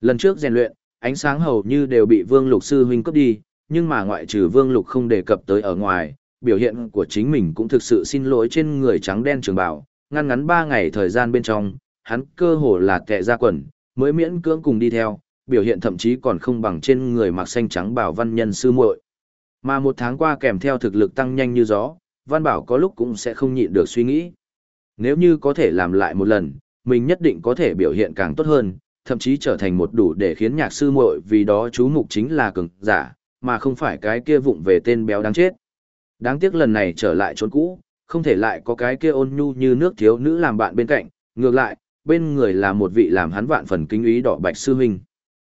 Lần trước rèn luyện, ánh sáng hầu như đều bị Vương Lục sư huynh cướp đi, nhưng mà ngoại trừ Vương Lục không đề cập tới ở ngoài, biểu hiện của chính mình cũng thực sự xin lỗi trên người trắng đen trường Bảo. ngăn ngắn 3 ngày thời gian bên trong, hắn cơ hồ là tệ ra quần, mới miễn cưỡng cùng đi theo, biểu hiện thậm chí còn không bằng trên người mặc xanh trắng bảo văn nhân sư muội. Mà một tháng qua kèm theo thực lực tăng nhanh như gió, Văn Bảo có lúc cũng sẽ không nhịn được suy nghĩ. Nếu như có thể làm lại một lần, mình nhất định có thể biểu hiện càng tốt hơn, thậm chí trở thành một đủ để khiến nhạc sư muội vì đó chú mục chính là cường giả, mà không phải cái kia vụng về tên béo đáng chết. Đáng tiếc lần này trở lại chốn cũ, không thể lại có cái kia ôn nhu như nước thiếu nữ làm bạn bên cạnh, ngược lại, bên người là một vị làm hắn vạn phần kính ý đỏ bạch sư huynh.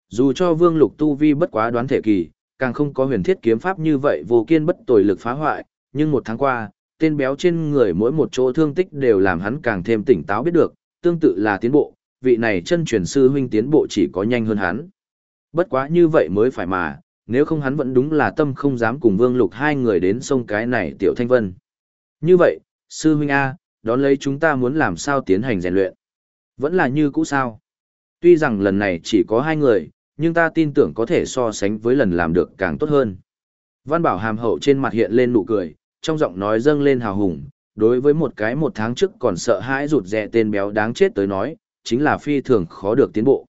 Dù cho Vương Lục tu vi bất quá đoán thể kỳ, càng không có huyền thiết kiếm pháp như vậy vô kiên bất tồi lực phá hoại, nhưng một tháng qua, tên béo trên người mỗi một chỗ thương tích đều làm hắn càng thêm tỉnh táo biết được, tương tự là tiến bộ, vị này chân truyền sư huynh tiến bộ chỉ có nhanh hơn hắn. Bất quá như vậy mới phải mà, nếu không hắn vẫn đúng là tâm không dám cùng Vương Lục hai người đến sông cái này tiểu thanh vân. Như vậy, sư huynh A, đón lấy chúng ta muốn làm sao tiến hành rèn luyện. Vẫn là như cũ sao. Tuy rằng lần này chỉ có hai người, nhưng ta tin tưởng có thể so sánh với lần làm được càng tốt hơn. Văn Bảo hàm hậu trên mặt hiện lên nụ cười, trong giọng nói dâng lên hào hùng, đối với một cái một tháng trước còn sợ hãi rụt rè tên béo đáng chết tới nói, chính là phi thường khó được tiến bộ.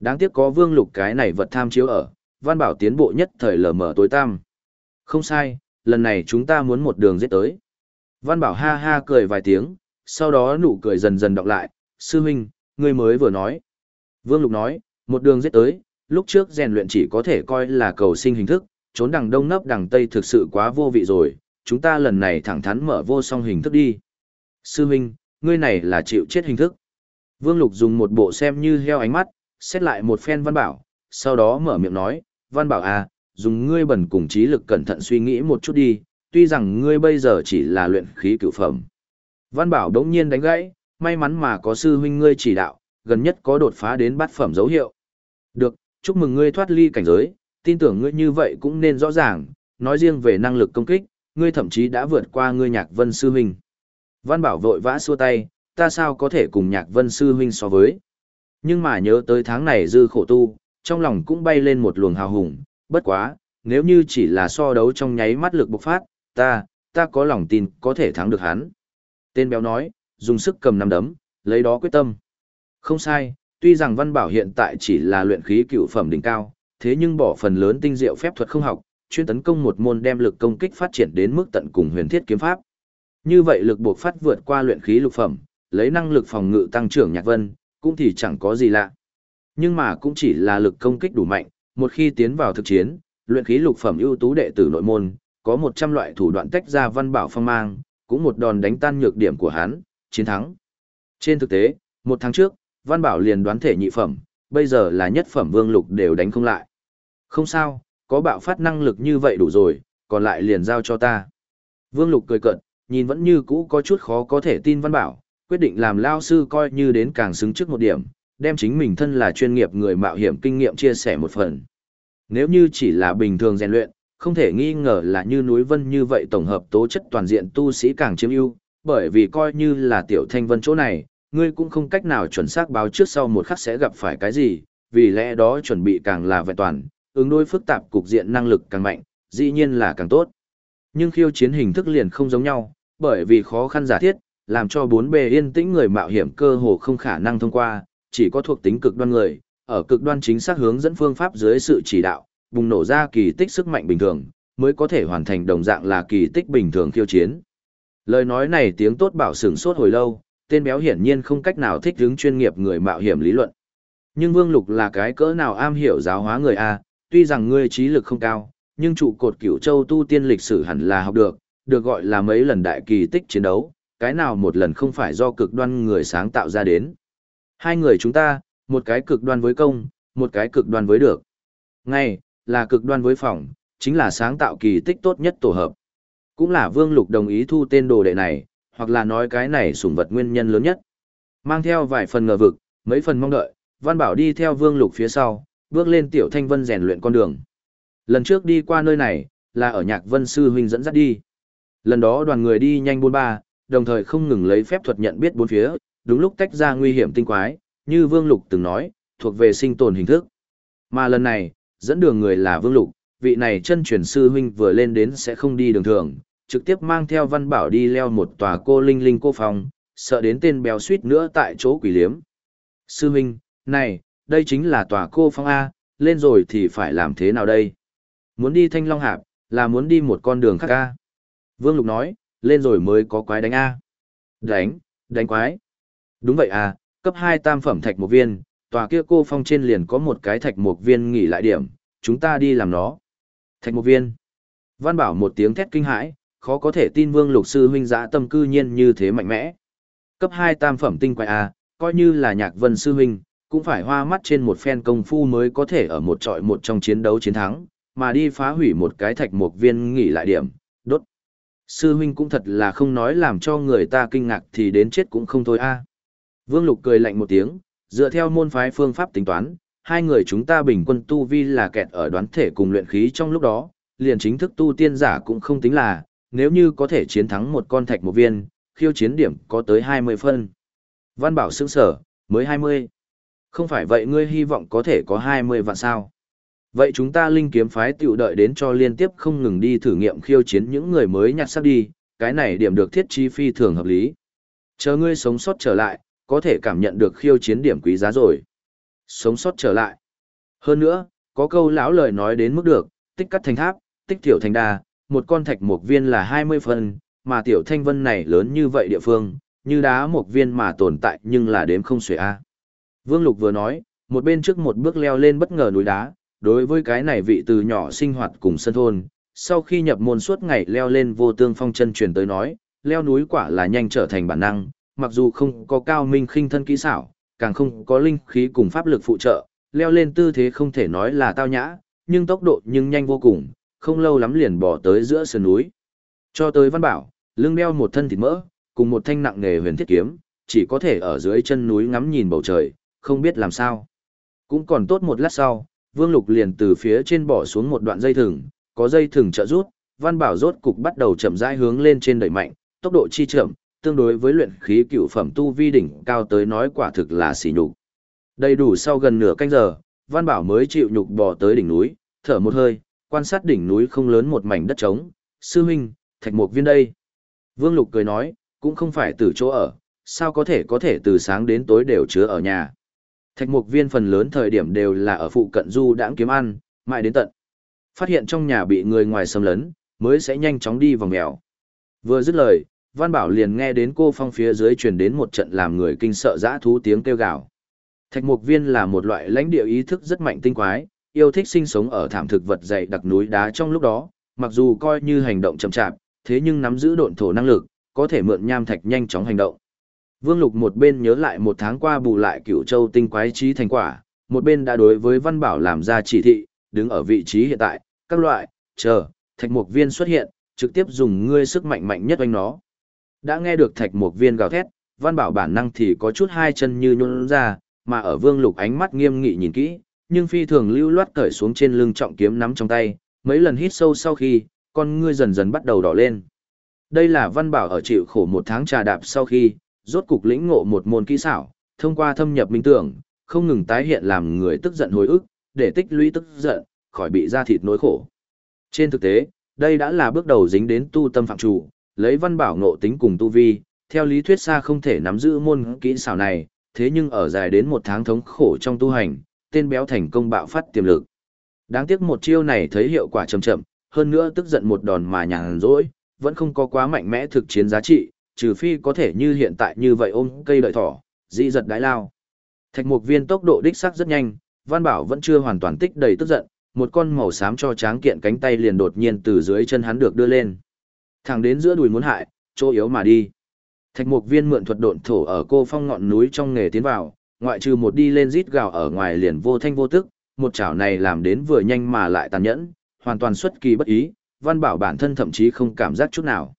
Đáng tiếc có vương lục cái này vật tham chiếu ở, Văn Bảo tiến bộ nhất thời lờ mở tối tăm. Không sai, lần này chúng ta muốn một đường giết tới. Văn Bảo ha ha cười vài tiếng, sau đó nụ cười dần dần đọc lại, sư huynh, ngươi mới vừa nói. Vương Lục nói, một đường giết tới, lúc trước rèn luyện chỉ có thể coi là cầu sinh hình thức, trốn đằng đông nấp đằng tây thực sự quá vô vị rồi, chúng ta lần này thẳng thắn mở vô song hình thức đi. Sư huynh, ngươi này là chịu chết hình thức. Vương Lục dùng một bộ xem như heo ánh mắt, xét lại một phen văn bảo, sau đó mở miệng nói, văn bảo à, dùng ngươi bẩn cùng trí lực cẩn thận suy nghĩ một chút đi, tuy rằng ngươi bây giờ chỉ là luyện khí cửu phẩm. Văn bảo đống nhiên đánh gãy, may mắn mà có sư huynh ngươi chỉ đạo, gần nhất có đột phá đến bát phẩm dấu hiệu. Được, chúc mừng ngươi thoát ly cảnh giới, tin tưởng ngươi như vậy cũng nên rõ ràng, nói riêng về năng lực công kích, ngươi thậm chí đã vượt qua ngươi nhạc vân sư huynh. Văn bảo vội vã xua tay, ta sao có thể cùng nhạc vân sư huynh so với. Nhưng mà nhớ tới tháng này dư khổ tu, trong lòng cũng bay lên một luồng hào hùng, bất quá, nếu như chỉ là so đấu trong nháy mắt lực bộc phát, ta, ta có lòng tin có thể thắng được hắn. Tên béo nói, dùng sức cầm nắm đấm, lấy đó quyết tâm. Không sai, tuy rằng Văn Bảo hiện tại chỉ là luyện khí cựu phẩm đỉnh cao, thế nhưng bỏ phần lớn tinh diệu phép thuật không học, chuyên tấn công một môn đem lực công kích phát triển đến mức tận cùng huyền thiết kiếm pháp. Như vậy lực buộc phát vượt qua luyện khí lục phẩm, lấy năng lực phòng ngự tăng trưởng nhạc vân, cũng thì chẳng có gì lạ. Nhưng mà cũng chỉ là lực công kích đủ mạnh, một khi tiến vào thực chiến, luyện khí lục phẩm ưu tú đệ tử nội môn, có 100 loại thủ đoạn tách ra văn bảo phong mang, cũng một đòn đánh tan nhược điểm của hắn, chiến thắng. Trên thực tế, một tháng trước, văn bảo liền đoán thể nhị phẩm, bây giờ là nhất phẩm vương lục đều đánh không lại. Không sao, có bạo phát năng lực như vậy đủ rồi, còn lại liền giao cho ta. Vương lục cười cợt, nhìn vẫn như cũ có chút khó có thể tin văn bảo, quyết định làm lao sư coi như đến càng xứng trước một điểm, đem chính mình thân là chuyên nghiệp người mạo hiểm kinh nghiệm chia sẻ một phần. Nếu như chỉ là bình thường rèn luyện, không thể nghi ngờ là như núi vân như vậy tổng hợp tố chất toàn diện tu sĩ càng chiếm ưu, bởi vì coi như là tiểu thanh vân chỗ này, ngươi cũng không cách nào chuẩn xác báo trước sau một khắc sẽ gặp phải cái gì, vì lẽ đó chuẩn bị càng là vẹn toàn, ứng đối phức tạp cục diện năng lực càng mạnh, dĩ nhiên là càng tốt. Nhưng khiêu chiến hình thức liền không giống nhau, bởi vì khó khăn giả thiết, làm cho bốn bề yên tĩnh người mạo hiểm cơ hồ không khả năng thông qua, chỉ có thuộc tính cực đoan người, ở cực đoan chính xác hướng dẫn phương pháp dưới sự chỉ đạo, bùng nổ ra kỳ tích sức mạnh bình thường, mới có thể hoàn thành đồng dạng là kỳ tích bình thường khiêu chiến. Lời nói này tiếng tốt bảo sửng sốt hồi lâu, tên béo hiển nhiên không cách nào thích ứng chuyên nghiệp người mạo hiểm lý luận. Nhưng Vương Lục là cái cỡ nào am hiểu giáo hóa người A, tuy rằng ngươi trí lực không cao, nhưng trụ cột cửu châu tu tiên lịch sử hẳn là học được, được gọi là mấy lần đại kỳ tích chiến đấu, cái nào một lần không phải do cực đoan người sáng tạo ra đến. Hai người chúng ta, một cái cực đoan với công, một cái cực đoan với được. Ngay, là cực đoan với phòng, chính là sáng tạo kỳ tích tốt nhất tổ hợp. Cũng là Vương Lục đồng ý thu tên đồ đệ này, hoặc là nói cái này sủng vật nguyên nhân lớn nhất. Mang theo vài phần ngờ vực, mấy phần mong đợi, Văn Bảo đi theo Vương Lục phía sau, bước lên Tiểu Thanh Vân rèn luyện con đường. Lần trước đi qua nơi này, là ở Nhạc Vân Sư Huynh dẫn dắt đi. Lần đó đoàn người đi nhanh buôn ba, đồng thời không ngừng lấy phép thuật nhận biết bốn phía, đúng lúc tách ra nguy hiểm tinh quái, như Vương Lục từng nói, thuộc về sinh tồn hình thức. Mà lần này, dẫn đường người là Vương Lục, vị này chân truyền sư huynh vừa lên đến sẽ không đi đường thường, trực tiếp mang theo văn bảo đi leo một tòa cô linh linh cô phòng, sợ đến tên béo suýt nữa tại chỗ quỷ liếm. Sư huynh, này, đây chính là tòa cô phong A, lên rồi thì phải làm thế nào đây? Muốn đi thanh long hạp, là muốn đi một con đường khác A. Vương Lục nói, lên rồi mới có quái đánh A. Đánh, đánh quái. Đúng vậy à, cấp 2 tam phẩm thạch một viên, tòa kia cô phong trên liền có một cái thạch một viên nghỉ lại điểm, chúng ta đi làm nó. Thạch một viên. Văn bảo một tiếng thét kinh hãi, khó có thể tin vương lục sư huynh giã tâm cư nhiên như thế mạnh mẽ. Cấp 2 tam phẩm tinh quái A, coi như là nhạc vân sư huynh, cũng phải hoa mắt trên một phen công phu mới có thể ở một trọi một trong chiến đấu chiến thắng, mà đi phá hủy một cái thạch một viên nghỉ lại điểm. Sư huynh cũng thật là không nói làm cho người ta kinh ngạc thì đến chết cũng không thôi a. Vương Lục cười lạnh một tiếng, dựa theo môn phái phương pháp tính toán, hai người chúng ta bình quân tu vi là kẹt ở đoán thể cùng luyện khí trong lúc đó, liền chính thức tu tiên giả cũng không tính là, nếu như có thể chiến thắng một con thạch một viên, khiêu chiến điểm có tới 20 phân. Văn Bảo sững sở, mới 20. Không phải vậy ngươi hy vọng có thể có 20 vạn sao. Vậy chúng ta linh kiếm phái tiểu đợi đến cho liên tiếp không ngừng đi thử nghiệm khiêu chiến những người mới nhặt sắc đi, cái này điểm được thiết chi phi thường hợp lý. Chờ ngươi sống sót trở lại, có thể cảm nhận được khiêu chiến điểm quý giá rồi. Sống sót trở lại. Hơn nữa, có câu lão lời nói đến mức được, tích cắt thành tháp, tích tiểu thành đa, một con thạch một viên là 20 phần, mà tiểu thanh vân này lớn như vậy địa phương, như đá một viên mà tồn tại nhưng là đếm không xuể a. Vương Lục vừa nói, một bên trước một bước leo lên bất ngờ núi đá, đối với cái này vị từ nhỏ sinh hoạt cùng sân thôn, sau khi nhập môn suốt ngày leo lên vô tương phong chân truyền tới nói, leo núi quả là nhanh trở thành bản năng, mặc dù không có cao minh khinh thân kỹ xảo, càng không có linh khí cùng pháp lực phụ trợ, leo lên tư thế không thể nói là tao nhã, nhưng tốc độ nhưng nhanh vô cùng, không lâu lắm liền bỏ tới giữa sườn núi. Cho tới văn bảo, lưng đeo một thân thịt mỡ, cùng một thanh nặng nghề huyền thiết kiếm, chỉ có thể ở dưới chân núi ngắm nhìn bầu trời, không biết làm sao. Cũng còn tốt một lát sau, Vương Lục liền từ phía trên bỏ xuống một đoạn dây thừng, có dây thừng trợ rút, Văn Bảo rốt cục bắt đầu chậm rãi hướng lên trên đẩy mạnh, tốc độ chi chậm, tương đối với luyện khí cựu phẩm tu vi đỉnh cao tới nói quả thực là xỉ nhục. Đầy đủ sau gần nửa canh giờ, Văn Bảo mới chịu nhục bò tới đỉnh núi, thở một hơi, quan sát đỉnh núi không lớn một mảnh đất trống, sư huynh, thạch mục viên đây. Vương Lục cười nói, cũng không phải từ chỗ ở, sao có thể có thể từ sáng đến tối đều chứa ở nhà. Thạch mục viên phần lớn thời điểm đều là ở phụ cận du đãng kiếm ăn, mãi đến tận. Phát hiện trong nhà bị người ngoài xâm lấn, mới sẽ nhanh chóng đi vòng mèo. Vừa dứt lời, Văn Bảo liền nghe đến cô phong phía dưới truyền đến một trận làm người kinh sợ dã thú tiếng kêu gào. Thạch mục viên là một loại lãnh địa ý thức rất mạnh tinh quái, yêu thích sinh sống ở thảm thực vật dày đặc núi đá trong lúc đó, mặc dù coi như hành động chậm chạp, thế nhưng nắm giữ độn thổ năng lực, có thể mượn nham thạch nhanh chóng hành động. Vương Lục một bên nhớ lại một tháng qua bù lại cửu châu tinh quái trí thành quả, một bên đã đối với Văn Bảo làm ra chỉ thị, đứng ở vị trí hiện tại, các loại, chờ, thạch mục viên xuất hiện, trực tiếp dùng ngươi sức mạnh mạnh nhất oanh nó. Đã nghe được thạch mục viên gào thét, Văn Bảo bản năng thì có chút hai chân như nhún ra, mà ở Vương Lục ánh mắt nghiêm nghị nhìn kỹ, nhưng phi thường lưu loát cởi xuống trên lưng trọng kiếm nắm trong tay, mấy lần hít sâu sau khi, con ngươi dần dần bắt đầu đỏ lên. Đây là Văn Bảo ở chịu khổ một tháng trà đạp sau khi, rốt cục lĩnh ngộ một môn kỹ xảo, thông qua thâm nhập minh tưởng, không ngừng tái hiện làm người tức giận hồi ức, để tích lũy tức giận, khỏi bị ra thịt nỗi khổ. Trên thực tế, đây đã là bước đầu dính đến tu tâm phạm chủ, lấy văn bảo ngộ tính cùng tu vi, theo lý thuyết xa không thể nắm giữ môn kỹ xảo này, thế nhưng ở dài đến một tháng thống khổ trong tu hành, tên béo thành công bạo phát tiềm lực. Đáng tiếc một chiêu này thấy hiệu quả chậm chậm, hơn nữa tức giận một đòn mà nhàn rỗi, vẫn không có quá mạnh mẽ thực chiến giá trị, trừ phi có thể như hiện tại như vậy ôm cây đợi thỏ, dị giật đái lao. Thạch mục viên tốc độ đích xác rất nhanh, Văn Bảo vẫn chưa hoàn toàn tích đầy tức giận, một con màu xám cho tráng kiện cánh tay liền đột nhiên từ dưới chân hắn được đưa lên. Thẳng đến giữa đùi muốn hại, chỗ yếu mà đi. Thạch mục viên mượn thuật độn thổ ở cô phong ngọn núi trong nghề tiến vào, ngoại trừ một đi lên rít gào ở ngoài liền vô thanh vô tức, một chảo này làm đến vừa nhanh mà lại tàn nhẫn, hoàn toàn xuất kỳ bất ý, Văn Bảo bản thân thậm chí không cảm giác chút nào.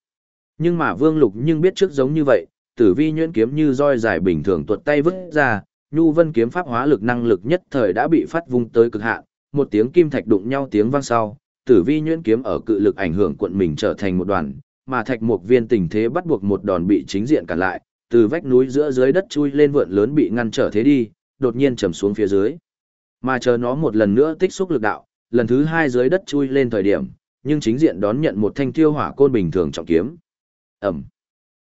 Nhưng mà Vương Lục nhưng biết trước giống như vậy, tử vi nhuyễn kiếm như roi dài bình thường tuột tay vứt ra, nhu vân kiếm pháp hóa lực năng lực nhất thời đã bị phát vung tới cực hạn, một tiếng kim thạch đụng nhau tiếng vang sau, tử vi nhuyễn kiếm ở cự lực ảnh hưởng quận mình trở thành một đoàn, mà thạch một viên tình thế bắt buộc một đòn bị chính diện cản lại, từ vách núi giữa dưới đất chui lên vượn lớn bị ngăn trở thế đi, đột nhiên trầm xuống phía dưới. Mà chờ nó một lần nữa tích xúc lực đạo, lần thứ hai dưới đất chui lên thời điểm, nhưng chính diện đón nhận một thanh tiêu hỏa côn bình thường trọng kiếm. Ẩm.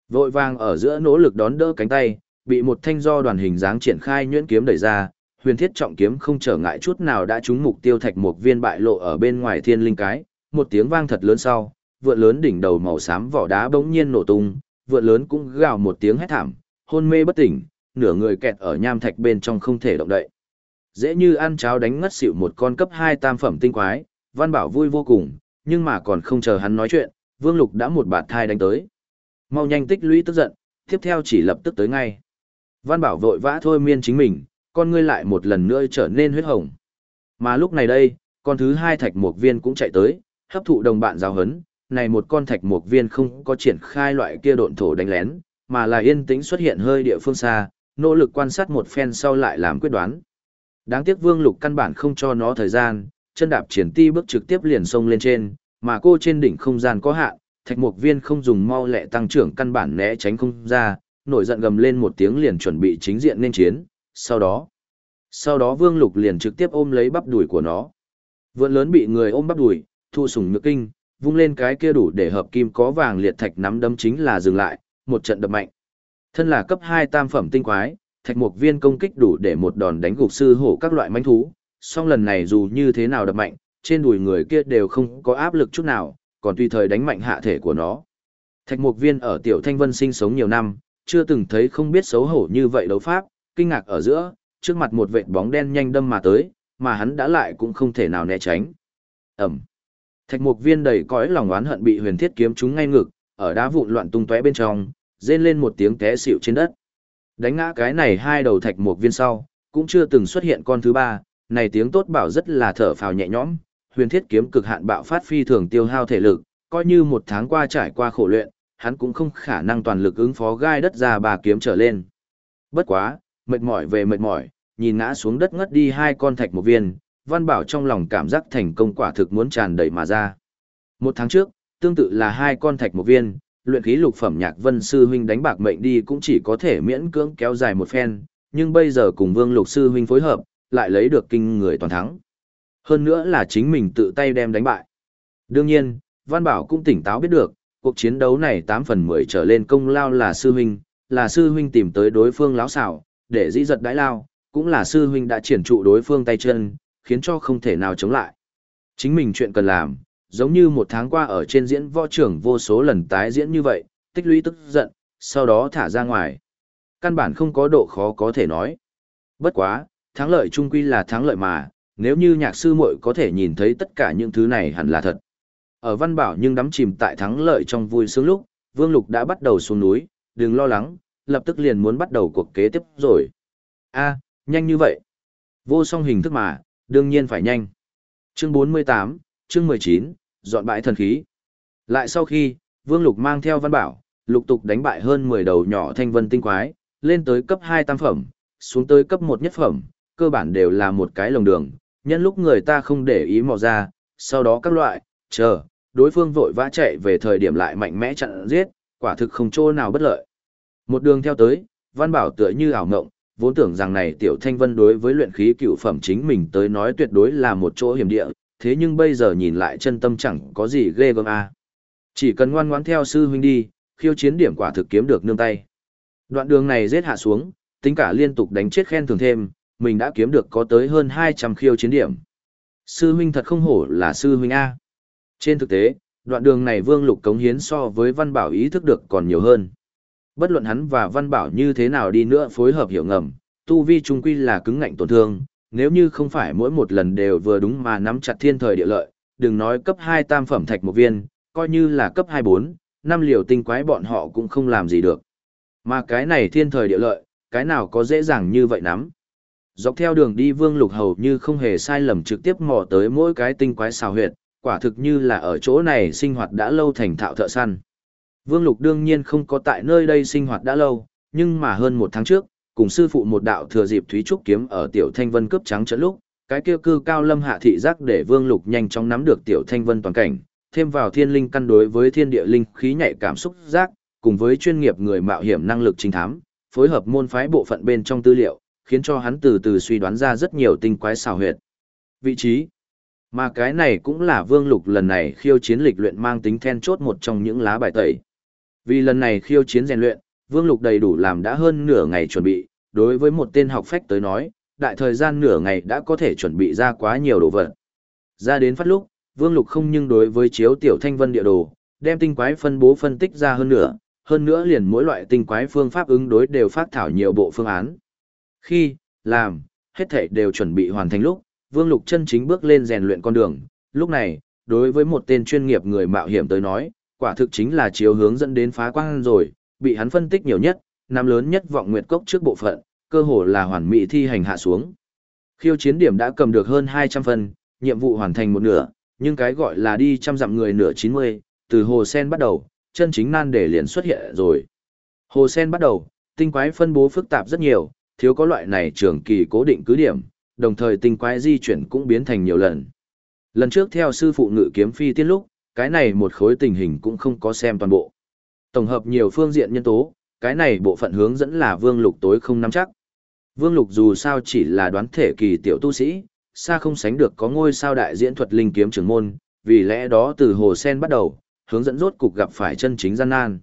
Vội vàng ở giữa nỗ lực đón đỡ cánh tay, bị một thanh do đoàn hình dáng triển khai nhuyễn kiếm đẩy ra, huyền thiết trọng kiếm không trở ngại chút nào đã trúng mục tiêu thạch một viên bại lộ ở bên ngoài thiên linh cái, một tiếng vang thật lớn sau, vượn lớn đỉnh đầu màu xám vỏ đá bỗng nhiên nổ tung, vượn lớn cũng gào một tiếng hét thảm, hôn mê bất tỉnh, nửa người kẹt ở nham thạch bên trong không thể động đậy. Dễ như ăn cháo đánh ngất xỉu một con cấp 2 tam phẩm tinh quái, Văn Bảo vui vô cùng, nhưng mà còn không chờ hắn nói chuyện, Vương Lục đã một bạt thai đánh tới. Mau nhanh tích lũy tức giận, tiếp theo chỉ lập tức tới ngay. Văn Bảo vội vã thôi miên chính mình, con ngươi lại một lần nữa trở nên huyết hồng. Mà lúc này đây, con thứ hai thạch mục viên cũng chạy tới, hấp thụ đồng bạn giáo hấn, này một con thạch mục viên không có triển khai loại kia độn thổ đánh lén, mà là yên tĩnh xuất hiện hơi địa phương xa, nỗ lực quan sát một phen sau lại làm quyết đoán. Đáng tiếc Vương Lục căn bản không cho nó thời gian, chân đạp triển ti bước trực tiếp liền sông lên trên, mà cô trên đỉnh không gian có hạn, thạch mục viên không dùng mau lẹ tăng trưởng căn bản né tránh không ra, nổi giận gầm lên một tiếng liền chuẩn bị chính diện nên chiến, sau đó, sau đó Vương Lục liền trực tiếp ôm lấy bắp đùi của nó. Vượn lớn bị người ôm bắp đùi, thu sủng nhược kinh, vung lên cái kia đủ để hợp kim có vàng liệt thạch nắm đấm chính là dừng lại, một trận đập mạnh. Thân là cấp 2 tam phẩm tinh quái, thạch mục viên công kích đủ để một đòn đánh gục sư hổ các loại manh thú, song lần này dù như thế nào đập mạnh, trên đùi người kia đều không có áp lực chút nào, còn tùy thời đánh mạnh hạ thể của nó. Thạch mục viên ở tiểu thanh vân sinh sống nhiều năm, chưa từng thấy không biết xấu hổ như vậy đấu pháp, kinh ngạc ở giữa, trước mặt một vệt bóng đen nhanh đâm mà tới, mà hắn đã lại cũng không thể nào né tránh. Ẩm. Thạch mục viên đầy cõi lòng oán hận bị huyền thiết kiếm trúng ngay ngực, ở đá vụn loạn tung tóe bên trong, rên lên một tiếng té xỉu trên đất. Đánh ngã cái này hai đầu thạch mục viên sau, cũng chưa từng xuất hiện con thứ ba, này tiếng tốt bảo rất là thở phào nhẹ nhõm, huyền thiết kiếm cực hạn bạo phát phi thường tiêu hao thể lực, coi như một tháng qua trải qua khổ luyện, hắn cũng không khả năng toàn lực ứng phó gai đất ra bà kiếm trở lên. Bất quá, mệt mỏi về mệt mỏi, nhìn ngã xuống đất ngất đi hai con thạch một viên, Văn Bảo trong lòng cảm giác thành công quả thực muốn tràn đầy mà ra. Một tháng trước, tương tự là hai con thạch một viên, luyện khí lục phẩm nhạc vân sư huynh đánh bạc mệnh đi cũng chỉ có thể miễn cưỡng kéo dài một phen, nhưng bây giờ cùng vương lục sư huynh phối hợp, lại lấy được kinh người toàn thắng. Hơn nữa là chính mình tự tay đem đánh bại. Đương nhiên, Văn Bảo cũng tỉnh táo biết được, cuộc chiến đấu này 8 phần 10 trở lên công lao là sư huynh, là sư huynh tìm tới đối phương láo xảo, để dĩ giật đãi lao, cũng là sư huynh đã triển trụ đối phương tay chân, khiến cho không thể nào chống lại. Chính mình chuyện cần làm, giống như một tháng qua ở trên diễn võ trưởng vô số lần tái diễn như vậy, tích lũy tức giận, sau đó thả ra ngoài. Căn bản không có độ khó có thể nói. Bất quá, thắng lợi trung quy là thắng lợi mà, nếu như nhạc sư muội có thể nhìn thấy tất cả những thứ này hẳn là thật. Ở văn bảo nhưng đắm chìm tại thắng lợi trong vui sướng lúc, Vương Lục đã bắt đầu xuống núi, đừng lo lắng, lập tức liền muốn bắt đầu cuộc kế tiếp rồi. a nhanh như vậy. Vô song hình thức mà, đương nhiên phải nhanh. Chương 48, chương 19, dọn bãi thần khí. Lại sau khi, Vương Lục mang theo văn bảo, lục tục đánh bại hơn 10 đầu nhỏ thanh vân tinh quái, lên tới cấp 2 tam phẩm, xuống tới cấp 1 nhất phẩm, cơ bản đều là một cái lồng đường, nhân lúc người ta không để ý mò ra, sau đó các loại, chờ, đối phương vội vã chạy về thời điểm lại mạnh mẽ chặn giết, quả thực không chỗ nào bất lợi. Một đường theo tới, văn bảo tựa như ảo ngộng, vốn tưởng rằng này tiểu thanh vân đối với luyện khí cựu phẩm chính mình tới nói tuyệt đối là một chỗ hiểm địa, thế nhưng bây giờ nhìn lại chân tâm chẳng có gì ghê gớm a. Chỉ cần ngoan ngoãn theo sư huynh đi, khiêu chiến điểm quả thực kiếm được nương tay. Đoạn đường này giết hạ xuống, tính cả liên tục đánh chết khen thường thêm, mình đã kiếm được có tới hơn 200 khiêu chiến điểm. Sư huynh thật không hổ là sư huynh A. Trên thực tế, đoạn đường này Vương Lục cống hiến so với Văn Bảo ý thức được còn nhiều hơn. Bất luận hắn và Văn Bảo như thế nào đi nữa phối hợp hiểu ngầm, tu vi trung quy là cứng ngạnh tổn thương, nếu như không phải mỗi một lần đều vừa đúng mà nắm chặt thiên thời địa lợi, đừng nói cấp 2 tam phẩm thạch một viên, coi như là cấp 24, năm liều tinh quái bọn họ cũng không làm gì được. Mà cái này thiên thời địa lợi, cái nào có dễ dàng như vậy nắm. Dọc theo đường đi Vương Lục hầu như không hề sai lầm trực tiếp mò tới mỗi cái tinh quái xào huyệt, quả thực như là ở chỗ này sinh hoạt đã lâu thành thạo thợ săn. Vương Lục đương nhiên không có tại nơi đây sinh hoạt đã lâu, nhưng mà hơn một tháng trước, cùng sư phụ một đạo thừa dịp Thúy Trúc kiếm ở Tiểu Thanh Vân cướp trắng trận lúc, cái kia cư cao lâm hạ thị giác để Vương Lục nhanh chóng nắm được Tiểu Thanh Vân toàn cảnh, thêm vào thiên linh căn đối với thiên địa linh khí nhạy cảm xúc giác, cùng với chuyên nghiệp người mạo hiểm năng lực trinh thám, phối hợp môn phái bộ phận bên trong tư liệu, khiến cho hắn từ từ suy đoán ra rất nhiều tinh quái xảo huyệt. Vị trí mà cái này cũng là Vương Lục lần này khiêu chiến lịch luyện mang tính then chốt một trong những lá bài tẩy. Vì lần này khiêu chiến rèn luyện, Vương Lục đầy đủ làm đã hơn nửa ngày chuẩn bị, đối với một tên học phách tới nói, đại thời gian nửa ngày đã có thể chuẩn bị ra quá nhiều đồ vật. Ra đến phát lúc, Vương Lục không nhưng đối với chiếu tiểu thanh vân địa đồ, đem tinh quái phân bố phân tích ra hơn nữa, hơn nữa liền mỗi loại tinh quái phương pháp ứng đối đều phát thảo nhiều bộ phương án. Khi, làm, hết thảy đều chuẩn bị hoàn thành lúc, Vương Lục chân chính bước lên rèn luyện con đường, lúc này, đối với một tên chuyên nghiệp người mạo hiểm tới nói, quả thực chính là chiếu hướng dẫn đến phá quang rồi, bị hắn phân tích nhiều nhất, năm lớn nhất vọng nguyệt cốc trước bộ phận, cơ hồ là hoàn mỹ thi hành hạ xuống. Khiêu chiến điểm đã cầm được hơn 200 phần, nhiệm vụ hoàn thành một nửa, nhưng cái gọi là đi trăm dặm người nửa 90, từ hồ sen bắt đầu, chân chính nan để liền xuất hiện rồi. Hồ sen bắt đầu, tinh quái phân bố phức tạp rất nhiều, thiếu có loại này trường kỳ cố định cứ điểm, đồng thời tinh quái di chuyển cũng biến thành nhiều lần. Lần trước theo sư phụ ngự kiếm phi tiên lúc, cái này một khối tình hình cũng không có xem toàn bộ. Tổng hợp nhiều phương diện nhân tố, cái này bộ phận hướng dẫn là Vương Lục tối không nắm chắc. Vương Lục dù sao chỉ là đoán thể kỳ tiểu tu sĩ, xa không sánh được có ngôi sao đại diễn thuật linh kiếm trưởng môn, vì lẽ đó từ hồ sen bắt đầu, hướng dẫn rốt cục gặp phải chân chính gian nan.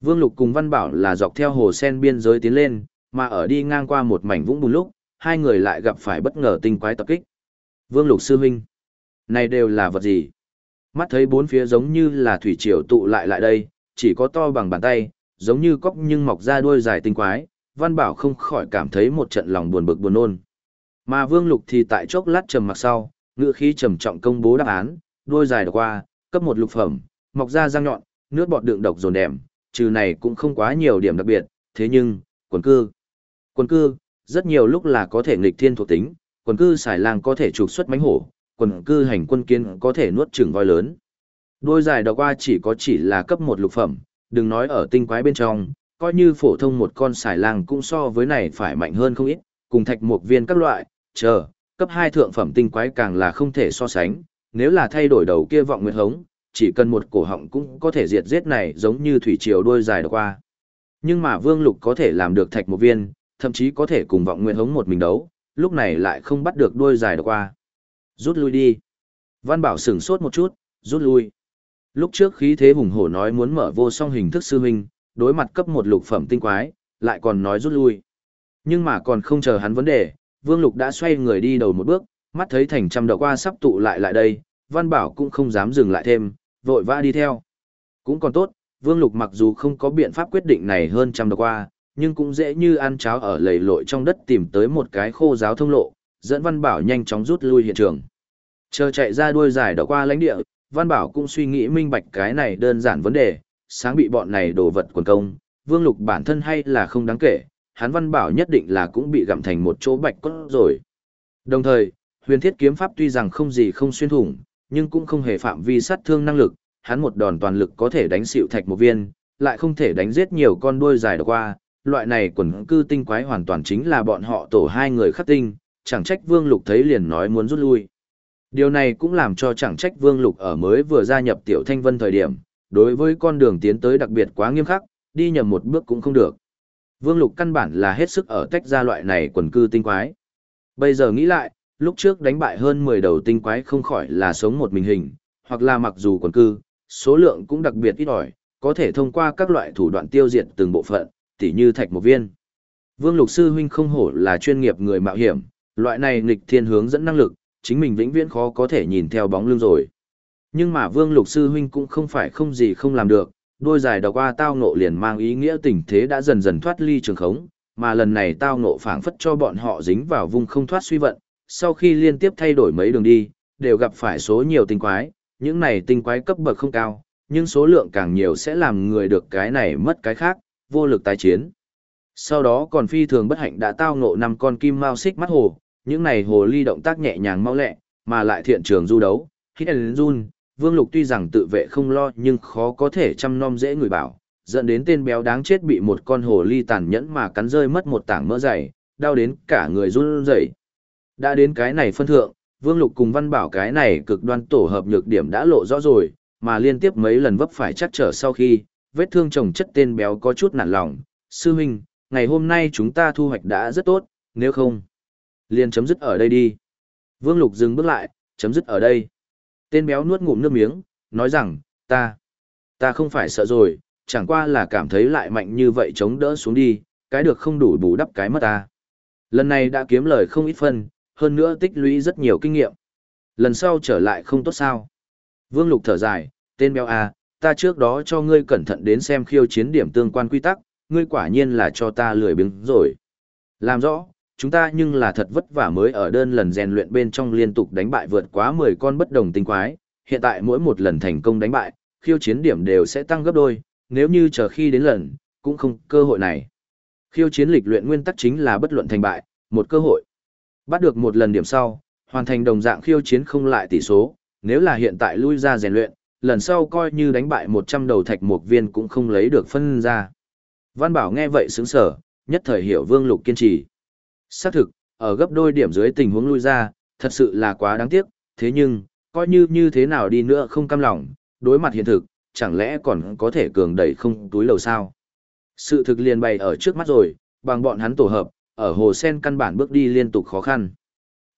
Vương Lục cùng Văn Bảo là dọc theo hồ sen biên giới tiến lên, mà ở đi ngang qua một mảnh vũng bùn lúc, hai người lại gặp phải bất ngờ tinh quái tập kích. Vương Lục sư huynh, này đều là vật gì? Mắt thấy bốn phía giống như là thủy triều tụ lại lại đây, chỉ có to bằng bàn tay, giống như cóc nhưng mọc ra đuôi dài tinh quái, Văn Bảo không khỏi cảm thấy một trận lòng buồn bực buồn nôn. Mà Vương Lục thì tại chốc lát trầm mặc sau, ngựa khí trầm trọng công bố đáp án, đuôi dài đọc qua, cấp một lục phẩm, mọc ra răng nhọn, nước bọt đựng độc dồn đèm, trừ này cũng không quá nhiều điểm đặc biệt, thế nhưng, quần cư. Quần cư, rất nhiều lúc là có thể nghịch thiên thuộc tính, quần cư xài lang có thể trục xuất mánh hổ, quần cư hành quân kiến có thể nuốt chửng voi lớn. Đôi dài đọc qua chỉ có chỉ là cấp một lục phẩm, đừng nói ở tinh quái bên trong, coi như phổ thông một con xài lang cũng so với này phải mạnh hơn không ít, cùng thạch một viên các loại, chờ, cấp hai thượng phẩm tinh quái càng là không thể so sánh, nếu là thay đổi đầu kia vọng nguyệt hống, chỉ cần một cổ họng cũng có thể diệt giết này giống như thủy triều đôi dài đọc qua. Nhưng mà Vương Lục có thể làm được thạch một viên, thậm chí có thể cùng vọng nguyện hống một mình đấu, lúc này lại không bắt được đuôi dài đọc qua. Rút lui đi. Văn Bảo sửng sốt một chút, rút lui. Lúc trước khí thế hùng hổ nói muốn mở vô song hình thức sư huynh, đối mặt cấp một lục phẩm tinh quái, lại còn nói rút lui. Nhưng mà còn không chờ hắn vấn đề, Vương Lục đã xoay người đi đầu một bước, mắt thấy thành trăm đậu qua sắp tụ lại lại đây, Văn Bảo cũng không dám dừng lại thêm, vội vã đi theo. Cũng còn tốt, Vương Lục mặc dù không có biện pháp quyết định này hơn trăm đậu qua, nhưng cũng dễ như ăn cháo ở lầy lội trong đất tìm tới một cái khô giáo thông lộ, dẫn Văn Bảo nhanh chóng rút lui hiện trường. Chờ chạy ra đuôi dài đỏ qua lãnh địa, Văn Bảo cũng suy nghĩ minh bạch cái này đơn giản vấn đề, sáng bị bọn này đổ vật quần công, Vương Lục bản thân hay là không đáng kể, hắn Văn Bảo nhất định là cũng bị gặm thành một chỗ bạch cốt rồi. Đồng thời, huyền thiết kiếm pháp tuy rằng không gì không xuyên thủng, nhưng cũng không hề phạm vi sát thương năng lực, hắn một đòn toàn lực có thể đánh xịu thạch một viên, lại không thể đánh giết nhiều con đuôi dài đỏ qua, loại này quần cư tinh quái hoàn toàn chính là bọn họ tổ hai người khắc tinh, chẳng trách Vương Lục thấy liền nói muốn rút lui. Điều này cũng làm cho chẳng trách Vương Lục ở mới vừa gia nhập Tiểu Thanh Vân thời điểm, đối với con đường tiến tới đặc biệt quá nghiêm khắc, đi nhầm một bước cũng không được. Vương Lục căn bản là hết sức ở tách ra loại này quần cư tinh quái. Bây giờ nghĩ lại, lúc trước đánh bại hơn 10 đầu tinh quái không khỏi là sống một mình hình, hoặc là mặc dù quần cư, số lượng cũng đặc biệt ít ỏi, có thể thông qua các loại thủ đoạn tiêu diệt từng bộ phận, tỉ như thạch một viên. Vương Lục Sư Huynh không hổ là chuyên nghiệp người mạo hiểm, loại này nghịch thiên hướng dẫn năng lực, chính mình vĩnh viễn khó có thể nhìn theo bóng lưng rồi. Nhưng mà Vương Lục Sư Huynh cũng không phải không gì không làm được, đôi dài đọc qua tao ngộ liền mang ý nghĩa tình thế đã dần dần thoát ly trường khống, mà lần này tao ngộ phảng phất cho bọn họ dính vào vùng không thoát suy vận, sau khi liên tiếp thay đổi mấy đường đi, đều gặp phải số nhiều tinh quái, những này tinh quái cấp bậc không cao, nhưng số lượng càng nhiều sẽ làm người được cái này mất cái khác, vô lực tái chiến. Sau đó còn phi thường bất hạnh đã tao ngộ năm con kim mao xích mắt hồ, những này hồ ly động tác nhẹ nhàng mau lẹ, mà lại thiện trường du đấu, hít đến run, Vương Lục tuy rằng tự vệ không lo nhưng khó có thể chăm nom dễ người bảo, dẫn đến tên béo đáng chết bị một con hồ ly tàn nhẫn mà cắn rơi mất một tảng mỡ dày, đau đến cả người run rẩy. Đã đến cái này phân thượng, Vương Lục cùng Văn Bảo cái này cực đoan tổ hợp nhược điểm đã lộ rõ rồi, mà liên tiếp mấy lần vấp phải chắc trở sau khi, vết thương chồng chất tên béo có chút nản lòng. Sư huynh, ngày hôm nay chúng ta thu hoạch đã rất tốt, nếu không, liền chấm dứt ở đây đi. Vương Lục dừng bước lại, chấm dứt ở đây. Tên béo nuốt ngụm nước miếng, nói rằng, ta, ta không phải sợ rồi, chẳng qua là cảm thấy lại mạnh như vậy chống đỡ xuống đi, cái được không đủ bù đắp cái mất ta. Lần này đã kiếm lời không ít phân, hơn nữa tích lũy rất nhiều kinh nghiệm. Lần sau trở lại không tốt sao. Vương Lục thở dài, tên béo à, ta trước đó cho ngươi cẩn thận đến xem khiêu chiến điểm tương quan quy tắc, ngươi quả nhiên là cho ta lười biếng rồi. Làm rõ, chúng ta nhưng là thật vất vả mới ở đơn lần rèn luyện bên trong liên tục đánh bại vượt quá 10 con bất đồng tinh quái, hiện tại mỗi một lần thành công đánh bại, khiêu chiến điểm đều sẽ tăng gấp đôi, nếu như chờ khi đến lần, cũng không cơ hội này. Khiêu chiến lịch luyện nguyên tắc chính là bất luận thành bại, một cơ hội. Bắt được một lần điểm sau, hoàn thành đồng dạng khiêu chiến không lại tỷ số, nếu là hiện tại lui ra rèn luyện, lần sau coi như đánh bại 100 đầu thạch một viên cũng không lấy được phân ra. Văn Bảo nghe vậy sướng sở, nhất thời hiểu Vương Lục kiên trì. Xác thực, ở gấp đôi điểm dưới tình huống lui ra, thật sự là quá đáng tiếc, thế nhưng, coi như như thế nào đi nữa không cam lòng, đối mặt hiện thực, chẳng lẽ còn có thể cường đẩy không túi lầu sao? Sự thực liền bày ở trước mắt rồi, bằng bọn hắn tổ hợp, ở hồ sen căn bản bước đi liên tục khó khăn.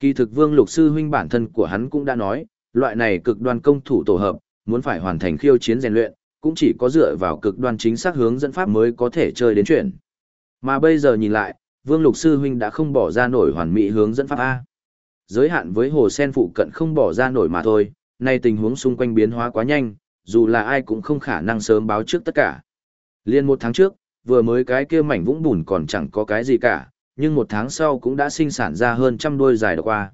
Kỳ thực Vương Lục sư huynh bản thân của hắn cũng đã nói, loại này cực đoan công thủ tổ hợp, muốn phải hoàn thành khiêu chiến rèn luyện, cũng chỉ có dựa vào cực đoan chính xác hướng dẫn pháp mới có thể chơi đến chuyện. Mà bây giờ nhìn lại, Vương Lục sư huynh đã không bỏ ra nổi hoàn mỹ hướng dẫn pháp a. Giới hạn với hồ sen phụ cận không bỏ ra nổi mà thôi, nay tình huống xung quanh biến hóa quá nhanh, dù là ai cũng không khả năng sớm báo trước tất cả. Liên một tháng trước, vừa mới cái kia mảnh vũng bùn còn chẳng có cái gì cả, nhưng một tháng sau cũng đã sinh sản ra hơn trăm đôi dài độc qua.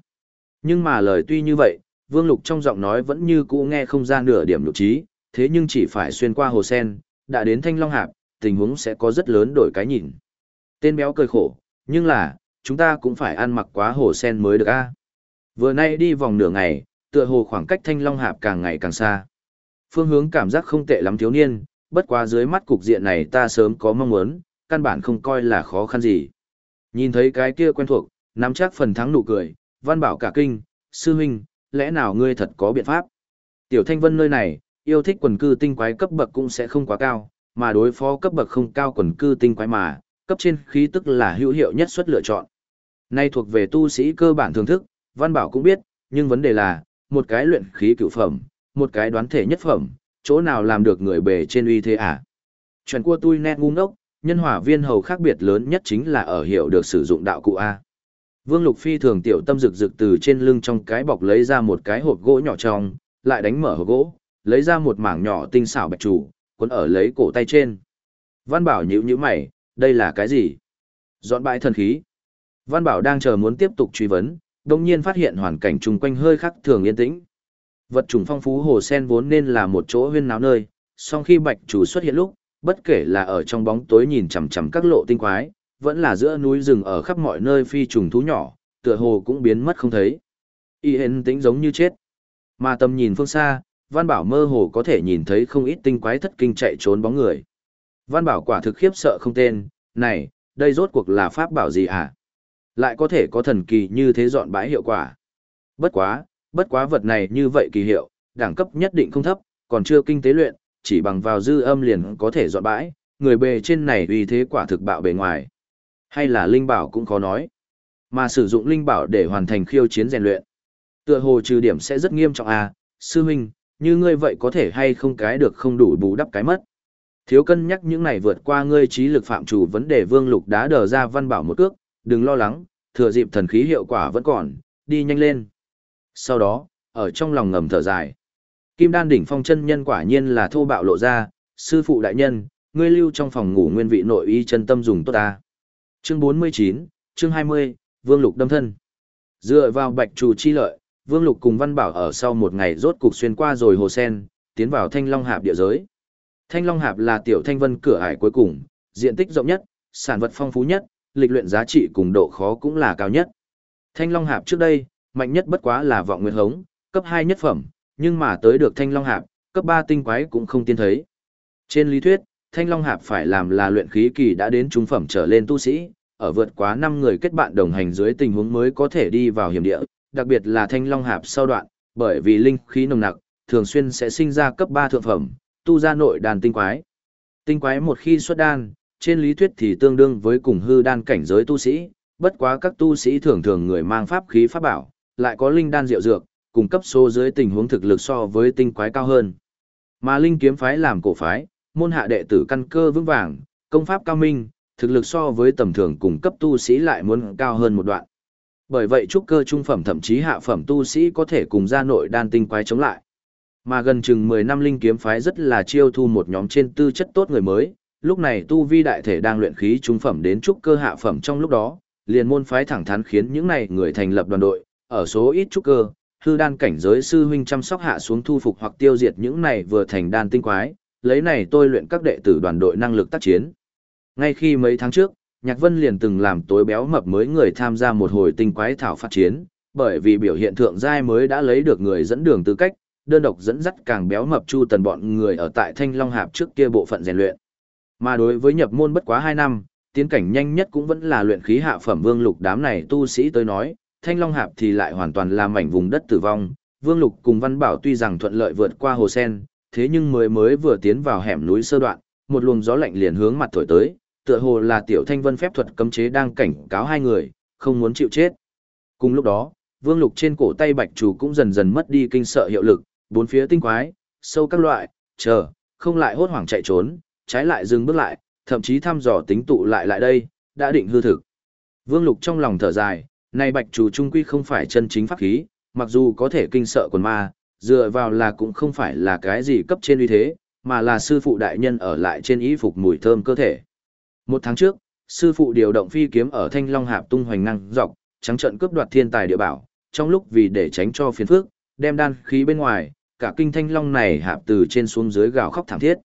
Nhưng mà lời tuy như vậy, Vương Lục trong giọng nói vẫn như cũ nghe không ra nửa điểm lục trí, thế nhưng chỉ phải xuyên qua hồ sen, đã đến Thanh Long Hạp, tình huống sẽ có rất lớn đổi cái nhìn. Tên béo cười khổ, nhưng là, chúng ta cũng phải ăn mặc quá hồ sen mới được a. Vừa nay đi vòng nửa ngày, tựa hồ khoảng cách Thanh Long Hạp càng ngày càng xa. Phương hướng cảm giác không tệ lắm thiếu niên, bất quá dưới mắt cục diện này ta sớm có mong muốn, căn bản không coi là khó khăn gì. Nhìn thấy cái kia quen thuộc, nắm chắc phần thắng nụ cười, văn bảo cả kinh, sư huynh, lẽ nào ngươi thật có biện pháp? Tiểu Thanh Vân nơi này, yêu thích quần cư tinh quái cấp bậc cũng sẽ không quá cao, mà đối phó cấp bậc không cao quần cư tinh quái mà, cấp trên khí tức là hữu hiệu nhất suất lựa chọn. Nay thuộc về tu sĩ cơ bản thưởng thức, Văn Bảo cũng biết, nhưng vấn đề là, một cái luyện khí cửu phẩm, một cái đoán thể nhất phẩm, chỗ nào làm được người bề trên uy thế à? Chuyện của tôi nét ngu ngốc, nhân hỏa viên hầu khác biệt lớn nhất chính là ở hiểu được sử dụng đạo cụ A. Vương Lục Phi thường tiểu tâm rực rực từ trên lưng trong cái bọc lấy ra một cái hộp gỗ nhỏ trong, lại đánh mở hộp gỗ, lấy ra một mảng nhỏ tinh xảo bạch chủ, cuốn ở lấy cổ tay trên. Văn Bảo nhíu nhíu mày, đây là cái gì? Dọn bãi thần khí. Văn Bảo đang chờ muốn tiếp tục truy vấn, đồng nhiên phát hiện hoàn cảnh chung quanh hơi khác thường yên tĩnh. Vật trùng phong phú hồ sen vốn nên là một chỗ huyên náo nơi, song khi bạch chủ xuất hiện lúc, bất kể là ở trong bóng tối nhìn chằm chằm các lộ tinh quái, vẫn là giữa núi rừng ở khắp mọi nơi phi trùng thú nhỏ, tựa hồ cũng biến mất không thấy. Y hên tĩnh giống như chết. Mà tầm nhìn phương xa, Văn Bảo mơ hồ có thể nhìn thấy không ít tinh quái thất kinh chạy trốn bóng người. Văn Bảo quả thực khiếp sợ không tên, này, đây rốt cuộc là pháp bảo gì hả? Lại có thể có thần kỳ như thế dọn bãi hiệu quả. Bất quá, bất quá vật này như vậy kỳ hiệu, đẳng cấp nhất định không thấp, còn chưa kinh tế luyện, chỉ bằng vào dư âm liền có thể dọn bãi, người bề trên này uy thế quả thực bạo bề ngoài. Hay là linh bảo cũng khó nói. Mà sử dụng linh bảo để hoàn thành khiêu chiến rèn luyện. Tựa hồ trừ điểm sẽ rất nghiêm trọng à, sư huynh, như ngươi vậy có thể hay không cái được không đủ bù đắp cái mất. Thiếu cân nhắc những này vượt qua ngươi trí lực phạm chủ vấn đề vương lục đá đờ ra văn bảo một cước, đừng lo lắng, thừa dịp thần khí hiệu quả vẫn còn, đi nhanh lên. Sau đó, ở trong lòng ngầm thở dài. Kim đan đỉnh phong chân nhân quả nhiên là thô bạo lộ ra, sư phụ đại nhân, ngươi lưu trong phòng ngủ nguyên vị nội y chân tâm dùng tốt ta. Chương 49, chương 20, Vương Lục đâm thân. Dựa vào bạch chủ chi lợi, Vương Lục cùng Văn Bảo ở sau một ngày rốt cục xuyên qua rồi hồ sen, tiến vào Thanh Long Hạp địa giới. Thanh Long Hạp là tiểu thanh vân cửa ải cuối cùng, diện tích rộng nhất, sản vật phong phú nhất, lịch luyện giá trị cùng độ khó cũng là cao nhất. Thanh Long Hạp trước đây, mạnh nhất bất quá là vọng nguyên hống, cấp 2 nhất phẩm, nhưng mà tới được Thanh Long Hạp, cấp 3 tinh quái cũng không tiên thấy. Trên lý thuyết, Thanh Long Hạp phải làm là luyện khí kỳ đã đến trung phẩm trở lên tu sĩ, ở vượt quá 5 người kết bạn đồng hành dưới tình huống mới có thể đi vào hiểm địa, đặc biệt là Thanh Long Hạp sau đoạn, bởi vì linh khí nồng nặc, thường xuyên sẽ sinh ra cấp 3 thượng phẩm, tu ra nội đàn tinh quái. Tinh quái một khi xuất đan, trên lý thuyết thì tương đương với cùng hư đan cảnh giới tu sĩ, bất quá các tu sĩ thường thường người mang pháp khí pháp bảo, lại có linh đan diệu dược, cung cấp số dưới tình huống thực lực so với tinh quái cao hơn. Mà linh kiếm phái làm cổ phái, môn hạ đệ tử căn cơ vững vàng, công pháp cao minh, thực lực so với tầm thường cùng cấp tu sĩ lại muốn cao hơn một đoạn. Bởi vậy trúc cơ trung phẩm thậm chí hạ phẩm tu sĩ có thể cùng gia nội đan tinh quái chống lại. Mà gần chừng 10 năm linh kiếm phái rất là chiêu thu một nhóm trên tư chất tốt người mới, lúc này tu vi đại thể đang luyện khí trung phẩm đến trúc cơ hạ phẩm trong lúc đó, liền môn phái thẳng thắn khiến những này người thành lập đoàn đội, ở số ít trúc cơ, hư đan cảnh giới sư huynh chăm sóc hạ xuống thu phục hoặc tiêu diệt những này vừa thành đan tinh quái, lấy này tôi luyện các đệ tử đoàn đội năng lực tác chiến. Ngay khi mấy tháng trước, Nhạc Vân liền từng làm tối béo mập mới người tham gia một hồi tinh quái thảo phát chiến, bởi vì biểu hiện thượng giai mới đã lấy được người dẫn đường tư cách, đơn độc dẫn dắt càng béo mập chu tần bọn người ở tại Thanh Long Hạp trước kia bộ phận rèn luyện. Mà đối với nhập môn bất quá 2 năm, tiến cảnh nhanh nhất cũng vẫn là luyện khí hạ phẩm vương lục đám này tu sĩ tới nói, Thanh Long Hạp thì lại hoàn toàn là mảnh vùng đất tử vong. Vương Lục cùng Văn Bảo tuy rằng thuận lợi vượt qua hồ sen, thế nhưng mới mới vừa tiến vào hẻm núi sơ đoạn, một luồng gió lạnh liền hướng mặt thổi tới, tựa hồ là tiểu thanh vân phép thuật cấm chế đang cảnh cáo hai người, không muốn chịu chết. Cùng lúc đó, Vương Lục trên cổ tay bạch chủ cũng dần dần mất đi kinh sợ hiệu lực, bốn phía tinh quái, sâu các loại, chờ, không lại hốt hoảng chạy trốn, trái lại dừng bước lại, thậm chí thăm dò tính tụ lại lại đây, đã định hư thực. Vương Lục trong lòng thở dài, này bạch chủ trung quy không phải chân chính pháp khí, mặc dù có thể kinh sợ quần ma, dựa vào là cũng không phải là cái gì cấp trên uy thế, mà là sư phụ đại nhân ở lại trên ý phục mùi thơm cơ thể. Một tháng trước, sư phụ điều động phi kiếm ở Thanh Long Hạp tung hoành năng dọc, trắng trận cướp đoạt thiên tài địa bảo, trong lúc vì để tránh cho phiền phức, đem đan khí bên ngoài, cả kinh Thanh Long này hạp từ trên xuống dưới gào khóc thảm thiết.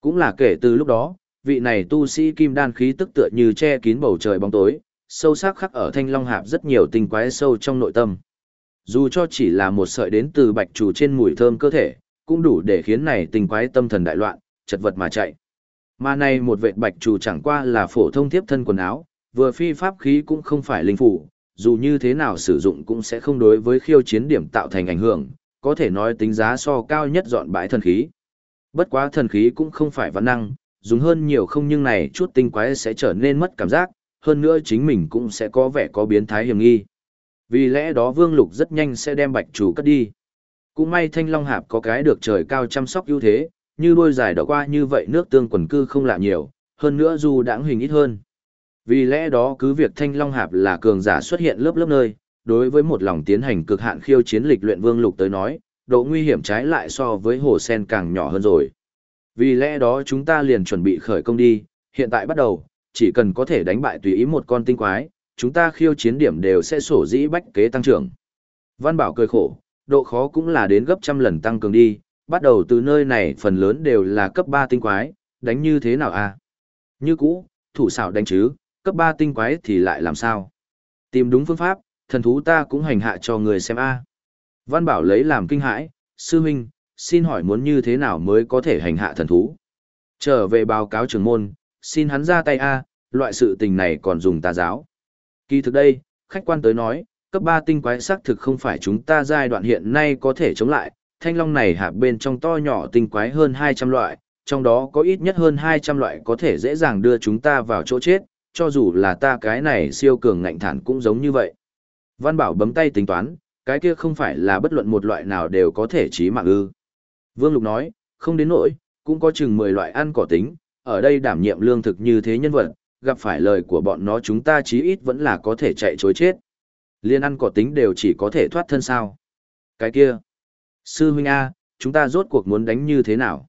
Cũng là kể từ lúc đó, vị này tu sĩ kim đan khí tức tựa như che kín bầu trời bóng tối, sâu sắc khắc ở thanh long hạp rất nhiều tình quái sâu trong nội tâm. Dù cho chỉ là một sợi đến từ bạch chủ trên mùi thơm cơ thể, cũng đủ để khiến này tinh quái tâm thần đại loạn, chật vật mà chạy. Mà này một vệt bạch chủ chẳng qua là phổ thông tiếp thân quần áo, vừa phi pháp khí cũng không phải linh phủ, dù như thế nào sử dụng cũng sẽ không đối với khiêu chiến điểm tạo thành ảnh hưởng, có thể nói tính giá so cao nhất dọn bãi thần khí. Bất quá thần khí cũng không phải văn năng, dùng hơn nhiều không nhưng này chút tinh quái sẽ trở nên mất cảm giác, hơn nữa chính mình cũng sẽ có vẻ có biến thái hiểm nghi. Vì lẽ đó Vương Lục rất nhanh sẽ đem bạch chủ cất đi. Cũng may Thanh Long Hạp có cái được trời cao chăm sóc ưu thế, như đôi dài đỏ qua như vậy nước tương quần cư không lạ nhiều, hơn nữa dù đãng hình ít hơn. Vì lẽ đó cứ việc Thanh Long Hạp là cường giả xuất hiện lớp lớp nơi, đối với một lòng tiến hành cực hạn khiêu chiến lịch luyện Vương Lục tới nói, độ nguy hiểm trái lại so với hồ sen càng nhỏ hơn rồi. Vì lẽ đó chúng ta liền chuẩn bị khởi công đi, hiện tại bắt đầu, chỉ cần có thể đánh bại tùy ý một con tinh quái, chúng ta khiêu chiến điểm đều sẽ sổ dĩ bách kế tăng trưởng. Văn Bảo cười khổ, độ khó cũng là đến gấp trăm lần tăng cường đi, bắt đầu từ nơi này phần lớn đều là cấp 3 tinh quái, đánh như thế nào à? Như cũ, thủ xảo đánh chứ, cấp 3 tinh quái thì lại làm sao? Tìm đúng phương pháp, thần thú ta cũng hành hạ cho người xem a. Văn Bảo lấy làm kinh hãi, sư huynh, xin hỏi muốn như thế nào mới có thể hành hạ thần thú? Trở về báo cáo trưởng môn, xin hắn ra tay a, loại sự tình này còn dùng tà giáo. Kỳ thực đây, khách quan tới nói, cấp 3 tinh quái xác thực không phải chúng ta giai đoạn hiện nay có thể chống lại, thanh long này hạp bên trong to nhỏ tinh quái hơn 200 loại, trong đó có ít nhất hơn 200 loại có thể dễ dàng đưa chúng ta vào chỗ chết, cho dù là ta cái này siêu cường ngạnh thản cũng giống như vậy. Văn Bảo bấm tay tính toán, cái kia không phải là bất luận một loại nào đều có thể chí mạng ư. Vương Lục nói, không đến nỗi, cũng có chừng 10 loại ăn cỏ tính, ở đây đảm nhiệm lương thực như thế nhân vật, gặp phải lời của bọn nó chúng ta chí ít vẫn là có thể chạy chối chết. Liên ăn cỏ tính đều chỉ có thể thoát thân sao. Cái kia. Sư huynh A, chúng ta rốt cuộc muốn đánh như thế nào?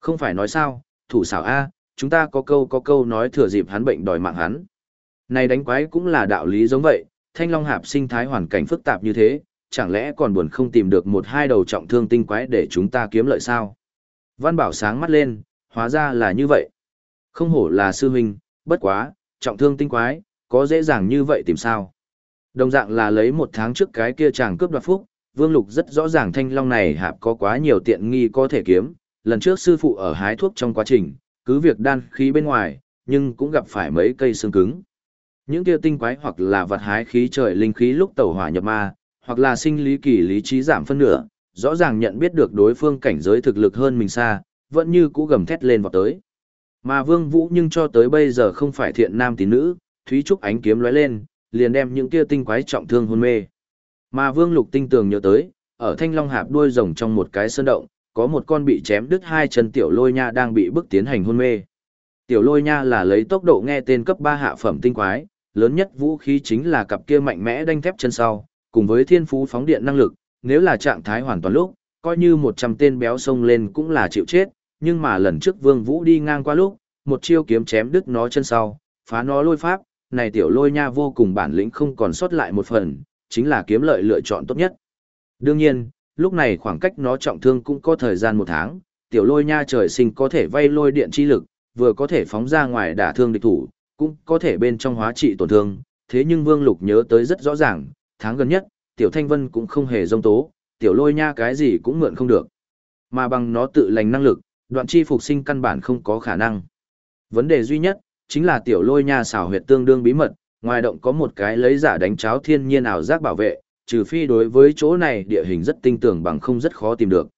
Không phải nói sao, thủ xảo A, chúng ta có câu có câu nói thừa dịp hắn bệnh đòi mạng hắn. Này đánh quái cũng là đạo lý giống vậy, thanh long hạp sinh thái hoàn cảnh phức tạp như thế, chẳng lẽ còn buồn không tìm được một hai đầu trọng thương tinh quái để chúng ta kiếm lợi sao? Văn Bảo sáng mắt lên, hóa ra là như vậy. Không hổ là sư huynh, bất quá, trọng thương tinh quái, có dễ dàng như vậy tìm sao. Đồng dạng là lấy một tháng trước cái kia chàng cướp đoạt phúc, Vương Lục rất rõ ràng thanh long này hạp có quá nhiều tiện nghi có thể kiếm, lần trước sư phụ ở hái thuốc trong quá trình, cứ việc đan khí bên ngoài, nhưng cũng gặp phải mấy cây xương cứng. Những kia tinh quái hoặc là vật hái khí trời linh khí lúc tẩu hỏa nhập ma, hoặc là sinh lý kỳ lý trí giảm phân nửa, rõ ràng nhận biết được đối phương cảnh giới thực lực hơn mình xa, vẫn như cũ gầm thét lên vào tới. Mà Vương Vũ nhưng cho tới bây giờ không phải thiện nam tín nữ, Thúy Trúc ánh kiếm lóe lên, liền đem những kia tinh quái trọng thương hôn mê. Mà Vương Lục tinh tường nhớ tới, ở Thanh Long Hạp đuôi rồng trong một cái sơn động, có một con bị chém đứt hai chân tiểu lôi nha đang bị bức tiến hành hôn mê. Tiểu lôi nha là lấy tốc độ nghe tên cấp 3 hạ phẩm tinh quái, lớn nhất vũ khí chính là cặp kia mạnh mẽ đanh thép chân sau, cùng với thiên phú phóng điện năng lực, nếu là trạng thái hoàn toàn lúc, coi như 100 tên béo sông lên cũng là chịu chết, nhưng mà lần trước Vương Vũ đi ngang qua lúc, một chiêu kiếm chém đứt nó chân sau, phá nó lôi pháp, này tiểu lôi nha vô cùng bản lĩnh không còn sót lại một phần, chính là kiếm lợi lựa chọn tốt nhất. Đương nhiên, lúc này khoảng cách nó trọng thương cũng có thời gian một tháng, tiểu lôi nha trời sinh có thể vay lôi điện chi lực, vừa có thể phóng ra ngoài đả thương địch thủ, cũng có thể bên trong hóa trị tổn thương, thế nhưng Vương Lục nhớ tới rất rõ ràng, tháng gần nhất, tiểu Thanh Vân cũng không hề dông tố, tiểu lôi nha cái gì cũng mượn không được. Mà bằng nó tự lành năng lực, đoạn chi phục sinh căn bản không có khả năng. Vấn đề duy nhất, chính là tiểu lôi nha xảo huyệt tương đương bí mật, ngoài động có một cái lấy giả đánh cháo thiên nhiên ảo giác bảo vệ, trừ phi đối với chỗ này địa hình rất tinh tường bằng không rất khó tìm được.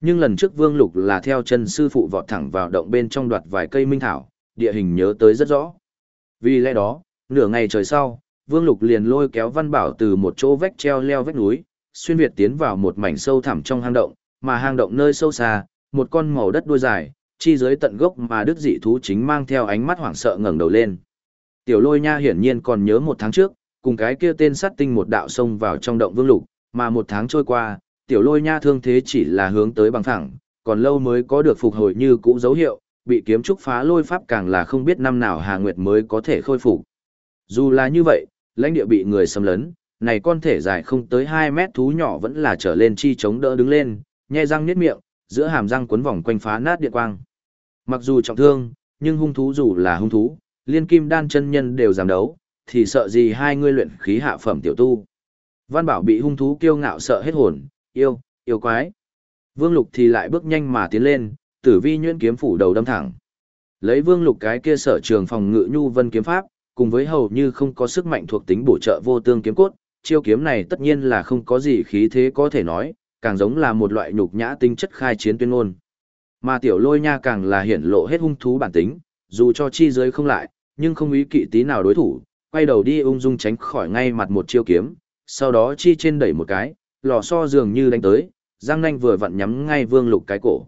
Nhưng lần trước Vương Lục là theo chân sư phụ vọt thẳng vào động bên trong đoạt vài cây minh thảo, địa hình nhớ tới rất rõ. Vì lẽ đó, nửa ngày trời sau, Vương Lục liền lôi kéo Văn Bảo từ một chỗ vách treo leo vách núi, xuyên việt tiến vào một mảnh sâu thẳm trong hang động, mà hang động nơi sâu xa, một con màu đất đuôi dài, chi dưới tận gốc mà đức dị thú chính mang theo ánh mắt hoảng sợ ngẩng đầu lên. Tiểu Lôi Nha hiển nhiên còn nhớ một tháng trước, cùng cái kia tên sát tinh một đạo xông vào trong động Vương Lục, mà một tháng trôi qua, Tiểu Lôi Nha thương thế chỉ là hướng tới bằng thẳng, còn lâu mới có được phục hồi như cũ dấu hiệu, bị kiếm trúc phá lôi pháp càng là không biết năm nào Hà Nguyệt mới có thể khôi phục. Dù là như vậy, lãnh địa bị người xâm lấn, này con thể dài không tới 2 mét thú nhỏ vẫn là trở lên chi chống đỡ đứng lên, nhe răng niết miệng, giữa hàm răng quấn vòng quanh phá nát điện quang. Mặc dù trọng thương, nhưng hung thú dù là hung thú, liên kim đan chân nhân đều dám đấu, thì sợ gì hai ngươi luyện khí hạ phẩm tiểu tu. Văn Bảo bị hung thú kiêu ngạo sợ hết hồn, yêu, yêu quái. Vương Lục thì lại bước nhanh mà tiến lên, tử vi nhuyễn kiếm phủ đầu đâm thẳng. Lấy Vương Lục cái kia sở trường phòng ngự nhu vân kiếm pháp, cùng với hầu như không có sức mạnh thuộc tính bổ trợ vô tương kiếm cốt, chiêu kiếm này tất nhiên là không có gì khí thế có thể nói, càng giống là một loại nhục nhã tinh chất khai chiến tuyên ngôn. Mà tiểu lôi nha càng là hiển lộ hết hung thú bản tính, dù cho chi giới không lại, nhưng không ý kỵ tí nào đối thủ, quay đầu đi ung dung tránh khỏi ngay mặt một chiêu kiếm, sau đó chi trên đẩy một cái, lò so dường như đánh tới, giang nanh vừa vặn nhắm ngay vương lục cái cổ.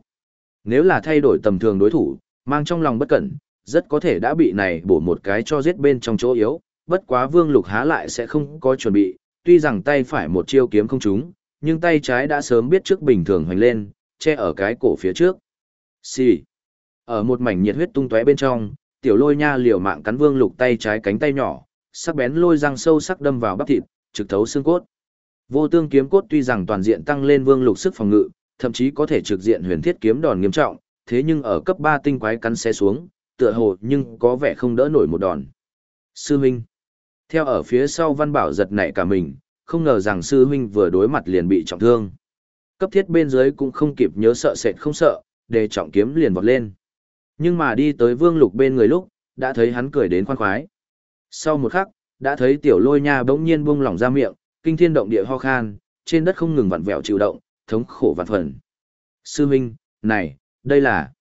Nếu là thay đổi tầm thường đối thủ, mang trong lòng bất cẩn, rất có thể đã bị này bổ một cái cho giết bên trong chỗ yếu, bất quá vương lục há lại sẽ không có chuẩn bị, tuy rằng tay phải một chiêu kiếm không trúng, nhưng tay trái đã sớm biết trước bình thường hoành lên, che ở cái cổ phía trước. Xì. Ở một mảnh nhiệt huyết tung tóe bên trong, tiểu lôi nha liều mạng cắn vương lục tay trái cánh tay nhỏ, sắc bén lôi răng sâu sắc đâm vào bắp thịt, trực thấu xương cốt. Vô tương kiếm cốt tuy rằng toàn diện tăng lên vương lục sức phòng ngự, thậm chí có thể trực diện huyền thiết kiếm đòn nghiêm trọng, thế nhưng ở cấp 3 tinh quái cắn xé xuống, tựa hồ nhưng có vẻ không đỡ nổi một đòn. Sư minh Theo ở phía sau văn bảo giật nảy cả mình, không ngờ rằng sư huynh vừa đối mặt liền bị trọng thương. Cấp thiết bên dưới cũng không kịp nhớ sợ sệt không sợ, để trọng kiếm liền vọt lên. Nhưng mà đi tới vương lục bên người lúc, đã thấy hắn cười đến khoan khoái. Sau một khắc, đã thấy tiểu lôi nha bỗng nhiên buông lỏng ra miệng, kinh thiên động địa ho khan, trên đất không ngừng vặn vẹo chịu động, thống khổ vạn phần. Sư huynh, này, đây là...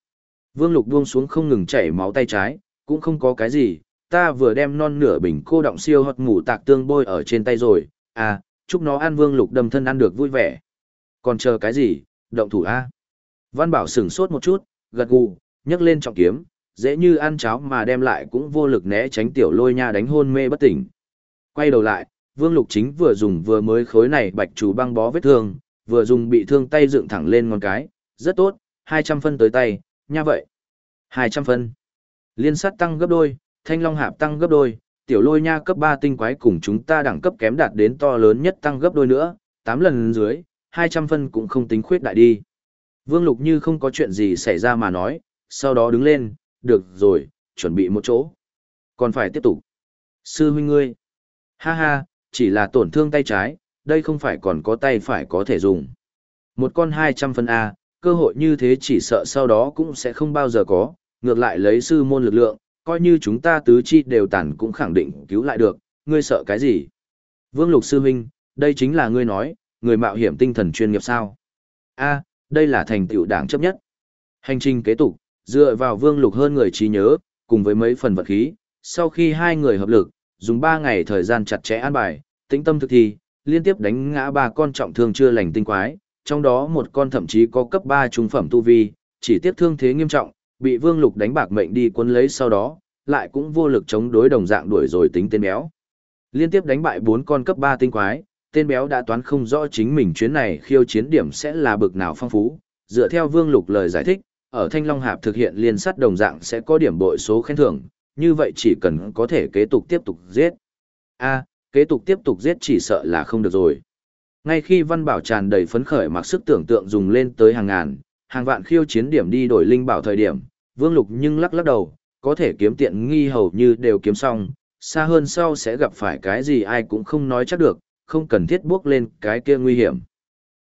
Vương lục buông xuống không ngừng chảy máu tay trái, cũng không có cái gì, ta vừa đem non nửa bình cô động siêu hoặc ngủ tạc tương bôi ở trên tay rồi, à, chúc nó ăn vương lục đâm thân ăn được vui vẻ. Còn chờ cái gì, động thủ a Văn bảo sửng sốt một chút, gật gù, nhấc lên trọng kiếm, dễ như ăn cháo mà đem lại cũng vô lực né tránh tiểu lôi nha đánh hôn mê bất tỉnh. Quay đầu lại, vương lục chính vừa dùng vừa mới khối này bạch chủ băng bó vết thương, vừa dùng bị thương tay dựng thẳng lên ngón cái, rất tốt, 200 phân tới tay, nha vậy. 200 phân. Liên sát tăng gấp đôi, thanh long hạp tăng gấp đôi, tiểu lôi nha cấp 3 tinh quái cùng chúng ta đẳng cấp kém đạt đến to lớn nhất tăng gấp đôi nữa, 8 lần dưới, 200 phân cũng không tính khuyết đại đi. Vương Lục như không có chuyện gì xảy ra mà nói, sau đó đứng lên, được rồi, chuẩn bị một chỗ. Còn phải tiếp tục. Sư huynh ngươi. Ha ha, chỉ là tổn thương tay trái, đây không phải còn có tay phải có thể dùng. Một con 200 phân A, cơ hội như thế chỉ sợ sau đó cũng sẽ không bao giờ có, ngược lại lấy sư môn lực lượng, coi như chúng ta tứ chi đều tàn cũng khẳng định cứu lại được, ngươi sợ cái gì? Vương Lục Sư Minh, đây chính là ngươi nói, người mạo hiểm tinh thần chuyên nghiệp sao? A, đây là thành tựu đảng chấp nhất. Hành trình kế tục, dựa vào Vương Lục hơn người trí nhớ, cùng với mấy phần vật khí, sau khi hai người hợp lực, dùng 3 ngày thời gian chặt chẽ an bài, tĩnh tâm thực thi, liên tiếp đánh ngã ba con trọng thương chưa lành tinh quái, trong đó một con thậm chí có cấp 3 trung phẩm tu vi, chỉ tiếp thương thế nghiêm trọng, bị Vương Lục đánh bạc mệnh đi cuốn lấy sau đó, lại cũng vô lực chống đối đồng dạng đuổi rồi tính tên béo. Liên tiếp đánh bại 4 con cấp 3 tinh quái, tên béo đã toán không rõ chính mình chuyến này khiêu chiến điểm sẽ là bực nào phong phú, dựa theo Vương Lục lời giải thích, ở Thanh Long Hạp thực hiện liên sát đồng dạng sẽ có điểm bội số khen thưởng, như vậy chỉ cần có thể kế tục tiếp tục giết. A, kế tục tiếp tục giết chỉ sợ là không được rồi. Ngay khi Văn Bảo tràn đầy phấn khởi mặc sức tưởng tượng dùng lên tới hàng ngàn, hàng vạn khiêu chiến điểm đi đổi linh bảo thời điểm, Vương Lục nhưng lắc lắc đầu, có thể kiếm tiện nghi hầu như đều kiếm xong, xa hơn sau sẽ gặp phải cái gì ai cũng không nói chắc được, không cần thiết bước lên cái kia nguy hiểm.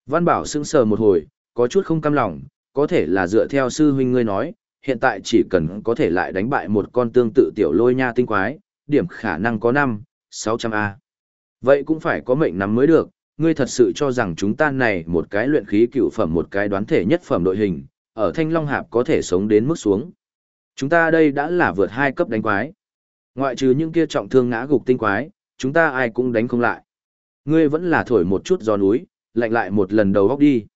Văn Bảo sững sờ một hồi, có chút không cam lòng, có thể là dựa theo sư huynh ngươi nói, hiện tại chỉ cần có thể lại đánh bại một con tương tự tiểu lôi nha tinh quái, điểm khả năng có 5, 600A. Vậy cũng phải có mệnh nắm mới được, ngươi thật sự cho rằng chúng ta này một cái luyện khí cựu phẩm một cái đoán thể nhất phẩm đội hình, ở Thanh Long Hạp có thể sống đến mức xuống. Chúng ta đây đã là vượt hai cấp đánh quái. Ngoại trừ những kia trọng thương ngã gục tinh quái, chúng ta ai cũng đánh không lại. Ngươi vẫn là thổi một chút gió núi, lạnh lại một lần đầu góc đi.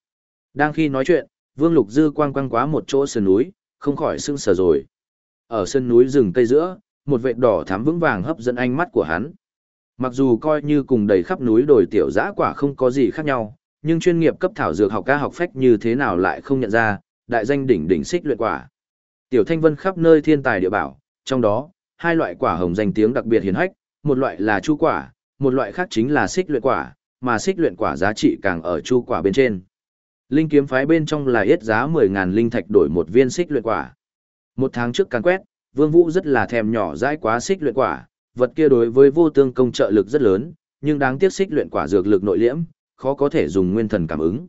Đang khi nói chuyện, Vương Lục Dư quang quang quá một chỗ sườn núi, không khỏi sưng sờ rồi. Ở sân núi rừng cây giữa, một vệt đỏ thắm vững vàng hấp dẫn ánh mắt của hắn. Mặc dù coi như cùng đầy khắp núi đồi tiểu dã quả không có gì khác nhau, nhưng chuyên nghiệp cấp thảo dược học ca học phách như thế nào lại không nhận ra, đại danh đỉnh đỉnh xích luyện quả. Tiểu Thanh Vân khắp nơi thiên tài địa bảo, trong đó, hai loại quả hồng danh tiếng đặc biệt hiển hách, một loại là chu quả, một loại khác chính là xích luyện quả, mà xích luyện quả giá trị càng ở chu quả bên trên. Linh kiếm phái bên trong là yết giá 10.000 linh thạch đổi một viên xích luyện quả. Một tháng trước càng quét, Vương Vũ rất là thèm nhỏ dãi quá xích luyện quả, vật kia đối với vô tương công trợ lực rất lớn, nhưng đáng tiếc xích luyện quả dược lực nội liễm, khó có thể dùng nguyên thần cảm ứng.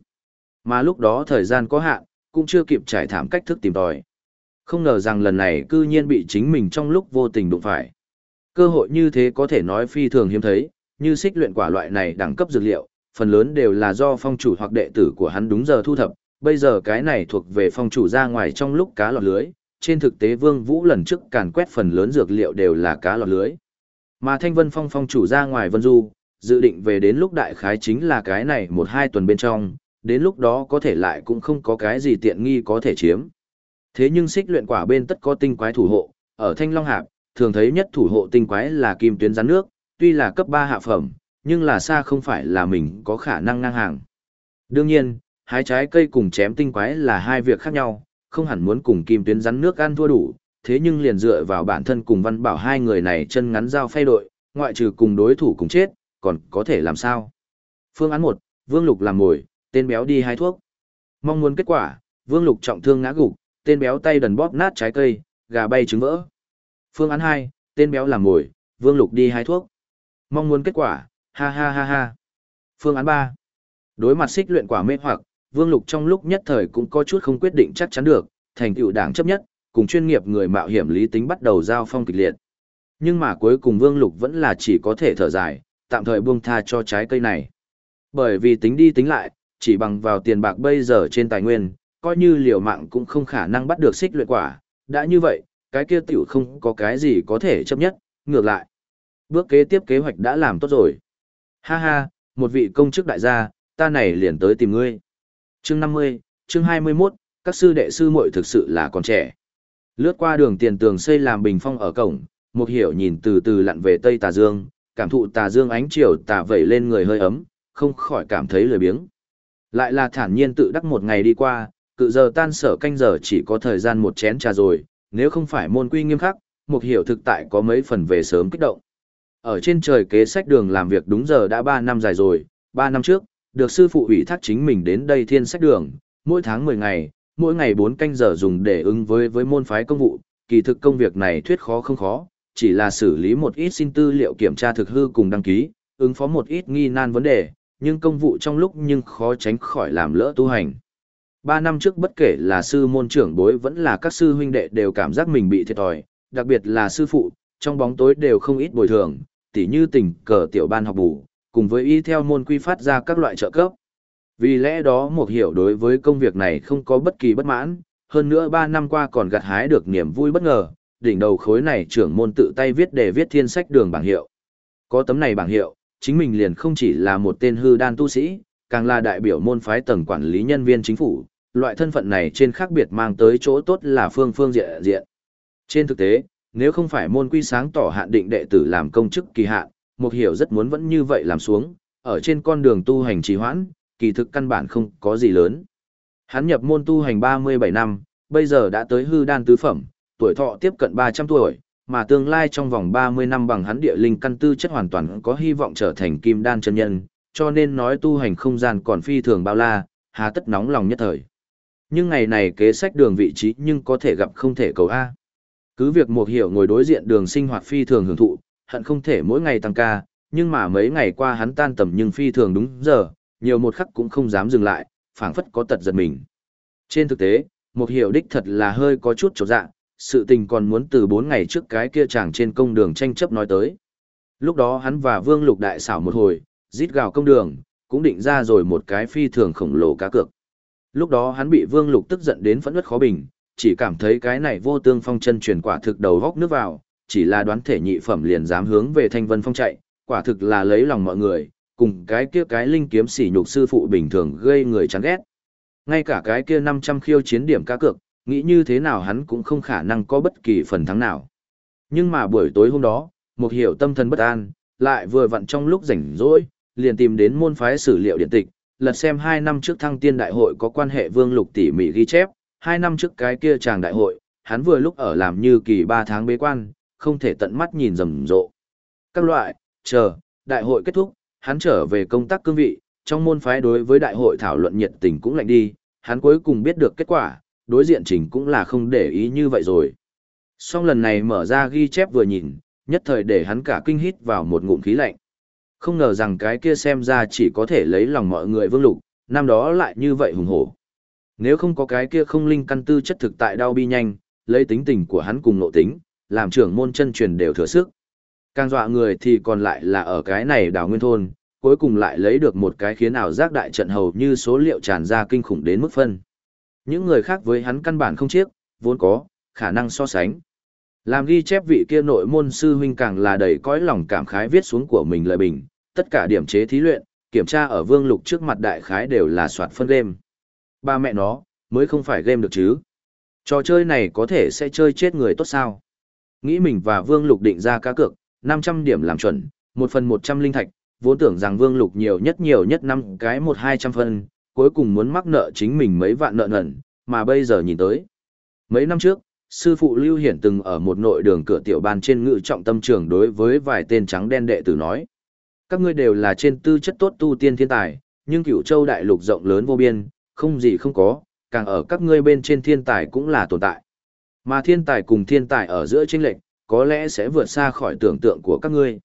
Mà lúc đó thời gian có hạn, cũng chưa kịp trải thảm cách thức tìm tòi. Không ngờ rằng lần này cư nhiên bị chính mình trong lúc vô tình đụng phải. Cơ hội như thế có thể nói phi thường hiếm thấy, như xích luyện quả loại này đẳng cấp dược liệu, phần lớn đều là do phong chủ hoặc đệ tử của hắn đúng giờ thu thập, bây giờ cái này thuộc về phong chủ ra ngoài trong lúc cá lọt lưới, trên thực tế Vương Vũ lần trước càn quét phần lớn dược liệu đều là cá lọt lưới. Mà Thanh Vân Phong phong chủ ra ngoài Vân Du, dự định về đến lúc đại khái chính là cái này một hai tuần bên trong, đến lúc đó có thể lại cũng không có cái gì tiện nghi có thể chiếm. Thế nhưng xích luyện quả bên tất có tinh quái thủ hộ, ở Thanh Long Hạp, thường thấy nhất thủ hộ tinh quái là kim tuyến rắn nước, tuy là cấp 3 hạ phẩm, nhưng là xa không phải là mình có khả năng ngang hàng. Đương nhiên, hái trái cây cùng chém tinh quái là hai việc khác nhau, không hẳn muốn cùng kim tuyến rắn nước ăn thua đủ, thế nhưng liền dựa vào bản thân cùng văn bảo hai người này chân ngắn dao phay đội, ngoại trừ cùng đối thủ cùng chết, còn có thể làm sao. Phương án 1, Vương Lục làm mồi, tên béo đi hai thuốc. Mong muốn kết quả, Vương Lục trọng thương ngã gục, tên béo tay đần bóp nát trái cây, gà bay trứng vỡ. Phương án 2, tên béo làm mồi, Vương Lục đi hai thuốc. Mong muốn kết quả, ha ha ha ha. Phương án 3. Đối mặt xích luyện quả mê hoặc, Vương Lục trong lúc nhất thời cũng có chút không quyết định chắc chắn được, thành tựu đảng chấp nhất, cùng chuyên nghiệp người mạo hiểm lý tính bắt đầu giao phong kịch liệt. Nhưng mà cuối cùng Vương Lục vẫn là chỉ có thể thở dài, tạm thời buông tha cho trái cây này. Bởi vì tính đi tính lại, chỉ bằng vào tiền bạc bây giờ trên tài nguyên, coi như liều mạng cũng không khả năng bắt được xích luyện quả, đã như vậy, cái kia tiểu không có cái gì có thể chấp nhất, ngược lại. Bước kế tiếp kế hoạch đã làm tốt rồi. Ha ha, một vị công chức đại gia, ta này liền tới tìm ngươi. Chương 50, chương 21, các sư đệ sư muội thực sự là còn trẻ. Lướt qua đường tiền tường xây làm bình phong ở cổng, một hiểu nhìn từ từ lặn về Tây Tà Dương, cảm thụ Tà Dương ánh chiều tà vẩy lên người hơi ấm, không khỏi cảm thấy lười biếng. Lại là thản nhiên tự đắc một ngày đi qua, cự giờ tan sở canh giờ chỉ có thời gian một chén trà rồi, nếu không phải môn quy nghiêm khắc, một hiểu thực tại có mấy phần về sớm kích động. Ở trên trời kế sách đường làm việc đúng giờ đã 3 năm dài rồi, 3 năm trước, được sư phụ ủy thác chính mình đến đây thiên sách đường, mỗi tháng 10 ngày, mỗi ngày 4 canh giờ dùng để ứng với với môn phái công vụ, kỳ thực công việc này thuyết khó không khó, chỉ là xử lý một ít xin tư liệu kiểm tra thực hư cùng đăng ký, ứng phó một ít nghi nan vấn đề, nhưng công vụ trong lúc nhưng khó tránh khỏi làm lỡ tu hành. Ba năm trước bất kể là sư môn trưởng bối vẫn là các sư huynh đệ đều cảm giác mình bị thiệt thòi, đặc biệt là sư phụ, trong bóng tối đều không ít bồi thường, tỉ như tình cờ tiểu ban học bù, cùng với y theo môn quy phát ra các loại trợ cấp. Vì lẽ đó một hiểu đối với công việc này không có bất kỳ bất mãn, hơn nữa ba năm qua còn gặt hái được niềm vui bất ngờ, đỉnh đầu khối này trưởng môn tự tay viết để viết thiên sách đường bảng hiệu, Có tấm này bảng hiệu, chính mình liền không chỉ là một tên hư đan tu sĩ, càng là đại biểu môn phái tầng quản lý nhân viên chính phủ, loại thân phận này trên khác biệt mang tới chỗ tốt là phương phương diện diện. Trên thực tế, nếu không phải môn quy sáng tỏ hạn định đệ tử làm công chức kỳ hạn, một hiểu rất muốn vẫn như vậy làm xuống, ở trên con đường tu hành trì hoãn, kỳ thực căn bản không có gì lớn. Hắn nhập môn tu hành 37 năm, bây giờ đã tới hư đan tứ phẩm, tuổi thọ tiếp cận 300 tuổi, mà tương lai trong vòng 30 năm bằng hắn địa linh căn tư chất hoàn toàn có hy vọng trở thành kim đan chân nhân, cho nên nói tu hành không gian còn phi thường bao la, hà tất nóng lòng nhất thời. Nhưng ngày này kế sách đường vị trí nhưng có thể gặp không thể cầu A. Cứ việc một hiểu ngồi đối diện đường sinh hoạt phi thường hưởng thụ, hận không thể mỗi ngày tăng ca, nhưng mà mấy ngày qua hắn tan tầm nhưng phi thường đúng giờ, nhiều một khắc cũng không dám dừng lại, phảng phất có tật giật mình. Trên thực tế, một hiểu đích thật là hơi có chút trột dạng sự tình còn muốn từ bốn ngày trước cái kia chàng trên công đường tranh chấp nói tới. Lúc đó hắn và Vương Lục đại xảo một hồi, rít gào công đường, cũng định ra rồi một cái phi thường khổng lồ cá cược. Lúc đó hắn bị Vương Lục tức giận đến phẫn nứt khó bình, chỉ cảm thấy cái này vô tương phong chân truyền quả thực đầu góc nước vào, chỉ là đoán thể nhị phẩm liền dám hướng về Thanh Vân Phong chạy, quả thực là lấy lòng mọi người, cùng cái kia cái linh kiếm sỉ nhục sư phụ bình thường gây người chán ghét. Ngay cả cái kia 500 khiêu chiến điểm cá cược, nghĩ như thế nào hắn cũng không khả năng có bất kỳ phần thắng nào. Nhưng mà buổi tối hôm đó, một hiểu tâm thần bất an, lại vừa vặn trong lúc rảnh rỗi, liền tìm đến môn phái sử liệu điện tịch, lật xem hai năm trước thăng tiên đại hội có quan hệ vương lục tỉ mỉ ghi chép, hai năm trước cái kia chàng đại hội, hắn vừa lúc ở làm như kỳ ba tháng bế quan, không thể tận mắt nhìn rầm rộ. Các loại, chờ, đại hội kết thúc, hắn trở về công tác cương vị, trong môn phái đối với đại hội thảo luận nhiệt tình cũng lạnh đi, hắn cuối cùng biết được kết quả, đối diện trình cũng là không để ý như vậy rồi. Song lần này mở ra ghi chép vừa nhìn, nhất thời để hắn cả kinh hít vào một ngụm khí lạnh. Không ngờ rằng cái kia xem ra chỉ có thể lấy lòng mọi người vương lục, năm đó lại như vậy hùng hổ. Nếu không có cái kia không linh căn tư chất thực tại đau bi nhanh, lấy tính tình của hắn cùng nộ tính, làm trưởng môn chân truyền đều thừa sức. Càng dọa người thì còn lại là ở cái này đào nguyên thôn, cuối cùng lại lấy được một cái khiến ảo giác đại trận hầu như số liệu tràn ra kinh khủng đến mức phân. Những người khác với hắn căn bản không chiếc, vốn có, khả năng so sánh. Làm ghi chép vị kia nội môn sư huynh càng là đầy cõi lòng cảm khái viết xuống của mình lời bình, tất cả điểm chế thí luyện, kiểm tra ở vương lục trước mặt đại khái đều là soạt phân game. Ba mẹ nó, mới không phải game được chứ. Trò chơi này có thể sẽ chơi chết người tốt sao. Nghĩ mình và vương lục định ra cá cược, 500 điểm làm chuẩn, một phần 100 linh thạch, vốn tưởng rằng vương lục nhiều nhất nhiều nhất năm cái một hai trăm cuối cùng muốn mắc nợ chính mình mấy vạn nợ nần, mà bây giờ nhìn tới. Mấy năm trước, sư phụ Lưu Hiển từng ở một nội đường cửa tiểu ban trên ngự trọng tâm trường đối với vài tên trắng đen đệ tử nói. Các ngươi đều là trên tư chất tốt tu tiên thiên tài, nhưng cửu châu đại lục rộng lớn vô biên, không gì không có, càng ở các ngươi bên trên thiên tài cũng là tồn tại. Mà thiên tài cùng thiên tài ở giữa chênh lệch, có lẽ sẽ vượt xa khỏi tưởng tượng của các ngươi.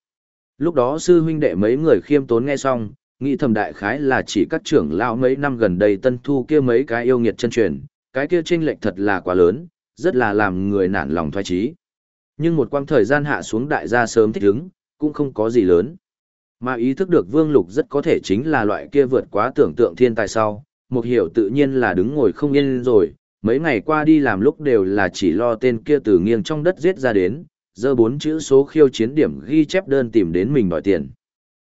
Lúc đó sư huynh đệ mấy người khiêm tốn nghe xong, nghĩ thầm đại khái là chỉ các trưởng lão mấy năm gần đây tân thu kia mấy cái yêu nghiệt chân truyền, cái kia chênh lệch thật là quá lớn, rất là làm người nản lòng thoái trí. Nhưng một quãng thời gian hạ xuống đại gia sớm thích ứng, cũng không có gì lớn. Mà ý thức được Vương Lục rất có thể chính là loại kia vượt quá tưởng tượng thiên tài sau, một hiểu tự nhiên là đứng ngồi không yên rồi, mấy ngày qua đi làm lúc đều là chỉ lo tên kia từ nghiêng trong đất giết ra đến, dơ bốn chữ số khiêu chiến điểm ghi chép đơn tìm đến mình đòi tiền.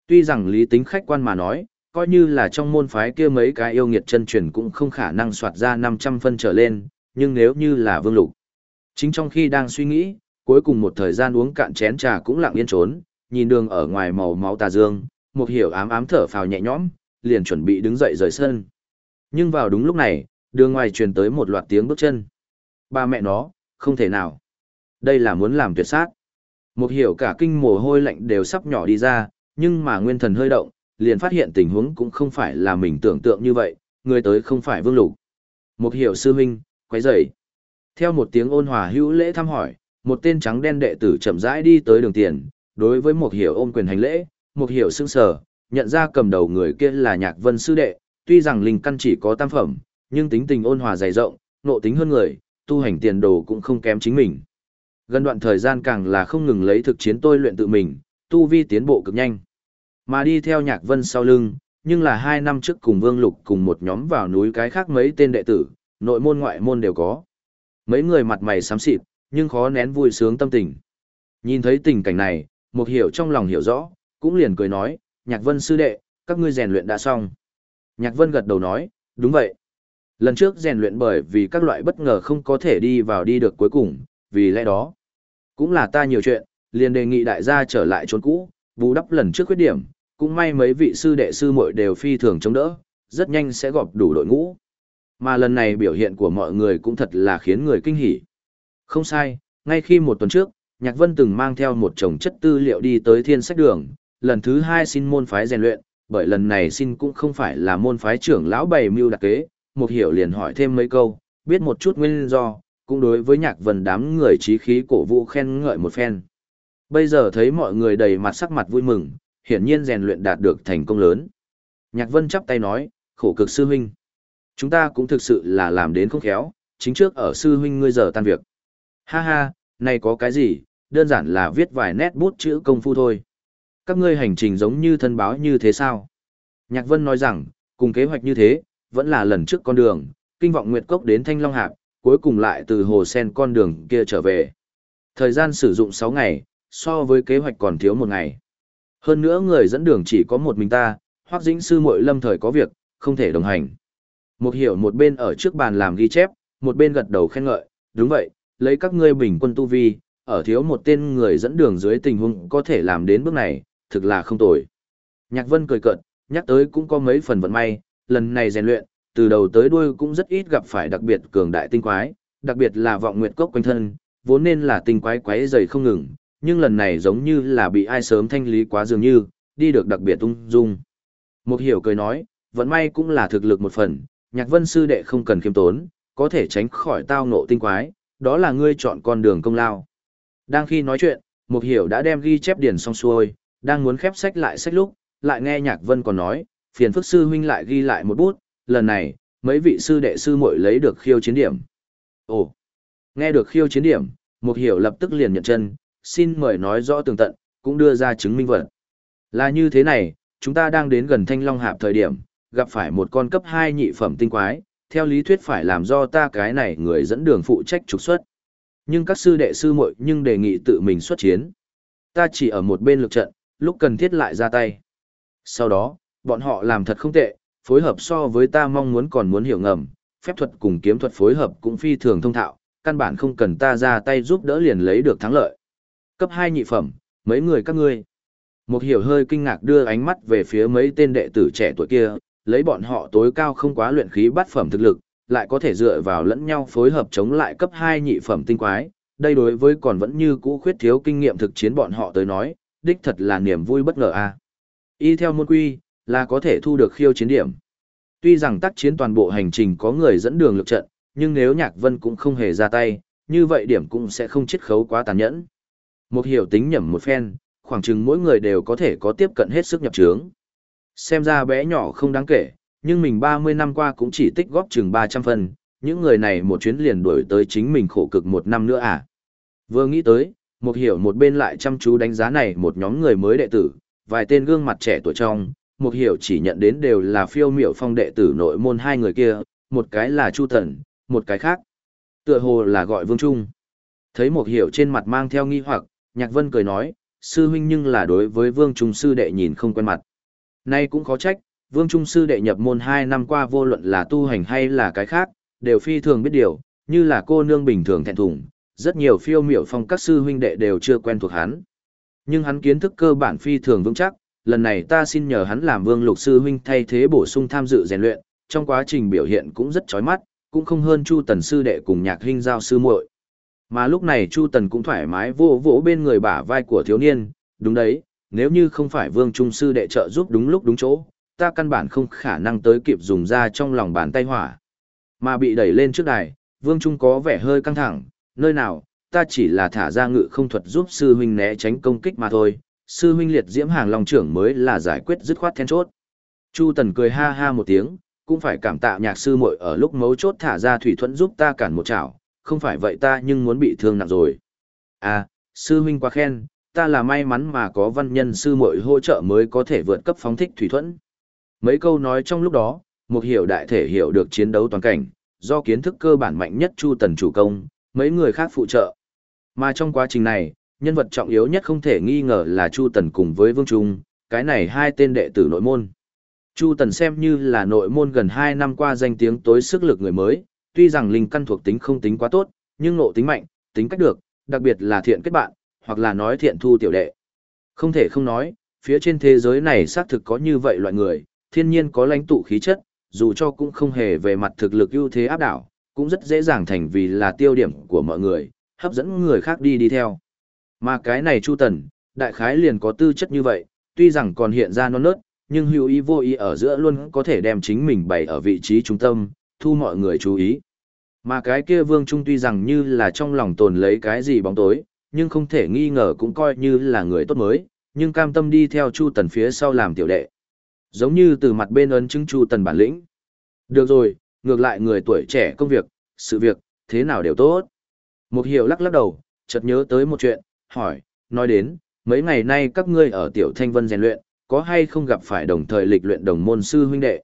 Tuy rằng lý tính khách quan mà nói, coi như là trong môn phái kia mấy cái yêu nghiệt chân truyền cũng không khả năng soạt ra 500 phân trở lên, nhưng nếu như là vương lục. Chính trong khi đang suy nghĩ, cuối cùng một thời gian uống cạn chén trà cũng lặng yên trốn, nhìn đường ở ngoài màu máu tà dương, một hiểu ám ám thở phào nhẹ nhõm, liền chuẩn bị đứng dậy rời sân. Nhưng vào đúng lúc này, đường ngoài truyền tới một loạt tiếng bước chân. Ba mẹ nó, không thể nào. Đây là muốn làm tuyệt sát. Một hiểu cả kinh mồ hôi lạnh đều sắp nhỏ đi ra, nhưng mà nguyên thần hơi động, liền phát hiện tình huống cũng không phải là mình tưởng tượng như vậy, người tới không phải vương lục. Một hiểu sư huynh, quấy rầy. Theo một tiếng ôn hòa hữu lễ thăm hỏi, một tên trắng đen đệ tử chậm rãi đi tới đường tiền, đối với một hiểu ôm quyền hành lễ, một hiểu sững sờ, nhận ra cầm đầu người kia là Nhạc Vân sư đệ, tuy rằng linh căn chỉ có tam phẩm, nhưng tính tình ôn hòa dày rộng, nộ tính hơn người, tu hành tiền đồ cũng không kém chính mình. Gần đoạn thời gian càng là không ngừng lấy thực chiến tôi luyện tự mình, tu vi tiến bộ cực nhanh. Mà đi theo Nhạc Vân sau lưng, nhưng là hai năm trước cùng Vương Lục cùng một nhóm vào núi cái khác mấy tên đệ tử, nội môn ngoại môn đều có. Mấy người mặt mày xám xịt, nhưng khó nén vui sướng tâm tình. Nhìn thấy tình cảnh này, một hiểu trong lòng hiểu rõ, cũng liền cười nói, Nhạc Vân sư đệ, các ngươi rèn luyện đã xong. Nhạc Vân gật đầu nói, đúng vậy. Lần trước rèn luyện bởi vì các loại bất ngờ không có thể đi vào đi được cuối cùng, vì lẽ đó, cũng là ta nhiều chuyện, liền đề nghị đại gia trở lại chốn cũ, bù đắp lần trước khuyết điểm, cũng may mấy vị sư đệ sư muội đều phi thường chống đỡ, rất nhanh sẽ gọp đủ đội ngũ. Mà lần này biểu hiện của mọi người cũng thật là khiến người kinh hỉ. Không sai, ngay khi một tuần trước, Nhạc Vân từng mang theo một chồng chất tư liệu đi tới thiên sách đường, lần thứ hai xin môn phái rèn luyện, bởi lần này xin cũng không phải là môn phái trưởng lão bày mưu đặc kế, một hiểu liền hỏi thêm mấy câu, biết một chút nguyên do, cũng đối với Nhạc Vân đám người trí khí cổ vũ khen ngợi một phen. Bây giờ thấy mọi người đầy mặt sắc mặt vui mừng, hiển nhiên rèn luyện đạt được thành công lớn. Nhạc Vân chắp tay nói, khổ cực sư huynh. Chúng ta cũng thực sự là làm đến không khéo, chính trước ở sư huynh ngươi giờ tan việc. Ha ha, này có cái gì, đơn giản là viết vài nét bút chữ công phu thôi. Các ngươi hành trình giống như thân báo như thế sao? Nhạc Vân nói rằng, cùng kế hoạch như thế, vẫn là lần trước con đường, kinh vọng Nguyệt Cốc đến Thanh Long Hạp, cuối cùng lại từ hồ sen con đường kia trở về. Thời gian sử dụng 6 ngày, so với kế hoạch còn thiếu một ngày. Hơn nữa người dẫn đường chỉ có một mình ta, hoặc dĩnh sư muội lâm thời có việc, không thể đồng hành. Một hiểu một bên ở trước bàn làm ghi chép, một bên gật đầu khen ngợi, đúng vậy, lấy các ngươi bình quân tu vi, ở thiếu một tên người dẫn đường dưới tình huống có thể làm đến bước này, thực là không tồi. Nhạc Vân cười cợt, nhắc tới cũng có mấy phần vận may, lần này rèn luyện, từ đầu tới đuôi cũng rất ít gặp phải đặc biệt cường đại tinh quái, đặc biệt là vọng nguyệt cốc quanh thân, vốn nên là tinh quái quái dày không ngừng, nhưng lần này giống như là bị ai sớm thanh lý quá dường như, đi được đặc biệt tung dung. Một hiểu cười nói, vận may cũng là thực lực một phần, nhạc vân sư đệ không cần khiêm tốn, có thể tránh khỏi tao ngộ tinh quái, đó là ngươi chọn con đường công lao. Đang khi nói chuyện, một hiểu đã đem ghi chép điển xong xuôi, đang muốn khép sách lại sách lúc, lại nghe nhạc vân còn nói, phiền phức sư huynh lại ghi lại một bút, lần này, mấy vị sư đệ sư muội lấy được khiêu chiến điểm. Ồ, nghe được khiêu chiến điểm, một hiểu lập tức liền nhận chân, xin mời nói rõ tường tận, cũng đưa ra chứng minh vật. Là như thế này, chúng ta đang đến gần Thanh Long Hạp thời điểm, gặp phải một con cấp 2 nhị phẩm tinh quái, theo lý thuyết phải làm do ta cái này người dẫn đường phụ trách trục xuất. Nhưng các sư đệ sư muội nhưng đề nghị tự mình xuất chiến. Ta chỉ ở một bên lực trận, lúc cần thiết lại ra tay. Sau đó, bọn họ làm thật không tệ, phối hợp so với ta mong muốn còn muốn hiểu ngầm, phép thuật cùng kiếm thuật phối hợp cũng phi thường thông thạo, căn bản không cần ta ra tay giúp đỡ liền lấy được thắng lợi. Cấp 2 nhị phẩm, mấy người các ngươi. Một hiểu hơi kinh ngạc đưa ánh mắt về phía mấy tên đệ tử trẻ tuổi kia, lấy bọn họ tối cao không quá luyện khí bát phẩm thực lực, lại có thể dựa vào lẫn nhau phối hợp chống lại cấp 2 nhị phẩm tinh quái. Đây đối với còn vẫn như cũ khuyết thiếu kinh nghiệm thực chiến bọn họ tới nói, đích thật là niềm vui bất ngờ a. Y theo môn quy, là có thể thu được khiêu chiến điểm. Tuy rằng tác chiến toàn bộ hành trình có người dẫn đường lực trận, nhưng nếu Nhạc Vân cũng không hề ra tay, như vậy điểm cũng sẽ không chết khấu quá tàn nhẫn. Một hiểu tính nhẩm một phen, khoảng chừng mỗi người đều có thể có tiếp cận hết sức nhập trướng. Xem ra bé nhỏ không đáng kể, nhưng mình 30 năm qua cũng chỉ tích góp chừng 300 phần, những người này một chuyến liền đuổi tới chính mình khổ cực một năm nữa à. Vừa nghĩ tới, một hiểu một bên lại chăm chú đánh giá này một nhóm người mới đệ tử, vài tên gương mặt trẻ tuổi trong, một hiểu chỉ nhận đến đều là phiêu miểu phong đệ tử nội môn hai người kia, một cái là Chu Thần, một cái khác. Tựa hồ là gọi Vương Trung. Thấy một hiểu trên mặt mang theo nghi hoặc, Nhạc Vân cười nói, sư huynh nhưng là đối với Vương Trung sư đệ nhìn không quen mặt. Nay cũng khó trách, Vương Trung sư đệ nhập môn hai năm qua vô luận là tu hành hay là cái khác, đều phi thường biết điều, như là cô nương bình thường thẹn thùng, rất nhiều phiêu miểu phong các sư huynh đệ đều chưa quen thuộc hắn. Nhưng hắn kiến thức cơ bản phi thường vững chắc, lần này ta xin nhờ hắn làm vương lục sư huynh thay thế bổ sung tham dự rèn luyện, trong quá trình biểu hiện cũng rất chói mắt, cũng không hơn Chu Tần sư đệ cùng nhạc huynh giao sư muội. Mà lúc này Chu Tần cũng thoải mái vô vỗ bên người bả vai của thiếu niên, đúng đấy, nếu như không phải vương trung sư đệ trợ giúp đúng lúc đúng chỗ, ta căn bản không khả năng tới kịp dùng ra trong lòng bàn tay hỏa. Mà bị đẩy lên trước đài, vương trung có vẻ hơi căng thẳng, nơi nào, ta chỉ là thả ra ngự không thuật giúp sư huynh né tránh công kích mà thôi, sư huynh liệt diễm hàng long trưởng mới là giải quyết dứt khoát then chốt. Chu Tần cười ha ha một tiếng, cũng phải cảm tạ nhạc sư muội ở lúc mấu chốt thả ra thủy thuẫn giúp ta cản một chảo, không phải vậy ta nhưng muốn bị thương nặng rồi. À, sư huynh quá khen, ta là may mắn mà có văn nhân sư muội hỗ trợ mới có thể vượt cấp phóng thích thủy thuẫn. Mấy câu nói trong lúc đó, một hiểu đại thể hiểu được chiến đấu toàn cảnh, do kiến thức cơ bản mạnh nhất Chu Tần chủ công, mấy người khác phụ trợ. Mà trong quá trình này, nhân vật trọng yếu nhất không thể nghi ngờ là Chu Tần cùng với Vương Trung, cái này hai tên đệ tử nội môn. Chu Tần xem như là nội môn gần 2 năm qua danh tiếng tối sức lực người mới, tuy rằng linh căn thuộc tính không tính quá tốt, nhưng nộ tính mạnh, tính cách được, đặc biệt là thiện kết bạn, hoặc là nói thiện thu tiểu đệ. Không thể không nói, phía trên thế giới này xác thực có như vậy loại người, thiên nhiên có lãnh tụ khí chất, dù cho cũng không hề về mặt thực lực ưu thế áp đảo, cũng rất dễ dàng thành vì là tiêu điểm của mọi người, hấp dẫn người khác đi đi theo. Mà cái này Chu Tần, đại khái liền có tư chất như vậy, tuy rằng còn hiện ra non nớt, nhưng hữu ý vô ý ở giữa luôn có thể đem chính mình bày ở vị trí trung tâm, thu mọi người chú ý. Mà cái kia Vương Trung tuy rằng như là trong lòng tồn lấy cái gì bóng tối, nhưng không thể nghi ngờ cũng coi như là người tốt mới, nhưng cam tâm đi theo Chu Tần phía sau làm tiểu đệ. Giống như từ mặt bên ấn chứng Chu Tần bản lĩnh. Được rồi, ngược lại người tuổi trẻ công việc, sự việc, thế nào đều tốt. Một hiệu lắc lắc đầu, chợt nhớ tới một chuyện, hỏi, nói đến, mấy ngày nay các ngươi ở Tiểu Thanh Vân rèn luyện, có hay không gặp phải đồng thời lịch luyện đồng môn sư huynh đệ?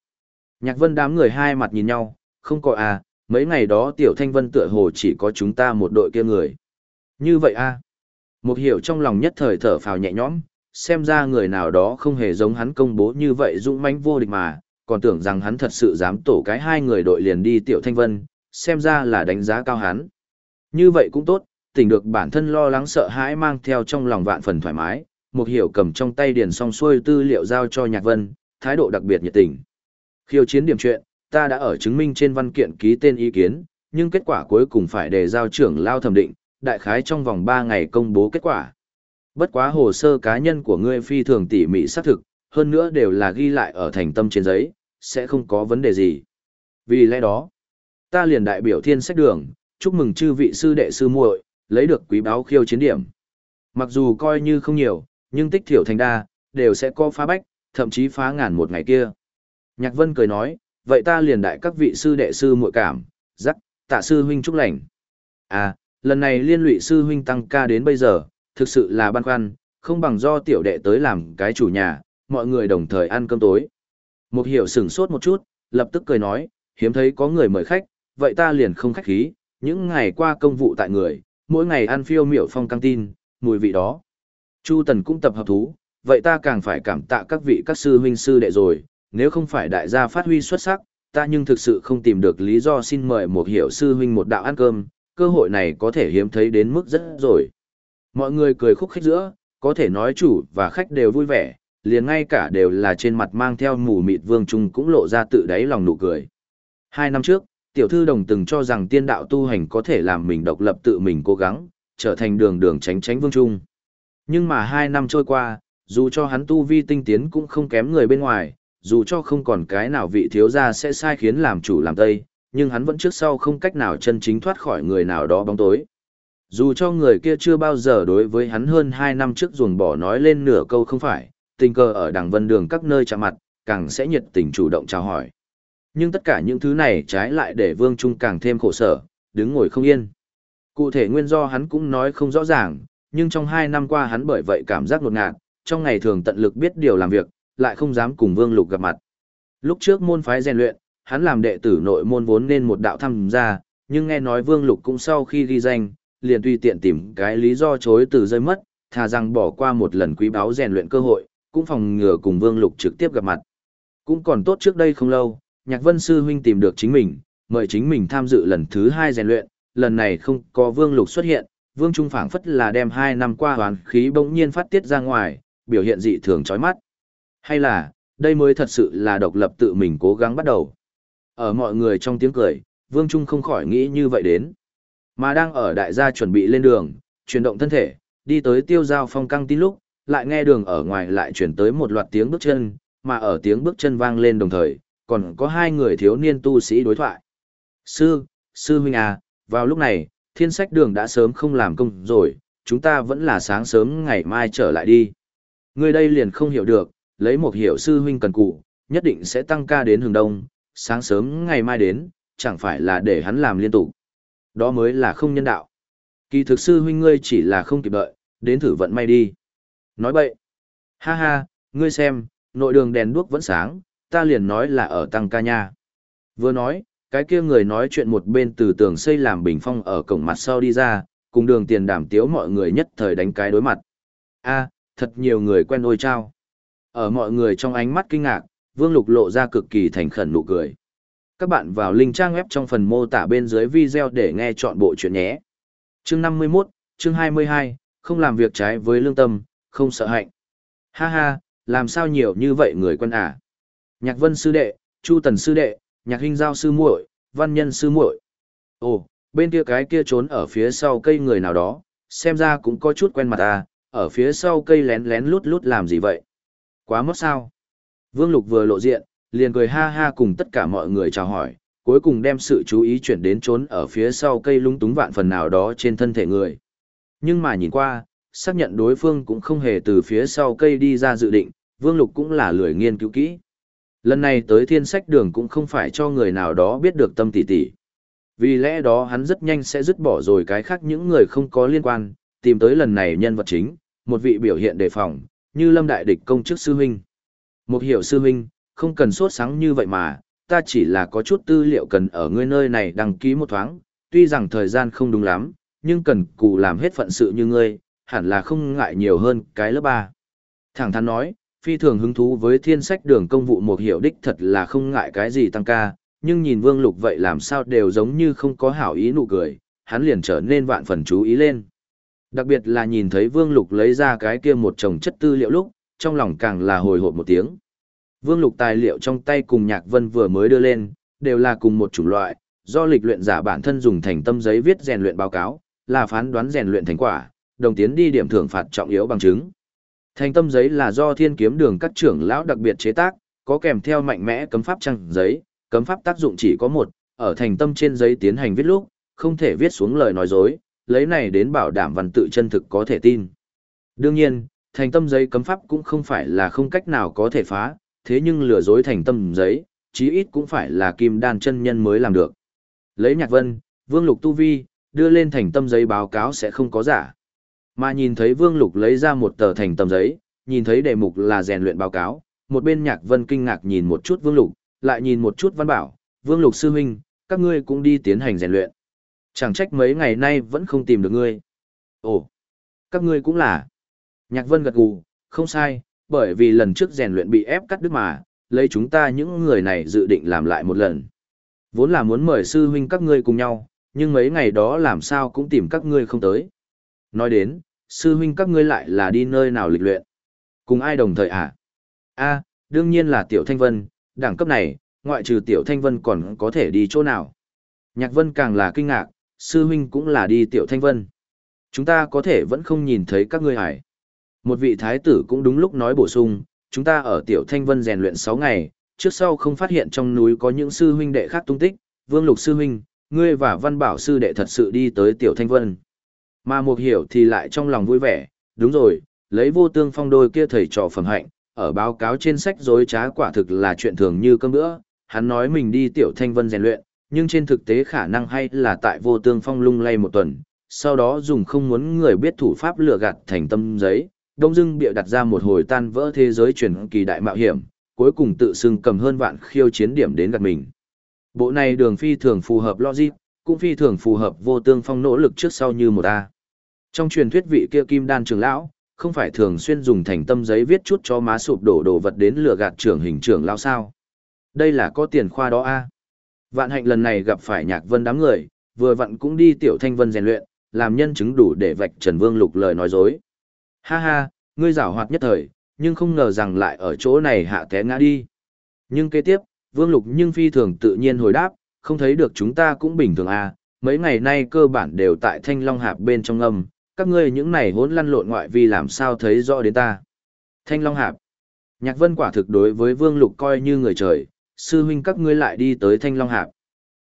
Nhạc Vân đám người hai mặt nhìn nhau, không có à, mấy ngày đó Tiểu Thanh Vân tựa hồ chỉ có chúng ta một đội kia người. Như vậy à? Một hiểu trong lòng nhất thời thở phào nhẹ nhõm, xem ra người nào đó không hề giống hắn công bố như vậy dũng mãnh vô địch mà, còn tưởng rằng hắn thật sự dám tổ cái hai người đội liền đi Tiểu Thanh Vân, xem ra là đánh giá cao hắn. Như vậy cũng tốt, tỉnh được bản thân lo lắng sợ hãi mang theo trong lòng vạn phần thoải mái, một hiểu cầm trong tay điền xong xuôi tư liệu giao cho Nhạc Vân, thái độ đặc biệt nhiệt tình. Khiêu chiến điểm chuyện, ta đã ở chứng minh trên văn kiện ký tên ý kiến, nhưng kết quả cuối cùng phải đề giao trưởng lao thẩm định, đại khái trong vòng 3 ngày công bố kết quả. Bất quá hồ sơ cá nhân của ngươi phi thường tỉ mỉ xác thực, hơn nữa đều là ghi lại ở thành tâm trên giấy, sẽ không có vấn đề gì. Vì lẽ đó, ta liền đại biểu thiên sách đường, chúc mừng chư vị sư đệ sư muội lấy được quý báo khiêu chiến điểm. Mặc dù coi như không nhiều, nhưng tích thiểu thành đa, đều sẽ có phá bách, thậm chí phá ngàn một ngày kia. Nhạc Vân cười nói, vậy ta liền đại các vị sư đệ sư muội cảm, dắt, tạ sư huynh chúc lành. À, lần này liên lụy sư huynh tăng ca đến bây giờ, thực sự là băn khoăn, không bằng do tiểu đệ tới làm cái chủ nhà, mọi người đồng thời ăn cơm tối. Một hiểu sửng sốt một chút, lập tức cười nói, hiếm thấy có người mời khách, vậy ta liền không khách khí, những ngày qua công vụ tại người, mỗi ngày ăn phiêu miểu phong căng tin, mùi vị đó. Chu Tần cũng tập hợp thú, vậy ta càng phải cảm tạ các vị các sư huynh sư đệ rồi, nếu không phải đại gia phát huy xuất sắc, ta nhưng thực sự không tìm được lý do xin mời một hiểu sư huynh một đạo ăn cơm, cơ hội này có thể hiếm thấy đến mức rất rồi. Mọi người cười khúc khích giữa, có thể nói chủ và khách đều vui vẻ, liền ngay cả đều là trên mặt mang theo mù mịt vương trung cũng lộ ra tự đáy lòng nụ cười. Hai năm trước, tiểu thư đồng từng cho rằng tiên đạo tu hành có thể làm mình độc lập tự mình cố gắng, trở thành đường đường tránh tránh vương trung. Nhưng mà hai năm trôi qua, dù cho hắn tu vi tinh tiến cũng không kém người bên ngoài, dù cho không còn cái nào vị thiếu gia sẽ sai khiến làm chủ làm tây, nhưng hắn vẫn trước sau không cách nào chân chính thoát khỏi người nào đó bóng tối. Dù cho người kia chưa bao giờ đối với hắn hơn hai năm trước ruồng bỏ nói lên nửa câu không phải, tình cờ ở đảng vân đường các nơi chạm mặt, càng sẽ nhiệt tình chủ động chào hỏi. Nhưng tất cả những thứ này trái lại để Vương Trung càng thêm khổ sở, đứng ngồi không yên. Cụ thể nguyên do hắn cũng nói không rõ ràng, nhưng trong hai năm qua hắn bởi vậy cảm giác ngột ngạt, trong ngày thường tận lực biết điều làm việc, lại không dám cùng Vương Lục gặp mặt. Lúc trước môn phái rèn luyện, hắn làm đệ tử nội môn vốn nên một đạo tham gia, nhưng nghe nói Vương Lục cũng sau khi ghi danh, liền tùy tiện tìm cái lý do chối từ rơi mất, thà rằng bỏ qua một lần quý báo rèn luyện cơ hội, cũng phòng ngừa cùng Vương Lục trực tiếp gặp mặt. Cũng còn tốt trước đây không lâu, Nhạc Vân Sư Huynh tìm được chính mình, mời chính mình tham dự lần thứ hai rèn luyện, lần này không có Vương Lục xuất hiện, Vương Trung phảng phất là đem hai năm qua hoàn khí bỗng nhiên phát tiết ra ngoài, biểu hiện dị thường chói mắt. Hay là, đây mới thật sự là độc lập tự mình cố gắng bắt đầu. Ở mọi người trong tiếng cười, Vương Trung không khỏi nghĩ như vậy đến. Mà đang ở đại gia chuẩn bị lên đường, chuyển động thân thể, đi tới tiêu giao phong căng tin lúc, lại nghe đường ở ngoài lại chuyển tới một loạt tiếng bước chân, mà ở tiếng bước chân vang lên đồng thời, còn có hai người thiếu niên tu sĩ đối thoại. Sư, sư huynh à, vào lúc này, thiên sách đường đã sớm không làm công rồi, chúng ta vẫn là sáng sớm ngày mai trở lại đi. Người đây liền không hiểu được, lấy một hiểu sư huynh cần cụ, nhất định sẽ tăng ca đến hướng đông, sáng sớm ngày mai đến, chẳng phải là để hắn làm liên tục. Đó mới là không nhân đạo. Kỳ thực sư huynh ngươi chỉ là không kịp đợi, đến thử vận may đi. Nói bậy. Ha ha, ngươi xem, nội đường đèn đuốc vẫn sáng, ta liền nói là ở tăng ca nha. Vừa nói, cái kia người nói chuyện một bên từ tường xây làm bình phong ở cổng mặt sau đi ra, cùng đường tiền đảm tiếu mọi người nhất thời đánh cái đối mặt. a thật nhiều người quen ôi trao. Ở mọi người trong ánh mắt kinh ngạc, Vương Lục lộ ra cực kỳ thành khẩn nụ cười. Các bạn vào link trang web trong phần mô tả bên dưới video để nghe chọn bộ chuyện nhé. Chương 51, chương 22, không làm việc trái với lương tâm, không sợ hạnh. Ha ha, làm sao nhiều như vậy người quân à? Nhạc Vân sư đệ, Chu Tần sư đệ, Nhạc Hinh Giao sư muội, Văn Nhân sư muội. Ồ, bên kia cái kia trốn ở phía sau cây người nào đó, xem ra cũng có chút quen mặt à, ở phía sau cây lén lén lút lút làm gì vậy? Quá mất sao? Vương Lục vừa lộ diện, liền cười ha ha cùng tất cả mọi người chào hỏi, cuối cùng đem sự chú ý chuyển đến trốn ở phía sau cây lung túng vạn phần nào đó trên thân thể người. Nhưng mà nhìn qua, xác nhận đối phương cũng không hề từ phía sau cây đi ra dự định, Vương Lục cũng là lười nghiên cứu kỹ. Lần này tới thiên sách đường cũng không phải cho người nào đó biết được tâm tỷ tỷ, Vì lẽ đó hắn rất nhanh sẽ dứt bỏ rồi cái khác những người không có liên quan, tìm tới lần này nhân vật chính, một vị biểu hiện đề phòng, như lâm đại địch công chức sư huynh. Một hiểu sư huynh, không cần sốt sáng như vậy mà, ta chỉ là có chút tư liệu cần ở ngươi nơi này đăng ký một thoáng, tuy rằng thời gian không đúng lắm, nhưng cần cù làm hết phận sự như ngươi, hẳn là không ngại nhiều hơn cái lớp ba. Thẳng thắn nói, phi thường hứng thú với thiên sách đường công vụ một hiệu đích thật là không ngại cái gì tăng ca, nhưng nhìn vương lục vậy làm sao đều giống như không có hảo ý nụ cười, hắn liền trở nên vạn phần chú ý lên. Đặc biệt là nhìn thấy vương lục lấy ra cái kia một chồng chất tư liệu lúc, trong lòng càng là hồi hộp một tiếng. Vương lục tài liệu trong tay cùng nhạc vân vừa mới đưa lên, đều là cùng một chủng loại, do lịch luyện giả bản thân dùng thành tâm giấy viết rèn luyện báo cáo, là phán đoán rèn luyện thành quả, đồng tiến đi điểm thưởng phạt trọng yếu bằng chứng. Thành tâm giấy là do thiên kiếm đường các trưởng lão đặc biệt chế tác, có kèm theo mạnh mẽ cấm pháp trang giấy, cấm pháp tác dụng chỉ có một, ở thành tâm trên giấy tiến hành viết lúc, không thể viết xuống lời nói dối, lấy này đến bảo đảm văn tự chân thực có thể tin. Đương nhiên, thành tâm giấy cấm pháp cũng không phải là không cách nào có thể phá, thế nhưng lừa dối thành tâm giấy, chí ít cũng phải là kim đan chân nhân mới làm được. Lấy nhạc vân, vương lục tu vi, đưa lên thành tâm giấy báo cáo sẽ không có giả. Mà nhìn thấy vương lục lấy ra một tờ thành tâm giấy, nhìn thấy đề mục là rèn luyện báo cáo, một bên nhạc vân kinh ngạc nhìn một chút vương lục, lại nhìn một chút văn bảo, vương lục sư huynh, các ngươi cũng đi tiến hành rèn luyện. Chẳng trách mấy ngày nay vẫn không tìm được ngươi. Ồ, các ngươi cũng là. Nhạc vân gật gù, không sai, bởi vì lần trước rèn luyện bị ép cắt đứt mà, lấy chúng ta những người này dự định làm lại một lần. Vốn là muốn mời sư huynh các ngươi cùng nhau, nhưng mấy ngày đó làm sao cũng tìm các ngươi không tới. Nói đến, sư huynh các ngươi lại là đi nơi nào lịch luyện? Cùng ai đồng thời à? a đương nhiên là Tiểu Thanh Vân, đẳng cấp này, ngoại trừ Tiểu Thanh Vân còn có thể đi chỗ nào? Nhạc Vân càng là kinh ngạc, sư huynh cũng là đi Tiểu Thanh Vân. Chúng ta có thể vẫn không nhìn thấy các ngươi hải. Một vị thái tử cũng đúng lúc nói bổ sung, chúng ta ở Tiểu Thanh Vân rèn luyện 6 ngày, trước sau không phát hiện trong núi có những sư huynh đệ khác tung tích, Vương Lục sư huynh, ngươi và Văn Bảo sư đệ thật sự đi tới Tiểu Thanh Vân. Mà Mục Hiểu thì lại trong lòng vui vẻ, đúng rồi, lấy vô tương phong đôi kia thầy trò phẩm hạnh, ở báo cáo trên sách dối trá quả thực là chuyện thường như cơm bữa, hắn nói mình đi Tiểu Thanh Vân rèn luyện, nhưng trên thực tế khả năng hay là tại vô tương phong lung lay một tuần, sau đó dùng không muốn người biết thủ pháp lừa gạt thành tâm giấy, đông dưng bịa đặt ra một hồi tan vỡ thế giới truyền kỳ đại mạo hiểm, cuối cùng tự xưng cầm hơn vạn khiêu chiến điểm đến gạt mình. Bộ này đường phi thường phù hợp logic, cũng phi thường phù hợp vô tương phong nỗ lực trước sau như một A. Trong truyền thuyết vị kia kim đan trưởng lão, không phải thường xuyên dùng thành tâm giấy viết chút cho má sụp đổ đồ vật đến lừa gạt trưởng hình trưởng lão sao. Đây là có tiền khoa đó A. Vạn hạnh lần này gặp phải nhạc vân đám người, vừa vặn cũng đi tiểu thanh vân rèn luyện, làm nhân chứng đủ để vạch Trần Vương Lục lời nói dối. Ha ha, ngươi giảo hoạt nhất thời, nhưng không ngờ rằng lại ở chỗ này hạ té ngã đi. Nhưng kế tiếp, Vương Lục nhưng phi thường tự nhiên hồi đáp, không thấy được chúng ta cũng bình thường à, mấy ngày nay cơ bản đều tại thanh long hạp bên trong âm, các ngươi những này hỗn lăn lộn ngoại vi làm sao thấy rõ đến ta. Thanh long hạp. Nhạc vân quả thực đối với Vương Lục coi như người trời, sư huynh các ngươi lại đi tới thanh long hạp.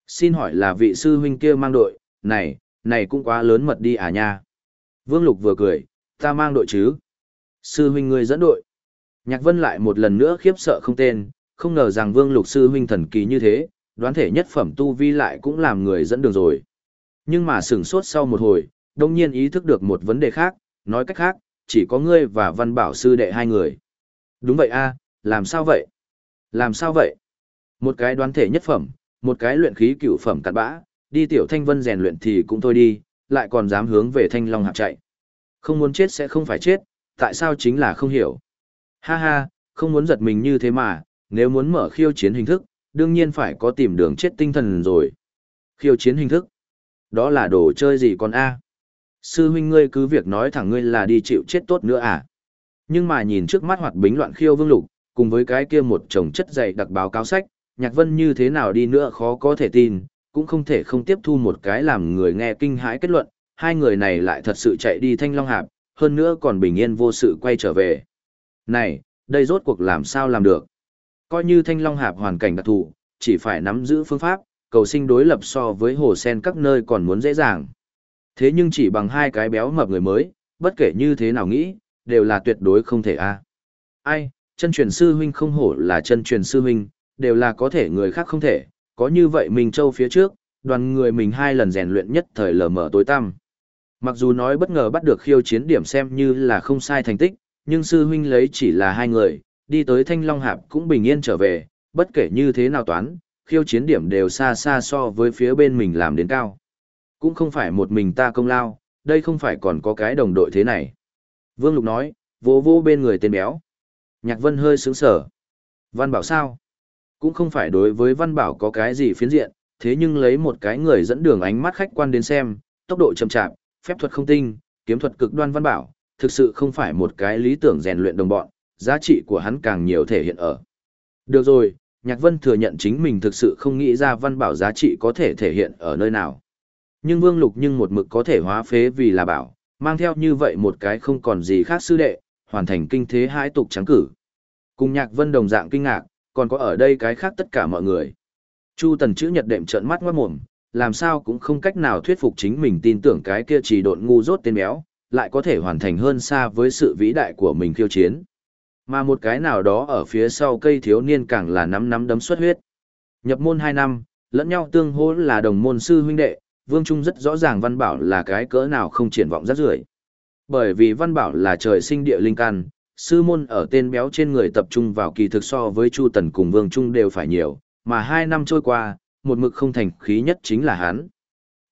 Xin hỏi là vị sư huynh kia mang đội, này, này cũng quá lớn mật đi à nha. Vương Lục vừa cười, ta mang đội chứ. Sư huynh ngươi dẫn đội. Nhạc vân lại một lần nữa khiếp sợ không tên, không ngờ rằng Vương Lục sư huynh thần kỳ như thế, đoán thể nhất phẩm tu vi lại cũng làm người dẫn đường rồi. Nhưng mà sửng sốt sau một hồi, đông nhiên ý thức được một vấn đề khác, nói cách khác, chỉ có ngươi và văn bảo sư đệ hai người. Đúng vậy a, làm sao vậy? Làm sao vậy? Một cái đoán thể nhất phẩm, một cái luyện khí cửu phẩm cặn bã, đi tiểu thanh vân rèn luyện thì cũng thôi đi, lại còn dám hướng về thanh long hạp chạy. Không muốn chết sẽ không phải chết, tại sao chính là không hiểu. Ha ha, không muốn giật mình như thế mà, nếu muốn mở khiêu chiến hình thức, đương nhiên phải có tìm đường chết tinh thần rồi. Khiêu chiến hình thức? Đó là đồ chơi gì con a? Sư huynh ngươi cứ việc nói thẳng ngươi là đi chịu chết tốt nữa à? Nhưng mà nhìn trước mắt hoạt bính loạn khiêu vương lục, cùng với cái kia một chồng chất dày đặc báo cáo sách, nhạc vân như thế nào đi nữa khó có thể tin, cũng không thể không tiếp thu một cái làm người nghe kinh hãi kết luận, hai người này lại thật sự chạy đi thanh long hạp, hơn nữa còn bình yên vô sự quay trở về. Này, đây rốt cuộc làm sao làm được? Coi như thanh long hạp hoàn cảnh đặc thù, chỉ phải nắm giữ phương pháp, cầu sinh đối lập so với hồ sen các nơi còn muốn dễ dàng. Thế nhưng chỉ bằng hai cái béo mập người mới, bất kể như thế nào nghĩ, đều là tuyệt đối không thể a. Ai, chân truyền sư huynh không hổ là chân truyền sư huynh, đều là có thể người khác không thể, có như vậy mình châu phía trước, đoàn người mình hai lần rèn luyện nhất thời lờ mở tối tăm. Mặc dù nói bất ngờ bắt được khiêu chiến điểm xem như là không sai thành tích, nhưng sư huynh lấy chỉ là hai người, đi tới Thanh Long Hạp cũng bình yên trở về, bất kể như thế nào toán, khiêu chiến điểm đều xa xa so với phía bên mình làm đến cao. Cũng không phải một mình ta công lao, đây không phải còn có cái đồng đội thế này. Vương Lục nói, vô vô bên người tên béo. Nhạc Vân hơi sướng sở. Văn Bảo sao? Cũng không phải đối với Văn Bảo có cái gì phiến diện, thế nhưng lấy một cái người dẫn đường ánh mắt khách quan đến xem, tốc độ chậm chạp, phép thuật không tinh, kiếm thuật cực đoan Văn Bảo, thực sự không phải một cái lý tưởng rèn luyện đồng bọn, giá trị của hắn càng nhiều thể hiện ở. Được rồi, Nhạc Vân thừa nhận chính mình thực sự không nghĩ ra Văn Bảo giá trị có thể thể hiện ở nơi nào. Nhưng Vương Lục nhưng một mực có thể hóa phế vì là bảo, mang theo như vậy một cái không còn gì khác sư đệ, hoàn thành kinh thế hai tục trắng cử. Cùng Nhạc Vân đồng dạng kinh ngạc, còn có ở đây cái khác tất cả mọi người. Chu Tần chữ nhật đệm trợn mắt ngoát mồm, làm sao cũng không cách nào thuyết phục chính mình tin tưởng cái kia chỉ độn ngu dốt tên béo, lại có thể hoàn thành hơn xa với sự vĩ đại của mình khiêu chiến. Mà một cái nào đó ở phía sau cây thiếu niên càng là nắm nắm đấm xuất huyết. Nhập môn 2 năm, lẫn nhau tương hỗ là đồng môn sư huynh đệ, Vương Trung rất rõ ràng Văn Bảo là cái cỡ nào không triển vọng rất rưởi. Bởi vì Văn Bảo là trời sinh địa linh căn, sư môn ở tên béo trên người tập trung vào kỳ thực so với Chu Tần cùng Vương Trung đều phải nhiều, mà hai năm trôi qua, một mực không thành khí nhất chính là hắn.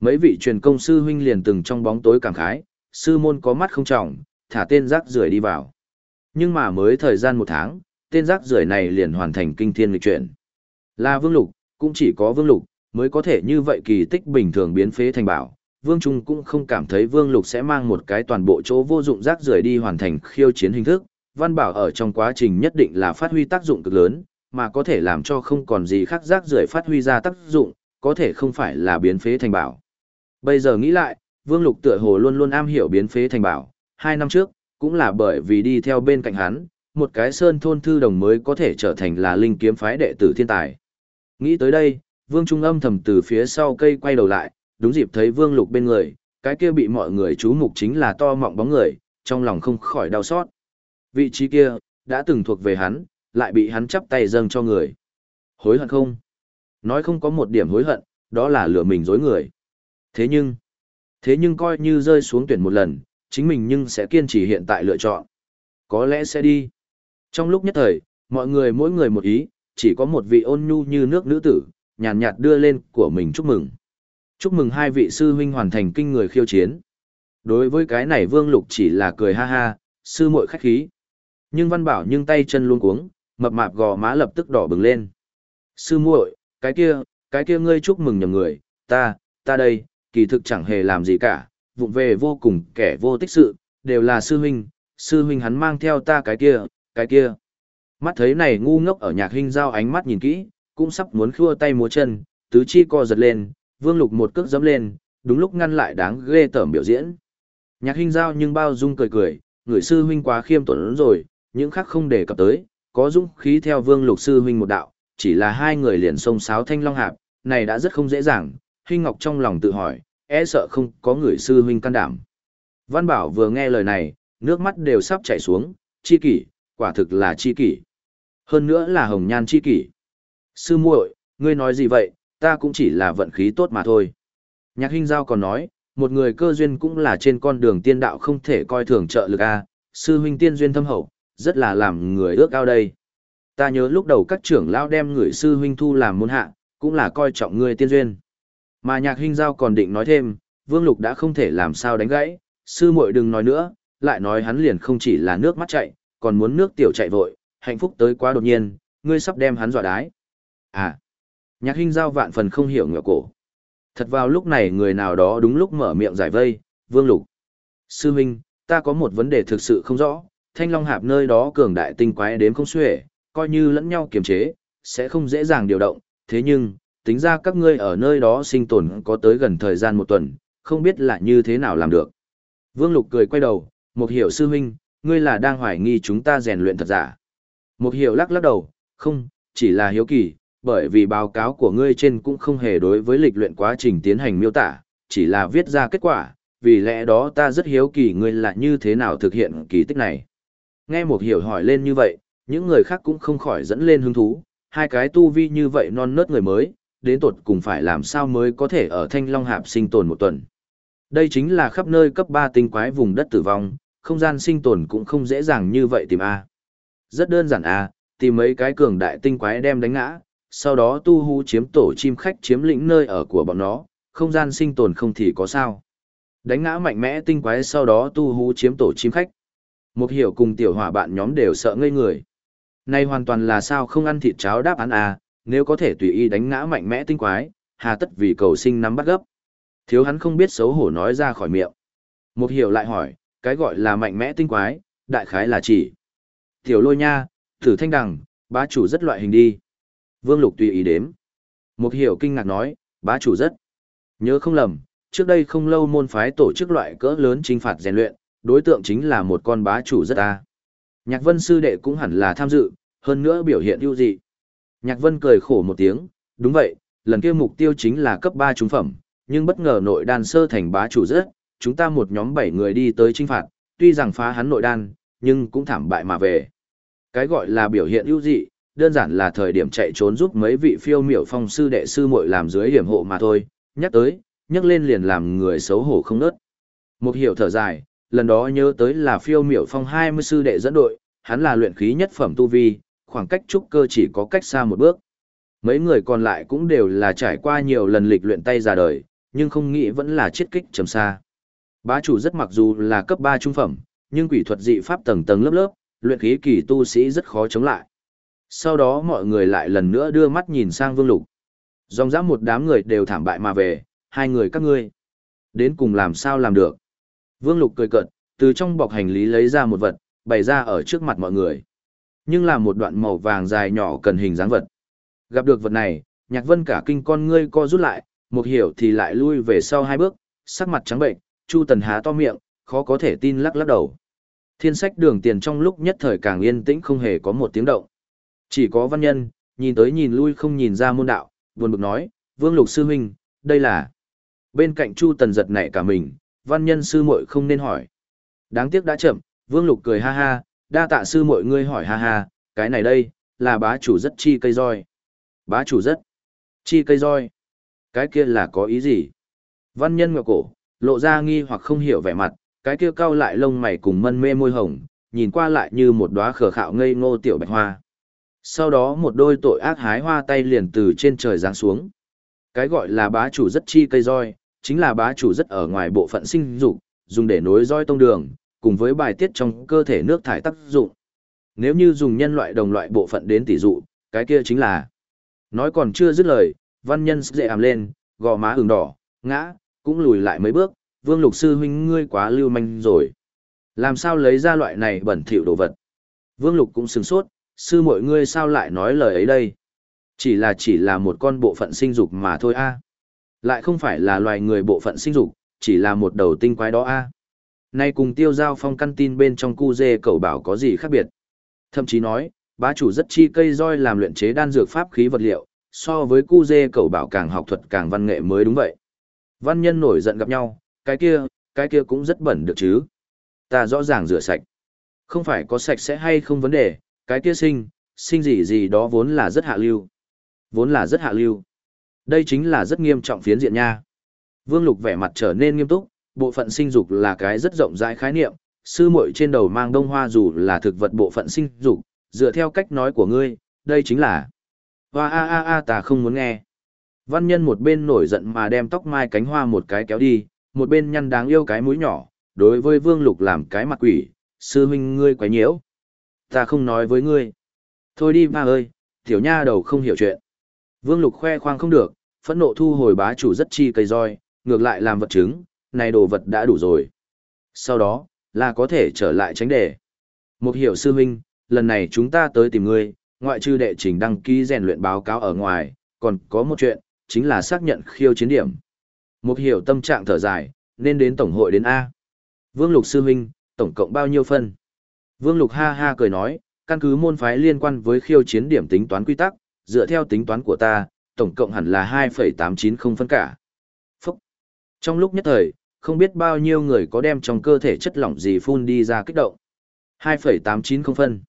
Mấy vị truyền công sư huynh liền từng trong bóng tối cảm khái, sư môn có mắt không trọng, thả tên rác rưởi đi vào. Nhưng mà mới thời gian một tháng, tên rác rưởi này liền hoàn thành kinh thiên lịch chuyển. Là Vương Lục, cũng chỉ có Vương Lục, mới có thể như vậy kỳ tích bình thường biến phế thành bảo. Vương Trung cũng không cảm thấy Vương Lục sẽ mang một cái toàn bộ chỗ vô dụng rác rưởi đi hoàn thành khiêu chiến hình thức. Văn Bảo ở trong quá trình nhất định là phát huy tác dụng cực lớn, mà có thể làm cho không còn gì khác rác rưởi phát huy ra tác dụng, có thể không phải là biến phế thành bảo. Bây giờ nghĩ lại, Vương Lục tựa hồ luôn luôn am hiểu biến phế thành bảo, hai năm trước, cũng là bởi vì đi theo bên cạnh hắn, một cái sơn thôn thư đồng mới có thể trở thành là linh kiếm phái đệ tử thiên tài. Nghĩ tới đây, Vương Trung âm thầm từ phía sau cây quay đầu lại, đúng dịp thấy Vương Lục bên người, cái kia bị mọi người chú mục chính là to mọng bóng người, trong lòng không khỏi đau xót. Vị trí kia, đã từng thuộc về hắn, lại bị hắn chắp tay dâng cho người. Hối hận không? Nói không có một điểm hối hận, đó là lừa mình dối người. Thế nhưng, thế nhưng coi như rơi xuống tuyển một lần, chính mình nhưng sẽ kiên trì hiện tại lựa chọn. Có lẽ sẽ đi. Trong lúc nhất thời, mọi người mỗi người một ý, chỉ có một vị ôn nhu như nước nữ tử, nhàn nhạt, nhạt đưa lên của mình chúc mừng. Chúc mừng hai vị sư huynh hoàn thành kinh người khiêu chiến. Đối với cái này Vương Lục chỉ là cười ha ha, sư muội khách khí. Nhưng Văn Bảo nhưng tay chân luôn cuống, mập mạp gò má lập tức đỏ bừng lên. Sư muội, cái kia, cái kia ngươi chúc mừng nhầm người, ta, ta đây, kỳ thực chẳng hề làm gì cả, vụng về vô cùng kẻ vô tích sự, đều là sư huynh, sư huynh hắn mang theo ta cái kia, cái kia. Mắt thấy này ngu ngốc ở nhạc huynh giao ánh mắt nhìn kỹ, cũng sắp muốn khua tay múa chân, tứ chi co giật lên, vương lục một cước dẫm lên, đúng lúc ngăn lại đáng ghê tởm biểu diễn. Nhạc huynh giao nhưng bao dung cười cười, người sư huynh quá khiêm tốn rồi, những khác không để cập tới, có dũng khí theo vương lục sư huynh một đạo, chỉ là hai người liền sông sáo thanh long hạp, này đã rất không dễ dàng, huynh ngọc trong lòng tự hỏi, e sợ không có người sư huynh can đảm. Văn Bảo vừa nghe lời này, nước mắt đều sắp chảy xuống, chi kỷ, quả thực là chi kỷ. Hơn nữa là hồng nhan chi kỷ. Sư muội, ngươi nói gì vậy, ta cũng chỉ là vận khí tốt mà thôi. Nhạc Hinh Giao còn nói, một người cơ duyên cũng là trên con đường tiên đạo không thể coi thường trợ lực a, sư huynh tiên duyên thâm hậu, rất là làm người ước ao đây. Ta nhớ lúc đầu các trưởng lão đem người sư huynh thu làm môn hạ, cũng là coi trọng ngươi tiên duyên. Mà nhạc hình giao còn định nói thêm, Vương Lục đã không thể làm sao đánh gãy, sư muội đừng nói nữa, lại nói hắn liền không chỉ là nước mắt chạy, còn muốn nước tiểu chạy vội, hạnh phúc tới quá đột nhiên, ngươi sắp đem hắn dọa đái. À, nhạc hình giao vạn phần không hiểu ngựa cổ. Thật vào lúc này người nào đó đúng lúc mở miệng giải vây, vương lục. Sư huynh, ta có một vấn đề thực sự không rõ, thanh long hạp nơi đó cường đại tinh quái đến không xuể, coi như lẫn nhau kiềm chế, sẽ không dễ dàng điều động, thế nhưng, tính ra các ngươi ở nơi đó sinh tồn có tới gần thời gian một tuần, không biết là như thế nào làm được. Vương Lục cười quay đầu, một hiểu sư huynh, ngươi là đang hoài nghi chúng ta rèn luyện thật giả. Một hiểu lắc lắc đầu, không, chỉ là hiếu kỳ, bởi vì báo cáo của ngươi trên cũng không hề đối với lịch luyện quá trình tiến hành miêu tả, chỉ là viết ra kết quả, vì lẽ đó ta rất hiếu kỳ ngươi là như thế nào thực hiện kỳ tích này. Nghe một hiểu hỏi lên như vậy, những người khác cũng không khỏi dẫn lên hứng thú, hai cái tu vi như vậy non nớt người mới, đến tột cùng phải làm sao mới có thể ở Thanh Long Hạp sinh tồn một tuần. Đây chính là khắp nơi cấp 3 tinh quái vùng đất tử vong, không gian sinh tồn cũng không dễ dàng như vậy tìm A. Rất đơn giản A, tìm mấy cái cường đại tinh quái đem đánh ngã, sau đó tu hú chiếm tổ chim khách chiếm lĩnh nơi ở của bọn nó, không gian sinh tồn không thì có sao. Đánh ngã mạnh mẽ tinh quái sau đó tu hú chiếm tổ chim khách. Một hiểu cùng tiểu hỏa bạn nhóm đều sợ ngây người. Này hoàn toàn là sao không ăn thịt cháo đáp án à, nếu có thể tùy ý đánh ngã mạnh mẽ tinh quái, hà tất vì cầu sinh nắm bắt gấp. Thiếu hắn không biết xấu hổ nói ra khỏi miệng. Một hiểu lại hỏi, cái gọi là mạnh mẽ tinh quái, đại khái là chỉ. Tiểu lôi nha, thử thanh đằng, bá chủ rất loại hình đi. Vương lục tùy ý đếm. Một hiểu kinh ngạc nói, bá chủ rất. Nhớ không lầm, trước đây không lâu môn phái tổ chức loại cỡ lớn trinh phạt rèn luyện, đối tượng chính là một con bá chủ rất ta. Nhạc Vân sư đệ cũng hẳn là tham dự, hơn nữa biểu hiện ưu dị. Nhạc Vân cười khổ một tiếng, đúng vậy, lần kia mục tiêu chính là cấp 3 trung phẩm, nhưng bất ngờ nội đan sơ thành bá chủ rất, chúng ta một nhóm 7 người đi tới trinh phạt, tuy rằng phá hắn nội đan, nhưng cũng thảm bại mà về. Cái gọi là biểu hiện ưu dị, đơn giản là thời điểm chạy trốn giúp mấy vị phiêu miểu phong sư đệ sư muội làm dưới hiểm hộ mà thôi, nhắc tới, nhắc lên liền làm người xấu hổ không nớt. Một hiểu thở dài, lần đó nhớ tới là phiêu miểu phong 20 sư đệ dẫn đội, hắn là luyện khí nhất phẩm tu vi, khoảng cách trúc cơ chỉ có cách xa một bước. Mấy người còn lại cũng đều là trải qua nhiều lần lịch luyện tay ra đời, nhưng không nghĩ vẫn là chết kích trầm xa. Bá chủ rất mặc dù là cấp 3 trung phẩm, nhưng quỷ thuật dị pháp tầng tầng lớp lớp, luyện khí kỳ tu sĩ rất khó chống lại. Sau đó mọi người lại lần nữa đưa mắt nhìn sang Vương Lục. Dòng dã một đám người đều thảm bại mà về, hai người các ngươi. Đến cùng làm sao làm được. Vương Lục cười cợt, từ trong bọc hành lý lấy ra một vật, bày ra ở trước mặt mọi người. Nhưng là một đoạn màu vàng dài nhỏ cần hình dáng vật. Gặp được vật này, Nhạc Vân cả kinh con ngươi co rút lại, một hiểu thì lại lui về sau hai bước, sắc mặt trắng bệnh, Chu Tần há to miệng, khó có thể tin lắc lắc đầu. Thiên sách đường tiền trong lúc nhất thời càng yên tĩnh không hề có một tiếng động. Chỉ có văn nhân, nhìn tới nhìn lui không nhìn ra môn đạo, buồn bực nói, Vương Lục Sư Huynh, đây là... Bên cạnh Chu Tần giật nảy cả mình, văn nhân sư muội không nên hỏi. Đáng tiếc đã chậm, Vương Lục cười ha ha, đa tạ sư muội ngươi hỏi ha ha, cái này đây, là bá chủ rất chi cây roi. Bá chủ rất chi cây roi. Cái kia là có ý gì? Văn nhân ngọc cổ, lộ ra nghi hoặc không hiểu vẻ mặt, cái kia cau lại lông mày cùng mân mê môi hồng, nhìn qua lại như một đóa khờ khạo ngây ngô tiểu bạch hoa. Sau đó một đôi tội ác hái hoa tay liền từ trên trời giáng xuống. Cái gọi là bá chủ rất chi cây roi, chính là bá chủ rất ở ngoài bộ phận sinh dục, dùng để nối roi tông đường, cùng với bài tiết trong cơ thể nước thải tác dụng. Nếu như dùng nhân loại đồng loại bộ phận đến tỷ dụ, cái kia chính là. Nói còn chưa dứt lời, văn nhân dễ ảm lên, gò má ửng đỏ, ngã, cũng lùi lại mấy bước, vương lục sư huynh ngươi quá lưu manh rồi. Làm sao lấy ra loại này bẩn thỉu đồ vật? Vương lục cũng sừng sốt, sư mọi ngươi sao lại nói lời ấy đây? Chỉ là chỉ là một con bộ phận sinh dục mà thôi a. Lại không phải là loài người bộ phận sinh dục, chỉ là một đầu tinh quái đó a. Nay cùng tiêu giao phong căn tin bên trong cu dê cậu bảo có gì khác biệt. Thậm chí nói, bá chủ rất chi cây roi làm luyện chế đan dược pháp khí vật liệu, so với cu dê cậu bảo càng học thuật càng văn nghệ mới đúng vậy. Văn nhân nổi giận gặp nhau, cái kia, cái kia cũng rất bẩn được chứ. Ta rõ ràng rửa sạch. Không phải có sạch sẽ hay không vấn đề, cái kia sinh, sinh gì gì đó vốn là rất hạ lưu. Vốn là rất hạ lưu. Đây chính là rất nghiêm trọng phiến diện nha. Vương Lục vẻ mặt trở nên nghiêm túc, bộ phận sinh dục là cái rất rộng rãi khái niệm, sư muội trên đầu mang đông hoa dù là thực vật bộ phận sinh dục, dựa theo cách nói của ngươi, đây chính là Hoa a a a ta không muốn nghe. Văn nhân một bên nổi giận mà đem tóc mai cánh hoa một cái kéo đi, một bên nhăn đáng yêu cái mũi nhỏ, đối với Vương Lục làm cái mặt quỷ, sư huynh ngươi quái nhiễu. Ta không nói với ngươi. Thôi đi ba ơi, tiểu nha đầu không hiểu chuyện. Vương Lục khoe khoang không được, phẫn nộ thu hồi bá chủ rất chi cây roi, ngược lại làm vật chứng, này đồ vật đã đủ rồi. Sau đó, là có thể trở lại tránh đề. Một hiểu sư huynh, lần này chúng ta tới tìm ngươi, ngoại trừ đệ trình đăng ký rèn luyện báo cáo ở ngoài, còn có một chuyện, chính là xác nhận khiêu chiến điểm. Một hiểu tâm trạng thở dài, nên đến tổng hội đến A. Vương Lục sư huynh, tổng cộng bao nhiêu phân? Vương Lục ha ha cười nói, căn cứ môn phái liên quan với khiêu chiến điểm tính toán quy tắc, dựa theo tính toán của ta, tổng cộng hẳn là 2,890 phân cả. Phúc! Trong lúc nhất thời, không biết bao nhiêu người có đem trong cơ thể chất lỏng gì phun đi ra kích động. 2,890 phân.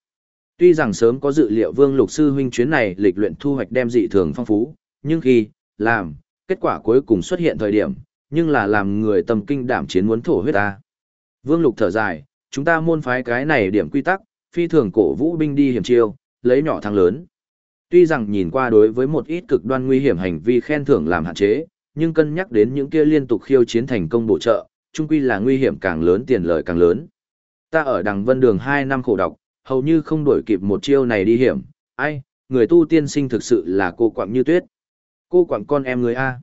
Tuy rằng sớm có dự liệu Vương Lục Sư huynh chuyến này lịch luyện thu hoạch đem dị thường phong phú, nhưng khi, làm, kết quả cuối cùng xuất hiện thời điểm, nhưng là làm người tâm kinh đảm chiến muốn thổ huyết ta. Vương Lục thở dài, chúng ta môn phái cái này điểm quy tắc, phi thường cổ vũ binh đi hiểm chiêu, lấy nhỏ thắng lớn. Tuy rằng nhìn qua đối với một ít cực đoan nguy hiểm hành vi khen thưởng làm hạn chế, nhưng cân nhắc đến những kia liên tục khiêu chiến thành công bổ trợ, chung quy là nguy hiểm càng lớn tiền lợi càng lớn. Ta ở đằng vân đường 2 năm khổ độc, hầu như không đổi kịp một chiêu này đi hiểm, ai, người tu tiên sinh thực sự là cô quạng như tuyết. Cô quạng con em người A.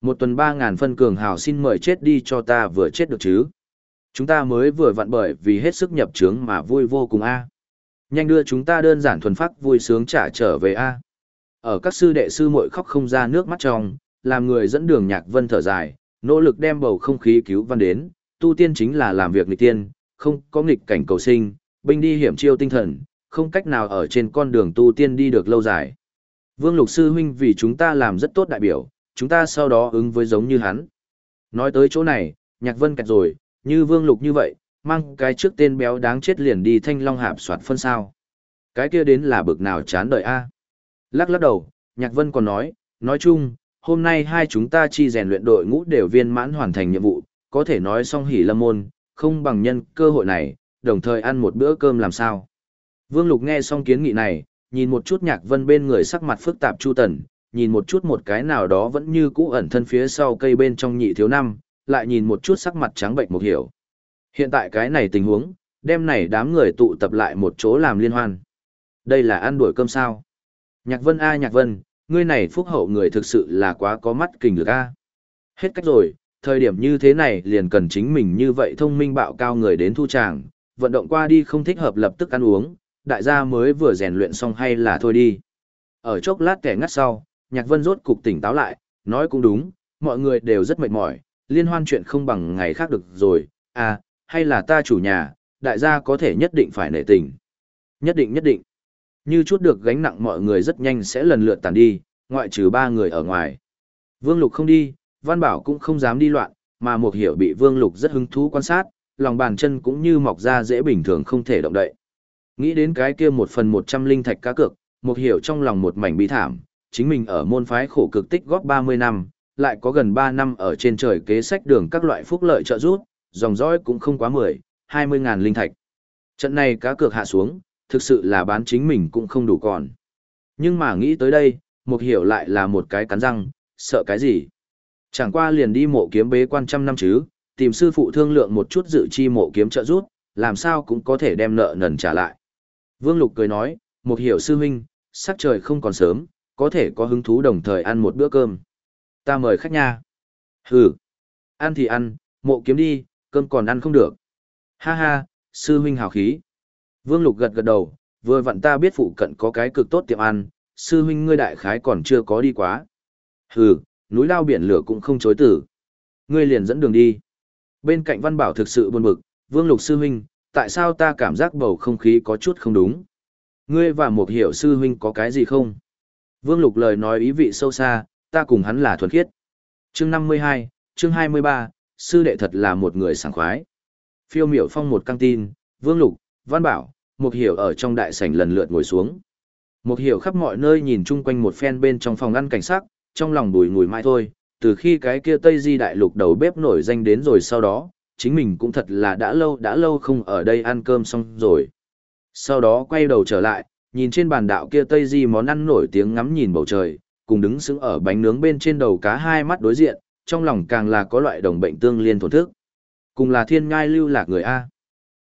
Một tuần ba ngàn phân cường hào xin mời chết đi cho ta vừa chết được chứ. Chúng ta mới vừa vặn bởi vì hết sức nhập trướng mà vui vô cùng A. Nhanh đưa chúng ta đơn giản thuần phát vui sướng trả trở về A. Ở các sư đệ sư muội khóc không ra nước mắt trong, làm người dẫn đường nhạc vân thở dài, nỗ lực đem bầu không khí cứu văn đến, tu tiên chính là làm việc nghịch tiên, không có nghịch cảnh cầu sinh, binh đi hiểm chiêu tinh thần, không cách nào ở trên con đường tu tiên đi được lâu dài. Vương Lục Sư Huynh vì chúng ta làm rất tốt đại biểu, chúng ta sau đó ứng với giống như hắn. Nói tới chỗ này, nhạc vân kẹt rồi, như Vương Lục như vậy, mang cái trước tên béo đáng chết liền đi thanh long hạp soạt phân sao. Cái kia đến là bực nào chán đời a à? Lắc lắc đầu, nhạc vân còn nói, nói chung, hôm nay hai chúng ta chi rèn luyện đội ngũ đều viên mãn hoàn thành nhiệm vụ, có thể nói xong hỉ lâm môn, không bằng nhân cơ hội này, đồng thời ăn một bữa cơm làm sao. Vương Lục nghe xong kiến nghị này, nhìn một chút nhạc vân bên người sắc mặt phức tạp Chu Tần, nhìn một chút một cái nào đó vẫn như cũ ẩn thân phía sau cây bên trong nhị thiếu năm, lại nhìn một chút sắc mặt trắng bệnh một hiểu. Hiện tại cái này tình huống, đêm này đám người tụ tập lại một chỗ làm liên hoan. Đây là ăn đuổi cơm sao? Nhạc Vân a Nhạc Vân, ngươi này phúc hậu người thực sự là quá có mắt kình lực a. Hết cách rồi, thời điểm như thế này liền cần chính mình như vậy thông minh bạo cao người đến thu tràng, vận động qua đi không thích hợp lập tức ăn uống, đại gia mới vừa rèn luyện xong hay là thôi đi. Ở chốc lát kẻ ngắt sau, Nhạc Vân rốt cục tỉnh táo lại, nói cũng đúng, mọi người đều rất mệt mỏi, liên hoan chuyện không bằng ngày khác được rồi, à, hay là ta chủ nhà, đại gia có thể nhất định phải nể tình. Nhất định nhất định. Như chút được gánh nặng mọi người rất nhanh sẽ lần lượt tàn đi, ngoại trừ ba người ở ngoài. Vương Lục không đi, Văn Bảo cũng không dám đi loạn, mà một hiểu bị Vương Lục rất hứng thú quan sát, lòng bàn chân cũng như mọc ra dễ bình thường không thể động đậy. Nghĩ đến cái kia một phần một trăm linh thạch cá cược, một hiểu trong lòng một mảnh bi thảm, chính mình ở môn phái khổ cực tích góp 30 năm, lại có gần 3 năm ở trên trời kế sách đường các loại phúc lợi trợ giúp, dòng dõi cũng không quá 10, 20 ngàn linh thạch. Trận này cá cược hạ xuống, thực sự là bán chính mình cũng không đủ còn. Nhưng mà nghĩ tới đây, một hiểu lại là một cái cắn răng, sợ cái gì. Chẳng qua liền đi mộ kiếm bế quan trăm năm chứ, tìm sư phụ thương lượng một chút dự chi mộ kiếm trợ rút, làm sao cũng có thể đem nợ nần trả lại. Vương Lục cười nói, một hiểu sư huynh, sắc trời không còn sớm, có thể có hứng thú đồng thời ăn một bữa cơm. Ta mời khách nha. Hừ, ăn thì ăn, mộ kiếm đi, cơm còn ăn không được. Ha ha, sư huynh hào khí. Vương Lục gật gật đầu, vừa vặn ta biết phụ cận có cái cực tốt tiệm ăn, sư huynh ngươi đại khái còn chưa có đi quá. Hừ, núi lao biển lửa cũng không chối tử. Ngươi liền dẫn đường đi. Bên cạnh văn bảo thực sự buồn bực, Vương Lục sư huynh, tại sao ta cảm giác bầu không khí có chút không đúng? Ngươi và một hiểu sư huynh có cái gì không? Vương Lục lời nói ý vị sâu xa, ta cùng hắn là thuần khiết. Chương 52, chương 23, sư đệ thật là một người sảng khoái. Phiêu miểu phong một căng tin, Vương Lục, Văn Bảo, một hiểu ở trong đại sảnh lần lượt ngồi xuống. Một hiểu khắp mọi nơi nhìn chung quanh một phen bên trong phòng ăn cảnh sắc, trong lòng bùi ngùi mãi thôi, từ khi cái kia Tây Di đại lục đầu bếp nổi danh đến rồi sau đó, chính mình cũng thật là đã lâu đã lâu không ở đây ăn cơm xong rồi. Sau đó quay đầu trở lại, nhìn trên bàn đạo kia Tây Di món ăn nổi tiếng ngắm nhìn bầu trời, cùng đứng sững ở bánh nướng bên trên đầu cá hai mắt đối diện, trong lòng càng là có loại đồng bệnh tương liên thổn thức. Cùng là thiên ngai lưu lạc người A.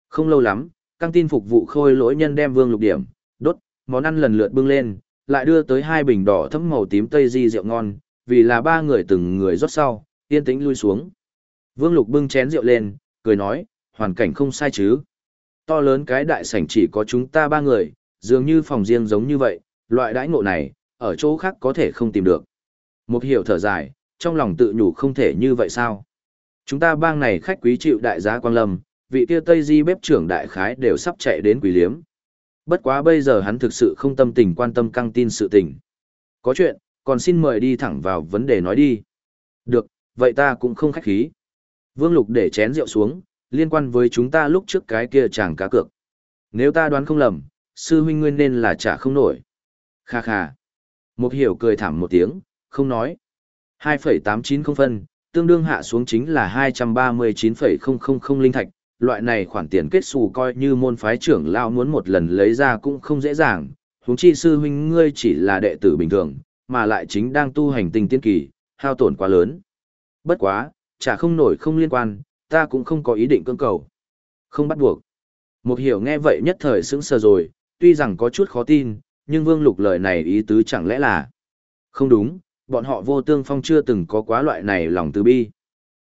Không lâu lắm, căng tin phục vụ khôi lỗi nhân đem vương lục điểm, đốt, món ăn lần lượt bưng lên, lại đưa tới hai bình đỏ thấm màu tím tây di rượu ngon, vì là ba người từng người rót sau, yên tĩnh lui xuống. Vương Lục bưng chén rượu lên, cười nói, hoàn cảnh không sai chứ. To lớn cái đại sảnh chỉ có chúng ta ba người, dường như phòng riêng giống như vậy, loại đãi ngộ này, ở chỗ khác có thể không tìm được. Một hiểu thở dài, trong lòng tự nhủ không thể như vậy sao. Chúng ta bang này khách quý chịu đại giá quang lâm, vị kia Tây Di bếp trưởng đại khái đều sắp chạy đến quỷ liếm. Bất quá bây giờ hắn thực sự không tâm tình quan tâm căng tin sự tình. Có chuyện, còn xin mời đi thẳng vào vấn đề nói đi. Được, vậy ta cũng không khách khí. Vương Lục để chén rượu xuống, liên quan với chúng ta lúc trước cái kia chàng cá cược. Nếu ta đoán không lầm, sư huynh nguyên nên là trả không nổi. Kha kha. Một hiểu cười thảm một tiếng, không nói. 2,890 phân, tương đương hạ xuống chính là 239,000 linh thạch. Loại này khoản tiền kết xù coi như môn phái trưởng lao muốn một lần lấy ra cũng không dễ dàng. Huống chi sư huynh ngươi chỉ là đệ tử bình thường, mà lại chính đang tu hành tinh tiên kỳ, hao tổn quá lớn. Bất quá, chả không nổi không liên quan, ta cũng không có ý định cưỡng cầu. Không bắt buộc. Một hiểu nghe vậy nhất thời sững sờ rồi, tuy rằng có chút khó tin, nhưng Vương Lục lời này ý tứ chẳng lẽ là không đúng, bọn họ vô tương phong chưa từng có quá loại này lòng từ bi.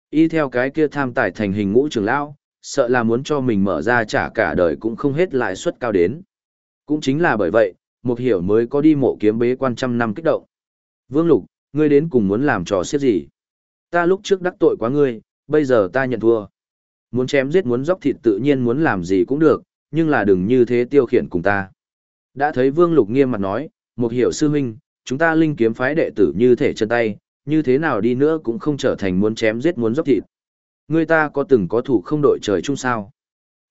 Y theo cái kia tham tài thành hình ngũ trưởng lão, sợ là muốn cho mình mở ra trả cả đời cũng không hết lãi suất cao đến. Cũng chính là bởi vậy, một hiểu mới có đi mộ kiếm bế quan trăm năm kích động. Vương Lục, ngươi đến cùng muốn làm trò xiết gì? Ta lúc trước đắc tội quá ngươi, bây giờ ta nhận thua. Muốn chém giết muốn dốc thịt tự nhiên muốn làm gì cũng được, nhưng là đừng như thế tiêu khiển cùng ta. Đã thấy Vương Lục nghiêm mặt nói, một hiểu sư huynh, chúng ta linh kiếm phái đệ tử như thể chân tay, như thế nào đi nữa cũng không trở thành muốn chém giết muốn dốc thịt. Người ta có từng có thủ không đội trời chung sao.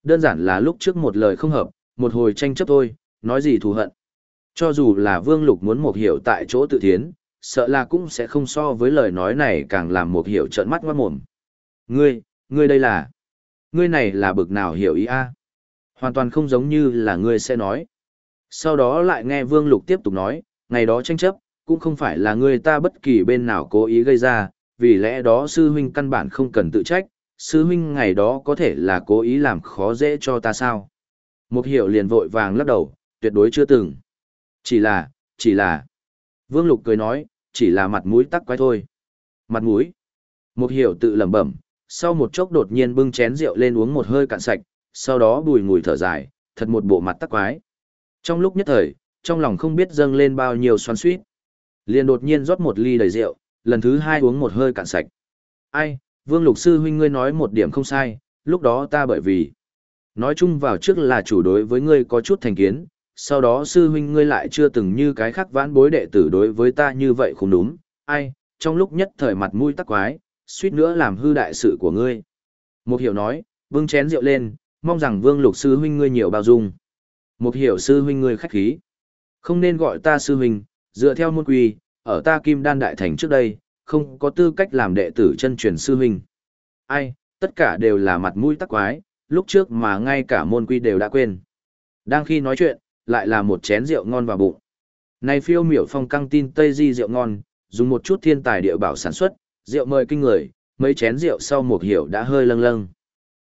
Đơn giản là lúc trước một lời không hợp, một hồi tranh chấp thôi, nói gì thù hận. Cho dù là Vương Lục muốn một hiểu tại chỗ tự thiến, sợ là cũng sẽ không so với lời nói này càng làm một hiểu trợn mắt ngoát mồm. Ngươi, ngươi đây là... Ngươi này là bực nào hiểu ý a? Hoàn toàn không giống như là ngươi sẽ nói. Sau đó lại nghe Vương Lục tiếp tục nói, ngày đó tranh chấp, cũng không phải là người ta bất kỳ bên nào cố ý gây ra, vì lẽ đó sư huynh căn bản không cần tự trách, sư huynh ngày đó có thể là cố ý làm khó dễ cho ta sao. Một hiểu liền vội vàng lắc đầu, tuyệt đối chưa từng. Chỉ là, chỉ là. Vương Lục cười nói, chỉ là mặt mũi tắc quái thôi. Mặt mũi. Một hiểu tự lẩm bẩm, sau một chốc đột nhiên bưng chén rượu lên uống một hơi cạn sạch, sau đó bùi ngùi thở dài, thật một bộ mặt tắc quái. Trong lúc nhất thời, trong lòng không biết dâng lên bao nhiêu xoắn suýt. Liền đột nhiên rót một ly đầy rượu, lần thứ hai uống một hơi cạn sạch. Ai, Vương Lục Sư huynh ngươi nói một điểm không sai, lúc đó ta bởi vì. Nói chung vào trước là chủ đối với ngươi có chút thành kiến, sau đó sư huynh ngươi lại chưa từng như cái khác vãn bối đệ tử đối với ta như vậy không đúng, ai, trong lúc nhất thời mặt mũi tắc quái, suýt nữa làm hư đại sự của ngươi. Một hiểu nói, vương chén rượu lên, mong rằng vương lục sư huynh ngươi nhiều bao dung. Một hiểu sư huynh ngươi khách khí. Không nên gọi ta sư huynh, dựa theo môn quy, ở ta kim đan đại thành trước đây, không có tư cách làm đệ tử chân truyền sư huynh. Ai, tất cả đều là mặt mũi tắc quái, lúc trước mà ngay cả môn quy đều đã quên. Đang khi nói chuyện, lại là một chén rượu ngon vào bụng. Này phiêu miểu phong căng tin Tây Di rượu ngon, dùng một chút thiên tài địa bảo sản xuất, rượu mời kinh người, mấy chén rượu sau một hiểu đã hơi lâng lâng.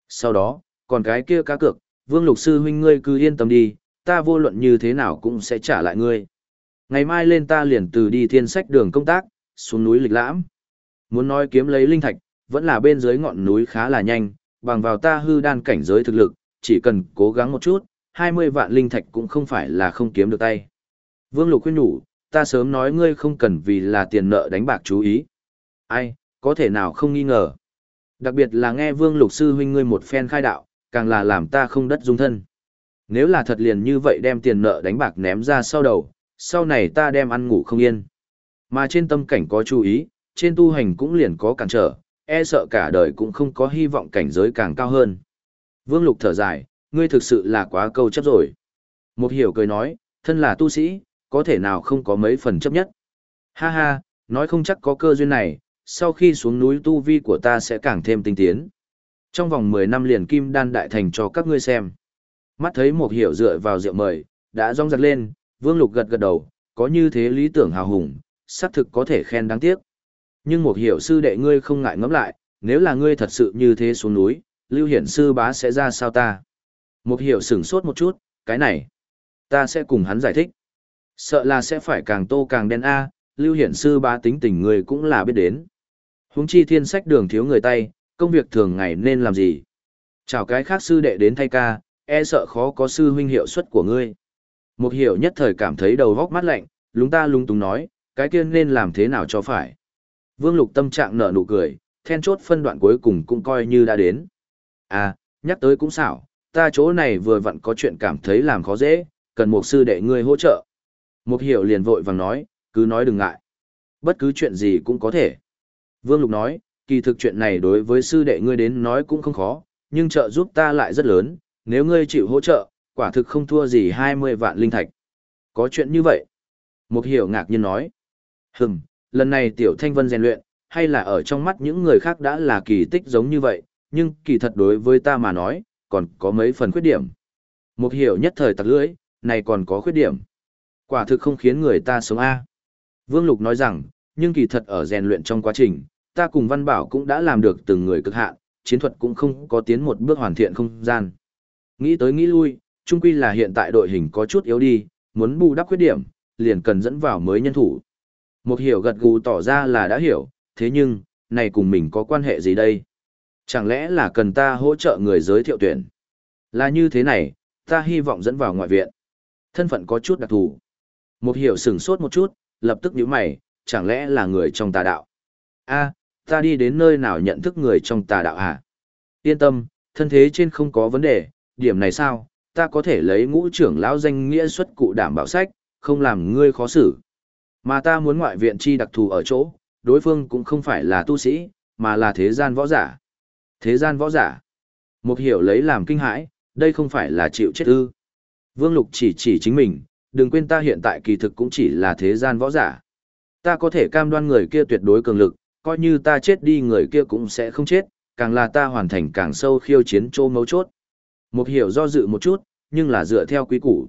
Sau đó, còn cái kia cá cược, Vương Lục Sư huynh ngươi cứ yên tâm đi, ta vô luận như thế nào cũng sẽ trả lại ngươi. Ngày mai lên ta liền từ đi thiên sách đường công tác, xuống núi lịch lãm. Muốn nói kiếm lấy linh thạch, vẫn là bên dưới ngọn núi khá là nhanh, bằng vào ta hư đan cảnh giới thực lực, chỉ cần cố gắng một chút, 20 vạn linh thạch cũng không phải là không kiếm được tay. Vương Lục khuyên nhủ, ta sớm nói ngươi không cần vì là tiền nợ đánh bạc chú ý. Ai, có thể nào không nghi ngờ. Đặc biệt là nghe Vương Lục sư huynh ngươi một phen khai đạo, càng là làm ta không đất dung thân. Nếu là thật liền như vậy đem tiền nợ đánh bạc ném ra sau đầu, sau này ta đem ăn ngủ không yên. Mà trên tâm cảnh có chú ý, trên tu hành cũng liền có cản trở, e sợ cả đời cũng không có hy vọng cảnh giới càng cao hơn. Vương Lục thở dài, ngươi thực sự là quá câu chấp rồi. Một hiểu cười nói, thân là tu sĩ, có thể nào không có mấy phần chấp nhất. Ha ha, nói không chắc có cơ duyên này, sau khi xuống núi tu vi của ta sẽ càng thêm tinh tiến. Trong vòng 10 năm liền kim đan đại thành cho các ngươi xem. Mắt thấy một hiểu dựa vào rượu mời, đã rong giật lên, vương lục gật gật đầu, có như thế lý tưởng hào hùng, xác thực có thể khen đáng tiếc. Nhưng một hiểu sư đệ ngươi không ngại ngẫm lại, nếu là ngươi thật sự như thế xuống núi, lưu hiển sư bá sẽ ra sao ta? Một hiểu sửng sốt một chút, cái này. ta sẽ cùng hắn giải thích. Sợ là sẽ phải càng tô càng đen A, lưu hiển sư bá tính tình người cũng là biết đến. Huống chi thiên sách đường thiếu người tay, công việc thường ngày nên làm gì? Chào cái khác sư đệ đến thay ca, e sợ khó có sư huynh hiệu suất của ngươi. Một hiểu nhất thời cảm thấy đầu góc mắt lạnh, lúng ta lúng túng nói, cái kia nên làm thế nào cho phải. Vương lục tâm trạng nở nụ cười, then chốt phân đoạn cuối cùng cũng coi như đã đến. À, nhắc tới cũng xảo, ta chỗ này vừa vặn có chuyện cảm thấy làm khó dễ, cần một sư đệ ngươi hỗ trợ. Một hiểu liền vội vàng nói, cứ nói đừng ngại. Bất cứ chuyện gì cũng có thể. Vương Lục nói, kỳ thực chuyện này đối với sư đệ ngươi đến nói cũng không khó, nhưng trợ giúp ta lại rất lớn, nếu ngươi chịu hỗ trợ, quả thực không thua gì 20 vạn linh thạch. Có chuyện như vậy? mục hiểu ngạc nhiên nói. Hừm, lần này tiểu thanh vân rèn luyện, hay là ở trong mắt những người khác đã là kỳ tích giống như vậy, nhưng kỳ thật đối với ta mà nói, còn có mấy phần khuyết điểm. mục hiểu nhất thời tặc lưỡi, này còn có khuyết điểm. Quả thực không khiến người ta sống A. Vương Lục nói rằng, nhưng kỳ thật ở rèn luyện trong quá trình, ta cùng Văn Bảo cũng đã làm được từng người cực hạn, chiến thuật cũng không có tiến một bước hoàn thiện không gian. Nghĩ tới nghĩ lui, chung quy là hiện tại đội hình có chút yếu đi, muốn bù đắp khuyết điểm, liền cần dẫn vào mới nhân thủ. Một hiểu gật gù tỏ ra là đã hiểu, thế nhưng, này cùng mình có quan hệ gì đây? Chẳng lẽ là cần ta hỗ trợ người giới thiệu tuyển? Là như thế này, ta hy vọng dẫn vào ngoại viện. Thân phận có chút đặc thù. Một hiểu sửng sốt một chút, lập tức nhíu mày, chẳng lẽ là người trong tà đạo? a ta đi đến nơi nào nhận thức người trong tà đạo à? Yên tâm, thân thế trên không có vấn đề, điểm này sao, ta có thể lấy ngũ trưởng lão danh nghĩa xuất cụ đảm bảo sách, không làm ngươi khó xử. Mà ta muốn ngoại viện chi đặc thù ở chỗ, đối phương cũng không phải là tu sĩ, mà là thế gian võ giả. Thế gian võ giả. Một hiểu lấy làm kinh hãi, đây không phải là chịu chết ư. Vương Lục chỉ chỉ chính mình, đừng quên ta hiện tại kỳ thực cũng chỉ là thế gian võ giả. Ta có thể cam đoan người kia tuyệt đối cường lực, coi như ta chết đi người kia cũng sẽ không chết, càng là ta hoàn thành càng sâu khiêu chiến trô mấu chốt. Một hiểu do dự một chút, nhưng là dựa theo quy củ.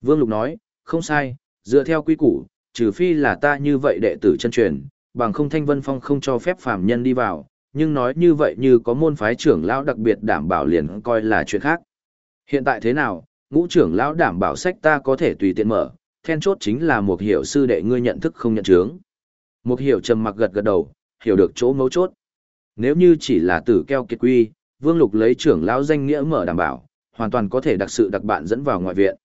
Vương Lục nói, không sai, dựa theo quy củ, trừ phi là ta như vậy đệ tử chân truyền, bằng không thanh vân phong không cho phép phàm nhân đi vào, nhưng nói như vậy như có môn phái trưởng lão đặc biệt đảm bảo liền coi là chuyện khác. Hiện tại thế nào, ngũ trưởng lão đảm bảo sách ta có thể tùy tiện mở, then chốt chính là một hiểu sư đệ ngươi nhận thức không nhận chướng. Một hiểu trầm mặc gật gật đầu, hiểu được chỗ mấu chốt. Nếu như chỉ là tử keo kiệt quy, Vương Lục lấy trưởng lão danh nghĩa mở đảm bảo, hoàn toàn có thể đặc sự đặc bạn dẫn vào ngoại viện.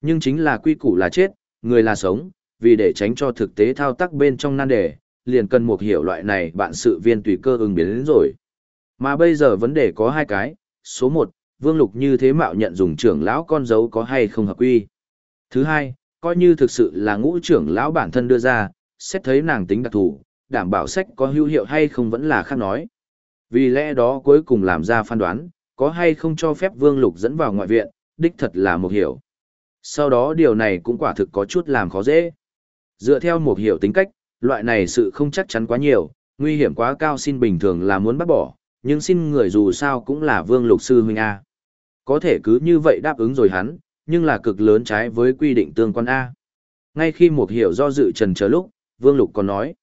Nhưng chính là quy củ là chết, người là sống, vì để tránh cho thực tế thao tác bên trong nan đề, liền cần một hiểu loại này bạn sự viên tùy cơ ứng biến đến rồi. Mà bây giờ vấn đề có hai cái, số một, Vương Lục như thế mạo nhận dùng trưởng lão con dấu có hay không hợp quy. Thứ hai, coi như thực sự là ngũ trưởng lão bản thân đưa ra, xét thấy nàng tính đặc thù, đảm bảo sách có hữu hiệu hay không vẫn là khác nói. Vì lẽ đó cuối cùng làm ra phán đoán, có hay không cho phép Vương Lục dẫn vào ngoại viện, đích thật là một hiểu. Sau đó điều này cũng quả thực có chút làm khó dễ. Dựa theo một hiểu tính cách, loại này sự không chắc chắn quá nhiều, nguy hiểm quá cao xin bình thường là muốn bắt bỏ, nhưng xin người dù sao cũng là Vương Lục Sư Huynh A. Có thể cứ như vậy đáp ứng rồi hắn, nhưng là cực lớn trái với quy định tương quan A. Ngay khi một hiểu do dự trần chờ lúc, Vương Lục còn nói.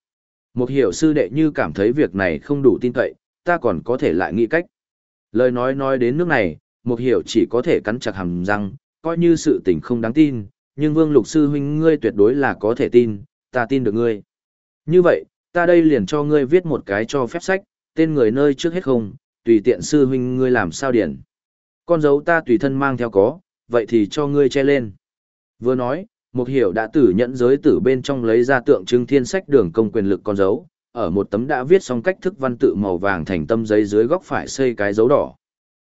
Một hiểu sư đệ như cảm thấy việc này không đủ tin cậy, ta còn có thể lại nghĩ cách. Lời nói nói đến nước này, một hiểu chỉ có thể cắn chặt hàm răng, coi như sự tình không đáng tin, nhưng Vương Lục sư huynh ngươi tuyệt đối là có thể tin, ta tin được ngươi. Như vậy, ta đây liền cho ngươi viết một cái cho phép sách, tên người nơi trước hết không, tùy tiện sư huynh ngươi làm sao điển. Con dấu ta tùy thân mang theo có, vậy thì cho ngươi che lên. Vừa nói, một hiểu đã tử nhận giới tử bên trong lấy ra tượng trưng thiên sách đường công quyền lực con dấu, ở một tấm đã viết xong cách thức văn tự màu vàng thành tâm giấy dưới góc phải xây cái dấu đỏ.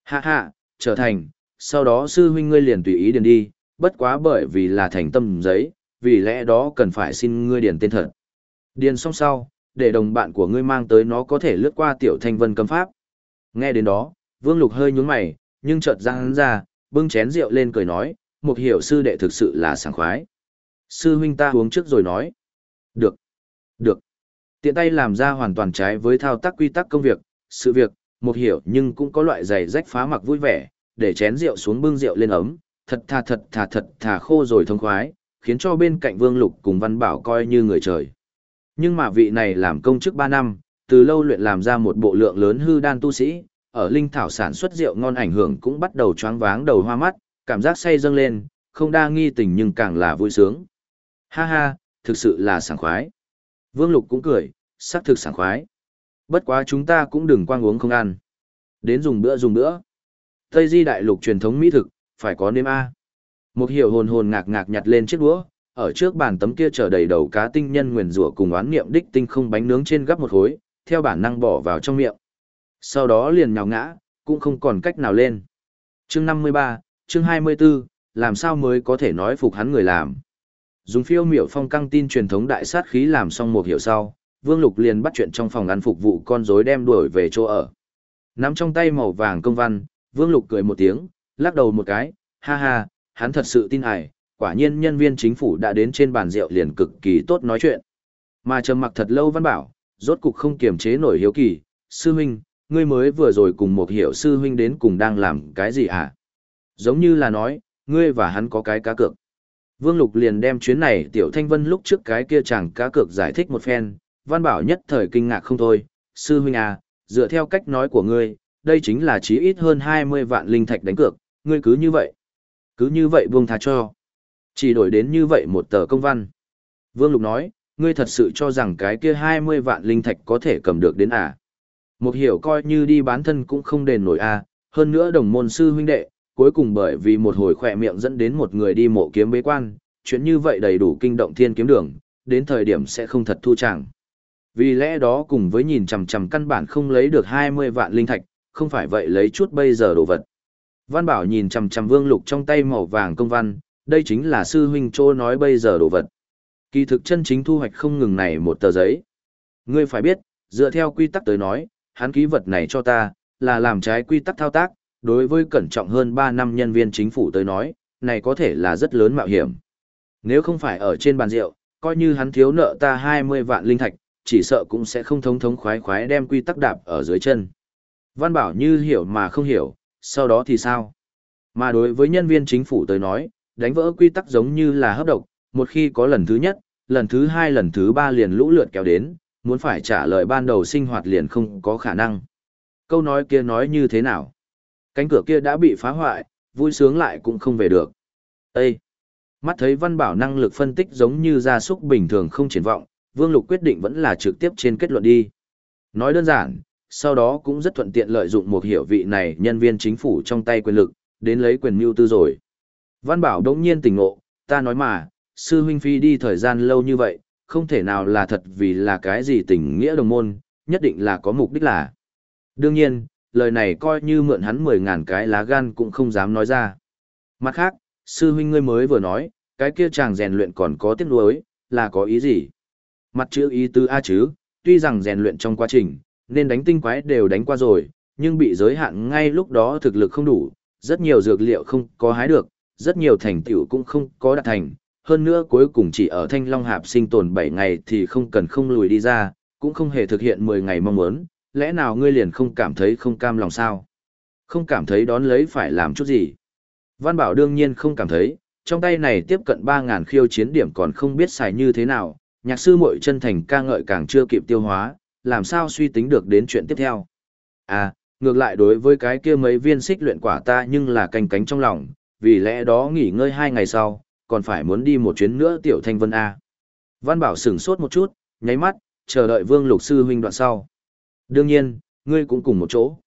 Hạ hạ, trở thành, sau đó sư huynh ngươi liền tùy ý điền đi, bất quá bởi vì là thành tâm giấy, vì lẽ đó cần phải xin ngươi điền tên thật. Điền xong sau, để đồng bạn của ngươi mang tới nó có thể lướt qua tiểu thanh vân cấm pháp. Nghe đến đó, Vương Lục hơi nhướng mày, nhưng chợt ra hắn ra, bưng chén rượu lên cười nói, một hiểu sư đệ thực sự là sảng khoái. Sư huynh ta uống trước rồi nói. Được. Được. Tiện tay làm ra hoàn toàn trái với thao tác quy tắc công việc, sự việc, một hiểu nhưng cũng có loại giày rách phá mặc vui vẻ, để chén rượu xuống bưng rượu lên ấm, thật thà thật thà thật thà khô rồi thông khoái, khiến cho bên cạnh Vương Lục cùng Văn Bảo coi như người trời. Nhưng mà vị này làm công chức 3 năm, từ lâu luyện làm ra một bộ lượng lớn hư đan tu sĩ, ở linh thảo sản xuất rượu ngon ảnh hưởng cũng bắt đầu choáng váng đầu hoa mắt, cảm giác say dâng lên, không đa nghi tình nhưng càng là vui sướng. Ha ha, thực sự là sảng khoái. Vương Lục cũng cười, sắc thực sảng khoái. Bất quá chúng ta cũng đừng quang uống không ăn. Đến dùng bữa dùng bữa. Tây Di đại lục truyền thống mỹ thực, phải có nêm A. Một hiểu hồn hồn ngạc ngạc nhặt lên chiếc đũa, ở trước bàn tấm kia chở đầy đầu cá tinh nhân nguyền rủa cùng oán niệm đích tinh không bánh nướng trên gấp một khối, theo bản năng bỏ vào trong miệng. Sau đó liền nhào ngã, cũng không còn cách nào lên. Chương 53, chương 24, làm sao mới có thể nói phục hắn người làm. Dùng phiêu miểu phong căng tin truyền thống đại sát khí làm xong một hiểu sau, Vương Lục liền bắt chuyện trong phòng ăn phục vụ con rối đem đuổi về chỗ ở. Nắm trong tay màu vàng công văn, Vương Lục cười một tiếng, lắc đầu một cái, ha ha, hắn thật sự tin ải, quả nhiên nhân viên chính phủ đã đến trên bàn rượu liền cực kỳ tốt nói chuyện. Mà trầm mặc thật lâu văn bảo, rốt cục không kiềm chế nổi hiếu kỳ, sư huynh, ngươi mới vừa rồi cùng một hiểu sư huynh đến cùng đang làm cái gì hả? Giống như là nói, ngươi và hắn có cái cá cược. Vương Lục liền đem chuyến này Tiểu Thanh Vân lúc trước cái kia chẳng cá cược giải thích một phen, Văn Bảo nhất thời kinh ngạc không thôi, sư huynh à, dựa theo cách nói của ngươi, đây chính là chí ít hơn 20 vạn linh thạch đánh cược, ngươi cứ như vậy. Cứ như vậy buông tha cho. Chỉ đổi đến như vậy một tờ công văn. Vương Lục nói, ngươi thật sự cho rằng cái kia 20 vạn linh thạch có thể cầm được đến à. Một hiểu coi như đi bán thân cũng không đền nổi à, hơn nữa đồng môn sư huynh đệ, cuối cùng bởi vì một hồi khỏe miệng dẫn đến một người đi mộ kiếm bế quan, chuyện như vậy đầy đủ kinh động thiên kiếm đường, đến thời điểm sẽ không thật thu chẳng. Vì lẽ đó cùng với nhìn chằm chằm căn bản không lấy được 20 vạn linh thạch, không phải vậy lấy chút bây giờ đồ vật. Văn Bảo nhìn chằm chằm Vương Lục trong tay màu vàng công văn, đây chính là sư huynh Trô nói bây giờ đồ vật. Kỳ thực chân chính thu hoạch không ngừng này một tờ giấy. Ngươi phải biết, dựa theo quy tắc tới nói, hắn ký vật này cho ta, là làm trái quy tắc thao tác, đối với cẩn trọng hơn 3 năm nhân viên chính phủ tới nói, này có thể là rất lớn mạo hiểm. Nếu không phải ở trên bàn rượu, coi như hắn thiếu nợ ta 20 vạn linh thạch, chỉ sợ cũng sẽ không thống thống khoái khoái đem quy tắc đạp ở dưới chân. Văn bảo như hiểu mà không hiểu, sau đó thì sao? Mà đối với nhân viên chính phủ tới nói, đánh vỡ quy tắc giống như là hấp độc, một khi có lần thứ nhất, lần thứ hai lần thứ ba liền lũ lượt kéo đến, muốn phải trả lời ban đầu sinh hoạt liền không có khả năng. Câu nói kia nói như thế nào? Cánh cửa kia đã bị phá hoại, vui sướng lại cũng không về được. Ê! Mắt thấy văn bảo năng lực phân tích giống như gia súc bình thường không triển vọng, Vương Lục quyết định vẫn là trực tiếp trên kết luận đi. Nói đơn giản, sau đó cũng rất thuận tiện lợi dụng một hiểu vị này nhân viên chính phủ trong tay quyền lực, đến lấy quyền mưu tư rồi. Văn Bảo đống nhiên tỉnh ngộ, ta nói mà, sư huynh phi đi thời gian lâu như vậy, không thể nào là thật vì là cái gì tình nghĩa đồng môn, nhất định là có mục đích là. Đương nhiên, lời này coi như mượn hắn mười ngàn cái lá gan cũng không dám nói ra. Mặt khác, sư huynh ngươi mới vừa nói, cái kia chàng rèn luyện còn có tiếc nuối, là có ý gì? Mặt chữ ý tứ A chứ, tuy rằng rèn luyện trong quá trình, nên đánh tinh quái đều đánh qua rồi, nhưng bị giới hạn ngay lúc đó thực lực không đủ, rất nhiều dược liệu không có hái được, rất nhiều thành tựu cũng không có đạt thành, hơn nữa cuối cùng chỉ ở Thanh Long Hạp sinh tồn 7 ngày thì không cần không lùi đi ra, cũng không hề thực hiện 10 ngày mong muốn, lẽ nào ngươi liền không cảm thấy không cam lòng sao? Không cảm thấy đón lấy phải làm chút gì? Văn Bảo đương nhiên không cảm thấy, trong tay này tiếp cận 3.000 khiêu chiến điểm còn không biết xài như thế nào, nhạc sư muội chân thành ca ngợi càng chưa kịp tiêu hóa, làm sao suy tính được đến chuyện tiếp theo. À, ngược lại đối với cái kia mấy viên xích luyện quả ta nhưng là canh cánh trong lòng, vì lẽ đó nghỉ ngơi hai ngày sau, còn phải muốn đi một chuyến nữa tiểu thanh vân A. Văn bảo sửng sốt một chút, nháy mắt, chờ đợi vương lục sư huynh đoạn sau. Đương nhiên, ngươi cũng cùng một chỗ.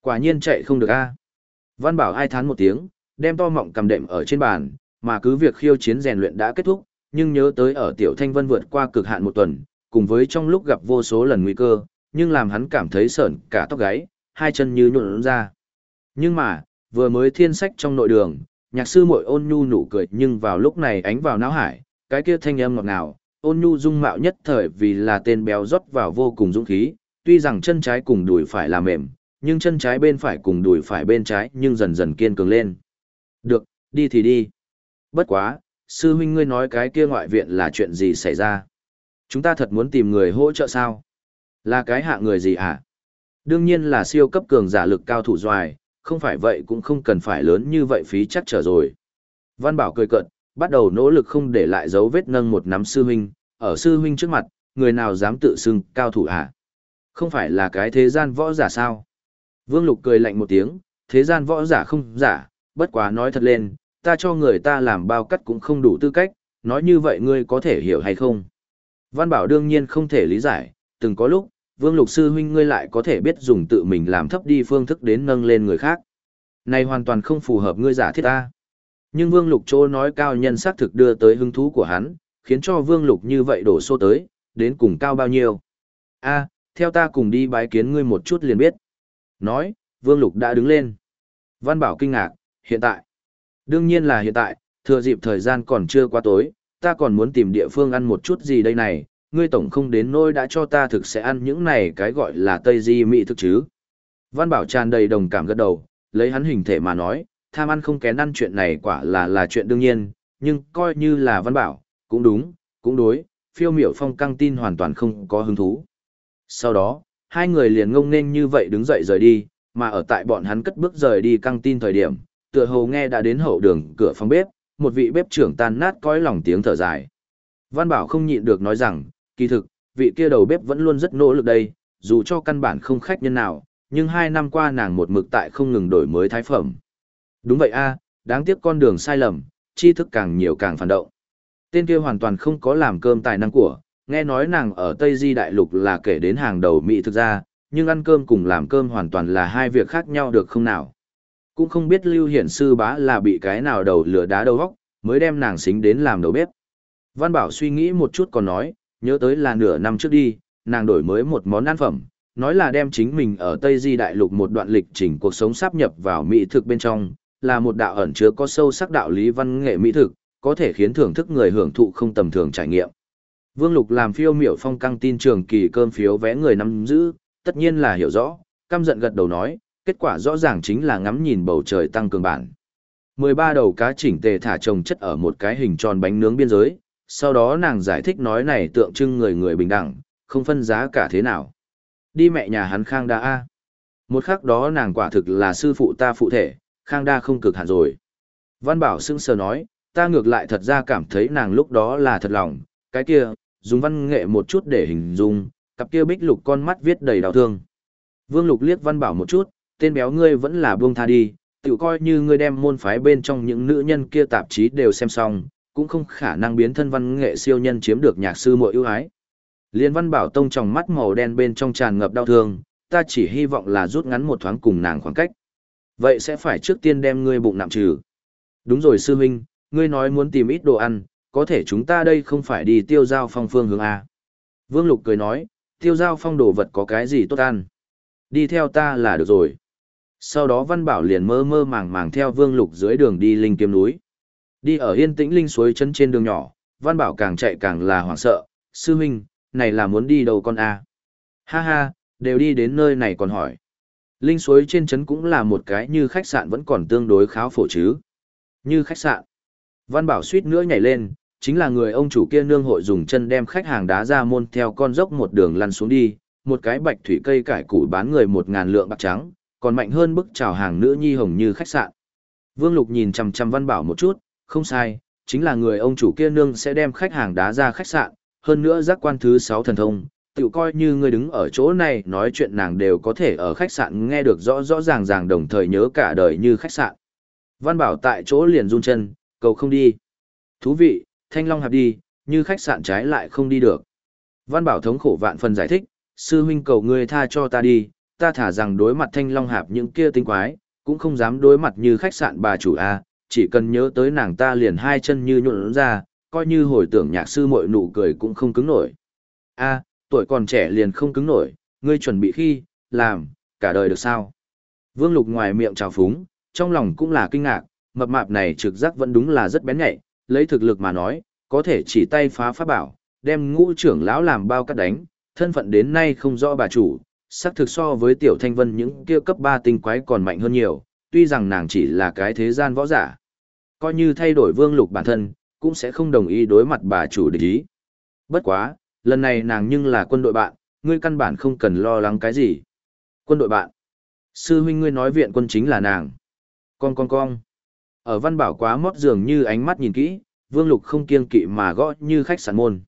Quả nhiên chạy không được A. Văn bảo ai thán một tiếng, đem to mọng cầm đệm ở trên bàn, mà cứ việc khiêu chiến rèn luyện đã kết thúc, nhưng nhớ tới ở tiểu thanh vân vượt qua cực hạn một tuần, cùng với trong lúc gặp vô số lần nguy cơ, nhưng làm hắn cảm thấy sởn cả tóc gáy, hai chân như nhuộn ra. Nhưng mà, vừa mới thiên sách trong nội đường, nhạc sư muội ôn nhu nụ cười nhưng vào lúc này ánh vào não hải, cái kia thanh âm ngọt ngào, ôn nhu dung mạo nhất thời vì là tên béo rót vào vô cùng dũng khí, tuy rằng chân trái cùng đùi phải là mềm, nhưng chân trái bên phải cùng đùi phải bên trái nhưng dần dần kiên cường lên. Được, đi thì đi. Bất quá, sư huynh ngươi nói cái kia ngoại viện là chuyện gì xảy ra? Chúng ta thật muốn tìm người hỗ trợ sao? Là cái hạ người gì hả? Đương nhiên là siêu cấp cường giả lực cao thủ doài, không phải vậy cũng không cần phải lớn như vậy phí chắc trở rồi. Văn Bảo cười cợt, bắt đầu nỗ lực không để lại dấu vết nâng một nắm sư huynh, ở sư huynh trước mặt, người nào dám tự xưng cao thủ hả? Không phải là cái thế gian võ giả sao? Vương Lục cười lạnh một tiếng, thế gian võ giả không giả, bất quá nói thật lên, ta cho người ta làm bao cắt cũng không đủ tư cách, nói như vậy ngươi có thể hiểu hay không? Văn Bảo đương nhiên không thể lý giải, từng có lúc, Vương Lục Sư huynh ngươi lại có thể biết dùng tự mình làm thấp đi phương thức đến nâng lên người khác. Này hoàn toàn không phù hợp ngươi giả thiết ta. Nhưng Vương Lục Chô nói cao nhân xác thực đưa tới hứng thú của hắn, khiến cho Vương Lục như vậy đổ xô tới, đến cùng cao bao nhiêu. a theo ta cùng đi bái kiến ngươi một chút liền biết. Nói, Vương Lục đã đứng lên. Văn Bảo kinh ngạc, hiện tại. Đương nhiên là hiện tại, thừa dịp thời gian còn chưa qua tối, ta còn muốn tìm địa phương ăn một chút gì đây này, ngươi tổng không đến nôi đã cho ta thực sẽ ăn những này cái gọi là Tây Di Mỹ thực chứ. Văn Bảo tràn đầy đồng cảm gật đầu, lấy hắn hình thể mà nói, tham ăn không kén ăn chuyện này quả là là chuyện đương nhiên, nhưng coi như là Văn Bảo, cũng đúng, cũng đối, phiêu miểu phong căng tin hoàn toàn không có hứng thú. Sau đó, hai người liền ngông nên như vậy đứng dậy rời đi, mà ở tại bọn hắn cất bước rời đi căng tin thời điểm, tựa hồ nghe đã đến hậu đường cửa phòng bếp, một vị bếp trưởng tan nát cõi lòng tiếng thở dài. Văn Bảo không nhịn được nói rằng, kỳ thực, vị kia đầu bếp vẫn luôn rất nỗ lực đây, dù cho căn bản không khách nhân nào, nhưng hai năm qua nàng một mực tại không ngừng đổi mới thái phẩm. Đúng vậy a, đáng tiếc con đường sai lầm, tri thức càng nhiều càng phản động. Tên kia hoàn toàn không có làm cơm tài năng của, nghe nói nàng ở Tây Di Đại Lục là kể đến hàng đầu Mỹ thực ra, nhưng ăn cơm cùng làm cơm hoàn toàn là hai việc khác nhau được không nào. Cũng không biết Lưu Hiển Sư bá là bị cái nào đầu lửa đá đầu góc, mới đem nàng xính đến làm đầu bếp. Văn Bảo suy nghĩ một chút còn nói, nhớ tới là nửa năm trước đi, nàng đổi mới một món ăn phẩm, nói là đem chính mình ở Tây Di Đại Lục một đoạn lịch trình cuộc sống sáp nhập vào mỹ thực bên trong, là một đạo ẩn chứa có sâu sắc đạo lý văn nghệ mỹ thực, có thể khiến thưởng thức người hưởng thụ không tầm thường trải nghiệm. Vương Lục làm phiêu miểu phong căng tin trường kỳ cơm phiếu vé người nắm giữ, tất nhiên là hiểu rõ, căm giận gật đầu nói, kết quả rõ ràng chính là ngắm nhìn bầu trời tăng cường bản. 13 đầu cá chỉnh tề thả trồng chất ở một cái hình tròn bánh nướng biên giới, sau đó nàng giải thích nói này tượng trưng người người bình đẳng, không phân giá cả thế nào. Đi mẹ nhà hắn Khang Đa A. Một khắc đó nàng quả thực là sư phụ ta phụ thể, Khang Đa không cực hạn rồi. Văn Bảo sững sờ nói, ta ngược lại thật ra cảm thấy nàng lúc đó là thật lòng, cái kia, dùng văn nghệ một chút để hình dung, cặp kia bích lục con mắt viết đầy đau thương. Vương Lục liếc Văn Bảo một chút, tên béo ngươi vẫn là buông tha đi, tự coi như ngươi đem môn phái bên trong những nữ nhân kia tạp chí đều xem xong, cũng không khả năng biến thân văn nghệ siêu nhân chiếm được nhạc sư muội ưu ái. Liên Văn Bảo tông trong mắt màu đen bên trong tràn ngập đau thương, ta chỉ hy vọng là rút ngắn một thoáng cùng nàng khoảng cách. Vậy sẽ phải trước tiên đem ngươi bụng nặng trừ. Đúng rồi sư huynh, ngươi nói muốn tìm ít đồ ăn, có thể chúng ta đây không phải đi tiêu giao phong phương hướng A. Vương Lục cười nói, tiêu giao phong đồ vật có cái gì tốt ăn. Đi theo ta là được rồi. Sau đó Văn Bảo liền mơ mơ màng màng theo Vương Lục dưới đường đi linh kiếm núi. Đi ở yên tĩnh linh suối chân trên đường nhỏ, Văn Bảo càng chạy càng là hoảng sợ, sư huynh, này là muốn đi đâu con a? Ha ha, đều đi đến nơi này còn hỏi. Linh suối trên trấn cũng là một cái như khách sạn vẫn còn tương đối khá phổ chứ. Như khách sạn. Văn Bảo suýt nữa nhảy lên, chính là người ông chủ kia nương hội dùng chân đem khách hàng đá ra môn theo con dốc một đường lăn xuống đi, một cái bạch thủy cây cải củ bán người một ngàn lượng bạc trắng, còn mạnh hơn bức chào hàng nữ nhi hồng như khách sạn. Vương Lục nhìn chằm chằm Văn Bảo một chút, không sai, chính là người ông chủ kia nương sẽ đem khách hàng đá ra khách sạn, hơn nữa giác quan thứ 6 thần thông, tự coi như người đứng ở chỗ này nói chuyện nàng đều có thể ở khách sạn nghe được rõ rõ ràng ràng đồng thời nhớ cả đời như khách sạn. Văn Bảo tại chỗ liền run chân, cầu không đi. Thú vị, Thanh Long hạp đi, như khách sạn trái lại không đi được. Văn Bảo thống khổ vạn phần giải thích, sư huynh cầu ngươi tha cho ta đi, ta thả rằng đối mặt Thanh Long hạp những kia tinh quái, cũng không dám đối mặt như khách sạn bà chủ A, chỉ cần nhớ tới nàng ta liền hai chân như nhuộn ra, coi như hồi tưởng nhạc sư mội nụ cười cũng không cứng nổi. A, tuổi còn trẻ liền không cứng nổi, ngươi chuẩn bị khi, làm, cả đời được sao? Vương Lục ngoài miệng trào phúng, trong lòng cũng là kinh ngạc, mập mạp này trực giác vẫn đúng là rất bén nhạy, lấy thực lực mà nói, có thể chỉ tay phá pháp bảo, đem ngũ trưởng lão làm bao cắt đánh, thân phận đến nay không rõ bà chủ, xác thực so với tiểu thanh vân những kia cấp 3 tinh quái còn mạnh hơn nhiều, tuy rằng nàng chỉ là cái thế gian võ giả. Coi như thay đổi vương lục bản thân, cũng sẽ không đồng ý đối mặt bà chủ địch ý. Bất quá, lần này nàng nhưng là quân đội bạn, ngươi căn bản không cần lo lắng cái gì. Quân đội bạn. Sư huynh ngươi nói viện quân chính là nàng. Con con con. Ở văn bảo quá mót dường như ánh mắt nhìn kỹ, vương lục không kiêng kỵ mà gõ như khách sạn môn.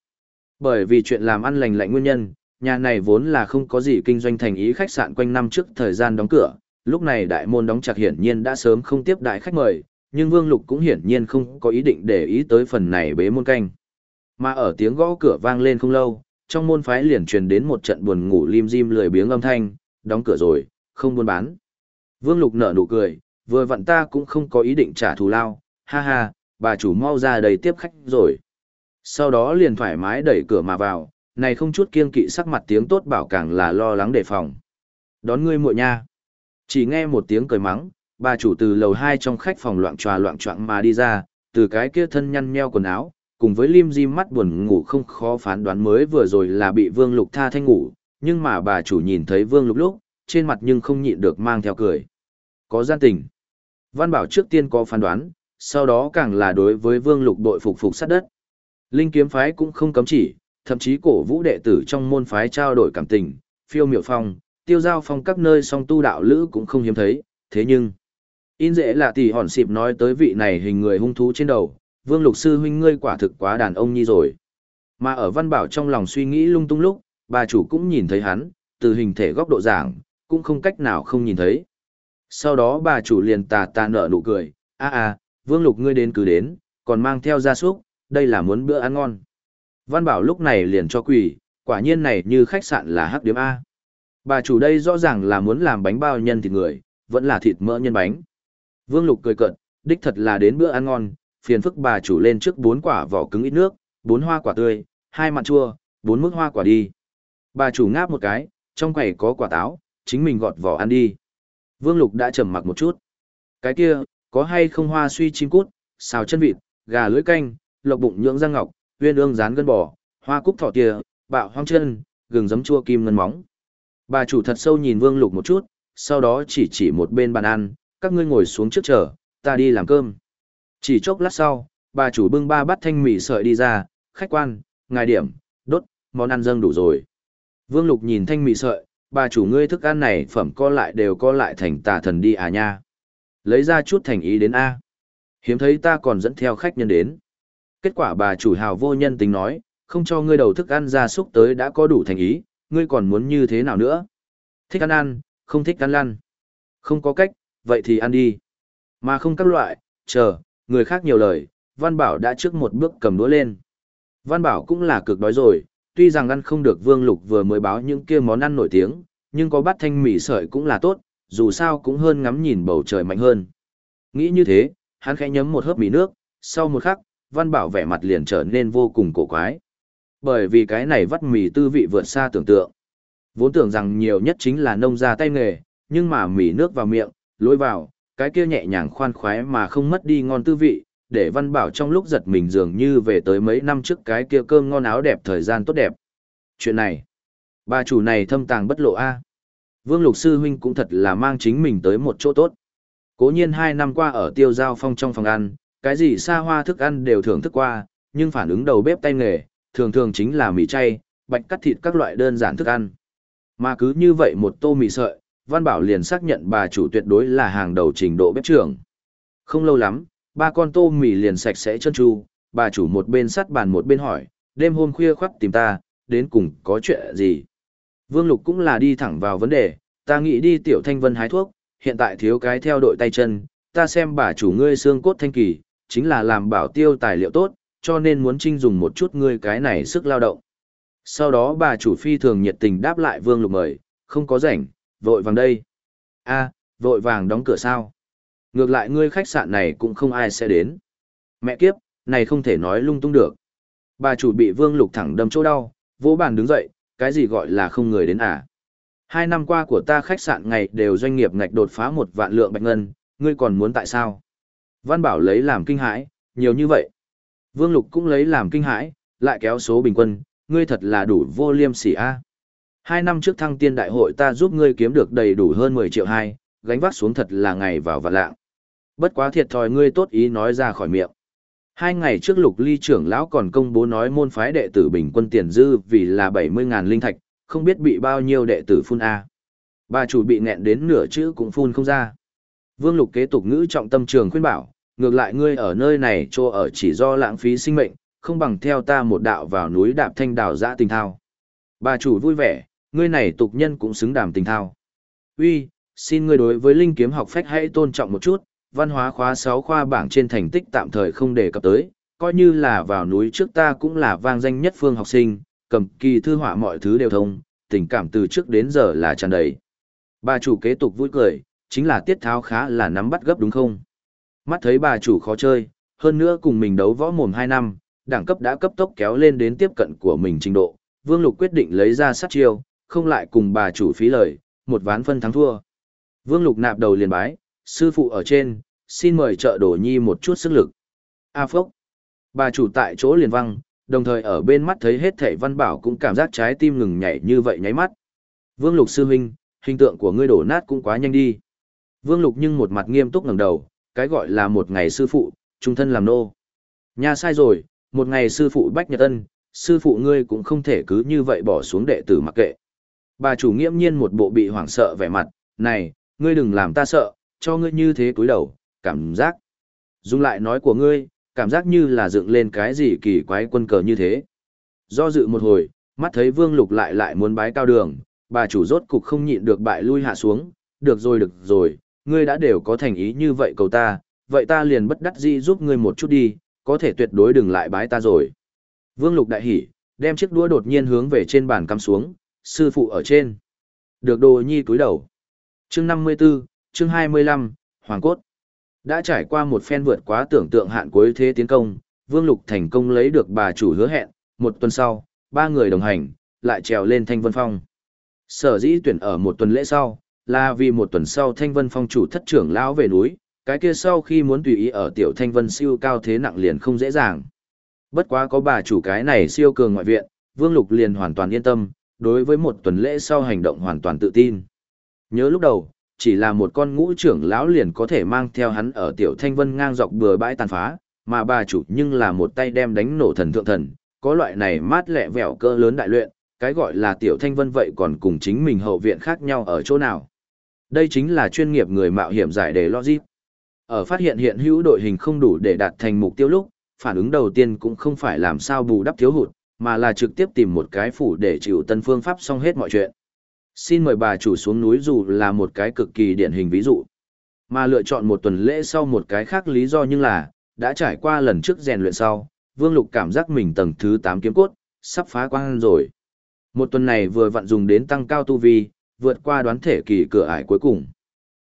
Bởi vì chuyện làm ăn lành lạnh nguyên nhân, nhà này vốn là không có gì kinh doanh thành ý khách sạn quanh năm trước thời gian đóng cửa, lúc này đại môn đóng chặt hiển nhiên đã sớm không tiếp đại khách mời, nhưng Vương Lục cũng hiển nhiên không có ý định để ý tới phần này bế môn canh. Mà ở tiếng gõ cửa vang lên không lâu, trong môn phái liền truyền đến một trận buồn ngủ lim dim lười biếng âm thanh, đóng cửa rồi, không buôn bán. Vương Lục nở nụ cười, vừa vặn ta cũng không có ý định trả thù lao, ha ha, bà chủ mau ra đầy tiếp khách rồi. Sau đó liền thoải mái đẩy cửa mà vào, này không chút kiên kỵ sắc mặt tiếng tốt bảo càng là lo lắng đề phòng. Đón ngươi muội nha. Chỉ nghe một tiếng cười mắng, bà chủ từ lầu hai trong khách phòng loạn tròa loạn choạng mà đi ra, từ cái kia thân nhăn nheo quần áo, cùng với lim di mắt buồn ngủ không khó phán đoán mới vừa rồi là bị Vương Lục tha thanh ngủ, nhưng mà bà chủ nhìn thấy Vương Lục lúc, trên mặt nhưng không nhịn được mang theo cười. Có gian tình. Văn Bảo trước tiên có phán đoán, sau đó càng là đối với Vương Lục đội phục phục sát đất. Linh kiếm phái cũng không cấm chỉ, thậm chí cổ vũ đệ tử trong môn phái trao đổi cảm tình, phiêu miểu phong, tiêu giao phong các nơi song tu đạo lữ cũng không hiếm thấy, thế nhưng... In dễ là tỷ hòn xịp nói tới vị này hình người hung thú trên đầu, vương lục sư huynh ngươi quả thực quá đàn ông nhi rồi. Mà ở văn bảo trong lòng suy nghĩ lung tung lúc, bà chủ cũng nhìn thấy hắn, từ hình thể góc độ giảng, cũng không cách nào không nhìn thấy. Sau đó bà chủ liền tà tà nở nụ cười, a a, vương lục ngươi đến cứ đến, còn mang theo gia súc, đây là muốn bữa ăn ngon. Văn bảo lúc này liền cho quỳ, quả nhiên này như khách sạn là hắc điếm A. Bà chủ đây rõ ràng là muốn làm bánh bao nhân thịt người, vẫn là thịt mỡ nhân bánh. Vương Lục cười cợt, đích thật là đến bữa ăn ngon, phiền phức bà chủ lên trước bốn quả vỏ cứng ít nước, bốn hoa quả tươi, hai mặn chua, bốn mức hoa quả đi. Bà chủ ngáp một cái, trong quầy có quả táo, chính mình gọt vỏ ăn đi. Vương Lục đã trầm mặc một chút. Cái kia, có hay không hoa suy chim cút, xào chân vịt, gà lưỡi canh, lộc bụng nhưỡng răng ngọc, uyên ương rán gân bò, hoa cúc thỏ tìa, bạo hoang chân, gừng giấm chua kim ngân móng. Bà chủ thật sâu nhìn Vương Lục một chút, sau đó chỉ chỉ một bên bàn ăn, các ngươi ngồi xuống trước chờ, ta đi làm cơm. Chỉ chốc lát sau, bà chủ bưng ba bát thanh mì sợi đi ra, khách quan, ngài điểm, đốt, món ăn dâng đủ rồi. Vương Lục nhìn thanh mì sợi, bà chủ ngươi thức ăn này phẩm co lại đều co lại thành tà thần đi à nha. Lấy ra chút thành ý đến A. Hiếm thấy ta còn dẫn theo khách nhân đến. Kết quả bà chủ hào vô nhân tính nói, không cho ngươi đầu thức ăn ra súc tới đã có đủ thành ý, ngươi còn muốn như thế nào nữa? Thích ăn ăn, không thích ăn lăn. Không có cách, vậy thì ăn đi. Mà không các loại, chờ, người khác nhiều lời, Văn Bảo đã trước một bước cầm đũa lên. Văn Bảo cũng là cực đói rồi, tuy rằng ăn không được Vương Lục vừa mới báo những kia món ăn nổi tiếng, nhưng có bát thanh mì sợi cũng là tốt, dù sao cũng hơn ngắm nhìn bầu trời mạnh hơn. Nghĩ như thế, hắn khẽ nhấm một hớp mì nước, sau một khắc, Văn Bảo vẻ mặt liền trở nên vô cùng cổ quái. Bởi vì cái này vắt mì tư vị vượt xa tưởng tượng. Vốn tưởng rằng nhiều nhất chính là nông gia tay nghề, nhưng mà mì nước vào miệng, lối vào, cái kia nhẹ nhàng khoan khoái mà không mất đi ngon tư vị, để Văn Bảo trong lúc giật mình dường như về tới mấy năm trước cái kia cơm ngon áo đẹp thời gian tốt đẹp. Chuyện này, bà chủ này thâm tàng bất lộ a. Vương Lục Sư Huynh cũng thật là mang chính mình tới một chỗ tốt. Cố nhiên hai năm qua ở tiêu giao phong trong phòng ăn, cái gì xa hoa thức ăn đều thưởng thức qua, nhưng phản ứng đầu bếp tay nghề, thường thường chính là mì chay, bạch cắt thịt các loại đơn giản thức ăn. Mà cứ như vậy một tô mì sợi, Văn Bảo liền xác nhận bà chủ tuyệt đối là hàng đầu trình độ bếp trưởng. Không lâu lắm, ba con tô mì liền sạch sẽ chân chu bà chủ một bên sắt bàn một bên hỏi, đêm hôm khuya khoắt tìm ta, đến cùng có chuyện gì? Vương Lục cũng là đi thẳng vào vấn đề, ta nghĩ đi tiểu thanh vân hái thuốc, hiện tại thiếu cái theo đội tay chân, ta xem bà chủ ngươi xương cốt thanh kỳ, chính là làm bảo tiêu tài liệu tốt, cho nên muốn trinh dùng một chút ngươi cái này sức lao động. Sau đó bà chủ phi thường nhiệt tình đáp lại Vương Lục mời, không có rảnh, vội vàng đây. a vội vàng đóng cửa sao? Ngược lại ngươi khách sạn này cũng không ai sẽ đến. Mẹ kiếp, này không thể nói lung tung được. Bà chủ bị Vương Lục thẳng đâm chỗ đau, vỗ bàn đứng dậy, cái gì gọi là không người đến à? Hai năm qua của ta khách sạn ngày đều doanh nghiệp ngạch đột phá một vạn lượng bạch ngân, ngươi còn muốn tại sao? Văn Bảo lấy làm kinh hãi, nhiều như vậy. Vương Lục cũng lấy làm kinh hãi, lại kéo số bình quân, ngươi thật là đủ vô liêm sỉ a. Hai năm trước thăng tiên đại hội ta giúp ngươi kiếm được đầy đủ hơn 10 triệu hai, gánh vác xuống thật là ngày vào vạn lạng. Bất quá thiệt thòi ngươi tốt ý nói ra khỏi miệng. Hai ngày trước lục ly trưởng lão còn công bố nói môn phái đệ tử bình quân tiền dư vì là 70.000 linh thạch, không biết bị bao nhiêu đệ tử phun A. Bà chủ bị nghẹn đến nửa chữ cũng phun không ra. Vương lục kế tục ngữ trọng tâm trường khuyên bảo, ngược lại ngươi ở nơi này cho ở chỉ do lãng phí sinh mệnh, không bằng theo ta một đạo vào núi đạp thanh đào dã tình thao. Bà chủ vui vẻ, ngươi này tục nhân cũng xứng đàm tình thao. Uy, xin ngươi đối với linh kiếm học phách hãy tôn trọng một chút, văn hóa khóa 6 khoa bảng trên thành tích tạm thời không đề cập tới, coi như là vào núi trước ta cũng là vang danh nhất phương học sinh, cầm kỳ thư họa mọi thứ đều thông, tình cảm từ trước đến giờ là tràn đầy. Bà chủ kế tục vui cười, chính là tiết tháo khá là nắm bắt gấp đúng không? Mắt thấy bà chủ khó chơi, hơn nữa cùng mình đấu võ mồm 2 năm, đẳng cấp đã cấp tốc kéo lên đến tiếp cận của mình trình độ, Vương Lục quyết định lấy ra sát chiêu, không lại cùng bà chủ phí lời, một ván phân thắng thua. Vương Lục nạp đầu liền bái, sư phụ ở trên, xin mời trợ đổ nhi một chút sức lực. A phốc. Bà chủ tại chỗ liền văng, đồng thời ở bên mắt thấy hết thảy văn bảo cũng cảm giác trái tim ngừng nhảy như vậy nháy mắt. Vương Lục sư huynh, hình tượng của ngươi đổ nát cũng quá nhanh đi. Vương Lục nhưng một mặt nghiêm túc ngẩng đầu, cái gọi là một ngày sư phụ, trung thân làm nô. Nhà sai rồi, một ngày sư phụ Bách Nhật Ân, sư phụ ngươi cũng không thể cứ như vậy bỏ xuống đệ tử mặc kệ. Bà chủ nghiễm nhiên một bộ bị hoảng sợ vẻ mặt, này, ngươi đừng làm ta sợ, cho ngươi như thế cúi đầu, cảm giác. Dùng lại nói của ngươi, cảm giác như là dựng lên cái gì kỳ quái quân cờ như thế. Do dự một hồi, mắt thấy vương lục lại lại muốn bái cao đường, bà chủ rốt cục không nhịn được bại lui hạ xuống, được rồi được rồi, ngươi đã đều có thành ý như vậy cầu ta, vậy ta liền bất đắc dĩ giúp ngươi một chút đi, có thể tuyệt đối đừng lại bái ta rồi. Vương lục đại hỉ, đem chiếc đũa đột nhiên hướng về trên bàn cắm xuống, sư phụ ở trên. Được đồ nhi cúi đầu. Chương 54, chương 25, Hoàng Cốt. Đã trải qua một phen vượt quá tưởng tượng hạn cuối thế tiến công, Vương Lục thành công lấy được bà chủ hứa hẹn, một tuần sau, ba người đồng hành, lại trèo lên Thanh Vân Phong. Sở dĩ tuyển ở một tuần lễ sau, là vì một tuần sau Thanh Vân Phong chủ thất trưởng lão về núi, cái kia sau khi muốn tùy ý ở tiểu Thanh Vân siêu cao thế nặng liền không dễ dàng. Bất quá có bà chủ cái này siêu cường ngoại viện, Vương Lục liền hoàn toàn yên tâm, đối với một tuần lễ sau hành động hoàn toàn tự tin. Nhớ lúc đầu, chỉ là một con ngũ trưởng lão liền có thể mang theo hắn ở tiểu thanh vân ngang dọc bừa bãi tàn phá, mà bà chủ nhưng là một tay đem đánh nổ thần thượng thần, có loại này mát lẹ vẻo cơ lớn đại luyện, cái gọi là tiểu thanh vân vậy còn cùng chính mình hậu viện khác nhau ở chỗ nào. Đây chính là chuyên nghiệp người mạo hiểm giải đề logic. Ở phát hiện hiện hữu đội hình không đủ để đạt thành mục tiêu lúc, phản ứng đầu tiên cũng không phải làm sao bù đắp thiếu hụt, mà là trực tiếp tìm một cái phủ để chịu tân phương pháp xong hết mọi chuyện. Xin mời bà chủ xuống núi dù là một cái cực kỳ điển hình ví dụ. Mà lựa chọn một tuần lễ sau một cái khác lý do nhưng là, đã trải qua lần trước rèn luyện sau, Vương Lục cảm giác mình tầng thứ 8 kiếm cốt, sắp phá quang rồi. Một tuần này vừa vặn dùng đến tăng cao tu vi, vượt qua đoán thể kỳ cửa ải cuối cùng.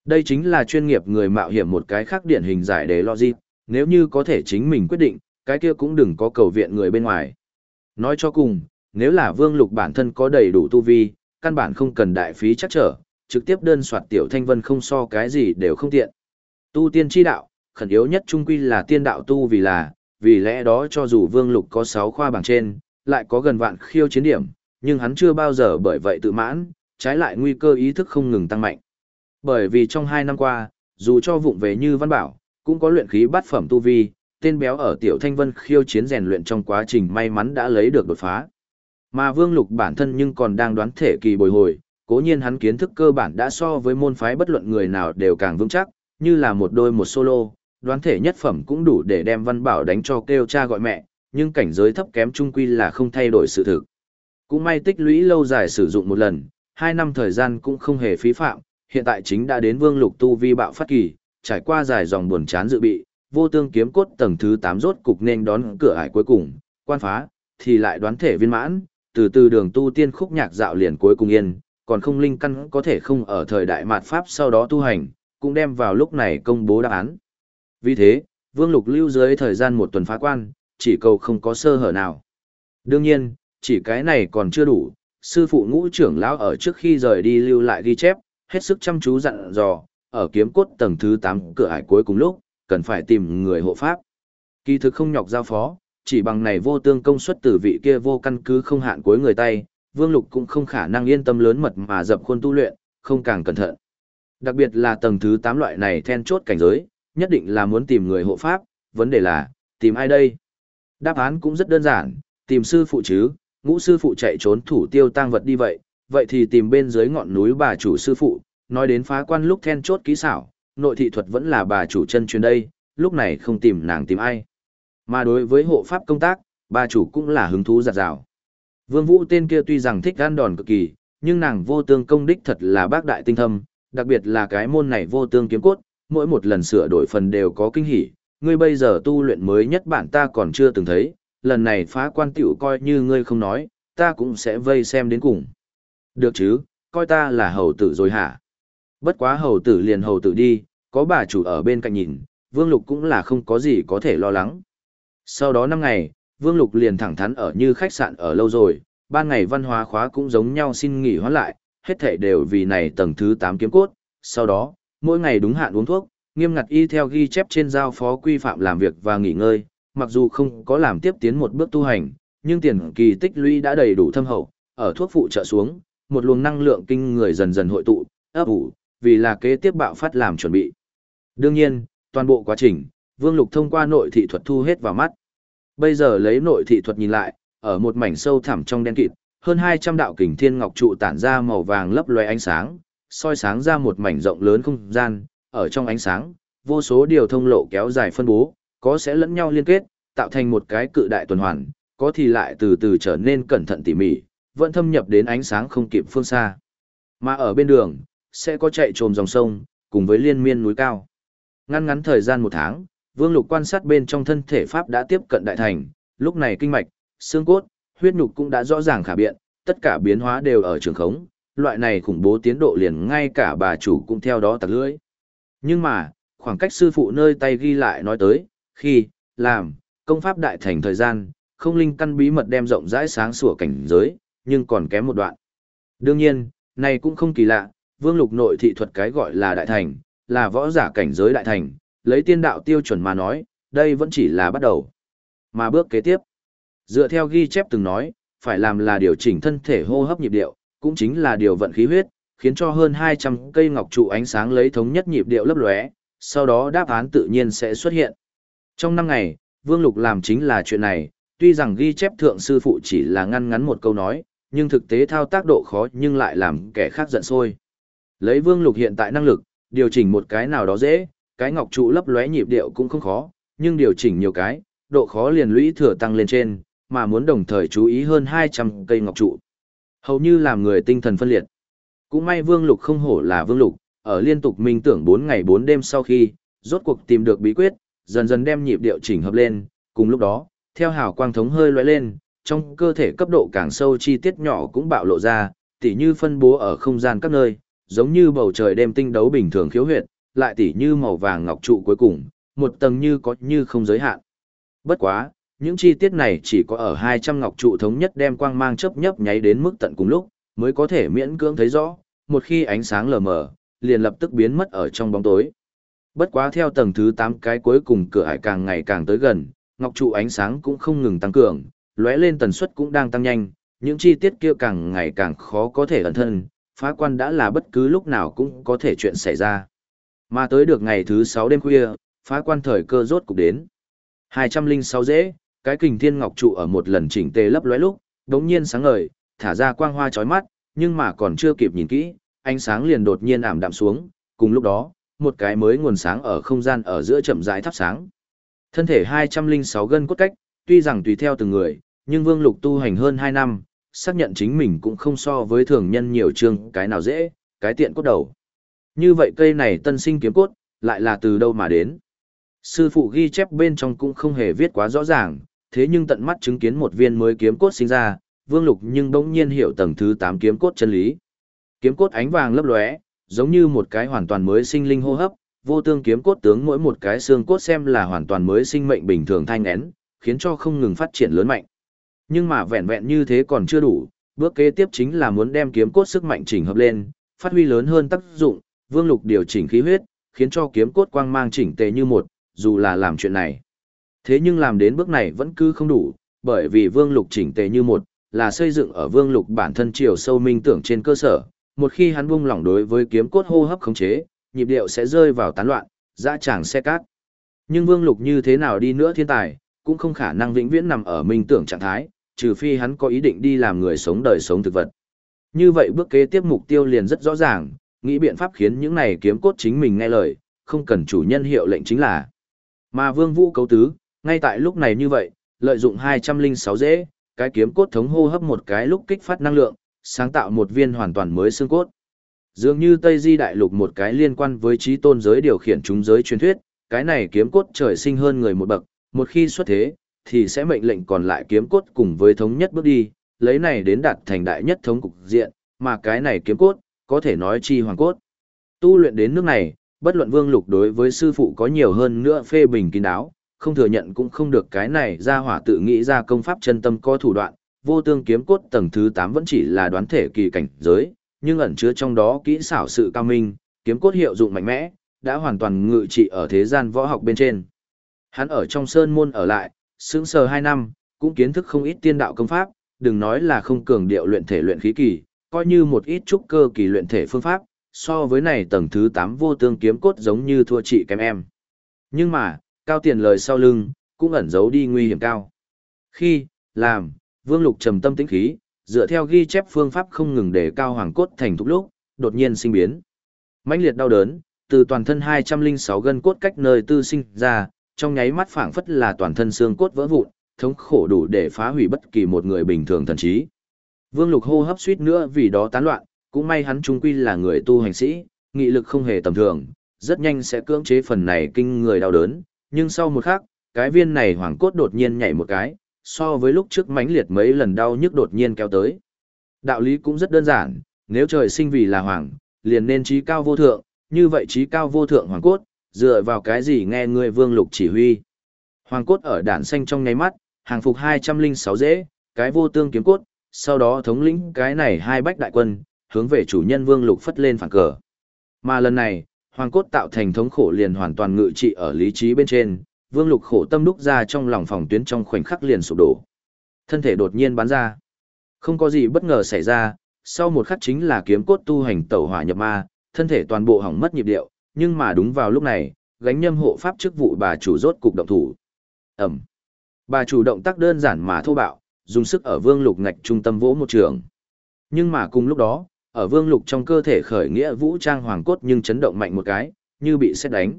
Đây chính là chuyên nghiệp người mạo hiểm một cái khác điển hình giải đề logic, nếu như có thể chính mình quyết định, cái kia cũng đừng có cầu viện người bên ngoài. Nói cho cùng, nếu là Vương Lục bản thân có đầy đủ tu vi, căn bản không cần đại phí chắc trở, trực tiếp đơn soạt tiểu thanh vân không so cái gì đều không tiện. Tu tiên chi đạo, khẩn yếu nhất trung quy là tiên đạo tu vì là, vì lẽ đó cho dù Vương Lục có 6 khoa bảng trên, lại có gần vạn khiêu chiến điểm, nhưng hắn chưa bao giờ bởi vậy tự mãn, trái lại nguy cơ ý thức không ngừng tăng mạnh. Bởi vì trong 2 năm qua, dù cho vụng về như văn bảo, cũng có luyện khí bát phẩm tu vi, tên béo ở tiểu thanh vân khiêu chiến rèn luyện trong quá trình may mắn đã lấy được đột phá. Mà Vương Lục bản thân nhưng còn đang đoán thể kỳ bồi hồi, cố nhiên hắn kiến thức cơ bản đã so với môn phái bất luận người nào đều càng vững chắc, như là một đôi một solo, đoán thể nhất phẩm cũng đủ để đem văn bảo đánh cho kêu cha gọi mẹ, nhưng cảnh giới thấp kém trung quy là không thay đổi sự thực. Cũng may tích lũy lâu dài sử dụng một lần, hai năm thời gian cũng không hề phí phạm, hiện tại chính đã đến Vương Lục tu vi bạo phát kỳ, trải qua dài dòng buồn chán dự bị, vô tương kiếm cốt tầng thứ 8 rốt cục nên đón cửa ải cuối cùng, quan phá, thì lại đoán thể viên mãn, từ từ đường tu tiên khúc nhạc dạo liền cuối cùng yên, còn không linh căn có thể không ở thời đại mạt Pháp sau đó tu hành, cũng đem vào lúc này công bố đáp án. Vì thế, Vương Lục lưu dưới thời gian một tuần phá quan, chỉ cầu không có sơ hở nào. Đương nhiên, chỉ cái này còn chưa đủ, sư phụ ngũ trưởng lão ở trước khi rời đi lưu lại ghi chép, hết sức chăm chú dặn dò, ở kiếm cốt tầng thứ 8 cửa ải cuối cùng lúc, cần phải tìm người hộ pháp. Kỳ thực không nhọc giao phó, chỉ bằng này vô tương công suất từ vị kia vô căn cứ không hạn cuối người tay, Vương Lục cũng không khả năng yên tâm lớn mật mà dập khuôn tu luyện, không càng cẩn thận. Đặc biệt là tầng thứ 8 loại này then chốt cảnh giới, nhất định là muốn tìm người hộ pháp, vấn đề là, tìm ai đây? Đáp án cũng rất đơn giản, tìm sư phụ chứ, ngũ sư phụ chạy trốn thủ tiêu tang vật đi vậy, vậy thì tìm bên dưới ngọn núi bà chủ sư phụ, nói đến phá quan lúc then chốt kỹ xảo, nội thị thuật vẫn là bà chủ chân truyền đây, lúc này không tìm nàng tìm ai. Mà đối với hộ pháp công tác, bà chủ cũng là hứng thú giặt rào. Vương Vũ tên kia tuy rằng thích gan đòn cực kỳ, nhưng nàng vô tương công đích thật là bác đại tinh thâm, đặc biệt là cái môn này vô tương kiếm cốt, mỗi một lần sửa đổi phần đều có kinh hỉ, ngươi bây giờ tu luyện mới nhất bản ta còn chưa từng thấy, lần này phá quan tiểu coi như ngươi không nói, ta cũng sẽ vây xem đến cùng. Được chứ, coi ta là hầu tử rồi hả? Bất quá hầu tử liền hầu tử đi, có bà chủ ở bên cạnh nhìn, Vương Lục cũng là không có gì có thể lo lắng. Sau đó năm ngày, Vương Lục liền thẳng thắn ở như khách sạn ở lâu rồi, ban ngày văn hóa khóa cũng giống nhau xin nghỉ hoãn lại, hết thảy đều vì này tầng thứ 8 kiếm cốt. Sau đó, mỗi ngày đúng hạn uống thuốc, nghiêm ngặt y theo ghi chép trên giao phó quy phạm làm việc và nghỉ ngơi, mặc dù không có làm tiếp tiến một bước tu hành, nhưng tiền kỳ tích lũy đã đầy đủ thâm hậu, ở thuốc phụ trợ xuống, một luồng năng lượng kinh người dần dần hội tụ, ấp ủ, vì là kế tiếp bạo phát làm chuẩn bị. Đương nhiên, toàn bộ quá trình, Vương Lục thông qua nội thị thuật thu hết vào mắt. Bây giờ lấy nội thị thuật nhìn lại, ở một mảnh sâu thẳm trong đen kịt, hơn 200 đạo kình thiên ngọc trụ tản ra màu vàng lấp loé ánh sáng, soi sáng ra một mảnh rộng lớn không gian, ở trong ánh sáng, vô số điều thông lộ kéo dài phân bố, có sẽ lẫn nhau liên kết, tạo thành một cái cự đại tuần hoàn, có thì lại từ từ trở nên cẩn thận tỉ mỉ, vẫn thâm nhập đến ánh sáng không kịp phương xa. Mà ở bên đường, sẽ có chạy trồm dòng sông, cùng với liên miên núi cao. Ngăn ngắn thời gian một tháng, Vương Lục quan sát bên trong thân thể Pháp đã tiếp cận đại thành, lúc này kinh mạch, xương cốt, huyết nhục cũng đã rõ ràng khả biện, tất cả biến hóa đều ở trường khống, loại này khủng bố tiến độ liền ngay cả bà chủ cũng theo đó tặc lưỡi. Nhưng mà, khoảng cách sư phụ nơi tay ghi lại nói tới, khi, làm, công pháp đại thành thời gian, không linh căn bí mật đem rộng rãi sáng sủa cảnh giới, nhưng còn kém một đoạn. Đương nhiên, này cũng không kỳ lạ, vương lục nội thị thuật cái gọi là đại thành, là võ giả cảnh giới đại thành, lấy tiên đạo tiêu chuẩn mà nói, đây vẫn chỉ là bắt đầu. Mà bước kế tiếp, dựa theo ghi chép từng nói, phải làm là điều chỉnh thân thể hô hấp nhịp điệu, cũng chính là điều vận khí huyết, khiến cho hơn 200 cây ngọc trụ ánh sáng lấy thống nhất nhịp điệu lấp lóe, sau đó đáp án tự nhiên sẽ xuất hiện. Trong năm ngày, Vương Lục làm chính là chuyện này, tuy rằng ghi chép thượng sư phụ chỉ là ngăn ngắn một câu nói, nhưng thực tế thao tác độ khó nhưng lại làm kẻ khác giận sôi. Lấy Vương Lục hiện tại năng lực, điều chỉnh một cái nào đó dễ, cái ngọc trụ lấp lóe nhịp điệu cũng không khó, nhưng điều chỉnh nhiều cái, độ khó liền lũy thừa tăng lên trên, mà muốn đồng thời chú ý hơn 200 cây ngọc trụ. Hầu như làm người tinh thần phân liệt. Cũng may Vương Lục không hổ là Vương Lục, ở liên tục minh tưởng 4 ngày 4 đêm sau khi, rốt cuộc tìm được bí quyết, dần dần đem nhịp điệu chỉnh hợp lên, cùng lúc đó, theo hào quang thống hơi lóe lên, trong cơ thể cấp độ càng sâu chi tiết nhỏ cũng bạo lộ ra, tỉ như phân bố ở không gian các nơi, giống như bầu trời đêm tinh đấu bình thường khiếu huyệt, lại tỉ như màu vàng ngọc trụ cuối cùng, một tầng như có như không giới hạn. Bất quá, những chi tiết này chỉ có ở 200 ngọc trụ thống nhất đem quang mang chớp nhấp nháy đến mức tận cùng lúc, mới có thể miễn cưỡng thấy rõ, một khi ánh sáng lờ mờ, liền lập tức biến mất ở trong bóng tối. Bất quá theo tầng thứ 8 cái cuối cùng cửa hải càng ngày càng tới gần, ngọc trụ ánh sáng cũng không ngừng tăng cường, lóe lên tần suất cũng đang tăng nhanh, những chi tiết kia càng ngày càng khó có thể ẩn thân, phá quan đã là bất cứ lúc nào cũng có thể chuyện xảy ra. Mà tới được ngày thứ 6 đêm khuya, phá quan thời cơ rốt cục đến. 206 dễ, cái kình thiên ngọc trụ ở một lần chỉnh tề lấp lóe lúc, đống nhiên sáng ngời, thả ra quang hoa chói mắt, nhưng mà còn chưa kịp nhìn kỹ, ánh sáng liền đột nhiên ảm đạm xuống, cùng lúc đó, một cái mới nguồn sáng ở không gian ở giữa chậm rãi thắp sáng. Thân thể 206 gân cốt cách, tuy rằng tùy theo từng người, nhưng Vương Lục tu hành hơn 2 năm, xác nhận chính mình cũng không so với thường nhân nhiều trường cái nào dễ, cái tiện cốt đầu. Như vậy cây này tân sinh kiếm cốt, lại là từ đâu mà đến? Sư phụ ghi chép bên trong cũng không hề viết quá rõ ràng, thế nhưng tận mắt chứng kiến một viên mới kiếm cốt sinh ra, Vương Lục nhưng bỗng nhiên hiểu tầng thứ 8 kiếm cốt chân lý. Kiếm cốt ánh vàng lấp lóe, giống như một cái hoàn toàn mới sinh linh hô hấp, vô tương kiếm cốt tướng mỗi một cái xương cốt xem là hoàn toàn mới sinh mệnh bình thường thanh nén, khiến cho không ngừng phát triển lớn mạnh. Nhưng mà vẹn vẹn như thế còn chưa đủ, bước kế tiếp chính là muốn đem kiếm cốt sức mạnh chỉnh hợp lên, phát huy lớn hơn tác dụng, Vương Lục điều chỉnh khí huyết, khiến cho kiếm cốt quang mang chỉnh tề như một, dù là làm chuyện này. Thế nhưng làm đến bước này vẫn cứ không đủ, bởi vì Vương Lục chỉnh tề như một, là xây dựng ở Vương Lục bản thân chiều sâu minh tưởng trên cơ sở, một khi hắn buông lỏng đối với kiếm cốt hô hấp khống chế, nhịp điệu sẽ rơi vào tán loạn, dã tràng xe cát. Nhưng Vương Lục như thế nào đi nữa thiên tài, cũng không khả năng vĩnh viễn nằm ở minh tưởng trạng thái, trừ phi hắn có ý định đi làm người sống đời sống thực vật. Như vậy bước kế tiếp mục tiêu liền rất rõ ràng, nghĩ biện pháp khiến những này kiếm cốt chính mình nghe lời, không cần chủ nhân hiệu lệnh chính là. Mà Vương Vũ cấu tứ, ngay tại lúc này như vậy, lợi dụng 206 dễ, cái kiếm cốt thống hô hấp một cái lúc kích phát năng lượng, sáng tạo một viên hoàn toàn mới xương cốt. Dường như Tây Di Đại Lục một cái liên quan với trí tôn giới điều khiển chúng giới truyền thuyết, cái này kiếm cốt trời sinh hơn người một bậc, một khi xuất thế, thì sẽ mệnh lệnh còn lại kiếm cốt cùng với thống nhất bước đi, lấy này đến đạt thành đại nhất thống cục diện, mà cái này kiếm cốt, có thể nói chi hoàng cốt. Tu luyện đến nước này, bất luận Vương Lục đối với sư phụ có nhiều hơn nữa phê bình kín đáo, không thừa nhận cũng không được cái này ra hỏa tự nghĩ ra công pháp chân tâm có thủ đoạn, vô tương kiếm cốt tầng thứ 8 vẫn chỉ là đoán thể kỳ cảnh giới, nhưng ẩn chứa trong đó kỹ xảo sự cao minh, kiếm cốt hiệu dụng mạnh mẽ, đã hoàn toàn ngự trị ở thế gian võ học bên trên. Hắn ở trong sơn môn ở lại, sững sờ 2 năm, cũng kiến thức không ít tiên đạo công pháp, đừng nói là không cường điệu luyện thể luyện khí kỳ, coi như một ít trúc cơ kỳ luyện thể phương pháp, so với này tầng thứ 8 vô tương kiếm cốt giống như thua chị kém em. Nhưng mà, cao tiền lời sau lưng, cũng ẩn giấu đi nguy hiểm cao. Khi, làm, Vương Lục trầm tâm tĩnh khí, dựa theo ghi chép phương pháp không ngừng để cao hoàng cốt thành thục lúc, đột nhiên sinh biến. mãnh liệt đau đớn, từ toàn thân 206 gân cốt cách nơi tư sinh ra, trong nháy mắt phảng phất là toàn thân xương cốt vỡ vụn, thống khổ đủ để phá hủy bất kỳ một người bình thường thần trí. Vương Lục hô hấp suýt nữa vì đó tán loạn, cũng may hắn trung quy là người tu hành sĩ, nghị lực không hề tầm thường, rất nhanh sẽ cưỡng chế phần này kinh người đau đớn, nhưng sau một khắc, cái viên này hoàng cốt đột nhiên nhảy một cái, so với lúc trước mãnh liệt mấy lần đau nhức đột nhiên kéo tới. Đạo lý cũng rất đơn giản, nếu trời sinh vì là hoàng, liền nên trí cao vô thượng, như vậy trí cao vô thượng hoàng cốt, dựa vào cái gì nghe người vương lục chỉ huy. Hoàng cốt ở đạn xanh trong nháy mắt, hàng phục 206 dễ, cái vô tương kiếm cốt, sau đó thống lĩnh cái này hai bách đại quân, hướng về chủ nhân vương lục phất lên phản cờ. Mà lần này, hoàng cốt tạo thành thống khổ liền hoàn toàn ngự trị ở lý trí bên trên, vương lục khổ tâm đúc ra trong lòng phòng tuyến trong khoảnh khắc liền sụp đổ. Thân thể đột nhiên bắn ra. Không có gì bất ngờ xảy ra, sau một khắc chính là kiếm cốt tu hành tẩu hỏa nhập ma, thân thể toàn bộ hỏng mất nhịp điệu, nhưng mà đúng vào lúc này, gánh nhâm hộ pháp chức vụ bà chủ rốt cục động thủ. Ẩm. Bà chủ động tác đơn giản mà thô bạo, dùng sức ở vương lục ngạch trung tâm vỗ một trường. Nhưng mà cùng lúc đó, ở vương lục trong cơ thể khởi nghĩa vũ trang hoàng cốt nhưng chấn động mạnh một cái, như bị xét đánh.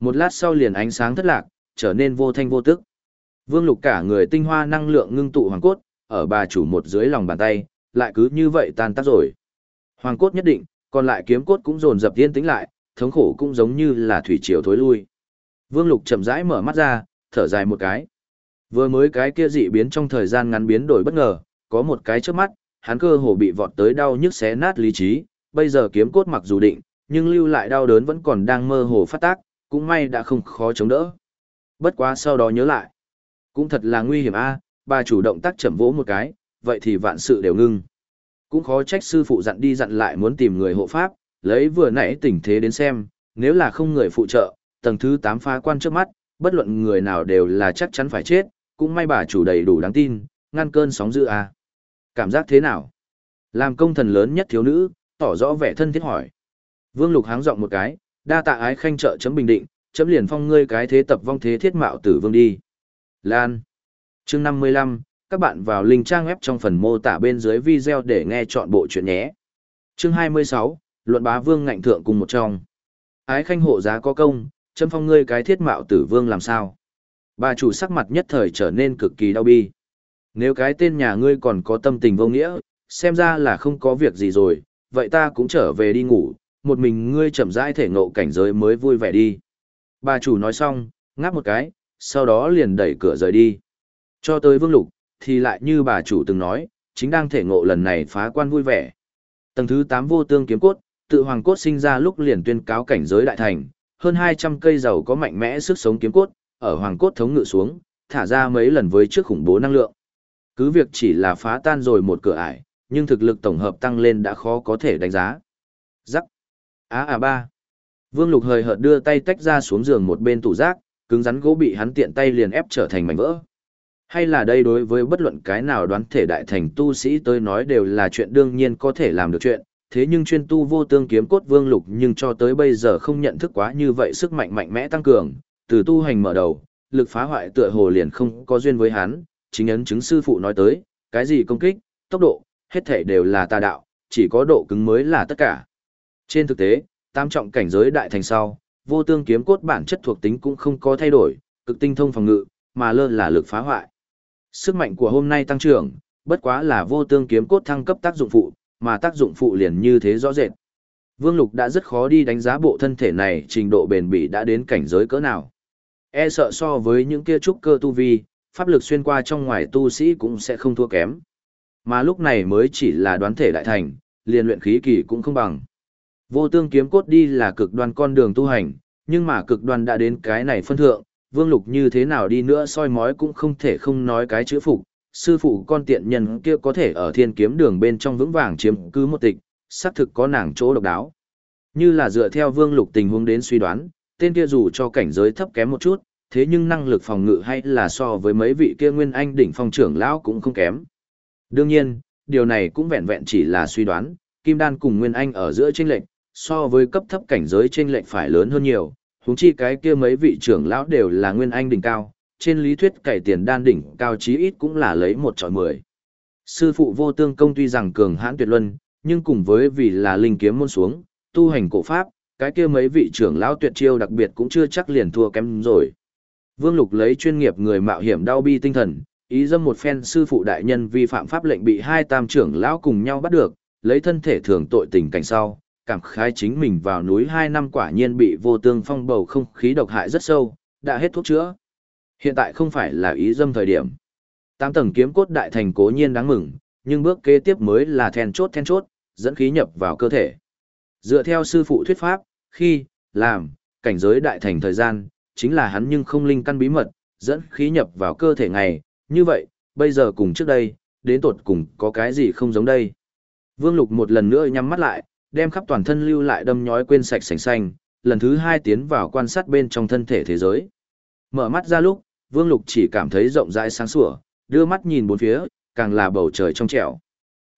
Một lát sau liền ánh sáng thất lạc, trở nên vô thanh vô tức. Vương lục cả người tinh hoa năng lượng ngưng tụ hoàng cốt, ở bà chủ một dưới lòng bàn tay, lại cứ như vậy tan tác rồi. Hoàng cốt nhất định, còn lại kiếm cốt cũng dồn dập tiên tính lại, thống khổ cũng giống như là thủy triều thối lui. Vương lục chậm rãi mở mắt ra, thở dài một cái. Vừa mới cái kia dị biến trong thời gian ngắn biến đổi bất ngờ, có một cái trước mắt, hắn cơ hồ bị vọt tới đau nhức xé nát lý trí, bây giờ kiếm cốt mặc dù định, nhưng lưu lại đau đớn vẫn còn đang mơ hồ phát tác, cũng may đã không khó chống đỡ. Bất quá sau đó nhớ lại, cũng thật là nguy hiểm a, bà chủ động tác chậm vỗ một cái, vậy thì vạn sự đều ngưng. Cũng khó trách sư phụ dặn đi dặn lại muốn tìm người hộ pháp, lấy vừa nãy tình thế đến xem, nếu là không người phụ trợ, tầng thứ 8 phá quan trước mắt, bất luận người nào đều là chắc chắn phải chết, cũng may bà chủ đầy đủ đáng tin, ngăn cơn sóng dữ a. Cảm giác thế nào? Làm công thần lớn nhất thiếu nữ, tỏ rõ vẻ thân thiết hỏi. Vương Lục háng giọng một cái, đa tạ ái khanh trợ chấm bình định, chấm liền phong ngươi cái thế tập vong thế thiết mạo tử vương đi. Lan. Chương 55, các bạn vào link trang web trong phần mô tả bên dưới video để nghe chọn bộ chuyện nhé. Chương 26, luận bá vương ngạnh thượng cùng một trong. Ái khanh hộ giá có công, chấm phong ngươi cái thiết mạo tử vương làm sao? Bà chủ sắc mặt nhất thời trở nên cực kỳ đau bi. Nếu cái tên nhà ngươi còn có tâm tình vô nghĩa, xem ra là không có việc gì rồi, vậy ta cũng trở về đi ngủ, một mình ngươi chậm rãi thể ngộ cảnh giới mới vui vẻ đi. Bà chủ nói xong, ngáp một cái, sau đó liền đẩy cửa rời đi. Cho tới vương lục, thì lại như bà chủ từng nói, chính đang thể ngộ lần này phá quan vui vẻ. Tầng thứ 8 vô tương kiếm cốt, tự hoàng cốt sinh ra lúc liền tuyên cáo cảnh giới đại thành, hơn 200 cây dầu có mạnh mẽ sức sống kiếm cốt, ở hoàng cốt thống ngự xuống, thả ra mấy lần với trước khủng bố năng lượng. Cứ việc chỉ là phá tan rồi một cửa ải, nhưng thực lực tổng hợp tăng lên đã khó có thể đánh giá. Rắc. Á à ba. Vương Lục hời hợt đưa tay tách ra xuống giường một bên tủ rác, cứng rắn gỗ bị hắn tiện tay liền ép trở thành mảnh vỡ. Hay là đây đối với bất luận cái nào đoán thể đại thành tu sĩ tôi nói đều là chuyện đương nhiên có thể làm được chuyện, thế nhưng chuyên tu vô tương kiếm cốt Vương Lục nhưng cho tới bây giờ không nhận thức quá như vậy sức mạnh mạnh mẽ tăng cường, từ tu hành mở đầu, lực phá hoại tựa hồ liền không có duyên với hắn, chính ấn chứng sư phụ nói tới, cái gì công kích, tốc độ, hết thể đều là tà đạo, chỉ có độ cứng mới là tất cả. Trên thực tế, tam trọng cảnh giới đại thành sau, vô tương kiếm cốt bản chất thuộc tính cũng không có thay đổi, cực tinh thông phòng ngự, mà lơ là lực phá hoại. Sức mạnh của hôm nay tăng trưởng, bất quá là vô tương kiếm cốt thăng cấp tác dụng phụ, mà tác dụng phụ liền như thế rõ rệt. Vương Lục đã rất khó đi đánh giá bộ thân thể này trình độ bền bỉ đã đến cảnh giới cỡ nào. E sợ so với những kia trúc cơ tu vi, pháp lực xuyên qua trong ngoài tu sĩ cũng sẽ không thua kém. Mà lúc này mới chỉ là đoán thể đại thành, liền luyện khí kỳ cũng không bằng. Vô tương kiếm cốt đi là cực đoan con đường tu hành, nhưng mà cực đoan đã đến cái này phân thượng, vương lục như thế nào đi nữa soi mói cũng không thể không nói cái chữ phục. Sư phụ con tiện nhân kia có thể ở thiên kiếm đường bên trong vững vàng chiếm cứ một tịch, xác thực có nàng chỗ độc đáo. Như là dựa theo vương lục tình huống đến suy đoán, tên kia dù cho cảnh giới thấp kém một chút, thế nhưng năng lực phòng ngự hay là so với mấy vị kia nguyên anh đỉnh phong trưởng lão cũng không kém. Đương nhiên, điều này cũng vẹn vẹn chỉ là suy đoán, kim đan cùng nguyên anh ở giữa chênh lệnh so với cấp thấp cảnh giới trên lệnh phải lớn hơn nhiều, huống chi cái kia mấy vị trưởng lão đều là nguyên anh đỉnh cao, trên lý thuyết cải tiền đan đỉnh cao chí ít cũng là lấy một trọi mười. Sư phụ vô tương công tuy rằng cường hãn tuyệt luân, nhưng cùng với vì là linh kiếm môn xuống, tu hành cổ pháp, cái kia mấy vị trưởng lão tuyệt chiêu đặc biệt cũng chưa chắc liền thua kém rồi. Vương Lục lấy chuyên nghiệp người mạo hiểm đau bi tinh thần, ý dâm một phen sư phụ đại nhân vi phạm pháp lệnh bị hai tam trưởng lão cùng nhau bắt được, lấy thân thể thường tội tình cảnh sau, cảm khái chính mình vào núi hai năm quả nhiên bị vô tương phong bầu không khí độc hại rất sâu, đã hết thuốc chữa. Hiện tại không phải là ý dâm thời điểm. Tám tầng kiếm cốt đại thành cố nhiên đáng mừng, nhưng bước kế tiếp mới là then chốt then chốt, dẫn khí nhập vào cơ thể. Dựa theo sư phụ thuyết pháp, khi, làm, cảnh giới đại thành thời gian, chính là hắn nhưng không linh căn bí mật, dẫn khí nhập vào cơ thể ngày, như vậy, bây giờ cùng trước đây, đến tột cùng có cái gì không giống đây. Vương Lục một lần nữa nhắm mắt lại, đem khắp toàn thân lưu lại đâm nhói quên sạch sành xanh, lần thứ hai tiến vào quan sát bên trong thân thể thế giới. Mở mắt ra lúc, Vương Lục chỉ cảm thấy rộng rãi sáng sủa, đưa mắt nhìn bốn phía, càng là bầu trời trong trẻo.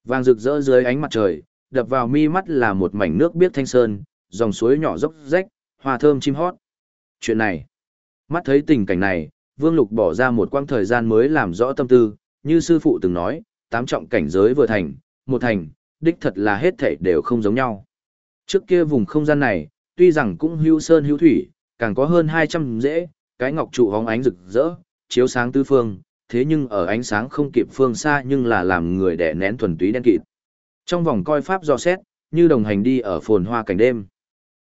Vàng rực rỡ dưới ánh mặt trời, đập vào mi mắt là một mảnh nước biếc thanh sơn, dòng suối nhỏ dốc rách, hoa thơm chim hót. Chuyện này, mắt thấy tình cảnh này, Vương Lục bỏ ra một quãng thời gian mới làm rõ tâm tư, như sư phụ từng nói, tám trọng cảnh giới vừa thành, một thành, đích thật là hết thảy đều không giống nhau. Trước kia vùng không gian này, tuy rằng cũng hữu sơn hữu thủy, càng có hơn 200 dễ, cái ngọc trụ hóng ánh rực rỡ, chiếu sáng tứ phương, thế nhưng ở ánh sáng không kịp phương xa nhưng là làm người đẻ nén thuần túy đen kịt. Trong vòng coi pháp do xét, như đồng hành đi ở phồn hoa cảnh đêm.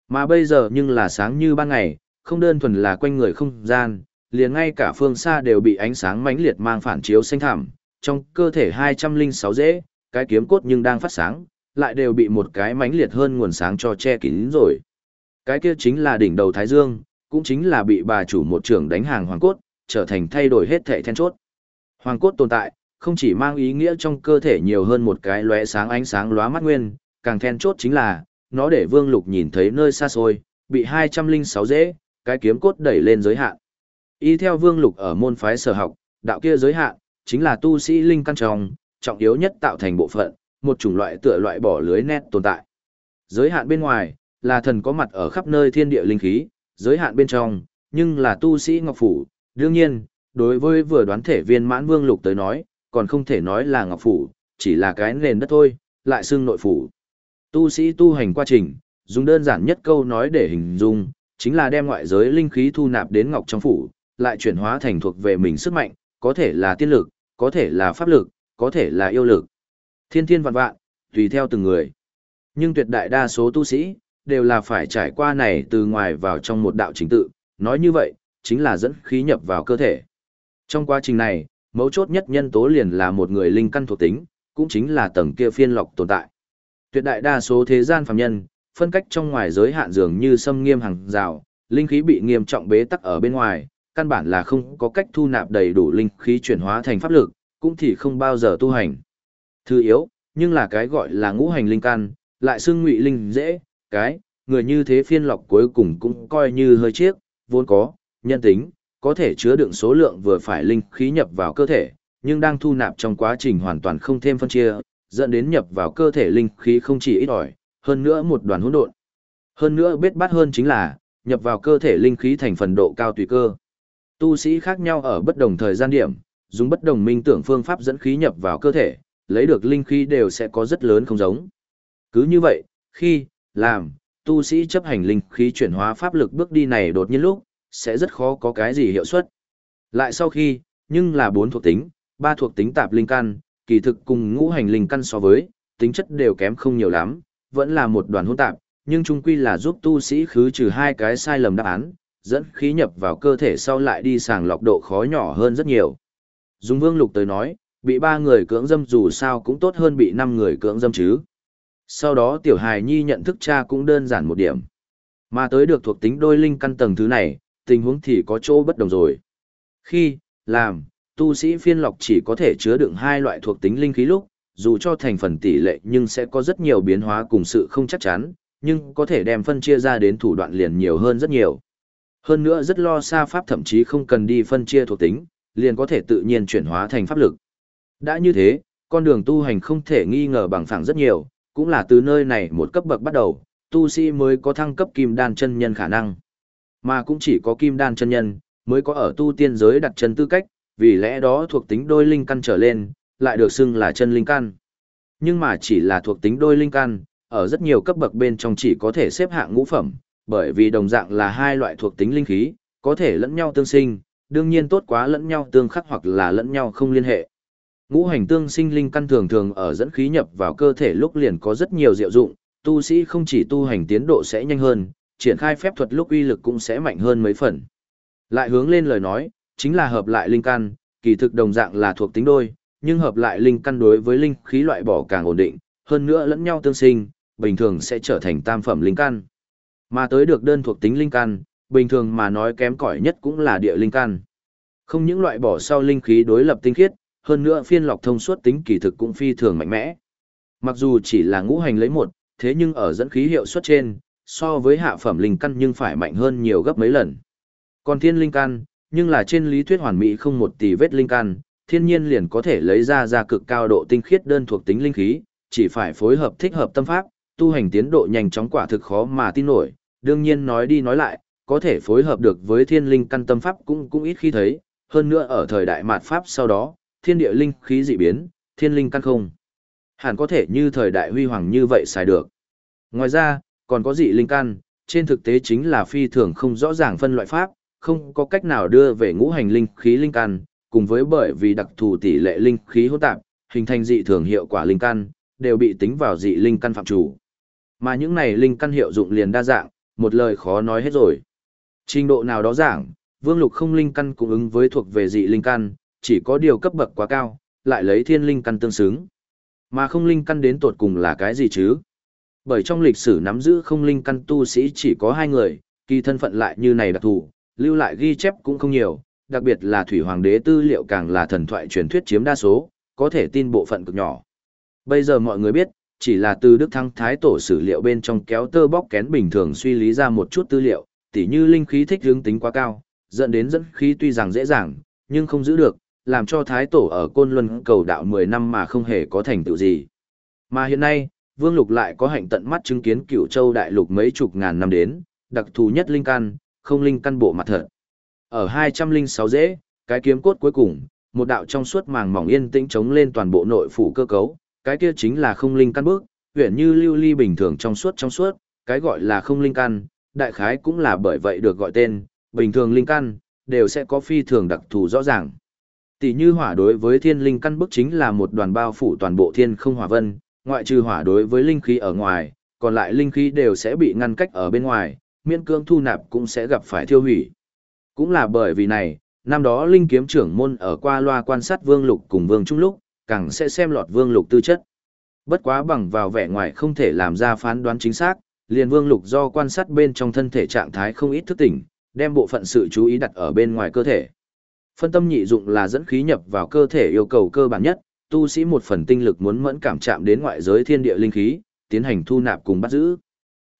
Mà bây giờ nhưng là sáng như ban ngày, không đơn thuần là quanh người không gian, liền ngay cả phương xa đều bị ánh sáng mãnh liệt mang phản chiếu xanh thảm, trong cơ thể 206 dễ, cái kiếm cốt nhưng đang phát sáng, lại đều bị một cái mãnh liệt hơn nguồn sáng cho che kín rồi. Cái kia chính là đỉnh đầu Thái Dương, cũng chính là bị bà chủ một trưởng đánh hàng hoàng cốt, trở thành thay đổi hết thể then chốt. Hoàng cốt tồn tại, không chỉ mang ý nghĩa trong cơ thể nhiều hơn một cái lóe sáng ánh sáng lóa mắt nguyên, càng then chốt chính là, nó để Vương Lục nhìn thấy nơi xa xôi, bị 206 dễ, cái kiếm cốt đẩy lên giới hạn. Y theo Vương Lục ở môn phái sở học, đạo kia giới hạn, chính là tu sĩ linh căn trong, trọng yếu nhất tạo thành bộ phận, một chủng loại tựa loại bỏ lưới net tồn tại. Giới hạn bên ngoài, là thần có mặt ở khắp nơi thiên địa linh khí, giới hạn bên trong, nhưng là tu sĩ ngọc phủ. Đương nhiên, đối với vừa đoán thể viên mãn vương lục tới nói, còn không thể nói là ngọc phủ, chỉ là cái nền đất thôi, lại xưng nội phủ. Tu sĩ tu hành quá trình, dùng đơn giản nhất câu nói để hình dung, chính là đem ngoại giới linh khí thu nạp đến ngọc trong phủ, lại chuyển hóa thành thuộc về mình sức mạnh, có thể là tiên lực, có thể là pháp lực, có thể là yêu lực. Thiên thiên vạn vạn, tùy theo từng người. Nhưng tuyệt đại đa số tu sĩ, đều là phải trải qua này từ ngoài vào trong một đạo chính tự, nói như vậy, chính là dẫn khí nhập vào cơ thể. Trong quá trình này, mấu chốt nhất nhân tố liền là một người linh căn thuộc tính, cũng chính là tầng kia phiên lọc tồn tại. Tuyệt đại đa số thế gian phàm nhân, phân cách trong ngoài giới hạn dường như xâm nghiêm hàng rào, linh khí bị nghiêm trọng bế tắc ở bên ngoài, căn bản là không có cách thu nạp đầy đủ linh khí chuyển hóa thành pháp lực, cũng thì không bao giờ tu hành. Thứ yếu, nhưng là cái gọi là ngũ hành linh căn, lại xưng ngụy linh dễ, cái, người như thế phiên lọc cuối cùng cũng coi như hơi chiếc, vốn có, nhân tính, có thể chứa đựng số lượng vừa phải linh khí nhập vào cơ thể, nhưng đang thu nạp trong quá trình hoàn toàn không thêm phân chia, dẫn đến nhập vào cơ thể linh khí không chỉ ít ỏi, hơn nữa một đoàn hỗn độn. Hơn nữa biết bắt hơn chính là, nhập vào cơ thể linh khí thành phần độ cao tùy cơ. Tu sĩ khác nhau ở bất đồng thời gian điểm, dùng bất đồng minh tưởng phương pháp dẫn khí nhập vào cơ thể, lấy được linh khí đều sẽ có rất lớn không giống. Cứ như vậy, khi, làm, tu sĩ chấp hành linh khí chuyển hóa pháp lực bước đi này đột nhiên lúc, sẽ rất khó có cái gì hiệu suất. Lại sau khi, nhưng là bốn thuộc tính, ba thuộc tính tạp linh căn, kỳ thực cùng ngũ hành linh căn so với, tính chất đều kém không nhiều lắm, vẫn là một đoàn hỗn tạp, nhưng chung quy là giúp tu sĩ khứ trừ hai cái sai lầm đáp án, dẫn khí nhập vào cơ thể sau lại đi sàng lọc độ khó nhỏ hơn rất nhiều. Dùng vương lục tới nói, bị ba người cưỡng dâm dù sao cũng tốt hơn bị năm người cưỡng dâm chứ. Sau đó tiểu hài nhi nhận thức cha cũng đơn giản một điểm. Mà tới được thuộc tính đôi linh căn tầng thứ này, tình huống thì có chỗ bất đồng rồi. Khi, làm, tu sĩ phiên lọc chỉ có thể chứa đựng hai loại thuộc tính linh khí lúc, dù cho thành phần tỷ lệ nhưng sẽ có rất nhiều biến hóa cùng sự không chắc chắn, nhưng có thể đem phân chia ra đến thủ đoạn liền nhiều hơn rất nhiều. Hơn nữa rất lo xa pháp thậm chí không cần đi phân chia thuộc tính, liền có thể tự nhiên chuyển hóa thành pháp lực. Đã như thế, con đường tu hành không thể nghi ngờ bằng phẳng rất nhiều, cũng là từ nơi này một cấp bậc bắt đầu, tu sĩ mới có thăng cấp kim đan chân nhân khả năng. Mà cũng chỉ có kim đan chân nhân, mới có ở tu tiên giới đặt chân tư cách, vì lẽ đó thuộc tính đôi linh căn trở lên, lại được xưng là chân linh căn. Nhưng mà chỉ là thuộc tính đôi linh căn, ở rất nhiều cấp bậc bên trong chỉ có thể xếp hạng ngũ phẩm, bởi vì đồng dạng là hai loại thuộc tính linh khí, có thể lẫn nhau tương sinh, đương nhiên tốt quá lẫn nhau tương khắc hoặc là lẫn nhau không liên hệ. Ngũ hành tương sinh linh căn thường thường ở dẫn khí nhập vào cơ thể lúc liền có rất nhiều diệu dụng, tu sĩ không chỉ tu hành tiến độ sẽ nhanh hơn, triển khai phép thuật lúc uy lực cũng sẽ mạnh hơn mấy phần. Lại hướng lên lời nói, chính là hợp lại linh căn, kỳ thực đồng dạng là thuộc tính đôi, nhưng hợp lại linh căn đối với linh khí loại bỏ càng ổn định, hơn nữa lẫn nhau tương sinh, bình thường sẽ trở thành tam phẩm linh căn. Mà tới được đơn thuộc tính linh căn, bình thường mà nói kém cỏi nhất cũng là địa linh căn. Không những loại bỏ sau linh khí đối lập tinh khiết, hơn nữa phiên lọc thông suốt tính kỳ thực cũng phi thường mạnh mẽ. Mặc dù chỉ là ngũ hành lấy một, thế nhưng ở dẫn khí hiệu suất trên, so với hạ phẩm linh căn nhưng phải mạnh hơn nhiều gấp mấy lần. Còn thiên linh căn, nhưng là trên lý thuyết hoàn mỹ không một tỷ vết linh căn, thiên nhiên liền có thể lấy ra ra cực cao độ tinh khiết đơn thuộc tính linh khí, chỉ phải phối hợp thích hợp tâm pháp, tu hành tiến độ nhanh chóng quả thực khó mà tin nổi, đương nhiên nói đi nói lại, có thể phối hợp được với thiên linh căn tâm pháp cũng cũng ít khi thấy, hơn nữa ở thời đại mạt pháp sau đó, thiên địa linh khí dị biến, thiên linh căn không. Hẳn có thể như thời đại huy hoàng như vậy xài được. Ngoài ra, còn có dị linh căn, trên thực tế chính là phi thường không rõ ràng phân loại pháp, không có cách nào đưa về ngũ hành linh khí linh căn, cùng với bởi vì đặc thù tỷ lệ linh khí hỗn tạp, hình thành dị thường hiệu quả linh căn, đều bị tính vào dị linh căn phạm chủ. Mà những này linh căn hiệu dụng liền đa dạng, một lời khó nói hết rồi. Trình độ nào đó giảng, vương lục không linh căn cũng ứng với thuộc về dị linh căn, chỉ có điều cấp bậc quá cao, lại lấy thiên linh căn tương xứng. Mà không linh căn đến tột cùng là cái gì chứ? Bởi trong lịch sử nắm giữ không linh căn tu sĩ chỉ có hai người, kỳ thân phận lại như này đặc thù, lưu lại ghi chép cũng không nhiều, đặc biệt là thủy hoàng đế tư liệu càng là thần thoại truyền thuyết chiếm đa số, có thể tin bộ phận cực nhỏ. Bây giờ mọi người biết, chỉ là từ Đức Thăng Thái tổ sử liệu bên trong kéo tơ bóc kén bình thường suy lý ra một chút tư liệu, tỉ như linh khí thích hướng tính quá cao, dẫn đến dẫn khí tuy rằng dễ dàng, nhưng không giữ được, làm cho Thái tổ ở Côn Luân cầu đạo 10 năm mà không hề có thành tựu gì. Mà hiện nay, Vương Lục lại có hạnh tận mắt chứng kiến cửu châu đại lục mấy chục ngàn năm đến, đặc thù nhất linh căn, không linh căn bộ mặt thật. Ở 206 dễ, cái kiếm cốt cuối cùng, một đạo trong suốt màng mỏng yên tĩnh chống lên toàn bộ nội phủ cơ cấu, cái kia chính là không linh căn bước, huyện như lưu ly bình thường trong suốt trong suốt, cái gọi là không linh căn, đại khái cũng là bởi vậy được gọi tên, bình thường linh căn, đều sẽ có phi thường đặc thù rõ ràng. Tỷ như hỏa đối với thiên linh căn bức chính là một đoàn bao phủ toàn bộ thiên không hỏa vân, ngoại trừ hỏa đối với linh khí ở ngoài, còn lại linh khí đều sẽ bị ngăn cách ở bên ngoài, miễn cương thu nạp cũng sẽ gặp phải thiêu hủy. Cũng là bởi vì này, năm đó linh kiếm trưởng môn ở qua loa quan sát vương lục cùng vương trung lúc, càng sẽ xem lọt vương lục tư chất. Bất quá bằng vào vẻ ngoài không thể làm ra phán đoán chính xác, liền vương lục do quan sát bên trong thân thể trạng thái không ít thức tỉnh, đem bộ phận sự chú ý đặt ở bên ngoài cơ thể. Phân tâm nhị dụng là dẫn khí nhập vào cơ thể yêu cầu cơ bản nhất, tu sĩ một phần tinh lực muốn mẫn cảm chạm đến ngoại giới thiên địa linh khí, tiến hành thu nạp cùng bắt giữ.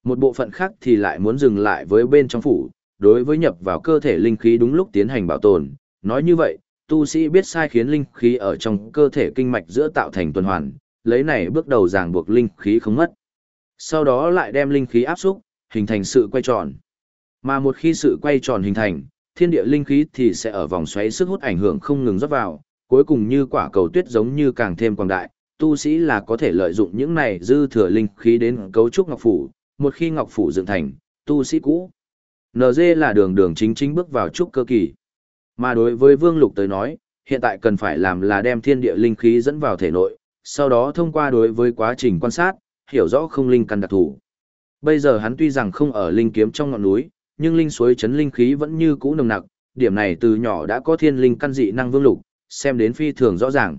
Một bộ phận khác thì lại muốn dừng lại với bên trong phủ, đối với nhập vào cơ thể linh khí đúng lúc tiến hành bảo tồn. Nói như vậy, tu sĩ biết sai khiến linh khí ở trong cơ thể kinh mạch giữa tạo thành tuần hoàn, lấy này bước đầu ràng buộc linh khí không mất. Sau đó lại đem linh khí áp xúc, hình thành sự quay tròn. Mà một khi sự quay tròn hình thành, thiên địa linh khí thì sẽ ở vòng xoáy sức hút ảnh hưởng không ngừng rót vào, cuối cùng như quả cầu tuyết giống như càng thêm quang đại, tu sĩ là có thể lợi dụng những này dư thừa linh khí đến cấu trúc ngọc phủ, một khi ngọc phủ dựng thành, tu sĩ cũ. NG là đường đường chính chính bước vào trúc cơ kỳ. Mà đối với Vương Lục tới nói, hiện tại cần phải làm là đem thiên địa linh khí dẫn vào thể nội, sau đó thông qua đối với quá trình quan sát, hiểu rõ không linh căn đặc thủ. Bây giờ hắn tuy rằng không ở linh kiếm trong ngọn núi, nhưng linh suối chấn linh khí vẫn như cũ nồng nặc, điểm này từ nhỏ đã có thiên linh căn dị năng vương lục, xem đến phi thường rõ ràng.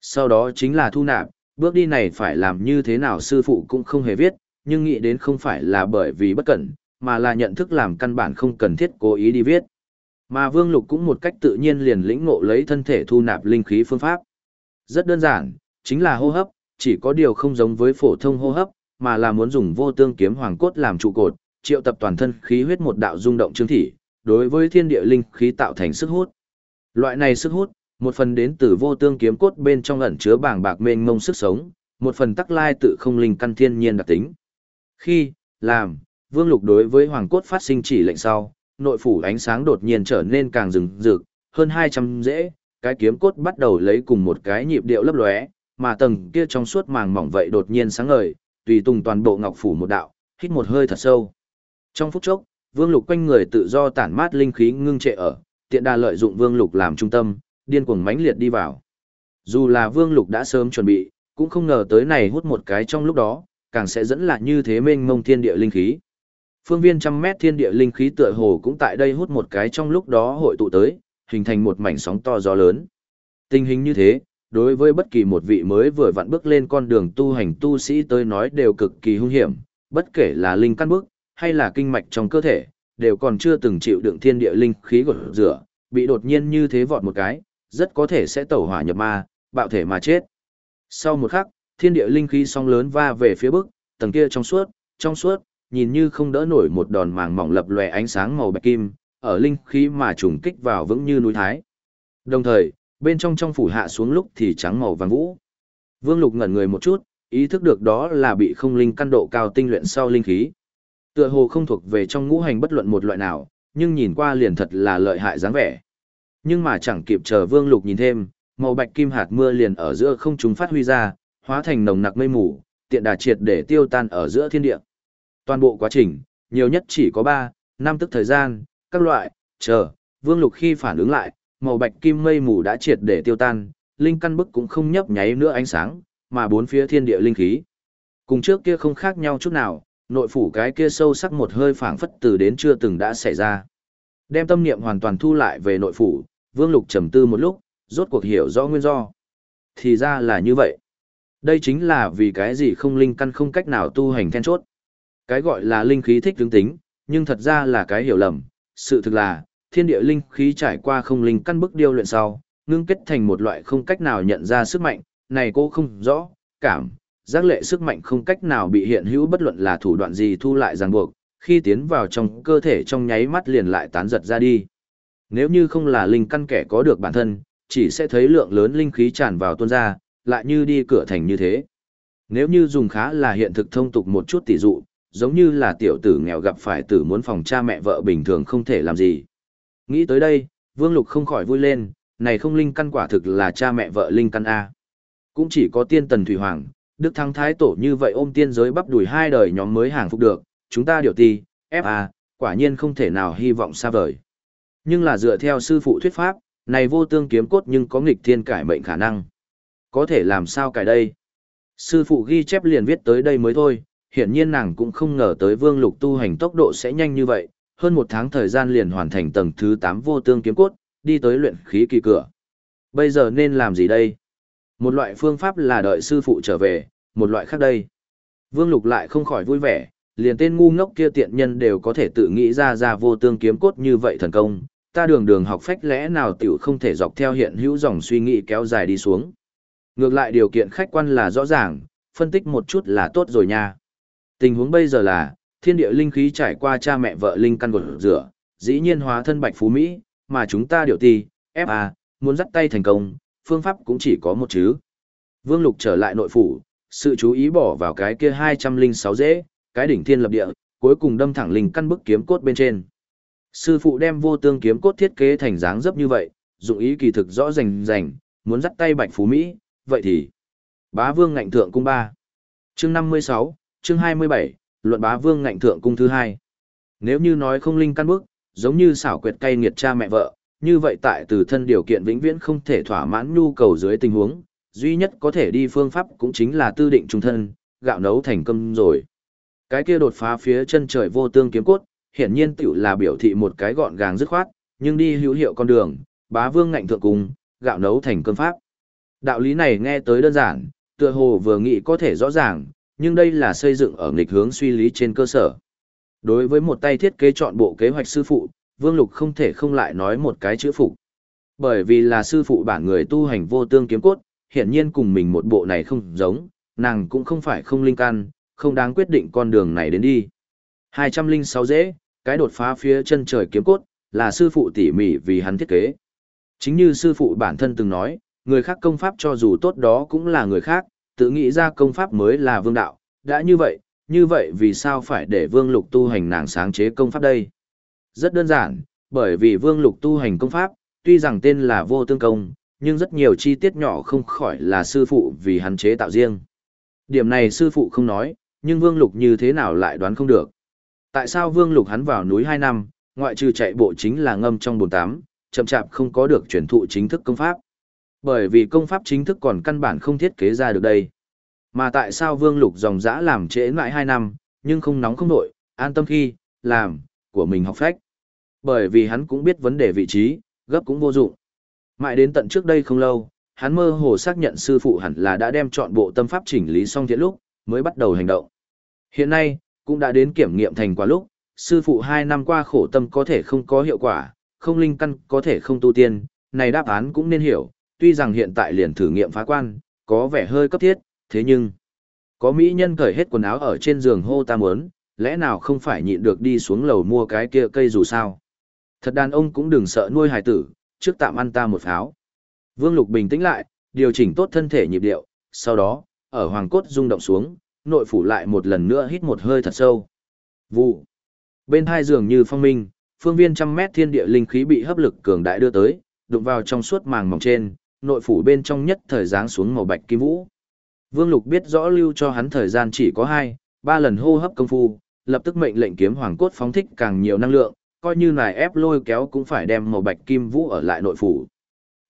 Sau đó chính là thu nạp, bước đi này phải làm như thế nào sư phụ cũng không hề viết, nhưng nghĩ đến không phải là bởi vì bất cẩn, mà là nhận thức làm căn bản không cần thiết cố ý đi viết. Mà Vương Lục cũng một cách tự nhiên liền lĩnh ngộ lấy thân thể thu nạp linh khí phương pháp. Rất đơn giản, chính là hô hấp, chỉ có điều không giống với phổ thông hô hấp, mà là muốn dùng vô tương kiếm hoàng cốt làm trụ cột, triệu tập toàn thân khí huyết một đạo rung động chứng thị, đối với thiên địa linh khí tạo thành sức hút. Loại này sức hút, một phần đến từ vô tương kiếm cốt bên trong ẩn chứa bảng bạc mênh mông sức sống, một phần tắc lai tự không linh căn thiên nhiên đặc tính. Khi, làm, Vương Lục đối với hoàng cốt phát sinh chỉ lệnh sau, nội phủ ánh sáng đột nhiên trở nên càng rừng rực, hơn 200 dễ, cái kiếm cốt bắt đầu lấy cùng một cái nhịp điệu lấp lóe, mà tầng kia trong suốt màng mỏng vậy đột nhiên sáng ngời, tùy tùng toàn bộ ngọc phủ một đạo, hít một hơi thật sâu. Trong phút chốc, Vương Lục quanh người tự do tản mát linh khí ngưng trệ ở, tiện đà lợi dụng Vương Lục làm trung tâm, điên cuồng mãnh liệt đi vào. Dù là Vương Lục đã sớm chuẩn bị, cũng không ngờ tới này hút một cái trong lúc đó, càng sẽ dẫn lại như thế mênh mông thiên địa linh khí. Phương viên trăm mét thiên địa linh khí tựa hồ cũng tại đây hút một cái trong lúc đó hội tụ tới, hình thành một mảnh sóng to gió lớn. Tình hình như thế, đối với bất kỳ một vị mới vừa vặn bước lên con đường tu hành tu sĩ tới nói đều cực kỳ hung hiểm, bất kể là linh căn bước, hay là kinh mạch trong cơ thể, đều còn chưa từng chịu đựng thiên địa linh khí gột rửa, bị đột nhiên như thế vọt một cái, rất có thể sẽ tẩu hỏa nhập ma, bạo thể mà chết. Sau một khắc, thiên địa linh khí song lớn va về phía bức, tầng kia trong suốt, trong suốt, nhìn như không đỡ nổi một đòn màng mỏng lập lòe ánh sáng màu bạch kim, ở linh khí mà trùng kích vào vững như núi thái. Đồng thời, bên trong trong phủ hạ xuống lúc thì trắng màu vàng vũ. Vương Lục ngẩn người một chút, ý thức được đó là bị không linh căn độ cao tinh luyện sau linh khí. Tựa hồ không thuộc về trong ngũ hành bất luận một loại nào, nhưng nhìn qua liền thật là lợi hại dáng vẻ. Nhưng mà chẳng kịp chờ Vương Lục nhìn thêm, màu bạch kim hạt mưa liền ở giữa không trung phát huy ra, hóa thành nồng nặc mây mù, tiện đà triệt để tiêu tan ở giữa thiên địa. Toàn bộ quá trình, nhiều nhất chỉ có 3, năm tức thời gian, các loại, chờ, Vương Lục khi phản ứng lại, màu bạch kim mây mù đã triệt để tiêu tan, linh căn bức cũng không nhấp nháy nữa ánh sáng, mà bốn phía thiên địa linh khí. Cùng trước kia không khác nhau chút nào, nội phủ cái kia sâu sắc một hơi phảng phất từ đến chưa từng đã xảy ra. Đem tâm niệm hoàn toàn thu lại về nội phủ, Vương Lục trầm tư một lúc, rốt cuộc hiểu rõ nguyên do. Thì ra là như vậy. Đây chính là vì cái gì không linh căn không cách nào tu hành then chốt. Cái gọi là linh khí thích tướng tính, nhưng thật ra là cái hiểu lầm. Sự thực là, thiên địa linh khí trải qua không linh căn bức điêu luyện sau, ngưng kết thành một loại không cách nào nhận ra sức mạnh, này cô không rõ, cảm, giác lệ sức mạnh không cách nào bị hiện hữu bất luận là thủ đoạn gì thu lại ràng buộc, khi tiến vào trong cơ thể trong nháy mắt liền lại tán giật ra đi. Nếu như không là linh căn kẻ có được bản thân, chỉ sẽ thấy lượng lớn linh khí tràn vào tuôn ra, lại như đi cửa thành như thế. Nếu như dùng khá là hiện thực thông tục một chút tỷ dụ, giống như là tiểu tử nghèo gặp phải tử muốn phòng cha mẹ vợ bình thường không thể làm gì. Nghĩ tới đây, Vương Lục không khỏi vui lên, này không linh căn quả thực là cha mẹ vợ linh căn A. Cũng chỉ có tiên tần thủy hoàng, Đức Thăng Thái Tổ như vậy ôm tiên giới bắp đuổi hai đời nhóm mới hàng phục được, chúng ta điều ti, FA, quả nhiên không thể nào hy vọng xa vời. Nhưng là dựa theo sư phụ thuyết pháp, này vô tương kiếm cốt nhưng có nghịch thiên cải mệnh khả năng. Có thể làm sao cải đây? Sư phụ ghi chép liền viết tới đây mới thôi, hiển nhiên nàng cũng không ngờ tới vương lục tu hành tốc độ sẽ nhanh như vậy, hơn một tháng thời gian liền hoàn thành tầng thứ 8 vô tương kiếm cốt, đi tới luyện khí kỳ cửa. Bây giờ nên làm gì đây? Một loại phương pháp là đợi sư phụ trở về, một loại khác đây. Vương Lục lại không khỏi vui vẻ, liền tên ngu ngốc kia tiện nhân đều có thể tự nghĩ ra ra vô tương kiếm cốt như vậy thần công, ta đường đường học phách lẽ nào tiểu không thể dọc theo hiện hữu dòng suy nghĩ kéo dài đi xuống. Ngược lại điều kiện khách quan là rõ ràng, phân tích một chút là tốt rồi nha. Tình huống bây giờ là, thiên địa linh khí trải qua cha mẹ vợ linh căn gột rửa, dĩ nhiên hóa thân bạch phú Mỹ, mà chúng ta điều ti, FA, muốn dắt tay thành công, phương pháp cũng chỉ có một chứ. Vương Lục trở lại nội phủ, sự chú ý bỏ vào cái kia 206 dễ, cái đỉnh thiên lập địa, cuối cùng đâm thẳng linh căn bức kiếm cốt bên trên. Sư phụ đem vô tương kiếm cốt thiết kế thành dáng dấp như vậy, dụng ý kỳ thực rõ rành rành, muốn dắt tay bạch phú Mỹ, vậy thì bá vương ngạnh thượng cung ba chương 56, chương 27, luận bá vương ngạnh thượng cung thứ hai nếu như nói không linh căn bức giống như xảo quyệt cay nghiệt cha mẹ vợ như vậy tại từ thân điều kiện vĩnh viễn không thể thỏa mãn nhu cầu dưới tình huống duy nhất có thể đi phương pháp cũng chính là tư định trung thân gạo nấu thành cơm rồi Cái kia đột phá phía chân trời vô tương kiếm cốt, hiển nhiên tiểu là biểu thị một cái gọn gàng dứt khoát, nhưng đi hữu hiệu con đường, bá vương ngạnh thượng cùng, gạo nấu thành cơm pháp. Đạo lý này nghe tới đơn giản, tựa hồ vừa nghĩ có thể rõ ràng, nhưng đây là xây dựng ở nghịch hướng suy lý trên cơ sở. Đối với một tay thiết kế chọn bộ kế hoạch sư phụ, Vương Lục không thể không lại nói một cái chữ phục. Bởi vì là sư phụ bản người tu hành vô tương kiếm cốt, hiển nhiên cùng mình một bộ này không giống, nàng cũng không phải không linh căn, không đáng quyết định con đường này đến đi. 206 dễ, cái đột phá phía chân trời kiếm cốt, là sư phụ tỉ mỉ vì hắn thiết kế. Chính như sư phụ bản thân từng nói, người khác công pháp cho dù tốt đó cũng là người khác, tự nghĩ ra công pháp mới là vương đạo, đã như vậy, như vậy vì sao phải để vương lục tu hành nàng sáng chế công pháp đây? Rất đơn giản, bởi vì vương lục tu hành công pháp, tuy rằng tên là vô tương công, nhưng rất nhiều chi tiết nhỏ không khỏi là sư phụ vì hắn chế tạo riêng. Điểm này sư phụ không nói, nhưng vương lục như thế nào lại đoán không được. Tại sao vương lục hắn vào núi 2 năm, ngoại trừ chạy bộ chính là ngâm trong bồn tám, chậm chạp không có được truyền thụ chính thức công pháp. Bởi vì công pháp chính thức còn căn bản không thiết kế ra được đây. Mà tại sao Vương Lục dòng dã làm trễ lại 2 năm, nhưng không nóng không nổi, an tâm khi, làm, của mình học phách. Bởi vì hắn cũng biết vấn đề vị trí, gấp cũng vô dụng. Mãi đến tận trước đây không lâu, hắn mơ hồ xác nhận sư phụ hẳn là đã đem chọn bộ tâm pháp chỉnh lý xong thiện lúc, mới bắt đầu hành động. Hiện nay, cũng đã đến kiểm nghiệm thành quả lúc, sư phụ 2 năm qua khổ tâm có thể không có hiệu quả, không linh căn có thể không tu tiên, này đáp án cũng nên hiểu, tuy rằng hiện tại liền thử nghiệm phá quan, có vẻ hơi cấp thiết, thế nhưng, có mỹ nhân cởi hết quần áo ở trên giường hô ta muốn, lẽ nào không phải nhịn được đi xuống lầu mua cái kia cây dù sao. Thật đàn ông cũng đừng sợ nuôi hài tử, trước tạm ăn ta một pháo. Vương Lục bình tĩnh lại, điều chỉnh tốt thân thể nhịp điệu, sau đó, ở hoàng cốt rung động xuống, nội phủ lại một lần nữa hít một hơi thật sâu. Vụ. Bên hai giường như phong minh, phương viên trăm mét thiên địa linh khí bị hấp lực cường đại đưa tới, đụng vào trong suốt màng mỏng trên, nội phủ bên trong nhất thời dáng xuống màu bạch kim vũ. Vương Lục biết rõ lưu cho hắn thời gian chỉ có hai, ba lần hô hấp công phu, lập tức mệnh lệnh kiếm hoàng cốt phóng thích càng nhiều năng lượng, coi như nài ép lôi kéo cũng phải đem màu bạch kim vũ ở lại nội phủ.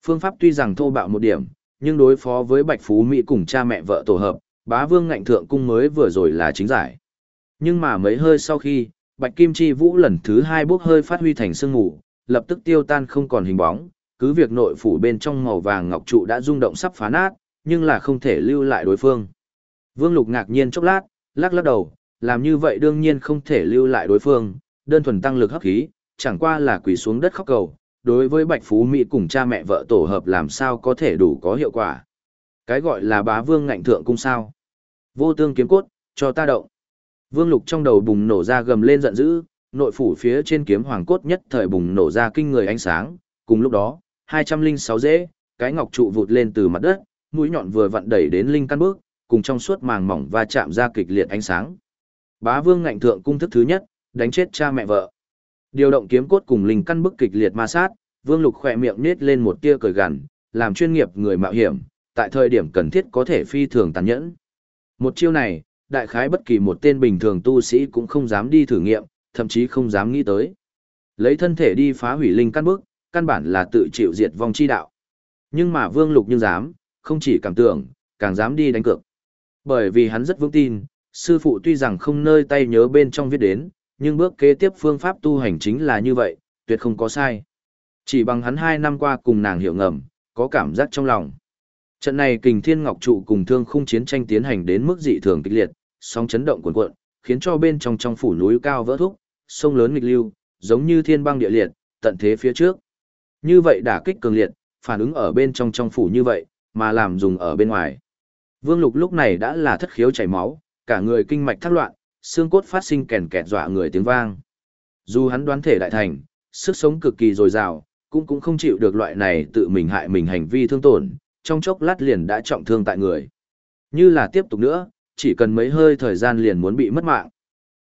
Phương pháp tuy rằng thô bạo một điểm, nhưng đối phó với bạch phú mỹ cùng cha mẹ vợ tổ hợp, bá vương ngạnh thượng cung mới vừa rồi là chính giải. Nhưng mà mấy hơi sau khi, bạch kim chi vũ lần thứ hai bốc hơi phát huy thành sương ngủ, lập tức tiêu tan không còn hình bóng, cứ việc nội phủ bên trong màu vàng ngọc trụ đã rung động sắp phá nát, nhưng là không thể lưu lại đối phương. Vương Lục ngạc nhiên chốc lát, lắc lắc đầu, làm như vậy đương nhiên không thể lưu lại đối phương, đơn thuần tăng lực hấp khí, chẳng qua là quỳ xuống đất khóc cầu, đối với Bạch Phú Mỹ cùng cha mẹ vợ tổ hợp làm sao có thể đủ có hiệu quả. Cái gọi là bá vương ngạnh thượng cung sao. Vô tương kiếm cốt, cho ta động. Vương Lục trong đầu bùng nổ ra gầm lên giận dữ, nội phủ phía trên kiếm hoàng cốt nhất thời bùng nổ ra kinh người ánh sáng, cùng lúc đó, 206 dễ, cái ngọc trụ vụt lên từ mặt đất, mũi nhọn vừa vặn đẩy đến linh căn bước, cùng trong suốt màng mỏng va chạm ra kịch liệt ánh sáng. Bá Vương ngạnh thượng cung thức thứ nhất, đánh chết cha mẹ vợ. Điều động kiếm cốt cùng linh căn bức kịch liệt ma sát, Vương Lục khỏe miệng nết lên một tia cười gằn, làm chuyên nghiệp người mạo hiểm, tại thời điểm cần thiết có thể phi thường tàn nhẫn. Một chiêu này, đại khái bất kỳ một tên bình thường tu sĩ cũng không dám đi thử nghiệm, thậm chí không dám nghĩ tới. Lấy thân thể đi phá hủy linh căn bức, căn bản là tự chịu diệt vong chi đạo. Nhưng mà Vương Lục như dám, không chỉ cảm tưởng, càng dám đi đánh cược. Bởi vì hắn rất vững tin, sư phụ tuy rằng không nơi tay nhớ bên trong viết đến, nhưng bước kế tiếp phương pháp tu hành chính là như vậy, tuyệt không có sai. Chỉ bằng hắn hai năm qua cùng nàng hiểu ngầm, có cảm giác trong lòng. Trận này kình thiên ngọc trụ cùng thương khung chiến tranh tiến hành đến mức dị thường kịch liệt, sóng chấn động cuồn cuộn, khiến cho bên trong trong phủ núi cao vỡ thúc, sông lớn nghịch lưu, giống như thiên băng địa liệt, tận thế phía trước. Như vậy đả kích cường liệt, phản ứng ở bên trong trong phủ như vậy, mà làm dùng ở bên ngoài. Vương Lục lúc này đã là thất khiếu chảy máu, cả người kinh mạch thác loạn, xương cốt phát sinh kèn kẹt dọa người tiếng vang. Dù hắn đoán thể đại thành, sức sống cực kỳ dồi dào, cũng cũng không chịu được loại này tự mình hại mình hành vi thương tổn, trong chốc lát liền đã trọng thương tại người. Như là tiếp tục nữa, chỉ cần mấy hơi thời gian liền muốn bị mất mạng.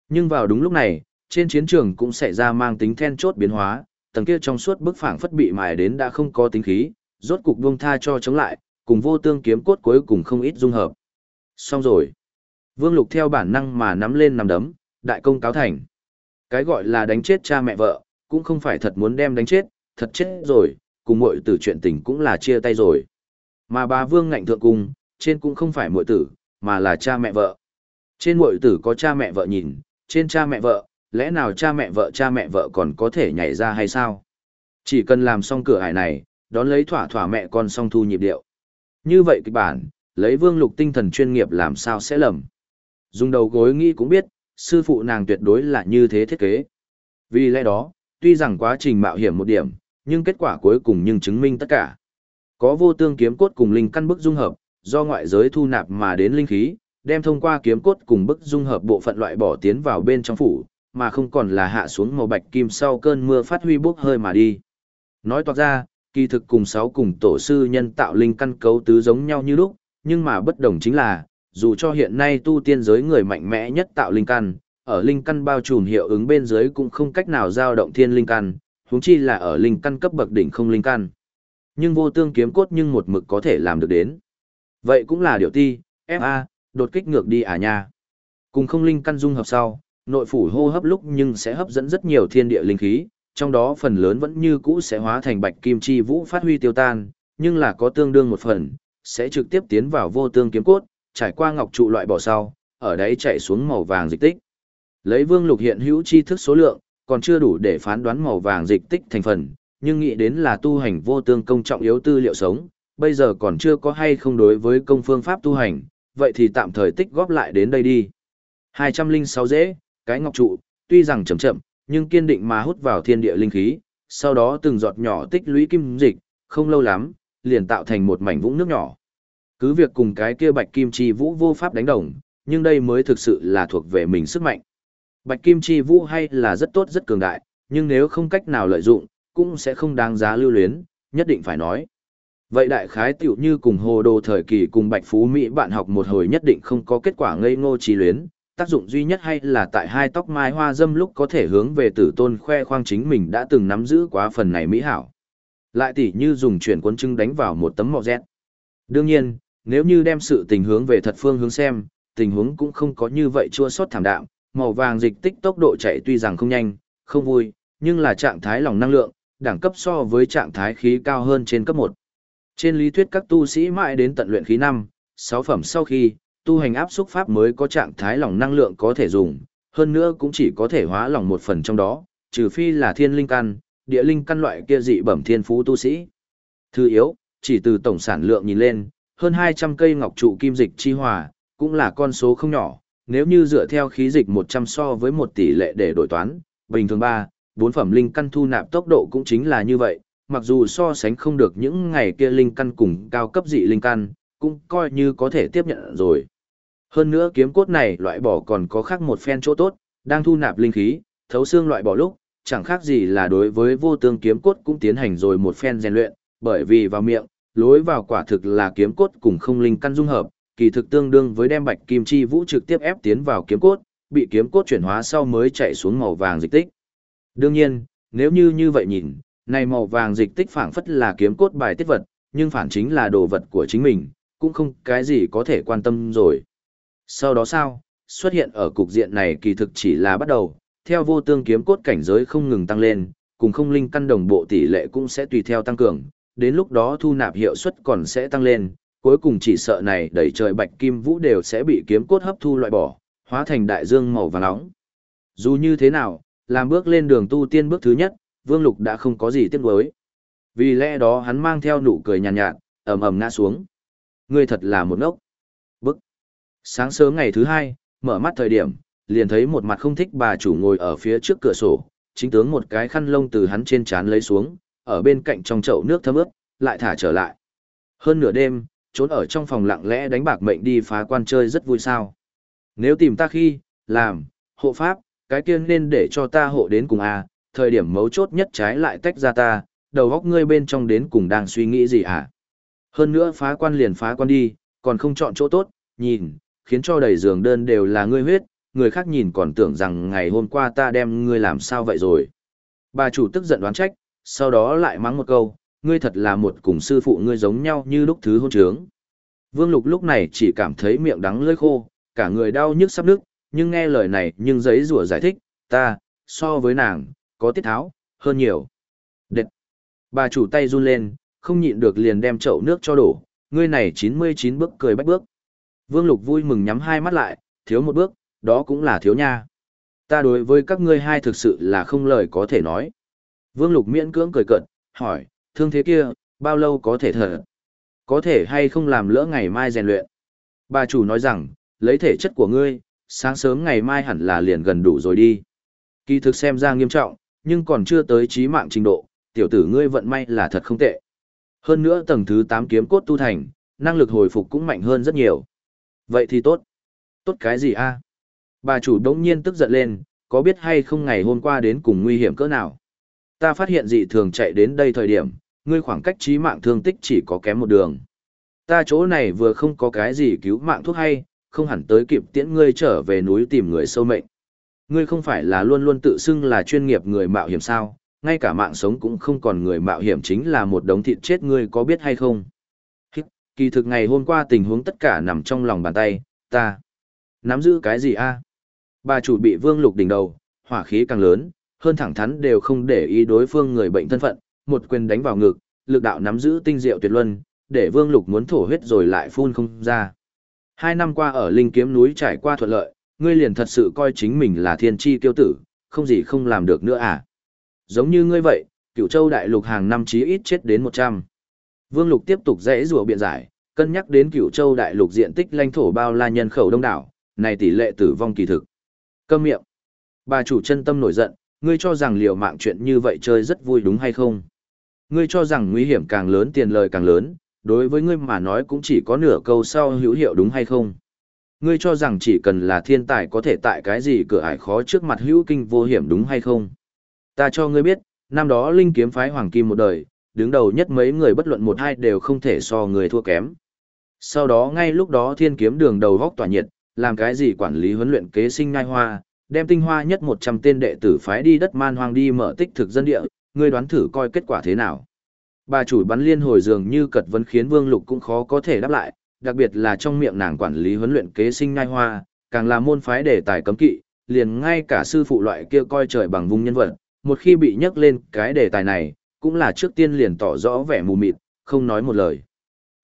Nhưng vào đúng lúc này, trên chiến trường cũng xảy ra mang tính then chốt biến hóa, tầng kia trong suốt bức phảng phất bị mài đến đã không có tính khí, rốt cục buông tha cho chống lại, cùng vô tương kiếm cốt cuối cùng không ít dung hợp. Xong rồi. Vương Lục theo bản năng mà nắm lên nắm đấm, đại công cáo thành. Cái gọi là đánh chết cha mẹ vợ, cũng không phải thật muốn đem đánh chết, thật chết rồi, cùng muội tử chuyện tình cũng là chia tay rồi. Mà bà Vương ngạnh thượng cung, trên cũng không phải muội tử, mà là cha mẹ vợ. Trên muội tử có cha mẹ vợ nhìn, trên cha mẹ vợ, lẽ nào cha mẹ vợ cha mẹ vợ còn có thể nhảy ra hay sao? Chỉ cần làm xong cửa hải này, đón lấy thỏa thỏa mẹ con song thu nhịp điệu. Như vậy kịch bản, lấy vương lục tinh thần chuyên nghiệp làm sao sẽ lầm. Dùng đầu gối nghĩ cũng biết, sư phụ nàng tuyệt đối là như thế thiết kế. Vì lẽ đó, tuy rằng quá trình mạo hiểm một điểm, nhưng kết quả cuối cùng nhưng chứng minh tất cả. Có vô tương kiếm cốt cùng linh căn bức dung hợp, do ngoại giới thu nạp mà đến linh khí, đem thông qua kiếm cốt cùng bức dung hợp bộ phận loại bỏ tiến vào bên trong phủ, mà không còn là hạ xuống màu bạch kim sau cơn mưa phát huy bốc hơi mà đi. Nói toạc ra, kỳ thực cùng sáu cùng tổ sư nhân tạo linh căn cấu tứ giống nhau như lúc, nhưng mà bất đồng chính là, dù cho hiện nay tu tiên giới người mạnh mẽ nhất tạo linh căn, ở linh căn bao trùm hiệu ứng bên dưới cũng không cách nào giao động thiên linh căn, huống chi là ở linh căn cấp bậc đỉnh không linh căn. Nhưng vô tương kiếm cốt nhưng một mực có thể làm được đến. Vậy cũng là điều ti, FA, đột kích ngược đi à nha. Cùng không linh căn dung hợp sau, nội phủ hô hấp lúc nhưng sẽ hấp dẫn rất nhiều thiên địa linh khí, trong đó phần lớn vẫn như cũ sẽ hóa thành bạch kim chi vũ phát huy tiêu tan, nhưng là có tương đương một phần, sẽ trực tiếp tiến vào vô tương kiếm cốt, trải qua ngọc trụ loại bỏ sau, ở đấy chạy xuống màu vàng dịch tích. Lấy vương lục hiện hữu chi thức số lượng, còn chưa đủ để phán đoán màu vàng dịch tích thành phần, nhưng nghĩ đến là tu hành vô tương công trọng yếu tư liệu sống, bây giờ còn chưa có hay không đối với công phương pháp tu hành, vậy thì tạm thời tích góp lại đến đây đi. 206 dễ, cái ngọc trụ, tuy rằng chậm chậm, nhưng kiên định mà hút vào thiên địa linh khí, sau đó từng giọt nhỏ tích lũy kim dịch, không lâu lắm, liền tạo thành một mảnh vũng nước nhỏ. Cứ việc cùng cái kia bạch kim chi vũ vô pháp đánh đồng, nhưng đây mới thực sự là thuộc về mình sức mạnh. Bạch kim chi vũ hay là rất tốt rất cường đại, nhưng nếu không cách nào lợi dụng, cũng sẽ không đáng giá lưu luyến, nhất định phải nói. Vậy đại khái tiểu như cùng hồ đồ thời kỳ cùng Bạch Phú Mỹ bạn học một hồi nhất định không có kết quả ngây ngô trí luyến, tác dụng duy nhất hay là tại hai tóc mai hoa dâm lúc có thể hướng về tử tôn khoe khoang chính mình đã từng nắm giữ quá phần này mỹ hảo. Lại tỉ như dùng chuyển quân trưng đánh vào một tấm mọ rét. Đương nhiên, nếu như đem sự tình hướng về thật phương hướng xem, tình huống cũng không có như vậy chua sót thảm đạm, màu vàng dịch tích tốc độ chạy tuy rằng không nhanh, không vui, nhưng là trạng thái lòng năng lượng, đẳng cấp so với trạng thái khí cao hơn trên cấp 1. Trên lý thuyết các tu sĩ mãi đến tận luyện khí 5, 6 phẩm sau khi, tu hành áp xúc pháp mới có trạng thái lòng năng lượng có thể dùng, hơn nữa cũng chỉ có thể hóa lòng một phần trong đó, trừ phi là thiên linh căn, địa linh căn loại kia dị bẩm thiên phú tu sĩ. Thứ yếu, chỉ từ tổng sản lượng nhìn lên, hơn 200 cây ngọc trụ kim dịch chi hòa, cũng là con số không nhỏ, nếu như dựa theo khí dịch 100 so với một tỷ lệ để đổi toán, bình thường 3, 4 phẩm linh căn thu nạp tốc độ cũng chính là như vậy, mặc dù so sánh không được những ngày kia linh căn cùng cao cấp dị linh căn, cũng coi như có thể tiếp nhận rồi. Hơn nữa kiếm cốt này loại bỏ còn có khác một phen chỗ tốt, đang thu nạp linh khí, thấu xương loại bỏ lúc, chẳng khác gì là đối với vô tương kiếm cốt cũng tiến hành rồi một phen rèn luyện, bởi vì vào miệng, lối vào quả thực là kiếm cốt cùng không linh căn dung hợp, kỳ thực tương đương với đem bạch kim chi vũ trực tiếp ép tiến vào kiếm cốt, bị kiếm cốt chuyển hóa sau mới chạy xuống màu vàng dịch tích. Đương nhiên, nếu như như vậy nhìn, này màu vàng dịch tích phảng phất là kiếm cốt bài tiết vật, nhưng phản chính là đồ vật của chính mình, cũng không cái gì có thể quan tâm rồi. Sau đó sao, xuất hiện ở cục diện này kỳ thực chỉ là bắt đầu, theo vô tương kiếm cốt cảnh giới không ngừng tăng lên, cùng không linh căn đồng bộ tỷ lệ cũng sẽ tùy theo tăng cường, đến lúc đó thu nạp hiệu suất còn sẽ tăng lên, cuối cùng chỉ sợ này đẩy trời bạch kim vũ đều sẽ bị kiếm cốt hấp thu loại bỏ, hóa thành đại dương màu vàng nóng. Dù như thế nào, làm bước lên đường tu tiên bước thứ nhất, Vương Lục đã không có gì tiếc nuối. Vì lẽ đó hắn mang theo nụ cười nhàn nhạt, nhạt, ầm ầm ngã xuống. Ngươi thật là một ngốc. Sáng sớm ngày thứ hai, mở mắt thời điểm, liền thấy một mặt không thích bà chủ ngồi ở phía trước cửa sổ, chính tướng một cái khăn lông từ hắn trên trán lấy xuống, ở bên cạnh trong chậu nước thấm ướt, lại thả trở lại. Hơn nửa đêm, trốn ở trong phòng lặng lẽ đánh bạc mệnh đi phá quan chơi rất vui sao. Nếu tìm ta khi, làm, hộ pháp, cái kia nên để cho ta hộ đến cùng a thời điểm mấu chốt nhất trái lại tách ra ta, đầu góc ngươi bên trong đến cùng đang suy nghĩ gì à? Hơn nữa phá quan liền phá quan đi, còn không chọn chỗ tốt, nhìn, khiến cho đầy giường đơn đều là ngươi huyết, người khác nhìn còn tưởng rằng ngày hôm qua ta đem ngươi làm sao vậy rồi. Bà chủ tức giận đoán trách, sau đó lại mắng một câu, ngươi thật là một cùng sư phụ ngươi giống nhau như lúc thứ hôn trướng. Vương Lục lúc này chỉ cảm thấy miệng đắng lưỡi khô, cả người đau nhức sắp nức, nhưng nghe lời này nhưng giấy rủa giải thích, ta, so với nàng, có tiết tháo, hơn nhiều. Đệt! Bà chủ tay run lên, không nhịn được liền đem chậu nước cho đổ, ngươi này 99 bước cười bách bước. Vương Lục vui mừng nhắm hai mắt lại, thiếu một bước, đó cũng là thiếu nha. Ta đối với các ngươi hai thực sự là không lời có thể nói. Vương Lục miễn cưỡng cười cợt, hỏi, thương thế kia, bao lâu có thể thở? Có thể hay không làm lỡ ngày mai rèn luyện? Bà chủ nói rằng, lấy thể chất của ngươi, sáng sớm ngày mai hẳn là liền gần đủ rồi đi. Kỳ thực xem ra nghiêm trọng, nhưng còn chưa tới trí mạng trình độ, tiểu tử ngươi vận may là thật không tệ. Hơn nữa tầng thứ 8 kiếm cốt tu thành, năng lực hồi phục cũng mạnh hơn rất nhiều. Vậy thì tốt. Tốt cái gì a? Bà chủ đống nhiên tức giận lên, có biết hay không ngày hôm qua đến cùng nguy hiểm cỡ nào? Ta phát hiện dị thường chạy đến đây thời điểm, ngươi khoảng cách trí mạng thương tích chỉ có kém một đường. Ta chỗ này vừa không có cái gì cứu mạng thuốc hay, không hẳn tới kịp tiễn ngươi trở về núi tìm người sâu mệnh. Ngươi không phải là luôn luôn tự xưng là chuyên nghiệp người mạo hiểm sao, ngay cả mạng sống cũng không còn người mạo hiểm chính là một đống thịt chết ngươi có biết hay không. Kỳ thực ngày hôm qua tình huống tất cả nằm trong lòng bàn tay, ta. Nắm giữ cái gì a? Bà chủ bị vương lục đỉnh đầu, hỏa khí càng lớn, hơn thẳng thắn đều không để ý đối phương người bệnh thân phận, một quyền đánh vào ngực, lực đạo nắm giữ tinh diệu tuyệt luân, để vương lục muốn thổ huyết rồi lại phun không ra. Hai năm qua ở Linh Kiếm núi trải qua thuận lợi, ngươi liền thật sự coi chính mình là thiên chi tiêu tử, không gì không làm được nữa à. Giống như ngươi vậy, cựu châu đại lục hàng năm chí ít chết đến 100. Vương lục tiếp tục dễ rùa biện giải, cân nhắc đến Cửu châu đại lục diện tích lãnh thổ bao la nhân khẩu đông đảo, này tỷ lệ tử vong kỳ thực. Câm miệng. Bà chủ chân tâm nổi giận, ngươi cho rằng liều mạng chuyện như vậy chơi rất vui đúng hay không? Ngươi cho rằng nguy hiểm càng lớn tiền lời càng lớn, đối với ngươi mà nói cũng chỉ có nửa câu sau hữu hiệu đúng hay không? Ngươi cho rằng chỉ cần là thiên tài có thể tại cái gì cửa ải khó trước mặt hữu kinh vô hiểm đúng hay không? Ta cho ngươi biết, năm đó linh kiếm phái hoàng kim một đời, đứng đầu nhất mấy người bất luận một hai đều không thể so người thua kém. Sau đó ngay lúc đó thiên kiếm đường đầu góc tỏa nhiệt, làm cái gì quản lý huấn luyện kế sinh ngai hoa, đem tinh hoa nhất 100 tên đệ tử phái đi đất man hoang đi mở tích thực dân địa, ngươi đoán thử coi kết quả thế nào. Bà chủ bắn liên hồi dường như cật vấn khiến Vương Lục cũng khó có thể đáp lại, đặc biệt là trong miệng nàng quản lý huấn luyện kế sinh ngai hoa, càng là môn phái đề tài cấm kỵ, liền ngay cả sư phụ loại kia coi trời bằng vùng nhân vật, một khi bị nhắc lên cái đề tài này, cũng là trước tiên liền tỏ rõ vẻ mù mịt, không nói một lời.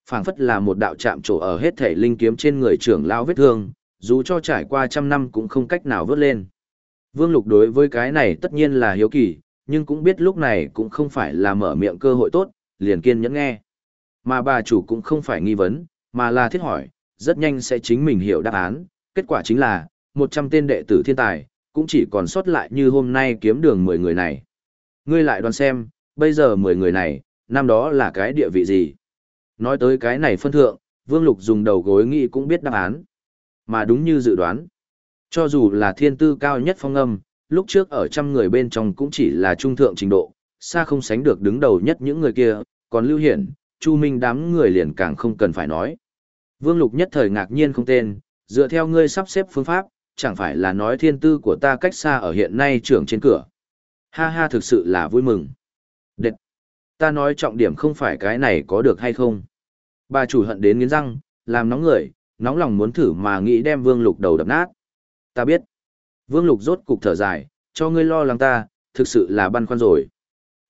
phảng phất là một đạo chạm trổ ở hết thể linh kiếm trên người trưởng lao vết thương, dù cho trải qua trăm năm cũng không cách nào vớt lên. Vương Lục đối với cái này tất nhiên là hiếu kỳ, nhưng cũng biết lúc này cũng không phải là mở miệng cơ hội tốt, liền kiên nhẫn nghe. Mà bà chủ cũng không phải nghi vấn, mà là thiết hỏi, rất nhanh sẽ chính mình hiểu đáp án, kết quả chính là, 100 tên đệ tử thiên tài, cũng chỉ còn sót lại như hôm nay kiếm đường 10 người này. Ngươi lại đoán xem, bây giờ 10 người này, năm đó là cái địa vị gì? Nói tới cái này phân thượng, Vương Lục dùng đầu gối nghĩ cũng biết đáp án. Mà đúng như dự đoán, cho dù là thiên tư cao nhất phong âm, lúc trước ở trăm người bên trong cũng chỉ là trung thượng trình độ, xa không sánh được đứng đầu nhất những người kia, còn Lưu Hiển, Chu Minh đám người liền càng không cần phải nói. Vương Lục nhất thời ngạc nhiên không tên, dựa theo ngươi sắp xếp phương pháp, chẳng phải là nói thiên tư của ta cách xa ở hiện nay trưởng trên cửa. Ha ha thực sự là vui mừng. Ta nói trọng điểm không phải cái này có được hay không. Bà chủ hận đến nghiến răng, làm nóng người, nóng lòng muốn thử mà nghĩ đem Vương Lục đầu đập nát. Ta biết. Vương Lục rốt cục thở dài, cho ngươi lo lắng ta, thực sự là băn khoăn rồi.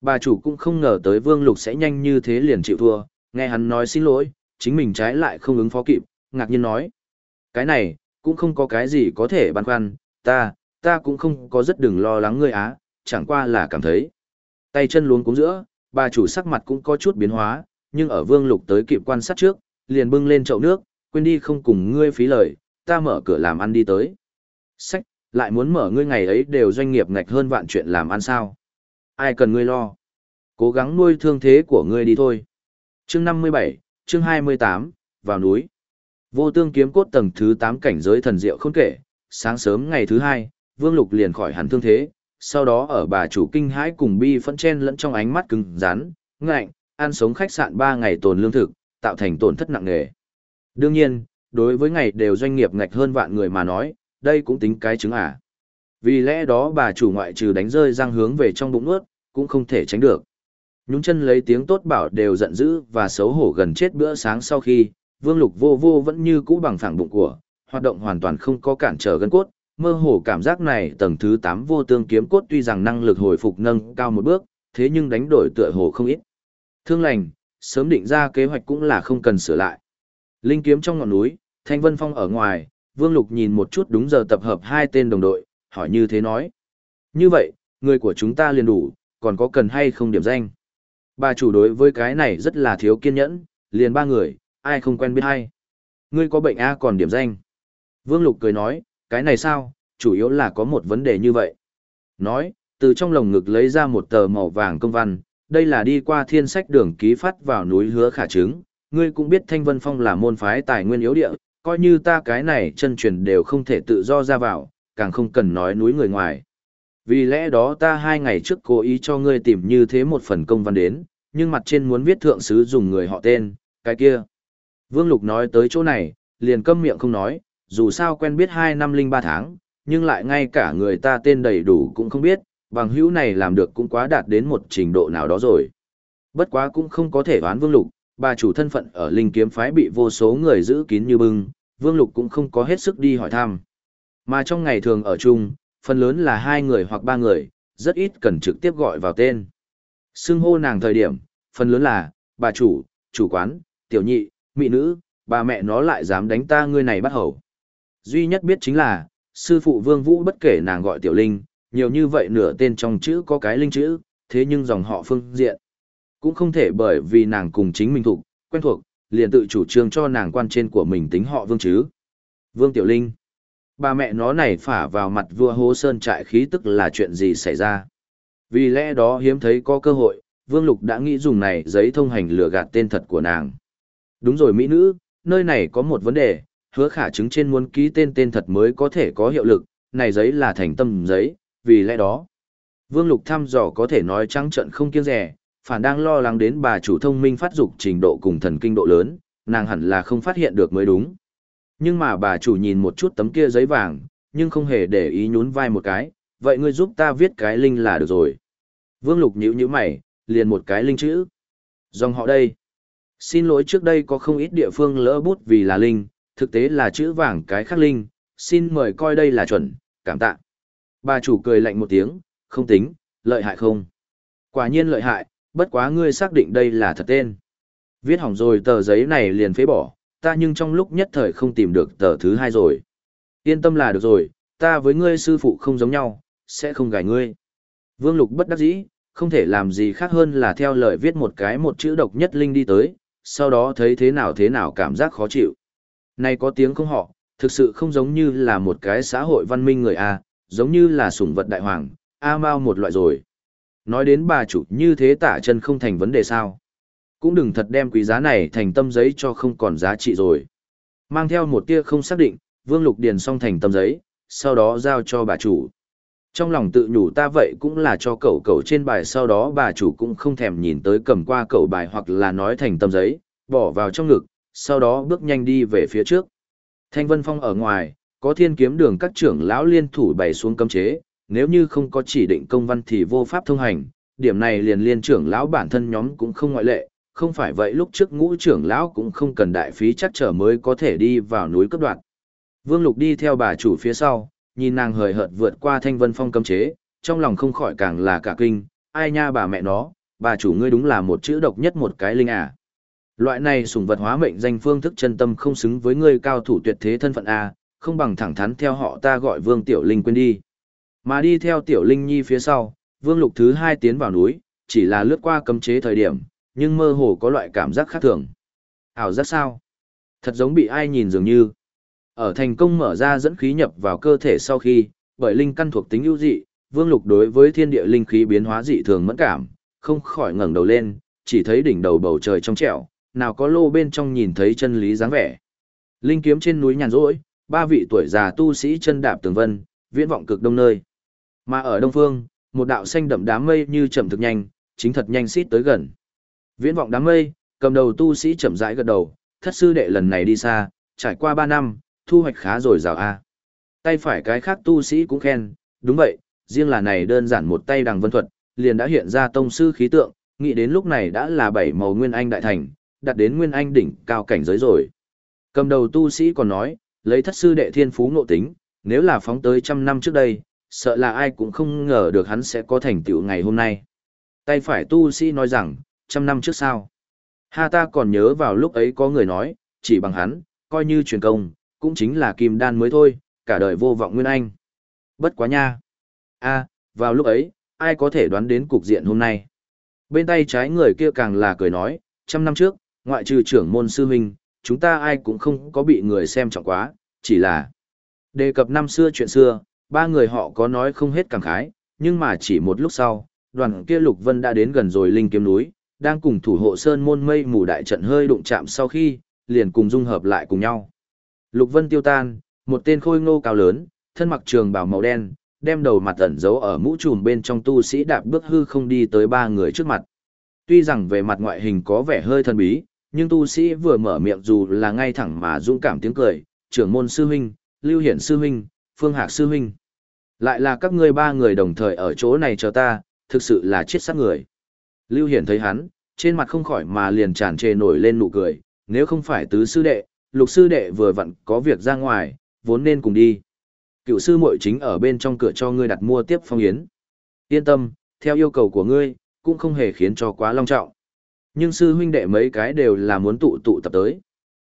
Bà chủ cũng không ngờ tới Vương Lục sẽ nhanh như thế liền chịu thua, nghe hắn nói xin lỗi, chính mình trái lại không ứng phó kịp, ngạc nhiên nói. Cái này, cũng không có cái gì có thể băn khoăn, ta, ta cũng không có rất đừng lo lắng ngươi á, chẳng qua là cảm thấy. Tay chân luống cúng giữa, bà chủ sắc mặt cũng có chút biến hóa, nhưng ở Vương Lục tới kịp quan sát trước, liền bưng lên chậu nước, quên đi không cùng ngươi phí lời, ta mở cửa làm ăn đi tới. Sách, lại muốn mở ngươi ngày ấy đều doanh nghiệp ngạch hơn vạn chuyện làm ăn sao. Ai cần ngươi lo. Cố gắng nuôi thương thế của ngươi đi thôi. Chương 57, chương 28, vào núi. Vô tương kiếm cốt tầng thứ 8 cảnh giới thần diệu không kể, sáng sớm ngày thứ hai, Vương Lục liền khỏi hẳn thương thế, sau đó ở bà chủ kinh hãi cùng bi phẫn chen lẫn trong ánh mắt cứng rắn, ngạnh, ăn sống khách sạn 3 ngày tồn lương thực, tạo thành tổn thất nặng nề. Đương nhiên, đối với ngày đều doanh nghiệp ngạch hơn vạn người mà nói, đây cũng tính cái chứng à. Vì lẽ đó bà chủ ngoại trừ đánh rơi răng hướng về trong bụng nuốt, cũng không thể tránh được. Nhúng chân lấy tiếng tốt bảo đều giận dữ và xấu hổ gần chết bữa sáng sau khi, vương lục vô vô vẫn như cũ bằng phẳng bụng của, hoạt động hoàn toàn không có cản trở gân cốt, mơ hồ cảm giác này tầng thứ 8 vô tương kiếm cốt tuy rằng năng lực hồi phục nâng cao một bước, thế nhưng đánh đổi tựa hồ không ít. Thương lành, sớm định ra kế hoạch cũng là không cần sửa lại. Linh kiếm trong ngọn núi, Thanh Vân Phong ở ngoài, Vương Lục nhìn một chút đúng giờ tập hợp hai tên đồng đội, hỏi như thế nói. Như vậy, người của chúng ta liền đủ, còn có cần hay không điểm danh? Bà chủ đối với cái này rất là thiếu kiên nhẫn, liền ba người, ai không quen biết hay. Ngươi có bệnh A còn điểm danh. Vương Lục cười nói, cái này sao, chủ yếu là có một vấn đề như vậy. Nói, từ trong lồng ngực lấy ra một tờ màu vàng công văn, đây là đi qua thiên sách đường ký phát vào núi hứa khả chứng. Ngươi cũng biết Thanh Vân Phong là môn phái tài nguyên yếu địa, coi như ta cái này chân truyền đều không thể tự do ra vào, càng không cần nói núi người ngoài. Vì lẽ đó ta hai ngày trước cố ý cho ngươi tìm như thế một phần công văn đến, nhưng mặt trên muốn viết thượng sứ dùng người họ tên, cái kia. Vương Lục nói tới chỗ này, liền câm miệng không nói, dù sao quen biết hai năm linh ba tháng, nhưng lại ngay cả người ta tên đầy đủ cũng không biết, bằng hữu này làm được cũng quá đạt đến một trình độ nào đó rồi. Bất quá cũng không có thể đoán Vương Lục, bà chủ thân phận ở linh kiếm phái bị vô số người giữ kín như bưng, Vương Lục cũng không có hết sức đi hỏi thăm. Mà trong ngày thường ở chung, phần lớn là hai người hoặc ba người, rất ít cần trực tiếp gọi vào tên. Xưng hô nàng thời điểm, phần lớn là, bà chủ, chủ quán, tiểu nhị, mỹ nữ, bà mẹ nó lại dám đánh ta ngươi này bắt hầu. Duy nhất biết chính là, sư phụ Vương Vũ bất kể nàng gọi tiểu linh, nhiều như vậy nửa tên trong chữ có cái linh chữ, thế nhưng dòng họ phương diện. Cũng không thể bởi vì nàng cùng chính mình thuộc, quen thuộc, liền tự chủ trương cho nàng quan trên của mình tính họ Vương chứ. Vương Tiểu Linh. Bà mẹ nó này phả vào mặt vua hố sơn trại khí tức là chuyện gì xảy ra. Vì lẽ đó hiếm thấy có cơ hội, Vương Lục đã nghĩ dùng này giấy thông hành lừa gạt tên thật của nàng. Đúng rồi mỹ nữ, nơi này có một vấn đề, hứa khả chứng trên muốn ký tên tên thật mới có thể có hiệu lực, này giấy là thành tâm giấy, vì lẽ đó. Vương Lục thăm dò có thể nói trắng trận không kiêng rẻ, phản đang lo lắng đến bà chủ thông minh phát dục trình độ cùng thần kinh độ lớn, nàng hẳn là không phát hiện được mới đúng. Nhưng mà bà chủ nhìn một chút tấm kia giấy vàng, nhưng không hề để ý nhún vai một cái, vậy ngươi giúp ta viết cái linh là được rồi. Vương Lục nhíu nhíu mày, liền một cái linh chữ. Dòng họ đây. Xin lỗi trước đây có không ít địa phương lỡ bút vì là linh, thực tế là chữ vàng cái khắc linh, xin mời coi đây là chuẩn, cảm tạ. Bà chủ cười lạnh một tiếng, không tính, lợi hại không? Quả nhiên lợi hại, bất quá ngươi xác định đây là thật tên. Viết hỏng rồi tờ giấy này liền phế bỏ, ta nhưng trong lúc nhất thời không tìm được tờ thứ hai rồi. Yên tâm là được rồi, ta với ngươi sư phụ không giống nhau, sẽ không gài ngươi. Vương Lục bất đắc dĩ, không thể làm gì khác hơn là theo lời viết một cái một chữ độc nhất linh đi tới, sau đó thấy thế nào thế nào cảm giác khó chịu. Này có tiếng không họ, thực sự không giống như là một cái xã hội văn minh người A, giống như là sủng vật đại hoàng, A Mao một loại rồi. Nói đến bà chủ như thế tả chân không thành vấn đề sao. Cũng đừng thật đem quý giá này thành tâm giấy cho không còn giá trị rồi. Mang theo một tia không xác định, Vương Lục điền xong thành tâm giấy, sau đó giao cho bà chủ. Trong lòng tự nhủ ta vậy cũng là cho cậu cậu trên bài sau đó bà chủ cũng không thèm nhìn tới cầm qua cậu bài hoặc là nói thành tâm giấy, bỏ vào trong ngực, sau đó bước nhanh đi về phía trước. Thanh Vân Phong ở ngoài, có thiên kiếm đường các trưởng lão liên thủ bày xuống cấm chế, nếu như không có chỉ định công văn thì vô pháp thông hành, điểm này liền liên trưởng lão bản thân nhóm cũng không ngoại lệ, không phải vậy lúc trước ngũ trưởng lão cũng không cần đại phí chắc trở mới có thể đi vào núi cấp đoạn. Vương Lục đi theo bà chủ phía sau, nhìn nàng hời hợt vượt qua thanh vân phong cấm chế, trong lòng không khỏi càng là cả kinh, ai nha bà mẹ nó, bà chủ ngươi đúng là một chữ độc nhất một cái linh à. Loại này sủng vật hóa mệnh danh phương thức chân tâm không xứng với ngươi cao thủ tuyệt thế thân phận A, không bằng thẳng thắn theo họ ta gọi Vương Tiểu Linh quên đi. Mà đi theo Tiểu Linh Nhi phía sau, Vương Lục thứ hai tiến vào núi, chỉ là lướt qua cấm chế thời điểm, nhưng mơ hồ có loại cảm giác khác thường. Ảo giác sao? Thật giống bị ai nhìn dường như. Ở thành công mở ra dẫn khí nhập vào cơ thể sau khi, bởi linh căn thuộc tính ưu dị, Vương Lục đối với thiên địa linh khí biến hóa dị thường mẫn cảm, không khỏi ngẩng đầu lên, chỉ thấy đỉnh đầu bầu trời trong trẻo, nào có lô bên trong nhìn thấy chân lý dáng vẻ. Linh kiếm trên núi nhàn rỗi, ba vị tuổi già tu sĩ chân đạp tường vân, viễn vọng cực đông nơi. Mà ở đông phương, một đạo xanh đậm đám mây như chậm thực nhanh, chính thật nhanh xít tới gần. Viễn vọng đám mây, cầm đầu tu sĩ chậm rãi gật đầu, thất sư đệ lần này đi xa, trải qua ba năm, thu hoạch khá rồi rào a. Tay phải cái khác tu sĩ cũng khen, đúng vậy, riêng là này đơn giản một tay đằng vân thuật, liền đã hiện ra tông sư khí tượng, nghĩ đến lúc này đã là bảy màu nguyên anh đại thành, đạt đến nguyên anh đỉnh cao cảnh giới rồi. Cầm đầu tu sĩ còn nói, lấy thất sư đệ thiên phú ngộ tính, nếu là phóng tới trăm năm trước đây, sợ là ai cũng không ngờ được hắn sẽ có thành tựu ngày hôm nay. Tay phải tu sĩ nói rằng, trăm năm trước sao. Ha ta còn nhớ vào lúc ấy có người nói, chỉ bằng hắn, coi như truyền công, cũng chính là kim đan mới thôi, cả đời vô vọng nguyên anh. Bất quá nha. a vào lúc ấy, ai có thể đoán đến cục diện hôm nay. Bên tay trái người kia càng là cười nói, trăm năm trước, ngoại trừ trưởng môn sư huynh, chúng ta ai cũng không có bị người xem trọng quá, chỉ là đề cập năm xưa chuyện xưa, ba người họ có nói không hết cảm khái, nhưng mà chỉ một lúc sau, đoàn kia Lục Vân đã đến gần rồi linh kiếm núi, đang cùng thủ hộ sơn môn mây mù đại trận hơi đụng chạm sau khi, liền cùng dung hợp lại cùng nhau. Lục Vân tiêu tan, một tên khôi ngô cao lớn, thân mặc trường bào màu đen, đem đầu mặt ẩn giấu ở mũ trùm bên trong tu sĩ đạp bước hư không đi tới ba người trước mặt. Tuy rằng về mặt ngoại hình có vẻ hơi thần bí, nhưng tu sĩ vừa mở miệng dù là ngay thẳng mà dũng cảm tiếng cười, trưởng môn sư huynh, lưu hiển sư huynh, phương hạc sư huynh. Lại là các ngươi ba người đồng thời ở chỗ này chờ ta, thực sự là chết sắc người. Lưu hiển thấy hắn, trên mặt không khỏi mà liền tràn trề nổi lên nụ cười, nếu không phải tứ sư đệ, lục sư đệ vừa vặn có việc ra ngoài, vốn nên cùng đi. Cựu sư muội chính ở bên trong cửa cho ngươi đặt mua tiếp phong yến. Yên tâm, theo yêu cầu của ngươi, cũng không hề khiến cho quá long trọng. Nhưng sư huynh đệ mấy cái đều là muốn tụ tụ tập tới.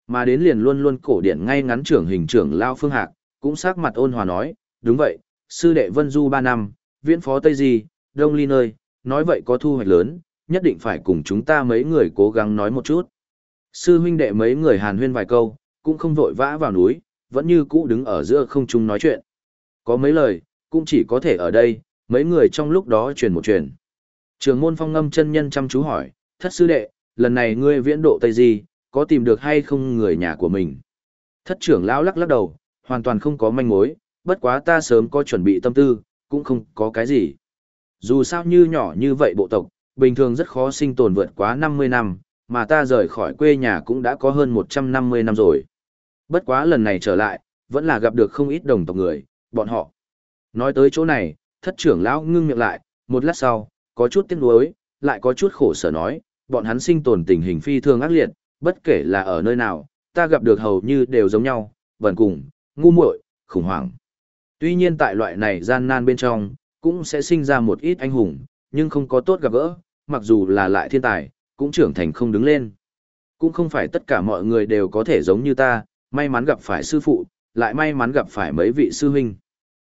Mà đến liền luôn luôn cổ điển ngay ngắn trưởng hình trưởng Lao Phương Hạc, cũng sắc mặt ôn hòa nói, đúng vậy, sư đệ Vân Du 3 năm, viễn phó Tây Di, Đông Ly nơi, nói vậy có thu hoạch lớn, nhất định phải cùng chúng ta mấy người cố gắng nói một chút. Sư huynh đệ mấy người hàn huyên vài câu, cũng không vội vã vào núi, vẫn như cũ đứng ở giữa không trung nói chuyện. Có mấy lời, cũng chỉ có thể ở đây, mấy người trong lúc đó truyền một truyền. Trường môn phong ngâm chân nhân chăm chú hỏi, thất sư đệ, lần này ngươi viễn độ Tây Di, có tìm được hay không người nhà của mình? Thất trưởng lão lắc lắc đầu, hoàn toàn không có manh mối, bất quá ta sớm có chuẩn bị tâm tư, cũng không có cái gì. Dù sao như nhỏ như vậy bộ tộc, bình thường rất khó sinh tồn vượt quá 50 năm, mà ta rời khỏi quê nhà cũng đã có hơn 150 năm rồi. Bất quá lần này trở lại, vẫn là gặp được không ít đồng tộc người, bọn họ. Nói tới chỗ này, thất trưởng lão ngưng miệng lại, một lát sau, có chút tiếc nuối, lại có chút khổ sở nói, bọn hắn sinh tồn tình hình phi thường ác liệt, bất kể là ở nơi nào, ta gặp được hầu như đều giống nhau, bần cùng, ngu muội, khủng hoảng. Tuy nhiên tại loại này gian nan bên trong, cũng sẽ sinh ra một ít anh hùng, nhưng không có tốt gặp gỡ, mặc dù là lại thiên tài, cũng trưởng thành không đứng lên. Cũng không phải tất cả mọi người đều có thể giống như ta, may mắn gặp phải sư phụ, lại may mắn gặp phải mấy vị sư huynh.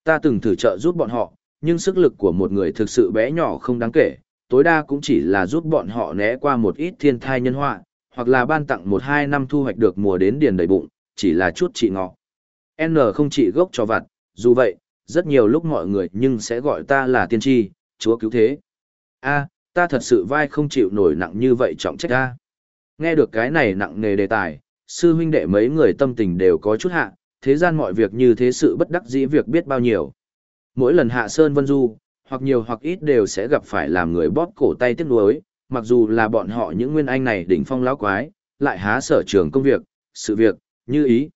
Ta từng thử trợ giúp bọn họ, nhưng sức lực của một người thực sự bé nhỏ không đáng kể, tối đa cũng chỉ là giúp bọn họ né qua một ít thiên thai nhân họa, hoặc là ban tặng một hai năm thu hoạch được mùa đến điền đầy bụng, chỉ là chút trị ngọ. N không trị gốc cho vặt, dù vậy, rất nhiều lúc mọi người nhưng sẽ gọi ta là tiên tri, chúa cứu thế. a ta thật sự vai không chịu nổi nặng như vậy trọng trách ta. Nghe được cái này nặng nề đề tài, sư huynh đệ mấy người tâm tình đều có chút hạ, thế gian mọi việc như thế sự bất đắc dĩ việc biết bao nhiêu. Mỗi lần hạ sơn vân du, hoặc nhiều hoặc ít đều sẽ gặp phải làm người bóp cổ tay tiếc nuối, mặc dù là bọn họ những nguyên anh này đỉnh phong lão quái, lại há sở trường công việc, sự việc, như ý.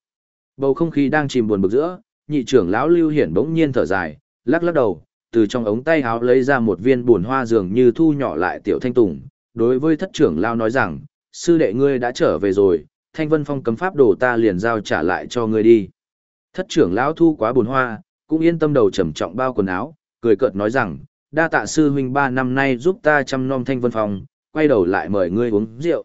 Bầu không khí đang chìm buồn bực giữa, nhị trưởng lão Lưu Hiển bỗng nhiên thở dài, lắc lắc đầu, từ trong ống tay áo lấy ra một viên buồn hoa dường như thu nhỏ lại tiểu thanh tùng, đối với thất trưởng lão nói rằng, sư đệ ngươi đã trở về rồi, thanh vân phong cấm pháp đồ ta liền giao trả lại cho ngươi đi. Thất trưởng lão thu quá buồn hoa, cũng yên tâm đầu trầm trọng bao quần áo, cười cợt nói rằng, đa tạ sư huynh ba năm nay giúp ta chăm nom thanh vân phong, quay đầu lại mời ngươi uống rượu.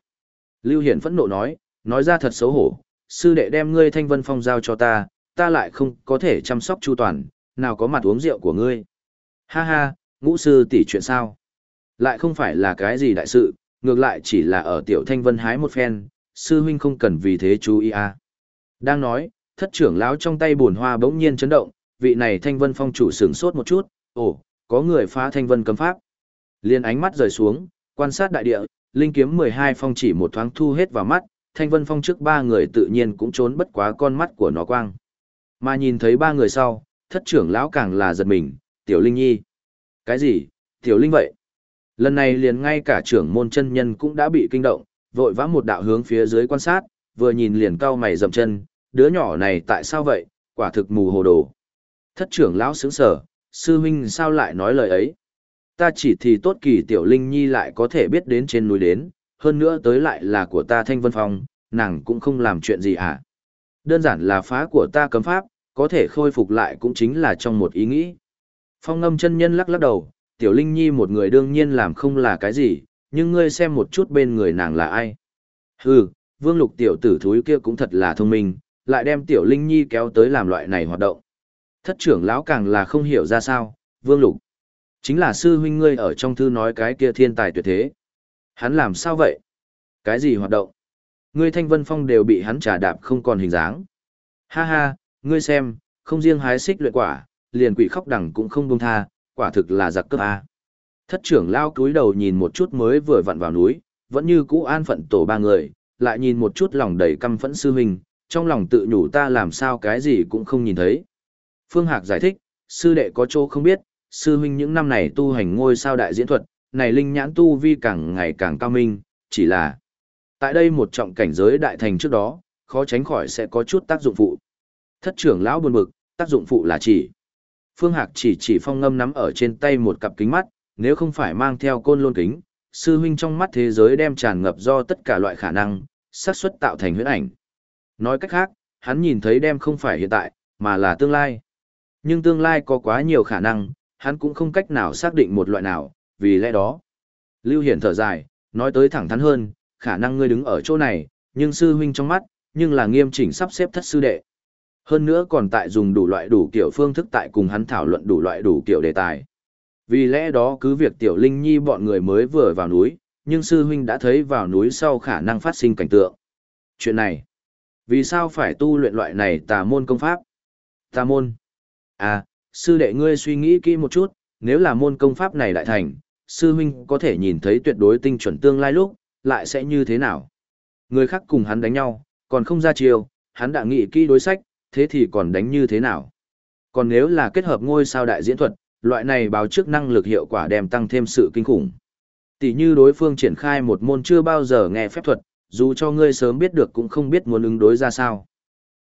Lưu Hiển phẫn nộ nói, nói ra thật xấu hổ, sư đệ đem ngươi thanh vân phong giao cho ta, ta lại không có thể chăm sóc chu toàn, nào có mặt uống rượu của ngươi. Ha ha, ngũ sư tỷ chuyện sao? Lại không phải là cái gì đại sự, ngược lại chỉ là ở tiểu thanh vân hái một phen, sư huynh không cần vì thế chú ý à. Đang nói, thất trưởng lão trong tay buồn hoa bỗng nhiên chấn động, vị này thanh vân phong chủ sướng sốt một chút, ồ, có người phá thanh vân cấm pháp. Liên ánh mắt rời xuống, quan sát đại địa, linh kiếm 12 phong chỉ một thoáng thu hết vào mắt, thanh vân phong trước ba người tự nhiên cũng trốn bất quá con mắt của nó quang. Mà nhìn thấy ba người sau, thất trưởng lão càng là giật mình, tiểu linh nhi. Cái gì, tiểu linh vậy? Lần này liền ngay cả trưởng môn chân nhân cũng đã bị kinh động, vội vã một đạo hướng phía dưới quan sát, vừa nhìn liền cau mày dậm chân, đứa nhỏ này tại sao vậy, quả thực mù hồ đồ. Thất trưởng lão sững sở, sư huynh sao lại nói lời ấy? Ta chỉ thì tốt kỳ tiểu linh nhi lại có thể biết đến trên núi đến, hơn nữa tới lại là của ta thanh vân phong, nàng cũng không làm chuyện gì hả? Đơn giản là phá của ta cấm pháp, có thể khôi phục lại cũng chính là trong một ý nghĩ. Phong ngâm chân nhân lắc lắc đầu, tiểu linh nhi một người đương nhiên làm không là cái gì, nhưng ngươi xem một chút bên người nàng là ai. Hừ, vương lục tiểu tử thúi kia cũng thật là thông minh, lại đem Tiểu Linh Nhi kéo tới làm loại này hoạt động. Thất trưởng lão càng là không hiểu ra sao, Vương Lục. Chính là sư huynh ngươi ở trong thư nói cái kia thiên tài tuyệt thế. Hắn làm sao vậy? Cái gì hoạt động? Ngươi thanh vân phong đều bị hắn trả đạp không còn hình dáng. Ha ha, ngươi xem, không riêng hái xích luyện quả, liền quỷ khóc đẳng cũng không buông tha, quả thực là giặc cướp a. Thất trưởng lao cúi đầu nhìn một chút mới vừa vặn vào núi, vẫn như cũ an phận tổ ba người, lại nhìn một chút lòng đầy căm phẫn sư huynh, trong lòng tự nhủ ta làm sao cái gì cũng không nhìn thấy. Phương Hạc giải thích, sư đệ có chỗ không biết, sư huynh những năm này tu hành ngôi sao đại diễn thuật, này linh nhãn tu vi càng ngày càng cao minh, chỉ là tại đây một trọng cảnh giới đại thành trước đó, khó tránh khỏi sẽ có chút tác dụng phụ. Thất trưởng lão buồn bực, tác dụng phụ là chỉ. Phương Hạc chỉ chỉ phong ngâm nắm ở trên tay một cặp kính mắt, nếu không phải mang theo côn lôn kính, sư huynh trong mắt thế giới đem tràn ngập do tất cả loại khả năng, xác suất tạo thành huyễn ảnh. Nói cách khác, hắn nhìn thấy đem không phải hiện tại, mà là tương lai. Nhưng tương lai có quá nhiều khả năng, hắn cũng không cách nào xác định một loại nào, vì lẽ đó. Lưu Hiển thở dài, nói tới thẳng thắn hơn, khả năng ngươi đứng ở chỗ này, nhưng sư huynh trong mắt, nhưng là nghiêm chỉnh sắp xếp thất sư đệ. Hơn nữa còn tại dùng đủ loại đủ kiểu phương thức tại cùng hắn thảo luận đủ loại đủ kiểu đề tài. Vì lẽ đó cứ việc Tiểu Linh Nhi bọn người mới vừa vào núi, nhưng sư huynh đã thấy vào núi sau khả năng phát sinh cảnh tượng. Chuyện này, vì sao phải tu luyện loại này tà môn công pháp? Tà môn? À, sư đệ ngươi suy nghĩ kỹ một chút, nếu là môn công pháp này đại thành, sư huynh có thể nhìn thấy tuyệt đối tinh chuẩn tương lai lúc, lại sẽ như thế nào? Người khác cùng hắn đánh nhau, còn không ra chiêu, hắn đã nghĩ kỹ đối sách, thế thì còn đánh như thế nào? Còn nếu là kết hợp ngôi sao đại diễn thuật, loại này báo trước năng lực hiệu quả đem tăng thêm sự kinh khủng. Tỷ như đối phương triển khai một môn chưa bao giờ nghe phép thuật, dù cho ngươi sớm biết được cũng không biết muốn ứng đối ra sao.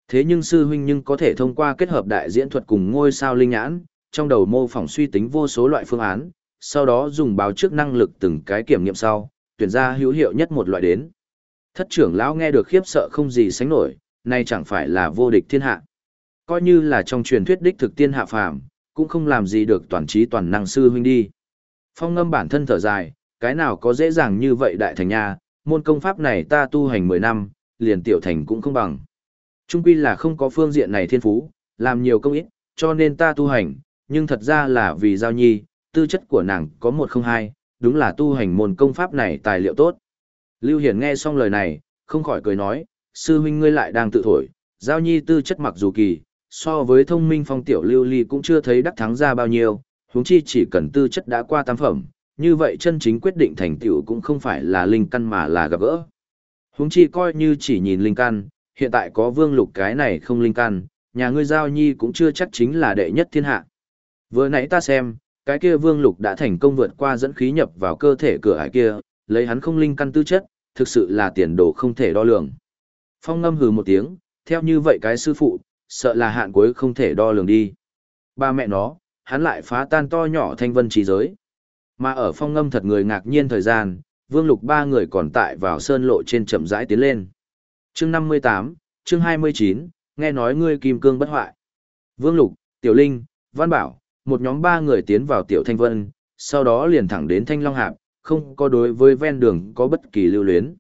Thế nhưng sư huynh nhưng có thể thông qua kết hợp đại diễn thuật cùng ngôi sao linh nhãn, trong đầu mô phỏng suy tính vô số loại phương án, sau đó dùng báo trước năng lực từng cái kiểm nghiệm sau, tuyển ra hữu hiệu nhất một loại đến. Thất trưởng lão nghe được khiếp sợ không gì sánh nổi, nay chẳng phải là vô địch thiên hạ. Coi như là trong truyền thuyết đích thực tiên hạ phàm, cũng không làm gì được toàn trí toàn năng sư huynh đi. Phong ngâm bản thân thở dài, cái nào có dễ dàng như vậy đại thành nha, môn công pháp này ta tu hành 10 năm, liền tiểu thành cũng không bằng. Trung quy là không có phương diện này thiên phú, làm nhiều công ít, cho nên ta tu hành, nhưng thật ra là vì giao nhi, tư chất của nàng có một không hai, đúng là tu hành môn công pháp này tài liệu tốt. Lưu Hiển nghe xong lời này, không khỏi cười nói, sư huynh ngươi lại đang tự thổi, giao nhi tư chất mặc dù kỳ, so với thông minh phong tiểu lưu ly cũng chưa thấy đắc thắng ra bao nhiêu, huống chi chỉ cần tư chất đã qua tam phẩm, như vậy chân chính quyết định thành tựu cũng không phải là linh căn mà là gặp gỡ. Huống chi coi như chỉ nhìn linh căn, hiện tại có vương lục cái này không linh căn, nhà ngươi giao nhi cũng chưa chắc chính là đệ nhất thiên hạ. Vừa nãy ta xem, cái kia vương lục đã thành công vượt qua dẫn khí nhập vào cơ thể cửa ải kia, lấy hắn không linh căn tư chất, thực sự là tiền đồ không thể đo lường. Phong ngâm hừ một tiếng, theo như vậy cái sư phụ, sợ là hạn cuối không thể đo lường đi. Ba mẹ nó, hắn lại phá tan to nhỏ thanh vân trí giới. Mà ở phong ngâm thật người ngạc nhiên thời gian, vương lục ba người còn tại vào sơn lộ trên chậm rãi tiến lên. Chương 58, chương 29, nghe nói ngươi kim cương bất hoại. Vương lục, tiểu linh, văn bảo, một nhóm ba người tiến vào tiểu thanh vân, sau đó liền thẳng đến thanh long hạp, không có đối với ven đường có bất kỳ lưu luyến.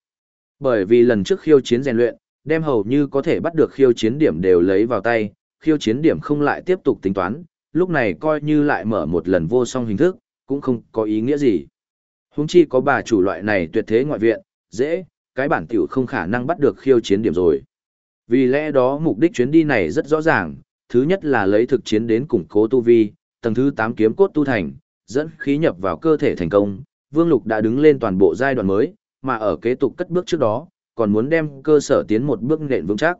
Bởi vì lần trước khiêu chiến rèn luyện, đem hầu như có thể bắt được khiêu chiến điểm đều lấy vào tay, khiêu chiến điểm không lại tiếp tục tính toán, lúc này coi như lại mở một lần vô song hình thức, cũng không có ý nghĩa gì. Húng chi có bà chủ loại này tuyệt thế ngoại viện, dễ, cái bản tiểu không khả năng bắt được khiêu chiến điểm rồi. Vì lẽ đó mục đích chuyến đi này rất rõ ràng, thứ nhất là lấy thực chiến đến củng cố tu vi, tầng thứ 8 kiếm cốt tu thành, dẫn khí nhập vào cơ thể thành công, Vương Lục đã đứng lên toàn bộ giai đoạn mới, mà ở kế tục cất bước trước đó, còn muốn đem cơ sở tiến một bước nện vững chắc.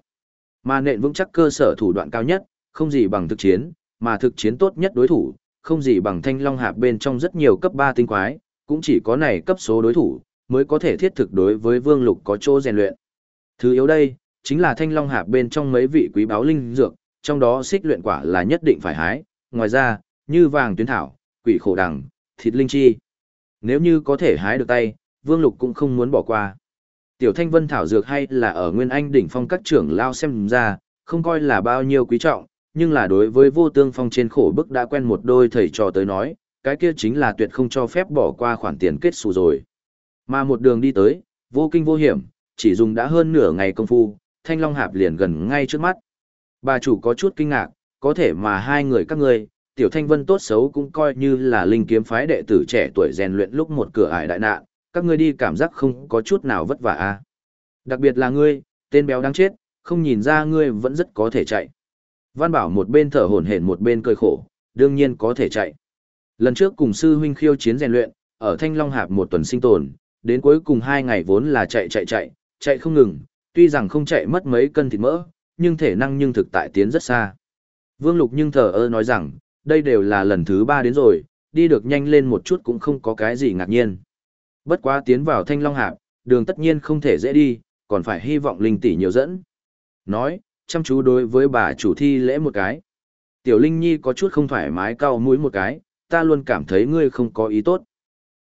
Mà nện vững chắc cơ sở thủ đoạn cao nhất, không gì bằng thực chiến, mà thực chiến tốt nhất đối thủ, không gì bằng thanh long hạp bên trong rất nhiều cấp 3 tinh quái, cũng chỉ có này cấp số đối thủ, mới có thể thiết thực đối với vương lục có chỗ rèn luyện. Thứ yếu đây, chính là thanh long hạp bên trong mấy vị quý báo linh dược, trong đó xích luyện quả là nhất định phải hái, ngoài ra, như vàng tuyến thảo, quỷ khổ đằng, thịt linh chi. Nếu như có thể hái được tay, vương lục cũng không muốn bỏ qua. Tiểu thanh vân thảo dược hay là ở nguyên anh đỉnh phong các trưởng lao xem ra, không coi là bao nhiêu quý trọng, nhưng là đối với vô tương phong trên khổ bức đã quen một đôi thầy trò tới nói, cái kia chính là tuyệt không cho phép bỏ qua khoản tiền kết xù rồi. Mà một đường đi tới, vô kinh vô hiểm, chỉ dùng đã hơn nửa ngày công phu, thanh long hạp liền gần ngay trước mắt. Bà chủ có chút kinh ngạc, có thể mà hai người các ngươi, tiểu thanh vân tốt xấu cũng coi như là linh kiếm phái đệ tử trẻ tuổi rèn luyện lúc một cửa ải đại nạn, các ngươi đi cảm giác không có chút nào vất vả a. À. Đặc biệt là ngươi, tên béo đáng chết, không nhìn ra ngươi vẫn rất có thể chạy. Văn Bảo một bên thở hổn hển một bên cười khổ, đương nhiên có thể chạy. Lần trước cùng sư huynh khiêu chiến rèn luyện, ở Thanh Long Hạp một tuần sinh tồn, đến cuối cùng hai ngày vốn là chạy chạy chạy, chạy không ngừng, tuy rằng không chạy mất mấy cân thịt mỡ, nhưng thể năng nhưng thực tại tiến rất xa. Vương Lục nhưng thờ ơ nói rằng, đây đều là lần thứ ba đến rồi, đi được nhanh lên một chút cũng không có cái gì ngạc nhiên. Bất quá tiến vào Thanh Long Hạp, đường tất nhiên không thể dễ đi, còn phải hy vọng linh tỷ nhiều dẫn. Nói, chăm chú đối với bà chủ thi lễ một cái. Tiểu Linh Nhi có chút không thoải mái cau mũi một cái, ta luôn cảm thấy ngươi không có ý tốt.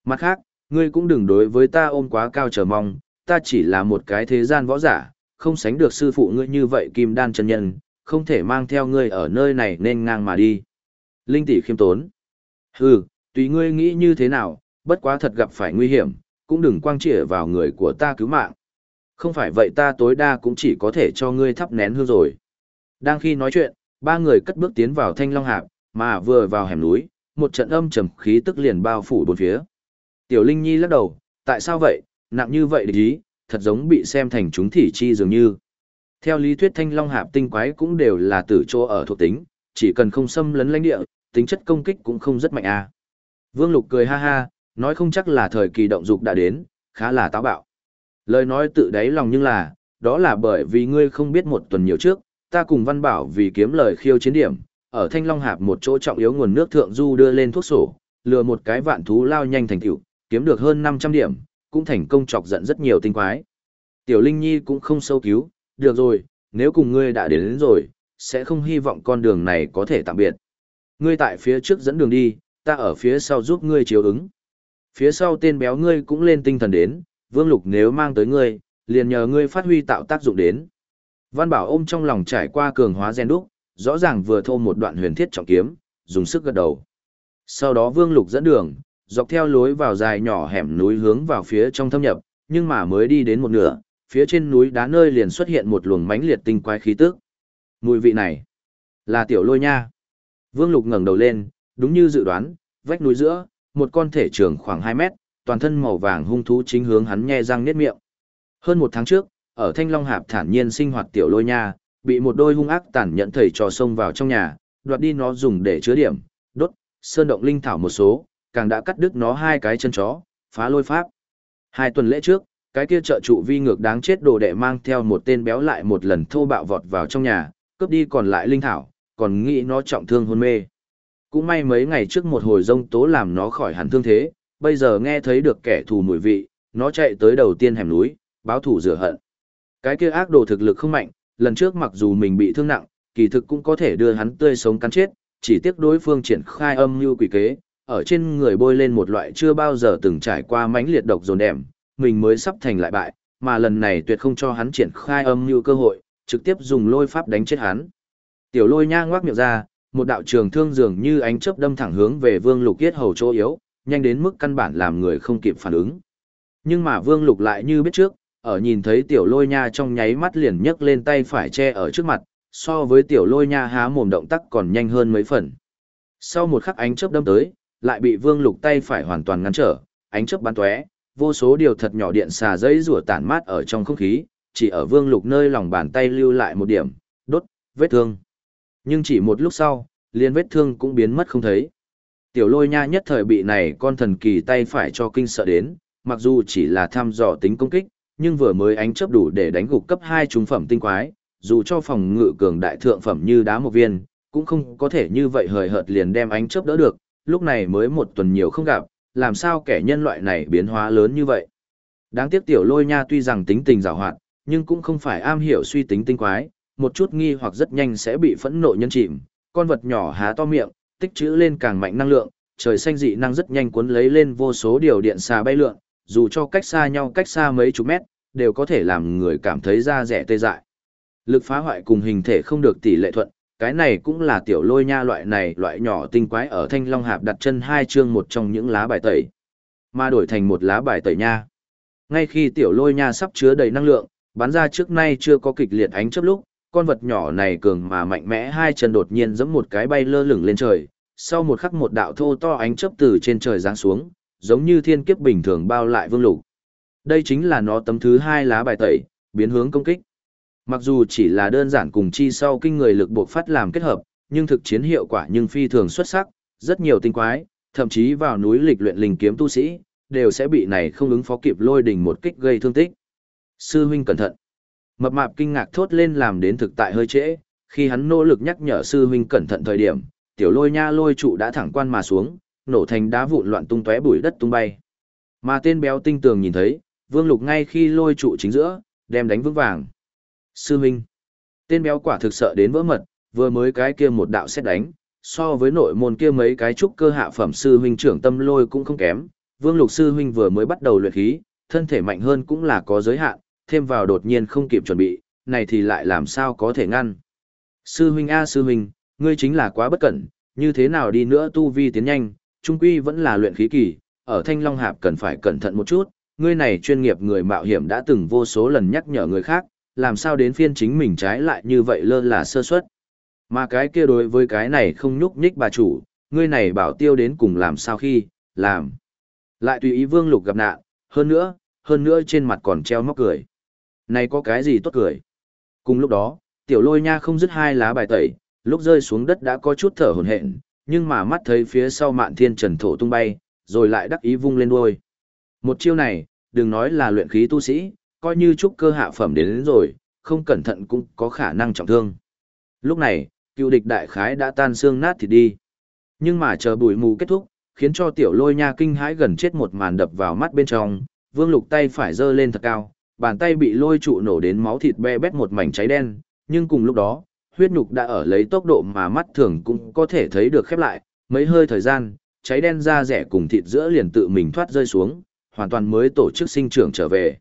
Mặt khác, ngươi cũng đừng đối với ta ôm quá cao chờ mong, ta chỉ là một cái thế gian võ giả, không sánh được sư phụ ngươi như vậy kim đan chân nhân, không thể mang theo ngươi ở nơi này nên ngang mà đi. Linh tỷ khiêm tốn. Hừ, tùy ngươi nghĩ như thế nào, bất quá thật gặp phải nguy hiểm, cũng đừng quang trịa vào người của ta cứu mạng. Không phải vậy ta tối đa cũng chỉ có thể cho ngươi thắp nén hương rồi. Đang khi nói chuyện, ba người cất bước tiến vào thanh long hạp, mà vừa vào hẻm núi, một trận âm trầm khí tức liền bao phủ bốn phía. Tiểu Linh Nhi lắc đầu, tại sao vậy, nặng như vậy địch ý, thật giống bị xem thành chúng thỉ chi dường như. Theo lý thuyết thanh long hạp tinh quái cũng đều là tử chỗ ở thuộc tính, chỉ cần không xâm lấn lãnh địa, tính chất công kích cũng không rất mạnh à. Vương Lục cười ha ha, nói không chắc là thời kỳ động dục đã đến, khá là táo bạo. Lời nói tự đáy lòng nhưng là, đó là bởi vì ngươi không biết một tuần nhiều trước, ta cùng Văn Bảo vì kiếm lời khiêu chiến điểm, ở Thanh Long Hạp một chỗ trọng yếu nguồn nước thượng du đưa lên thuốc sổ, lừa một cái vạn thú lao nhanh thành tiểu kiếm được hơn 500 điểm, cũng thành công chọc giận rất nhiều tinh quái. Tiểu Linh Nhi cũng không sâu cứu, được rồi, nếu cùng ngươi đã đến, đến rồi, sẽ không hy vọng con đường này có thể tạm biệt. Ngươi tại phía trước dẫn đường đi, ta ở phía sau giúp ngươi chiếu ứng. Phía sau tên béo ngươi cũng lên tinh thần đến, Vương Lục nếu mang tới ngươi, liền nhờ ngươi phát huy tạo tác dụng đến. Văn Bảo ôm trong lòng trải qua cường hóa gen đúc, rõ ràng vừa thô một đoạn huyền thiết trọng kiếm, dùng sức gật đầu. Sau đó Vương Lục dẫn đường, dọc theo lối vào dài nhỏ hẻm núi hướng vào phía trong thâm nhập, nhưng mà mới đi đến một nửa, phía trên núi đá nơi liền xuất hiện một luồng mãnh liệt tinh quái khí tức. Mùi vị này là tiểu lôi nha. Vương Lục ngẩng đầu lên, đúng như dự đoán, vách núi giữa, một con thể trưởng khoảng 2 mét, toàn thân màu vàng hung thú chính hướng hắn nhe răng niết miệng. Hơn một tháng trước, ở Thanh Long Hạp thản nhiên sinh hoạt tiểu lôi nha, bị một đôi hung ác tàn nhẫn thầy trò xông vào trong nhà, đoạt đi nó dùng để chứa điểm, đốt, sơn động linh thảo một số, càng đã cắt đứt nó hai cái chân chó, phá lôi pháp. Hai tuần lễ trước, cái kia trợ trụ vi ngược đáng chết đồ đệ mang theo một tên béo lại một lần thô bạo vọt vào trong nhà, cướp đi còn lại linh thảo, còn nghĩ nó trọng thương hôn mê. Cũng may mấy ngày trước một hồi rông tố làm nó khỏi hẳn thương thế, bây giờ nghe thấy được kẻ thù mùi vị, nó chạy tới đầu tiên hẻm núi, báo thủ rửa hận. Cái kia ác đồ thực lực không mạnh, lần trước mặc dù mình bị thương nặng, kỳ thực cũng có thể đưa hắn tươi sống cắn chết, chỉ tiếc đối phương triển khai âm như quỷ kế, ở trên người bôi lên một loại chưa bao giờ từng trải qua mãnh liệt độc dồn đẻm, mình mới sắp thành lại bại, mà lần này tuyệt không cho hắn triển khai âm như cơ hội, trực tiếp dùng lôi pháp đánh chết hắn. Tiểu lôi nha ngoác miệng ra, một đạo trường thương dường như ánh chớp đâm thẳng hướng về Vương Lục Yết hầu chỗ yếu, nhanh đến mức căn bản làm người không kịp phản ứng. Nhưng mà Vương Lục lại như biết trước, ở nhìn thấy tiểu lôi nha trong nháy mắt liền nhấc lên tay phải che ở trước mặt, so với tiểu lôi nha há mồm động tác còn nhanh hơn mấy phần. Sau một khắc ánh chớp đâm tới, lại bị Vương Lục tay phải hoàn toàn ngăn trở, ánh chớp bắn tóe, vô số điều thật nhỏ điện xà dây rủa tản mát ở trong không khí, chỉ ở Vương Lục nơi lòng bàn tay lưu lại một điểm, đốt, vết thương. Nhưng chỉ một lúc sau, liền vết thương cũng biến mất không thấy. Tiểu lôi nha nhất thời bị này con thần kỳ tay phải cho kinh sợ đến, mặc dù chỉ là thăm dò tính công kích, nhưng vừa mới ánh chớp đủ để đánh gục cấp 2 trung phẩm tinh quái, dù cho phòng ngự cường đại thượng phẩm như đá một viên, cũng không có thể như vậy hời hợt liền đem ánh chớp đỡ được, lúc này mới một tuần nhiều không gặp, làm sao kẻ nhân loại này biến hóa lớn như vậy. Đáng tiếc tiểu lôi nha tuy rằng tính tình rào hoạt, nhưng cũng không phải am hiểu suy tính tinh quái, một chút nghi hoặc rất nhanh sẽ bị phẫn nộ nhân chìm, con vật nhỏ há to miệng, tích trữ lên càng mạnh năng lượng, trời xanh dị năng rất nhanh cuốn lấy lên vô số điều điện xà bay lượn, dù cho cách xa nhau cách xa mấy chục mét, đều có thể làm người cảm thấy da rẻ tê dại. Lực phá hoại cùng hình thể không được tỷ lệ thuận, cái này cũng là tiểu lôi nha loại này loại nhỏ tinh quái ở thanh long hạp đặt chân hai chương một trong những lá bài tẩy, mà đổi thành một lá bài tẩy nha. Ngay khi tiểu lôi nha sắp chứa đầy năng lượng, bắn ra trước nay chưa có kịch liệt ánh chớp lúc, con vật nhỏ này cường mà mạnh mẽ hai chân đột nhiên giẫm một cái bay lơ lửng lên trời, sau một khắc một đạo thô to ánh chớp từ trên trời giáng xuống, giống như thiên kiếp bình thường bao lại Vương Lục. Đây chính là nó tấm thứ hai lá bài tẩy, biến hướng công kích. Mặc dù chỉ là đơn giản cùng chi sau kinh người lực buộc phát làm kết hợp, nhưng thực chiến hiệu quả nhưng phi thường xuất sắc, rất nhiều tinh quái, thậm chí vào núi lịch luyện linh kiếm tu sĩ, đều sẽ bị này không ứng phó kịp lôi đỉnh một kích gây thương tích. Sư huynh cẩn thận. Mập mạp kinh ngạc thốt lên làm đến thực tại hơi trễ, khi hắn nỗ lực nhắc nhở sư huynh cẩn thận thời điểm, tiểu lôi nha lôi trụ đã thẳng quan mà xuống, nổ thành đá vụn loạn tung tóe bụi đất tung bay. Mà tên béo tinh tường nhìn thấy, Vương Lục ngay khi lôi trụ chính giữa, đem đánh vững vàng. Sư huynh. Tên béo quả thực sợ đến vỡ mật, vừa mới cái kia một đạo xét đánh, so với nội môn kia mấy cái trúc cơ hạ phẩm sư huynh trưởng tâm lôi cũng không kém. Vương Lục sư huynh vừa mới bắt đầu luyện khí, thân thể mạnh hơn cũng là có giới hạn, thêm vào đột nhiên không kịp chuẩn bị, này thì lại làm sao có thể ngăn. Sư huynh a sư huynh, ngươi chính là quá bất cẩn, như thế nào đi nữa tu vi tiến nhanh, trung quy vẫn là luyện khí kỳ, ở Thanh Long Hạp cần phải cẩn thận một chút, ngươi này chuyên nghiệp người mạo hiểm đã từng vô số lần nhắc nhở người khác, làm sao đến phiên chính mình trái lại như vậy lơ là sơ suất. Mà cái kia đối với cái này không nhúc nhích bà chủ, ngươi này bảo tiêu đến cùng làm sao khi, làm. Lại tùy ý vương lục gặp nạn, hơn nữa, hơn nữa trên mặt còn treo móc cười. Này có cái gì tốt cười. Cùng lúc đó, tiểu lôi nha không dứt hai lá bài tẩy, lúc rơi xuống đất đã có chút thở hổn hển, nhưng mà mắt thấy phía sau mạn thiên trần thổ tung bay, rồi lại đắc ý vung lên đuôi. Một chiêu này, đừng nói là luyện khí tu sĩ, coi như trúc cơ hạ phẩm đến, đến rồi, không cẩn thận cũng có khả năng trọng thương. Lúc này, cựu địch đại khái đã tan xương nát thì đi. Nhưng mà chờ bụi mù kết thúc, khiến cho tiểu lôi nha kinh hãi gần chết một màn đập vào mắt bên trong, vương lục tay phải giơ lên thật cao, bàn tay bị lôi trụ nổ đến máu thịt be bét một mảnh cháy đen, nhưng cùng lúc đó, huyết nhục đã ở lấy tốc độ mà mắt thường cũng có thể thấy được khép lại, mấy hơi thời gian, cháy đen da rẻ cùng thịt giữa liền tự mình thoát rơi xuống, hoàn toàn mới tổ chức sinh trưởng trở về.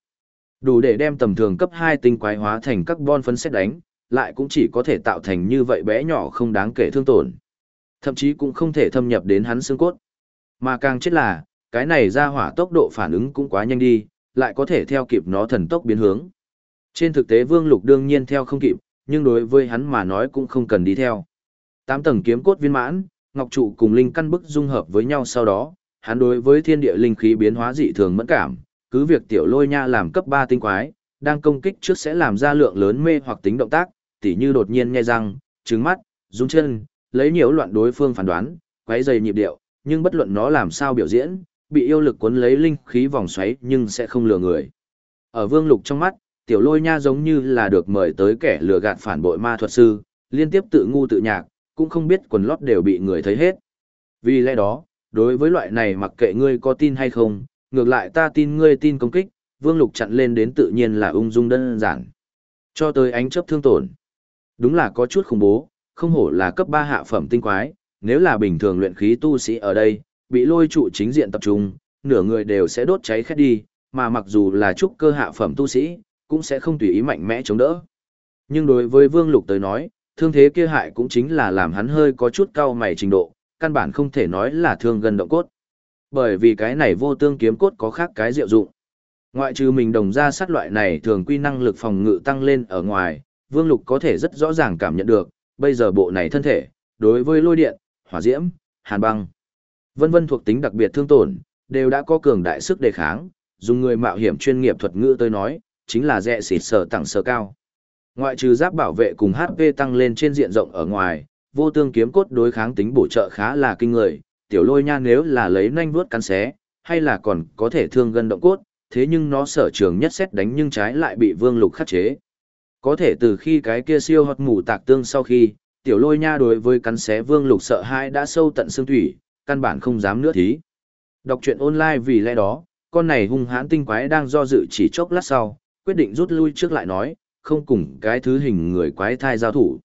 Đủ để đem tầm thường cấp 2 tinh quái hóa thành các bon phấn xét đánh, lại cũng chỉ có thể tạo thành như vậy bé nhỏ không đáng kể thương tổn. Thậm chí cũng không thể thâm nhập đến hắn xương cốt. Mà càng chết là, cái này ra hỏa tốc độ phản ứng cũng quá nhanh đi, lại có thể theo kịp nó thần tốc biến hướng. Trên thực tế Vương Lục đương nhiên theo không kịp, nhưng đối với hắn mà nói cũng không cần đi theo. Tám tầng kiếm cốt viên mãn, ngọc trụ cùng linh căn bức dung hợp với nhau sau đó, hắn đối với thiên địa linh khí biến hóa dị thường mẫn cảm, cứ việc tiểu lôi nha làm cấp 3 tinh quái, đang công kích trước sẽ làm ra lượng lớn mê hoặc tính động tác, tỉ như đột nhiên nghe răng, trứng mắt, rung chân, lấy nhiều loạn đối phương phán đoán, quấy dày nhịp điệu, nhưng bất luận nó làm sao biểu diễn, bị yêu lực cuốn lấy linh khí vòng xoáy nhưng sẽ không lừa người. Ở vương lục trong mắt, tiểu lôi nha giống như là được mời tới kẻ lừa gạt phản bội ma thuật sư, liên tiếp tự ngu tự nhạc, cũng không biết quần lót đều bị người thấy hết. Vì lẽ đó, đối với loại này mặc kệ ngươi có tin hay không, ngược lại ta tin ngươi tin công kích, vương lục chặn lên đến tự nhiên là ung dung đơn giản. Cho tới ánh chớp thương tổn. Đúng là có chút khủng bố, không hổ là cấp 3 hạ phẩm tinh quái, nếu là bình thường luyện khí tu sĩ ở đây, bị lôi trụ chính diện tập trung, nửa người đều sẽ đốt cháy khét đi, mà mặc dù là trúc cơ hạ phẩm tu sĩ, cũng sẽ không tùy ý mạnh mẽ chống đỡ. Nhưng đối với Vương Lục tới nói, thương thế kia hại cũng chính là làm hắn hơi có chút cao mày trình độ, căn bản không thể nói là thương gần động cốt. Bởi vì cái này vô tương kiếm cốt có khác cái diệu dụng. Ngoại trừ mình đồng ra sát loại này thường quy năng lực phòng ngự tăng lên ở ngoài, Vương Lục có thể rất rõ ràng cảm nhận được, bây giờ bộ này thân thể, đối với lôi điện, hỏa diễm, hàn băng, vân vân thuộc tính đặc biệt thương tổn, đều đã có cường đại sức đề kháng, dùng người mạo hiểm chuyên nghiệp thuật ngữ tới nói, chính là rẻ xịt sở tặng sở cao. Ngoại trừ giáp bảo vệ cùng HP tăng lên trên diện rộng ở ngoài, vô tương kiếm cốt đối kháng tính bổ trợ khá là kinh người, tiểu lôi nha nếu là lấy nhanh vuốt cắn xé, hay là còn có thể thương gân động cốt, thế nhưng nó sở trường nhất xét đánh nhưng trái lại bị vương lục khắc chế. Có thể từ khi cái kia siêu hoạt mù tạc tương sau khi, tiểu lôi nha đối với cắn xé vương lục sợ hãi đã sâu tận xương thủy, căn bản không dám nữa thí. Đọc truyện online vì lẽ đó, con này hung hãn tinh quái đang do dự chỉ chốc lát sau, quyết định rút lui trước lại nói, không cùng cái thứ hình người quái thai giao thủ.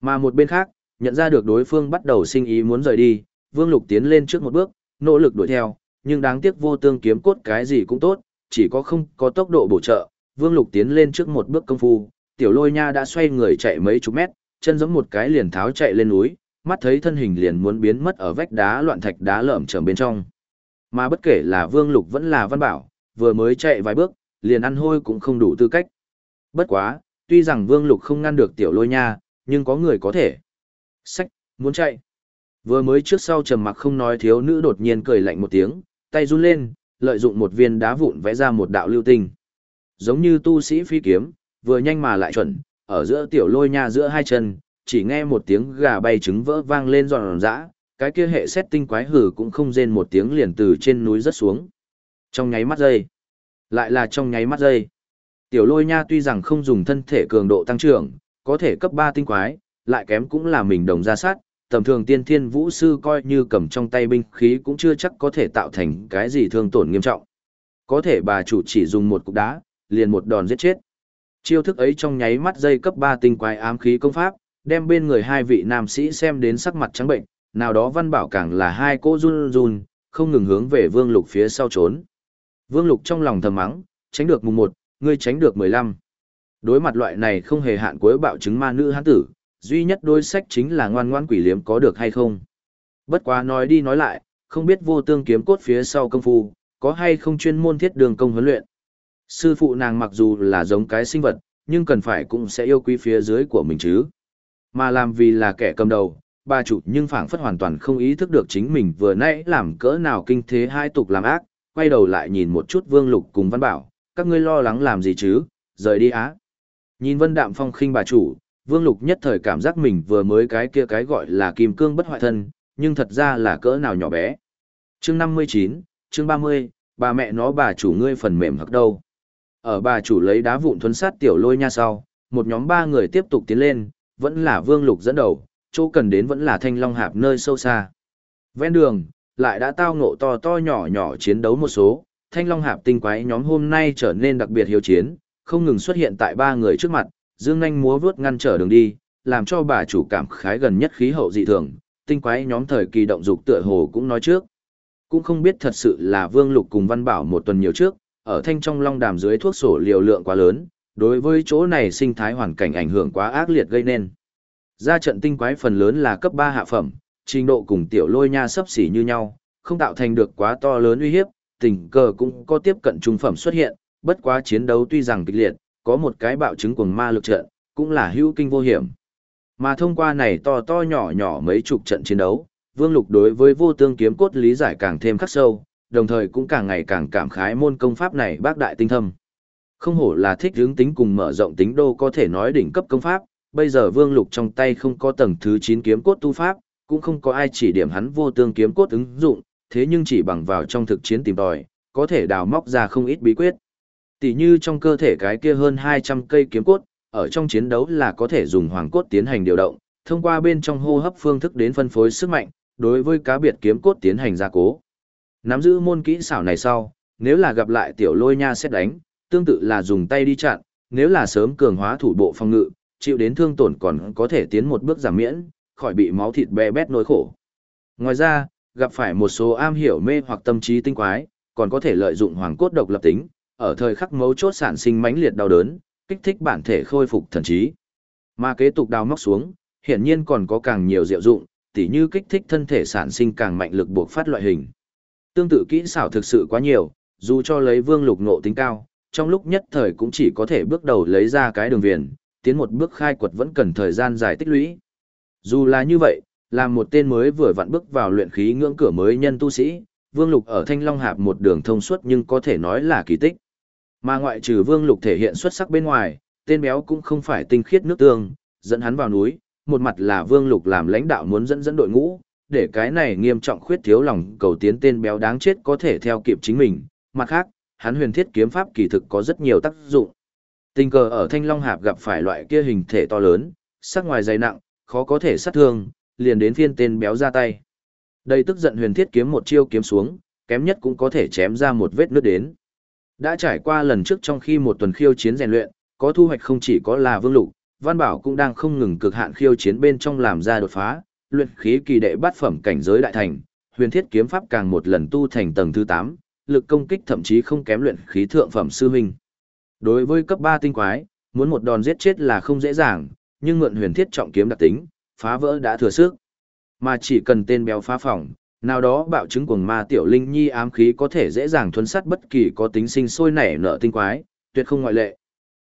Mà một bên khác, nhận ra được đối phương bắt đầu sinh ý muốn rời đi, Vương Lục tiến lên trước một bước, nỗ lực đuổi theo, nhưng đáng tiếc vô tương kiếm cốt cái gì cũng tốt, chỉ có không có tốc độ bổ trợ. Vương Lục tiến lên trước một bước công phu, tiểu lôi nha đã xoay người chạy mấy chục mét, chân giống một cái liền tháo chạy lên núi, mắt thấy thân hình liền muốn biến mất ở vách đá loạn thạch đá lởm chởm bên trong. Mà bất kể là Vương Lục vẫn là Văn Bảo, vừa mới chạy vài bước, liền ăn hôi cũng không đủ tư cách. Bất quá, tuy rằng Vương Lục không ngăn được tiểu lôi nha, nhưng có người có thể. Sách, muốn chạy. Vừa mới trước sau trầm mặc không nói thiếu nữ đột nhiên cười lạnh một tiếng, tay run lên, lợi dụng một viên đá vụn vẽ ra một đạo lưu tinh. Giống như tu sĩ phi kiếm, vừa nhanh mà lại chuẩn, ở giữa tiểu lôi nha giữa hai chân, chỉ nghe một tiếng gà bay trứng vỡ vang lên giòn giã, cái kia hệ xét tinh quái hử cũng không rên một tiếng liền từ trên núi rất xuống. Trong nháy mắt giây, lại là trong nháy mắt giây. Tiểu lôi nha tuy rằng không dùng thân thể cường độ tăng trưởng, có thể cấp 3 tinh quái, lại kém cũng là mình đồng ra sát, tầm thường tiên thiên vũ sư coi như cầm trong tay binh khí cũng chưa chắc có thể tạo thành cái gì thương tổn nghiêm trọng. Có thể bà chủ chỉ dùng một cục đá, liền một đòn giết chết. Chiêu thức ấy trong nháy mắt dây cấp 3 tinh quái ám khí công pháp, đem bên người hai vị nam sĩ xem đến sắc mặt trắng bệnh, nào đó văn bảo càng là hai cô run run, không ngừng hướng về vương lục phía sau trốn. Vương lục trong lòng thầm mắng, tránh được mùng 1, ngươi tránh được 15. Đối mặt loại này không hề hạn cuối bạo chứng ma nữ hán tử, duy nhất đối sách chính là ngoan ngoan quỷ liếm có được hay không. Bất quá nói đi nói lại, không biết vô tương kiếm cốt phía sau công phu, có hay không chuyên môn thiết đường công huấn luyện. Sư phụ nàng mặc dù là giống cái sinh vật, nhưng cần phải cũng sẽ yêu quý phía dưới của mình chứ. Mà làm vì là kẻ cầm đầu, bà chủ nhưng phảng phất hoàn toàn không ý thức được chính mình vừa nãy làm cỡ nào kinh thế hai tục làm ác, quay đầu lại nhìn một chút vương lục cùng văn bảo, các ngươi lo lắng làm gì chứ, rời đi á. Nhìn vân đạm phong khinh bà chủ, vương lục nhất thời cảm giác mình vừa mới cái kia cái gọi là kim cương bất hoại thân, nhưng thật ra là cỡ nào nhỏ bé. Chương 59, chương 30, bà mẹ nó bà chủ ngươi phần mềm hoặc đâu. Ở bà chủ lấy đá vụn thuấn sát tiểu lôi nha sau, một nhóm ba người tiếp tục tiến lên, vẫn là vương lục dẫn đầu, chỗ cần đến vẫn là thanh long hạp nơi sâu xa. Ven đường, lại đã tao ngộ to to nhỏ nhỏ chiến đấu một số, thanh long hạp tinh quái nhóm hôm nay trở nên đặc biệt hiếu chiến, không ngừng xuất hiện tại ba người trước mặt, dương nhanh múa vớt ngăn trở đường đi, làm cho bà chủ cảm khái gần nhất khí hậu dị thường, tinh quái nhóm thời kỳ động dục tựa hồ cũng nói trước. Cũng không biết thật sự là Vương Lục cùng Văn Bảo một tuần nhiều trước, ở thanh trong long đàm dưới thuốc sổ liều lượng quá lớn, đối với chỗ này sinh thái hoàn cảnh ảnh hưởng quá ác liệt gây nên. Ra trận tinh quái phần lớn là cấp 3 hạ phẩm, trình độ cùng tiểu lôi nha sấp xỉ như nhau, không tạo thành được quá to lớn uy hiếp, tình cờ cũng có tiếp cận trung phẩm xuất hiện, bất quá chiến đấu tuy rằng kịch liệt, có một cái bạo chứng cuồng ma lực trận, cũng là hữu kinh vô hiểm. Mà thông qua này to to nhỏ nhỏ mấy chục trận chiến đấu, Vương Lục đối với vô tương kiếm cốt lý giải càng thêm khắc sâu, đồng thời cũng càng ngày càng cảm khái môn công pháp này bác đại tinh thâm. Không hổ là thích hướng tính cùng mở rộng tính đô có thể nói đỉnh cấp công pháp, bây giờ Vương Lục trong tay không có tầng thứ 9 kiếm cốt tu pháp, cũng không có ai chỉ điểm hắn vô tương kiếm cốt ứng dụng, thế nhưng chỉ bằng vào trong thực chiến tìm tòi, có thể đào móc ra không ít bí quyết. Tỉ như trong cơ thể cái kia hơn 200 cây kiếm cốt, ở trong chiến đấu là có thể dùng hoàng cốt tiến hành điều động, thông qua bên trong hô hấp phương thức đến phân phối sức mạnh, đối với cá biệt kiếm cốt tiến hành gia cố. Nắm giữ môn kỹ xảo này sau, nếu là gặp lại tiểu lôi nha xét đánh, tương tự là dùng tay đi chặn, nếu là sớm cường hóa thủ bộ phòng ngự, chịu đến thương tổn còn có thể tiến một bước giảm miễn, khỏi bị máu thịt bè bét nỗi khổ. Ngoài ra, gặp phải một số am hiểu mê hoặc tâm trí tinh quái, còn có thể lợi dụng hoàng cốt độc lập tính, ở thời khắc mấu chốt sản sinh mãnh liệt đau đớn, kích thích bản thể khôi phục thần trí. Mà kế tục đào móc xuống, hiển nhiên còn có càng nhiều diệu dụng, tỉ như kích thích thân thể sản sinh càng mạnh lực buộc phát loại hình. Tương tự kỹ xảo thực sự quá nhiều, dù cho lấy vương lục nộ tính cao, trong lúc nhất thời cũng chỉ có thể bước đầu lấy ra cái đường viền, tiến một bước khai quật vẫn cần thời gian dài tích lũy. Dù là như vậy, làm một tên mới vừa vặn bước vào luyện khí ngưỡng cửa mới nhân tu sĩ, Vương Lục ở Thanh Long Hạp một đường thông suốt nhưng có thể nói là kỳ tích. Mà ngoại trừ Vương Lục thể hiện xuất sắc bên ngoài, tên béo cũng không phải tinh khiết nước tương, dẫn hắn vào núi, một mặt là Vương Lục làm lãnh đạo muốn dẫn dẫn đội ngũ, để cái này nghiêm trọng khuyết thiếu lòng cầu tiến tên béo đáng chết có thể theo kịp chính mình, mặt khác, hắn huyền thiết kiếm pháp kỳ thực có rất nhiều tác dụng. Tình cờ ở Thanh Long Hạp gặp phải loại kia hình thể to lớn, sắc ngoài dày nặng, khó có thể sát thương, liền đến phiên tên béo ra tay. Đây tức giận huyền thiết kiếm một chiêu kiếm xuống, kém nhất cũng có thể chém ra một vết nước đến. Đã trải qua lần trước trong khi một tuần khiêu chiến rèn luyện, có thu hoạch không chỉ có là vương lục, Văn Bảo cũng đang không ngừng cực hạn khiêu chiến bên trong làm ra đột phá, luyện khí kỳ đệ bát phẩm cảnh giới đại thành, huyền thiết kiếm pháp càng một lần tu thành tầng thứ 8, lực công kích thậm chí không kém luyện khí thượng phẩm sư huynh. Đối với cấp 3 tinh quái, muốn một đòn giết chết là không dễ dàng, nhưng mượn huyền thiết trọng kiếm đặc tính, phá vỡ đã thừa sức. Mà chỉ cần tên béo phá phòng, nào đó bạo chứng cuồng ma tiểu linh nhi ám khí có thể dễ dàng thuấn sát bất kỳ có tính sinh sôi nảy nở tinh quái, tuyệt không ngoại lệ.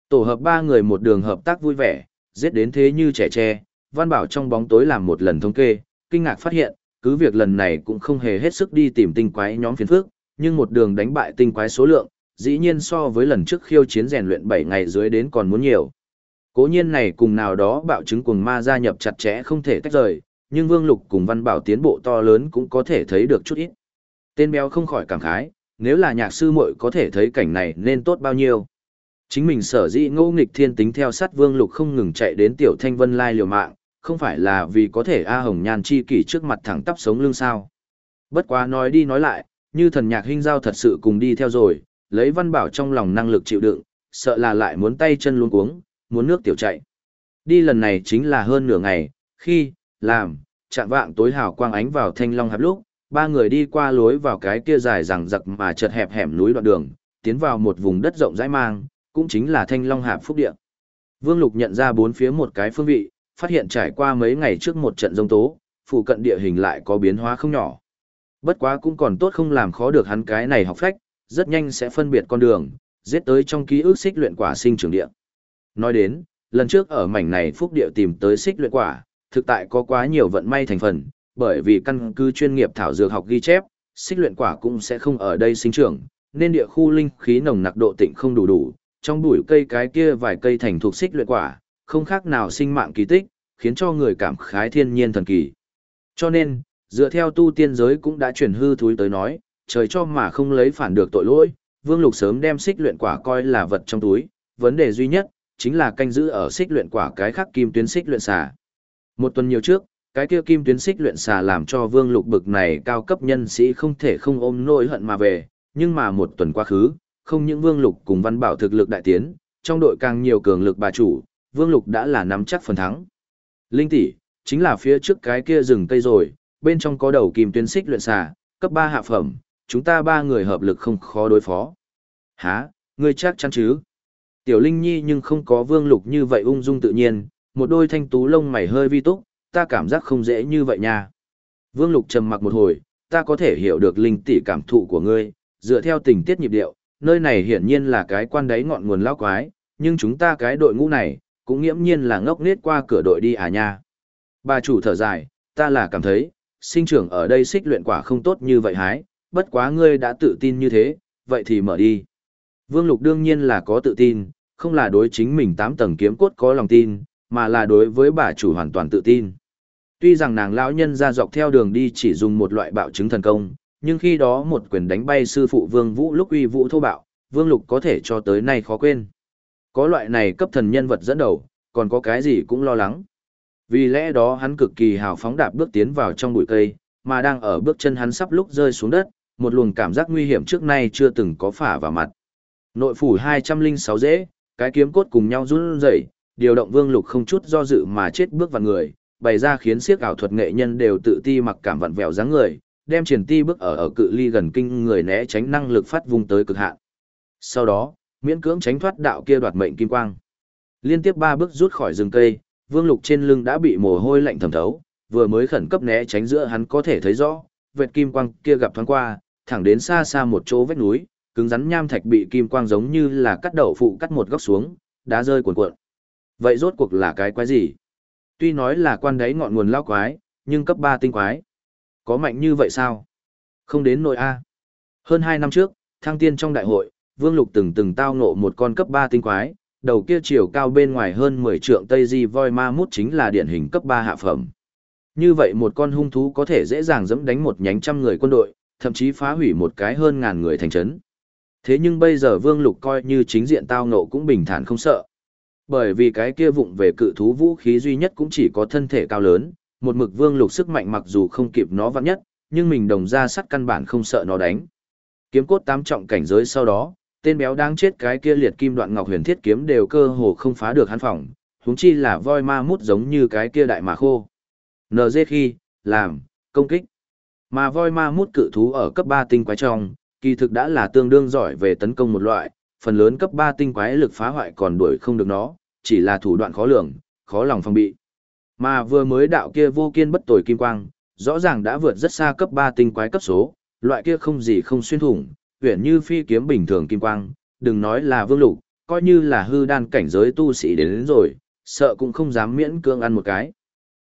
Tổ hợp ba người một đường hợp tác vui vẻ, giết đến thế như trẻ tre, Văn Bảo trong bóng tối làm một lần thống kê, kinh ngạc phát hiện, cứ việc lần này cũng không hề hết sức đi tìm tinh quái nhóm phiền phước, nhưng một đường đánh bại tinh quái số lượng, dĩ nhiên so với lần trước khiêu chiến rèn luyện 7 ngày dưới đến còn muốn nhiều. Cố nhiên này cùng nào đó bạo chứng cuồng ma gia nhập chặt chẽ không thể tách rời, nhưng Vương Lục cùng Văn Bảo tiến bộ to lớn cũng có thể thấy được chút ít. Tên béo không khỏi cảm khái, nếu là nhạc sư muội có thể thấy cảnh này nên tốt bao nhiêu. Chính mình sở dĩ ngô nghịch thiên tính theo sát Vương Lục không ngừng chạy đến Tiểu Thanh Vân Lai liều mạng, không phải là vì có thể A Hồng Nhan chi kỷ trước mặt thẳng tắp sống lưng sao. Bất quá nói đi nói lại, như thần nhạc hình giao thật sự cùng đi theo rồi, lấy văn bảo trong lòng năng lực chịu đựng, sợ là lại muốn tay chân luôn cuống, muốn nước tiểu chạy. Đi lần này chính là hơn nửa ngày, khi, làm, chạm vạng tối hào quang ánh vào thanh long hạp lúc, ba người đi qua lối vào cái kia dài rằng giặc mà chật hẹp hẻm núi đoạn đường, tiến vào một vùng đất rộng rãi mang, cũng chính là thanh long hạp phúc địa. Vương Lục nhận ra bốn phía một cái phương vị, phát hiện trải qua mấy ngày trước một trận rông tố, phụ cận địa hình lại có biến hóa không nhỏ. Bất quá cũng còn tốt không làm khó được hắn cái này học phách, rất nhanh sẽ phân biệt con đường, giết tới trong ký ức xích luyện quả sinh trưởng địa. Nói đến, lần trước ở mảnh này phúc địa tìm tới xích luyện quả, thực tại có quá nhiều vận may thành phần, bởi vì căn cứ chuyên nghiệp thảo dược học ghi chép, xích luyện quả cũng sẽ không ở đây sinh trưởng, nên địa khu linh khí nồng nặc độ tịnh không đủ đủ, trong bụi cây cái kia vài cây thành thuộc xích luyện quả, không khác nào sinh mạng kỳ tích, khiến cho người cảm khái thiên nhiên thần kỳ. Cho nên, dựa theo tu tiên giới cũng đã truyền hư thúi tới nói, trời cho mà không lấy phản được tội lỗi, Vương Lục sớm đem xích luyện quả coi là vật trong túi, vấn đề duy nhất chính là canh giữ ở xích luyện quả cái khắc kim tuyến xích luyện xà. Một tuần nhiều trước, cái kia kim tuyến xích luyện xà làm cho Vương Lục bực này cao cấp nhân sĩ không thể không ôm nỗi hận mà về, nhưng mà một tuần quá khứ, không những Vương Lục cùng Văn Bảo thực lực đại tiến, trong đội càng nhiều cường lực bà chủ, Vương Lục đã là nắm chắc phần thắng. Linh tỷ, chính là phía trước cái kia rừng cây rồi, bên trong có đầu kim tuyến xích luyện xà, cấp 3 hạ phẩm, chúng ta ba người hợp lực không khó đối phó. Hả, ngươi chắc chắn chứ? Tiểu Linh Nhi nhưng không có Vương Lục như vậy ung dung tự nhiên, một đôi thanh tú lông mày hơi vi túc, ta cảm giác không dễ như vậy nha. Vương Lục trầm mặc một hồi, ta có thể hiểu được linh tỷ cảm thụ của ngươi, dựa theo tình tiết nhịp điệu, nơi này hiển nhiên là cái quan đáy ngọn nguồn lao quái, nhưng chúng ta cái đội ngũ này, cũng nghiễm nhiên là ngốc nết qua cửa đội đi à nha. Bà chủ thở dài, ta là cảm thấy, sinh trưởng ở đây xích luyện quả không tốt như vậy hái, bất quá ngươi đã tự tin như thế, vậy thì mở đi. Vương Lục đương nhiên là có tự tin, không là đối chính mình tám tầng kiếm cốt có lòng tin, mà là đối với bà chủ hoàn toàn tự tin. Tuy rằng nàng lão nhân ra dọc theo đường đi chỉ dùng một loại bạo chứng thần công, nhưng khi đó một quyền đánh bay sư phụ Vương Vũ lúc uy vũ thô bạo, Vương Lục có thể cho tới nay khó quên. Có loại này cấp thần nhân vật dẫn đầu, còn có cái gì cũng lo lắng. Vì lẽ đó hắn cực kỳ hào phóng đạp bước tiến vào trong bụi cây, mà đang ở bước chân hắn sắp lúc rơi xuống đất, một luồng cảm giác nguy hiểm trước nay chưa từng có phả vào mặt. Nội phủ 206 dễ, cái kiếm cốt cùng nhau run rẩy, điều động Vương Lục không chút do dự mà chết bước vào người, bày ra khiến siếc ảo thuật nghệ nhân đều tự ti mặc cảm vặn vẹo dáng người, đem triển ti bước ở ở cự ly gần kinh người né tránh năng lực phát vung tới cực hạn. Sau đó, miễn cưỡng tránh thoát đạo kia đoạt mệnh kim quang. Liên tiếp ba bước rút khỏi rừng cây, Vương Lục trên lưng đã bị mồ hôi lạnh thẩm thấu, vừa mới khẩn cấp né tránh giữa hắn có thể thấy rõ, vệt kim quang kia gặp thoáng qua, thẳng đến xa xa một chỗ vách núi, cứng rắn nham thạch bị kim quang giống như là cắt đậu phụ cắt một góc xuống, đá rơi cuộn cuộn. Vậy rốt cuộc là cái quái gì? Tuy nói là quan đáy ngọn nguồn lao quái, nhưng cấp 3 tinh quái. Có mạnh như vậy sao? Không đến nội A. Hơn 2 năm trước, thăng tiên trong đại hội, Vương Lục từng từng tao ngộ một con cấp 3 tinh quái, đầu kia chiều cao bên ngoài hơn 10 trượng Tây Di voi ma mút chính là điển hình cấp 3 hạ phẩm. Như vậy một con hung thú có thể dễ dàng dẫm đánh một nhánh trăm người quân đội, thậm chí phá hủy một cái hơn ngàn người thành trấn. Thế nhưng bây giờ Vương Lục coi như chính diện tao ngộ cũng bình thản không sợ. Bởi vì cái kia vụng về cự thú vũ khí duy nhất cũng chỉ có thân thể cao lớn, một mực Vương Lục sức mạnh mặc dù không kịp nó vắng nhất, nhưng mình đồng ra sắt căn bản không sợ nó đánh. Kiếm cốt tám trọng cảnh giới sau đó, tên béo đang chết cái kia liệt kim đoạn ngọc huyền thiết kiếm đều cơ hồ không phá được hắn phòng, huống chi là voi ma mút giống như cái kia đại mà khô. NG khi, làm, công kích. Mà voi ma mút cự thú ở cấp 3 tinh quái trong, kỳ thực đã là tương đương giỏi về tấn công một loại, phần lớn cấp 3 tinh quái lực phá hoại còn đuổi không được nó, chỉ là thủ đoạn khó lường, khó lòng phòng bị. Mà vừa mới đạo kia vô kiên bất tồi kim quang, rõ ràng đã vượt rất xa cấp 3 tinh quái cấp số, loại kia không gì không xuyên thủng, huyền như phi kiếm bình thường kim quang, đừng nói là vương lục, coi như là hư đan cảnh giới tu sĩ đến, đến rồi, sợ cũng không dám miễn cưỡng ăn một cái.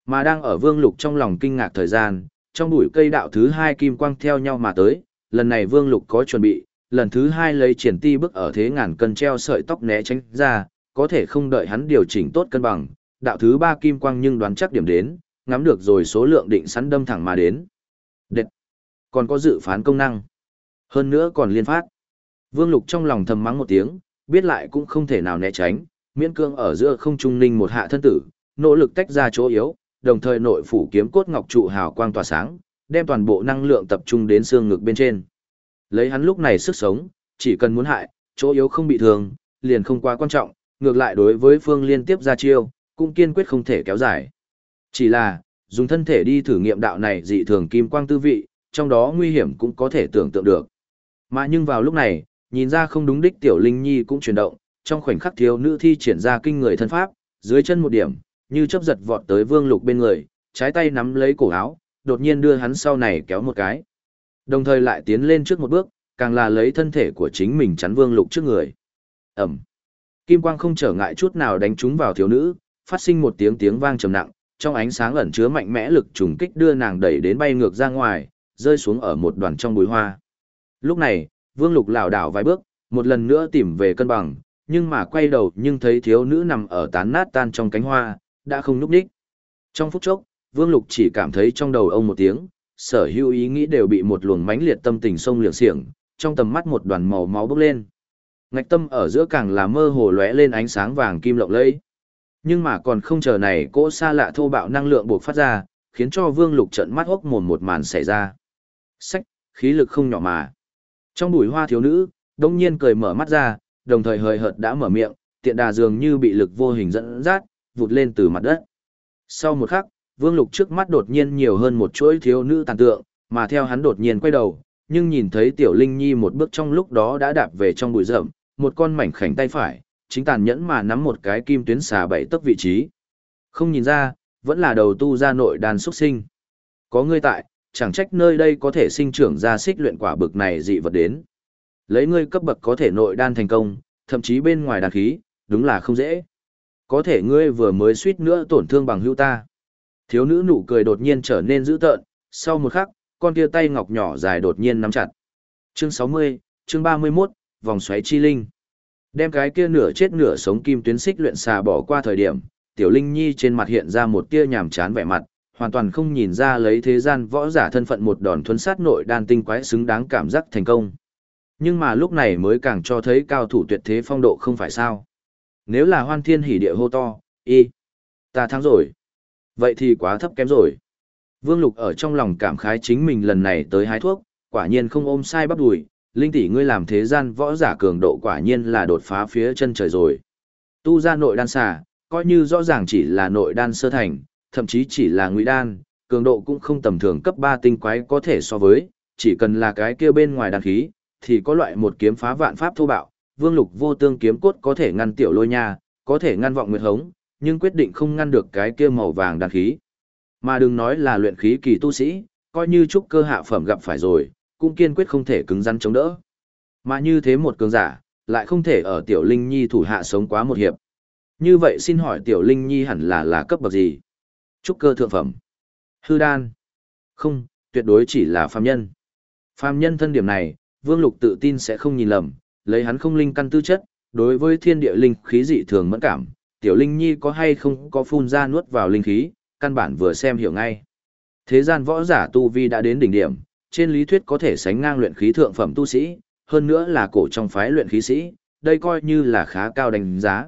Mà đang ở Vương Lục trong lòng kinh ngạc thời gian, trong bụi cây đạo thứ hai kim quang theo nhau mà tới, lần này Vương Lục có chuẩn bị, lần thứ hai lấy triển ti bước ở thế ngàn cân treo sợi tóc né tránh ra, có thể không đợi hắn điều chỉnh tốt cân bằng, đạo thứ ba kim quang nhưng đoán chắc điểm đến, ngắm được rồi số lượng định sẵn đâm thẳng mà đến. Đệt! Còn có dự phán công năng. Hơn nữa còn liên phát. Vương Lục trong lòng thầm mắng một tiếng, biết lại cũng không thể nào né tránh, miễn cương ở giữa không trung ninh một hạ thân tử, nỗ lực tách ra chỗ yếu, đồng thời nội phủ kiếm cốt ngọc trụ hào quang tỏa sáng, đem toàn bộ năng lượng tập trung đến xương ngực bên trên. Lấy hắn lúc này sức sống, chỉ cần muốn hại, chỗ yếu không bị thương, liền không quá quan trọng, ngược lại đối với phương liên tiếp ra chiêu, cũng kiên quyết không thể kéo dài. Chỉ là, dùng thân thể đi thử nghiệm đạo này dị thường kim quang tư vị, trong đó nguy hiểm cũng có thể tưởng tượng được. Mà nhưng vào lúc này, nhìn ra không đúng đích tiểu linh nhi cũng chuyển động, trong khoảnh khắc thiếu nữ thi triển ra kinh người thân pháp, dưới chân một điểm, như chớp giật vọt tới vương lục bên người, trái tay nắm lấy cổ áo, đột nhiên đưa hắn sau này kéo một cái. Đồng thời lại tiến lên trước một bước, càng là lấy thân thể của chính mình chắn vương lục trước người. Ẩm. Kim quang không trở ngại chút nào đánh trúng vào thiếu nữ, phát sinh một tiếng tiếng vang trầm nặng, trong ánh sáng ẩn chứa mạnh mẽ lực trùng kích đưa nàng đẩy đến bay ngược ra ngoài, rơi xuống ở một đoàn trong bụi hoa. Lúc này, Vương Lục lảo đảo vài bước, một lần nữa tìm về cân bằng, nhưng mà quay đầu nhưng thấy thiếu nữ nằm ở tán nát tan trong cánh hoa, đã không núp đích. Trong phút chốc, Vương Lục chỉ cảm thấy trong đầu ông một tiếng, sở hữu ý nghĩ đều bị một luồng mãnh liệt tâm tình sông liệng xiềng, trong tầm mắt một đoàn màu máu bốc lên. Ngạch tâm ở giữa càng là mơ hồ lóe lên ánh sáng vàng kim lộng lẫy. Nhưng mà còn không chờ này cỗ xa lạ thô bạo năng lượng buộc phát ra, khiến cho Vương Lục trận mắt hốc mồm một màn xảy ra. Sách, khí lực không nhỏ mà. Trong bụi hoa thiếu nữ, đông nhiên cười mở mắt ra, đồng thời hời hợt đã mở miệng, tiện đà dường như bị lực vô hình dẫn dắt, vụt lên từ mặt đất. Sau một khắc, Vương Lục trước mắt đột nhiên nhiều hơn một chuỗi thiếu nữ tàn tượng, mà theo hắn đột nhiên quay đầu, nhưng nhìn thấy Tiểu Linh Nhi một bước trong lúc đó đã đạp về trong bụi rậm, một con mảnh khảnh tay phải, chính tàn nhẫn mà nắm một cái kim tuyến xà bảy tấc vị trí. Không nhìn ra, vẫn là đầu tu ra nội đàn xuất sinh. Có ngươi tại, chẳng trách nơi đây có thể sinh trưởng ra xích luyện quả bực này dị vật đến. Lấy ngươi cấp bậc có thể nội đan thành công, thậm chí bên ngoài đàn khí, đúng là không dễ. Có thể ngươi vừa mới suýt nữa tổn thương bằng hữu ta. Thiếu nữ nụ cười đột nhiên trở nên dữ tợn, sau một khắc, con kia tay ngọc nhỏ dài đột nhiên nắm chặt. Chương 60, chương 31, vòng xoáy chi linh. Đem cái kia nửa chết nửa sống kim tuyến xích luyện xà bỏ qua thời điểm, Tiểu Linh Nhi trên mặt hiện ra một tia nhàm chán vẻ mặt, hoàn toàn không nhìn ra lấy thế gian võ giả thân phận một đòn thuấn sát nội đan tinh quái xứng đáng cảm giác thành công. Nhưng mà lúc này mới càng cho thấy cao thủ tuyệt thế phong độ không phải sao. Nếu là hoan thiên hỉ địa hô to, y, ta thắng rồi. Vậy thì quá thấp kém rồi. Vương Lục ở trong lòng cảm khái chính mình lần này tới hái thuốc, quả nhiên không ôm sai bắp đùi, linh tỷ ngươi làm thế gian võ giả cường độ quả nhiên là đột phá phía chân trời rồi. Tu ra nội đan xà, coi như rõ ràng chỉ là nội đan sơ thành, thậm chí chỉ là ngụy đan, cường độ cũng không tầm thường cấp 3 tinh quái có thể so với, chỉ cần là cái kia bên ngoài đan khí, thì có loại một kiếm phá vạn pháp thô bạo, vương lục vô tương kiếm cốt có thể ngăn tiểu lôi nha, có thể ngăn vọng nguyệt hống, nhưng quyết định không ngăn được cái kia màu vàng đan khí. Mà đừng nói là luyện khí kỳ tu sĩ, coi như trúc cơ hạ phẩm gặp phải rồi, cũng kiên quyết không thể cứng rắn chống đỡ. Mà như thế một cường giả, lại không thể ở tiểu linh nhi thủ hạ sống quá một hiệp. Như vậy xin hỏi tiểu linh nhi hẳn là là cấp bậc gì? Trúc cơ thượng phẩm. Hư đan. Không, tuyệt đối chỉ là phàm nhân. Phàm nhân thân điểm này, Vương Lục tự tin sẽ không nhìn lầm, lấy hắn không linh căn tư chất, đối với thiên địa linh khí dị thường mẫn cảm, tiểu linh nhi có hay không có phun ra nuốt vào linh khí, căn bản vừa xem hiểu ngay. Thế gian võ giả tu vi đã đến đỉnh điểm, trên lý thuyết có thể sánh ngang luyện khí thượng phẩm tu sĩ, hơn nữa là cổ trong phái luyện khí sĩ, đây coi như là khá cao đánh giá.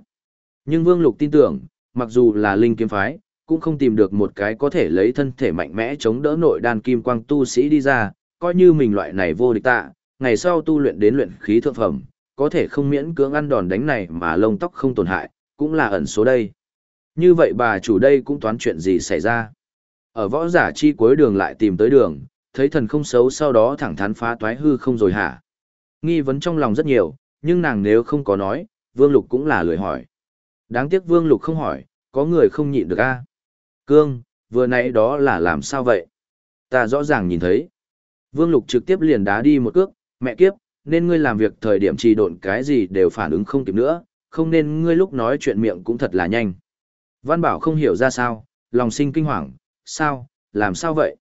Nhưng Vương Lục tin tưởng, mặc dù là linh kiếm phái, cũng không tìm được một cái có thể lấy thân thể mạnh mẽ chống đỡ nội đan kim quang tu sĩ đi ra, coi như mình loại này vô địch tạ, ngày sau tu luyện đến luyện khí thượng phẩm, có thể không miễn cưỡng ăn đòn đánh này mà lông tóc không tổn hại, cũng là ẩn số đây. Như vậy bà chủ đây cũng toán chuyện gì xảy ra. Ở võ giả chi cuối đường lại tìm tới đường, thấy thần không xấu sau đó thẳng thắn phá toái hư không rồi hả. Nghi vấn trong lòng rất nhiều, nhưng nàng nếu không có nói, Vương Lục cũng là lười hỏi. Đáng tiếc Vương Lục không hỏi, có người không nhịn được a. Cương, vừa nãy đó là làm sao vậy? Ta rõ ràng nhìn thấy. Vương Lục trực tiếp liền đá đi một cước, mẹ kiếp, nên ngươi làm việc thời điểm trì độn cái gì đều phản ứng không kịp nữa, không nên ngươi lúc nói chuyện miệng cũng thật là nhanh. Văn Bảo không hiểu ra sao, lòng sinh kinh hoàng, sao, làm sao vậy?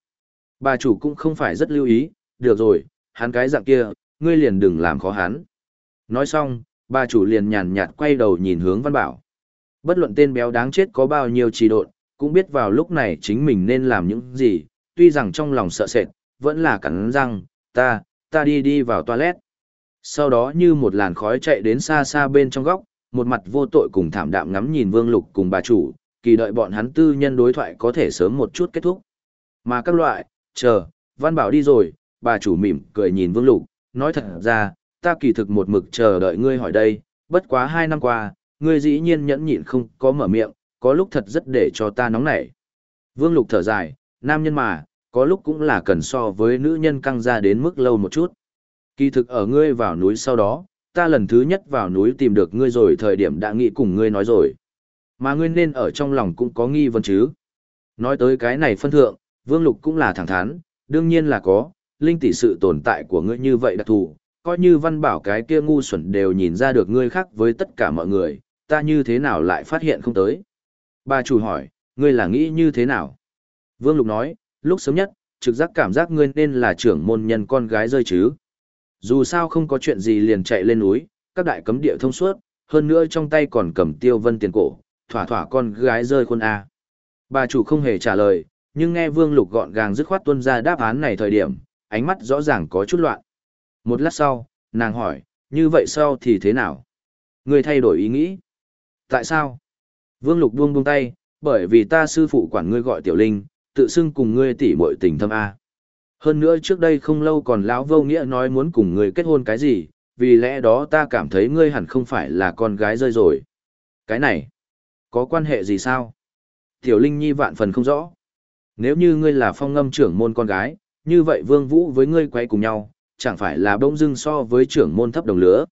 Bà chủ cũng không phải rất lưu ý, được rồi, hắn cái dạng kia, ngươi liền đừng làm khó hắn. Nói xong, bà chủ liền nhàn nhạt quay đầu nhìn hướng Văn Bảo. Bất luận tên béo đáng chết có bao nhiêu trì độn, cũng biết vào lúc này chính mình nên làm những gì, tuy rằng trong lòng sợ sệt, vẫn là cắn răng, ta, ta đi đi vào toilet. Sau đó như một làn khói chạy đến xa xa bên trong góc, một mặt vô tội cùng thảm đạm ngắm nhìn Vương Lục cùng bà chủ, kỳ đợi bọn hắn tư nhân đối thoại có thể sớm một chút kết thúc. Mà các loại, chờ, Văn Bảo đi rồi, bà chủ mỉm cười nhìn Vương Lục, nói thật ra, ta kỳ thực một mực chờ đợi ngươi hỏi đây, bất quá hai năm qua, ngươi dĩ nhiên nhẫn nhịn không có mở miệng, có lúc thật rất để cho ta nóng nảy. Vương Lục thở dài, nam nhân mà, có lúc cũng là cần so với nữ nhân căng ra đến mức lâu một chút. Kỳ thực ở ngươi vào núi sau đó, ta lần thứ nhất vào núi tìm được ngươi rồi thời điểm đã nghĩ cùng ngươi nói rồi. Mà ngươi nên ở trong lòng cũng có nghi vấn chứ. Nói tới cái này phân thượng, Vương Lục cũng là thẳng thắn, đương nhiên là có, linh tỷ sự tồn tại của ngươi như vậy đặc thù, coi như văn bảo cái kia ngu xuẩn đều nhìn ra được ngươi khác với tất cả mọi người, ta như thế nào lại phát hiện không tới. Bà chủ hỏi, ngươi là nghĩ như thế nào? Vương Lục nói, lúc sớm nhất, trực giác cảm giác ngươi nên là trưởng môn nhân con gái rơi chứ. Dù sao không có chuyện gì liền chạy lên núi, các đại cấm địa thông suốt, hơn nữa trong tay còn cầm tiêu vân tiền cổ, thỏa thỏa con gái rơi khuôn A. Bà chủ không hề trả lời, nhưng nghe Vương Lục gọn gàng dứt khoát tuân ra đáp án này thời điểm, ánh mắt rõ ràng có chút loạn. Một lát sau, nàng hỏi, như vậy sau thì thế nào? Ngươi thay đổi ý nghĩ. Tại sao? Vương Lục buông buông tay, bởi vì ta sư phụ quản ngươi gọi tiểu linh, tự xưng cùng ngươi tỉ muội tình thâm A. Hơn nữa trước đây không lâu còn lão vô nghĩa nói muốn cùng người kết hôn cái gì, vì lẽ đó ta cảm thấy ngươi hẳn không phải là con gái rơi rồi. Cái này, có quan hệ gì sao? Tiểu Linh Nhi vạn phần không rõ. Nếu như ngươi là phong ngâm trưởng môn con gái, như vậy Vương Vũ với ngươi quay cùng nhau, chẳng phải là bỗng dưng so với trưởng môn thấp đồng lứa.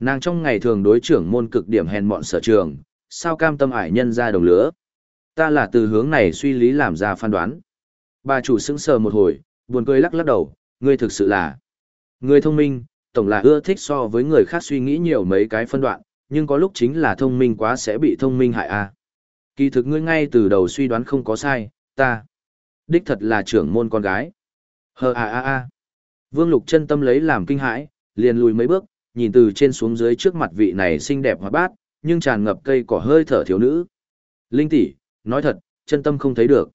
Nàng trong ngày thường đối trưởng môn cực điểm hèn mọn sở trường, sao cam tâm ải nhân ra đồng lứa. Ta là từ hướng này suy lý làm ra phán đoán. Bà chủ sững sờ một hồi, buồn cười lắc lắc đầu, ngươi thực sự là người thông minh, tổng là ưa thích so với người khác suy nghĩ nhiều mấy cái phân đoạn, nhưng có lúc chính là thông minh quá sẽ bị thông minh hại a. À. Kỳ thực ngươi ngay từ đầu suy đoán không có sai, ta đích thật là trưởng môn con gái. Hờ a a a. Vương Lục chân tâm lấy làm kinh hãi, liền lùi mấy bước, nhìn từ trên xuống dưới trước mặt vị này xinh đẹp hoa bát, nhưng tràn ngập cây cỏ hơi thở thiếu nữ. Linh tỷ, nói thật, chân tâm không thấy được.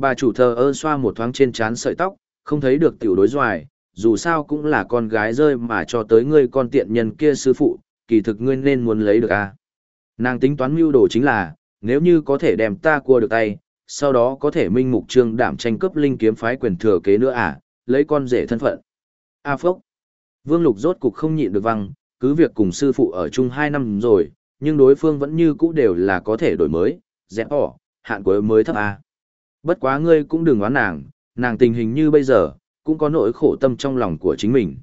Bà chủ thờ ơ xoa một thoáng trên trán sợi tóc, không thấy được tiểu đối doài, dù sao cũng là con gái rơi mà cho tới ngươi con tiện nhân kia sư phụ, kỳ thực ngươi nên muốn lấy được à. Nàng tính toán mưu đồ chính là, nếu như có thể đem ta cua được tay, sau đó có thể minh mục trương đảm tranh cướp linh kiếm phái quyền thừa kế nữa à, lấy con rể thân phận. A phốc. Vương Lục rốt cục không nhịn được văng, cứ việc cùng sư phụ ở chung 2 năm rồi, nhưng đối phương vẫn như cũ đều là có thể đổi mới, dẹp ỏ, hạn cuối mới thấp A. Bất quá ngươi cũng đừng oán nàng, nàng tình hình như bây giờ, cũng có nỗi khổ tâm trong lòng của chính mình.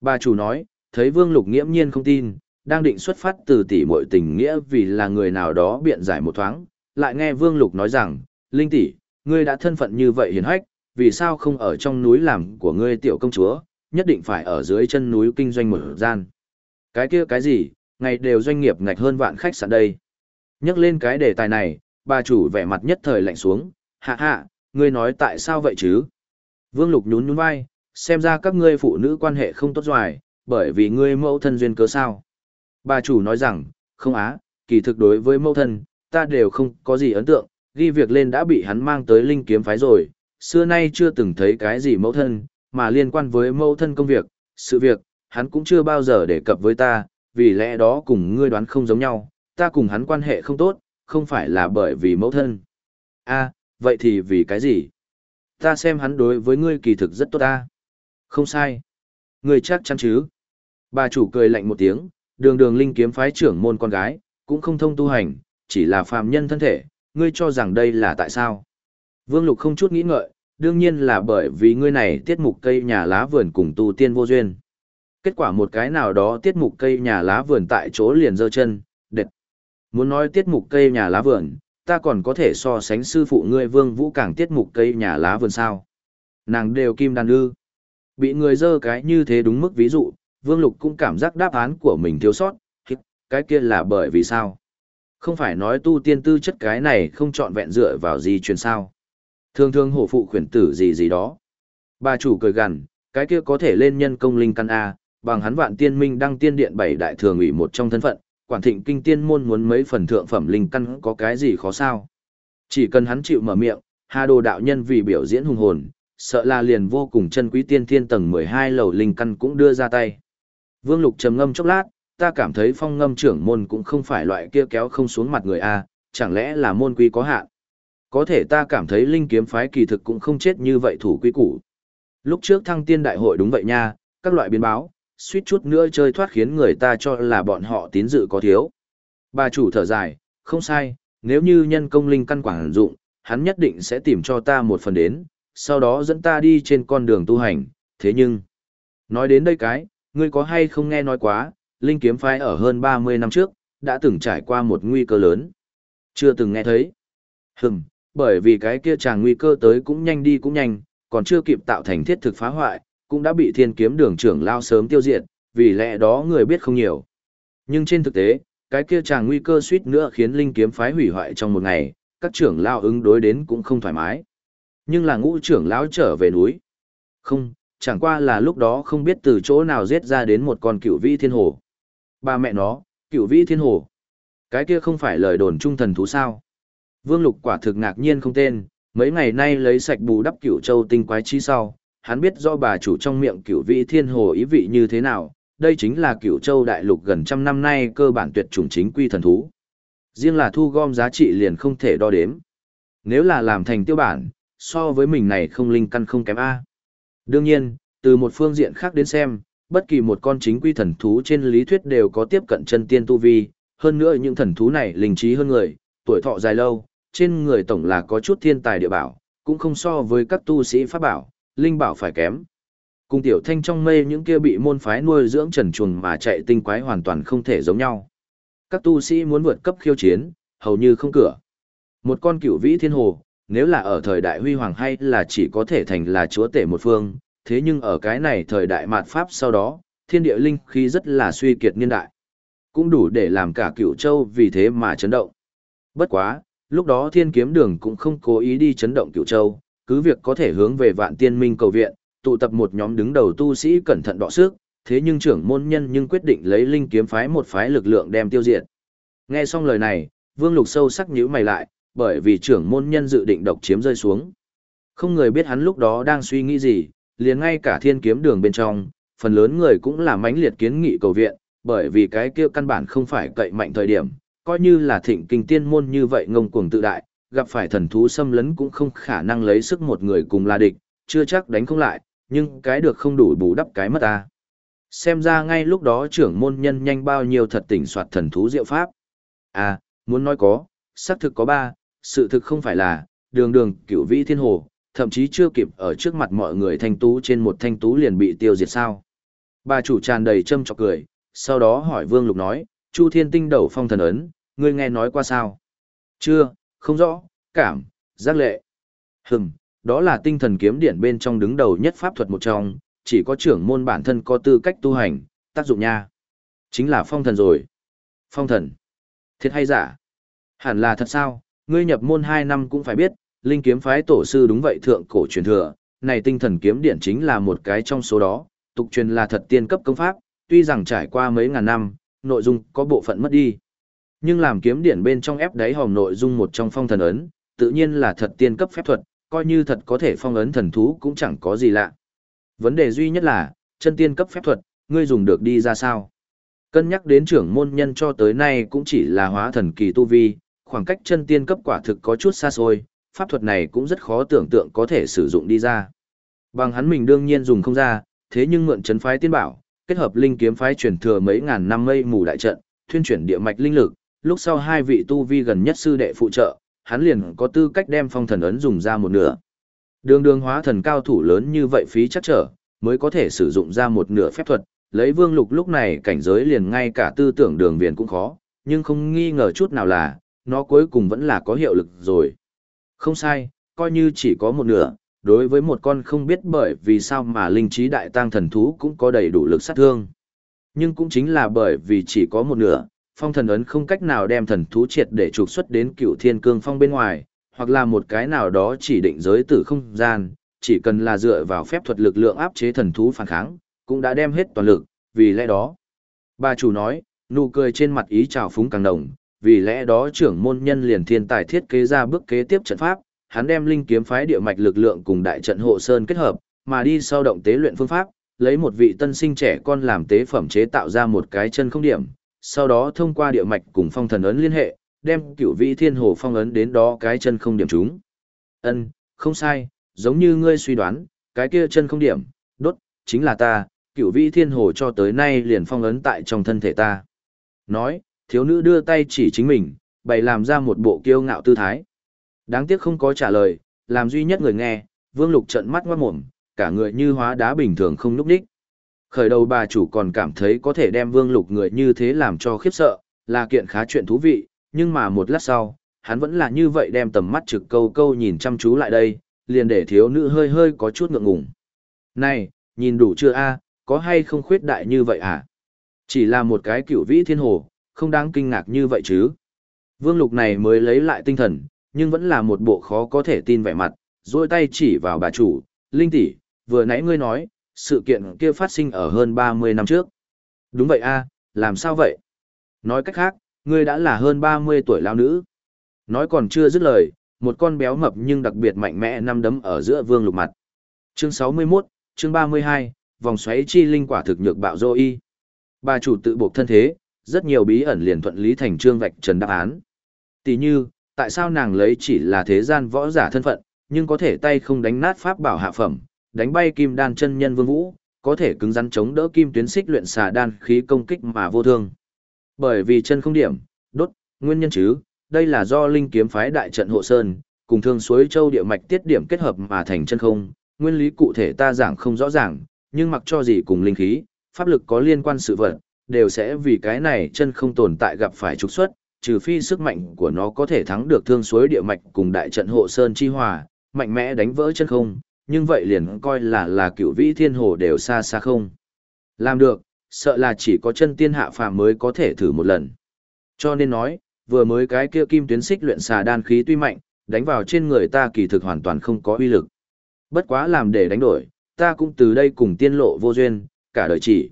Bà chủ nói, thấy Vương Lục nghiễm nhiên không tin, đang định xuất phát từ tỷ muội tình nghĩa vì là người nào đó biện giải một thoáng, lại nghe Vương Lục nói rằng, Linh tỷ, ngươi đã thân phận như vậy hiền hách, vì sao không ở trong núi làm của ngươi tiểu công chúa, nhất định phải ở dưới chân núi kinh doanh một gian. Cái kia cái gì, ngày đều doanh nghiệp ngạch hơn vạn khách sạn đây. Nhắc lên cái đề tài này, bà chủ vẻ mặt nhất thời lạnh xuống, hạ hạ, ngươi nói tại sao vậy chứ? Vương Lục nhún nhún vai, xem ra các ngươi phụ nữ quan hệ không tốt doài, bởi vì ngươi mẫu thân duyên cớ sao. Bà chủ nói rằng, không á, kỳ thực đối với mẫu thân, ta đều không có gì ấn tượng, ghi việc lên đã bị hắn mang tới linh kiếm phái rồi, xưa nay chưa từng thấy cái gì mẫu thân, mà liên quan với mẫu thân công việc, sự việc, hắn cũng chưa bao giờ đề cập với ta, vì lẽ đó cùng ngươi đoán không giống nhau, ta cùng hắn quan hệ không tốt, không phải là bởi vì mẫu thân. a vậy thì vì cái gì? Ta xem hắn đối với ngươi kỳ thực rất tốt ta. Không sai. Ngươi chắc chắn chứ? Bà chủ cười lạnh một tiếng, đường đường linh kiếm phái trưởng môn con gái, cũng không thông tu hành, chỉ là phàm nhân thân thể, ngươi cho rằng đây là tại sao? Vương Lục không chút nghĩ ngợi, đương nhiên là bởi vì ngươi này tiết mục cây nhà lá vườn cùng tu tiên vô duyên. Kết quả một cái nào đó tiết mục cây nhà lá vườn tại chỗ liền dơ chân, đệt. Muốn nói tiết mục cây nhà lá vườn, ta còn có thể so sánh sư phụ ngươi vương vũ càng tiết mục cây nhà lá vườn sao. Nàng đều kim đàn ư. Bị người dơ cái như thế đúng mức ví dụ, vương lục cũng cảm giác đáp án của mình thiếu sót, cái kia là bởi vì sao? Không phải nói tu tiên tư chất cái này không chọn vẹn dựa vào gì truyền sao? Thường thường hổ phụ khuyển tử gì gì đó. Bà chủ cười gằn, cái kia có thể lên nhân công linh căn A, bằng hắn vạn tiên minh đăng tiên điện bảy đại thường ủy một trong thân phận, quản thịnh kinh tiên môn muốn mấy phần thượng phẩm linh căn có cái gì khó sao. Chỉ cần hắn chịu mở miệng, Hà Đồ đạo nhân vì biểu diễn hùng hồn, sợ là liền vô cùng chân quý tiên thiên tầng 12 lầu linh căn cũng đưa ra tay. Vương Lục trầm ngâm chốc lát, ta cảm thấy phong ngâm trưởng môn cũng không phải loại kia kéo không xuống mặt người a, chẳng lẽ là môn quý có hạn. Có thể ta cảm thấy linh kiếm phái kỳ thực cũng không chết như vậy thủ quý củ. Lúc trước thăng tiên đại hội đúng vậy nha, các loại biến báo, suýt chút nữa chơi thoát khiến người ta cho là bọn họ tín dự có thiếu. Bà chủ thở dài, không sai, nếu như nhân công linh căn quản dụng, hắn nhất định sẽ tìm cho ta một phần đến, sau đó dẫn ta đi trên con đường tu hành, thế nhưng... Nói đến đây cái, ngươi có hay không nghe nói quá, linh kiếm phái ở hơn 30 năm trước, đã từng trải qua một nguy cơ lớn. Chưa từng nghe thấy. Hừm, bởi vì cái kia chàng nguy cơ tới cũng nhanh đi cũng nhanh, còn chưa kịp tạo thành thiết thực phá hoại, cũng đã bị thiên kiếm đường trưởng lao sớm tiêu diệt, vì lẽ đó người biết không nhiều. Nhưng trên thực tế, cái kia chàng nguy cơ suýt nữa khiến linh kiếm phái hủy hoại trong một ngày, các trưởng lao ứng đối đến cũng không thoải mái. Nhưng là ngũ trưởng lão trở về núi. Không, chẳng qua là lúc đó không biết từ chỗ nào giết ra đến một con cựu vĩ thiên hồ. Ba mẹ nó, cựu vĩ thiên hồ. Cái kia không phải lời đồn trung thần thú sao. Vương Lục quả thực ngạc nhiên không tên, mấy ngày nay lấy sạch bù đắp cựu châu tinh quái chi sau, hắn biết do bà chủ trong miệng cửu vĩ thiên hồ ý vị như thế nào, đây chính là cửu châu đại lục gần trăm năm nay cơ bản tuyệt chủng chính quy thần thú. Riêng là thu gom giá trị liền không thể đo đếm. Nếu là làm thành tiêu bản, so với mình này không linh căn không kém A. Đương nhiên, từ một phương diện khác đến xem, bất kỳ một con chính quy thần thú trên lý thuyết đều có tiếp cận chân tiên tu vi, hơn nữa những thần thú này linh trí hơn người, tuổi thọ dài lâu, trên người tổng là có chút thiên tài địa bảo, cũng không so với các tu sĩ pháp bảo, linh bảo phải kém. Cùng tiểu thanh trong mây những kia bị môn phái nuôi dưỡng trần chuồng mà chạy tinh quái hoàn toàn không thể giống nhau. Các tu sĩ muốn vượt cấp khiêu chiến, hầu như không cửa. Một con cửu vĩ thiên hồ, nếu là ở thời đại huy hoàng hay là chỉ có thể thành là chúa tể một phương, thế nhưng ở cái này thời đại mạt Pháp sau đó, thiên địa linh khí rất là suy kiệt niên đại. Cũng đủ để làm cả cửu châu vì thế mà chấn động. Bất quá, lúc đó thiên kiếm đường cũng không cố ý đi chấn động cửu châu, cứ việc có thể hướng về vạn tiên minh cầu viện, tụ tập một nhóm đứng đầu tu sĩ cẩn thận đọ sức, thế nhưng trưởng môn nhân nhưng quyết định lấy linh kiếm phái một phái lực lượng đem tiêu diệt. Nghe xong lời này, Vương Lục sâu sắc nhíu mày lại, bởi vì trưởng môn nhân dự định độc chiếm rơi xuống. Không người biết hắn lúc đó đang suy nghĩ gì, liền ngay cả thiên kiếm đường bên trong, phần lớn người cũng là mãnh liệt kiến nghị cầu viện, bởi vì cái kia căn bản không phải cậy mạnh thời điểm, coi như là thịnh kinh tiên môn như vậy ngông cuồng tự đại, gặp phải thần thú xâm lấn cũng không khả năng lấy sức một người cùng là địch, chưa chắc đánh không lại, nhưng cái được không đủ bù đắp cái mất ta. Xem ra ngay lúc đó trưởng môn nhân nhanh bao nhiêu thật tỉnh soạt thần thú diệu pháp. À, muốn nói có, xác thực có ba, sự thực không phải là, đường đường cửu vĩ thiên hồ, thậm chí chưa kịp ở trước mặt mọi người thanh tú trên một thanh tú liền bị tiêu diệt sao. Bà chủ tràn đầy châm chọc cười, sau đó hỏi Vương Lục nói, Chu Thiên Tinh đầu phong thần ấn, ngươi nghe nói qua sao? Chưa, không rõ, cảm, giác lệ. Hừm, đó là tinh thần kiếm điển bên trong đứng đầu nhất pháp thuật một trong, chỉ có trưởng môn bản thân có tư cách tu hành, tác dụng nha. Chính là phong thần rồi. Phong thần. Thiệt hay giả? Hẳn là thật sao, ngươi nhập môn 2 năm cũng phải biết, linh kiếm phái tổ sư đúng vậy thượng cổ truyền thừa, này tinh thần kiếm điển chính là một cái trong số đó, tục truyền là thật tiên cấp công pháp, tuy rằng trải qua mấy ngàn năm, nội dung có bộ phận mất đi. Nhưng làm kiếm điển bên trong ép đáy hòm nội dung một trong phong thần ấn, tự nhiên là thật tiên cấp phép thuật, coi như thật có thể phong ấn thần thú cũng chẳng có gì lạ. Vấn đề duy nhất là, chân tiên cấp phép thuật, ngươi dùng được đi ra sao? Cân nhắc đến trưởng môn nhân cho tới nay cũng chỉ là hóa thần kỳ tu vi, khoảng cách chân tiên cấp quả thực có chút xa xôi, pháp thuật này cũng rất khó tưởng tượng có thể sử dụng đi ra. Bằng hắn mình đương nhiên dùng không ra, thế nhưng mượn chấn phái tiên bảo, kết hợp linh kiếm phái truyền thừa mấy ngàn năm mây mù đại trận, thuyên chuyển địa mạch linh lực, lúc sau hai vị tu vi gần nhất sư đệ phụ trợ, hắn liền có tư cách đem phong thần ấn dùng ra một nửa. Đường đường hóa thần cao thủ lớn như vậy phí chắc trở, mới có thể sử dụng ra một nửa phép thuật, lấy vương lục lúc này cảnh giới liền ngay cả tư tưởng đường viền cũng khó, nhưng không nghi ngờ chút nào là, nó cuối cùng vẫn là có hiệu lực rồi. Không sai, coi như chỉ có một nửa, đối với một con không biết bởi vì sao mà linh trí đại tăng thần thú cũng có đầy đủ lực sát thương. Nhưng cũng chính là bởi vì chỉ có một nửa, phong thần ấn không cách nào đem thần thú triệt để trục xuất đến cựu thiên cương phong bên ngoài, hoặc là một cái nào đó chỉ định giới tử không gian, chỉ cần là dựa vào phép thuật lực lượng áp chế thần thú phản kháng, cũng đã đem hết toàn lực, vì lẽ đó. Bà chủ nói, nụ cười trên mặt ý trào phúng càng đồng, vì lẽ đó trưởng môn nhân liền thiên tài thiết kế ra bước kế tiếp trận pháp, hắn đem linh kiếm phái địa mạch lực lượng cùng đại trận hộ sơn kết hợp, mà đi sau động tế luyện phương pháp, lấy một vị tân sinh trẻ con làm tế phẩm chế tạo ra một cái chân không điểm, sau đó thông qua địa mạch cùng phong thần ấn liên hệ, đem cửu vị thiên hồ phong ấn đến đó cái chân không điểm chúng. Ân, không sai, giống như ngươi suy đoán, cái kia chân không điểm, đốt, chính là ta, cửu vị thiên hồ cho tới nay liền phong ấn tại trong thân thể ta. Nói, thiếu nữ đưa tay chỉ chính mình, bày làm ra một bộ kiêu ngạo tư thái. Đáng tiếc không có trả lời, làm duy nhất người nghe, vương lục trận mắt ngoát mồm, cả người như hóa đá bình thường không núp đích. Khởi đầu bà chủ còn cảm thấy có thể đem vương lục người như thế làm cho khiếp sợ, là kiện khá chuyện thú vị, nhưng mà một lát sau, hắn vẫn là như vậy đem tầm mắt trực câu câu nhìn chăm chú lại đây, liền để thiếu nữ hơi hơi có chút ngượng ngùng. Này, nhìn đủ chưa a có hay không khuyết đại như vậy à? Chỉ là một cái cựu vĩ thiên hồ, không đáng kinh ngạc như vậy chứ. Vương lục này mới lấy lại tinh thần, nhưng vẫn là một bộ khó có thể tin vẻ mặt, duỗi tay chỉ vào bà chủ, Linh tỷ, vừa nãy ngươi nói, sự kiện kia phát sinh ở hơn 30 năm trước. Đúng vậy a, làm sao vậy? Nói cách khác, ngươi đã là hơn 30 tuổi lao nữ. Nói còn chưa dứt lời, một con béo mập nhưng đặc biệt mạnh mẽ năm đấm ở giữa vương lục mặt. Chương 61, chương 32, vòng xoáy chi linh quả thực nhược bạo dô y. Bà chủ tự buộc thân thế, rất nhiều bí ẩn liền thuận lý thành trương vạch trần đáp án. Tỷ như, tại sao nàng lấy chỉ là thế gian võ giả thân phận, nhưng có thể tay không đánh nát pháp bảo hạ phẩm, đánh bay kim đan chân nhân vương vũ, có thể cứng rắn chống đỡ kim tuyến xích luyện xà đan khí công kích mà vô thương. Bởi vì chân không điểm, đốt, nguyên nhân chứ, đây là do linh kiếm phái đại trận hộ sơn, cùng thương suối châu địa mạch tiết điểm kết hợp mà thành chân không, nguyên lý cụ thể ta giảng không rõ ràng, nhưng mặc cho gì cùng linh khí, pháp lực có liên quan sự vật, đều sẽ vì cái này chân không tồn tại gặp phải trục xuất, trừ phi sức mạnh của nó có thể thắng được thương suối địa mạch cùng đại trận hộ sơn chi hòa, mạnh mẽ đánh vỡ chân không, nhưng vậy liền coi là là cựu vĩ thiên hồ đều xa xa không. Làm được, sợ là chỉ có chân tiên hạ phàm mới có thể thử một lần. Cho nên nói, vừa mới cái kia kim tuyến xích luyện xà đan khí tuy mạnh, đánh vào trên người ta kỳ thực hoàn toàn không có uy lực. Bất quá làm để đánh đổi, ta cũng từ đây cùng tiên lộ vô duyên, cả đời chỉ.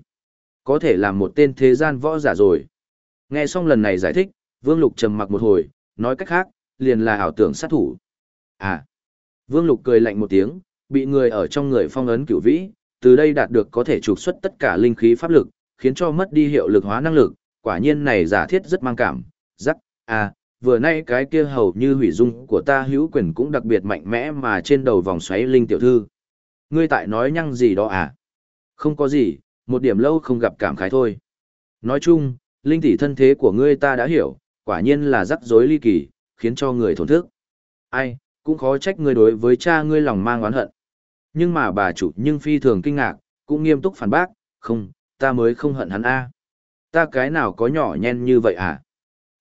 Có thể làm một tên thế gian võ giả rồi. Nghe xong lần này giải thích, Vương Lục trầm mặc một hồi, nói cách khác, liền là ảo tưởng sát thủ. À, Vương Lục cười lạnh một tiếng, bị người ở trong người phong ấn cửu vĩ, từ đây đạt được có thể trục xuất tất cả linh khí pháp lực, khiến cho mất đi hiệu lực hóa năng lực, quả nhiên này giả thiết rất mang cảm, rắc, à, vừa nay cái kia hầu như hủy dung của ta hữu quyền cũng đặc biệt mạnh mẽ mà trên đầu vòng xoáy linh tiểu thư. Ngươi tại nói nhăng gì đó à? Không có gì, một điểm lâu không gặp cảm khái thôi. Nói chung, linh tỷ thân thế của ngươi ta đã hiểu, quả nhiên là rắc rối ly kỳ, khiến cho người thổn thức. Ai, cũng khó trách ngươi đối với cha ngươi lòng mang oán hận. Nhưng mà bà chủ nhưng phi thường kinh ngạc, cũng nghiêm túc phản bác, không, ta mới không hận hắn a. Ta cái nào có nhỏ nhen như vậy à?